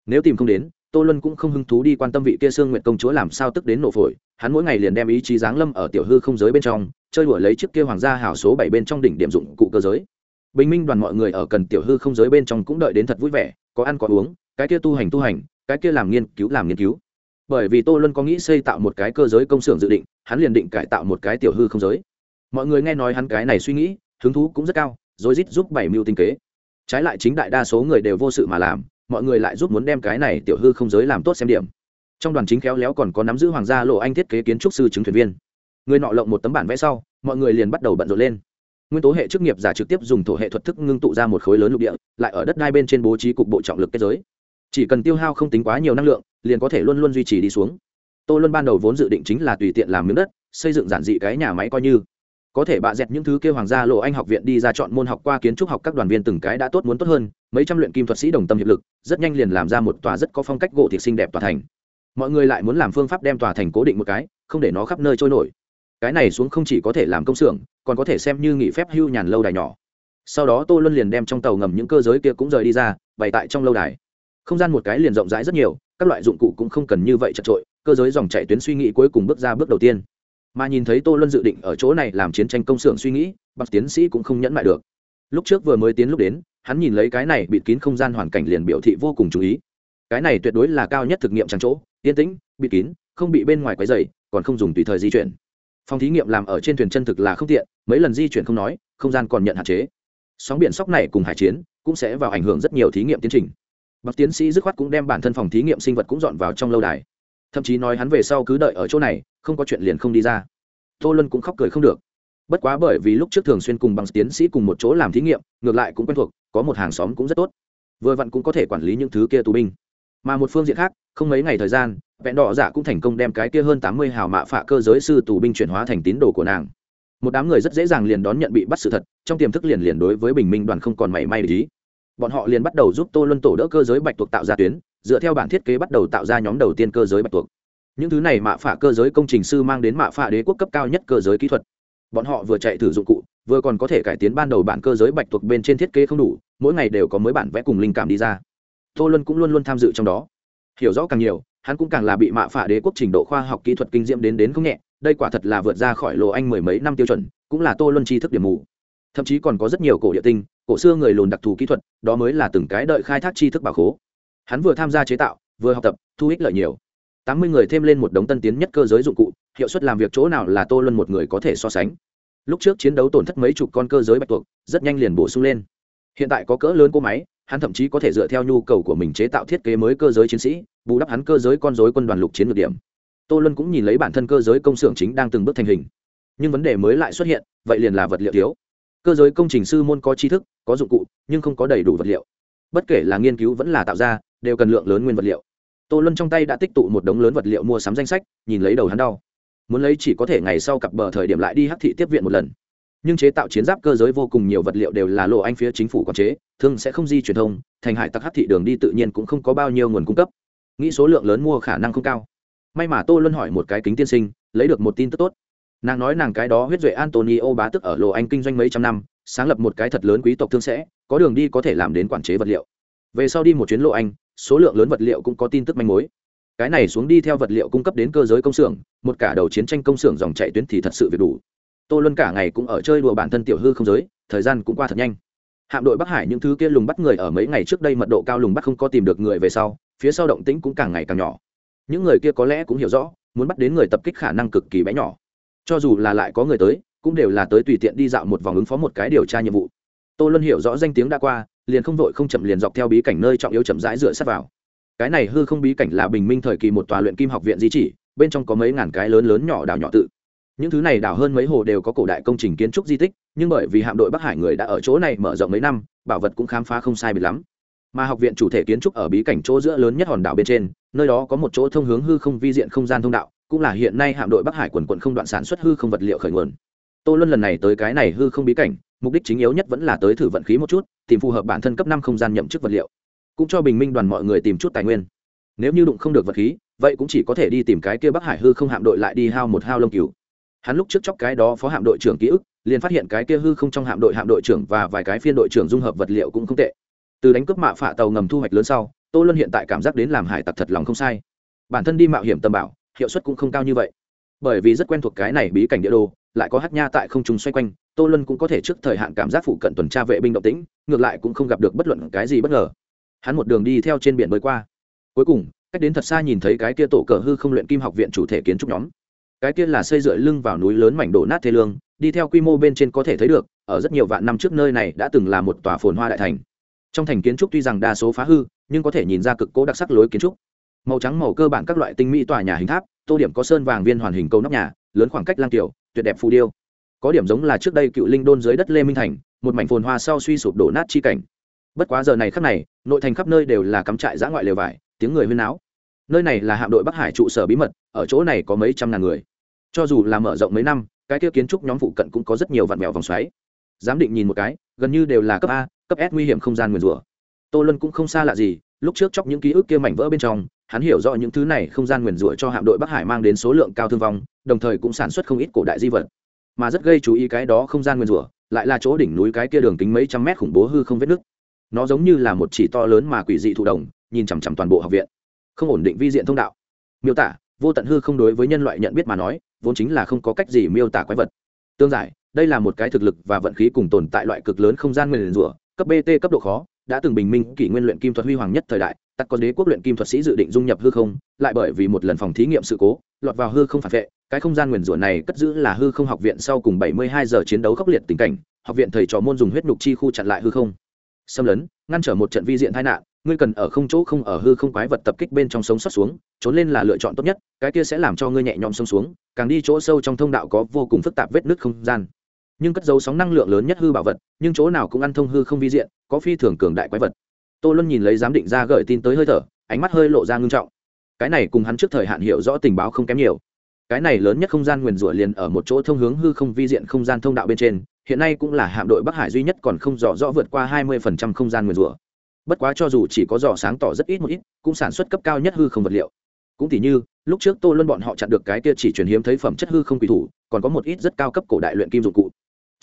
Nếu tìm không đến, tô luân cũng không hứng thú đi quan tâm vị kia sương nguyện công chúa làm sao tức đến nổ phổi, hắn mỗi ngày liền đem ý chí giáng lâm ở tiểu hư không giới bên trong, chơi đuổi lấy chiếc kia hoàng gia hảo số bảy bên trong đỉnh điểm dụng cụ cơ giới. Bình minh đoàn mọi người ở cần tiểu hư không giới bên trong cũng đợi đến thật vui vẻ, có ăn có uống cái kia tu hành tu hành, cái kia làm nghiên cứu làm nghiên cứu. Bởi vì tô luân có nghĩ xây tạo một cái cơ giới công xưởng dự định, hắn liền định cải tạo một cái tiểu hư không giới. Mọi người nghe nói hắn cái này suy nghĩ, hứng thú cũng rất cao, rồi rít giúp bảy mưu tinh kế. Trái lại chính đại đa số người đều vô sự mà làm, mọi người lại giúp muốn đem cái này tiểu hư không giới làm tốt xem điểm. Trong đoàn chính khéo léo còn có nắm giữ hoàng gia lộ anh thiết kế kiến trúc sư chứng thuyền viên. Người nọ lộng một tấm bản vẽ sau, mọi người liền bắt đầu bận rộn lên. Nguyên tố hệ chức nghiệp giả trực tiếp dùng thổ hệ thuật thức ngưng tụ ra một khối lớn lục địa, lại ở đất đai bên trên bố trí cục bộ trọng lực kết giới chỉ cần tiêu hao không tính quá nhiều năng lượng, liền có thể luôn luôn duy trì đi xuống. Tô luân ban đầu vốn dự định chính là tùy tiện làm miếng đất, xây dựng giản dị cái nhà máy coi như. Có thể bạ dẹt những thứ kêu hoàng gia lộ anh học viện đi ra chọn môn học qua kiến trúc học các đoàn viên từng cái đã tốt muốn tốt hơn, mấy trăm luyện kim thuật sĩ đồng tâm hiệp lực, rất nhanh liền làm ra một tòa rất có phong cách gỗ thiệt xinh đẹp tòa thành. Mọi người lại muốn làm phương pháp đem tòa thành cố định một cái, không để nó khắp nơi trôi nổi. Cái này xuống không chỉ có thể làm công xưởng, còn có thể xem như nghỉ phép hưu nhàn lâu đài nhỏ. Sau đó tô luân liền đem trong tàu ngầm những cơ giới kia cũng rời đi ra, bày tại trong lâu đài không gian một cái liền rộng rãi rất nhiều, các loại dụng cụ cũng không cần như vậy chật trội, cơ giới dòng chạy tuyến suy nghĩ cuối cùng bước ra bước đầu tiên. Mà nhìn thấy tô luân dự định ở chỗ này làm chiến tranh công xưởng suy nghĩ bậc tiến sĩ cũng không nhẫn mại được. Lúc trước vừa mới tiến lúc đến, hắn nhìn lấy cái này bịt kín không gian hoàn cảnh liền biểu thị vô cùng chú ý. Cái này tuyệt đối là cao nhất thực nghiệm trang chỗ, yên tĩnh, bịt kín, không bị bên ngoài quấy dày còn không dùng tùy thời di chuyển. Phòng thí nghiệm làm ở trên thuyền chân thực là không tiện, mấy lần di chuyển không nói, không gian còn nhận hạn chế. Sóng biển sóc này cùng hải chiến cũng sẽ vào ảnh hưởng rất nhiều thí nghiệm tiến trình bậc tiến sĩ dứt khoát cũng đem bản thân phòng thí nghiệm sinh vật cũng dọn vào trong lâu đài. Thậm chí nói hắn về sau cứ đợi ở chỗ này, không có chuyện liền không đi ra. Tô luân cũng khóc cười không được. Bất quá bởi vì lúc trước thường xuyên cùng bằng tiến sĩ cùng một chỗ làm thí nghiệm, ngược lại cũng quen thuộc, có một hàng xóm cũng rất tốt. Vừa vặn cũng có thể quản lý những thứ kia tù binh. Mà một phương diện khác, không mấy ngày thời gian, vẹn đỏ giả cũng thành công đem cái kia hơn tám mươi hào mạ phạ cơ giới sư tù binh chuyển hóa thành tín đồ của nàng. Một đám người rất dễ dàng liền đón nhận bị bắt sự thật, trong tiềm thức liền liền đối với bình minh đoàn không còn mảy may để ý bọn họ liền bắt đầu giúp tô luân tổ đỡ cơ giới bạch tuộc tạo ra tuyến, dựa theo bản thiết kế bắt đầu tạo ra nhóm đầu tiên cơ giới bạch tuộc. Những thứ này mạ phả cơ giới công trình sư mang đến mạ phả đế quốc cấp cao nhất cơ giới kỹ thuật. Bọn họ vừa chạy thử dụng cụ, vừa còn có thể cải tiến ban đầu bản cơ giới bạch tuộc bên trên thiết kế không đủ, mỗi ngày đều có mới bản vẽ cùng linh cảm đi ra. Tô luân cũng luôn luôn tham dự trong đó. Hiểu rõ càng nhiều, hắn cũng càng là bị mạ phả đế quốc trình độ khoa học kỹ thuật kinh diễm đến đến không nhẹ, đây quả thật là vượt ra khỏi lộ anh mười mấy năm tiêu chuẩn, cũng là tô luân tri thức điểm mù. Thậm chí còn có rất nhiều cổ địa tinh cổ xưa người lùn đặc thù kỹ thuật, đó mới là từng cái đợi khai thác tri thức bảo khố. Hắn vừa tham gia chế tạo, vừa học tập, thu ích lợi nhiều. Tám mươi người thêm lên một đống tân tiến nhất cơ giới dụng cụ, hiệu suất làm việc chỗ nào là tô luân một người có thể so sánh. Lúc trước chiến đấu tổn thất mấy chục con cơ giới bạch tuộc, rất nhanh liền bổ sung lên. Hiện tại có cỡ lớn cỗ máy, hắn thậm chí có thể dựa theo nhu cầu của mình chế tạo thiết kế mới cơ giới chiến sĩ, bù đắp hắn cơ giới con dối quân đoàn lục chiến lược điểm. Tô luân cũng nhìn lấy bản thân cơ giới công xưởng chính đang từng bước thành hình. Nhưng vấn đề mới lại xuất hiện, vậy liền là vật liệu thiếu cơ giới công trình sư môn có tri thức, có dụng cụ, nhưng không có đầy đủ vật liệu. Bất kể là nghiên cứu vẫn là tạo ra, đều cần lượng lớn nguyên vật liệu. Tô luân trong tay đã tích tụ một đống lớn vật liệu mua sắm danh sách, nhìn lấy đầu hắn đau. Muốn lấy chỉ có thể ngày sau cặp bờ thời điểm lại đi hắc thị tiếp viện một lần. Nhưng chế tạo chiến giáp cơ giới vô cùng nhiều vật liệu đều là lộ anh phía chính phủ quản chế thường sẽ không di truyền thông, thành hải tặc hắc thị đường đi tự nhiên cũng không có bao nhiêu nguồn cung cấp. Nghĩ số lượng lớn mua khả năng không cao. May mà tô luân hỏi một cái kính tiên sinh, lấy được một tin tức tốt nàng nói nàng cái đó huyết duệ antonio bá tức ở lộ anh kinh doanh mấy trăm năm, sáng lập một cái thật lớn quý tộc thương sẽ, có đường đi có thể làm đến quản chế vật liệu. Về sau đi một chuyến lộ anh, số lượng lớn vật liệu cũng có tin tức manh mối. Cái này xuống đi theo vật liệu cung cấp đến cơ giới công xưởng, một cả đầu chiến tranh công xưởng dòng chạy tuyến thì thật sự việc đủ. Tô luân cả ngày cũng ở chơi đùa bản thân tiểu hư không giới, thời gian cũng qua thật nhanh. Hạm đội bắc hải những thứ kia lùng bắt người ở mấy ngày trước đây mật độ cao lùng bắt không có tìm được người về sau, phía sau động tĩnh cũng càng ngày càng nhỏ. Những người kia có lẽ cũng hiểu rõ, muốn bắt đến người tập kích khả năng cực kỳ bé nhỏ cho dù là lại có người tới, cũng đều là tới tùy tiện đi dạo một vòng ứng phó một cái điều tra nhiệm vụ. Tô luân hiểu rõ danh tiếng đã qua, liền không vội không chậm liền dọc theo bí cảnh nơi trọng yếu chậm rãi dựa sát vào. Cái này hư không bí cảnh là bình minh thời kỳ một tòa luyện kim học viện di chỉ, bên trong có mấy ngàn cái lớn lớn nhỏ đảo nhỏ tự. Những thứ này đảo hơn mấy hồ đều có cổ đại công trình kiến trúc di tích, nhưng bởi vì hạm đội bắc hải người đã ở chỗ này mở rộng mấy năm, bảo vật cũng khám phá không sai bị lắm. Mà học viện chủ thể kiến trúc ở bí cảnh chỗ giữa lớn nhất hòn đảo bên trên, nơi đó có một chỗ thông hướng hư không vi diện không gian thông đạo cũng là hiện nay hạm đội bắc hải quần quận không đoạn sản xuất hư không vật liệu khởi nguồn. Tô luân lần này tới cái này hư không bí cảnh, mục đích chính yếu nhất vẫn là tới thử vận khí một chút, tìm phù hợp bản thân cấp năm không gian nhậm chức vật liệu, cũng cho bình minh đoàn mọi người tìm chút tài nguyên. Nếu như đụng không được vật khí, vậy cũng chỉ có thể đi tìm cái kia bắc hải hư không hạm đội lại đi hao một hao lông cừu. Hắn lúc trước chóc cái đó phó hạm đội trưởng ký ức, liền phát hiện cái kia hư không trong hạm đội hạm đội trưởng và vài cái phiên đội trưởng dung hợp vật liệu cũng không tệ. Từ đánh cướp mạ phạ tàu ngầm thu hoạch lớn sau, tô luân hiện tại cảm giác đến làm hải tặc thật lòng không sai. Bản thân đi mạo hiểm tầm bảo hiệu suất cũng không cao như vậy. Bởi vì rất quen thuộc cái này bí cảnh địa đồ, lại có hát nha tại không trung xoay quanh, tô luân cũng có thể trước thời hạn cảm giác phụ cận tuần tra vệ binh động tĩnh, ngược lại cũng không gặp được bất luận cái gì bất ngờ. Hắn một đường đi theo trên biển bơi qua. Cuối cùng, cách đến thật xa nhìn thấy cái kia tổ cờ hư không luyện kim học viện chủ thể kiến trúc nhóm. Cái kia là xây dựa lưng vào núi lớn mảnh đổ nát thế lương, đi theo quy mô bên trên có thể thấy được, ở rất nhiều vạn năm trước nơi này đã từng là một tòa phồn hoa đại thành. Trong thành kiến trúc tuy rằng đa số phá hư, nhưng có thể nhìn ra cực cố đặc sắc lối kiến trúc màu trắng màu cơ bản các loại tinh mỹ tòa nhà hình tháp, tô điểm có sơn vàng viên hoàn hình cầu nóc nhà, lớn khoảng cách lang tiểu, tuyệt đẹp phù điêu. Có điểm giống là trước đây cựu linh đôn dưới đất lê minh thành, một mảnh phồn hoa sau suy sụp đổ nát chi cảnh. Bất quá giờ này khắc này, nội thành khắp nơi đều là cắm trại giã ngoại lều vải, tiếng người huyên náo. Nơi này là hạm đội bắc hải trụ sở bí mật, ở chỗ này có mấy trăm ngàn người. Cho dù là mở rộng mấy năm, cái tiêu kiến trúc nhóm phụ cận cũng có rất nhiều vạn mèo vòng xoáy. Giám định nhìn một cái, gần như đều là cấp a, cấp s nguy hiểm không gian nguyền rủa. Tô lân cũng không xa lạ gì lúc trước chóc những ký ức kia mảnh vỡ bên trong, hắn hiểu rõ những thứ này không gian nguyền rủa cho hạm đội bắc hải mang đến số lượng cao thương vong, đồng thời cũng sản xuất không ít cổ đại di vật. Mà rất gây chú ý cái đó không gian nguyền rủa, lại là chỗ đỉnh núi cái kia đường kính mấy trăm mét khủng bố hư không vết nứt. Nó giống như là một chỉ to lớn mà quỷ dị thụ đồng nhìn chằm chằm toàn bộ học viện. Không ổn định vi diện thông đạo. Miêu tả, vô tận hư không đối với nhân loại nhận biết mà nói, vốn chính là không có cách gì miêu tả quái vật. Tương giải, đây là một cái thực lực và vận khí cùng tồn tại loại cực lớn không gian nguyền rủa, cấp bt cấp độ khó đã từng bình minh kỷ nguyên luyện kim thuật huy hoàng nhất thời đại tắc có đế quốc luyện kim thuật sĩ dự định dung nhập hư không, lại bởi vì một lần phòng thí nghiệm sự cố, lọt vào hư không phản vệ. Cái không gian nguyền rủa này cất giữ là hư không học viện sau cùng 72 giờ chiến đấu khốc liệt tình cảnh, học viện thầy trò môn dùng huyết nhục chi khu chặn lại hư không. Xâm lấn, ngăn trở một trận vi diện tai nạn, ngươi cần ở không chỗ không ở hư không quái vật tập kích bên trong sống sót xuống, trốn lên là lựa chọn tốt nhất, cái kia sẽ làm cho ngươi nhẹ nhõm sống xuống, càng đi chỗ sâu trong thông đạo có vô cùng phức tạp vết nứt không gian nhưng cất dấu sóng năng lượng lớn nhất hư bảo vật, nhưng chỗ nào cũng ăn thông hư không vi diện, có phi thường cường đại quái vật. Tô luân nhìn lấy giám định ra gợi tin tới hơi thở, ánh mắt hơi lộ ra ngưng trọng. Cái này cùng hắn trước thời hạn hiểu rõ tình báo không kém nhiều. Cái này lớn nhất không gian nguyền rủa liền ở một chỗ thông hướng hư không vi diện không gian thông đạo bên trên, hiện nay cũng là hạm đội bắc hải duy nhất còn không rõ rõ vượt qua hai mươi phần trăm không gian nguyền rủa. Bất quá cho dù chỉ có giỏ sáng tỏ rất ít một ít, cũng sản xuất cấp cao nhất hư không vật liệu. Cũng tỉ như, lúc trước tô luân bọn họ chặn được cái kia chỉ truyền hiếm thấy phẩm chất hư không quỷ thủ, còn có một ít rất cao cấp cổ đại luyện kim dụng cụ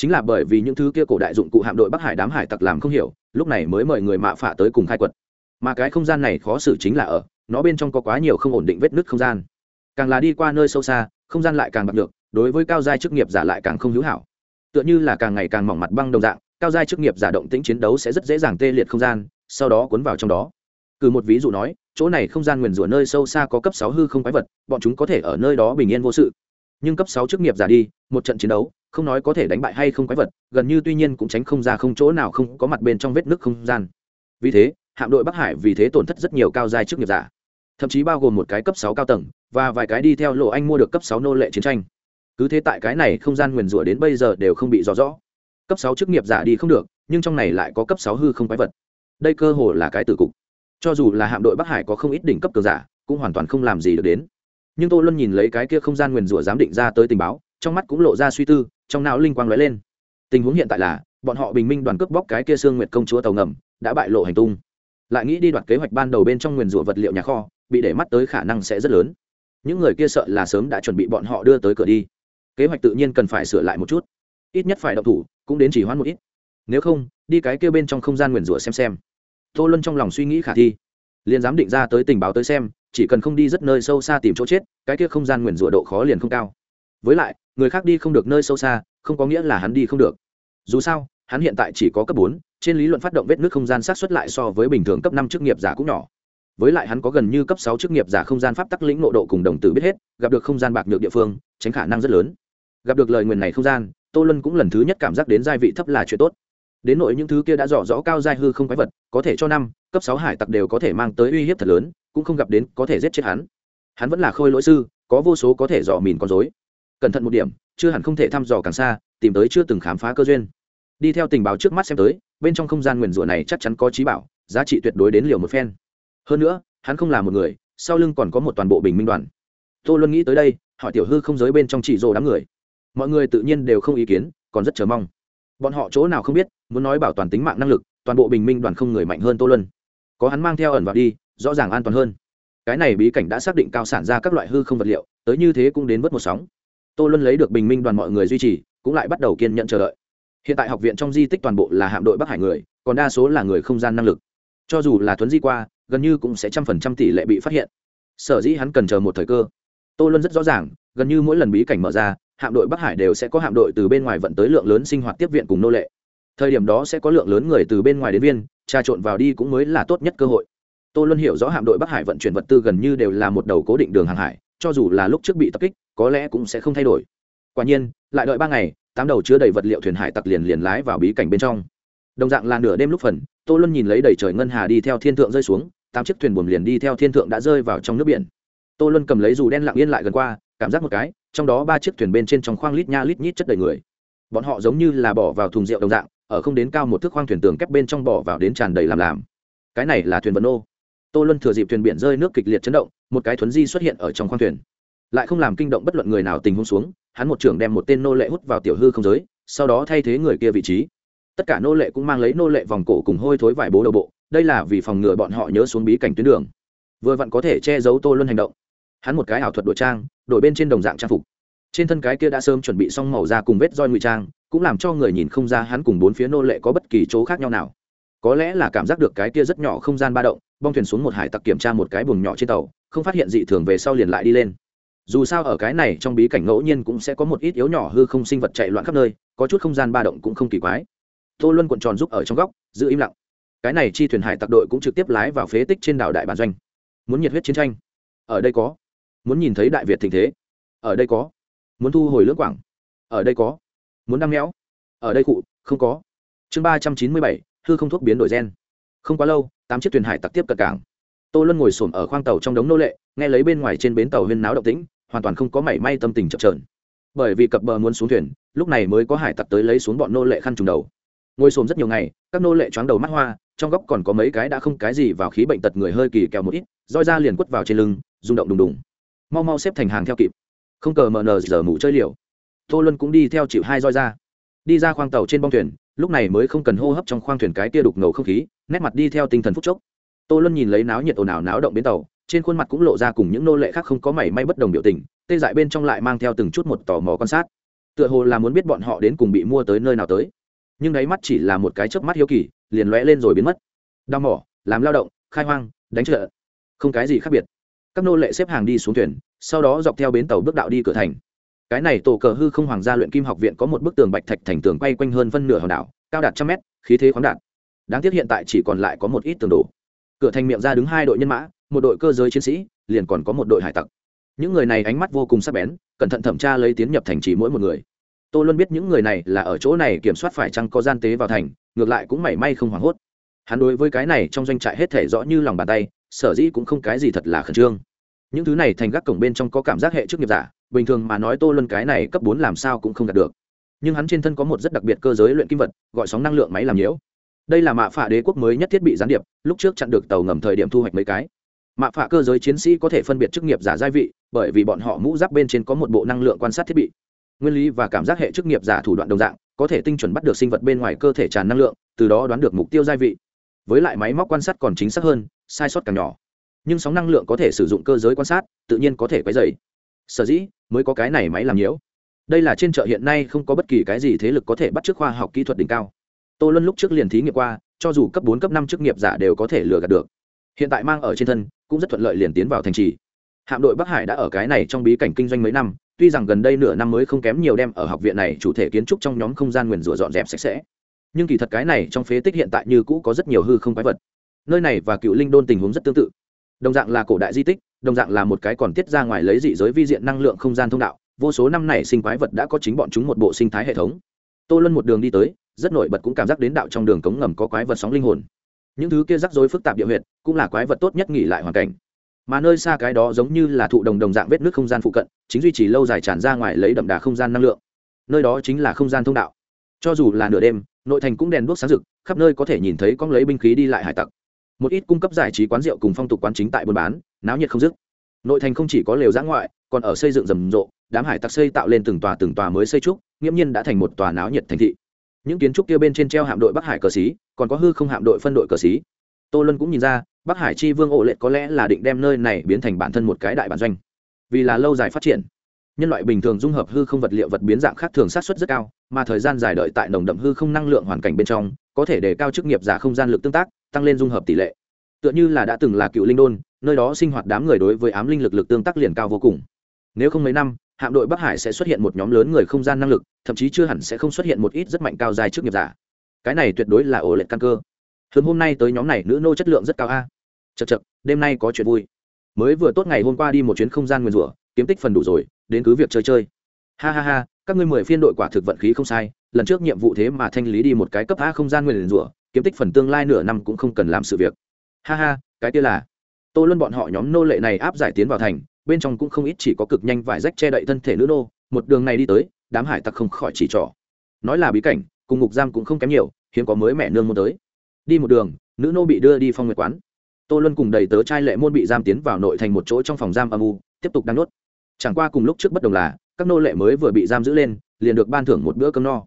chính là bởi vì những thứ kia cổ đại dụng cụ hạm đội bắc hải đám hải tặc làm không hiểu, lúc này mới mời người mạ phạ tới cùng khai quật. Mà cái không gian này khó xử chính là ở, nó bên trong có quá nhiều không ổn định vết nứt không gian. Càng là đi qua nơi sâu xa, không gian lại càng bạc được đối với cao giai chức nghiệp giả lại càng không hữu hảo. Tựa như là càng ngày càng mỏng mặt băng đồng dạng, cao giai chức nghiệp giả động tĩnh chiến đấu sẽ rất dễ dàng tê liệt không gian, sau đó cuốn vào trong đó. Cử một ví dụ nói, chỗ này không gian nguyền rủa nơi sâu xa có cấp sáu hư không quái vật, bọn chúng có thể ở nơi đó bình yên vô sự. Nhưng cấp sáu chức nghiệp giả đi, một trận chiến đấu không nói có thể đánh bại hay không quái vật, gần như tuy nhiên cũng tránh không ra không chỗ nào không có mặt bên trong vết nước không gian. Vì thế, hạm đội bắc hải vì thế tổn thất rất nhiều cao giai chức nghiệp giả. Thậm chí bao gồm một cái cấp sáu cao tầng và vài cái đi theo lộ anh mua được cấp sáu nô lệ chiến tranh. Cứ thế tại cái này không gian nguyền rủa đến bây giờ đều không bị rõ rõ. Cấp sáu chức nghiệp giả đi không được, nhưng trong này lại có cấp sáu hư không quái vật. Đây cơ hồ là cái tử cục. Cho dù là hạm đội bắc hải có không ít đỉnh cấp cường giả, cũng hoàn toàn không làm gì được đến. Nhưng tô luân nhìn lấy cái kia không gian nguyền rủa giám định ra tới tình báo, trong mắt cũng lộ ra suy tư trong não linh quang lóe lên. Tình huống hiện tại là, bọn họ bình minh đoàn cướp bóc cái kia xương nguyệt công chúa tàu ngầm, đã bại lộ hành tung. Lại nghĩ đi đoạt kế hoạch ban đầu bên trong nguyền rủa vật liệu nhà kho, bị để mắt tới khả năng sẽ rất lớn. Những người kia sợ là sớm đã chuẩn bị bọn họ đưa tới cửa đi. Kế hoạch tự nhiên cần phải sửa lại một chút. Ít nhất phải động thủ, cũng đến chỉ hoãn một ít. Nếu không, đi cái kia bên trong không gian nguyền rủa xem xem. Tô luân trong lòng suy nghĩ khả thi. Liền dám định ra tới tình báo tới xem, chỉ cần không đi rất nơi sâu xa tìm chỗ chết, cái kia không gian nguyền rủa độ khó liền không cao. Với lại người khác đi không được nơi sâu xa, không có nghĩa là hắn đi không được. Dù sao, hắn hiện tại chỉ có cấp bốn, trên lý luận phát động vết nước không gian sát xuất lại so với bình thường cấp năm chức nghiệp giả cũng nhỏ. Với lại hắn có gần như cấp sáu chức nghiệp giả không gian pháp tắc lĩnh nộ độ cùng đồng tử biết hết, gặp được không gian bạc nhược địa phương, tránh khả năng rất lớn. Gặp được lời nguyền này không gian, tô Lân cũng lần thứ nhất cảm giác đến giai vị thấp là chuyện tốt. Đến nội những thứ kia đã rõ rõ cao giai hư không quái vật, có thể cho năm, cấp sáu hải tặc đều có thể mang tới uy hiếp thật lớn, cũng không gặp đến có thể giết chết hắn. Hắn vẫn là khôi lỗi sư, có vô số có thể dò mìn con dối cẩn thận một điểm, chưa hẳn không thể thăm dò càng xa, tìm tới chưa từng khám phá cơ duyên. Đi theo tình báo trước mắt xem tới, bên trong không gian nguyền rủa này chắc chắn có trí bảo, giá trị tuyệt đối đến liều một phen. Hơn nữa, hắn không là một người, sau lưng còn có một toàn bộ bình minh đoàn. Tô luân nghĩ tới đây, hỏi tiểu hư không giới bên trong chỉ rồ đám người. Mọi người tự nhiên đều không ý kiến, còn rất chờ mong. Bọn họ chỗ nào không biết, muốn nói bảo toàn tính mạng năng lực, toàn bộ bình minh đoàn không người mạnh hơn tô luân. Có hắn mang theo ẩn vào đi, rõ ràng an toàn hơn. Cái này bí cảnh đã xác định cao sản ra các loại hư không vật liệu, tới như thế cũng đến vớt một sóng tô luân lấy được bình minh đoàn mọi người duy trì, cũng lại bắt đầu kiên nhận chờ đợi. Hiện tại học viện trong di tích toàn bộ là hạm đội bắc hải người, còn đa số là người không gian năng lực. Cho dù là thuấn di qua, gần như cũng sẽ trăm phần trăm tỷ lệ bị phát hiện. Sở dĩ hắn cần chờ một thời cơ. Tô luân rất rõ ràng, gần như mỗi lần bí cảnh mở ra, hạm đội bắc hải đều sẽ có hạm đội từ bên ngoài vận tới lượng lớn sinh hoạt tiếp viện cùng nô lệ. Thời điểm đó sẽ có lượng lớn người từ bên ngoài đến viên, trà trộn vào đi cũng mới là tốt nhất cơ hội. Tô luân hiểu rõ hạm đội bắc hải vận chuyển vật tư gần như đều là một đầu cố định đường hàng hải cho dù là lúc trước bị tập kích, có lẽ cũng sẽ không thay đổi. Quả nhiên, lại đợi ba ngày, tám đầu chứa đầy vật liệu thuyền hải tặc liền liền lái vào bí cảnh bên trong. Đồng dạng là nửa đêm lúc phần, tô luân nhìn lấy đầy trời ngân hà đi theo thiên thượng rơi xuống, tám chiếc thuyền buồm liền đi theo thiên thượng đã rơi vào trong nước biển. Tô luân cầm lấy dù đen lặng yên lại gần qua, cảm giác một cái, trong đó ba chiếc thuyền bên trên trong khoang lít nha lít nhít chất đầy người. Bọn họ giống như là bỏ vào thùng rượu đồng dạng, ở không đến cao một thước khoang thuyền tường kép bên trong bỏ vào đến tràn đầy làm làm. Cái này là thuyền vận nô tô luân thừa dịp thuyền biển rơi nước kịch liệt chấn động, một cái thuấn di xuất hiện ở trong khoang thuyền. Lại không làm kinh động bất luận người nào tình huống xuống, hắn một trưởng đem một tên nô lệ hút vào tiểu hư không giới, sau đó thay thế người kia vị trí. Tất cả nô lệ cũng mang lấy nô lệ vòng cổ cùng hôi thối vải bố đầu bộ, đây là vì phòng ngừa bọn họ nhớ xuống bí cảnh tuyến đường. Vừa vặn có thể che giấu tô luân hành động. Hắn một cái ảo thuật đổi trang, đổi bên trên đồng dạng trang phục. Trên thân cái kia đã sớm chuẩn bị xong màu da cùng vết roi ngụy trang, cũng làm cho người nhìn không ra hắn cùng bốn phía nô lệ có bất kỳ chỗ khác nhau nào. Có lẽ là cảm giác được cái kia rất nhỏ không gian ba động bong thuyền xuống một hải tặc kiểm tra một cái buồng nhỏ trên tàu, không phát hiện dị thường về sau liền lại đi lên. Dù sao ở cái này trong bí cảnh ngẫu nhiên cũng sẽ có một ít yếu nhỏ hư không sinh vật chạy loạn khắp nơi, có chút không gian ba động cũng không kỳ quái. Tô luân cuộn tròn giúp ở trong góc, giữ im lặng. Cái này chi thuyền hải tặc đội cũng trực tiếp lái vào phế tích trên đảo đại bản doanh. Muốn nhiệt huyết chiến tranh. Ở đây có. Muốn nhìn thấy đại việt tình thế. Ở đây có. Muốn thu hồi lưỡng quảng. Ở đây có. Muốn đăng méo. Ở đây cụ, không có. Chương ba trăm chín mươi bảy, hư không thuốc biến đổi gen không quá lâu, tám chiếc thuyền hải tặc tiếp cận cảng. Tô luân ngồi s ổ m ở khoang tàu trong đống nô lệ, nghe lấy bên ngoài trên bến tàu huyên náo động tĩnh, hoàn toàn không có mảy may tâm tình chậm trởn bởi vì cập bờ muốn xuống thuyền, lúc này mới có hải tặc tới lấy xuống bọn nô lệ khăn trùng đầu. Ngồi xổm rất nhiều ngày, các nô lệ choáng đầu mắt hoa, trong góc còn có mấy cái đã không cái gì vào khí bệnh tật người hơi kỳ kèo một ít, roi ra liền quất vào trên lưng, rung động đùng đùng. Mau mau xếp thành hàng theo kịp. Không cờ mờ nờ giờ mủ chơi liều. Tô luân cũng đi theo chịu hai roi ra. Đi ra khoang tàu trên bong thuyền, lúc này mới không cần hô hấp trong khoang thuyền cái tia đục ngầu không khí nét mặt đi theo tinh thần phúc chốc. Tô luân nhìn lấy náo nhiệt ồn ào náo động bến tàu, trên khuôn mặt cũng lộ ra cùng những nô lệ khác không có mảy may bất đồng biểu tình, tê dại bên trong lại mang theo từng chút một tò mò quan sát. Tựa hồ là muốn biết bọn họ đến cùng bị mua tới nơi nào tới. Nhưng đáy mắt chỉ là một cái chớp mắt hiếu kỳ, liền lóe lên rồi biến mất. Đau mỏ, làm lao động, khai hoang, đánh trợ không cái gì khác biệt. Các nô lệ xếp hàng đi xuống thuyền, sau đó dọc theo bến tàu bước đạo đi cửa thành. Cái này tổ cờ hư không hoàng gia luyện kim học viện có một bức tường bạch thạch thành tường quay quanh hơn phân nửa hòn đảo, cao đạt trăm mét, khí thế khoáng đạt đáng tiếc hiện tại chỉ còn lại có một ít tường đổ. Cửa thành miệng ra đứng hai đội nhân mã, một đội cơ giới chiến sĩ, liền còn có một đội hải tặc. Những người này ánh mắt vô cùng sắc bén, cẩn thận thẩm tra lấy tiến nhập thành chỉ mỗi một người. Tô luôn biết những người này là ở chỗ này kiểm soát phải chăng có gian tế vào thành, ngược lại cũng mảy may không hoảng hốt. Hắn đối với cái này trong doanh trại hết thể rõ như lòng bàn tay, sở dĩ cũng không cái gì thật là khẩn trương. Những thứ này thành gác cổng bên trong có cảm giác hệ chức nghiệp giả, bình thường mà nói tô luân cái này cấp bốn làm sao cũng không đạt được. Nhưng hắn trên thân có một rất đặc biệt cơ giới luyện kim vật, gọi sóng năng lượng máy làm nhiễu đây là mạ phạ đế quốc mới nhất thiết bị gián điệp, lúc trước chặn được tàu ngầm thời điểm thu hoạch mấy cái. Mạ phạ cơ giới chiến sĩ có thể phân biệt chức nghiệp giả gia vị, bởi vì bọn họ mũ giáp bên trên có một bộ năng lượng quan sát thiết bị. Nguyên lý và cảm giác hệ chức nghiệp giả thủ đoạn đồng dạng, có thể tinh chuẩn bắt được sinh vật bên ngoài cơ thể tràn năng lượng, từ đó đoán được mục tiêu gia vị. Với lại máy móc quan sát còn chính xác hơn, sai sót càng nhỏ. Nhưng sóng năng lượng có thể sử dụng cơ giới quan sát, tự nhiên có thể quấy dày sở dĩ, mới có cái này máy làm nhiễu. Đây là trên chợ hiện nay không có bất kỳ cái gì thế lực có thể bắt chước khoa học kỹ thuật đỉnh cao tô luân lúc trước liền thí nghiệm qua, cho dù cấp bốn, cấp năm chức nghiệp giả đều có thể lừa gạt được. Hiện tại mang ở trên thân, cũng rất thuận lợi liền tiến vào thành trì. Hạm đội bắc hải đã ở cái này trong bí cảnh kinh doanh mấy năm, tuy rằng gần đây nửa năm mới không kém nhiều đem ở học viện này chủ thể kiến trúc trong nhóm không gian nguyền rủa dọn dẹp sạch sẽ. Nhưng kỳ thật cái này trong phế tích hiện tại như cũ có rất nhiều hư không quái vật. Nơi này và cựu linh đôn tình huống rất tương tự. Đồng dạng là cổ đại di tích, đồng dạng là một cái còn tiết ra ngoài lấy dị giới vi diện năng lượng không gian thông đạo, vô số năm này sinh quái vật đã có chính bọn chúng một bộ sinh thái hệ thống. Tô luân một đường đi tới rất nổi bật cũng cảm giác đến đạo trong đường cống ngầm có quái vật sóng linh hồn. Những thứ kia rắc rối phức tạp địa huyệt, cũng là quái vật tốt nhất nghỉ lại hoàn cảnh. Mà nơi xa cái đó giống như là thụ đồng đồng dạng vết nước không gian phụ cận, chính duy trì lâu dài tràn ra ngoài lấy đậm đà không gian năng lượng. Nơi đó chính là không gian thông đạo. Cho dù là nửa đêm, nội thành cũng đèn đuốc sáng rực, khắp nơi có thể nhìn thấy con lấy binh khí đi lại hải tặc. Một ít cung cấp giải trí quán rượu cùng phong tục quán chính tại buôn bán, náo nhiệt không dứt. Nội thành không chỉ có lều giã ngoại, còn ở xây dựng rầm rộ, đám hải tặc xây tạo lên từng tòa từng tòa mới xây trúc, nghiễm nhiên đã thành một tòa náo nhiệt thành thị những kiến trúc kia bên trên treo hạm đội bắc hải cờ xí, còn có hư không hạm đội phân đội cờ xí. Tô lân cũng nhìn ra, bắc hải chi vương ổ lệ có lẽ là định đem nơi này biến thành bản thân một cái đại bản doanh. Vì là lâu dài phát triển, nhân loại bình thường dung hợp hư không vật liệu vật biến dạng khác thường sát xuất rất cao, mà thời gian dài đợi tại nồng đậm hư không năng lượng hoàn cảnh bên trong, có thể đề cao chức nghiệp giả không gian lực tương tác, tăng lên dung hợp tỷ lệ. Tựa như là đã từng là cựu linh đôn, nơi đó sinh hoạt đám người đối với ám linh lực lực tương tác liền cao vô cùng. Nếu không mấy năm hạm đội bắc hải sẽ xuất hiện một nhóm lớn người không gian năng lực, thậm chí chưa hẳn sẽ không xuất hiện một ít rất mạnh cao dài trước nghiệp giả. Cái này tuyệt đối là ổ lệch căn cơ. Thường hôm nay tới nhóm này, nữ nô chất lượng rất cao a. Chật chật đêm nay có chuyện vui. Mới vừa tốt ngày hôm qua đi một chuyến không gian nguyên rủa, kiếm tích phần đủ rồi, đến cứ việc chơi chơi. Ha ha ha, các ngươi mười phiên đội quả thực vận khí không sai, lần trước nhiệm vụ thế mà thanh lý đi một cái cấp a không gian nguyên rủa, kiếm tích phần tương lai nửa năm cũng không cần làm sự việc. Ha ha, cái kia là. Tô luân bọn họ nhóm nô lệ này áp giải tiến vào thành bên trong cũng không ít chỉ có cực nhanh vải rách che đậy thân thể nữ nô, một đường này đi tới, đám hải tặc không khỏi chỉ trỏ. Nói là bí cảnh, cùng ngục giam cũng không kém nhiều, hiếm có mới mẹ nương muốn tới. Đi một đường, nữ nô bị đưa đi phong nguyệt quán. Tô luân cùng đầy tớ trai lệ môn bị giam tiến vào nội thành một chỗ trong phòng giam âm u, tiếp tục đang nuốt chẳng qua cùng lúc trước bất đồng là, các nô lệ mới vừa bị giam giữ lên, liền được ban thưởng một bữa cơm no.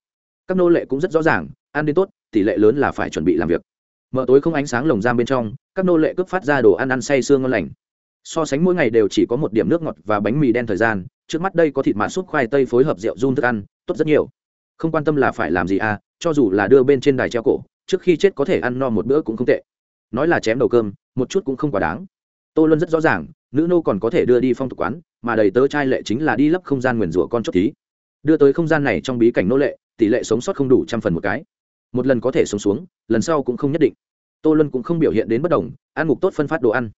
Các nô lệ cũng rất rõ ràng, ăn đến tốt, tỷ lệ lớn là phải chuẩn bị làm việc. Mở tối không ánh sáng lồng giam bên trong, các nô lệ cướp phát ra đồ ăn ăn say sương ngon lành so sánh mỗi ngày đều chỉ có một điểm nước ngọt và bánh mì đen thời gian, trước mắt đây có thịt mạt súp khoai tây phối hợp rượu run thức ăn, tốt rất nhiều. Không quan tâm là phải làm gì à cho dù là đưa bên trên đài treo cổ, trước khi chết có thể ăn no một bữa cũng không tệ. Nói là chém đầu cơm, một chút cũng không quá đáng. Tô luân rất rõ ràng, nữ nô còn có thể đưa đi phong tục quán, mà đầy tớ trai lệ chính là đi lấp không gian nguyền rủa con chốt tí đưa tới không gian này trong bí cảnh nô lệ, tỷ lệ sống sót không đủ trăm phần một cái. Một lần có thể sống xuống, lần sau cũng không nhất định. Tô luân cũng không biểu hiện đến bất đồng, ăn ngục tốt phân phát đồ ăn.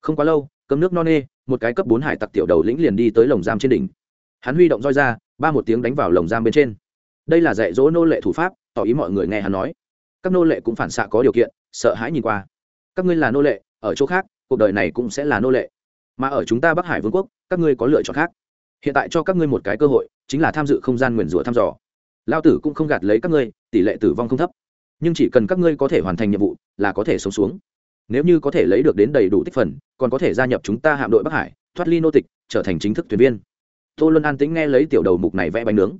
Không quá lâu cấm nước non nê, một cái cấp bốn hải tặc tiểu đầu lĩnh liền đi tới lồng giam trên đỉnh. Hắn huy động roi ra, ba một tiếng đánh vào lồng giam bên trên. Đây là dạy dỗ nô lệ thủ pháp, tỏ ý mọi người nghe hắn nói. Các nô lệ cũng phản xạ có điều kiện, sợ hãi nhìn qua. Các ngươi là nô lệ, ở chỗ khác, cuộc đời này cũng sẽ là nô lệ. Mà ở chúng ta bắc hải vương quốc, các ngươi có lựa chọn khác. Hiện tại cho các ngươi một cái cơ hội, chính là tham dự không gian nguyền rủa thăm dò. Lao tử cũng không gạt lấy các ngươi, tỷ lệ tử vong không thấp. Nhưng chỉ cần các ngươi có thể hoàn thành nhiệm vụ, là có thể sống xuống nếu như có thể lấy được đến đầy đủ tích phần, còn có thể gia nhập chúng ta hạm đội bắc hải, thoát ly nô tịch, trở thành chính thức thuyền viên. Tô luân an tĩnh nghe lấy tiểu đầu mục này vẽ bánh nướng.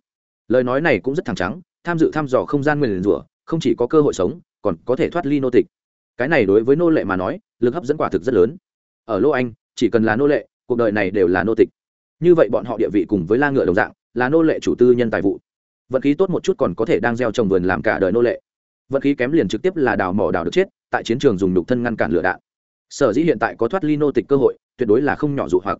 Lời nói này cũng rất thẳng trắng, tham dự thăm dò không gian nguyền rủa, không chỉ có cơ hội sống, còn có thể thoát ly nô tịch. Cái này đối với nô lệ mà nói, lực hấp dẫn quả thực rất lớn. Ở lô anh, chỉ cần là nô lệ, cuộc đời này đều là nô tịch. Như vậy bọn họ địa vị cùng với la ngựa đồng dạng, là nô lệ chủ tư nhân tài vụ. Vận khí tốt một chút còn có thể đang gieo trồng vườn làm cả đời nô lệ. Vận khí kém liền trực tiếp là đào mỏ đào được chết tại chiến trường dùng nhục thân ngăn cản lửa đạn. Sở dĩ hiện tại có thoát ly nô tịch cơ hội, tuyệt đối là không nhỏ dụ hoặc.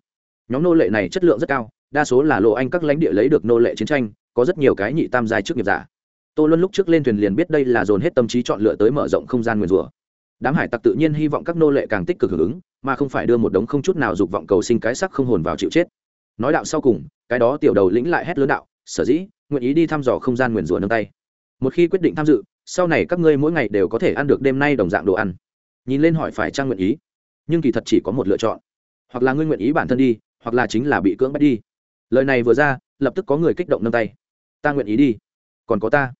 Nhóm nô lệ này chất lượng rất cao, đa số là lộ anh các lãnh địa lấy được nô lệ chiến tranh, có rất nhiều cái nhị tam giai trước nghiệp giả. Tô luân lúc trước lên thuyền liền biết đây là dồn hết tâm trí chọn lựa tới mở rộng không gian nguyền rủa. Đám hải tặc tự nhiên hy vọng các nô lệ càng tích cực hưởng ứng, mà không phải đưa một đống không chút nào dục vọng cầu sinh cái sắc không hồn vào chịu chết. Nói đạo sau cùng, cái đó tiểu đầu lĩnh lại hét lớn đạo, sở dĩ, nguyện ý đi thăm dò không gian nguyền rủa nâng tay. Một khi quyết định tham dự sau này các ngươi mỗi ngày đều có thể ăn được đêm nay đồng dạng đồ ăn. Nhìn lên hỏi phải trang nguyện ý. Nhưng kỳ thật chỉ có một lựa chọn. Hoặc là ngươi nguyện ý bản thân đi, hoặc là chính là bị cưỡng bắt đi. Lời này vừa ra, lập tức có người kích động nâng tay. Ta nguyện ý đi. Còn có ta.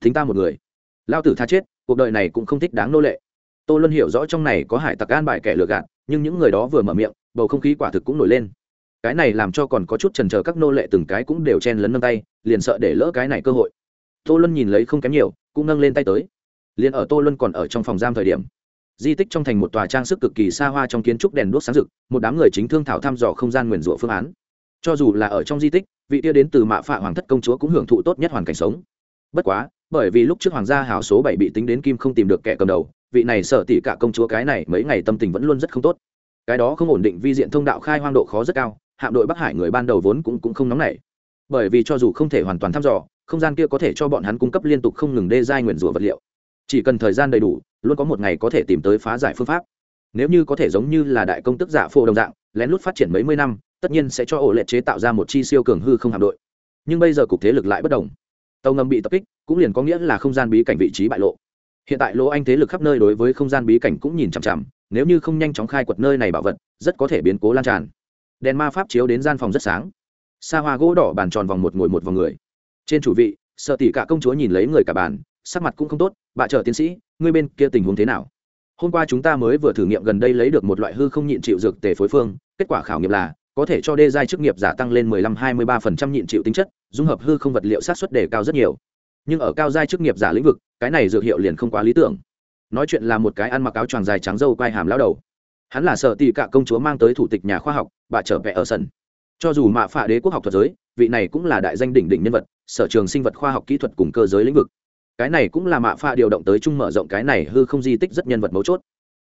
Thính ta một người. Lao tử tha chết, cuộc đời này cũng không thích đáng nô lệ. Tô luôn hiểu rõ trong này có hải tặc gan bài kẻ lừa gạt, nhưng những người đó vừa mở miệng, bầu không khí quả thực cũng nổi lên. Cái này làm cho còn có chút trần trờ các nô lệ từng cái cũng đều chen lấn nâng tay, liền sợ để lỡ cái này cơ hội. Tô luôn nhìn lấy không kém nhiều cũng nâng lên tay tới. Liền ở tô luân còn ở trong phòng giam thời điểm, di tích trong thành một tòa trang sức cực kỳ xa hoa trong kiến trúc đèn đuốc sáng rực, một đám người chính thương thảo thăm dò không gian nguyền rủa phương án. Cho dù là ở trong di tích, vị tia đến từ mạ phạ hoàng thất công chúa cũng hưởng thụ tốt nhất hoàn cảnh sống. Bất quá, bởi vì lúc trước hoàng gia hào số bảy bị tính đến kim không tìm được kẻ cầm đầu, vị này sợ tỉ cả công chúa cái này mấy ngày tâm tình vẫn luôn rất không tốt. Cái đó không ổn định vi diện thông đạo khai hoang độ khó rất cao, hạm đội bắc hải người ban đầu vốn cũng cũng không nóng nảy. Bởi vì cho dù không thể hoàn toàn thăm dò không gian kia có thể cho bọn hắn cung cấp liên tục không ngừng đê giai nguyện rủa vật liệu. Chỉ cần thời gian đầy đủ, luôn có một ngày có thể tìm tới phá giải phương pháp. Nếu như có thể giống như là đại công tức giả phô đồng dạng, lén lút phát triển mấy mươi năm, tất nhiên sẽ cho ổ lệ chế tạo ra một chi siêu cường hư không hạm đội. Nhưng bây giờ cục thế lực lại bất đồng. Tàu ngầm bị tập kích, cũng liền có nghĩa là không gian bí cảnh vị trí bại lộ. Hiện tại lỗ anh thế lực khắp nơi đối với không gian bí cảnh cũng nhìn chằm chằm, nếu như không nhanh chóng khai quật nơi này bảo vật, rất có thể biến cố lan tràn. Đèn ma pháp chiếu đến gian phòng rất sáng. Xa hoa gỗ đỏ bàn tròn vòng một ngồi một vòng người trên chủ vị, sợ tỷ cả công chúa nhìn lấy người cả bàn, sắc mặt cũng không tốt, bà chờ tiến sĩ, ngươi bên kia tình huống thế nào? Hôm qua chúng ta mới vừa thử nghiệm gần đây lấy được một loại hư không nhịn chịu dược tề phối phương, kết quả khảo nghiệm là, có thể cho đê giai chức nghiệp giả tăng lên 15-23% nhịn chịu tính chất, dung hợp hư không vật liệu sát xuất đề cao rất nhiều. Nhưng ở cao giai chức nghiệp giả lĩnh vực, cái này dược hiệu liền không quá lý tưởng. Nói chuyện là một cái ăn mặc áo choàng dài trắng dâu quai hàm lao đầu. Hắn là sợ tỷ cả công chúa mang tới thủ tịch nhà khoa học, bà trở về ở sân cho dù mạ phạ đế quốc học thuật giới, vị này cũng là đại danh đỉnh đỉnh nhân vật, sở trường sinh vật khoa học kỹ thuật cùng cơ giới lĩnh vực. Cái này cũng là mạ phạ điều động tới chung mở rộng cái này hư không di tích rất nhân vật mấu chốt.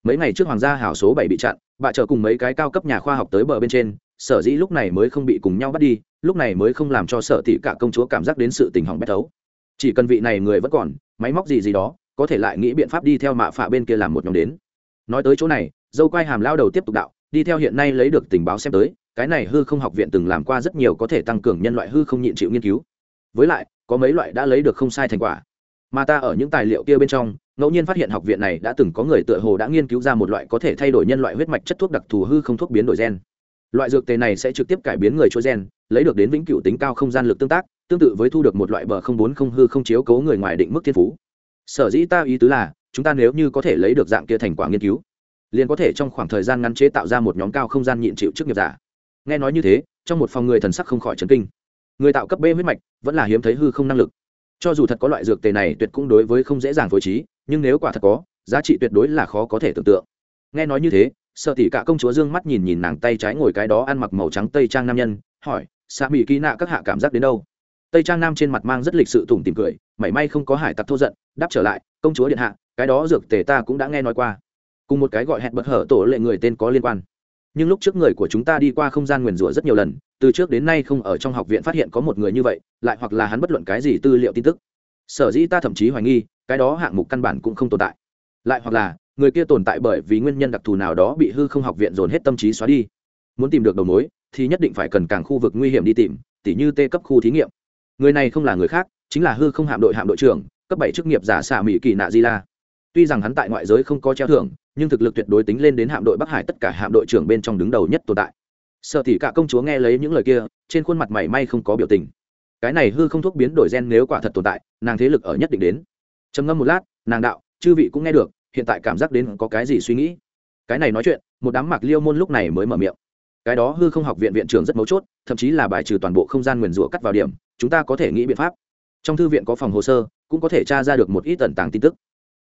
Mấy ngày trước hoàng gia hảo số bảy bị chặn, bà chờ cùng mấy cái cao cấp nhà khoa học tới bờ bên trên, sở dĩ lúc này mới không bị cùng nhau bắt đi, lúc này mới không làm cho sở tỷ cả công chúa cảm giác đến sự tình hỏng bét thấu. Chỉ cần vị này người vẫn còn, máy móc gì gì đó, có thể lại nghĩ biện pháp đi theo mạ phạ bên kia làm một nhóm đến. Nói tới chỗ này, dâu quai hàm lao đầu tiếp tục đạo, đi theo hiện nay lấy được tình báo xem tới cái này hư không học viện từng làm qua rất nhiều có thể tăng cường nhân loại hư không nhịn chịu nghiên cứu. Với lại, có mấy loại đã lấy được không sai thành quả. Mà ta ở những tài liệu kia bên trong, ngẫu nhiên phát hiện học viện này đã từng có người tựa hồ đã nghiên cứu ra một loại có thể thay đổi nhân loại huyết mạch chất thuốc đặc thù hư không thuốc biến đổi gen. Loại dược tề này sẽ trực tiếp cải biến người chúa gen, lấy được đến vĩnh cửu tính cao không gian lực tương tác, tương tự với thu được một loại bờ không bốn không hư không chiếu cố người ngoài định mức thiên phú. Sở dĩ ta ý tứ là, chúng ta nếu như có thể lấy được dạng kia thành quả nghiên cứu, liền có thể trong khoảng thời gian ngắn chế tạo ra một nhóm cao không gian nhịn chịu trước nghiệp giả nghe nói như thế, trong một phòng người thần sắc không khỏi chấn kinh. Người tạo cấp b huyết mạch vẫn là hiếm thấy hư không năng lực. Cho dù thật có loại dược tề này tuyệt cũng đối với không dễ dàng phối trí, nhưng nếu quả thật có, giá trị tuyệt đối là khó có thể tưởng tượng. Nghe nói như thế, sợ tỷ cả công chúa dương mắt nhìn nhìn nàng tay trái ngồi cái đó ăn mặc màu trắng tây trang nam nhân, hỏi xạ mỹ kỹ nạ các hạ cảm giác đến đâu? Tây trang nam trên mặt mang rất lịch sự tủm tìm cười, mảy may không có hải tặc thô giận, đáp trở lại, công chúa điện hạ, cái đó dược tề ta cũng đã nghe nói qua. Cùng một cái gọi hẹn bật hở tổ lệ người tên có liên quan nhưng lúc trước người của chúng ta đi qua không gian nguyền rủa rất nhiều lần, từ trước đến nay không ở trong học viện phát hiện có một người như vậy, lại hoặc là hắn bất luận cái gì tư liệu tin tức. Sở dĩ ta thậm chí hoài nghi, cái đó hạng mục căn bản cũng không tồn tại. Lại hoặc là, người kia tồn tại bởi vì nguyên nhân đặc thù nào đó bị hư không học viện dồn hết tâm trí xóa đi. Muốn tìm được đầu mối, thì nhất định phải cần càng khu vực nguy hiểm đi tìm, tỉ như tê cấp khu thí nghiệm. Người này không là người khác, chính là hư không hạm đội hạm đội trưởng, cấp bảy chức nghiệp giả xạ mỹ kỳ nạ di la. Tuy rằng hắn tại ngoại giới không có treo thưởng nhưng thực lực tuyệt đối tính lên đến hạm đội bắc hải, tất cả hạm đội trưởng bên trong đứng đầu nhất tồn tại. Sợ thì cả công chúa nghe lấy những lời kia, trên khuôn mặt mày may không có biểu tình. Cái này hư không thuốc biến đổi gen nếu quả thật tồn tại, nàng thế lực ở nhất định đến. Trầm ngâm một lát, nàng đạo, chư vị cũng nghe được, hiện tại cảm giác đến có cái gì suy nghĩ? Cái này nói chuyện, một đám mạc liêu môn lúc này mới mở miệng. Cái đó hư không học viện viện trưởng rất mấu chốt, thậm chí là bài trừ toàn bộ không gian nguyền rủa cắt vào điểm, chúng ta có thể nghĩ biện pháp. Trong thư viện có phòng hồ sơ, cũng có thể tra ra được một ít tần tàng tin tức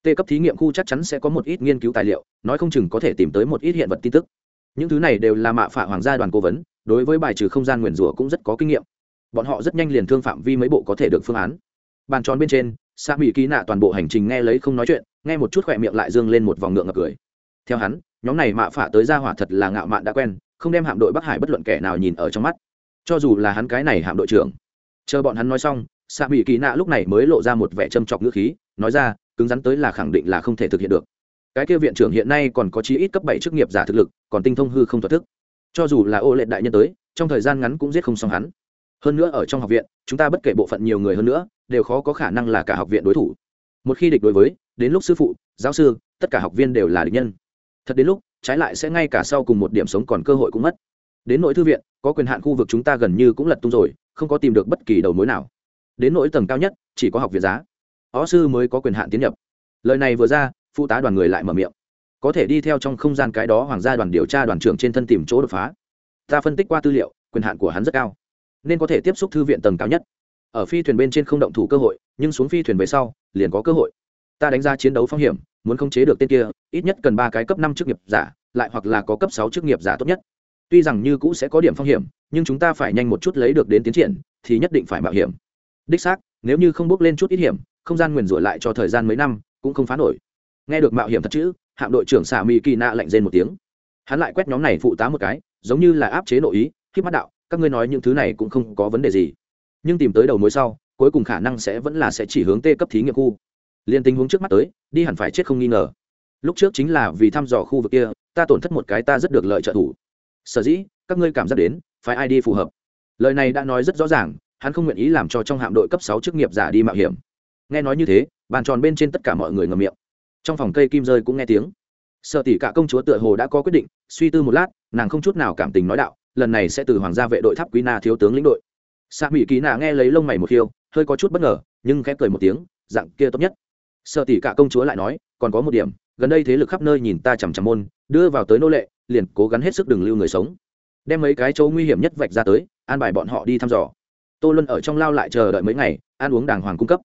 t cấp thí nghiệm khu chắc chắn sẽ có một ít nghiên cứu tài liệu, nói không chừng có thể tìm tới một ít hiện vật tin tức. Những thứ này đều là mạ phả hoàng gia đoàn cố vấn, đối với bài trừ không gian nguyền rủa cũng rất có kinh nghiệm. Bọn họ rất nhanh liền thương phạm vi mấy bộ có thể được phương án. Bàn tròn bên trên, sa mỹ ký nạ toàn bộ hành trình nghe lấy không nói chuyện, nghe một chút khỏe miệng lại dương lên một vòng ngượng ngập cười. Theo hắn, nhóm này mạ phả tới ra hỏa thật là ngạo mạn đã quen, không đem hạm đội bắc hải bất luận kẻ nào nhìn ở trong mắt. Cho dù là hắn cái này hạm đội trưởng. Chờ bọn hắn nói xong, sa mỹ kỳ nạ lúc này mới lộ ra một vẻ châm chọc ngữ khí, nói ra cứng rắn tới là khẳng định là không thể thực hiện được. Cái kia viện trưởng hiện nay còn có chí ít cấp bảy chức nghiệp giả thực lực, còn tinh thông hư không thuật thức. Cho dù là ô lệ đại nhân tới, trong thời gian ngắn cũng giết không xong hắn. Hơn nữa ở trong học viện, chúng ta bất kể bộ phận nhiều người hơn nữa, đều khó có khả năng là cả học viện đối thủ. Một khi địch đối với, đến lúc sư phụ, giáo sư, tất cả học viên đều là địch nhân. Thật đến lúc, trái lại sẽ ngay cả sau cùng một điểm sống còn cơ hội cũng mất. Đến nội thư viện, có quyền hạn khu vực chúng ta gần như cũng lật tung rồi, không có tìm được bất kỳ đầu mối nào. Đến nỗi tầng cao nhất, chỉ có học viện giá ó sư mới có quyền hạn tiến nhập. Lời này vừa ra, phụ tá đoàn người lại mở miệng. Có thể đi theo trong không gian cái đó hoàng gia đoàn điều tra đoàn trưởng trên thân tìm chỗ đột phá. Ta phân tích qua tư liệu, quyền hạn của hắn rất cao, nên có thể tiếp xúc thư viện tầng cao nhất. Ở phi thuyền bên trên không động thủ cơ hội, nhưng xuống phi thuyền về sau, liền có cơ hội. Ta đánh giá chiến đấu phong hiểm, muốn khống chế được tên kia, ít nhất cần ba cái cấp năm chức nghiệp giả, lại hoặc là có cấp sáu chức nghiệp giả tốt nhất. Tuy rằng như cũ sẽ có điểm phong hiểm, nhưng chúng ta phải nhanh một chút lấy được đến tiến triển, thì nhất định phải mạo hiểm. Đích xác, nếu như không bước lên chút ít hiểm không gian nguyền rủa lại cho thời gian mấy năm, cũng không phá nổi. Nghe được mạo hiểm thật chữ, hạm đội trưởng xả mỹ kỳ nạ lạnh rên một tiếng. Hắn lại quét nhóm này phụ tá một cái, giống như là áp chế nội ý khi mắt đạo, các ngươi nói những thứ này cũng không có vấn đề gì. Nhưng tìm tới đầu mối sau, cuối cùng khả năng sẽ vẫn là sẽ chỉ hướng tê cấp thí nghiệm khu. Liên tình huống trước mắt tới, đi hẳn phải chết không nghi ngờ. Lúc trước chính là vì thăm dò khu vực kia, ta tổn thất một cái ta rất được lợi trợ thủ. Sở dĩ, các ngươi cảm giác đến, phải ai đi phù hợp? Lời này đã nói rất rõ ràng, hắn không nguyện ý làm cho trong hạm đội cấp sáu chức nghiệp giả đi mạo hiểm nghe nói như thế, bàn tròn bên trên tất cả mọi người ngầm miệng. Trong phòng cây kim rơi cũng nghe tiếng. Sợ tỷ cả công chúa tựa hồ đã có quyết định, suy tư một lát, nàng không chút nào cảm tình nói đạo, lần này sẽ từ hoàng gia vệ đội tháp quý na thiếu tướng lĩnh đội. Xạ mỹ kỳ nạ nghe lấy lông mày một khiêu hơi có chút bất ngờ, nhưng khẽ cười một tiếng, dạng kia tốt nhất. Sợ tỷ cả công chúa lại nói, còn có một điểm, gần đây thế lực khắp nơi nhìn ta chằm chằm môn, đưa vào tới nô lệ, liền cố gắng hết sức đừng lưu người sống. Đem mấy cái chỗ nguy hiểm nhất vạch ra tới, an bài bọn họ đi thăm dò. Tô luân ở trong lao lại chờ đợi mấy ngày, ăn uống đàng hoàng cung cấp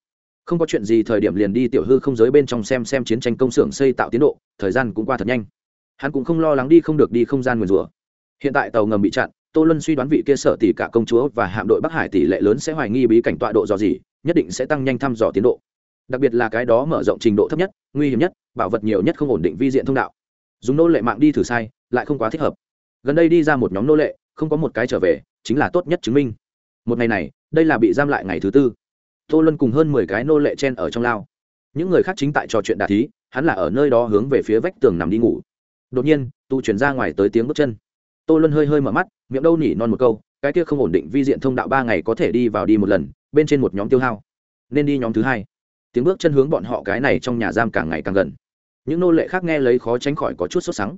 không có chuyện gì thời điểm liền đi tiểu hư không giới bên trong xem xem chiến tranh công xưởng xây tạo tiến độ, thời gian cũng qua thật nhanh. Hắn cũng không lo lắng đi không được đi không gian nguyền rủa. Hiện tại tàu ngầm bị chặn, tô luân suy đoán vị kia sở tỷ cả công chúa và hạm đội bắc hải tỷ lệ lớn sẽ hoài nghi bí cảnh tọa độ dò gì nhất định sẽ tăng nhanh thăm dò tiến độ. Đặc biệt là cái đó mở rộng trình độ thấp nhất, nguy hiểm nhất, bảo vật nhiều nhất không ổn định vi diện thông đạo. Dùng nô lệ mạng đi thử sai, lại không quá thích hợp. Gần đây đi ra một nhóm nô lệ, không có một cái trở về, chính là tốt nhất chứng minh. Một ngày này, đây là bị giam lại ngày thứ tư tô luân cùng hơn mười cái nô lệ chen ở trong lao. Những người khác chính tại trò chuyện đà thí, hắn là ở nơi đó hướng về phía vách tường nằm đi ngủ. Đột nhiên, tu chuyển ra ngoài tới tiếng bước chân. Tô luân hơi hơi mở mắt, miệng đâu nỉ non một câu, cái kia không ổn định vi diện thông đạo ba ngày có thể đi vào đi một lần, bên trên một nhóm tiêu hao. Nên đi nhóm thứ hai. Tiếng bước chân hướng bọn họ cái này trong nhà giam càng ngày càng gần. Những nô lệ khác nghe lấy khó tránh khỏi có chút sốt sắng.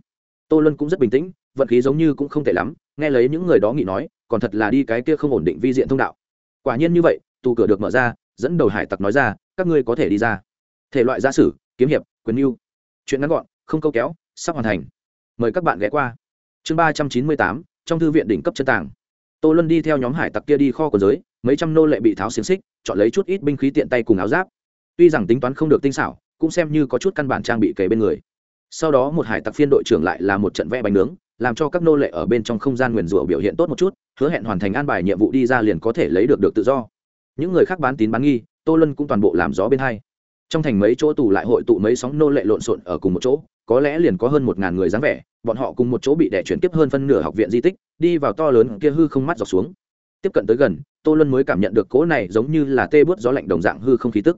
Tô luân cũng rất bình tĩnh, vận khí giống như cũng không tệ lắm, nghe lấy những người đó nghĩ nói, còn thật là đi cái kia không ổn định vi diện thông đạo. Quả nhiên như vậy tù cửa được mở ra, dẫn đầu hải tặc nói ra, các ngươi có thể đi ra. Thể loại gia sử, kiếm hiệp, quyền mưu. Chuyện ngắn gọn, không câu kéo, sắp hoàn thành. Mời các bạn ghé qua. Chương ba trăm chín mươi tám, trong thư viện đỉnh cấp chân tàng. Tô luân đi theo nhóm hải tặc kia đi kho của giới, mấy trăm nô lệ bị tháo xiềng xích, chọn lấy chút ít binh khí tiện tay cùng áo giáp. Tuy rằng tính toán không được tinh xảo, cũng xem như có chút căn bản trang bị kề bên người. Sau đó một hải tặc phiên đội trưởng lại là một trận vẽ bánh nướng, làm cho các nô lệ ở bên trong không gian nguyền rủa biểu hiện tốt một chút, hứa hẹn hoàn thành an bài nhiệm vụ đi ra liền có thể lấy được được tự do những người khác bán tín bán nghi, tô lân cũng toàn bộ làm gió bên hai. Trong thành mấy chỗ tù lại hội tụ mấy sóng nô lệ lộn xộn ở cùng một chỗ, có lẽ liền có hơn một ngàn người dáng vẻ, bọn họ cùng một chỗ bị đẻ chuyển tiếp hơn phân nửa học viện di tích, đi vào to lớn kia hư không mắt dọc xuống. Tiếp cận tới gần, tô luân mới cảm nhận được cỗ này giống như là tê bớt gió lạnh đồng dạng hư không khí tức.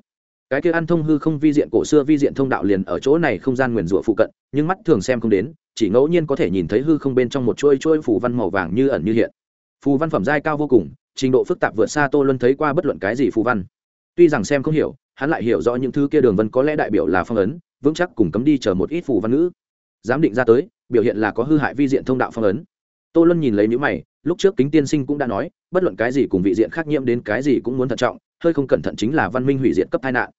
Cái kia ăn thông hư không vi diện cổ xưa vi diện thông đạo liền ở chỗ này không gian nguyền rủa phụ cận, nhưng mắt thường xem không đến, chỉ ngẫu nhiên có thể nhìn thấy hư không bên trong một chuôi chuôi phù văn màu vàng như ẩn như hiện. Phù văn phẩm giai cao vô cùng trình độ phức tạp vượt xa tô luân thấy qua bất luận cái gì phù văn. Tuy rằng xem không hiểu, hắn lại hiểu rõ những thứ kia đường vân có lẽ đại biểu là phong ấn, vững chắc cùng cấm đi chờ một ít phù văn ngữ. Giám định ra tới, biểu hiện là có hư hại vi diện thông đạo phong ấn. Tô luân nhìn lấy những mày, lúc trước kính tiên sinh cũng đã nói, bất luận cái gì cùng vị diện khác nhiễm đến cái gì cũng muốn thận trọng, hơi không cẩn thận chính là văn minh hủy diện cấp tai nạn.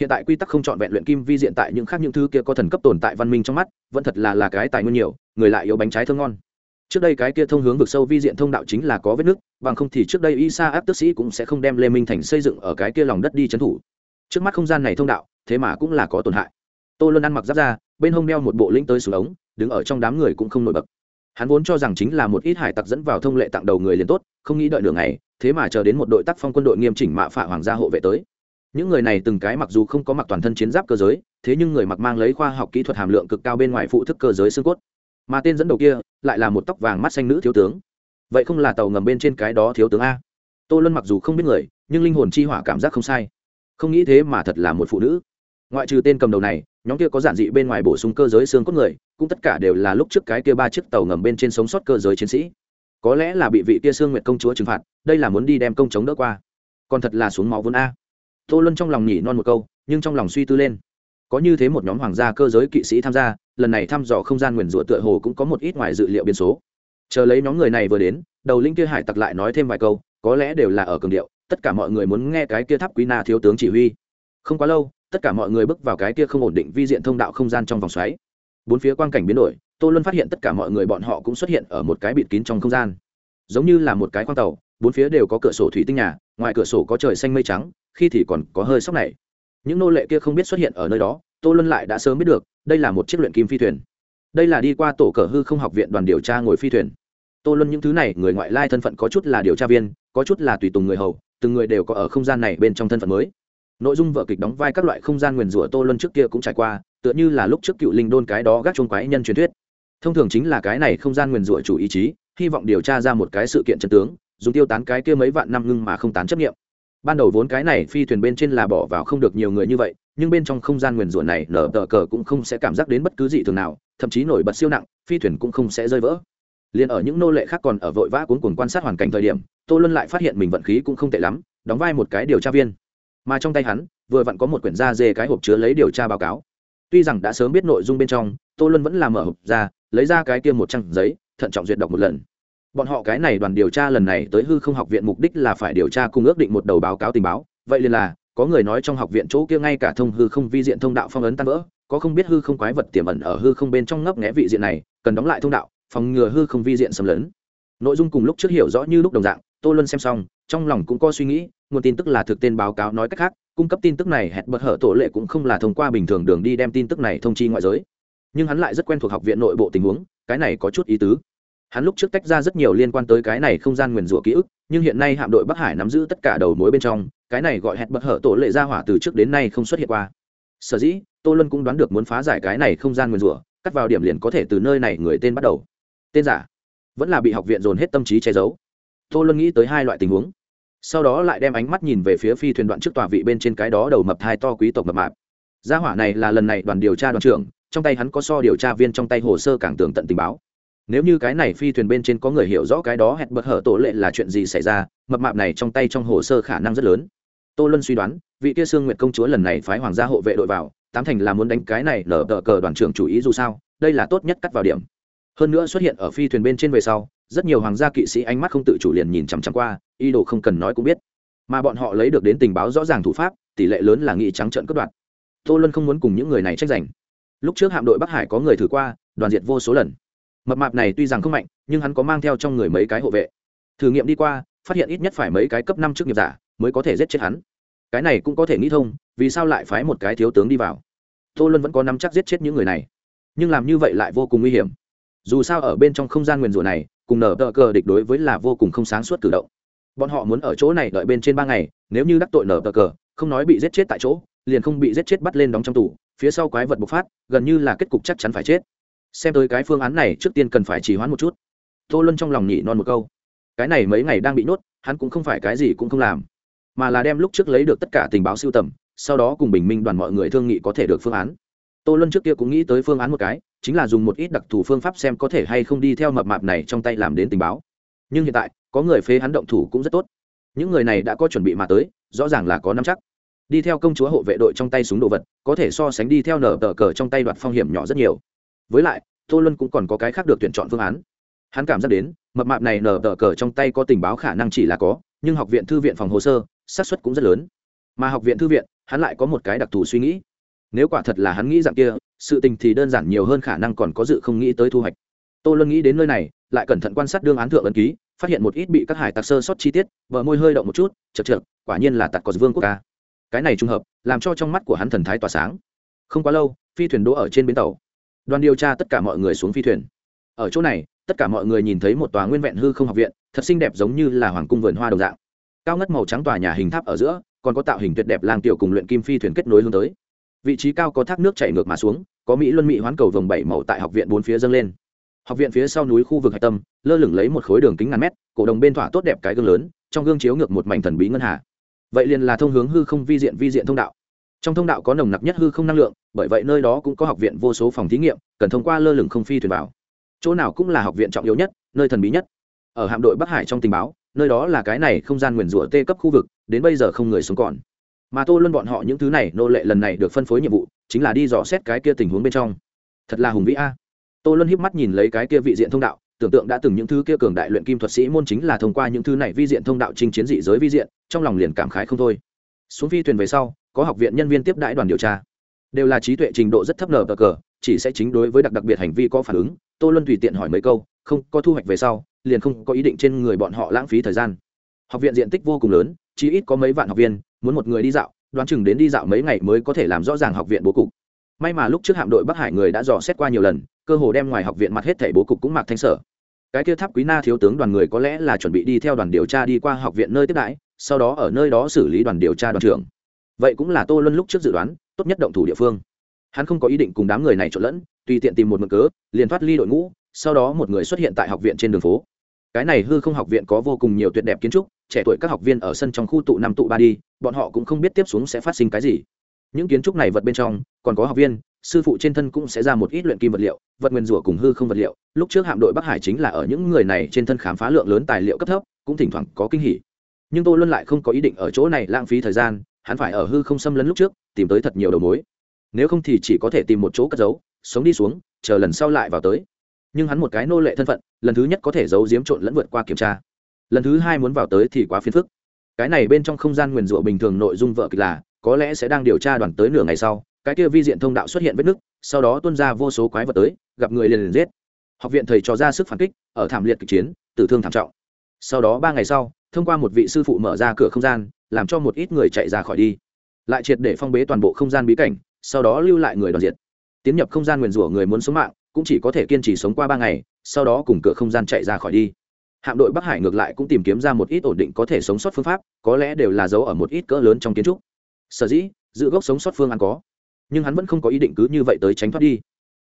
Hiện tại quy tắc không chọn vẹn luyện kim vi diện tại những khác những thứ kia có thần cấp tồn tại văn minh trong mắt, vẫn thật là là cái tài nguyên nhiều, người lại yếu bánh trái thơm ngon trước đây cái kia thông hướng vực sâu vi diện thông đạo chính là có vết nứt, bằng không thì trước đây isa áp tức sĩ cũng sẽ không đem lê minh thành xây dựng ở cái kia lòng đất đi trấn thủ. Trước mắt không gian này thông đạo, thế mà cũng là có tổn hại. Tô luân ăn mặc giáp ra bên hông đeo một bộ lĩnh tới xuống ống, đứng ở trong đám người cũng không nổi bật. Hắn vốn cho rằng chính là một ít hải tặc dẫn vào thông lệ tặng đầu người liền tốt, không nghĩ đợi đường này thế mà chờ đến một đội tác phong quân đội nghiêm chỉnh mạ phạ hoàng gia hộ vệ tới. Những người này từng cái mặc dù không có mặc toàn thân chiến giáp cơ giới, thế nhưng người mặc mang lấy khoa học kỹ thuật hàm lượng cực cao bên ngoài phụ thức cơ giới xương cốt. Mà tên dẫn đầu kia lại là một tóc vàng mắt xanh nữ thiếu tướng. Vậy không là tàu ngầm bên trên cái đó thiếu tướng a? Tô luân mặc dù không biết người, nhưng linh hồn chi hỏa cảm giác không sai. Không nghĩ thế mà thật là một phụ nữ. Ngoại trừ tên cầm đầu này, nhóm kia có giản dị bên ngoài bổ sung cơ giới xương cốt người, cũng tất cả đều là lúc trước cái kia ba chiếc tàu ngầm bên trên sống sót cơ giới chiến sĩ. Có lẽ là bị vị kia xương nguyệt công chúa trừng phạt, đây là muốn đi đem công chống đỡ qua. Còn thật là xuống máu vốn a. Tô luân trong lòng nhỉ non một câu, nhưng trong lòng suy tư lên có như thế một nhóm hoàng gia cơ giới kỵ sĩ tham gia, lần này thăm dò không gian nguyền rủa tựa hồ cũng có một ít ngoài dự liệu biến số. Chờ lấy nhóm người này vừa đến, đầu linh kia hải tặc lại nói thêm vài câu, có lẽ đều là ở cường điệu, tất cả mọi người muốn nghe cái kia tháp quý na thiếu tướng chỉ huy. Không quá lâu, tất cả mọi người bước vào cái kia không ổn định vi diện thông đạo không gian trong vòng xoáy. Bốn phía quang cảnh biến đổi, tô luân phát hiện tất cả mọi người bọn họ cũng xuất hiện ở một cái bịt kín trong không gian. Giống như là một cái khoang tàu, bốn phía đều có cửa sổ thủy tinh nhà, ngoài cửa sổ có trời xanh mây trắng, khi thì còn có hơi sóc này những nô lệ kia không biết xuất hiện ở nơi đó, tô luân lại đã sớm biết được, đây là một chiếc luyện kim phi thuyền. Đây là đi qua tổ cờ hư không học viện đoàn điều tra ngồi phi thuyền. Tô luân những thứ này, người ngoại lai thân phận có chút là điều tra viên, có chút là tùy tùng người hầu, từng người đều có ở không gian này bên trong thân phận mới. Nội dung vở kịch đóng vai các loại không gian nguyền rủa tô luân trước kia cũng trải qua, tựa như là lúc trước cựu linh đôn cái đó gác chuông quái nhân truyền thuyết. Thông thường chính là cái này không gian nguyền rủa chủ ý chí, hy vọng điều tra ra một cái sự kiện chân tướng, dùng tiêu tán cái kia mấy vạn năm ngưng mà không tán chấp nghiệm ban đầu vốn cái này phi thuyền bên trên là bỏ vào không được nhiều người như vậy, nhưng bên trong không gian nguyền rủa này nở tờ cờ cũng không sẽ cảm giác đến bất cứ gì thường nào, thậm chí nổi bật siêu nặng, phi thuyền cũng không sẽ rơi vỡ. Liền ở những nô lệ khác còn ở vội vã cuốn cuồng quan sát hoàn cảnh thời điểm, tô luân lại phát hiện mình vận khí cũng không tệ lắm, đóng vai một cái điều tra viên. Mà trong tay hắn, vừa vặn có một quyển da dê cái hộp chứa lấy điều tra báo cáo. Tuy rằng đã sớm biết nội dung bên trong, tô luân vẫn làm mở hộp ra, lấy ra cái kia một trang giấy, thận trọng duyệt đọc một lần bọn họ cái này đoàn điều tra lần này tới hư không học viện mục đích là phải điều tra cùng ước định một đầu báo cáo tình báo. Vậy liền là, có người nói trong học viện chỗ kia ngay cả thông hư không vi diện thông đạo phong ấn tan vỡ, có không biết hư không quái vật tiềm ẩn ở hư không bên trong ngấp nghẽ vị diện này, cần đóng lại thông đạo, phòng ngừa hư không vi diện xâm lấn. Nội dung cùng lúc trước hiểu rõ như lúc đồng dạng, tô luân xem xong, trong lòng cũng có suy nghĩ, nguồn tin tức là thực tên báo cáo nói cách khác, cung cấp tin tức này hẹn bật hở tổ lệ cũng không là thông qua bình thường đường đi đem tin tức này thông chi ngoại giới. Nhưng hắn lại rất quen thuộc học viện nội bộ tình huống, cái này có chút ý tứ hắn lúc trước tách ra rất nhiều liên quan tới cái này không gian nguyền rủa ký ức, nhưng hiện nay hạm đội bắc hải nắm giữ tất cả đầu mối bên trong, cái này gọi hẹn bật hở tổ lệ ra hỏa từ trước đến nay không xuất hiện qua. Sở dĩ, tô lân cũng đoán được muốn phá giải cái này không gian nguyền rủa, cắt vào điểm liền có thể từ nơi này người tên bắt đầu. Tên giả, vẫn là bị học viện dồn hết tâm trí che giấu. Tô lân nghĩ tới hai loại tình huống. Sau đó lại đem ánh mắt nhìn về phía phi thuyền đoạn trước tòa vị bên trên cái đó đầu mập thai to quý tộc mập mạp. Gia hỏa này là lần này đoàn điều tra đoàn trưởng, trong tay hắn có so điều tra viên trong tay hồ sơ cảng tường tận tình báo nếu như cái này phi thuyền bên trên có người hiểu rõ cái đó hẹn bật hở tổ lệ là chuyện gì xảy ra, mập mạp này trong tay trong hồ sơ khả năng rất lớn. Tô luân suy đoán, vị kia sương nguyệt công chúa lần này phái hoàng gia hộ vệ đội vào, tám thành là muốn đánh cái này nở tờ cờ đoàn trưởng chủ ý dù sao, đây là tốt nhất cắt vào điểm. Hơn nữa xuất hiện ở phi thuyền bên trên về sau, rất nhiều hoàng gia kỵ sĩ ánh mắt không tự chủ liền nhìn chằm chằm qua, ý đồ không cần nói cũng biết. Mà bọn họ lấy được đến tình báo rõ ràng thủ pháp, tỷ lệ lớn là nghị trắng trợn cất đoạt. Tô luân không muốn cùng những người này trách giành. Lúc trước hạm đội bắc hải có người thử qua, đoàn diệt vô số lần mập mạp này tuy rằng không mạnh, nhưng hắn có mang theo trong người mấy cái hộ vệ. Thử nghiệm đi qua, phát hiện ít nhất phải mấy cái cấp năm chức nghiệp giả mới có thể giết chết hắn. Cái này cũng có thể nghĩ thông, vì sao lại phái một cái thiếu tướng đi vào? Tô luân vẫn có nắm chắc giết chết những người này, nhưng làm như vậy lại vô cùng nguy hiểm. Dù sao ở bên trong không gian nguyền rủa này, cùng nở tờ cờ địch đối với là vô cùng không sáng suốt cử động. Bọn họ muốn ở chỗ này đợi bên trên ba ngày, nếu như đắc tội nở tờ cờ, không nói bị giết chết tại chỗ, liền không bị giết chết bắt lên đóng trong tủ phía sau quái vật bộc phát, gần như là kết cục chắc chắn phải chết xem tới cái phương án này trước tiên cần phải trì hoãn một chút. Tô luân trong lòng nhỉ non một câu. Cái này mấy ngày đang bị nhốt, hắn cũng không phải cái gì cũng không làm, mà là đem lúc trước lấy được tất cả tình báo siêu tầm, sau đó cùng bình minh đoàn mọi người thương nghị có thể được phương án. Tô luân trước kia cũng nghĩ tới phương án một cái, chính là dùng một ít đặc thù phương pháp xem có thể hay không đi theo mập mạp này trong tay làm đến tình báo. Nhưng hiện tại, có người phế hắn động thủ cũng rất tốt. Những người này đã có chuẩn bị mà tới, rõ ràng là có nắm chắc. Đi theo công chúa hộ vệ đội trong tay súng đồ vật, có thể so sánh đi theo nở tờ cờ trong tay đoạt phong hiểm nhỏ rất nhiều với lại, tô luân cũng còn có cái khác được tuyển chọn phương án. Hắn cảm giác đến, mập mạp này nở tờ cờ trong tay có tình báo khả năng chỉ là có, nhưng học viện thư viện phòng hồ sơ, xác suất cũng rất lớn. Mà học viện thư viện, hắn lại có một cái đặc thù suy nghĩ. Nếu quả thật là hắn nghĩ dạng kia, sự tình thì đơn giản nhiều hơn khả năng còn có dự không nghĩ tới thu hoạch. Tô luân nghĩ đến nơi này, lại cẩn thận quan sát đương án thượng ấn ký, phát hiện một ít bị các hải tặc sơ sót chi tiết vợ môi hơi động một chút, chật chật quả nhiên là tặc có vương quốc ca. Cái này trùng hợp, làm cho trong mắt của hắn thần thái tỏa sáng. Không quá lâu, phi thuyền đỗ ở trên bến tàu đoàn điều tra tất cả mọi người xuống phi thuyền. Ở chỗ này, tất cả mọi người nhìn thấy một tòa nguyên vẹn hư không học viện, thật xinh đẹp giống như là hoàng cung vườn hoa đồng dạng. Cao ngất màu trắng tòa nhà hình tháp ở giữa, còn có tạo hình tuyệt đẹp lang tiểu cùng luyện kim phi thuyền kết nối hướng tới. Vị trí cao có thác nước chảy ngược mà xuống, có mỹ luân mỹ hoán cầu vồng bảy màu tại học viện bốn phía dâng lên. Học viện phía sau núi khu vực hạch tâm, lơ lửng lấy một khối đường kính ngàn mét, cổ đồng bên thỏa tốt đẹp cái gương lớn, trong gương chiếu ngược một mảnh thần bí ngân hà. Vậy liền là thông hướng hư không vi diện vi diện thông đạo trong thông đạo có nồng nặc nhất hư không năng lượng, bởi vậy nơi đó cũng có học viện vô số phòng thí nghiệm, cần thông qua lơ lửng không phi thuyền vào. Chỗ nào cũng là học viện trọng yếu nhất, nơi thần bí nhất. Ở hạm đội bắc hải trong tình báo, nơi đó là cái này không gian nguyền rủa tê cấp khu vực, đến bây giờ không người sống còn. Mà tô luân bọn họ những thứ này nô lệ lần này được phân phối nhiệm vụ, chính là đi dò xét cái kia tình huống bên trong. Thật là hùng vĩ a. À. Tô luân híp mắt nhìn lấy cái kia vị diện thông đạo, tưởng tượng đã từng những thứ kia cường đại luyện kim thuật sĩ môn chính là thông qua những thứ này vi diện thông đạo chinh chiến dị giới vi diện, trong lòng liền cảm khái không thôi. Xuống phi thuyền về sau có học viện nhân viên tiếp đãi đoàn điều tra. Đều là trí tuệ trình độ rất thấp nở cờ cờ, chỉ sẽ chính đối với đặc đặc biệt hành vi có phản ứng. Tô luân tùy tiện hỏi mấy câu, không có thu hoạch về sau, liền không có ý định trên người bọn họ lãng phí thời gian. Học viện diện tích vô cùng lớn chỉ ít có mấy vạn học viên, muốn một người đi dạo, đoán chừng đến đi dạo mấy ngày mới có thể làm rõ ràng học viện bố cục. May mà lúc trước hạm đội bắc hải người đã dò xét qua nhiều lần, cơ hồ đem ngoài học viện mặt hết thảy bố cục cũng mặc thanh sở. Cái kia tháp quý na thiếu tướng đoàn người có lẽ là chuẩn bị đi theo đoàn điều tra đi qua học viện nơi tiếp đãi, sau đó ở nơi đó xử lý đoàn điều tra đoàn trưởng vậy cũng là tô luân lúc trước dự đoán, tốt nhất động thủ địa phương. Hắn không có ý định cùng đám người này trộn lẫn, tùy tiện tìm một mực cớ, liền thoát ly đội ngũ, sau đó một người xuất hiện tại học viện trên đường phố. Cái này hư không học viện có vô cùng nhiều tuyệt đẹp kiến trúc, trẻ tuổi các học viên ở sân trong khu tụ năm tụ ba đi, bọn họ cũng không biết tiếp xuống sẽ phát sinh cái gì. Những kiến trúc này vật bên trong, còn có học viên, sư phụ trên thân cũng sẽ ra một ít luyện kim vật liệu, vật nguyên rủa cùng hư không vật liệu. Lúc trước hạm đội bắc hải chính là ở những người này trên thân khám phá lượng lớn tài liệu cấp thấp, cũng thỉnh thoảng có kinh hỉ. Nhưng tôi luôn lại không có ý định ở chỗ này lãng phí thời gian hắn phải ở hư không xâm lấn lúc trước, tìm tới thật nhiều đầu mối. Nếu không thì chỉ có thể tìm một chỗ cất giấu, sống đi xuống, chờ lần sau lại vào tới. Nhưng hắn một cái nô lệ thân phận, lần thứ nhất có thể giấu giếm trộn lẫn vượt qua kiểm tra. Lần thứ hai muốn vào tới thì quá phiền phức. Cái này bên trong không gian nguyền rủa bình thường nội dung vợ kịch là, có lẽ sẽ đang điều tra đoàn tới nửa ngày sau, cái kia vi diện thông đạo xuất hiện vết nứt, sau đó tuôn ra vô số quái vật tới, gặp người liền liền giết. Học viện thầy cho ra sức phản kích, ở thảm liệt kịch chiến, tử thương thảm trọng. Sau đó ba ngày sau, thông qua một vị sư phụ mở ra cửa không gian làm cho một ít người chạy ra khỏi đi. Lại triệt để phong bế toàn bộ không gian bí cảnh, sau đó lưu lại người đoàn diệt. Tiến nhập không gian nguyền rủa người muốn sống mạng, cũng chỉ có thể kiên trì sống qua ba ngày, sau đó cùng cửa không gian chạy ra khỏi đi. Hạm đội bắc hải ngược lại cũng tìm kiếm ra một ít ổn định có thể sống sót phương pháp, có lẽ đều là dấu ở một ít cỡ lớn trong kiến trúc. Sở dĩ, giữ gốc sống sót phương ăn có. Nhưng hắn vẫn không có ý định cứ như vậy tới tránh thoát đi.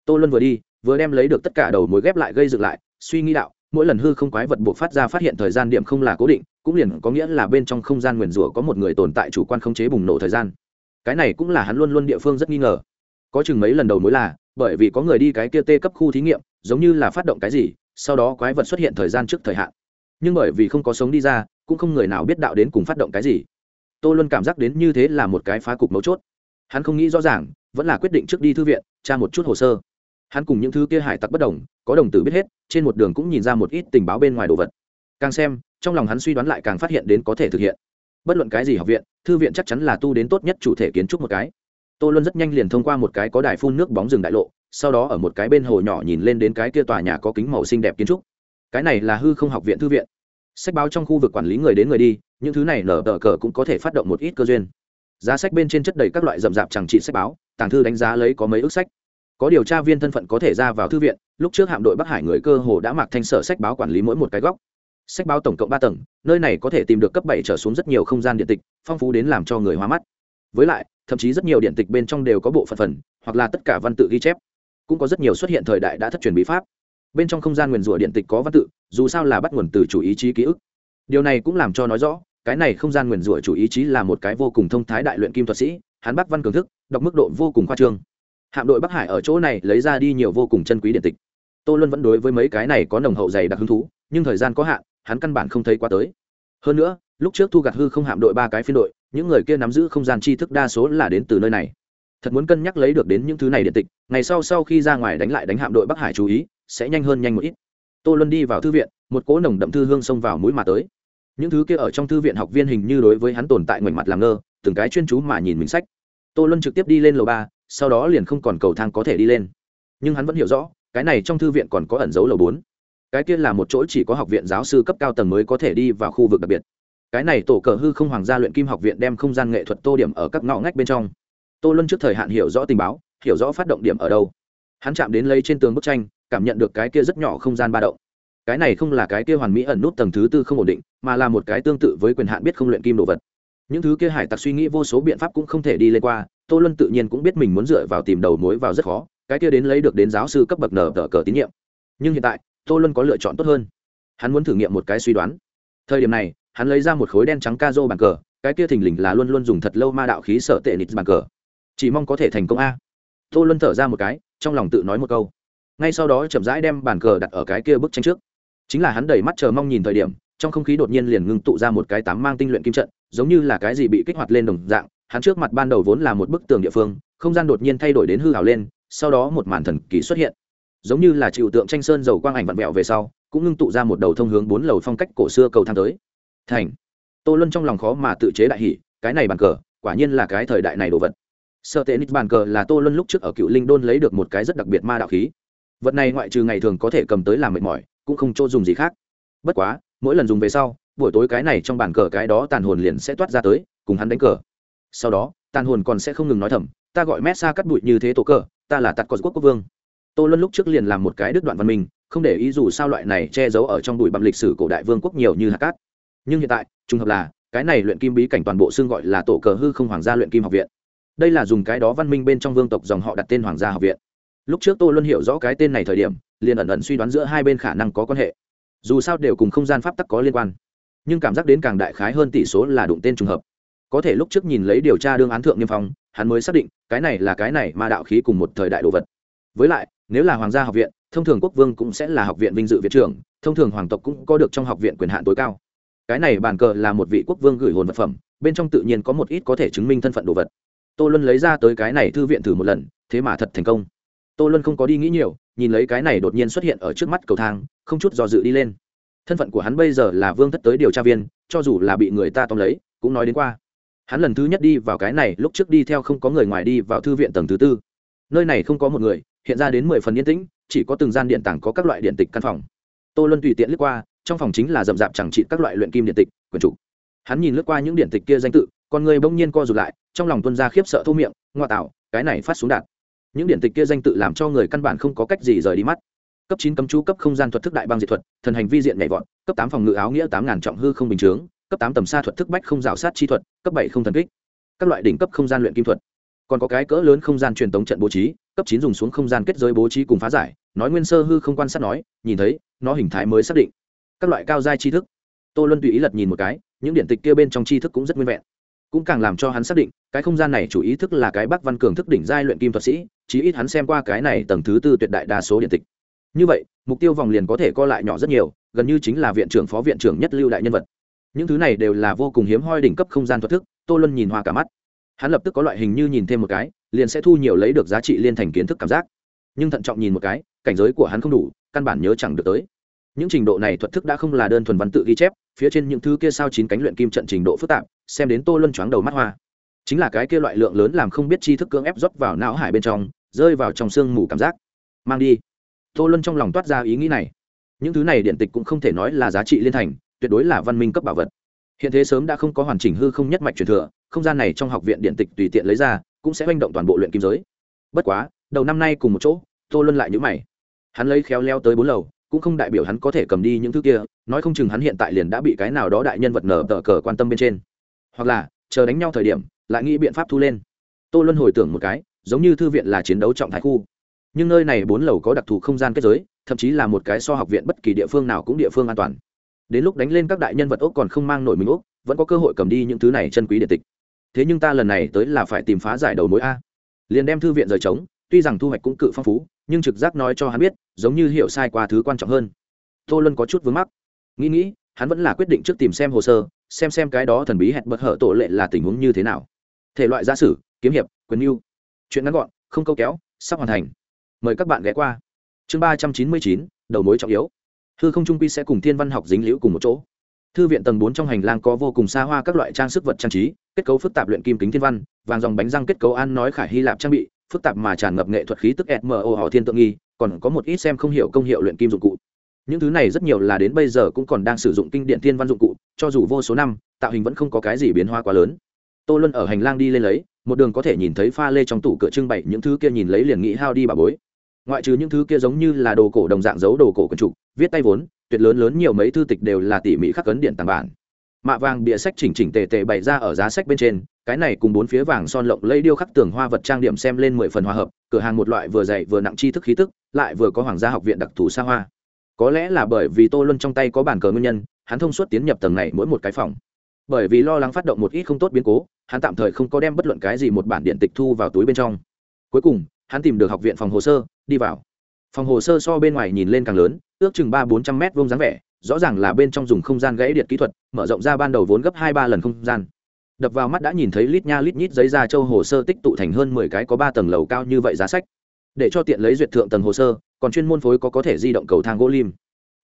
Tô luân vừa đi, vừa đem lấy được tất cả đầu mối ghép lại gây dựng lại, suy nghĩ đạo, mỗi lần hư không quái vật buộc phát ra phát hiện thời gian điểm không là cố định cũng liền có nghĩa là bên trong không gian nguyền rủa có một người tồn tại chủ quan khống chế bùng nổ thời gian. Cái này cũng là hắn luôn luôn địa phương rất nghi ngờ. Có chừng mấy lần đầu mối là, bởi vì có người đi cái kia tê cấp khu thí nghiệm, giống như là phát động cái gì, sau đó quái vật xuất hiện thời gian trước thời hạn. Nhưng bởi vì không có sống đi ra, cũng không người nào biết đạo đến cùng phát động cái gì. Tô luôn cảm giác đến như thế là một cái phá cục mấu chốt. Hắn không nghĩ rõ ràng, vẫn là quyết định trước đi thư viện, tra một chút hồ sơ. Hắn cùng những thứ kia hải tặc bất đồng, có đồng tử biết hết, trên một đường cũng nhìn ra một ít tình báo bên ngoài đồ vật. Càng xem trong lòng hắn suy đoán lại càng phát hiện đến có thể thực hiện. Bất luận cái gì học viện, thư viện chắc chắn là tu đến tốt nhất chủ thể kiến trúc một cái. Tô luân rất nhanh liền thông qua một cái có đài phun nước bóng rừng đại lộ, sau đó ở một cái bên hồ nhỏ nhìn lên đến cái kia tòa nhà có kính màu xinh đẹp kiến trúc. Cái này là hư không học viện thư viện. Sách báo trong khu vực quản lý người đến người đi, những thứ này nở tờ cờ cũng có thể phát động một ít cơ duyên. Giá sách bên trên chất đầy các loại rậm rạp chẳng trị sách báo, tàng thư đánh giá lấy có mấy ước sách. Có điều tra viên thân phận có thể ra vào thư viện, lúc trước hạm đội bắc hải người cơ hồ đã mặc thanh sở sách báo quản lý mỗi một cái góc sách báo tổng cộng ba tầng, nơi này có thể tìm được cấp bảy trở xuống rất nhiều không gian điện tịch, phong phú đến làm cho người hoa mắt. Với lại, thậm chí rất nhiều điện tịch bên trong đều có bộ phận phần, hoặc là tất cả văn tự ghi chép. Cũng có rất nhiều xuất hiện thời đại đã thất truyền bí pháp. Bên trong không gian nguyền rủa điện tịch có văn tự, dù sao là bắt nguồn từ chủ ý chí ký ức. Điều này cũng làm cho nói rõ, cái này không gian nguyền rủa chủ ý chí là một cái vô cùng thông thái đại luyện kim thuật sĩ, hắn bắc văn cường thức, đọc mức độ vô cùng khoa trương. Hạm đội bắc hải ở chỗ này lấy ra đi nhiều vô cùng chân quý điện tịch. Tô luân vẫn đối với mấy cái này có nồng hậu dày đặc hứng thú, nhưng thời gian có hạn hắn căn bản không thấy qua tới. Hơn nữa, lúc trước thu gặt hư không hạm đội ba cái phiên đội, những người kia nắm giữ không gian tri thức đa số là đến từ nơi này. Thật muốn cân nhắc lấy được đến những thứ này điện tịch, ngày sau sau khi ra ngoài đánh lại đánh hạm đội bắc hải chú ý, sẽ nhanh hơn nhanh một ít. Tô luân đi vào thư viện, một cỗ nồng đậm thư hương xông vào mũi mà tới. Những thứ kia ở trong thư viện học viên hình như đối với hắn tồn tại ngoảnh mặt làm ngơ, từng cái chuyên chú mà nhìn mình sách. Tô luân trực tiếp đi lên lầu ba, sau đó liền không còn cầu thang có thể đi lên. Nhưng hắn vẫn hiểu rõ, cái này trong thư viện còn có ẩn dấu lầu bốn cái kia là một chỗ chỉ có học viện giáo sư cấp cao tầng mới có thể đi vào khu vực đặc biệt. Cái này tổ cờ hư không hoàng gia luyện kim học viện đem không gian nghệ thuật tô điểm ở các ngõ ngách bên trong. Tô luân trước thời hạn hiểu rõ tình báo, hiểu rõ phát động điểm ở đâu. Hắn chạm đến lấy trên tường bức tranh, cảm nhận được cái kia rất nhỏ không gian ba động. Cái này không là cái kia hoàn mỹ ẩn nút tầng thứ tư không ổn định, mà là một cái tương tự với quyền hạn biết không luyện kim đồ vật. Những thứ kia hải tặc suy nghĩ vô số biện pháp cũng không thể đi lên qua, tô luân tự nhiên cũng biết mình muốn dựa vào tìm đầu mối vào rất khó, cái kia đến lấy được đến giáo sư cấp bậc nở tờ cờ tín nhiệm. Nhưng hiện tại tô luân có lựa chọn tốt hơn. Hắn muốn thử nghiệm một cái suy đoán. Thời điểm này, hắn lấy ra một khối đen trắng ca rô bàn cờ, cái kia thình lình là luôn luôn dùng thật lâu ma đạo khí sợ tệ nịt bàn cờ. Chỉ mong có thể thành công a. Tô luân thở ra một cái, trong lòng tự nói một câu. Ngay sau đó chậm rãi đem bàn cờ đặt ở cái kia bức tranh trước. Chính là hắn đầy mắt chờ mong nhìn thời điểm, trong không khí đột nhiên liền ngưng tụ ra một cái tám mang tinh luyện kim trận, giống như là cái gì bị kích hoạt lên đồng dạng, hắn trước mặt ban đầu vốn là một bức tường địa phương, không gian đột nhiên thay đổi đến hư hào lên, sau đó một màn thần kỳ xuất hiện giống như là chịu tượng tranh sơn dầu quang ảnh vặn vẹo về sau, cũng ngưng tụ ra một đầu thông hướng bốn lầu phong cách cổ xưa cầu thang tới. Thành. Tô luân trong lòng khó mà tự chế đại hỷ cái này bàn cờ, quả nhiên là cái thời đại này đồ vật. Sợ tệ nít bàn cờ là tô luân lúc trước ở cựu linh đôn lấy được một cái rất đặc biệt ma đạo khí. Vật này ngoại trừ ngày thường có thể cầm tới làm mệt mỏi, cũng không chỗ dùng gì khác. Bất quá, mỗi lần dùng về sau, buổi tối cái này trong bàn cờ cái đó tàn hồn liền sẽ toát ra tới, cùng hắn đánh cờ. Sau đó, tàn hồn còn sẽ không ngừng nói thầm, ta gọi mét xa cắt bụi như thế tổ cờ, ta là tạt cos quốc quốc vương tô luân lúc trước liền làm một cái đứt đoạn văn minh, không để ý dù sao loại này che giấu ở trong bụi bặm lịch sử cổ đại vương quốc nhiều như hạt cát. Nhưng hiện tại, trùng hợp là, cái này luyện kim bí cảnh toàn bộ xương gọi là tổ cờ hư không hoàng gia luyện kim học viện. Đây là dùng cái đó văn minh bên trong vương tộc dòng họ đặt tên hoàng gia học viện. Lúc trước tô luân hiểu rõ cái tên này thời điểm, liền ẩn ẩn suy đoán giữa hai bên khả năng có quan hệ. Dù sao đều cùng không gian pháp tắc có liên quan. Nhưng cảm giác đến càng đại khái hơn tỷ số là đụng tên trùng hợp. Có thể lúc trước nhìn lấy điều tra đương án thượng niêm phong, hắn mới xác định, cái này là cái này mà đạo khí cùng một thời đại đồ vật với lại, nếu là hoàng gia học viện, thông thường quốc vương cũng sẽ là học viện vinh dự viện trưởng, thông thường hoàng tộc cũng có được trong học viện quyền hạn tối cao. Cái này bàn cờ là một vị quốc vương gửi hồn vật phẩm, bên trong tự nhiên có một ít có thể chứng minh thân phận đồ vật. Tô luân lấy ra tới cái này thư viện thử một lần, thế mà thật thành công. Tô luân không có đi nghĩ nhiều, nhìn lấy cái này đột nhiên xuất hiện ở trước mắt cầu thang, không chút do dự đi lên. Thân phận của hắn bây giờ là vương thất tới điều tra viên, cho dù là bị người ta tóm lấy, cũng nói đến qua. Hắn lần thứ nhất đi vào cái này, lúc trước đi theo không có người ngoài đi vào thư viện tầng thứ tư. Nơi này không có một người hiện ra đến mười phần yên tĩnh, chỉ có từng gian điện tảng có các loại điện tịch căn phòng. Tô luân tùy tiện lướt qua, trong phòng chính là rậm rạp chẳng trị các loại luyện kim điện tịch quần trục. Hắn nhìn lướt qua những điện tịch kia danh tự, con người bỗng nhiên co rụt lại, trong lòng tuân ra khiếp sợ thô miệng, ngoa tạo, cái này phát xuống đạt những điện tịch kia danh tự làm cho người căn bản không có cách gì rời đi mắt. Cấp chín cấm chú, cấp không gian thuật thức đại bang diệt thuật, thần hành vi diện nhảy vọt, cấp tám phòng ngự áo nghĩa tám ngàn trọng hư không bình chướng, cấp tám tầm xa thuật thức bách không rào sát chi thuật, cấp bảy không thần kích. Các loại đỉnh cấp không gian luyện kim thuật còn có cái cỡ lớn không gian truyền tống trận bố trí, cấp chín dùng xuống không gian kết giới bố trí cùng phá giải, nói nguyên sơ hư không quan sát nói, nhìn thấy, nó hình thái mới xác định. Các loại cao giai tri thức. Tô luân tùy ý lật nhìn một cái, những điện tịch kia bên trong tri thức cũng rất nguyên vẹn. Cũng càng làm cho hắn xác định, cái không gian này chủ ý thức là cái bác văn cường thức đỉnh giai luyện kim thuật sĩ, chí ít hắn xem qua cái này tầng thứ tư tuyệt đại đa số điện tịch. Như vậy, mục tiêu vòng liền có thể co lại nhỏ rất nhiều, gần như chính là viện trưởng phó viện trưởng nhất lưu đại nhân vật. Những thứ này đều là vô cùng hiếm hoi đỉnh cấp không gian thuật thức, tô luân nhìn hoa cả mắt hắn lập tức có loại hình như nhìn thêm một cái, liền sẽ thu nhiều lấy được giá trị liên thành kiến thức cảm giác. Nhưng thận trọng nhìn một cái, cảnh giới của hắn không đủ, căn bản nhớ chẳng được tới. Những trình độ này thuật thức đã không là đơn thuần văn tự ghi chép, phía trên những thứ kia sao chín cánh luyện kim trận trình độ phức tạp, xem đến tô luân choáng đầu mắt hoa. Chính là cái kia loại lượng lớn làm không biết tri thức cưỡng ép rót vào não hải bên trong, rơi vào trong sương mù cảm giác. Mang đi. Tô luân trong lòng toát ra ý nghĩ này. Những thứ này điện tịch cũng không thể nói là giá trị liên thành, tuyệt đối là văn minh cấp bảo vật. Hiện thế sớm đã không có hoàn chỉnh hư không nhất mạch truyền thừa không gian này trong học viện điện tịch tùy tiện lấy ra, cũng sẽ manh động toàn bộ luyện kim giới. Bất quá, đầu năm nay cùng một chỗ, tô luân lại nhữ mày. Hắn lấy khéo leo tới bốn lầu, cũng không đại biểu hắn có thể cầm đi những thứ kia, nói không chừng hắn hiện tại liền đã bị cái nào đó đại nhân vật nở tờ cờ quan tâm bên trên. Hoặc là, chờ đánh nhau thời điểm, lại nghĩ biện pháp thu lên. Tô luân hồi tưởng một cái, giống như thư viện là chiến đấu trọng thái khu. Nhưng nơi này bốn lầu có đặc thù không gian kết giới, thậm chí là một cái so học viện bất kỳ địa phương nào cũng địa phương an toàn. Đến lúc đánh lên các đại nhân vật ốc còn không mang nổi mình ốc, vẫn có cơ hội cầm đi những thứ này chân quý điện tịch thế nhưng ta lần này tới là phải tìm phá giải đầu mối a. Liền đem thư viện rời trống, tuy rằng thu hoạch cũng cự phong phú, nhưng trực giác nói cho hắn biết, giống như hiểu sai qua thứ quan trọng hơn. Tô luân có chút vướng mắc. Nghĩ nghĩ, hắn vẫn là quyết định trước tìm xem hồ sơ, xem xem cái đó thần bí hẹn bật hở tổ lệ là tình huống như thế nào. Thể loại gia sử, kiếm hiệp, quyền mưu. Chuyện ngắn gọn, không câu kéo, sắp hoàn thành. Mời các bạn ghé qua. Chương ba trăm chín mươi chín, đầu mối trọng yếu. Hư không trung quy sẽ cùng thiên văn học dính liễu cùng một chỗ thư viện tầng bốn trong hành lang có vô cùng xa hoa các loại trang sức vật trang trí, kết cấu phức tạp luyện kim kính thiên văn, vàng dòng bánh răng kết cấu an nói khải hy lạp trang bị, phức tạp mà tràn ngập nghệ thuật khí tức mo họ thiên tượng nghi, còn có một ít xem không hiểu công hiệu luyện kim dụng cụ. Những thứ này rất nhiều là đến bây giờ cũng còn đang sử dụng kinh điện thiên văn dụng cụ, cho dù vô số năm, tạo hình vẫn không có cái gì biến hóa quá lớn. Tô luân ở hành lang đi lên lấy, một đường có thể nhìn thấy pha lê trong tủ cửa trưng bày những thứ kia nhìn lấy liền nghĩ hao đi bà bối. Ngoại trừ những thứ kia giống như là đồ cổ đồng dạng giấu đồ cổ quần trục, viết tay vốn tuyệt lớn lớn nhiều mấy thư tịch đều là tỉ mỉ khắc cấn điện tàng bản. Mạ vàng bịa sách chỉnh chỉnh tề tề bày ra ở giá sách bên trên, cái này cùng bốn phía vàng son lộng lây điêu khắc tường hoa vật trang điểm xem lên mười phần hòa hợp, cửa hàng một loại vừa dày vừa nặng chi thức khí tức, lại vừa có hoàng gia học viện đặc thù xa hoa. Có lẽ là bởi vì tô luân trong tay có bàn cờ nguyên nhân, hắn thông suốt tiến nhập tầng này mỗi một cái phòng. Bởi vì lo lắng phát động một ít không tốt biến cố, hắn tạm thời không có đem bất luận cái gì một bản điện tịch thu vào túi bên trong. Cuối cùng, hắn tìm được học viện phòng hồ sơ, đi vào phòng hồ sơ so bên ngoài nhìn lên càng lớn, ước chừng ba bốn trăm mét vuông dáng vẻ, rõ ràng là bên trong dùng không gian gãy điện kỹ thuật, mở rộng ra ban đầu vốn gấp hai ba lần không gian. Đập vào mắt đã nhìn thấy lít nha lít nhít giấy da châu hồ sơ tích tụ thành hơn mười cái có ba tầng lầu cao như vậy giá sách. Để cho tiện lấy duyệt thượng tầng hồ sơ, còn chuyên môn phối có có thể di động cầu thang gỗ lim.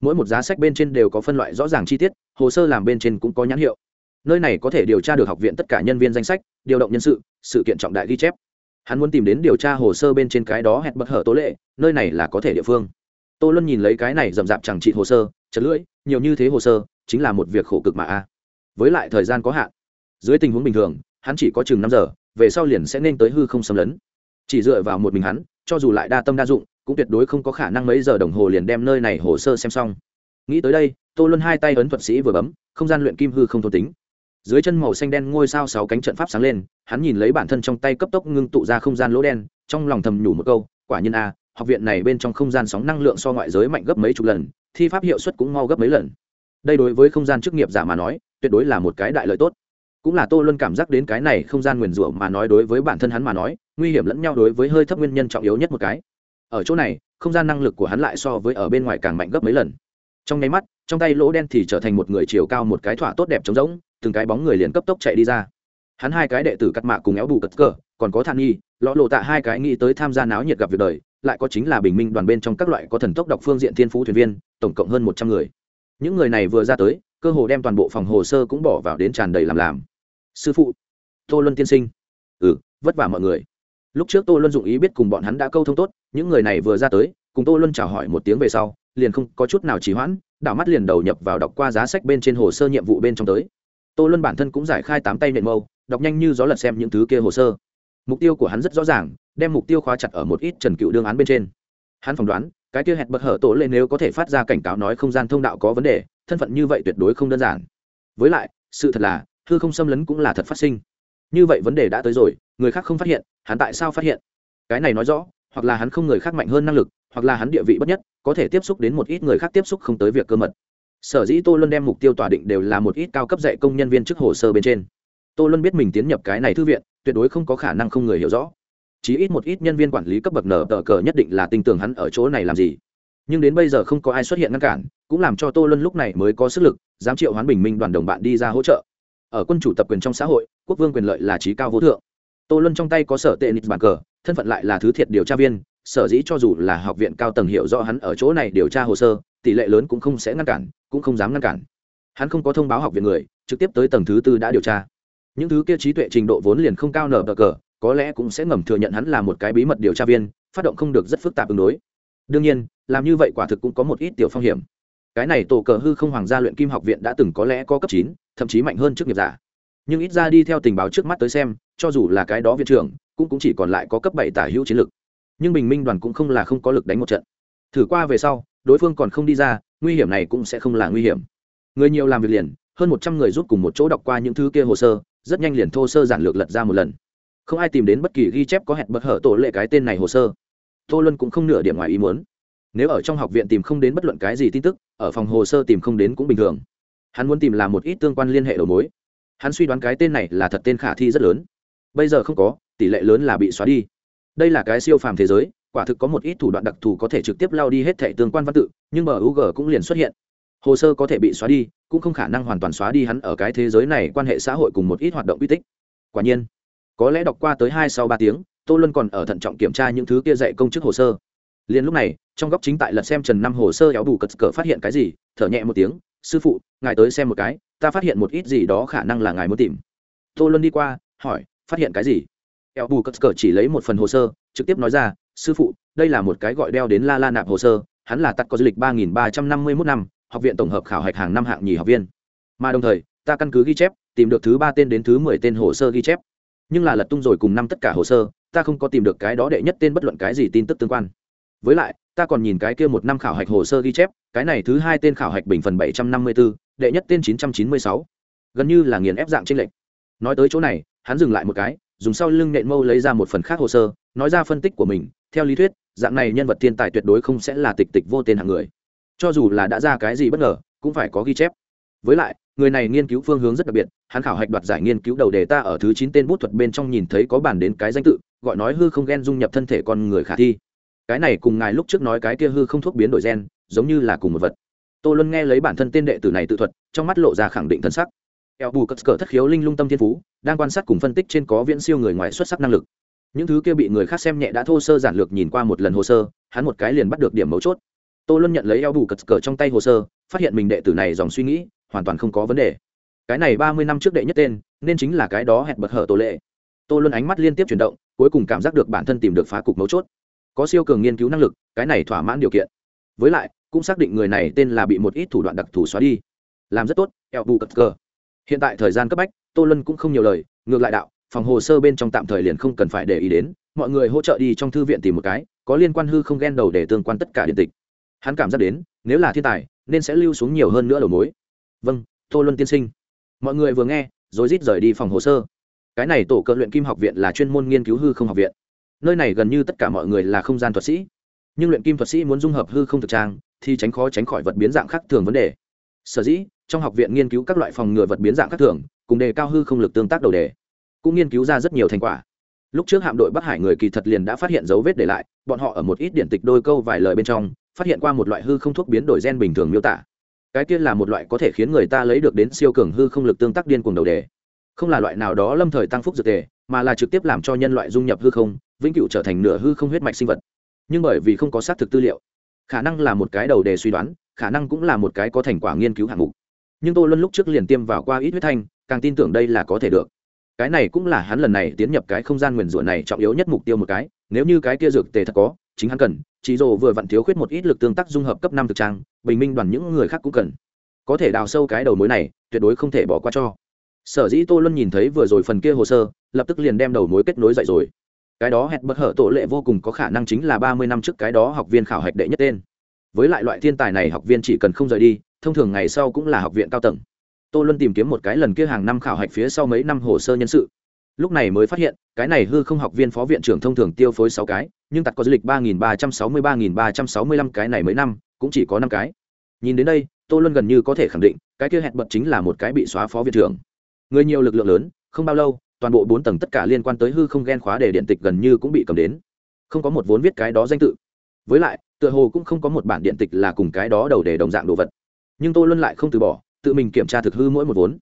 Mỗi một giá sách bên trên đều có phân loại rõ ràng chi tiết, hồ sơ làm bên trên cũng có nhãn hiệu. Nơi này có thể điều tra được học viện tất cả nhân viên danh sách, điều động nhân sự sự kiện trọng đại ghi chép hắn muốn tìm đến điều tra hồ sơ bên trên cái đó hẹn bất hở tố lệ, nơi này là có thể địa phương. Tô luân nhìn lấy cái này rậm rạp chẳng trị hồ sơ, chật lưỡi, nhiều như thế hồ sơ, chính là một việc khổ cực mà a. Với lại thời gian có hạn. Dưới tình huống bình thường, hắn chỉ có chừng năm giờ, về sau liền sẽ nên tới hư không xâm lấn. Chỉ dựa vào một mình hắn, cho dù lại đa tâm đa dụng, cũng tuyệt đối không có khả năng mấy giờ đồng hồ liền đem nơi này hồ sơ xem xong. Nghĩ tới đây, tô luân hai tay ấn thuật sĩ vừa bấm, không gian luyện kim hư không thôn tính dưới chân màu xanh đen ngôi sao sáu cánh trận pháp sáng lên, hắn nhìn lấy bản thân trong tay cấp tốc ngưng tụ ra không gian lỗ đen, trong lòng thầm nhủ một câu, quả nhiên a, học viện này bên trong không gian sóng năng lượng so ngoại giới mạnh gấp mấy chục lần, thi pháp hiệu suất cũng mau gấp mấy lần. Đây đối với không gian chức nghiệp giả mà nói, tuyệt đối là một cái đại lợi tốt. Cũng là tô luôn cảm giác đến cái này không gian nguyền rủa mà nói đối với bản thân hắn mà nói, nguy hiểm lẫn nhau đối với hơi thấp nguyên nhân trọng yếu nhất một cái. Ở chỗ này, không gian năng lực của hắn lại so với ở bên ngoài càng mạnh gấp mấy lần. Trong nháy mắt, trong tay lỗ đen thì trở thành một người chiều cao một cái thỏa tốt đẹp trống rỗng từng cái bóng người liền cấp tốc chạy đi ra. Hắn hai cái đệ tử cắt mạ cùng éo bù cất cờ, còn có than nghi lọ lộ tạ hai cái nghĩ tới tham gia náo nhiệt gặp việc đời, lại có chính là bình minh đoàn bên trong các loại có thần tốc đọc phương diện thiên phú thuyền viên, tổng cộng hơn một trăm người. Những người này vừa ra tới, cơ hồ đem toàn bộ phòng hồ sơ cũng bỏ vào đến tràn đầy làm làm. Sư phụ, tô luân tiên sinh. Ừ vất vả mọi người. Lúc trước tô luân dụng ý biết cùng bọn hắn đã câu thông tốt, những người này vừa ra tới, cùng tô luân chào hỏi một tiếng về sau, liền không có chút nào trì hoãn, đảo mắt liền đầu nhập vào đọc qua giá sách bên trên hồ sơ nhiệm vụ bên trong tới tô luân bản thân cũng giải khai tám tay nện mâu, đọc nhanh như gió lật xem những thứ kia hồ sơ. Mục tiêu của hắn rất rõ ràng, đem mục tiêu khóa chặt ở một ít trần cựu đương án bên trên. Hắn phỏng đoán, cái kia hẹn bật hở tổ lên nếu có thể phát ra cảnh cáo nói không gian thông đạo có vấn đề, thân phận như vậy tuyệt đối không đơn giản. Với lại, sự thật là thư không xâm lấn cũng là thật phát sinh. Như vậy vấn đề đã tới rồi, người khác không phát hiện, hắn tại sao phát hiện? Cái này nói rõ, hoặc là hắn không người khác mạnh hơn năng lực, hoặc là hắn địa vị bất nhất, có thể tiếp xúc đến một ít người khác tiếp xúc không tới việc cơ mật sở dĩ tô luân đem mục tiêu tỏa định đều là một ít cao cấp dạy công nhân viên chức hồ sơ bên trên. Tô luân biết mình tiến nhập cái này thư viện, tuyệt đối không có khả năng không người hiểu rõ. Chí ít một ít nhân viên quản lý cấp bậc nở tờ cờ nhất định là tin tưởng hắn ở chỗ này làm gì. Nhưng đến bây giờ không có ai xuất hiện ngăn cản, cũng làm cho tô luân lúc này mới có sức lực, dám triệu hoán bình minh đoàn đồng bạn đi ra hỗ trợ. Ở quân chủ tập quyền trong xã hội, quốc vương quyền lợi là trí cao vô thượng. Tô luân trong tay có sở tệ nịt bàn cờ, thân phận lại là thứ thiệt điều tra viên, sở dĩ cho dù là học viện cao tầng hiểu rõ hắn ở chỗ này điều tra hồ sơ tỷ lệ lớn cũng không sẽ ngăn cản cũng không dám ngăn cản. Hắn không có thông báo học viện người trực tiếp tới tầng thứ tư đã điều tra. Những thứ kia trí tuệ trình độ vốn liền không cao nở bờ cờ có lẽ cũng sẽ ngầm thừa nhận hắn là một cái bí mật điều tra viên phát động không được rất phức tạp ứng đối. Đương nhiên làm như vậy quả thực cũng có một ít tiểu phong hiểm. Cái này tổ cờ hư không hoàng gia luyện kim học viện đã từng có lẽ có cấp chín thậm chí mạnh hơn trước nghiệp giả. Nhưng ít ra đi theo tình báo trước mắt tới xem cho dù là cái đó viện trưởng cũng, cũng chỉ còn lại có cấp bảy tả hữu chiến lực. Nhưng bình minh đoàn cũng không là không có lực đánh một trận. Thử qua về sau đối phương còn không đi ra, nguy hiểm này cũng sẽ không là nguy hiểm. Người nhiều làm việc liền, hơn một trăm người rút cùng một chỗ đọc qua những thứ kia hồ sơ, rất nhanh liền thô sơ giản lược lật ra một lần. Không ai tìm đến bất kỳ ghi chép có hẹn bật hở tổ lệ cái tên này hồ sơ. Tô luân cũng không nửa điểm ngoài ý muốn. Nếu ở trong học viện tìm không đến bất luận cái gì tin tức, ở phòng hồ sơ tìm không đến cũng bình thường. Hắn muốn tìm là một ít tương quan liên hệ đầu mối. Hắn suy đoán cái tên này là thật tên khả thi rất lớn. Bây giờ không có, tỷ lệ lớn là bị xóa đi. Đây là cái siêu phàm thế giới quả thực có một ít thủ đoạn đặc thù có thể trực tiếp lao đi hết thẻ tương quan văn tự, nhưng bờ cũng liền xuất hiện. Hồ sơ có thể bị xóa đi, cũng không khả năng hoàn toàn xóa đi hắn ở cái thế giới này quan hệ xã hội cùng một ít hoạt động uy tích. Quả nhiên, có lẽ đọc qua tới hai sau ba tiếng, tô luân còn ở thận trọng kiểm tra những thứ kia dạy công chức hồ sơ. Liền lúc này, trong góc chính tại lật xem trần năm hồ sơ éo đủ cật cờ phát hiện cái gì, thở nhẹ một tiếng, sư phụ, ngài tới xem một cái, ta phát hiện một ít gì đó khả năng là ngài muốn tìm. Tô luân đi qua, hỏi, phát hiện cái gì? Éo đủ cật cờ chỉ lấy một phần hồ sơ, trực tiếp nói ra sư phụ, đây là một cái gọi đeo đến la la nạp hồ sơ, hắn là tắt có du lịch ba nghìn ba trăm năm mươi mốt năm, học viện tổng hợp khảo hạch hàng năm hạng nhì học viên. Mà đồng thời, ta căn cứ ghi chép, tìm được thứ ba tên đến thứ mười tên hồ sơ ghi chép. Nhưng là lật tung rồi cùng năm tất cả hồ sơ, ta không có tìm được cái đó đệ nhất tên bất luận cái gì tin tức tương quan. Với lại, ta còn nhìn cái kia một năm khảo hạch hồ sơ ghi chép, cái này thứ hai tên khảo hạch bình phần bảy trăm năm mươi bốn đệ nhất tên chín trăm chín mươi sáu. Gần như là nghiền ép dạng tranh lệch. Nói tới chỗ này, hắn dừng lại một cái, dùng sau lưng nện mâu lấy ra một phần khác hồ sơ nói ra phân tích của mình, theo lý thuyết, dạng này nhân vật thiên tài tuyệt đối không sẽ là tịch tịch vô tên hạng người. Cho dù là đã ra cái gì bất ngờ, cũng phải có ghi chép. Với lại, người này nghiên cứu phương hướng rất đặc biệt, hắn khảo hạch đoạt giải nghiên cứu đầu đề ta ở thứ chín tên bút thuật bên trong nhìn thấy có bản đến cái danh tự, gọi nói hư không ghen dung nhập thân thể con người khả thi. Cái này cùng ngài lúc trước nói cái kia hư không thuốc biến đổi gen, giống như là cùng một vật. Tô luân nghe lấy bản thân tên đệ tử này tự thuật, trong mắt lộ ra khẳng định thân sắc. Eo bù cất cờ thất khiếu linh lung tâm thiên phú, đang quan sát cùng phân tích trên có viễn siêu người ngoài xuất sắc năng lực những thứ kia bị người khác xem nhẹ đã thô sơ giản lược nhìn qua một lần hồ sơ, hắn một cái liền bắt được điểm mấu chốt. Tô luân nhận lấy eo bù cật cờ trong tay hồ sơ, phát hiện mình đệ tử này dòng suy nghĩ hoàn toàn không có vấn đề. Cái này ba mươi năm trước đệ nhất tên, nên chính là cái đó hẹn bật hở tổ lệ. Tô luân ánh mắt liên tiếp chuyển động, cuối cùng cảm giác được bản thân tìm được phá cục mấu chốt. Có siêu cường nghiên cứu năng lực, cái này thỏa mãn điều kiện. Với lại, cũng xác định người này tên là bị một ít thủ đoạn đặc thù xóa đi. Làm rất tốt, eo bù cật cờ. Hiện tại thời gian cấp bách, tô luân cũng không nhiều lời, ngược lại đạo phòng hồ sơ bên trong tạm thời liền không cần phải để ý đến, mọi người hỗ trợ đi trong thư viện tìm một cái, có liên quan hư không ghen đầu để tương quan tất cả điện tịch. Hắn cảm giác đến, nếu là thiên tài, nên sẽ lưu xuống nhiều hơn nữa đầu mối. Vâng tô luân tiên sinh. Mọi người vừa nghe, rồi rít rời đi phòng hồ sơ. Cái này tổ cơ luyện kim học viện là chuyên môn nghiên cứu hư không học viện. Nơi này gần như tất cả mọi người là không gian thuật sĩ. Nhưng luyện kim thuật sĩ muốn dung hợp hư không thực trang, thì tránh khó tránh khỏi vật biến dạng khác thường vấn đề. Sở dĩ, trong học viện nghiên cứu các loại phòng ngừa vật biến dạng khác thường, cùng đề cao hư không lực tương tác đầu đề cũng nghiên cứu ra rất nhiều thành quả. Lúc trước hạm đội bắc hải người kỳ thật liền đã phát hiện dấu vết để lại, bọn họ ở một ít điển tịch đôi câu vài lời bên trong, phát hiện qua một loại hư không thuốc biến đổi gen bình thường miêu tả. Cái kia là một loại có thể khiến người ta lấy được đến siêu cường hư không lực tương tác điên cuồng đầu đề. Không là loại nào đó lâm thời tăng phúc dược tề, mà là trực tiếp làm cho nhân loại dung nhập hư không, vĩnh cửu trở thành nửa hư không huyết mạch sinh vật. Nhưng bởi vì không có xác thực tư liệu, khả năng là một cái đầu đề suy đoán, khả năng cũng là một cái có thành quả nghiên cứu hạng mục. Nhưng tôi luôn lúc trước liền tiêm vào qua ít huyết thanh, càng tin tưởng đây là có thể được cái này cũng là hắn lần này tiến nhập cái không gian nguyền rủa này trọng yếu nhất mục tiêu một cái, nếu như cái kia dược tề thật có, chính hắn cần, chỉ rồ vừa vặn thiếu khuyết một ít lực tương tác dung hợp cấp năm thực trang, bình minh đoàn những người khác cũng cần. Có thể đào sâu cái đầu mối này, tuyệt đối không thể bỏ qua cho. Sở dĩ tô luân nhìn thấy vừa rồi phần kia hồ sơ, lập tức liền đem đầu mối kết nối dậy rồi. Cái đó hẹn bất hở tổ lệ vô cùng có khả năng chính là ba mươi năm trước cái đó học viên khảo hạch đệ nhất tên. Với lại loại thiên tài này học viên chỉ cần không rời đi, thông thường ngày sau cũng là học viện cao tầng tô luân tìm kiếm một cái lần kia hàng năm khảo hạch phía sau mấy năm hồ sơ nhân sự. Lúc này mới phát hiện, cái này hư không học viên phó viện trưởng thông thường tiêu phối sáu cái, nhưng tặc có du lịch ba nghìn ba trăm sáu mươi ba nghìn ba trăm sáu mươi lăm cái này mấy năm, cũng chỉ có năm cái. Nhìn đến đây, tô luân gần như có thể khẳng định, cái kia hẹn bật chính là một cái bị xóa phó viện trưởng. Người nhiều lực lượng lớn, không bao lâu, toàn bộ bốn tầng tất cả liên quan tới hư không ghen khóa để điện tịch gần như cũng bị cầm đến. Không có một vốn viết cái đó danh tự. Với lại, tựa hồ cũng không có một bản điện tịch là cùng cái đó đầu để đồng dạng đồ vật. Nhưng tô luân lại không từ bỏ tự mình kiểm tra thực hư mỗi một vốn.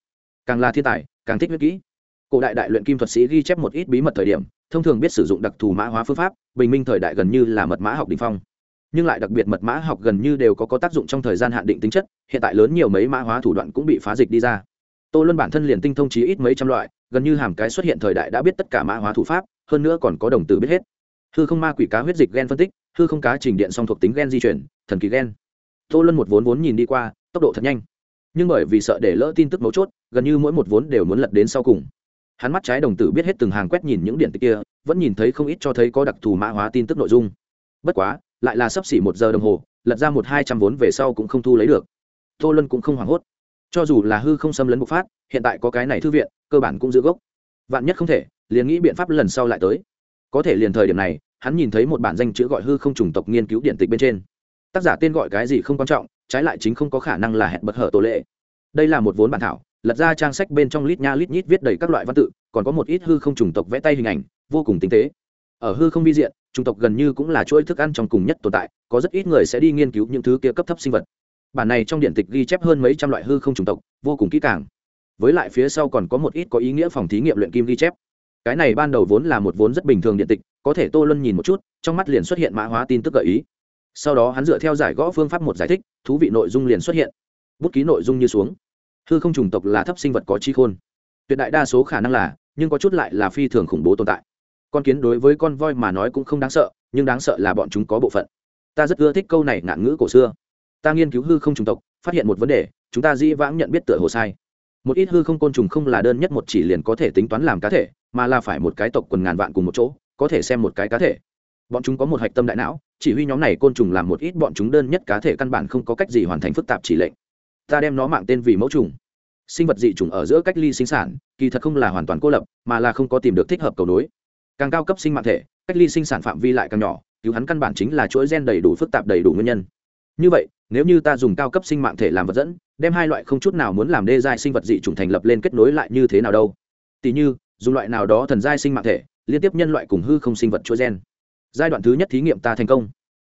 Càng là thiên tài, càng thích viết kỹ. Cổ đại đại luyện kim thuật sĩ ghi chép một ít bí mật thời điểm, thông thường biết sử dụng đặc thù mã hóa phương pháp, bình minh thời đại gần như là mật mã học đình phong. Nhưng lại đặc biệt mật mã học gần như đều có có tác dụng trong thời gian hạn định tính chất, hiện tại lớn nhiều mấy mã hóa thủ đoạn cũng bị phá dịch đi ra. Tô luân bản thân liền tinh thông trí ít mấy trăm loại, gần như hàm cái xuất hiện thời đại đã biết tất cả mã hóa thủ pháp, hơn nữa còn có đồng từ biết hết. Hư không ma quỷ cá huyết dịch gen phân tích, hư không cá trình điện song thuộc tính gen di chuyển, thần kỳ gen. Tô luân một vốn vốn nhìn đi qua, tốc độ thật nhanh nhưng bởi vì sợ để lỡ tin tức mấu chốt, gần như mỗi một vốn đều muốn lật đến sau cùng. Hắn mắt trái đồng tử biết hết từng hàng quét nhìn những điện tích kia, vẫn nhìn thấy không ít cho thấy có đặc thù mã hóa tin tức nội dung. Bất quá, lại là sắp xỉ một giờ đồng hồ, lật ra một hai trăm vốn về sau cũng không thu lấy được. Tô luân cũng không hoảng hốt. Cho dù là hư không xâm lấn bộc phát, hiện tại có cái này thư viện, cơ bản cũng giữ gốc. Vạn nhất không thể, liền nghĩ biện pháp lần sau lại tới. Có thể liền thời điểm này, hắn nhìn thấy một bản danh chữ gọi hư không trùng tộc nghiên cứu điện tịch bên trên. Tác giả tên gọi cái gì không quan trọng trái lại chính không có khả năng là hẹn bật hở tổ lệ. Đây là một vốn bản thảo, lật ra trang sách bên trong lít nha lít nhít viết đầy các loại văn tự, còn có một ít hư không trùng tộc vẽ tay hình ảnh, vô cùng tinh tế. Ở hư không vi diện, chủng tộc gần như cũng là chuỗi thức ăn trong cùng nhất tồn tại, có rất ít người sẽ đi nghiên cứu những thứ kia cấp thấp sinh vật. Bản này trong điện tịch ghi chép hơn mấy trăm loại hư không chủng tộc, vô cùng kỹ càng. Với lại phía sau còn có một ít có ý nghĩa phòng thí nghiệm luyện kim ghi chép. Cái này ban đầu vốn là một vốn rất bình thường điện tịch, có thể tô luân nhìn một chút, trong mắt liền xuất hiện mã hóa tin tức gợi ý sau đó hắn dựa theo giải gõ phương pháp một giải thích, thú vị nội dung liền xuất hiện. Bút ký nội dung như xuống. Hư không trùng tộc là thấp sinh vật có chi khôn. Tuyệt đại đa số khả năng là, nhưng có chút lại là phi thường khủng bố tồn tại. Con kiến đối với con voi mà nói cũng không đáng sợ, nhưng đáng sợ là bọn chúng có bộ phận. Ta rất ưa thích câu này ngạn ngữ cổ xưa. Ta nghiên cứu hư không trùng tộc, phát hiện một vấn đề, chúng ta dĩ vãng nhận biết tựa hồ sai. Một ít hư không côn trùng không là đơn nhất một chỉ liền có thể tính toán làm cá thể, mà là phải một cái tộc quần ngàn vạn cùng một chỗ, có thể xem một cái cá thể bọn chúng có một hạch tâm đại não, chỉ huy nhóm này côn trùng làm một ít bọn chúng đơn nhất cá thể căn bản không có cách gì hoàn thành phức tạp chỉ lệnh. Ta đem nó mạng tên vì mẫu trùng. Sinh vật dị trùng ở giữa cách ly sinh sản, kỳ thật không là hoàn toàn cô lập, mà là không có tìm được thích hợp cầu nối. Càng cao cấp sinh mạng thể, cách ly sinh sản phạm vi lại càng nhỏ, cứu hắn căn bản chính là chuỗi gen đầy đủ phức tạp đầy đủ nguyên nhân. Như vậy, nếu như ta dùng cao cấp sinh mạng thể làm vật dẫn, đem hai loại không chút nào muốn làm đê giai sinh vật dị trùng thành lập lên kết nối lại như thế nào đâu? Tỷ như, dùng loại nào đó thần giai sinh mạng thể, liên tiếp nhân loại cùng hư không sinh vật chuỗi gen giai đoạn thứ nhất thí nghiệm ta thành công.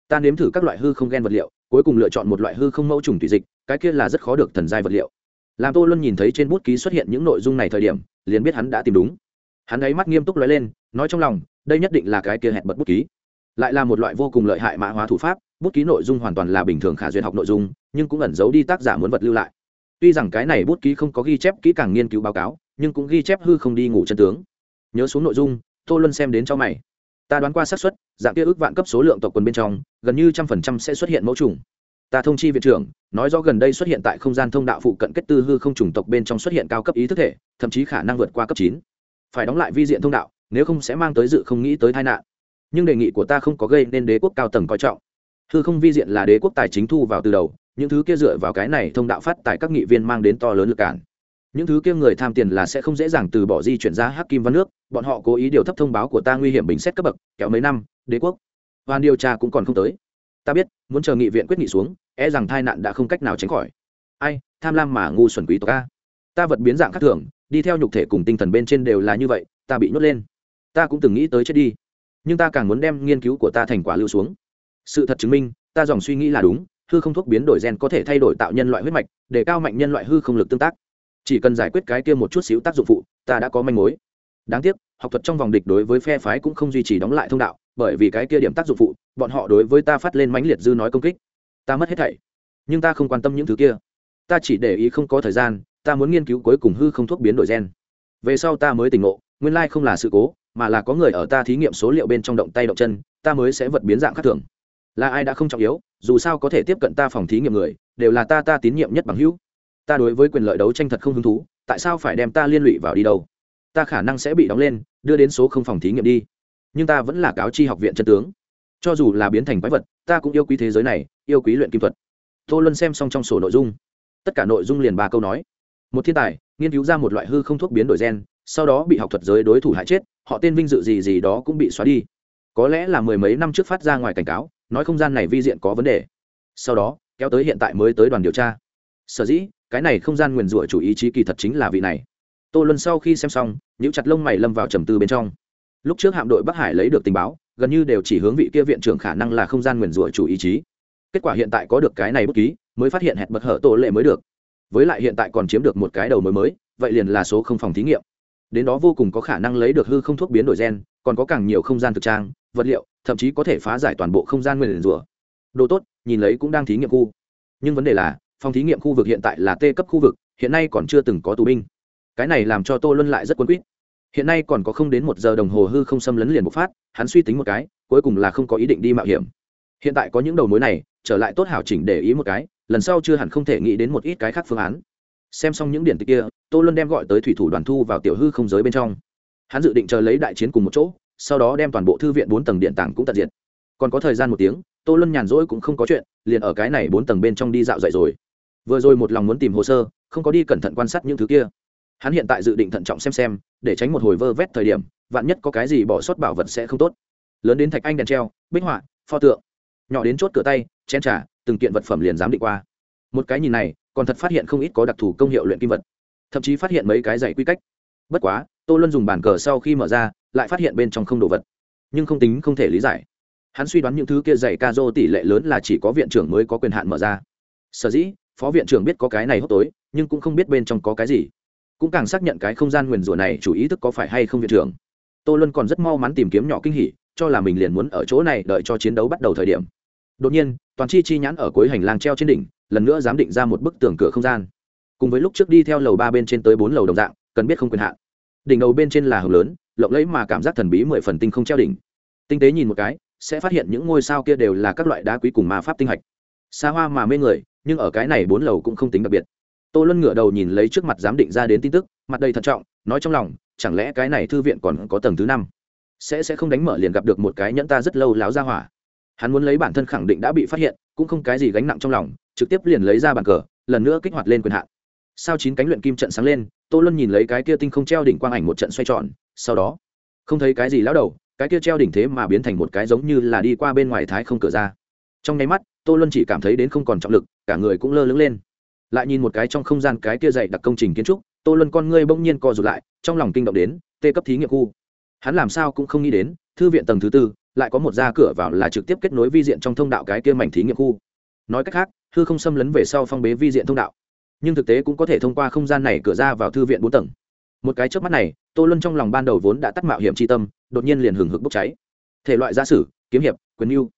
Ta nếm thử các loại hư không gen vật liệu, cuối cùng lựa chọn một loại hư không mẫu trùng tùy dịch, cái kia là rất khó được thần giai vật liệu. Làm tô luân nhìn thấy trên bút ký xuất hiện những nội dung này thời điểm, liền biết hắn đã tìm đúng. Hắn ấy mắt nghiêm túc nói lên, nói trong lòng, đây nhất định là cái kia hẹn bật bút ký. Lại là một loại vô cùng lợi hại mã hóa thủ pháp, bút ký nội dung hoàn toàn là bình thường khả duyên học nội dung, nhưng cũng ẩn giấu đi tác giả muốn vật lưu lại. Tuy rằng cái này bút ký không có ghi chép kỹ càng nghiên cứu báo cáo, nhưng cũng ghi chép hư không đi ngủ chân tướng. Nhớ xuống nội dung, tô luân xem đến cho mày ta đoán qua xác suất, dạng kia ước vạn cấp số lượng tộc quần bên trong, gần như trăm phần trăm sẽ xuất hiện mẫu trùng. Ta thông chi viện trưởng, nói rõ gần đây xuất hiện tại không gian thông đạo phụ cận kết tư hư không trùng tộc bên trong xuất hiện cao cấp ý thức thể, thậm chí khả năng vượt qua cấp chín. Phải đóng lại vi diện thông đạo, nếu không sẽ mang tới dự không nghĩ tới tai nạn. Nhưng đề nghị của ta không có gây nên đế quốc cao tầng coi trọng. Hư không vi diện là đế quốc tài chính thu vào từ đầu, những thứ kia dựa vào cái này thông đạo phát tại các nghị viên mang đến to lớn lực cản những thứ kia người tham tiền là sẽ không dễ dàng từ bỏ di chuyển ra hắc kim văn nước, bọn họ cố ý điều thấp thông báo của ta nguy hiểm bình xét cấp bậc, kéo mấy năm, đế quốc. Hoàn điều tra cũng còn không tới. Ta biết, muốn chờ nghị viện quyết nghị xuống e rằng tai nạn đã không cách nào tránh khỏi. Ai, tham lam mà ngu xuẩn quý tộc a. Ta vật biến dạng khác thường, đi theo nhục thể cùng tinh thần bên trên đều là như vậy, ta bị nhốt lên. Ta cũng từng nghĩ tới chết đi. Nhưng ta càng muốn đem nghiên cứu của ta thành quả lưu xuống. Sự thật chứng minh, ta dòng suy nghĩ là đúng, hư không thuốc biến đổi gen có thể thay đổi tạo nhân loại huyết mạch, để cao mạnh nhân loại hư không lực tương tác chỉ cần giải quyết cái kia một chút xíu tác dụng phụ, ta đã có manh mối. Đáng tiếc, học thuật trong vòng địch đối với phe phái cũng không duy trì đóng lại thông đạo, bởi vì cái kia điểm tác dụng phụ, bọn họ đối với ta phát lên mãnh liệt dư nói công kích. Ta mất hết thảy, nhưng ta không quan tâm những thứ kia. Ta chỉ để ý không có thời gian, ta muốn nghiên cứu cuối cùng hư không thuốc biến đổi gen. Về sau ta mới tỉnh ngộ, nguyên lai không là sự cố, mà là có người ở ta thí nghiệm số liệu bên trong động tay động chân, ta mới sẽ vật biến dạng khác thường. Là ai đã không trọng yếu, dù sao có thể tiếp cận ta phòng thí nghiệm người, đều là ta ta tín nhiệm nhất bằng hữu ta đối với quyền lợi đấu tranh thật không hứng thú, tại sao phải đem ta liên lụy vào đi đâu? Ta khả năng sẽ bị đóng lên, đưa đến số không phòng thí nghiệm đi. Nhưng ta vẫn là cáo chi học viện chân tướng. Cho dù là biến thành quái vật, ta cũng yêu quý thế giới này, yêu quý luyện kim thuật. Tô luân xem xong trong sổ nội dung. Tất cả nội dung liền ba câu nói. Một thiên tài, nghiên cứu ra một loại hư không thuốc biến đổi gen, sau đó bị học thuật giới đối thủ hại chết, họ tên vinh dự gì gì đó cũng bị xóa đi. Có lẽ là mười mấy năm trước phát ra ngoài cảnh cáo, nói không gian này vi diện có vấn đề. Sau đó, kéo tới hiện tại mới tới đoàn điều tra. Sở dĩ cái này không gian nguyền rủa chủ ý chí kỳ thật chính là vị này. Tô luân sau khi xem xong nhữ chặt lông mày lâm vào trầm tư bên trong. Lúc trước hạm đội bắc hải lấy được tình báo, gần như đều chỉ hướng vị kia viện trưởng khả năng là không gian nguyền rủa chủ ý chí. Kết quả hiện tại có được cái này bất ký, mới phát hiện hẹn bật hở tổ lệ mới được. Với lại hiện tại còn chiếm được một cái đầu mới mới, vậy liền là số không phòng thí nghiệm. Đến đó vô cùng có khả năng lấy được hư không thuốc biến đổi gen, còn có càng nhiều không gian thực trang, vật liệu, thậm chí có thể phá giải toàn bộ không gian nguyên rủa. Đồ tốt, nhìn lấy cũng đang thí nghiệm khu. Nhưng vấn đề là phòng thí nghiệm khu vực hiện tại là t cấp khu vực, hiện nay còn chưa từng có tù binh. Cái này làm cho tô luân lại rất quân quýt. Hiện nay còn có không đến một giờ đồng hồ hư không xâm lấn liền bộc phát, hắn suy tính một cái, cuối cùng là không có ý định đi mạo hiểm. Hiện tại có những đầu mối này, trở lại tốt hảo chỉnh để ý một cái, lần sau chưa hẳn không thể nghĩ đến một ít cái khác phương án. Xem xong những điển tích kia, tô luân đem gọi tới thủy thủ đoàn thu vào tiểu hư không giới bên trong. Hắn dự định chờ lấy đại chiến cùng một chỗ, sau đó đem toàn bộ thư viện bốn tầng điện tảng cũng tận diệt. Còn có thời gian một tiếng, tô luân nhàn rỗi cũng không có chuyện, liền ở cái này bốn tầng bên trong đi dạo dậy rồi vừa rồi một lòng muốn tìm hồ sơ, không có đi cẩn thận quan sát những thứ kia. Hắn hiện tại dự định thận trọng xem xem, để tránh một hồi vơ vét thời điểm, vạn nhất có cái gì bỏ sót bảo vật sẽ không tốt. Lớn đến thạch anh đèn treo, bích họa, pho tượng. Nhỏ đến chốt cửa tay, chén t từng kiện vật phẩm liền dám định qua. Một cái nhìn này, còn thật phát hiện không ít có đặc thù công hiệu luyện kim vật. Thậm chí phát hiện mấy cái dạy quy cách. Bất quá, tô luân dùng bàn cờ sau khi mở ra, lại phát hiện bên trong không đồ vật. Nhưng không tính không thể lý giải. Hắn suy đoán những thứ kia dạy ca dô tỷ lệ lớn là chỉ có viện trưởng mới có quyền hạn mở ra. Sở dĩ phó viện trưởng biết có cái này hốc tối, nhưng cũng không biết bên trong có cái gì. Cũng càng xác nhận cái không gian nguyền rủa này chủ ý thức có phải hay không viện trưởng. Tô luân còn rất mau mắn tìm kiếm nhỏ kinh hỉ, cho là mình liền muốn ở chỗ này đợi cho chiến đấu bắt đầu thời điểm. Đột nhiên, toàn chi chi nhãn ở cuối hành lang treo trên đỉnh, lần nữa dám định ra một bức tường cửa không gian. Cùng với lúc trước đi theo lầu ba bên trên tới bốn lầu đồng dạng, cần biết không quyền hạn. Đỉnh đầu bên trên là hầm lớn, lộng lẫy mà cảm giác thần bí mười phần tinh không treo đỉnh. Tinh tế nhìn một cái, sẽ phát hiện những ngôi sao kia đều là các loại đá quý cùng ma pháp tinh hạch. Xa hoa mà mê người nhưng ở cái này bốn lầu cũng không tính đặc biệt. Tô luân ngửa đầu nhìn lấy trước mặt giám định ra đến tin tức, mặt đầy thận trọng, nói trong lòng, chẳng lẽ cái này thư viện còn có tầng thứ năm? Sẽ sẽ không đánh mở liền gặp được một cái nhẫn ta rất lâu láo ra hỏa. Hắn muốn lấy bản thân khẳng định đã bị phát hiện, cũng không cái gì gánh nặng trong lòng, trực tiếp liền lấy ra bàn cờ, lần nữa kích hoạt lên quyền hạn. Sao chín cánh luyện kim trận sáng lên, tô luân nhìn lấy cái kia tinh không treo đỉnh quang ảnh một trận xoay tròn, sau đó, không thấy cái gì lão đầu, cái kia treo đỉnh thế mà biến thành một cái giống như là đi qua bên ngoài thái không cửa ra. Trong nháy mắt tô luân chỉ cảm thấy đến không còn trọng lực, cả người cũng lơ lửng lên. Lại nhìn một cái trong không gian cái kia dày đặc công trình kiến trúc, tô luân con ngươi bỗng nhiên co rụt lại, trong lòng kinh động đến, tê cấp thí nghiệm khu. Hắn làm sao cũng không nghĩ đến, thư viện tầng thứ tư, lại có một ra cửa vào là trực tiếp kết nối vi diện trong thông đạo cái kia mảnh thí nghiệm khu. Nói cách khác thư không xâm lấn về sau phong bế vi diện thông đạo. Nhưng thực tế cũng có thể thông qua không gian này cửa ra vào thư viện bốn tầng. Một cái trước mắt này, tô luân trong lòng ban đầu vốn đã tắt mạo hiểm tri tâm, đột nhiên liền hừng hực bốc cháy. Thể loại gia sử, kiếm hiệp, quyền mưu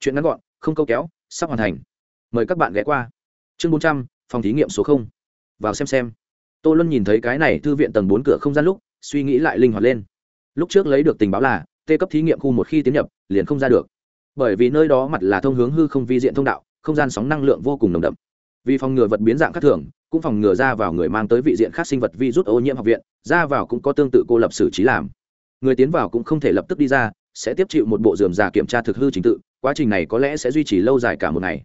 chuyện ngắn gọn, không câu kéo sắp hoàn thành. Mời các bạn ghé qua. Chương bốn trăm, phòng thí nghiệm số không. Vào xem xem. Tô luân nhìn thấy cái này thư viện tầng bốn cửa không gian lúc, suy nghĩ lại linh hoạt lên. Lúc trước lấy được tình báo là tê cấp thí nghiệm khu một khi tiến nhập, liền không ra được. Bởi vì nơi đó mặt là thông hướng hư không vi diện thông đạo, không gian sóng năng lượng vô cùng nồng đậm. Vì phòng ngừa vật biến dạng khác thường, cũng phòng ngừa ra vào người mang tới vị diện khác sinh vật vi rút ô nhiễm học viện, ra vào cũng có tương tự cô lập xử trí làm. Người tiến vào cũng không thể lập tức đi ra, sẽ tiếp chịu một bộ dườm già kiểm tra thực hư trình tự quá trình này có lẽ sẽ duy trì lâu dài cả một ngày.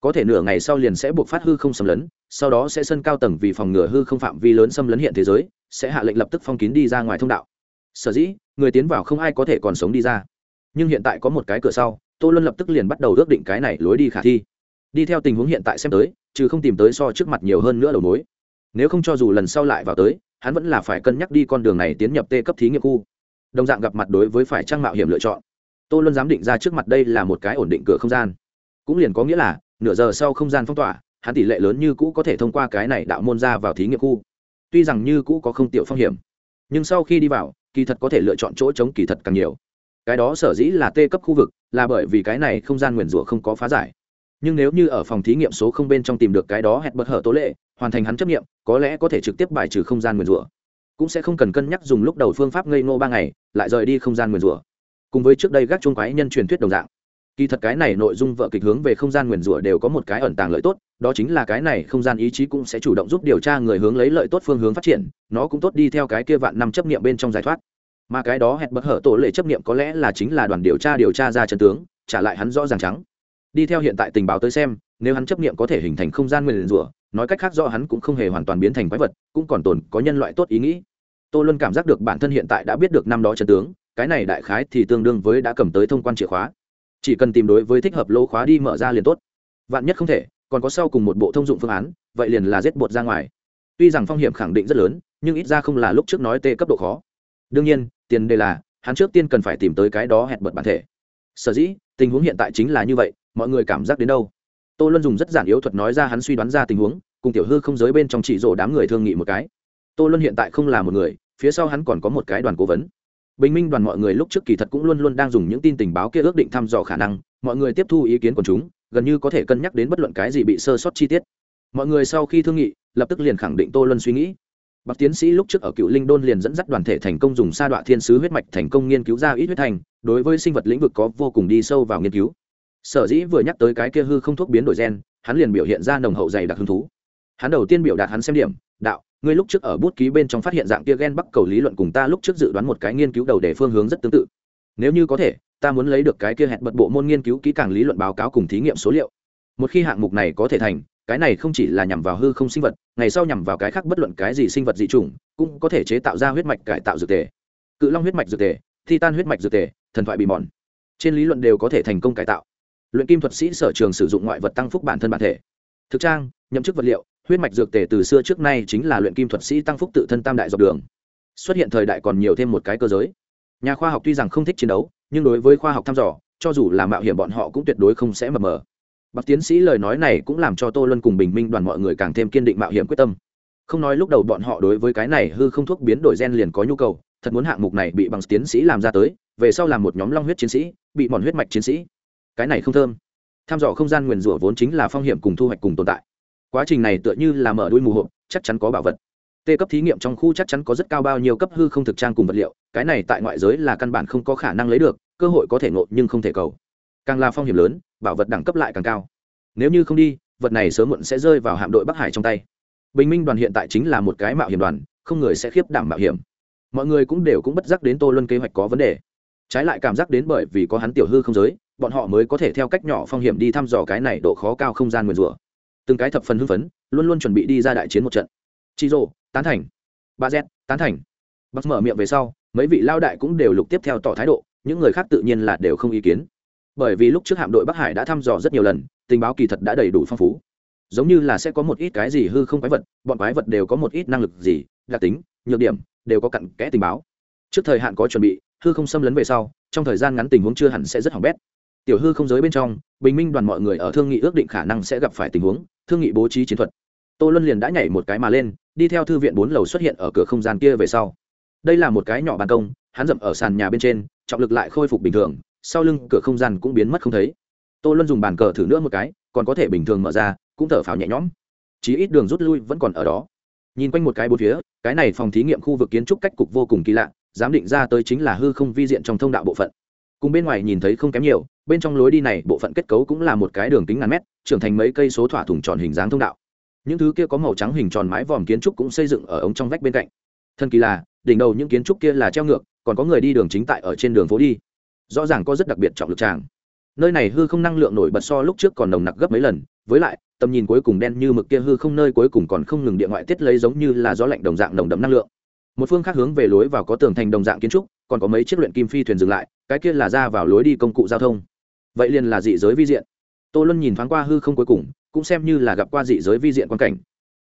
Có thể nửa ngày sau liền sẽ buộc phát hư không xâm lấn, sau đó sẽ sân cao tầng vì phòng ngừa hư không phạm vi lớn xâm lấn hiện thế giới, sẽ hạ lệnh lập tức phong kín đi ra ngoài thông đạo. Sở dĩ, người tiến vào không ai có thể còn sống đi ra. Nhưng hiện tại có một cái cửa sau, tô luân lập tức liền bắt đầu ước định cái này lối đi khả thi. Đi theo tình huống hiện tại xem tới, chứ không tìm tới so trước mặt nhiều hơn nữa đầu mối. Nếu không cho dù lần sau lại vào tới, hắn vẫn là phải cân nhắc đi con đường này tiến nhập tê cấp thí nghiệm khu. Đồng dạng gặp mặt đối với phải trang mạo hiểm lựa chọn tô luân dám định ra trước mặt đây là một cái ổn định cửa không gian. Cũng liền có nghĩa là, nửa giờ sau không gian phong tỏa, hắn tỷ lệ lớn như cũ có thể thông qua cái này đạo môn ra vào thí nghiệm khu. Tuy rằng như cũ có không tiểu phong hiểm, nhưng sau khi đi vào, kỳ thật có thể lựa chọn chỗ chống kỳ thật càng nhiều. Cái đó sở dĩ là tê cấp khu vực, là bởi vì cái này không gian nguyền rủa không có phá giải. Nhưng nếu như ở phòng thí nghiệm số không bên trong tìm được cái đó hẹn bật hở tố lệ, hoàn thành hắn chấp nghiệm, có lẽ có thể trực tiếp bài trừ không gian nguyền rủa. Cũng sẽ không cần cân nhắc dùng lúc đầu phương pháp ngây ngô ba ngày, lại rời đi không gian nguyền rủa cùng với trước đây gác chuông quái nhân truyền thuyết đồng dạng. Kỳ thật cái này nội dung vợ kịch hướng về không gian nguyền rủa đều có một cái ẩn tàng lợi tốt, đó chính là cái này không gian ý chí cũng sẽ chủ động giúp điều tra người hướng lấy lợi tốt phương hướng phát triển, nó cũng tốt đi theo cái kia vạn năm chấp nghiệm bên trong giải thoát. Mà cái đó hẹn bất hở tổ lệ chấp nghiệm có lẽ là chính là đoàn điều tra điều tra ra chân tướng, trả lại hắn rõ ràng trắng. Đi theo hiện tại tình báo tới xem, nếu hắn chấp nghiệm có thể hình thành không gian nguyền rủa, nói cách khác do hắn cũng không hề hoàn toàn biến thành quái vật, cũng còn tồn có nhân loại tốt ý nghĩ. Tô luân cảm giác được bản thân hiện tại đã biết được năm đó chân tướng cái này đại khái thì tương đương với đã cầm tới thông quan chìa khóa. Chỉ cần tìm đối với thích hợp lô khóa đi mở ra liền tốt. Vạn nhất không thể, còn có sau cùng một bộ thông dụng phương án, vậy liền là giết bột ra ngoài. Tuy rằng phong hiểm khẳng định rất lớn, nhưng ít ra không là lúc trước nói tê cấp độ khó. Đương nhiên, tiền đề là, hắn trước tiên cần phải tìm tới cái đó hẹn bật bản thể. Sở dĩ, tình huống hiện tại chính là như vậy, mọi người cảm giác đến đâu? Tô luân dùng rất giản yếu thuật nói ra hắn suy đoán ra tình huống, cùng tiểu hư không giới bên trong chỉ rổ đám người thương nghị một cái. Tô luân hiện tại không là một người, phía sau hắn còn có một cái đoàn cố vấn bình minh đoàn mọi người lúc trước kỳ thật cũng luôn luôn đang dùng những tin tình báo kia ước định thăm dò khả năng, mọi người tiếp thu ý kiến của chúng, gần như có thể cân nhắc đến bất luận cái gì bị sơ sót chi tiết. Mọi người sau khi thương nghị, lập tức liền khẳng định tô luân suy nghĩ. Bác tiến sĩ lúc trước ở cựu linh đôn liền dẫn dắt đoàn thể thành công dùng sa đọa thiên sứ huyết mạch thành công nghiên cứu ra ít huyết thành, đối với sinh vật lĩnh vực có vô cùng đi sâu vào nghiên cứu. Sở dĩ vừa nhắc tới cái kia hư không thuốc biến đổi gen, hắn liền biểu hiện ra nồng hậu dày đặc hứng thú. Hắn đầu tiên biểu đạt hắn xem điểm, đạo ngươi lúc trước ở bút ký bên trong phát hiện dạng kia gen bắc cầu lý luận cùng ta lúc trước dự đoán một cái nghiên cứu đầu để phương hướng rất tương tự. Nếu như có thể, ta muốn lấy được cái kia hẹn bật bộ môn nghiên cứu kỹ càng lý luận báo cáo cùng thí nghiệm số liệu. Một khi hạng mục này có thể thành, cái này không chỉ là nhằm vào hư không sinh vật, ngày sau nhằm vào cái khác bất luận cái gì sinh vật dị chủng, cũng có thể chế tạo ra huyết mạch cải tạo dược tề. Cự long huyết mạch dược tề thi tan huyết mạch dược tề, thần thoại bị mòn. Trên lý luận đều có thể thành công cải tạo. Luyện kim thuật sĩ sở trường sử dụng ngoại vật tăng phúc bản thân bản thể. Thực trang, nhậm chức vật liệu huyết mạch dược tề từ xưa trước nay chính là luyện kim thuật sĩ tăng phúc tự thân tam đại dọc đường. Xuất hiện thời đại còn nhiều thêm một cái cơ giới. Nhà khoa học tuy rằng không thích chiến đấu, nhưng đối với khoa học thăm dò, cho dù là mạo hiểm bọn họ cũng tuyệt đối không sẽ mờ mờ. Bác tiến sĩ lời nói này cũng làm cho tô luân cùng bình minh đoàn mọi người càng thêm kiên định mạo hiểm quyết tâm. Không nói lúc đầu bọn họ đối với cái này hư không thuốc biến đổi gen liền có nhu cầu, thật muốn hạng mục này bị bằng tiến sĩ làm ra tới, về sau làm một nhóm long huyết chiến sĩ, bị mòn huyết mạch chiến sĩ. Cái này không thơm. Tham dò không gian nguyền rủa vốn chính là phong hiểm cùng thu hoạch cùng tồn tại quá trình này tựa như là mở đuôi mù hộp, chắc chắn có bảo vật. Tê cấp thí nghiệm trong khu chắc chắn có rất cao bao nhiêu cấp hư không thực trang cùng vật liệu, cái này tại ngoại giới là căn bản không có khả năng lấy được, cơ hội có thể ngộ nhưng không thể cầu. Càng là phong hiểm lớn, bảo vật đẳng cấp lại càng cao. Nếu như không đi, vật này sớm muộn sẽ rơi vào hạm đội bắc hải trong tay. Bình minh đoàn hiện tại chính là một cái mạo hiểm đoàn, không người sẽ khiếp đảm mạo hiểm. Mọi người cũng đều cũng bất giác đến tô luân kế hoạch có vấn đề. Trái lại cảm giác đến bởi vì có hắn tiểu hư không giới, bọn họ mới có thể theo cách nhỏ phong hiểm đi thăm dò cái này độ khó cao không gian nguyền rủa từng cái thập phần hưng phấn, luôn luôn chuẩn bị đi ra đại chiến một trận. Chị rồ tán thành. Ba z, tán thành. Bắc mở miệng về sau, mấy vị lao đại cũng đều lục tiếp theo tỏ thái độ, những người khác tự nhiên là đều không ý kiến. Bởi vì lúc trước hạm đội bắc hải đã thăm dò rất nhiều lần, tình báo kỳ thật đã đầy đủ phong phú. Giống như là sẽ có một ít cái gì hư không quái vật, bọn quái vật đều có một ít năng lực gì, đặc tính, nhược điểm, đều có cặn kẽ tình báo. Trước thời hạn có chuẩn bị, hư không xâm lấn về sau, trong thời gian ngắn tình huống chưa hẳn sẽ rất hỏng bét. Tiểu hư không giới bên trong, bình minh đoàn mọi người ở thương nghị ước định khả năng sẽ gặp phải tình huống thương nghị bố trí chiến thuật. Tô luân liền đã nhảy một cái mà lên, đi theo thư viện bốn lầu xuất hiện ở cửa không gian kia về sau. Đây là một cái nhỏ ban công, hắn dậm ở sàn nhà bên trên, trọng lực lại khôi phục bình thường, sau lưng cửa không gian cũng biến mất không thấy. Tô luân dùng bàn cờ thử nữa một cái, còn có thể bình thường mở ra, cũng thở phào nhẹ nhõm. Chí ít đường rút lui vẫn còn ở đó. Nhìn quanh một cái bốn phía, cái này phòng thí nghiệm khu vực kiến trúc cách cục vô cùng kỳ lạ, giám định ra tới chính là hư không vi diện trong thông đạo bộ phận cùng bên ngoài nhìn thấy không kém nhiều, bên trong lối đi này bộ phận kết cấu cũng là một cái đường kính ngàn mét, trưởng thành mấy cây số thỏa thủng tròn hình dáng thông đạo. Những thứ kia có màu trắng hình tròn mái vòm kiến trúc cũng xây dựng ở ống trong vách bên cạnh. Thân kỳ là, đỉnh đầu những kiến trúc kia là treo ngược, còn có người đi đường chính tại ở trên đường phố đi. Rõ ràng có rất đặc biệt trọng lực tràng. Nơi này hư không năng lượng nổi bật so lúc trước còn nồng nặc gấp mấy lần, với lại, tầm nhìn cuối cùng đen như mực kia hư không nơi cuối cùng còn không ngừng địa ngoại tiết lấy giống như là gió lạnh đồng dạng nồng đậm năng lượng. Một phương khác hướng về lối vào có tường thành đồng dạng kiến trúc, còn có mấy chiếc luyện kim phi thuyền dừng lại cái kia là ra vào lối đi công cụ giao thông. Vậy liền là dị giới vi diện. Tô luân nhìn thoáng qua hư không cuối cùng, cũng xem như là gặp qua dị giới vi diện quan cảnh.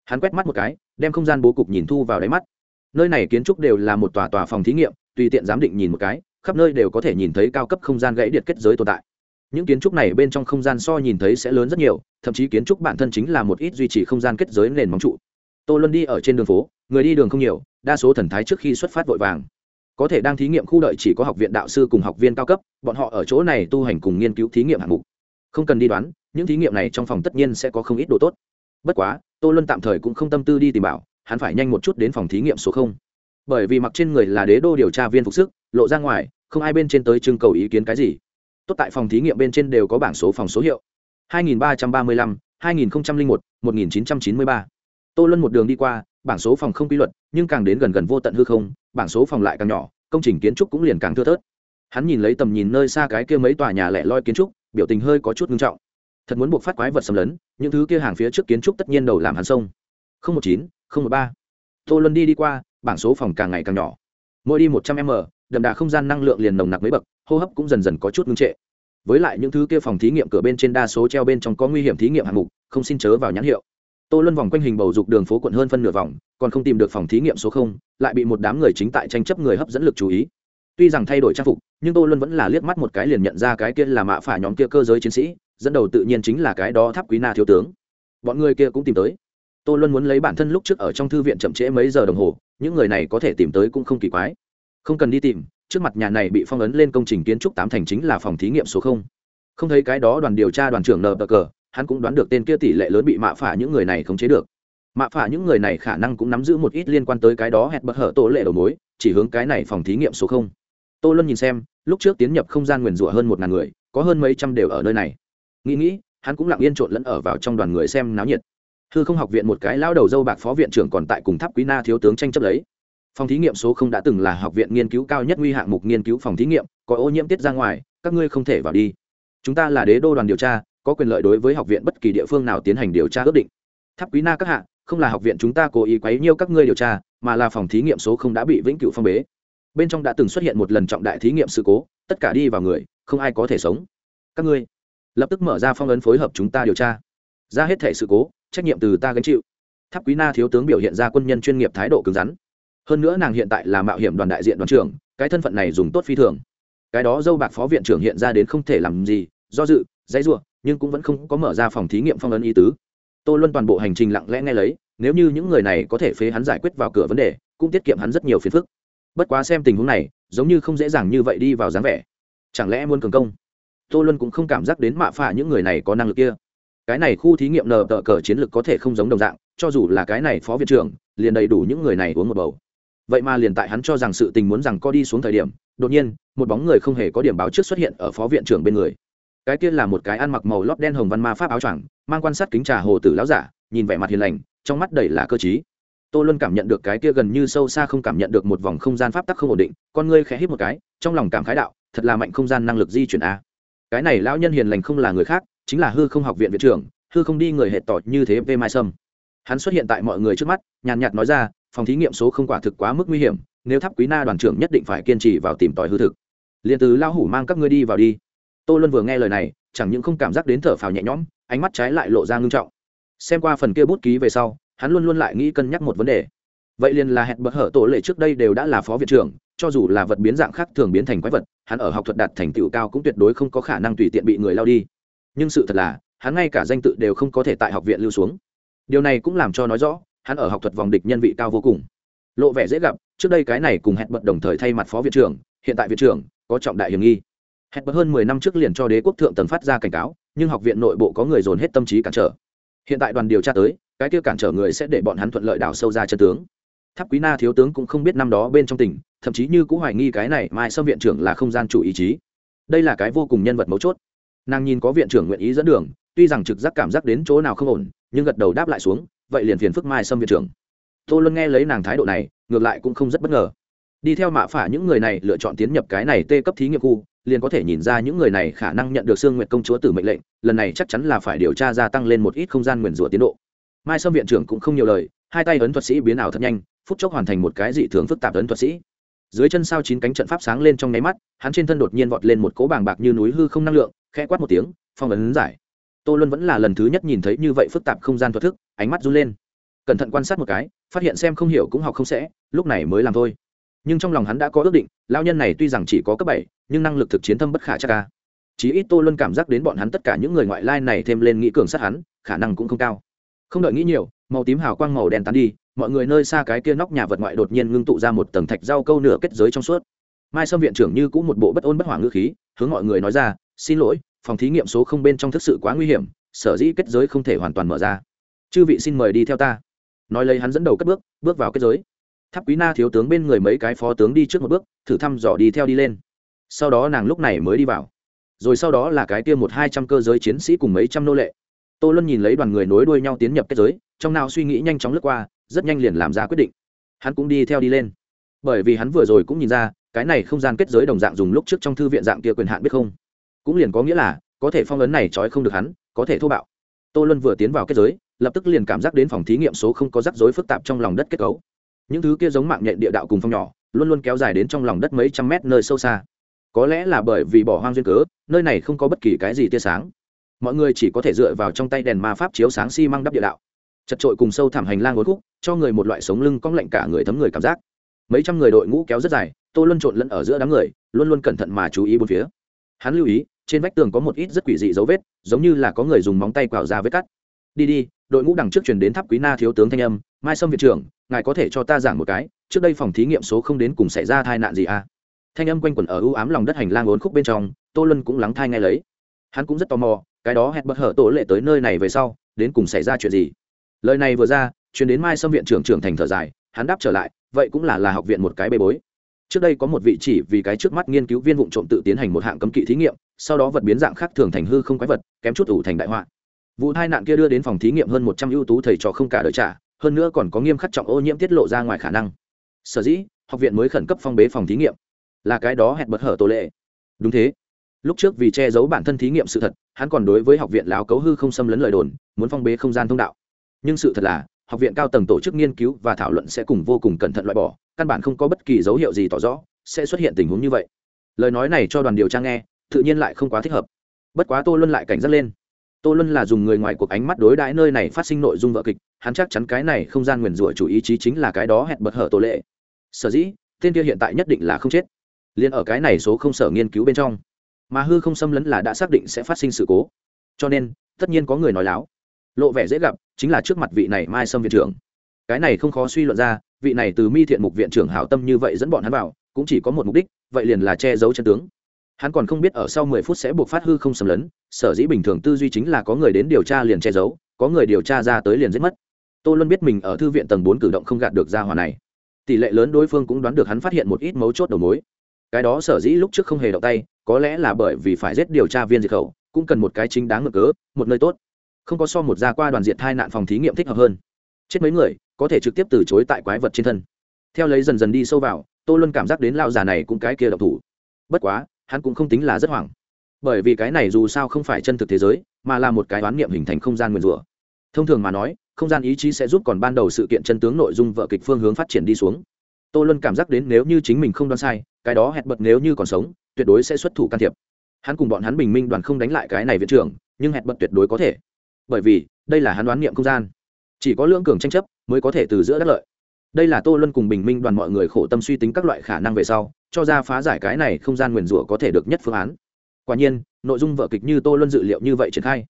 Hắn quét mắt một cái, đem không gian bố cục nhìn thu vào đáy mắt. Nơi này kiến trúc đều là một tòa tòa phòng thí nghiệm, tùy tiện giám định nhìn một cái, khắp nơi đều có thể nhìn thấy cao cấp không gian gãy điện kết giới tồn tại. Những kiến trúc này bên trong không gian so nhìn thấy sẽ lớn rất nhiều, thậm chí kiến trúc bản thân chính là một ít duy trì không gian kết giới nền móng trụ. Tô luân đi ở trên đường phố, người đi đường không nhiều, đa số thần thái trước khi xuất phát vội vàng có thể đang thí nghiệm khu đợi chỉ có học viện đạo sư cùng học viên cao cấp bọn họ ở chỗ này tu hành cùng nghiên cứu thí nghiệm hạng mục. Không cần đi đoán những thí nghiệm này trong phòng tất nhiên sẽ có không ít đồ tốt. Bất quá tô luân tạm thời cũng không tâm tư đi tìm bảo hắn phải nhanh một chút đến phòng thí nghiệm số không. Bởi vì mặc trên người là đế đô điều tra viên phục sức lộ ra ngoài không ai bên trên tới trưng cầu ý kiến cái gì. Tốt tại phòng thí nghiệm bên trên đều có bảng số phòng số hiệu. 2335, 2001, 1993. tô luân một đường đi qua bảng số phòng không quy luật, nhưng càng đến gần gần vô tận hư không, bảng số phòng lại càng nhỏ, công trình kiến trúc cũng liền càng thưa thớt. Hắn nhìn lấy tầm nhìn nơi xa cái kia mấy tòa nhà lẻ loi kiến trúc, biểu tình hơi có chút nghiêm trọng. Thật muốn buộc phát quái vật xâm lấn, những thứ kia hàng phía trước kiến trúc tất nhiên đầu làm hắn sông. Không một chín, không một ba. Tô luân đi đi qua, bảng số phòng càng ngày càng nhỏ. Mỗi đi một trăm m, đậm đà không gian năng lượng liền nồng nặc mấy bậc, hô hấp cũng dần dần có chút ngưng trệ. Với lại những thứ kia phòng thí nghiệm cửa bên trên đa số treo bên trong có nguy hiểm thí nghiệm hạng mục, không xin chớ vào nhãn hiệu tô luân vòng quanh hình bầu dục đường phố quận hơn phân nửa vòng, còn không tìm được phòng thí nghiệm số không, lại bị một đám người chính tại tranh chấp người hấp dẫn lực chú ý. Tuy rằng thay đổi trang phục, nhưng tô luân vẫn là liếc mắt một cái liền nhận ra cái kia là mạ phả nhóm kia cơ giới chiến sĩ, dẫn đầu tự nhiên chính là cái đó tháp quý na thiếu tướng. Bọn người kia cũng tìm tới. Tô luân muốn lấy bản thân lúc trước ở trong thư viện chậm trễ mấy giờ đồng hồ, những người này có thể tìm tới cũng không kỳ quái. Không cần đi tìm, trước mặt nhà này bị phong ấn lên công trình kiến trúc tám thành chính là phòng thí nghiệm số không. Không thấy cái đó đoàn điều tra đoàn trưởng nờ bờ cờ hắn cũng đoán được tên kia tỷ lệ lớn bị mạ phả những người này khống chế được. Mạ phả những người này khả năng cũng nắm giữ một ít liên quan tới cái đó hẹn bật hở tổ lệ đầu mối, chỉ hướng cái này phòng thí nghiệm số không. Tô luân nhìn xem, lúc trước tiến nhập không gian nguyền rủa hơn một ngàn người, có hơn mấy trăm đều ở nơi này. Nghĩ nghĩ, hắn cũng lặng yên trộn lẫn ở vào trong đoàn người xem náo nhiệt. Hư không học viện một cái lao đầu dâu bạc phó viện trưởng còn tại cùng tháp quý na thiếu tướng tranh chấp lấy. Phòng thí nghiệm số không đã từng là học viện nghiên cứu cao nhất nguy hạng mục nghiên cứu phòng thí nghiệm, có ô nhiễm tiết ra ngoài, các ngươi không thể vào đi. Chúng ta là đế đô đoàn điều tra có quyền lợi đối với học viện bất kỳ địa phương nào tiến hành điều tra ước định. Tháp quý na các hạ, không là học viện chúng ta cố ý quấy nhiêu các ngươi điều tra, mà là phòng thí nghiệm số không đã bị vĩnh cửu phong bế. Bên trong đã từng xuất hiện một lần trọng đại thí nghiệm sự cố, tất cả đi vào người, không ai có thể sống. Các ngươi, lập tức mở ra phong ấn phối hợp chúng ta điều tra. Ra hết thể sự cố, trách nhiệm từ ta gánh chịu. Tháp quý na thiếu tướng biểu hiện ra quân nhân chuyên nghiệp thái độ cứng rắn. Hơn nữa nàng hiện tại là mạo hiểm đoàn đại diện đoàn trưởng, cái thân phận này dùng tốt phi thường. Cái đó dâu bạc phó viện trưởng hiện ra đến không thể làm gì, do dự, dãy ruộng nhưng cũng vẫn không có mở ra phòng thí nghiệm phong ấn y tứ. Tô luân toàn bộ hành trình lặng lẽ nghe lấy, nếu như những người này có thể phế hắn giải quyết vào cửa vấn đề, cũng tiết kiệm hắn rất nhiều phiền phức. Bất quá xem tình huống này, giống như không dễ dàng như vậy đi vào dáng vẻ. Chẳng lẽ muốn cường công? Tô luân cũng không cảm giác đến mạ phả những người này có năng lực kia. Cái này khu thí nghiệm nờ tờ cờ chiến lược có thể không giống đồng dạng, cho dù là cái này phó viện trưởng, liền đầy đủ những người này uống một bầu. Vậy mà liền tại hắn cho rằng sự tình muốn rằng co đi xuống thời điểm, đột nhiên, một bóng người không hề có điểm báo trước xuất hiện ở phó viện trưởng bên người cái kia là một cái ăn mặc màu lót đen hồng văn ma pháp áo choàng, mang quan sát kính trà hồ tử lão giả, nhìn vẻ mặt hiền lành, trong mắt đầy là cơ t tôi luôn cảm nhận được cái kia gần như sâu xa không cảm nhận được một vòng không gian pháp tắc không ổn định, con ngươi khẽ hít một cái, trong lòng cảm khái đạo, thật là mạnh không gian năng lực di chuyển a. Cái này lão nhân hiền lành không là người khác, chính là hư không học viện viện trưởng, hư không đi người hệ tỏ như thế v mai sâm. Hắn xuất hiện tại mọi người trước mắt, nhàn nhạt nói ra, phòng thí nghiệm số không quả thực quá mức nguy hiểm, nếu tháp quý na đoàn trưởng nhất định phải kiên trì vào tìm tòi hư thực. Liền từ lão hủ mang các ngươi đi vào đi tô luân vừa nghe lời này, chẳng những không cảm giác đến thở phào nhẹ nhõm, ánh mắt trái lại lộ ra ngưng trọng. Xem qua phần kia bút ký về sau, hắn luôn luôn lại nghĩ cân nhắc một vấn đề. Vậy liền là hẹn bậc hở tổ lệ trước đây đều đã là phó viện trưởng, cho dù là vật biến dạng khác thường biến thành quái vật, hắn ở học thuật đạt thành tựu cao cũng tuyệt đối không có khả năng tùy tiện bị người lao đi. Nhưng sự thật là, hắn ngay cả danh tự đều không có thể tại học viện lưu xuống. Điều này cũng làm cho nói rõ, hắn ở học thuật vòng địch nhân vị cao vô cùng. Lộ vẻ dễ gặp, trước đây cái này cùng hẹn bật đồng thời thay mặt phó viện trưởng, hiện tại viện trưởng, có trọng đại hiểm nghi hẹn bật hơn mười năm trước liền cho đế quốc thượng tầng phát ra cảnh cáo, nhưng học viện nội bộ có người dồn hết tâm trí cản trở. Hiện tại đoàn điều tra tới, cái kia cản trở người sẽ để bọn hắn thuận lợi đào sâu ra chân tướng. Tháp quý na thiếu tướng cũng không biết năm đó bên trong tỉnh thậm chí như cũng hoài nghi cái này mai xâm viện trưởng là không gian chủ ý chí. Đây là cái vô cùng nhân vật mấu chốt. Nàng nhìn có viện trưởng nguyện ý dẫn đường, tuy rằng trực giác cảm giác đến chỗ nào không ổn, nhưng gật đầu đáp lại xuống, vậy liền phiền phức mai xâm viện trưởng. Tô luân nghe lấy nàng thái độ này, ngược lại cũng không rất bất ngờ. Đi theo mạ phả những người này lựa chọn tiến nhập cái này tê cấp thí nghiệm khu liền có thể nhìn ra những người này khả năng nhận được sương nguyệt công chúa từ mệnh lệnh, lần này chắc chắn là phải điều tra gia tăng lên một ít không gian nguyền rủa tiến độ. Mai sâm viện trưởng cũng không nhiều lời, hai tay ấn thuật sĩ biến ảo thật nhanh, phút chốc hoàn thành một cái dị thường phức tạp ấn thuật sĩ. Dưới chân sao chín cánh trận pháp sáng lên trong nháy mắt, hắn trên thân đột nhiên vọt lên một cố bàng bạc như núi hư không năng lượng, khẽ quát một tiếng, phong ấn giải. Tô luân vẫn là lần thứ nhất nhìn thấy như vậy phức tạp không gian thuật thức, ánh mắt run lên. Cẩn thận quan sát một cái, phát hiện xem không hiểu cũng học không sẽ, lúc này mới làm thôi nhưng trong lòng hắn đã có ước định lao nhân này tuy rằng chỉ có cấp bảy, nhưng năng lực thực chiến thâm bất khả chắc ca chí ít tô luân cảm giác đến bọn hắn tất cả những người ngoại lai này thêm lên nghĩ cường sát hắn, khả năng cũng không cao. Không đợi nghĩ nhiều, màu tím hào quang màu đen tán đi, mọi người nơi xa cái kia nóc nhà vật ngoại đột nhiên ngưng tụ ra một tầng thạch rau câu nửa kết giới trong suốt. Mai sâm viện trưởng như cũng một bộ bất ôn bất hỏa ngữ khí, hướng mọi người nói ra, xin lỗi, phòng thí nghiệm số không bên trong thực sự quá nguy hiểm, sở dĩ kết giới không thể hoàn toàn mở ra. Chư vị xin mời đi theo ta. Nói lấy hắn dẫn đầu cất bước bước vào kết giới tháp quý na thiếu tướng bên người mấy cái phó tướng đi trước một bước, thử thăm dò đi theo đi lên. Sau đó nàng lúc này mới đi vào. Rồi sau đó là cái kia một hai trăm cơ giới chiến sĩ cùng mấy trăm nô lệ. Tô luân nhìn lấy đoàn người nối đuôi nhau tiến nhập kết giới, trong nào suy nghĩ nhanh chóng lướt qua, rất nhanh liền làm ra quyết định. Hắn cũng đi theo đi lên. Bởi vì hắn vừa rồi cũng nhìn ra, cái này không gian kết giới đồng dạng dùng lúc trước trong thư viện dạng kia quyền hạn biết không. Cũng liền có nghĩa là, có thể phong ấn này trói không được hắn, có thể thô bạo. Tô luân vừa tiến vào kết giới, lập tức liền cảm giác đến phòng thí nghiệm số không có rắc rối phức tạp trong lòng đất kết cấu những thứ kia giống mạng nhện địa đạo cùng phong nhỏ, luôn luôn kéo dài đến trong lòng đất mấy trăm mét nơi sâu xa. Có lẽ là bởi vì bỏ hoang duyên cớ, nơi này không có bất kỳ cái gì tia sáng. Mọi người chỉ có thể dựa vào trong tay đèn ma pháp chiếu sáng xi、si、măng đắp địa đạo. Chật trội cùng sâu thẳm hành lang ngốn khúc, cho người một loại sống lưng cong lạnh cả người thấm người cảm giác. Mấy trăm người đội ngũ kéo rất dài, tô luân trộn lẫn ở giữa đám người, luôn luôn cẩn thận mà chú ý bốn phía. Hắn lưu ý, trên vách tường có một ít rất quỷ dị dấu vết, giống như là có người dùng móng tay quào ra vết cắt. Đi đi đội ngũ đằng trước truyền đến tháp quý na thiếu tướng thanh âm, mai sâm viện trưởng, ngài có thể cho ta giảng một cái, trước đây phòng thí nghiệm số không đến cùng xảy ra tai nạn gì à? Thanh âm quanh quẩn ở ưu ám lòng đất hành lang ốn khúc bên trong, tô lân cũng lắng thai ngay lấy. Hắn cũng rất tò mò, cái đó hẹn bất hở tổ lệ tới nơi này về sau, đến cùng xảy ra chuyện gì? Lời này vừa ra chuyển đến mai xâm viện trưởng trưởng thành thở dài, hắn đáp trở lại, vậy cũng là là học viện một cái bê bối. Trước đây có một vị chỉ vì cái trước mắt nghiên cứu viên vụ trộm tự tiến hành một hạng cấm kỵ thí nghiệm, sau đó vật biến dạng khác thường thành hư không quái vật, kém chút ủ thành đại họa vụ tai nạn kia đưa đến phòng thí nghiệm hơn một trăm ưu tú thầy trò không cả đợi trả, hơn nữa còn có nghiêm khắc trọng ô nhiễm tiết lộ ra ngoài khả năng. Sở dĩ, học viện mới khẩn cấp phong bế phòng thí nghiệm. Là cái đó hẹn bật hở tổ lệ. Đúng thế. Lúc trước vì che giấu bản thân thí nghiệm sự thật, hắn còn đối với học viện láo cấu hư không xâm lấn lời đồn, muốn phong bế không gian thông đạo. Nhưng sự thật là, học viện cao tầng tổ chức nghiên cứu và thảo luận sẽ cùng vô cùng cẩn thận loại bỏ, căn bản không có bất kỳ dấu hiệu gì tỏ rõ, sẽ xuất hiện tình huống như vậy. Lời nói này cho đoàn điều tra nghe, tự nhiên lại không quá thích hợp. Bất quá tô luân lại cảnh giác lên tô luân là dùng người ngoài cuộc ánh mắt đối đãi nơi này phát sinh nội dung vợ kịch, hắn chắc chắn cái này không gian nguyền rủa chủ ý chí chính là cái đó hẹn bật hở tổ lệ. Sở dĩ, tên kia hiện tại nhất định là không chết. Liền ở cái này số không sở nghiên cứu bên trong, mà hư không xâm lấn là đã xác định sẽ phát sinh sự cố. Cho nên, tất nhiên có người nói láo. Lộ vẻ dễ gặp, chính là trước mặt vị này mai sâm viện trưởng. Cái này không khó suy luận ra, vị này từ mi thiện mục viện trưởng hảo tâm như vậy dẫn bọn hắn vào, cũng chỉ có một mục đích, vậy liền là che giấu chân tướng hắn còn không biết ở sau mười phút sẽ buộc phát hư không xâm lấn, sở dĩ bình thường tư duy chính là có người đến điều tra liền che giấu, có người điều tra ra tới liền giết mất. Tô luân biết mình ở thư viện tầng bốn cử động không gạt được ra hòa này. Tỷ lệ lớn đối phương cũng đoán được hắn phát hiện một ít mấu chốt đầu mối. Cái đó sở dĩ lúc trước không hề động tay, có lẽ là bởi vì phải giết điều tra viên diệt khẩu, cũng cần một cái chính đáng ngược cớ, một nơi tốt. Không có so một gia qua đoàn diệt thai nạn phòng thí nghiệm thích hợp hơn. Chết mấy người, có thể trực tiếp từ chối tại quái vật trên thân. Theo lấy dần dần đi sâu vào, tô luân cảm giác đến lao già này cũng cái kia độc thủ. Bất quá hắn cũng không tính là rất hoảng. Bởi vì cái này dù sao không phải chân thực thế giới, mà là một cái đoán niệm hình thành không gian nguyền rủa. Thông thường mà nói, không gian ý chí sẽ giúp còn ban đầu sự kiện chân tướng nội dung vợ kịch phương hướng phát triển đi xuống. Tô luân cảm giác đến nếu như chính mình không đoán sai, cái đó hẹn bật nếu như còn sống, tuyệt đối sẽ xuất thủ can thiệp. Hắn cùng bọn hắn bình minh đoàn không đánh lại cái này viện trưởng, nhưng hẹn bật tuyệt đối có thể. Bởi vì, đây là hắn đoán niệm không gian. Chỉ có lưỡng cường tranh chấp mới có thể từ giữa đất lợi đây là tô luân cùng bình minh đoàn mọi người khổ tâm suy tính các loại khả năng về sau, cho ra phá giải cái này không gian nguyền rủa có thể được nhất phương án. Quả nhiên, nội dung vở kịch như tô luân dự liệu như vậy triển khai.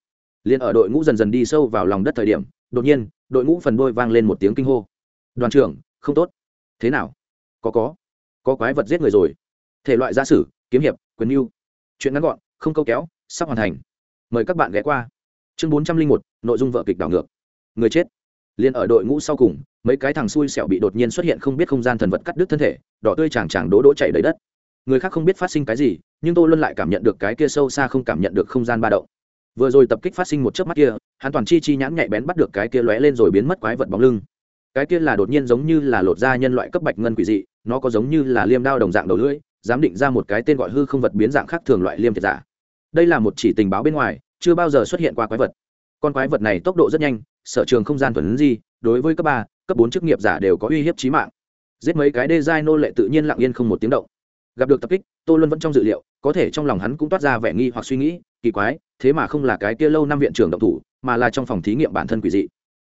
Liền ở đội ngũ dần dần đi sâu vào lòng đất thời điểm, đột nhiên, đội ngũ phần đôi vang lên một tiếng kinh hô. Đoàn trưởng, không tốt. Thế nào? Có có. Có quái vật giết người rồi. Thể loại gia sử, kiếm hiệp, quyền mưu. Chuyện ngắn gọn, không câu kéo, sắp hoàn thành. Mời các bạn ghé qua. Chương bốn trăm linh một, nội dung vợ kịch đảo ngược. Người chết liền ở đội ngũ sau cùng, mấy cái thằng xui xẻo bị đột nhiên xuất hiện không biết không gian thần vật cắt đứt thân thể, đỏ tươi chàng chàng đố đỗ chạy đầy đất. Người khác không biết phát sinh cái gì, nhưng tôi luôn lại cảm nhận được cái kia sâu xa không cảm nhận được không gian ba động. Vừa rồi tập kích phát sinh một chớp mắt kia, hắn toàn chi chi nhãn nhạy bén bắt được cái kia lóe lên rồi biến mất quái vật bóng lưng. Cái kia là đột nhiên giống như là lột da nhân loại cấp bạch ngân quỷ dị, nó có giống như là liêm đao đồng dạng đầu lưỡi, dám định ra một cái tên gọi hư không vật biến dạng khác thường loại liêm thiệt giả. Đây là một chỉ tình báo bên ngoài, chưa bao giờ xuất hiện qua quái vật. Con quái vật này tốc độ rất nhanh sở trường không gian thuần gì đối với cấp ba, cấp bốn chức nghiệp giả đều có uy hiếp chí mạng. Giết mấy cái đê giai nô lệ tự nhiên lặng yên không một tiếng động. Gặp được tập kích, tô luân vẫn trong dự liệu, có thể trong lòng hắn cũng toát ra vẻ nghi hoặc suy nghĩ, kỳ quái, thế mà không là cái kia lâu năm viện trưởng động thủ, mà là trong phòng thí nghiệm bản thân quỷ dị.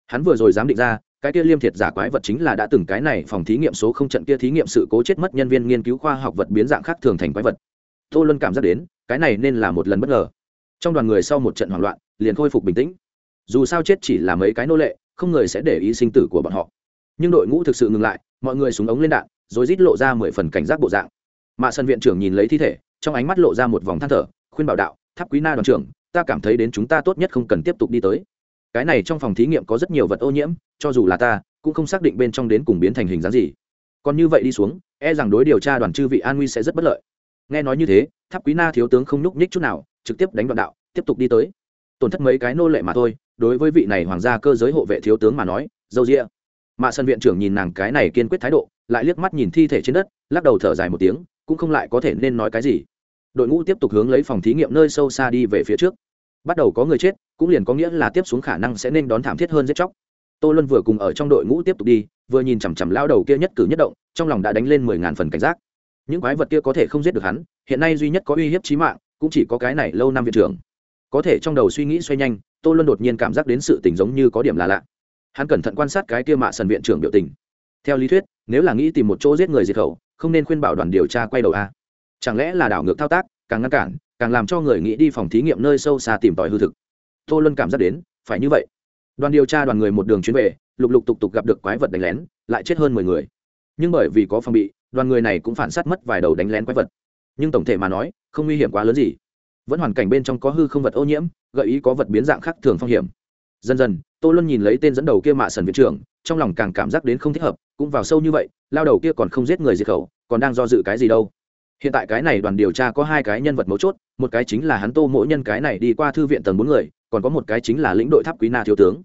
Hắn vừa rồi dám định ra, cái kia liêm thiệt giả quái vật chính là đã từng cái này phòng thí nghiệm số không trận kia thí nghiệm sự cố chết mất nhân viên nghiên cứu khoa học vật biến dạng khác thường thành quái vật. Tô luân cảm giác đến, cái này nên là một lần bất ngờ. Trong đoàn người sau một trận hoảng loạn, liền khôi phục bình tĩnh dù sao chết chỉ là mấy cái nô lệ, không người sẽ để ý sinh tử của bọn họ. Nhưng đội ngũ thực sự ngừng lại, mọi người súng ống lên đạn, rồi rít lộ ra mười phần cảnh giác bộ dạng. Mạ sân viện trưởng nhìn lấy thi thể, trong ánh mắt lộ ra một vòng than thở, khuyên bảo đạo, tháp quý na đoàn trưởng, ta cảm thấy đến chúng ta tốt nhất không cần tiếp tục đi tới. Cái này trong phòng thí nghiệm có rất nhiều vật ô nhiễm, cho dù là ta, cũng không xác định bên trong đến cùng biến thành hình dáng gì. Còn như vậy đi xuống e rằng đối điều tra đoàn chư vị an nguy sẽ rất bất lợi. Nghe nói như thế, tháp quý na thiếu tướng không nhúc nhích chút nào, trực tiếp đánh đoạn đạo, tiếp tục đi tới tổn thất mấy cái nô lệ mà thôi, đối với vị này hoàng gia cơ giới hộ vệ thiếu tướng mà nói, dâu rĩa mạ sân viện trưởng nhìn nàng cái này kiên quyết thái độ, lại liếc mắt nhìn thi thể trên đất, lắc đầu thở dài một tiếng, cũng không lại có thể nên nói cái gì. Đội ngũ tiếp tục hướng lấy phòng thí nghiệm nơi sâu xa đi về phía trước. Bắt đầu có người chết, cũng liền có nghĩa là tiếp xuống khả năng sẽ nên đón thảm thiết hơn giết chóc. Tô luân vừa cùng ở trong đội ngũ tiếp tục đi, vừa nhìn chằm chằm lao đầu kia nhất cử nhất động, trong lòng đã đánh lên mười ngàn phần cảnh giác. Những quái vật kia có thể không giết được hắn, hiện nay duy nhất có uy hiếp trí mạng, cũng chỉ có cái này lâu năm viện trưởng có thể trong đầu suy nghĩ xoay nhanh, tô luân đột nhiên cảm giác đến sự tình giống như có điểm là lạ. Hắn cẩn thận quan sát cái kia mạ sần viện trưởng biểu tình. Theo lý thuyết, nếu là nghĩ tìm một chỗ giết người diệt khẩu, không nên khuyên bảo đoàn điều tra quay đầu a. Chẳng lẽ là đảo ngược thao tác, càng ngăn cản, càng làm cho người nghĩ đi phòng thí nghiệm nơi sâu xa tìm tòi hư thực? Tô luân cảm giác đến, phải như vậy. Đoàn điều tra đoàn người một đường chuyến về, lục lục tục tục gặp được quái vật đánh lén, lại chết hơn mười người. Nhưng bởi vì có phòng bị, đoàn người này cũng phản s á t mất vài đầu đánh lén quái vật. Nhưng tổng thể mà nói, không nguy hiểm quá lớn gì vẫn hoàn cảnh bên trong có hư không vật ô nhiễm, gợi ý có vật biến dạng khác thường phong hiểm. Dần dần, tô luân nhìn lấy tên dẫn đầu kia mạ sần viện trưởng, trong lòng càng cảm giác đến không thích hợp, cũng vào sâu như vậy, lao đầu kia còn không giết người diệt khẩu, còn đang do dự cái gì đâu. Hiện tại cái này đoàn điều tra có hai cái nhân vật mấu chốt, một cái chính là hắn tô mỗi nhân cái này đi qua thư viện tầng bốn người, còn có một cái chính là lĩnh đội tháp quý na thiếu tướng.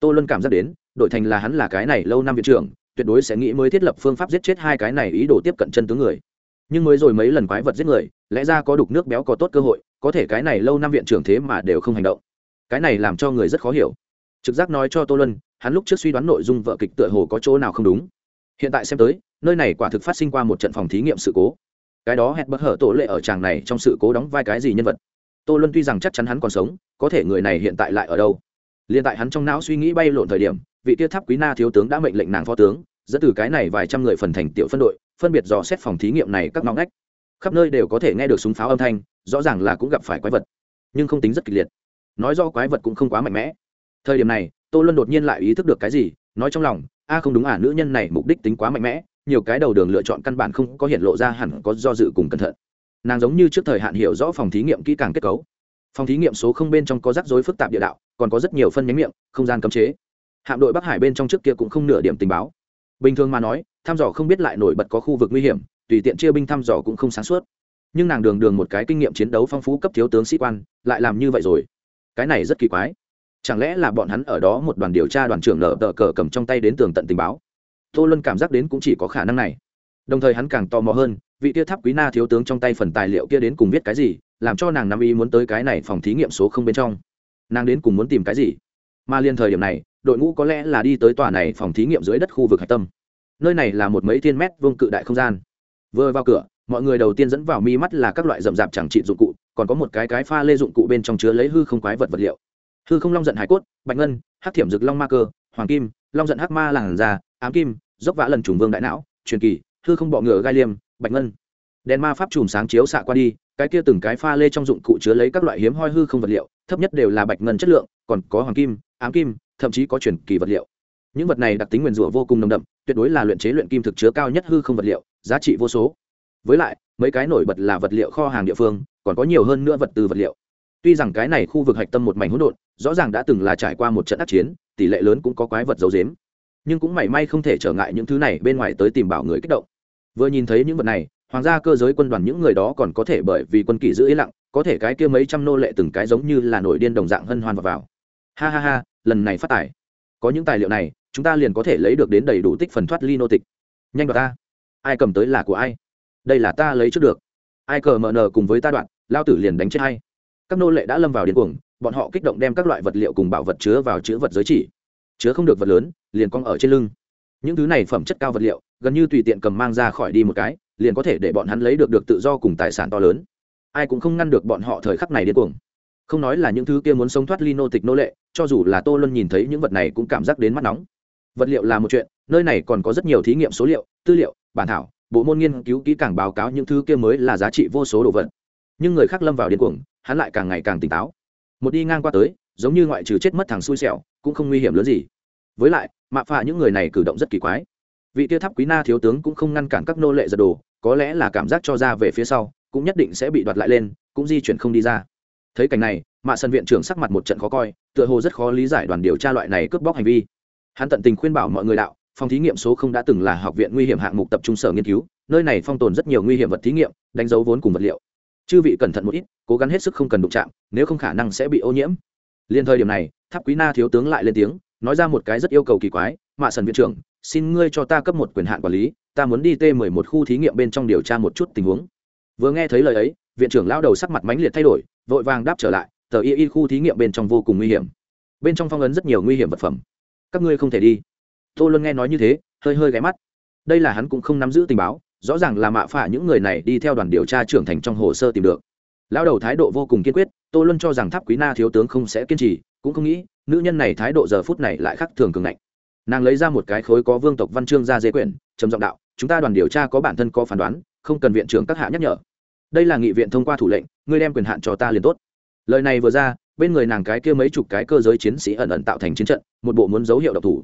Tô luân cảm giác đến, đội thành là hắn là cái này lâu năm viện trưởng, tuyệt đối sẽ nghĩ mới thiết lập phương pháp giết chết hai cái này ý đồ tiếp cận chân tướng người. Nhưng mới rồi mấy lần quái vật giết người, lẽ ra có đục nước béo có tốt cơ hội có thể cái này lâu năm viện trưởng thế mà đều không hành động. Cái này làm cho người rất khó hiểu. Trực giác nói cho tô lân hắn lúc trước suy đoán nội dung vợ kịch tựa hồ có chỗ nào không đúng. Hiện tại xem tới, nơi này quả thực phát sinh qua một trận phòng thí nghiệm sự cố. Cái đó hẹn bất hở tổ lệ ở tràng này trong sự cố đóng vai cái gì nhân vật? Tô luân tuy rằng chắc chắn hắn còn sống, có thể người này hiện tại lại ở đâu? L i ê n tại hắn trong não suy nghĩ bay lộn thời điểm, vị tia tháp quý na thiếu tướng đã mệnh lệnh nàng phó tướng, dẫn từ cái này vài trăm người phần thành tiểu phân đội, phân biệt dò xét phòng thí nghiệm này các ngõ ngách khắp nơi đều có thể nghe được súng pháo âm thanh, rõ ràng là cũng gặp phải quái vật, nhưng không tính rất kịch liệt. Nói do quái vật cũng không quá mạnh mẽ. Thời điểm này, tô luân đột nhiên lại ý thức được cái gì, nói trong lòng, a, không đúng à nữ nhân này mục đích tính quá mạnh mẽ, nhiều cái đầu đường lựa chọn căn bản không có hiện lộ ra hẳn có do dự cùng cẩn thận. Nàng giống như trước thời hạn hiểu rõ phòng thí nghiệm kỹ càng kết cấu. Phòng thí nghiệm số không bên trong có rắc rối phức tạp địa đạo, còn có rất nhiều phân nhánh miệng, không gian cấm chế. Hạm đội bắc hải bên trong trước kia cũng không nửa điểm tình báo. Bình thường mà nói, thăm dò không biết lại nổi bật có khu vực nguy hiểm tùy tiện chia binh thăm dò cũng không sáng suốt. Nhưng nàng đường đường một cái kinh nghiệm chiến đấu phong phú cấp thiếu tướng sĩ quan, lại làm như vậy rồi. Cái này rất kỳ quái. Chẳng lẽ là bọn hắn ở đó một đoàn điều tra đoàn trưởng nở tờ cờ cầm trong tay đến tường tận tình báo? Tô luân cảm giác đến cũng chỉ có khả năng này. Đồng thời hắn càng tò mò hơn, vị tia tháp quý na thiếu tướng trong tay phần tài liệu kia đến cùng viết cái gì, làm cho nàng nam y muốn tới cái này phòng thí nghiệm số không bên trong. Nàng đến cùng muốn tìm cái gì? Mà liên thời điểm này, đội ngũ có lẽ là đi tới tòa này phòng thí nghiệm dưới đất khu vực hạch tâm. Nơi này là một mấy thiên mét vuông cự đại không gian vừa vào cửa, mọi người đầu tiên dẫn vào mi mắt là các loại rậm rạp chẳng trị dụng cụ, còn có một cái cái pha lê dụng cụ bên trong chứa lấy hư không quái vật vật liệu. Hư không long giận hải cốt, bạch ngân, hắc thiểm rực long ma cơ, hoàng kim, long giận hắc ma làng già, ám kim, dốc vã lần trùng vương đại não, truyền kỳ, hư không bọ ngựa gai liêm, bạch ngân. Đèn ma pháp chùm sáng chiếu xạ qua đi, cái kia từng cái pha lê trong dụng cụ chứa lấy các loại hiếm hoi hư không vật liệu, thấp nhất đều là bạch ngân chất lượng, còn có hoàng kim, ám kim, thậm chí có truyền kỳ vật liệu. Những vật này đặc tính nguyền rủa vô cùng nồng đậm tuyệt đối là luyện chế luyện kim thực chứa cao nhất hư không vật liệu giá trị vô số. Với lại mấy cái nổi bật là vật liệu kho hàng địa phương còn có nhiều hơn nữa vật tư vật liệu. Tuy rằng cái này khu vực hạch tâm một mảnh hỗn độn rõ ràng đã từng là trải qua một trận ác chiến tỷ lệ lớn cũng có quái vật dấu dếm nhưng cũng mảy may không thể trở ngại những thứ này bên ngoài tới tìm bảo người kích động. Vừa nhìn thấy những vật này hoàng gia cơ giới quân đoàn những người đó còn có thể bởi vì quân kỷ giữ yên lặng có thể cái kia mấy trăm nô lệ từng cái giống như là nổi điên đồng dạng hân hoan vào, vào. ha ha ha lần này phát tài. Có những tài liệu này chúng ta liền có thể lấy được đến đầy đủ tích phần thoát ly nô tịch. Nhanh đoạt ta. Ai cầm tới là của ai? Đây là ta lấy trước được. Ai cờ mờ nờ cùng với ta đoạn, lao tử liền đánh chết hay các nô lệ đã lâm vào điên cuồng, bọn họ kích động đem các loại vật liệu cùng bảo vật chứa vào chứa vật giới chỉ. Chứa không được vật lớn, liền cong ở trên lưng. Những thứ này phẩm chất cao vật liệu, gần như tùy tiện cầm mang ra khỏi đi một cái, liền có thể để bọn hắn lấy được được tự do cùng tài sản to lớn. Ai cũng không ngăn được bọn họ thời khắc này điên cuồng. Không nói là những thứ kia muốn sống thoát ly nô tịch nô lệ, cho dù là tô luân nhìn thấy những vật này cũng cảm giác đến mắt nóng vật liệu là một chuyện, nơi này còn có rất nhiều thí nghiệm số liệu, tư liệu, bản thảo, bộ môn nghiên cứu kỹ càng báo cáo những thứ kia mới là giá trị vô số đồ vật. Nhưng người khác lâm vào điên cuồng, hắn lại càng ngày càng tỉnh táo. Một đi ngang qua tới, giống như ngoại trừ chết mất thằng xui xẻo, cũng không nguy hiểm lớn gì. Với lại, mạ phạ những người này cử động rất kỳ quái. Vị tiêu tháp quý na thiếu tướng cũng không ngăn cản các nô lệ giật đồ, có lẽ là cảm giác cho ra về phía sau, cũng nhất định sẽ bị đoạt lại lên, cũng di chuyển không đi ra. Thấy cảnh này, mạ sân viện trưởng sắc mặt một trận khó coi, tựa hồ rất khó lý giải đoàn điều tra loại này cướp bóc hành vi hắn tận tình khuyên bảo mọi người đạo, phòng thí nghiệm số không đã từng là học viện nguy hiểm hạng mục tập trung sở nghiên cứu, nơi này phong tồn rất nhiều nguy hiểm vật thí nghiệm, đánh dấu vốn cùng vật liệu. Chư vị cẩn thận một ít, cố gắng hết sức không cần đụng chạm, nếu không khả năng sẽ bị ô nhiễm. Liên thời điểm này, tháp quý na thiếu tướng lại lên tiếng, nói ra một cái rất yêu cầu kỳ quái, mạ sần viện trưởng, xin ngươi cho ta cấp một quyền hạn quản lý, ta muốn đi t mười một khu thí nghiệm bên trong điều tra một chút tình huống. Vừa nghe thấy lời ấy, viện trưởng lao đầu sắc mặt mãnh liệt thay đổi, vội vàng đáp trở lại, tờ y y khu thí nghiệm bên trong vô cùng nguy hiểm. Bên trong phong ấn rất nhiều nguy hiểm vật phẩm các ngươi không thể đi. Tô luân nghe nói như thế, hơi hơi ghé mắt. Đây là hắn cũng không nắm giữ tình báo, rõ ràng là mạ phả những người này đi theo đoàn điều tra trưởng thành trong hồ sơ tìm được. Lão đầu thái độ vô cùng kiên quyết, tô luân cho rằng tháp quý na thiếu tướng không sẽ kiên trì, cũng không nghĩ, nữ nhân này thái độ giờ phút này lại khác thường cường ngạnh. Nàng lấy ra một cái khối có vương tộc văn chương ra dây quyển, trầm giọng đạo, chúng ta đoàn điều tra có bản thân có phán đoán, không cần viện trưởng các hạ nhắc nhở. Đây là nghị viện thông qua thủ lệnh, ngươi đem quyền hạn cho ta liền tốt. Lời này vừa ra, bên người nàng cái kia mấy chục cái cơ giới chiến sĩ ẩn ẩn tạo thành chiến trận một bộ muốn dấu hiệu độc thủ.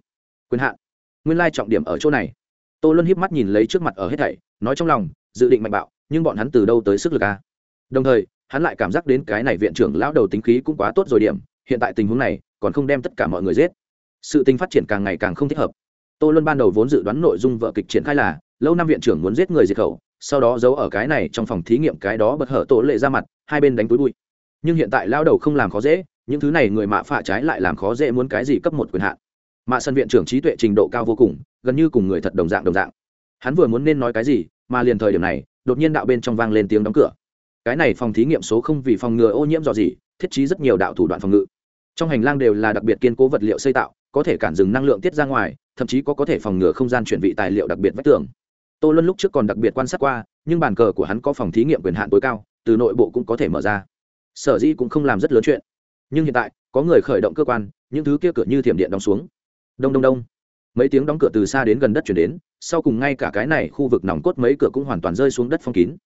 Quyền hạn. Nguyên lai trọng điểm ở chỗ này. Tô luân híp mắt nhìn lấy trước mặt ở hết thảy, nói trong lòng, dự định mạnh bạo, nhưng bọn hắn từ đâu tới sức lực a? Đồng thời, hắn lại cảm giác đến cái này viện trưởng lão đầu tính khí cũng quá tốt rồi điểm, hiện tại tình huống này, còn không đem tất cả mọi người giết. Sự tình phát triển càng ngày càng không thích hợp. Tô luân ban đầu vốn dự đoán nội dung vợ kịch triển khai là, lâu năm viện trưởng muốn giết người diệt khẩu, sau đó giấu ở cái này trong phòng thí nghiệm cái đó bật hở tổ lệ ra mặt, hai bên đánh túi bụi. Nhưng hiện tại lao đầu không làm khó dễ những thứ này người mạ phạ trái lại làm khó dễ muốn cái gì cấp một quyền hạn. Mạ sân viện trưởng trí tuệ trình độ cao vô cùng, gần như cùng người thật đồng dạng đồng dạng. Hắn vừa muốn nên nói cái gì, mà liền thời điểm này, đột nhiên đạo bên trong vang lên tiếng đóng cửa. Cái này phòng thí nghiệm số không vì phòng ngừa ô nhiễm dò gì thiết trí rất nhiều đạo thủ đoạn phòng ngự. Trong hành lang đều là đặc biệt kiên cố vật liệu xây tạo, có thể cản dừng năng lượng tiết ra ngoài, thậm chí có có thể phòng ngừa không gian chuyển vị tài liệu đặc biệt vách tường. Tô luân lúc trước còn đặc biệt quan sát qua, nhưng bàn cờ của hắn có phòng thí nghiệm quyền hạn tối cao, từ nội bộ cũng có thể mở ra. Sở dĩ cũng không làm rất lớn chuyện nhưng hiện tại, có người khởi động cơ quan, những thứ kia cửa như thiểm điện đóng xuống. Đông đông đông. Mấy tiếng đóng cửa từ xa đến gần đất chuyển đến, sau cùng ngay cả cái này khu vực nòng cốt mấy cửa cũng hoàn toàn rơi xuống đất phong kín.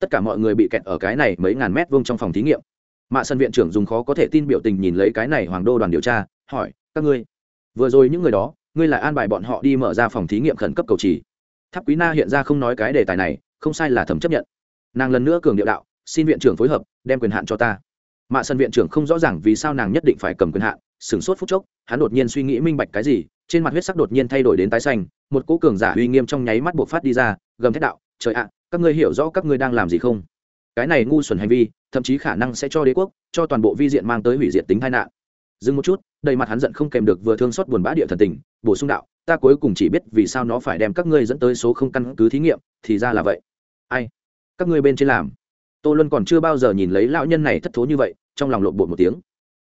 Tất cả mọi người bị kẹt ở cái này mấy ngàn mét vuông trong phòng thí nghiệm. Mạ sân viện trưởng dùng khó có thể tin biểu tình nhìn lấy cái này hoàng đô đoàn điều tra, hỏi, các ngươi, vừa rồi những người đó, ngươi lại an bài bọn họ đi mở ra phòng thí nghiệm khẩn cấp cầu trì? Tháp quý na hiện ra không nói cái đề tài này, không sai là thẩm chấp nhận. Nàng lần nữa cường điệu đạo, xin viện trưởng phối hợp, đem quyền hạn cho ta mạ sân viện trưởng không rõ ràng vì sao nàng nhất định phải cầm quyền hạn, sửng sốt phút chốc, hắn đột nhiên suy nghĩ minh bạch cái gì, trên mặt huyết sắc đột nhiên thay đổi đến tái xanh, một cỗ cường giả uy nghiêm trong nháy mắt buộc phát đi ra, gầm thét đạo, trời ạ, các ngươi hiểu rõ các ngươi đang làm gì không? Cái này ngu xuẩn hành vi, thậm chí khả năng sẽ cho đế quốc, cho toàn bộ vi diện mang tới hủy diệt tính tai nạn. Dừng một chút, đầy mặt hắn giận không kèm được vừa thương xót buồn bã địa thần tình, bổ sung đạo, ta cuối cùng chỉ biết vì sao nó phải đem các ngươi dẫn tới số không căn cứ thí nghiệm, thì ra là vậy. Ai? Các ngươi bên trên làm? Tô luân còn chưa bao giờ nhìn lấy lão nhân này thất thố như vậy, trong lòng lộn bột một tiếng.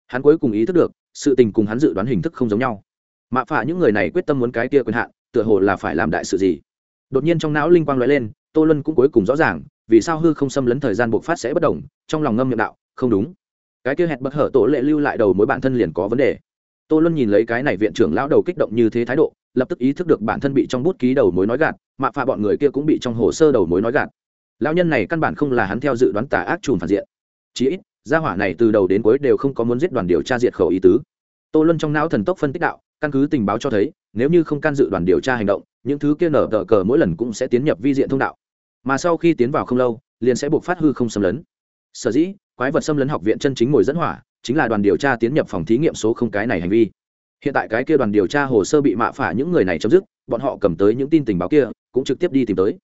Hắn cuối cùng ý thức được, sự tình cùng hắn dự đoán hình thức không giống nhau. Mạ phả những người này quyết tâm muốn cái kia quyền hạn, tựa hồ là phải làm đại sự gì. Đột nhiên trong não linh quang l lên, tô luân cũng cuối cùng rõ ràng, vì sao hư không xâm lấn thời gian buộc phát sẽ bất đồng, trong lòng ngâm miệng đạo, không đúng. Cái kia hẹn bất hở tổ lệ lưu lại đầu mối bản thân liền có vấn đề. Tô luân nhìn lấy cái này viện trưởng lão đầu kích động như thế thái độ, lập tức ý thức được bản thân bị trong bút ký đầu mối nói gạt, mạ phạ bọn người kia cũng bị trong hồ sơ đầu mối nói gạt lão nhân này căn bản không là hắn theo dự đoán tà ác trùm phản diện. Chí ít, gia hỏa này từ đầu đến cuối đều không có muốn giết đoàn điều tra diệt khẩu ý tứ. Tô luân trong não thần tốc phân tích đạo, căn cứ tình báo cho thấy, nếu như không can dự đoàn điều tra hành động, những thứ kia nở tờ cờ mỗi lần cũng sẽ tiến nhập vi diện thông đạo. Mà sau khi tiến vào không lâu, liền sẽ buộc phát hư không xâm lấn. Sở dĩ, quái vật xâm lấn học viện chân chính ngồi dẫn hỏa, chính là đoàn điều tra tiến nhập phòng thí nghiệm số không cái này hành vi. Hiện tại cái kia đoàn điều tra hồ sơ bị mạ phả những người này chấm dứt, bọn họ cầm tới những tin tình báo kia, cũng trực tiếp đi tìm tới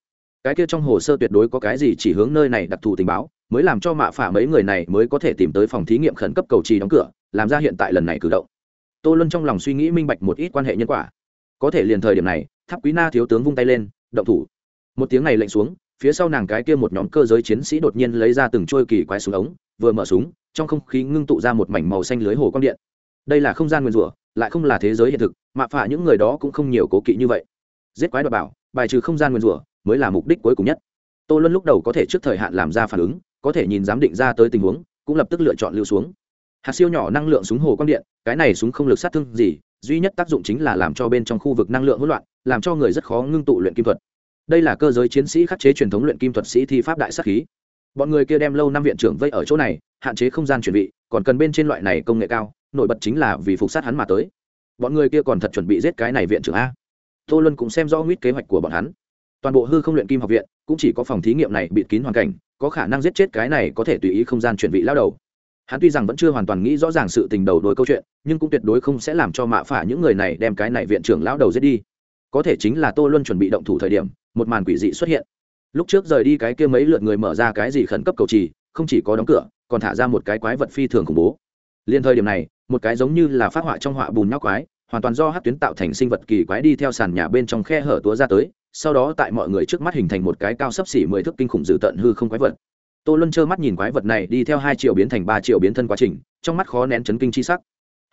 cái kia trong hồ sơ tuyệt đối có cái gì chỉ hướng nơi này đặc thù tình báo, mới làm cho mạ phả mấy người này mới có thể tìm tới phòng thí nghiệm khẩn cấp cầu trì đóng cửa, làm ra hiện tại lần này cử động. Tô luân trong lòng suy nghĩ minh bạch một ít quan hệ nhân quả. Có thể liền thời điểm này, tháp quý na thiếu tướng vung tay lên, động thủ. Một tiếng này lệnh xuống, phía sau nàng cái kia một nhóm cơ giới chiến sĩ đột nhiên lấy ra từng trôi kỳ quái súng ống, vừa mở súng, trong không khí ngưng tụ ra một mảnh màu xanh lưới hồ quang điện. Đây là không gian nguyên rủa, lại không là thế giới hiện thực, mạ phả những người đó cũng không nhiều cố kỵ như vậy. Giết quái đoạt bảo, bài trừ không gian nguyên rủa mới là mục đích cuối cùng nhất. Tô luân lúc đầu có thể trước thời hạn làm ra phản ứng, có thể nhìn giám định ra tới tình huống, cũng lập tức lựa chọn lưu xuống. Hạt siêu nhỏ năng lượng súng hồ quang điện, cái này súng không lực sát thương gì, duy nhất tác dụng chính là làm cho bên trong khu vực năng lượng hỗn loạn, làm cho người rất khó ngưng tụ luyện kim thuật. Đây là cơ giới chiến sĩ khắc chế truyền thống luyện kim thuật sĩ thi pháp đại sắc khí. Bọn người kia đem lâu năm viện trưởng vây ở chỗ này, hạn chế không gian chuẩn bị, còn cần bên trên loại này công nghệ cao, nổi bật chính là vì phục sát hắn mà tới. Bọn người kia còn thật chuẩn bị giết cái này viện trưởng a. Tô luân cũng xem rõ nguyết kế hoạch của bọn hắn toàn bộ hư không luyện kim học viện cũng chỉ có phòng thí nghiệm này bịt kín hoàn cảnh, có khả năng giết chết cái này có thể tùy ý không gian chuẩn bị lao đầu. Hắn tuy rằng vẫn chưa hoàn toàn nghĩ rõ ràng sự tình đầu đối câu chuyện, nhưng cũng tuyệt đối không sẽ làm cho mạ phả những người này đem cái này viện trưởng lão đầu giết đi. Có thể chính là tô luân chuẩn bị động thủ thời điểm, một màn quỷ dị xuất hiện. Lúc trước rời đi cái kia mấy lượt người mở ra cái gì khẩn cấp cầu trì, không chỉ có đóng cửa, còn thả ra một cái quái vật phi thường khủng bố. Liên thời điểm này, một cái giống như là phát họa trong họa bùn nhóc quái, hoàn toàn do hát tuyến tạo thành sinh vật kỳ quái đi theo sàn nhà bên trong khe hở túa ra tới sau đó tại mọi người trước mắt hình thành một cái cao sấp xỉ mười thước kinh khủng dữ tận hư không quái vật. Tô luân trơ mắt nhìn quái vật này đi theo hai triệu biến thành ba triệu biến thân quá trình, trong mắt khó nén chấn kinh chi sắc.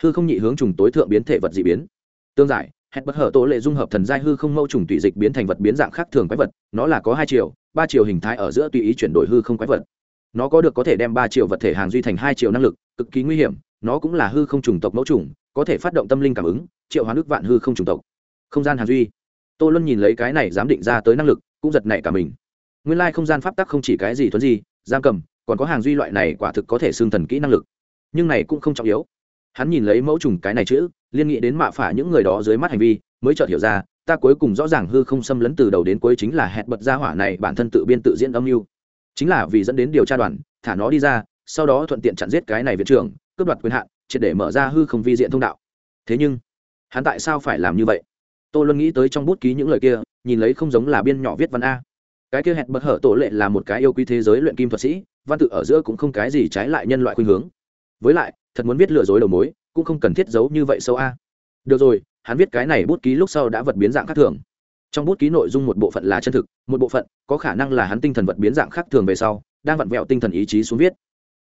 Hư không nhị hướng trùng tối thượng biến thể vật dị biến. Tương giải, hẹn bất hở tổ lệ dung hợp thần giai hư không mâu trùng tùy dịch biến thành vật biến dạng khác thường quái vật, nó là có hai triệu, ba triệu hình thái ở giữa tùy ý chuyển đổi hư không quái vật. Nó có được có thể đem ba triệu vật thể hàng duy thành hai triệu năng lực, cực kỳ nguy hiểm, nó cũng là hư không trùng tộc mẫu trùng, có thể phát động tâm linh cảm ứng, triệu hóa nước vạn hư không trùng tộc. Không gian hàng duy tô luân nhìn lấy cái này dám định ra tới năng lực, cũng giật nảy cả mình. Nguyên lai không gian pháp tắc không chỉ cái gì thuấn gì, giam cầm, còn có hàng duy loại này quả thực có thể xương thần kỹ năng lực. Nhưng này cũng không trọng yếu. Hắn nhìn lấy mẫu trùng cái này chữ, liên nghĩ đến mạ phả những người đó dưới mắt hành vi, mới chợt hiểu ra, ta cuối cùng rõ ràng hư không xâm lấn từ đầu đến cuối chính là hẹn bật ra hỏa này bản thân tự biên tự diễn âm mưu. Chính là vì dẫn đến điều tra đoàn, thả nó đi ra, sau đó thuận tiện chặn giết cái này viện trưởng, cướp đoạt quyền hạn, triệt để mở ra hư không vi diện thông đạo. Thế nhưng, hắn tại sao phải làm như vậy? Tôi luôn nghĩ tới trong bút ký những lời kia, nhìn lấy không giống là biên nhỏ viết văn a. Cái kia hẹn bật hở tổ lệ là một cái yêu quý thế giới luyện kim thuật sĩ, văn tự ở giữa cũng không cái gì trái lại nhân loại khuynh hướng. Với lại, thật muốn viết lừa dối đầu mối, cũng không cần thiết giấu như vậy sâu a. Được rồi, hắn viết cái này bút ký lúc sau đã vật biến dạng khác thường. Trong bút ký nội dung một bộ phận là chân thực, một bộ phận có khả năng là hắn tinh thần vật biến dạng khác thường về sau, đang vặn vẹo tinh thần ý chí xuống viết.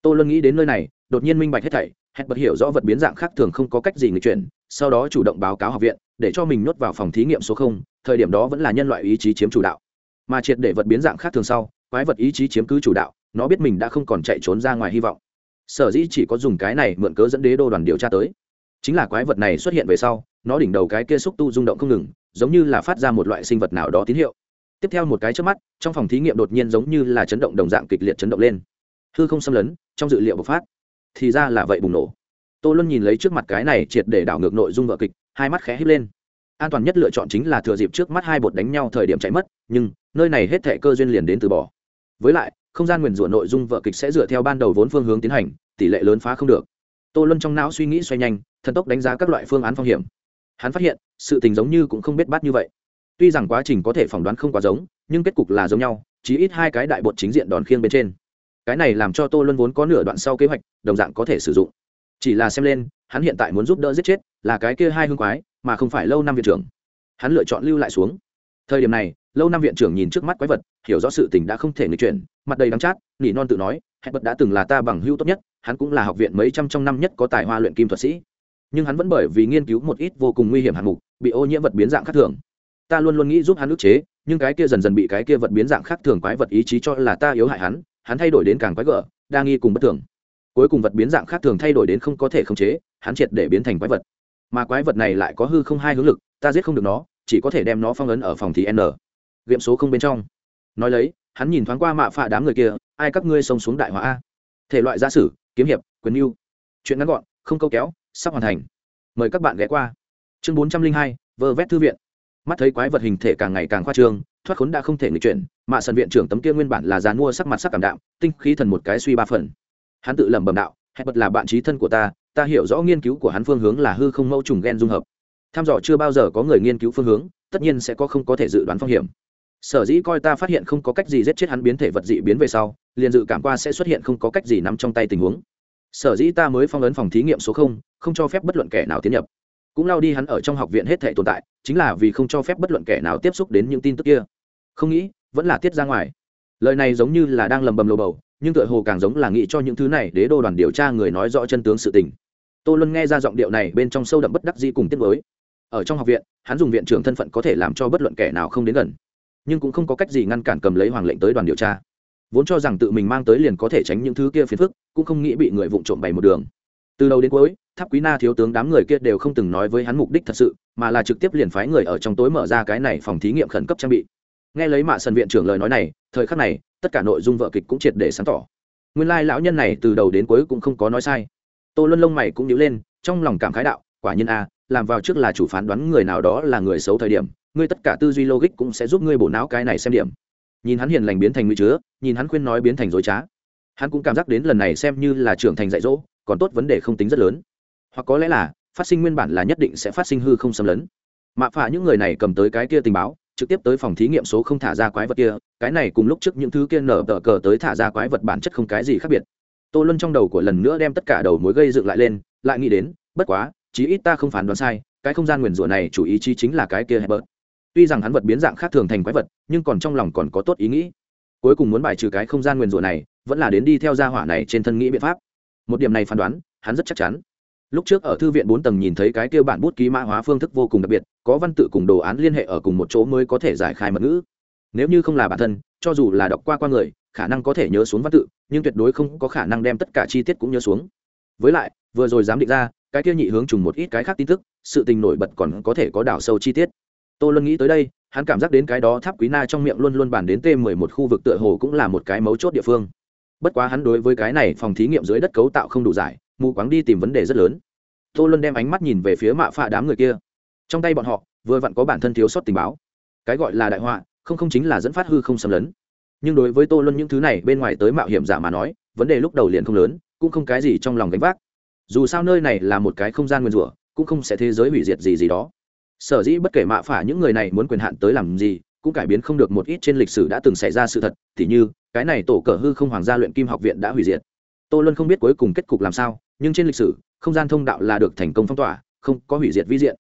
Tô luân nghĩ đến nơi này, đột nhiên minh bạch hết thảy, hẹn bật hiểu rõ vật biến dạng khác thường không có cách gì người chuyển, sau đó chủ động báo cáo học viện để cho mình nuốt vào phòng thí nghiệm số không, thời điểm đó vẫn là nhân loại ý chí chiếm chủ đạo. Mà triệt để vật biến dạng khác thường sau, quái vật ý chí chiếm cứ chủ đạo, nó biết mình đã không còn chạy trốn ra ngoài hy vọng. Sở dĩ chỉ có dùng cái này mượn cớ dẫn đế đô đoàn điều tra tới. Chính là quái vật này xuất hiện về sau, nó đỉnh đầu cái kia xúc tu rung động không ngừng, giống như là phát ra một loại sinh vật nào đó tín hiệu. Tiếp theo một cái trước mắt, trong phòng thí nghiệm đột nhiên giống như là chấn động đồng dạng kịch liệt chấn động lên. Hư không xâm lấn, trong dự liệu bộc phát, thì ra là vậy bùng nổ. Tô luân nhìn lấy trước mặt cái này triệt để đảo ngược nội dung vợ kịch hai mắt khẽ hít lên. An toàn nhất lựa chọn chính là thừa dịp trước mắt hai bột đánh nhau thời điểm chạy mất, nhưng nơi này hết thệ cơ duyên liền đến từ bỏ. Với lại, không gian nguyền rủa nội dung vợ kịch sẽ dựa theo ban đầu vốn phương hướng tiến hành, tỷ lệ lớn phá không được. Tô luân trong não suy nghĩ xoay nhanh, thần tốc đánh giá các loại phương án phong hiểm. Hắn phát hiện, sự tình giống như cũng không biết bát như vậy. Tuy rằng quá trình có thể phỏng đoán không quá giống, nhưng kết cục là giống nhau, chí ít hai cái đại bột chính diện đòn khiêng bên trên. Cái này làm cho tô luân vốn có nửa đoạn sau kế hoạch, đồng dạng có thể sử dụng chỉ là xem lên, hắn hiện tại muốn giúp đỡ giết chết là cái kia hai hương quái, mà không phải lâu năm viện trưởng. Hắn lựa chọn lưu lại xuống. Thời điểm này, lâu năm viện trưởng nhìn trước mắt quái vật, hiểu rõ sự tình đã không thể nghịch chuyển, mặt đầy đắng chát, nỉ non tự nói hẹn bật đã từng là ta bằng hưu tốt nhất, hắn cũng là học viện mấy trăm trong năm nhất có tài hoa luyện kim thuật sĩ. Nhưng hắn vẫn bởi vì nghiên cứu một ít vô cùng nguy hiểm hạng mục, bị ô nhiễm vật biến dạng khác thường. Ta luôn luôn nghĩ giúp hắn ức chế, nhưng cái kia dần dần bị cái kia vật biến dạng khác thường quái vật ý chí cho là ta yếu hại hắn hắn thay đổi đến càng quái gở, đa nghi cùng bất thường cuối cùng vật biến dạng khác thường thay đổi đến không có thể khống chế, hắn triệt để biến thành quái vật. Mà quái vật này lại có hư không hai hướng lực, ta giết không được nó, chỉ có thể đem nó phong ấn ở phòng thì n. Nghiệm số không bên trong. Nói lấy, hắn nhìn thoáng qua mạ phạ đám người kia, ai các ngươi xông xuống đại hóa a? Thể loại gia sử, kiếm hiệp, quyền mưu chuyện ngắn gọn, không câu kéo, sắp hoàn thành. Mời các bạn ghé qua. Chương bốn trăm linh hai, vơ vét thư viện. Mắt thấy quái vật hình thể càng ngày càng khoa trương, thoát khốn đã không thể nghịch chuyển, mạ sân viện trưởng tấm kia nguyên bản là dàn mua sắc mặt sắc cảm đạo tinh khí thần một cái suy ba phần hắn tự lẩm bẩm đạo, hẹn bật là bạn trí thân của ta ta hiểu rõ nghiên cứu của hắn phương hướng là hư không mẫu trùng gen dung hợp. Tham dò chưa bao giờ có người nghiên cứu phương hướng, tất nhiên sẽ có không có thể dự đoán phong hiểm. Sở dĩ coi ta phát hiện không có cách gì giết chết hắn biến thể vật dị biến về sau, liền dự cảm qua sẽ xuất hiện không có cách gì nắm trong tay tình huống. Sở dĩ ta mới phong ấn phòng thí nghiệm số không không cho phép bất luận kẻ nào tiến nhập. Cũng lao đi hắn ở trong học viện hết thể tồn tại, chính là vì không cho phép bất luận kẻ nào tiếp xúc đến những tin tức kia. Không nghĩ, vẫn là tiết ra ngoài. Lời này giống như là đang lầm bầm lồ bầu nhưng tựa hồ càng giống là nghĩ cho những thứ này, đế đô đoàn điều tra người nói rõ chân tướng sự tình. Tô luân nghe ra giọng điệu này, bên trong sâu đậm bất đắc dĩ cùng tiết mới ở trong học viện, hắn dùng viện trưởng thân phận có thể làm cho bất luận kẻ nào không đến gần, nhưng cũng không có cách gì ngăn cản cầm lấy hoàng lệnh tới đoàn điều tra. Vốn cho rằng tự mình mang tới liền có thể tránh những thứ kia phiền phức, cũng không nghĩ bị người vụng trộm bày một đường. Từ đầu đến cuối, tháp quý na thiếu tướng đám người kia đều không từng nói với hắn mục đích thật sự, mà là trực tiếp liền phái người ở trong tối mở ra cái này phòng thí nghiệm khẩn cấp trang bị. Nghe lấy mạ sân viện trưởng lời nói này, thời khắc này tất cả nội dung vợ kịch cũng triệt để sáng tỏ. Nguyên lai lão nhân này từ đầu đến cuối cũng không có nói sai. Tô luân lông mày cũng nhíu lên, trong lòng cảm khái đạo, quả nhiên a, làm vào trước là chủ phán đoán người nào đó là người xấu thời điểm, ngươi tất cả tư duy logic cũng sẽ giúp ngươi bổ não cái này xem điểm. Nhìn hắn hiền lành biến thành nguy chứa, nhìn hắn khuyên nói biến thành dối trá, hắn cũng cảm giác đến lần này xem như là trưởng thành dạy dỗ, còn tốt vấn đề không tính rất lớn. Hoặc có lẽ là, phát sinh nguyên bản là nhất định sẽ phát sinh hư không xâm lấn. Mạ phả những người này cầm tới cái kia tình báo trực tiếp tới phòng thí nghiệm số không thả ra quái vật kia, cái này cùng lúc trước những thứ kia nở tờ cờ tới thả ra quái vật bản chất không cái gì khác biệt. Tô luân trong đầu của lần nữa đem tất cả đầu mối gây dựng lại lên, lại nghĩ đến, bất quá, chí ít ta không phán đoán sai, cái không gian nguyền rủa này chủ ý chí chính là cái kia hebert tuy rằng hắn vật biến dạng khác thường thành quái vật, nhưng còn trong lòng còn có tốt ý nghĩ. Cuối cùng muốn bài trừ cái không gian nguyền rủa này, vẫn là đến đi theo gia hỏa này trên thân nghĩ biện pháp. Một điểm này phán đoán, hắn rất chắc chắn lúc trước ở thư viện bốn tầng nhìn thấy cái kia bản bút ký mã hóa phương thức vô cùng đặc biệt, có văn tự cùng đồ án liên hệ ở cùng một chỗ mới có thể giải khai mật ngữ. Nếu như không là bản thân, cho dù là đọc qua qua người, khả năng có thể nhớ xuống văn tự, nhưng tuyệt đối không có khả năng đem tất cả chi tiết cũng nhớ xuống. Với lại, vừa rồi dám định ra, cái kia nhị hướng trùng một ít cái khác tin tức, sự tình nổi bật còn có thể có đảo sâu chi tiết. Tô luân nghĩ tới đây, hắn cảm giác đến cái đó tháp quý na trong miệng luôn luôn bàn đến t mười một khu vực tựa hồ cũng là một cái mấu chốt địa phương. Bất quá hắn đối với cái này phòng thí nghiệm dưới đất cấu tạo không đủ giải mù quáng đi tìm vấn đề rất lớn. Tô luân đem ánh mắt nhìn về phía mạ phạ đám người kia. Trong tay bọn họ, vừa vặn có bản thân thiếu sót tình báo. Cái gọi là đại họa, không không chính là dẫn phát hư không xâm lấn. Nhưng đối với tô luân những thứ này, bên ngoài tới mạo hiểm giả mà nói, vấn đề lúc đầu liền không lớn, cũng không cái gì trong lòng gánh vác. Dù sao nơi này là một cái không gian nguyên rủa, cũng không sẽ thế giới hủy diệt gì gì đó. Sở dĩ bất kể mạ phả những người này muốn quyền hạn tới làm gì, cũng cải biến không được một ít trên lịch sử đã từng xảy ra sự thật thì như, cái này tổ cờ hư không hoàng gia luyện kim học viện đã hủy diệt. Tô luân không biết cuối cùng kết cục làm sao nhưng trên lịch sử, không gian thông đạo là được thành công phong tỏa, không có hủy diệt vi diện.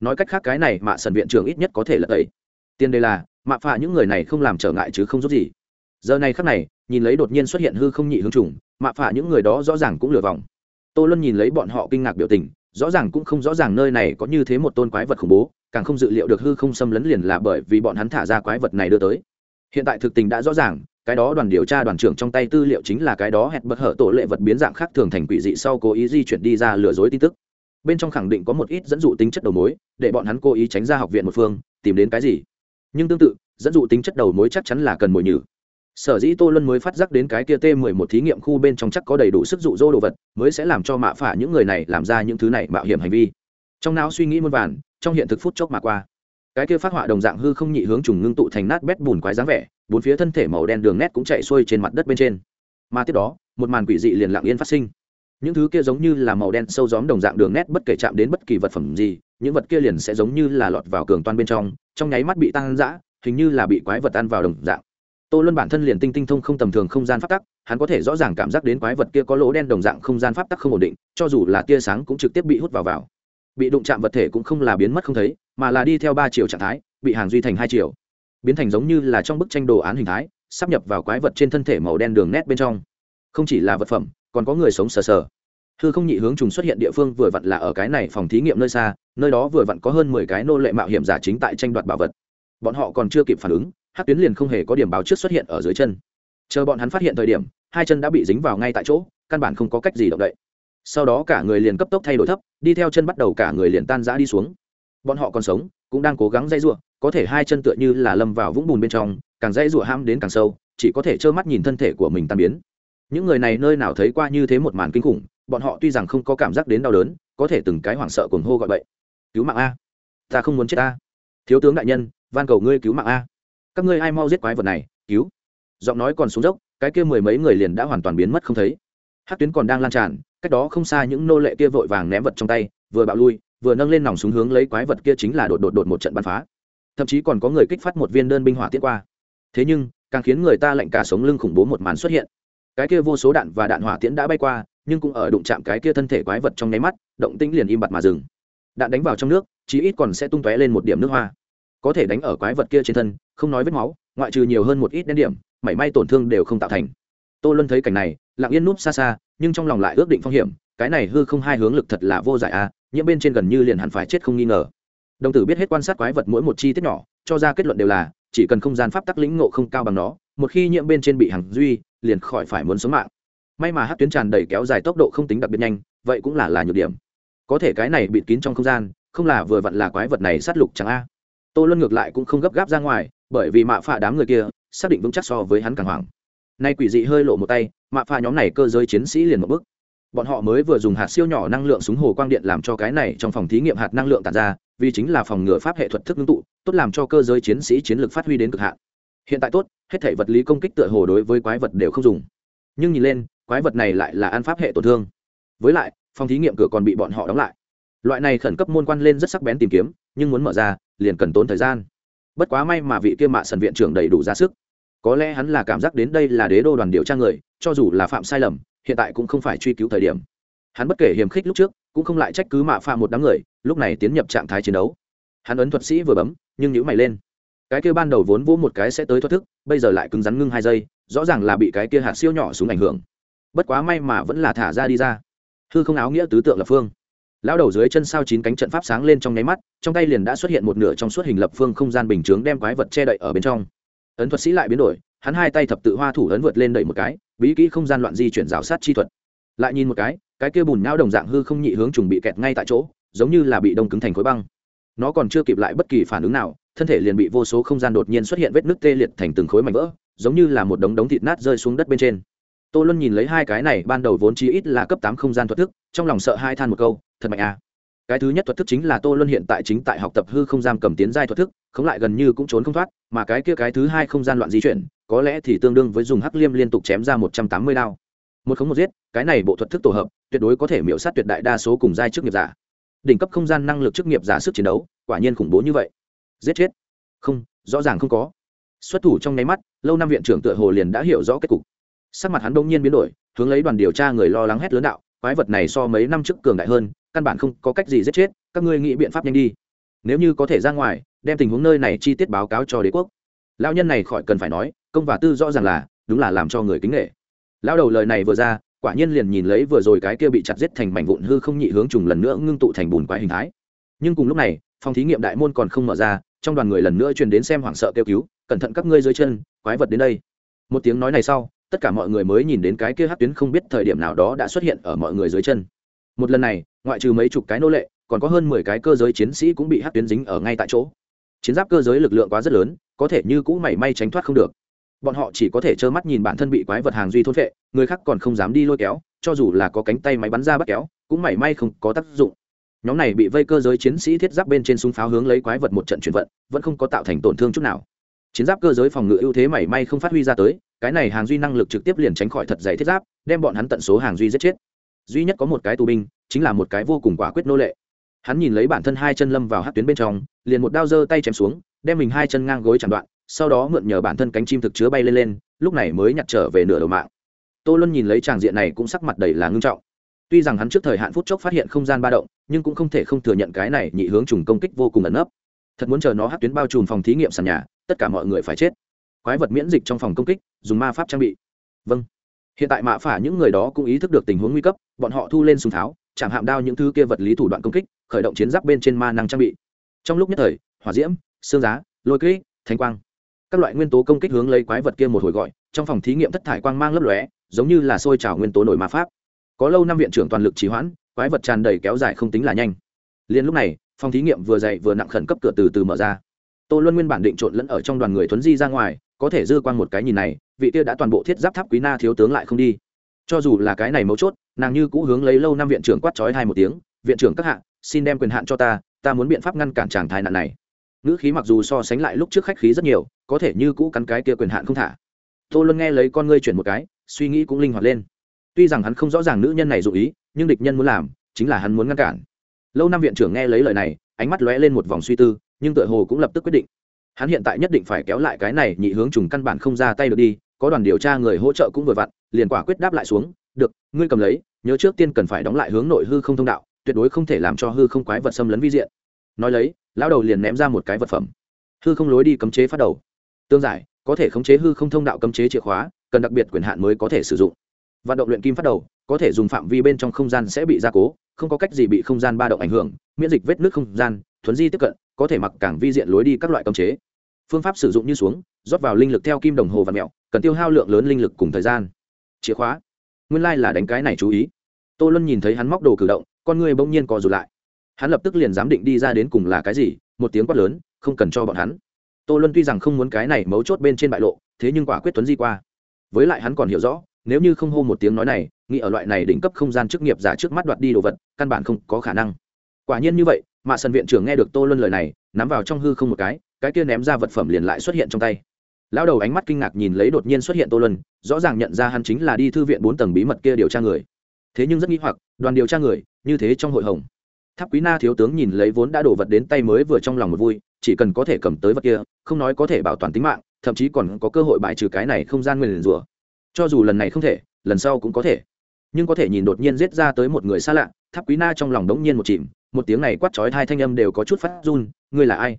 Nói cách khác cái này mạ sần viện trưởng ít nhất có thể là tẩy. Tiền đề là, mạ phạ những người này không làm trở ngại chứ không giúp gì. Giờ này khắc này, nhìn lấy đột nhiên xuất hiện hư không nhị hương trùng, mạ phạ những người đó rõ ràng cũng lừa vòng. Tô luân nhìn lấy bọn họ kinh ngạc biểu tình, rõ ràng cũng không rõ ràng nơi này có như thế một tôn quái vật khủng bố, càng không dự liệu được hư không xâm lấn liền là bởi vì bọn hắn thả ra quái vật này đưa tới. Hiện tại thực tình đã rõ ràng cái đó đoàn điều tra đoàn trưởng trong tay tư liệu chính là cái đó hẹn bất hở tổ lệ vật biến dạng khác thường thành quỷ dị sau cố ý di chuyển đi ra lừa dối tin tức. Bên trong khẳng định có một ít dẫn dụ tính chất đầu mối, để bọn hắn cố ý tránh ra học viện một phương, tìm đến cái gì. Nhưng tương tự, dẫn dụ tính chất đầu mối chắc chắn là cần mồi nhử. Sở dĩ tô luân mới phát giác đến cái kia t mười một thí nghiệm khu bên trong chắc có đầy đủ sức dụ dỗ đồ vật, mới sẽ làm cho mạ phả những người này làm ra những thứ này mạo hiểm hành vi. Trong não suy nghĩ muôn vàn, trong hiện thực phút chốc mà qua, cái kia phát họa đồng dạng hư không nhị hướng trùng ngưng tụ thành nát bét bùn quái dáng vẻ bốn phía thân thể màu đen đường nét cũng chạy xuôi trên mặt đất bên trên. Mà tiếp đó, một màn quỷ dị liền lặng yên phát sinh. Những thứ kia giống như là màu đen sâu gióm đồng dạng đường nét bất kể chạm đến bất kỳ vật phẩm gì, những vật kia liền sẽ giống như là lọt vào cường toan bên trong trong nháy mắt bị tăng dã hình như là bị quái vật ăn vào đồng dạng. Tô luân bản thân liền tinh tinh thông không tầm thường không gian pháp tắc, hắn có thể rõ ràng cảm giác đến quái vật kia có lỗ đen đồng dạng không gian pháp tắc không ổn định, cho dù là tia sáng cũng trực tiếp bị hút vào vào. Bị đụng chạm vật thể cũng không là biến mất không thấy, mà là đi theo ba chiều trạng thái, bị hàng duy thành hai chiều biến thành giống như là trong bức tranh đồ án hình thái, sắp nhập vào quái vật trên thân thể màu đen đường nét bên trong. Không chỉ là vật phẩm, còn có người sống sờ sờ. Hư không nhị hướng trùng xuất hiện địa phương vừa vặn là ở cái này phòng thí nghiệm nơi xa, nơi đó vừa vặn có hơn mười cái nô lệ mạo hiểm giả chính tại tranh đoạt bảo vật. Bọn họ còn chưa kịp phản ứng hát tuyến liền không hề có điểm báo trước xuất hiện ở dưới chân. Chờ bọn hắn phát hiện thời điểm, hai chân đã bị dính vào ngay tại chỗ, căn bản không có cách gì động đậy. Sau đó cả người liền cấp tốc thay đổi thấp, đi theo chân bắt đầu cả người liền tan rã đi xuống. Bọn họ còn sống, cũng đang cố gắng dây rụa có thể hai chân tựa như là lâm vào vũng bùn bên trong, càng dây rụa ham đến càng sâu, chỉ có thể trơ mắt nhìn thân thể của mình tan biến. Những người này nơi nào thấy qua như thế một màn kinh khủng, bọn họ tuy rằng không có cảm giác đến đau đớn, có thể từng cái hoảng sợ cuồng hô gọi bậy. Cứu mạng a! Ta không muốn chết a! Thiếu tướng đại nhân, van cầu ngươi cứu mạng a! Các ngươi ai mau giết quái vật này, cứu! Giọng nói còn xuống dốc, cái kia mười mấy người liền đã hoàn toàn biến mất không thấy. Hát tuyến còn đang lan tràn, cách đó không xa những nô lệ kia vội vàng ném vật trong tay, vừa bạo lui, vừa nâng lên nòng súng hướng lấy quái vật kia chính là đột đột đột một trận bắn phá thậm chí còn có người kích phát một viên đơn binh hỏa tiễn qua. Thế nhưng càng khiến người ta lạnh cả sống lưng khủng bố một màn xuất hiện. Cái kia vô số đạn và đạn hỏa tiễn đã bay qua nhưng cũng ở đụng chạm cái kia thân thể quái vật trong nháy mắt động tĩnh liền im bặt mà dừng. Đạn đánh vào trong nước chí ít còn sẽ tung tóe lên một điểm nước hoa. Có thể đánh ở quái vật kia trên thân không nói vết máu ngoại trừ nhiều hơn một ít đen điểm mảy may tổn thương đều không tạo thành. Tô luân thấy cảnh này lặng yên núp xa xa nhưng trong lòng lại ước định phong hiểm cái này hư không hai hướng lực thật là vô giải a à, nhiễm bên trên gần như liền hẳn phải chết không nghi ngờ đồng tử biết hết quan sát quái vật mỗi một chi tiết nhỏ, cho ra kết luận đều là, chỉ cần không gian pháp tắc lĩnh ngộ không cao bằng nó, một khi nhiễm bên trên bị hằng duy, liền khỏi phải muốn sống mạng. May mà hát tuyến tràn đầy kéo dài tốc độ không tính đặc biệt nhanh, vậy cũng là là nhược điểm. Có thể cái này bịt kín trong không gian, không là vừa vặn là quái vật này sát lục chẳng a. Tô luân ngược lại cũng không gấp gáp ra ngoài, bởi vì mạ phạ đám người kia, xác định vững chắc so với hắn càng hoảng. Nay quỷ dị hơi lộ một tay, mạ phạ nhóm này cơ giới chiến sĩ liền một bước bọn họ mới vừa dùng hạt siêu nhỏ năng lượng súng hồ quang điện làm cho cái này trong phòng thí nghiệm hạt năng lượng tàn ra, vì chính là phòng ngừa pháp hệ thuật thức ngưng tụ, tốt làm cho cơ giới chiến sĩ chiến lược phát huy đến cực hạn. Hiện tại tốt, hết thể vật lý công kích tựa hồ đối với quái vật đều không dùng. Nhưng nhìn lên, quái vật này lại là ăn pháp hệ tổn thương. Với lại, phòng thí nghiệm cửa còn bị bọn họ đóng lại. Loại này khẩn cấp môn quan lên rất sắc bén tìm kiếm, nhưng muốn mở ra, liền cần tốn thời gian. Bất quá may mà vị kia mạ sần viện trưởng đầy đủ ra sức. Có lẽ hắn là cảm giác đến đây là đế đô đoàn điều tra người, cho dù là phạm sai lầm hiện tại cũng không phải truy cứu thời điểm. Hắn bất kể hiềm khích lúc trước, cũng không lại trách cứ mạ phạm một đám người, lúc này tiến nhập trạng thái chiến đấu. Hắn ấn thuật sĩ vừa bấm, nhưng nhữ mày lên. Cái kia ban đầu vốn vỗ một cái sẽ tới thoát thức, bây giờ lại cứng rắn ngưng hai giây, rõ ràng là bị cái kia hạt siêu nhỏ xuống ảnh hưởng. Bất quá may mà vẫn là thả ra đi ra. Hư không áo nghĩa tứ tượng lập phương. Lão đầu dưới chân sao chín cánh trận pháp sáng lên trong nháy mắt, trong tay liền đã xuất hiện một nửa trong suốt hình lập phương không gian bình chướng đem quái vật che đậy ở bên trong. Ấn thuật sĩ lại biến đổi, hắn hai tay thập tự hoa thủ ấn vượt lên đẩy một cái bí kỹ không gian loạn di chuyển rào sát chi thuật. Lại nhìn một cái cái kia bùn nao đồng dạng hư không nhị hướng trùng bị kẹt ngay tại chỗ, giống như là bị đông cứng thành khối băng. Nó còn chưa kịp lại bất kỳ phản ứng nào, thân thể liền bị vô số không gian đột nhiên xuất hiện vết nứt tê liệt thành từng khối mảnh vỡ, giống như là một đống đống thịt nát rơi xuống đất bên trên. Tô luân nhìn lấy hai cái này, ban đầu vốn chi ít là cấp tám không gian thuật thức, trong lòng sợ hai than một câu, thật mạnh à. cái thứ nhất thuật thức chính là tô luân hiện tại chính tại học tập hư không gian cầm tiến giai thuật thức, không lại gần như cũng trốn không thoát, mà cái kia cái thứ hai không gian loạn di chuyển có lẽ thì tương đương với dùng hắc liêm liên tục chém ra một trăm tám mươi đao. Một không một giết, cái này bộ thuật thức tổ hợp, tuyệt đối có thể miễu sát tuyệt đại đa số cùng giai chức nghiệp giả. Đỉnh cấp không gian năng lực chức nghiệp giả sức chiến đấu, quả nhiên khủng bố như vậy. Giết chết. Không, rõ ràng không có. Xuất thủ trong nháy mắt, lâu năm viện trưởng tựa hồ liền đã hiểu rõ kết cục. Sắc mặt hắn đông nhiên biến đổi, hướng lấy đoàn điều tra người lo lắng hét lớn đạo, quái vật này so mấy năm trước cường đại hơn, căn bản không có cách gì giết chết, các ngươi nghĩ biện pháp nhanh đi. Nếu như có thể ra ngoài, đem tình huống nơi này chi tiết báo cáo cho đế quốc. Lão nhân này khỏi cần phải nói công và tư rõ ràng là, đúng là làm cho người kính nghệ lão đầu lời này vừa ra, quả nhiên liền nhìn lấy vừa rồi cái kia bị chặt giết thành mảnh vụn hư không nhị hướng trùng lần nữa ngưng tụ thành bùn quái hình thái. Nhưng cùng lúc này, phòng thí nghiệm đại môn còn không mở ra, trong đoàn người lần nữa truyền đến xem hoảng sợ kêu cứu, cẩn thận các ngươi dưới chân, quái vật đến đây. Một tiếng nói này sau, tất cả mọi người mới nhìn đến cái kia hát tuyến không biết thời điểm nào đó đã xuất hiện ở mọi người dưới chân. Một lần này, ngoại trừ mấy chục cái nô lệ, còn có hơn mười cái cơ giới chiến sĩ cũng bị hát tuyến dính ở ngay tại chỗ. Chiến giáp cơ giới lực lượng quá rất lớn, có thể như cũ mảy may tránh thoát không được bọn họ chỉ có thể trơ mắt nhìn bản thân bị quái vật hàng duy thôn vệ, người khác còn không dám đi lôi kéo, cho dù là có cánh tay máy bắn ra bắt kéo, cũng mảy may không có tác dụng. Nhóm này bị vây cơ giới chiến sĩ thiết giáp bên trên súng pháo hướng lấy quái vật một trận chuyển vận, vẫn không có tạo thành tổn thương chút nào. Chiến giáp cơ giới phòng ngự ưu thế mảy may không phát huy ra tới, cái này hàng duy năng lực trực tiếp liền tránh khỏi thật dày thiết giáp, đem bọn hắn tận số hàng duy giết chết. Duy nhất có một cái tù binh, chính là một cái vô cùng quả quyết nô lệ. Hắn nhìn lấy bản thân hai chân lâm vào hát tuyến bên trong, liền một đao giơ tay chém xuống, đem mình hai chân ngang gối chẳng đoạn sau đó mượn nhờ bản thân cánh chim thực chứa bay lên lên, lúc này mới nhặt trở về nửa đầu mạng. Tô luân nhìn lấy tràng diện này cũng sắc mặt đầy là ngưng trọng. Tuy rằng hắn trước thời hạn phút chốc phát hiện không gian ba động, nhưng cũng không thể không thừa nhận cái này nhị hướng trùng công kích vô cùng ẩn nấp. Thật muốn chờ nó hát tuyến bao trùm phòng thí nghiệm sàn nhà, tất cả mọi người phải chết. Quái vật miễn dịch trong phòng công kích, dùng ma pháp trang bị. Vâng. Hiện tại mạ phả những người đó cũng ý thức được tình huống nguy cấp, bọn họ thu lên súng tháo chẳng hạm đao những thứ kia vật lý thủ đoạn công kích, khởi động chiến giáp bên trên ma năng trang bị. Trong lúc nhất thời, hỏa diễm xương giá, lôi kỹ thanh quang các loại nguyên tố công kích hướng lấy quái vật kia một hồi gọi, trong phòng thí nghiệm thất thải quang mang lấp lóe, giống như là sôi trào nguyên tố nổi ma pháp. Có lâu năm viện trưởng toàn lực trì hoãn, quái vật tràn đầy kéo dài không tính là nhanh. Liền lúc này, phòng thí nghiệm vừa dày vừa nặng khẩn cấp cửa từ từ mở ra. Tô luân nguyên bản định trộn lẫn ở trong đoàn người thuấn di ra ngoài, có thể dư quan một cái nhìn này, vị kia đã toàn bộ thiết giáp tháp quý na thiếu tướng lại không đi. Cho dù là cái này mấu chốt, nàng như cũ hướng lấy lâu năm viện trưởng quát trói hai một tiếng, viện trưởng các hạ, xin đem quyền hạn cho ta ta muốn biện pháp ngăn cản chàng thái nạn này. Ngữ khí mặc dù so sánh lại lúc trước khách khí rất nhiều có thể như cũ cắn cái kia quyền hạn không thả. Tô luân nghe lấy con ngươi chuyển một cái, suy nghĩ cũng linh hoạt lên. Tuy rằng hắn không rõ ràng nữ nhân này dụ ý, nhưng địch nhân muốn làm, chính là hắn muốn ngăn cản. Lâu năm viện trưởng nghe lấy lời này, ánh mắt lóe lên một vòng suy tư, nhưng tựa hồ cũng lập tức quyết định. Hắn hiện tại nhất định phải kéo lại cái này nhị hướng trùng căn bản không ra tay được đi, có đoàn điều tra người hỗ trợ cũng vừa vặn, liền quả quyết đáp lại xuống, được, ngươi cầm lấy, nhớ trước tiên cần phải đóng lại hướng nội hư không thông đạo, tuyệt đối không thể làm cho hư không quái vật xâm lấn vi diện. Nói lấy, lão đầu liền ném ra một cái vật phẩm. Hư không lối đi cấm chế phát đầu tương giải, có thể khống chế hư không thông đạo cấm chế chìa khóa, cần đặc biệt quyền hạn mới có thể sử dụng. Vận động luyện kim phát đầu, có thể dùng phạm vi bên trong không gian sẽ bị gia cố, không có cách gì bị không gian ba động ảnh hưởng, miễn dịch vết nước không gian, thuấn di tiếp cận, có thể mặc cảng vi diện lối đi các loại cấm chế. Phương pháp sử dụng như xuống, rót vào linh lực theo kim đồng hồ và mẹo, cần tiêu hao lượng lớn linh lực cùng thời gian. Chìa khóa. Nguyên lai、like、là đánh cái này chú ý. Tô luân nhìn thấy hắn móc đồ cử động, con người bỗng nhiên co rụt lại. Hắn lập tức liền giám định đi ra đến cùng là cái gì, một tiếng quát lớn, không cần cho bọn hắn tô luân tuy rằng không muốn cái này mấu chốt bên trên bại lộ, thế nhưng quả quyết tuấn di qua. Với lại hắn còn hiểu rõ, nếu như không hô một tiếng nói này, nghĩ ở loại này đỉnh cấp không gian chức nghiệp giả trước mắt đoạt đi đồ vật, căn bản không có khả năng. Quả nhiên như vậy, mạ sân viện trưởng nghe được tô luân lời này, nắm vào trong hư không một cái cái kia ném ra vật phẩm liền lại xuất hiện trong tay. Lão đầu ánh mắt kinh ngạc nhìn lấy đột nhiên xuất hiện tô luân, rõ ràng nhận ra hắn chính là đi thư viện bốn tầng bí mật kia điều tra người. Thế nhưng rất nghĩ hoặc, đoàn điều tra người, như thế trong hội hồng. Tháp quý na thiếu tướng nhìn lấy vốn đã đổ vật đến tay mới vừa trong lòng một vui chỉ cần có thể cầm tới vật kia, không nói có thể bảo toàn tính mạng, thậm chí còn có cơ hội bại trừ cái này không gian nguyên rủa cho dù lần này không thể, lần sau cũng có thể. Nhưng có thể nhìn đột nhiên giết ra tới một người xa lạ, tháp quý na trong lòng đống nhiên một chìm, một tiếng này quát chói hai thanh âm đều có chút phát run, ngươi là ai?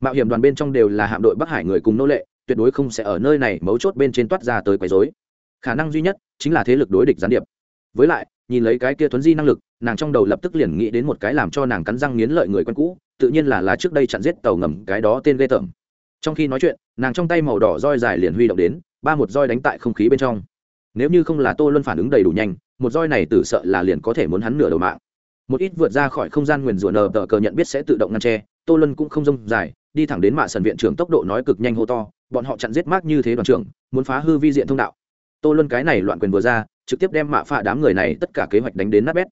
Mạo hiểm đoàn bên trong đều là hạm đội bắc hải người cùng nô lệ, tuyệt đối không sẽ ở nơi này mấu chốt bên trên toát ra tới quấy rối. Khả năng duy nhất chính là thế lực đối địch gián điệp. Với lại, nhìn lấy cái kia tuấn di năng lực nàng trong đầu lập tức liền nghĩ đến một cái làm cho nàng cắn răng nghiến lợi người quen cũ, tự nhiên là là trước đây chặn giết tàu ngầm cái đó tên ghê tởm. Trong khi nói chuyện, nàng trong tay màu đỏ roi dài liền huy động đến, ba một roi đánh tại không khí bên trong. Nếu như không là tô luân phản ứng đầy đủ nhanh, một roi này tử sợ là liền có thể muốn hắn nửa đầu mạng. Một ít vượt ra khỏi không gian nguyền rủa nờ tờ cờ nhận biết sẽ tự động ngăn tre tô luân cũng không rông dài, đi thẳng đến mạ sần viện trưởng tốc độ nói cực nhanh hô to, bọn họ chặn giết mát như thế đoàn trưởng, muốn phá hư vi diện thông đạo. Tô luân cái này loạn quyền vừa ra, trực tiếp đem mạ phạ đám người này tất cả kế hoạch đánh đến nát bét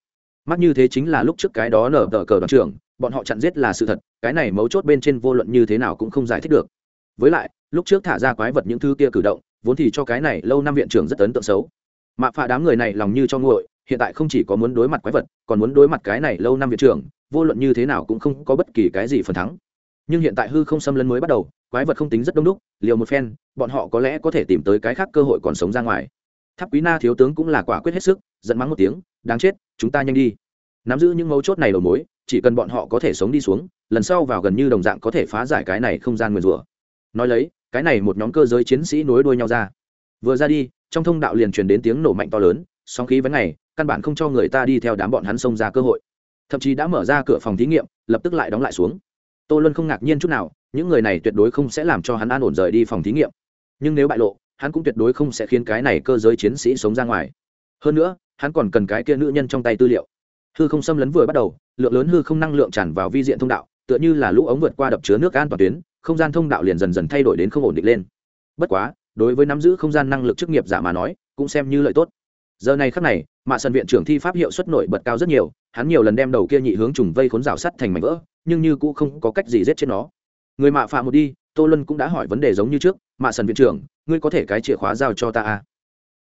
mắc như thế chính là lúc trước cái đó nở tờ cờ đoàn trưởng, bọn họ chặn giết là sự thật, cái này mấu chốt bên trên vô luận như thế nào cũng không giải thích được. Với lại, lúc trước thả ra quái vật những thứ kia cử động, vốn thì cho cái này lâu năm viện trưởng rất ấn tượng xấu. Mạ phạ đám người này lòng như cho nguội, hiện tại không chỉ có muốn đối mặt quái vật, còn muốn đối mặt cái này lâu năm viện trưởng, vô luận như thế nào cũng không có bất kỳ cái gì phần thắng. Nhưng hiện tại hư không xâm lấn mới bắt đầu, quái vật không tính rất đông đúc, liều một phen, bọn họ có lẽ có thể tìm tới cái khác cơ hội còn sống ra ngoài. Tháp quý na thiếu tướng cũng là quả quyết hết sức, giận mắng một tiếng, đáng chết chúng ta nhanh đi. Nắm giữ những mấu chốt này đầu mối chỉ cần bọn họ có thể sống đi xuống lần sau vào gần như đồng dạng có thể phá giải cái này không gian nguyền rủa. Nói lấy cái này một nhóm cơ giới chiến sĩ nối đuôi nhau ra. Vừa ra đi trong thông đạo liền truyền đến tiếng nổ mạnh to lớn sóng khí vấn này, căn bản không cho người ta đi theo đám bọn hắn xông ra cơ hội. Thậm chí đã mở ra cửa phòng thí nghiệm lập tức lại đóng lại xuống. Tô luân không ngạc nhiên chút nào những người này tuyệt đối không sẽ làm cho hắn an ổn rời đi phòng thí nghiệm. Nhưng nếu bại lộ hắn cũng tuyệt đối không sẽ khiến cái này cơ giới chiến sĩ sống ra ngoài. Hơn nữa hắn còn cần cái kia nữ nhân trong tay tư liệu. Hư không xâm lấn vừa bắt đầu, lượng lớn hư không năng lượng tràn vào vi diện thông đạo, tựa như là lũ ống vượt qua đập chứa nước an toàn tuyến, không gian thông đạo liền dần dần thay đổi đến không ổn định lên. Bất quá, đối với nắm giữ không gian năng lực chức nghiệp giả mà nói, cũng xem như lợi tốt. Giờ này khắc này, mạ sân viện trưởng thi pháp hiệu suất nổi bật cao rất nhiều, hắn nhiều lần đem đầu kia nhị hướng trùng vây khốn rào sắt thành mảnh vỡ, nhưng như cũng không có cách gì giết chết nó. Người mạ phạm một đi, tô luân cũng đã hỏi vấn đề giống như trước, mạ sân viện trưởng, ngươi có thể cái chìa khóa giao cho ta à?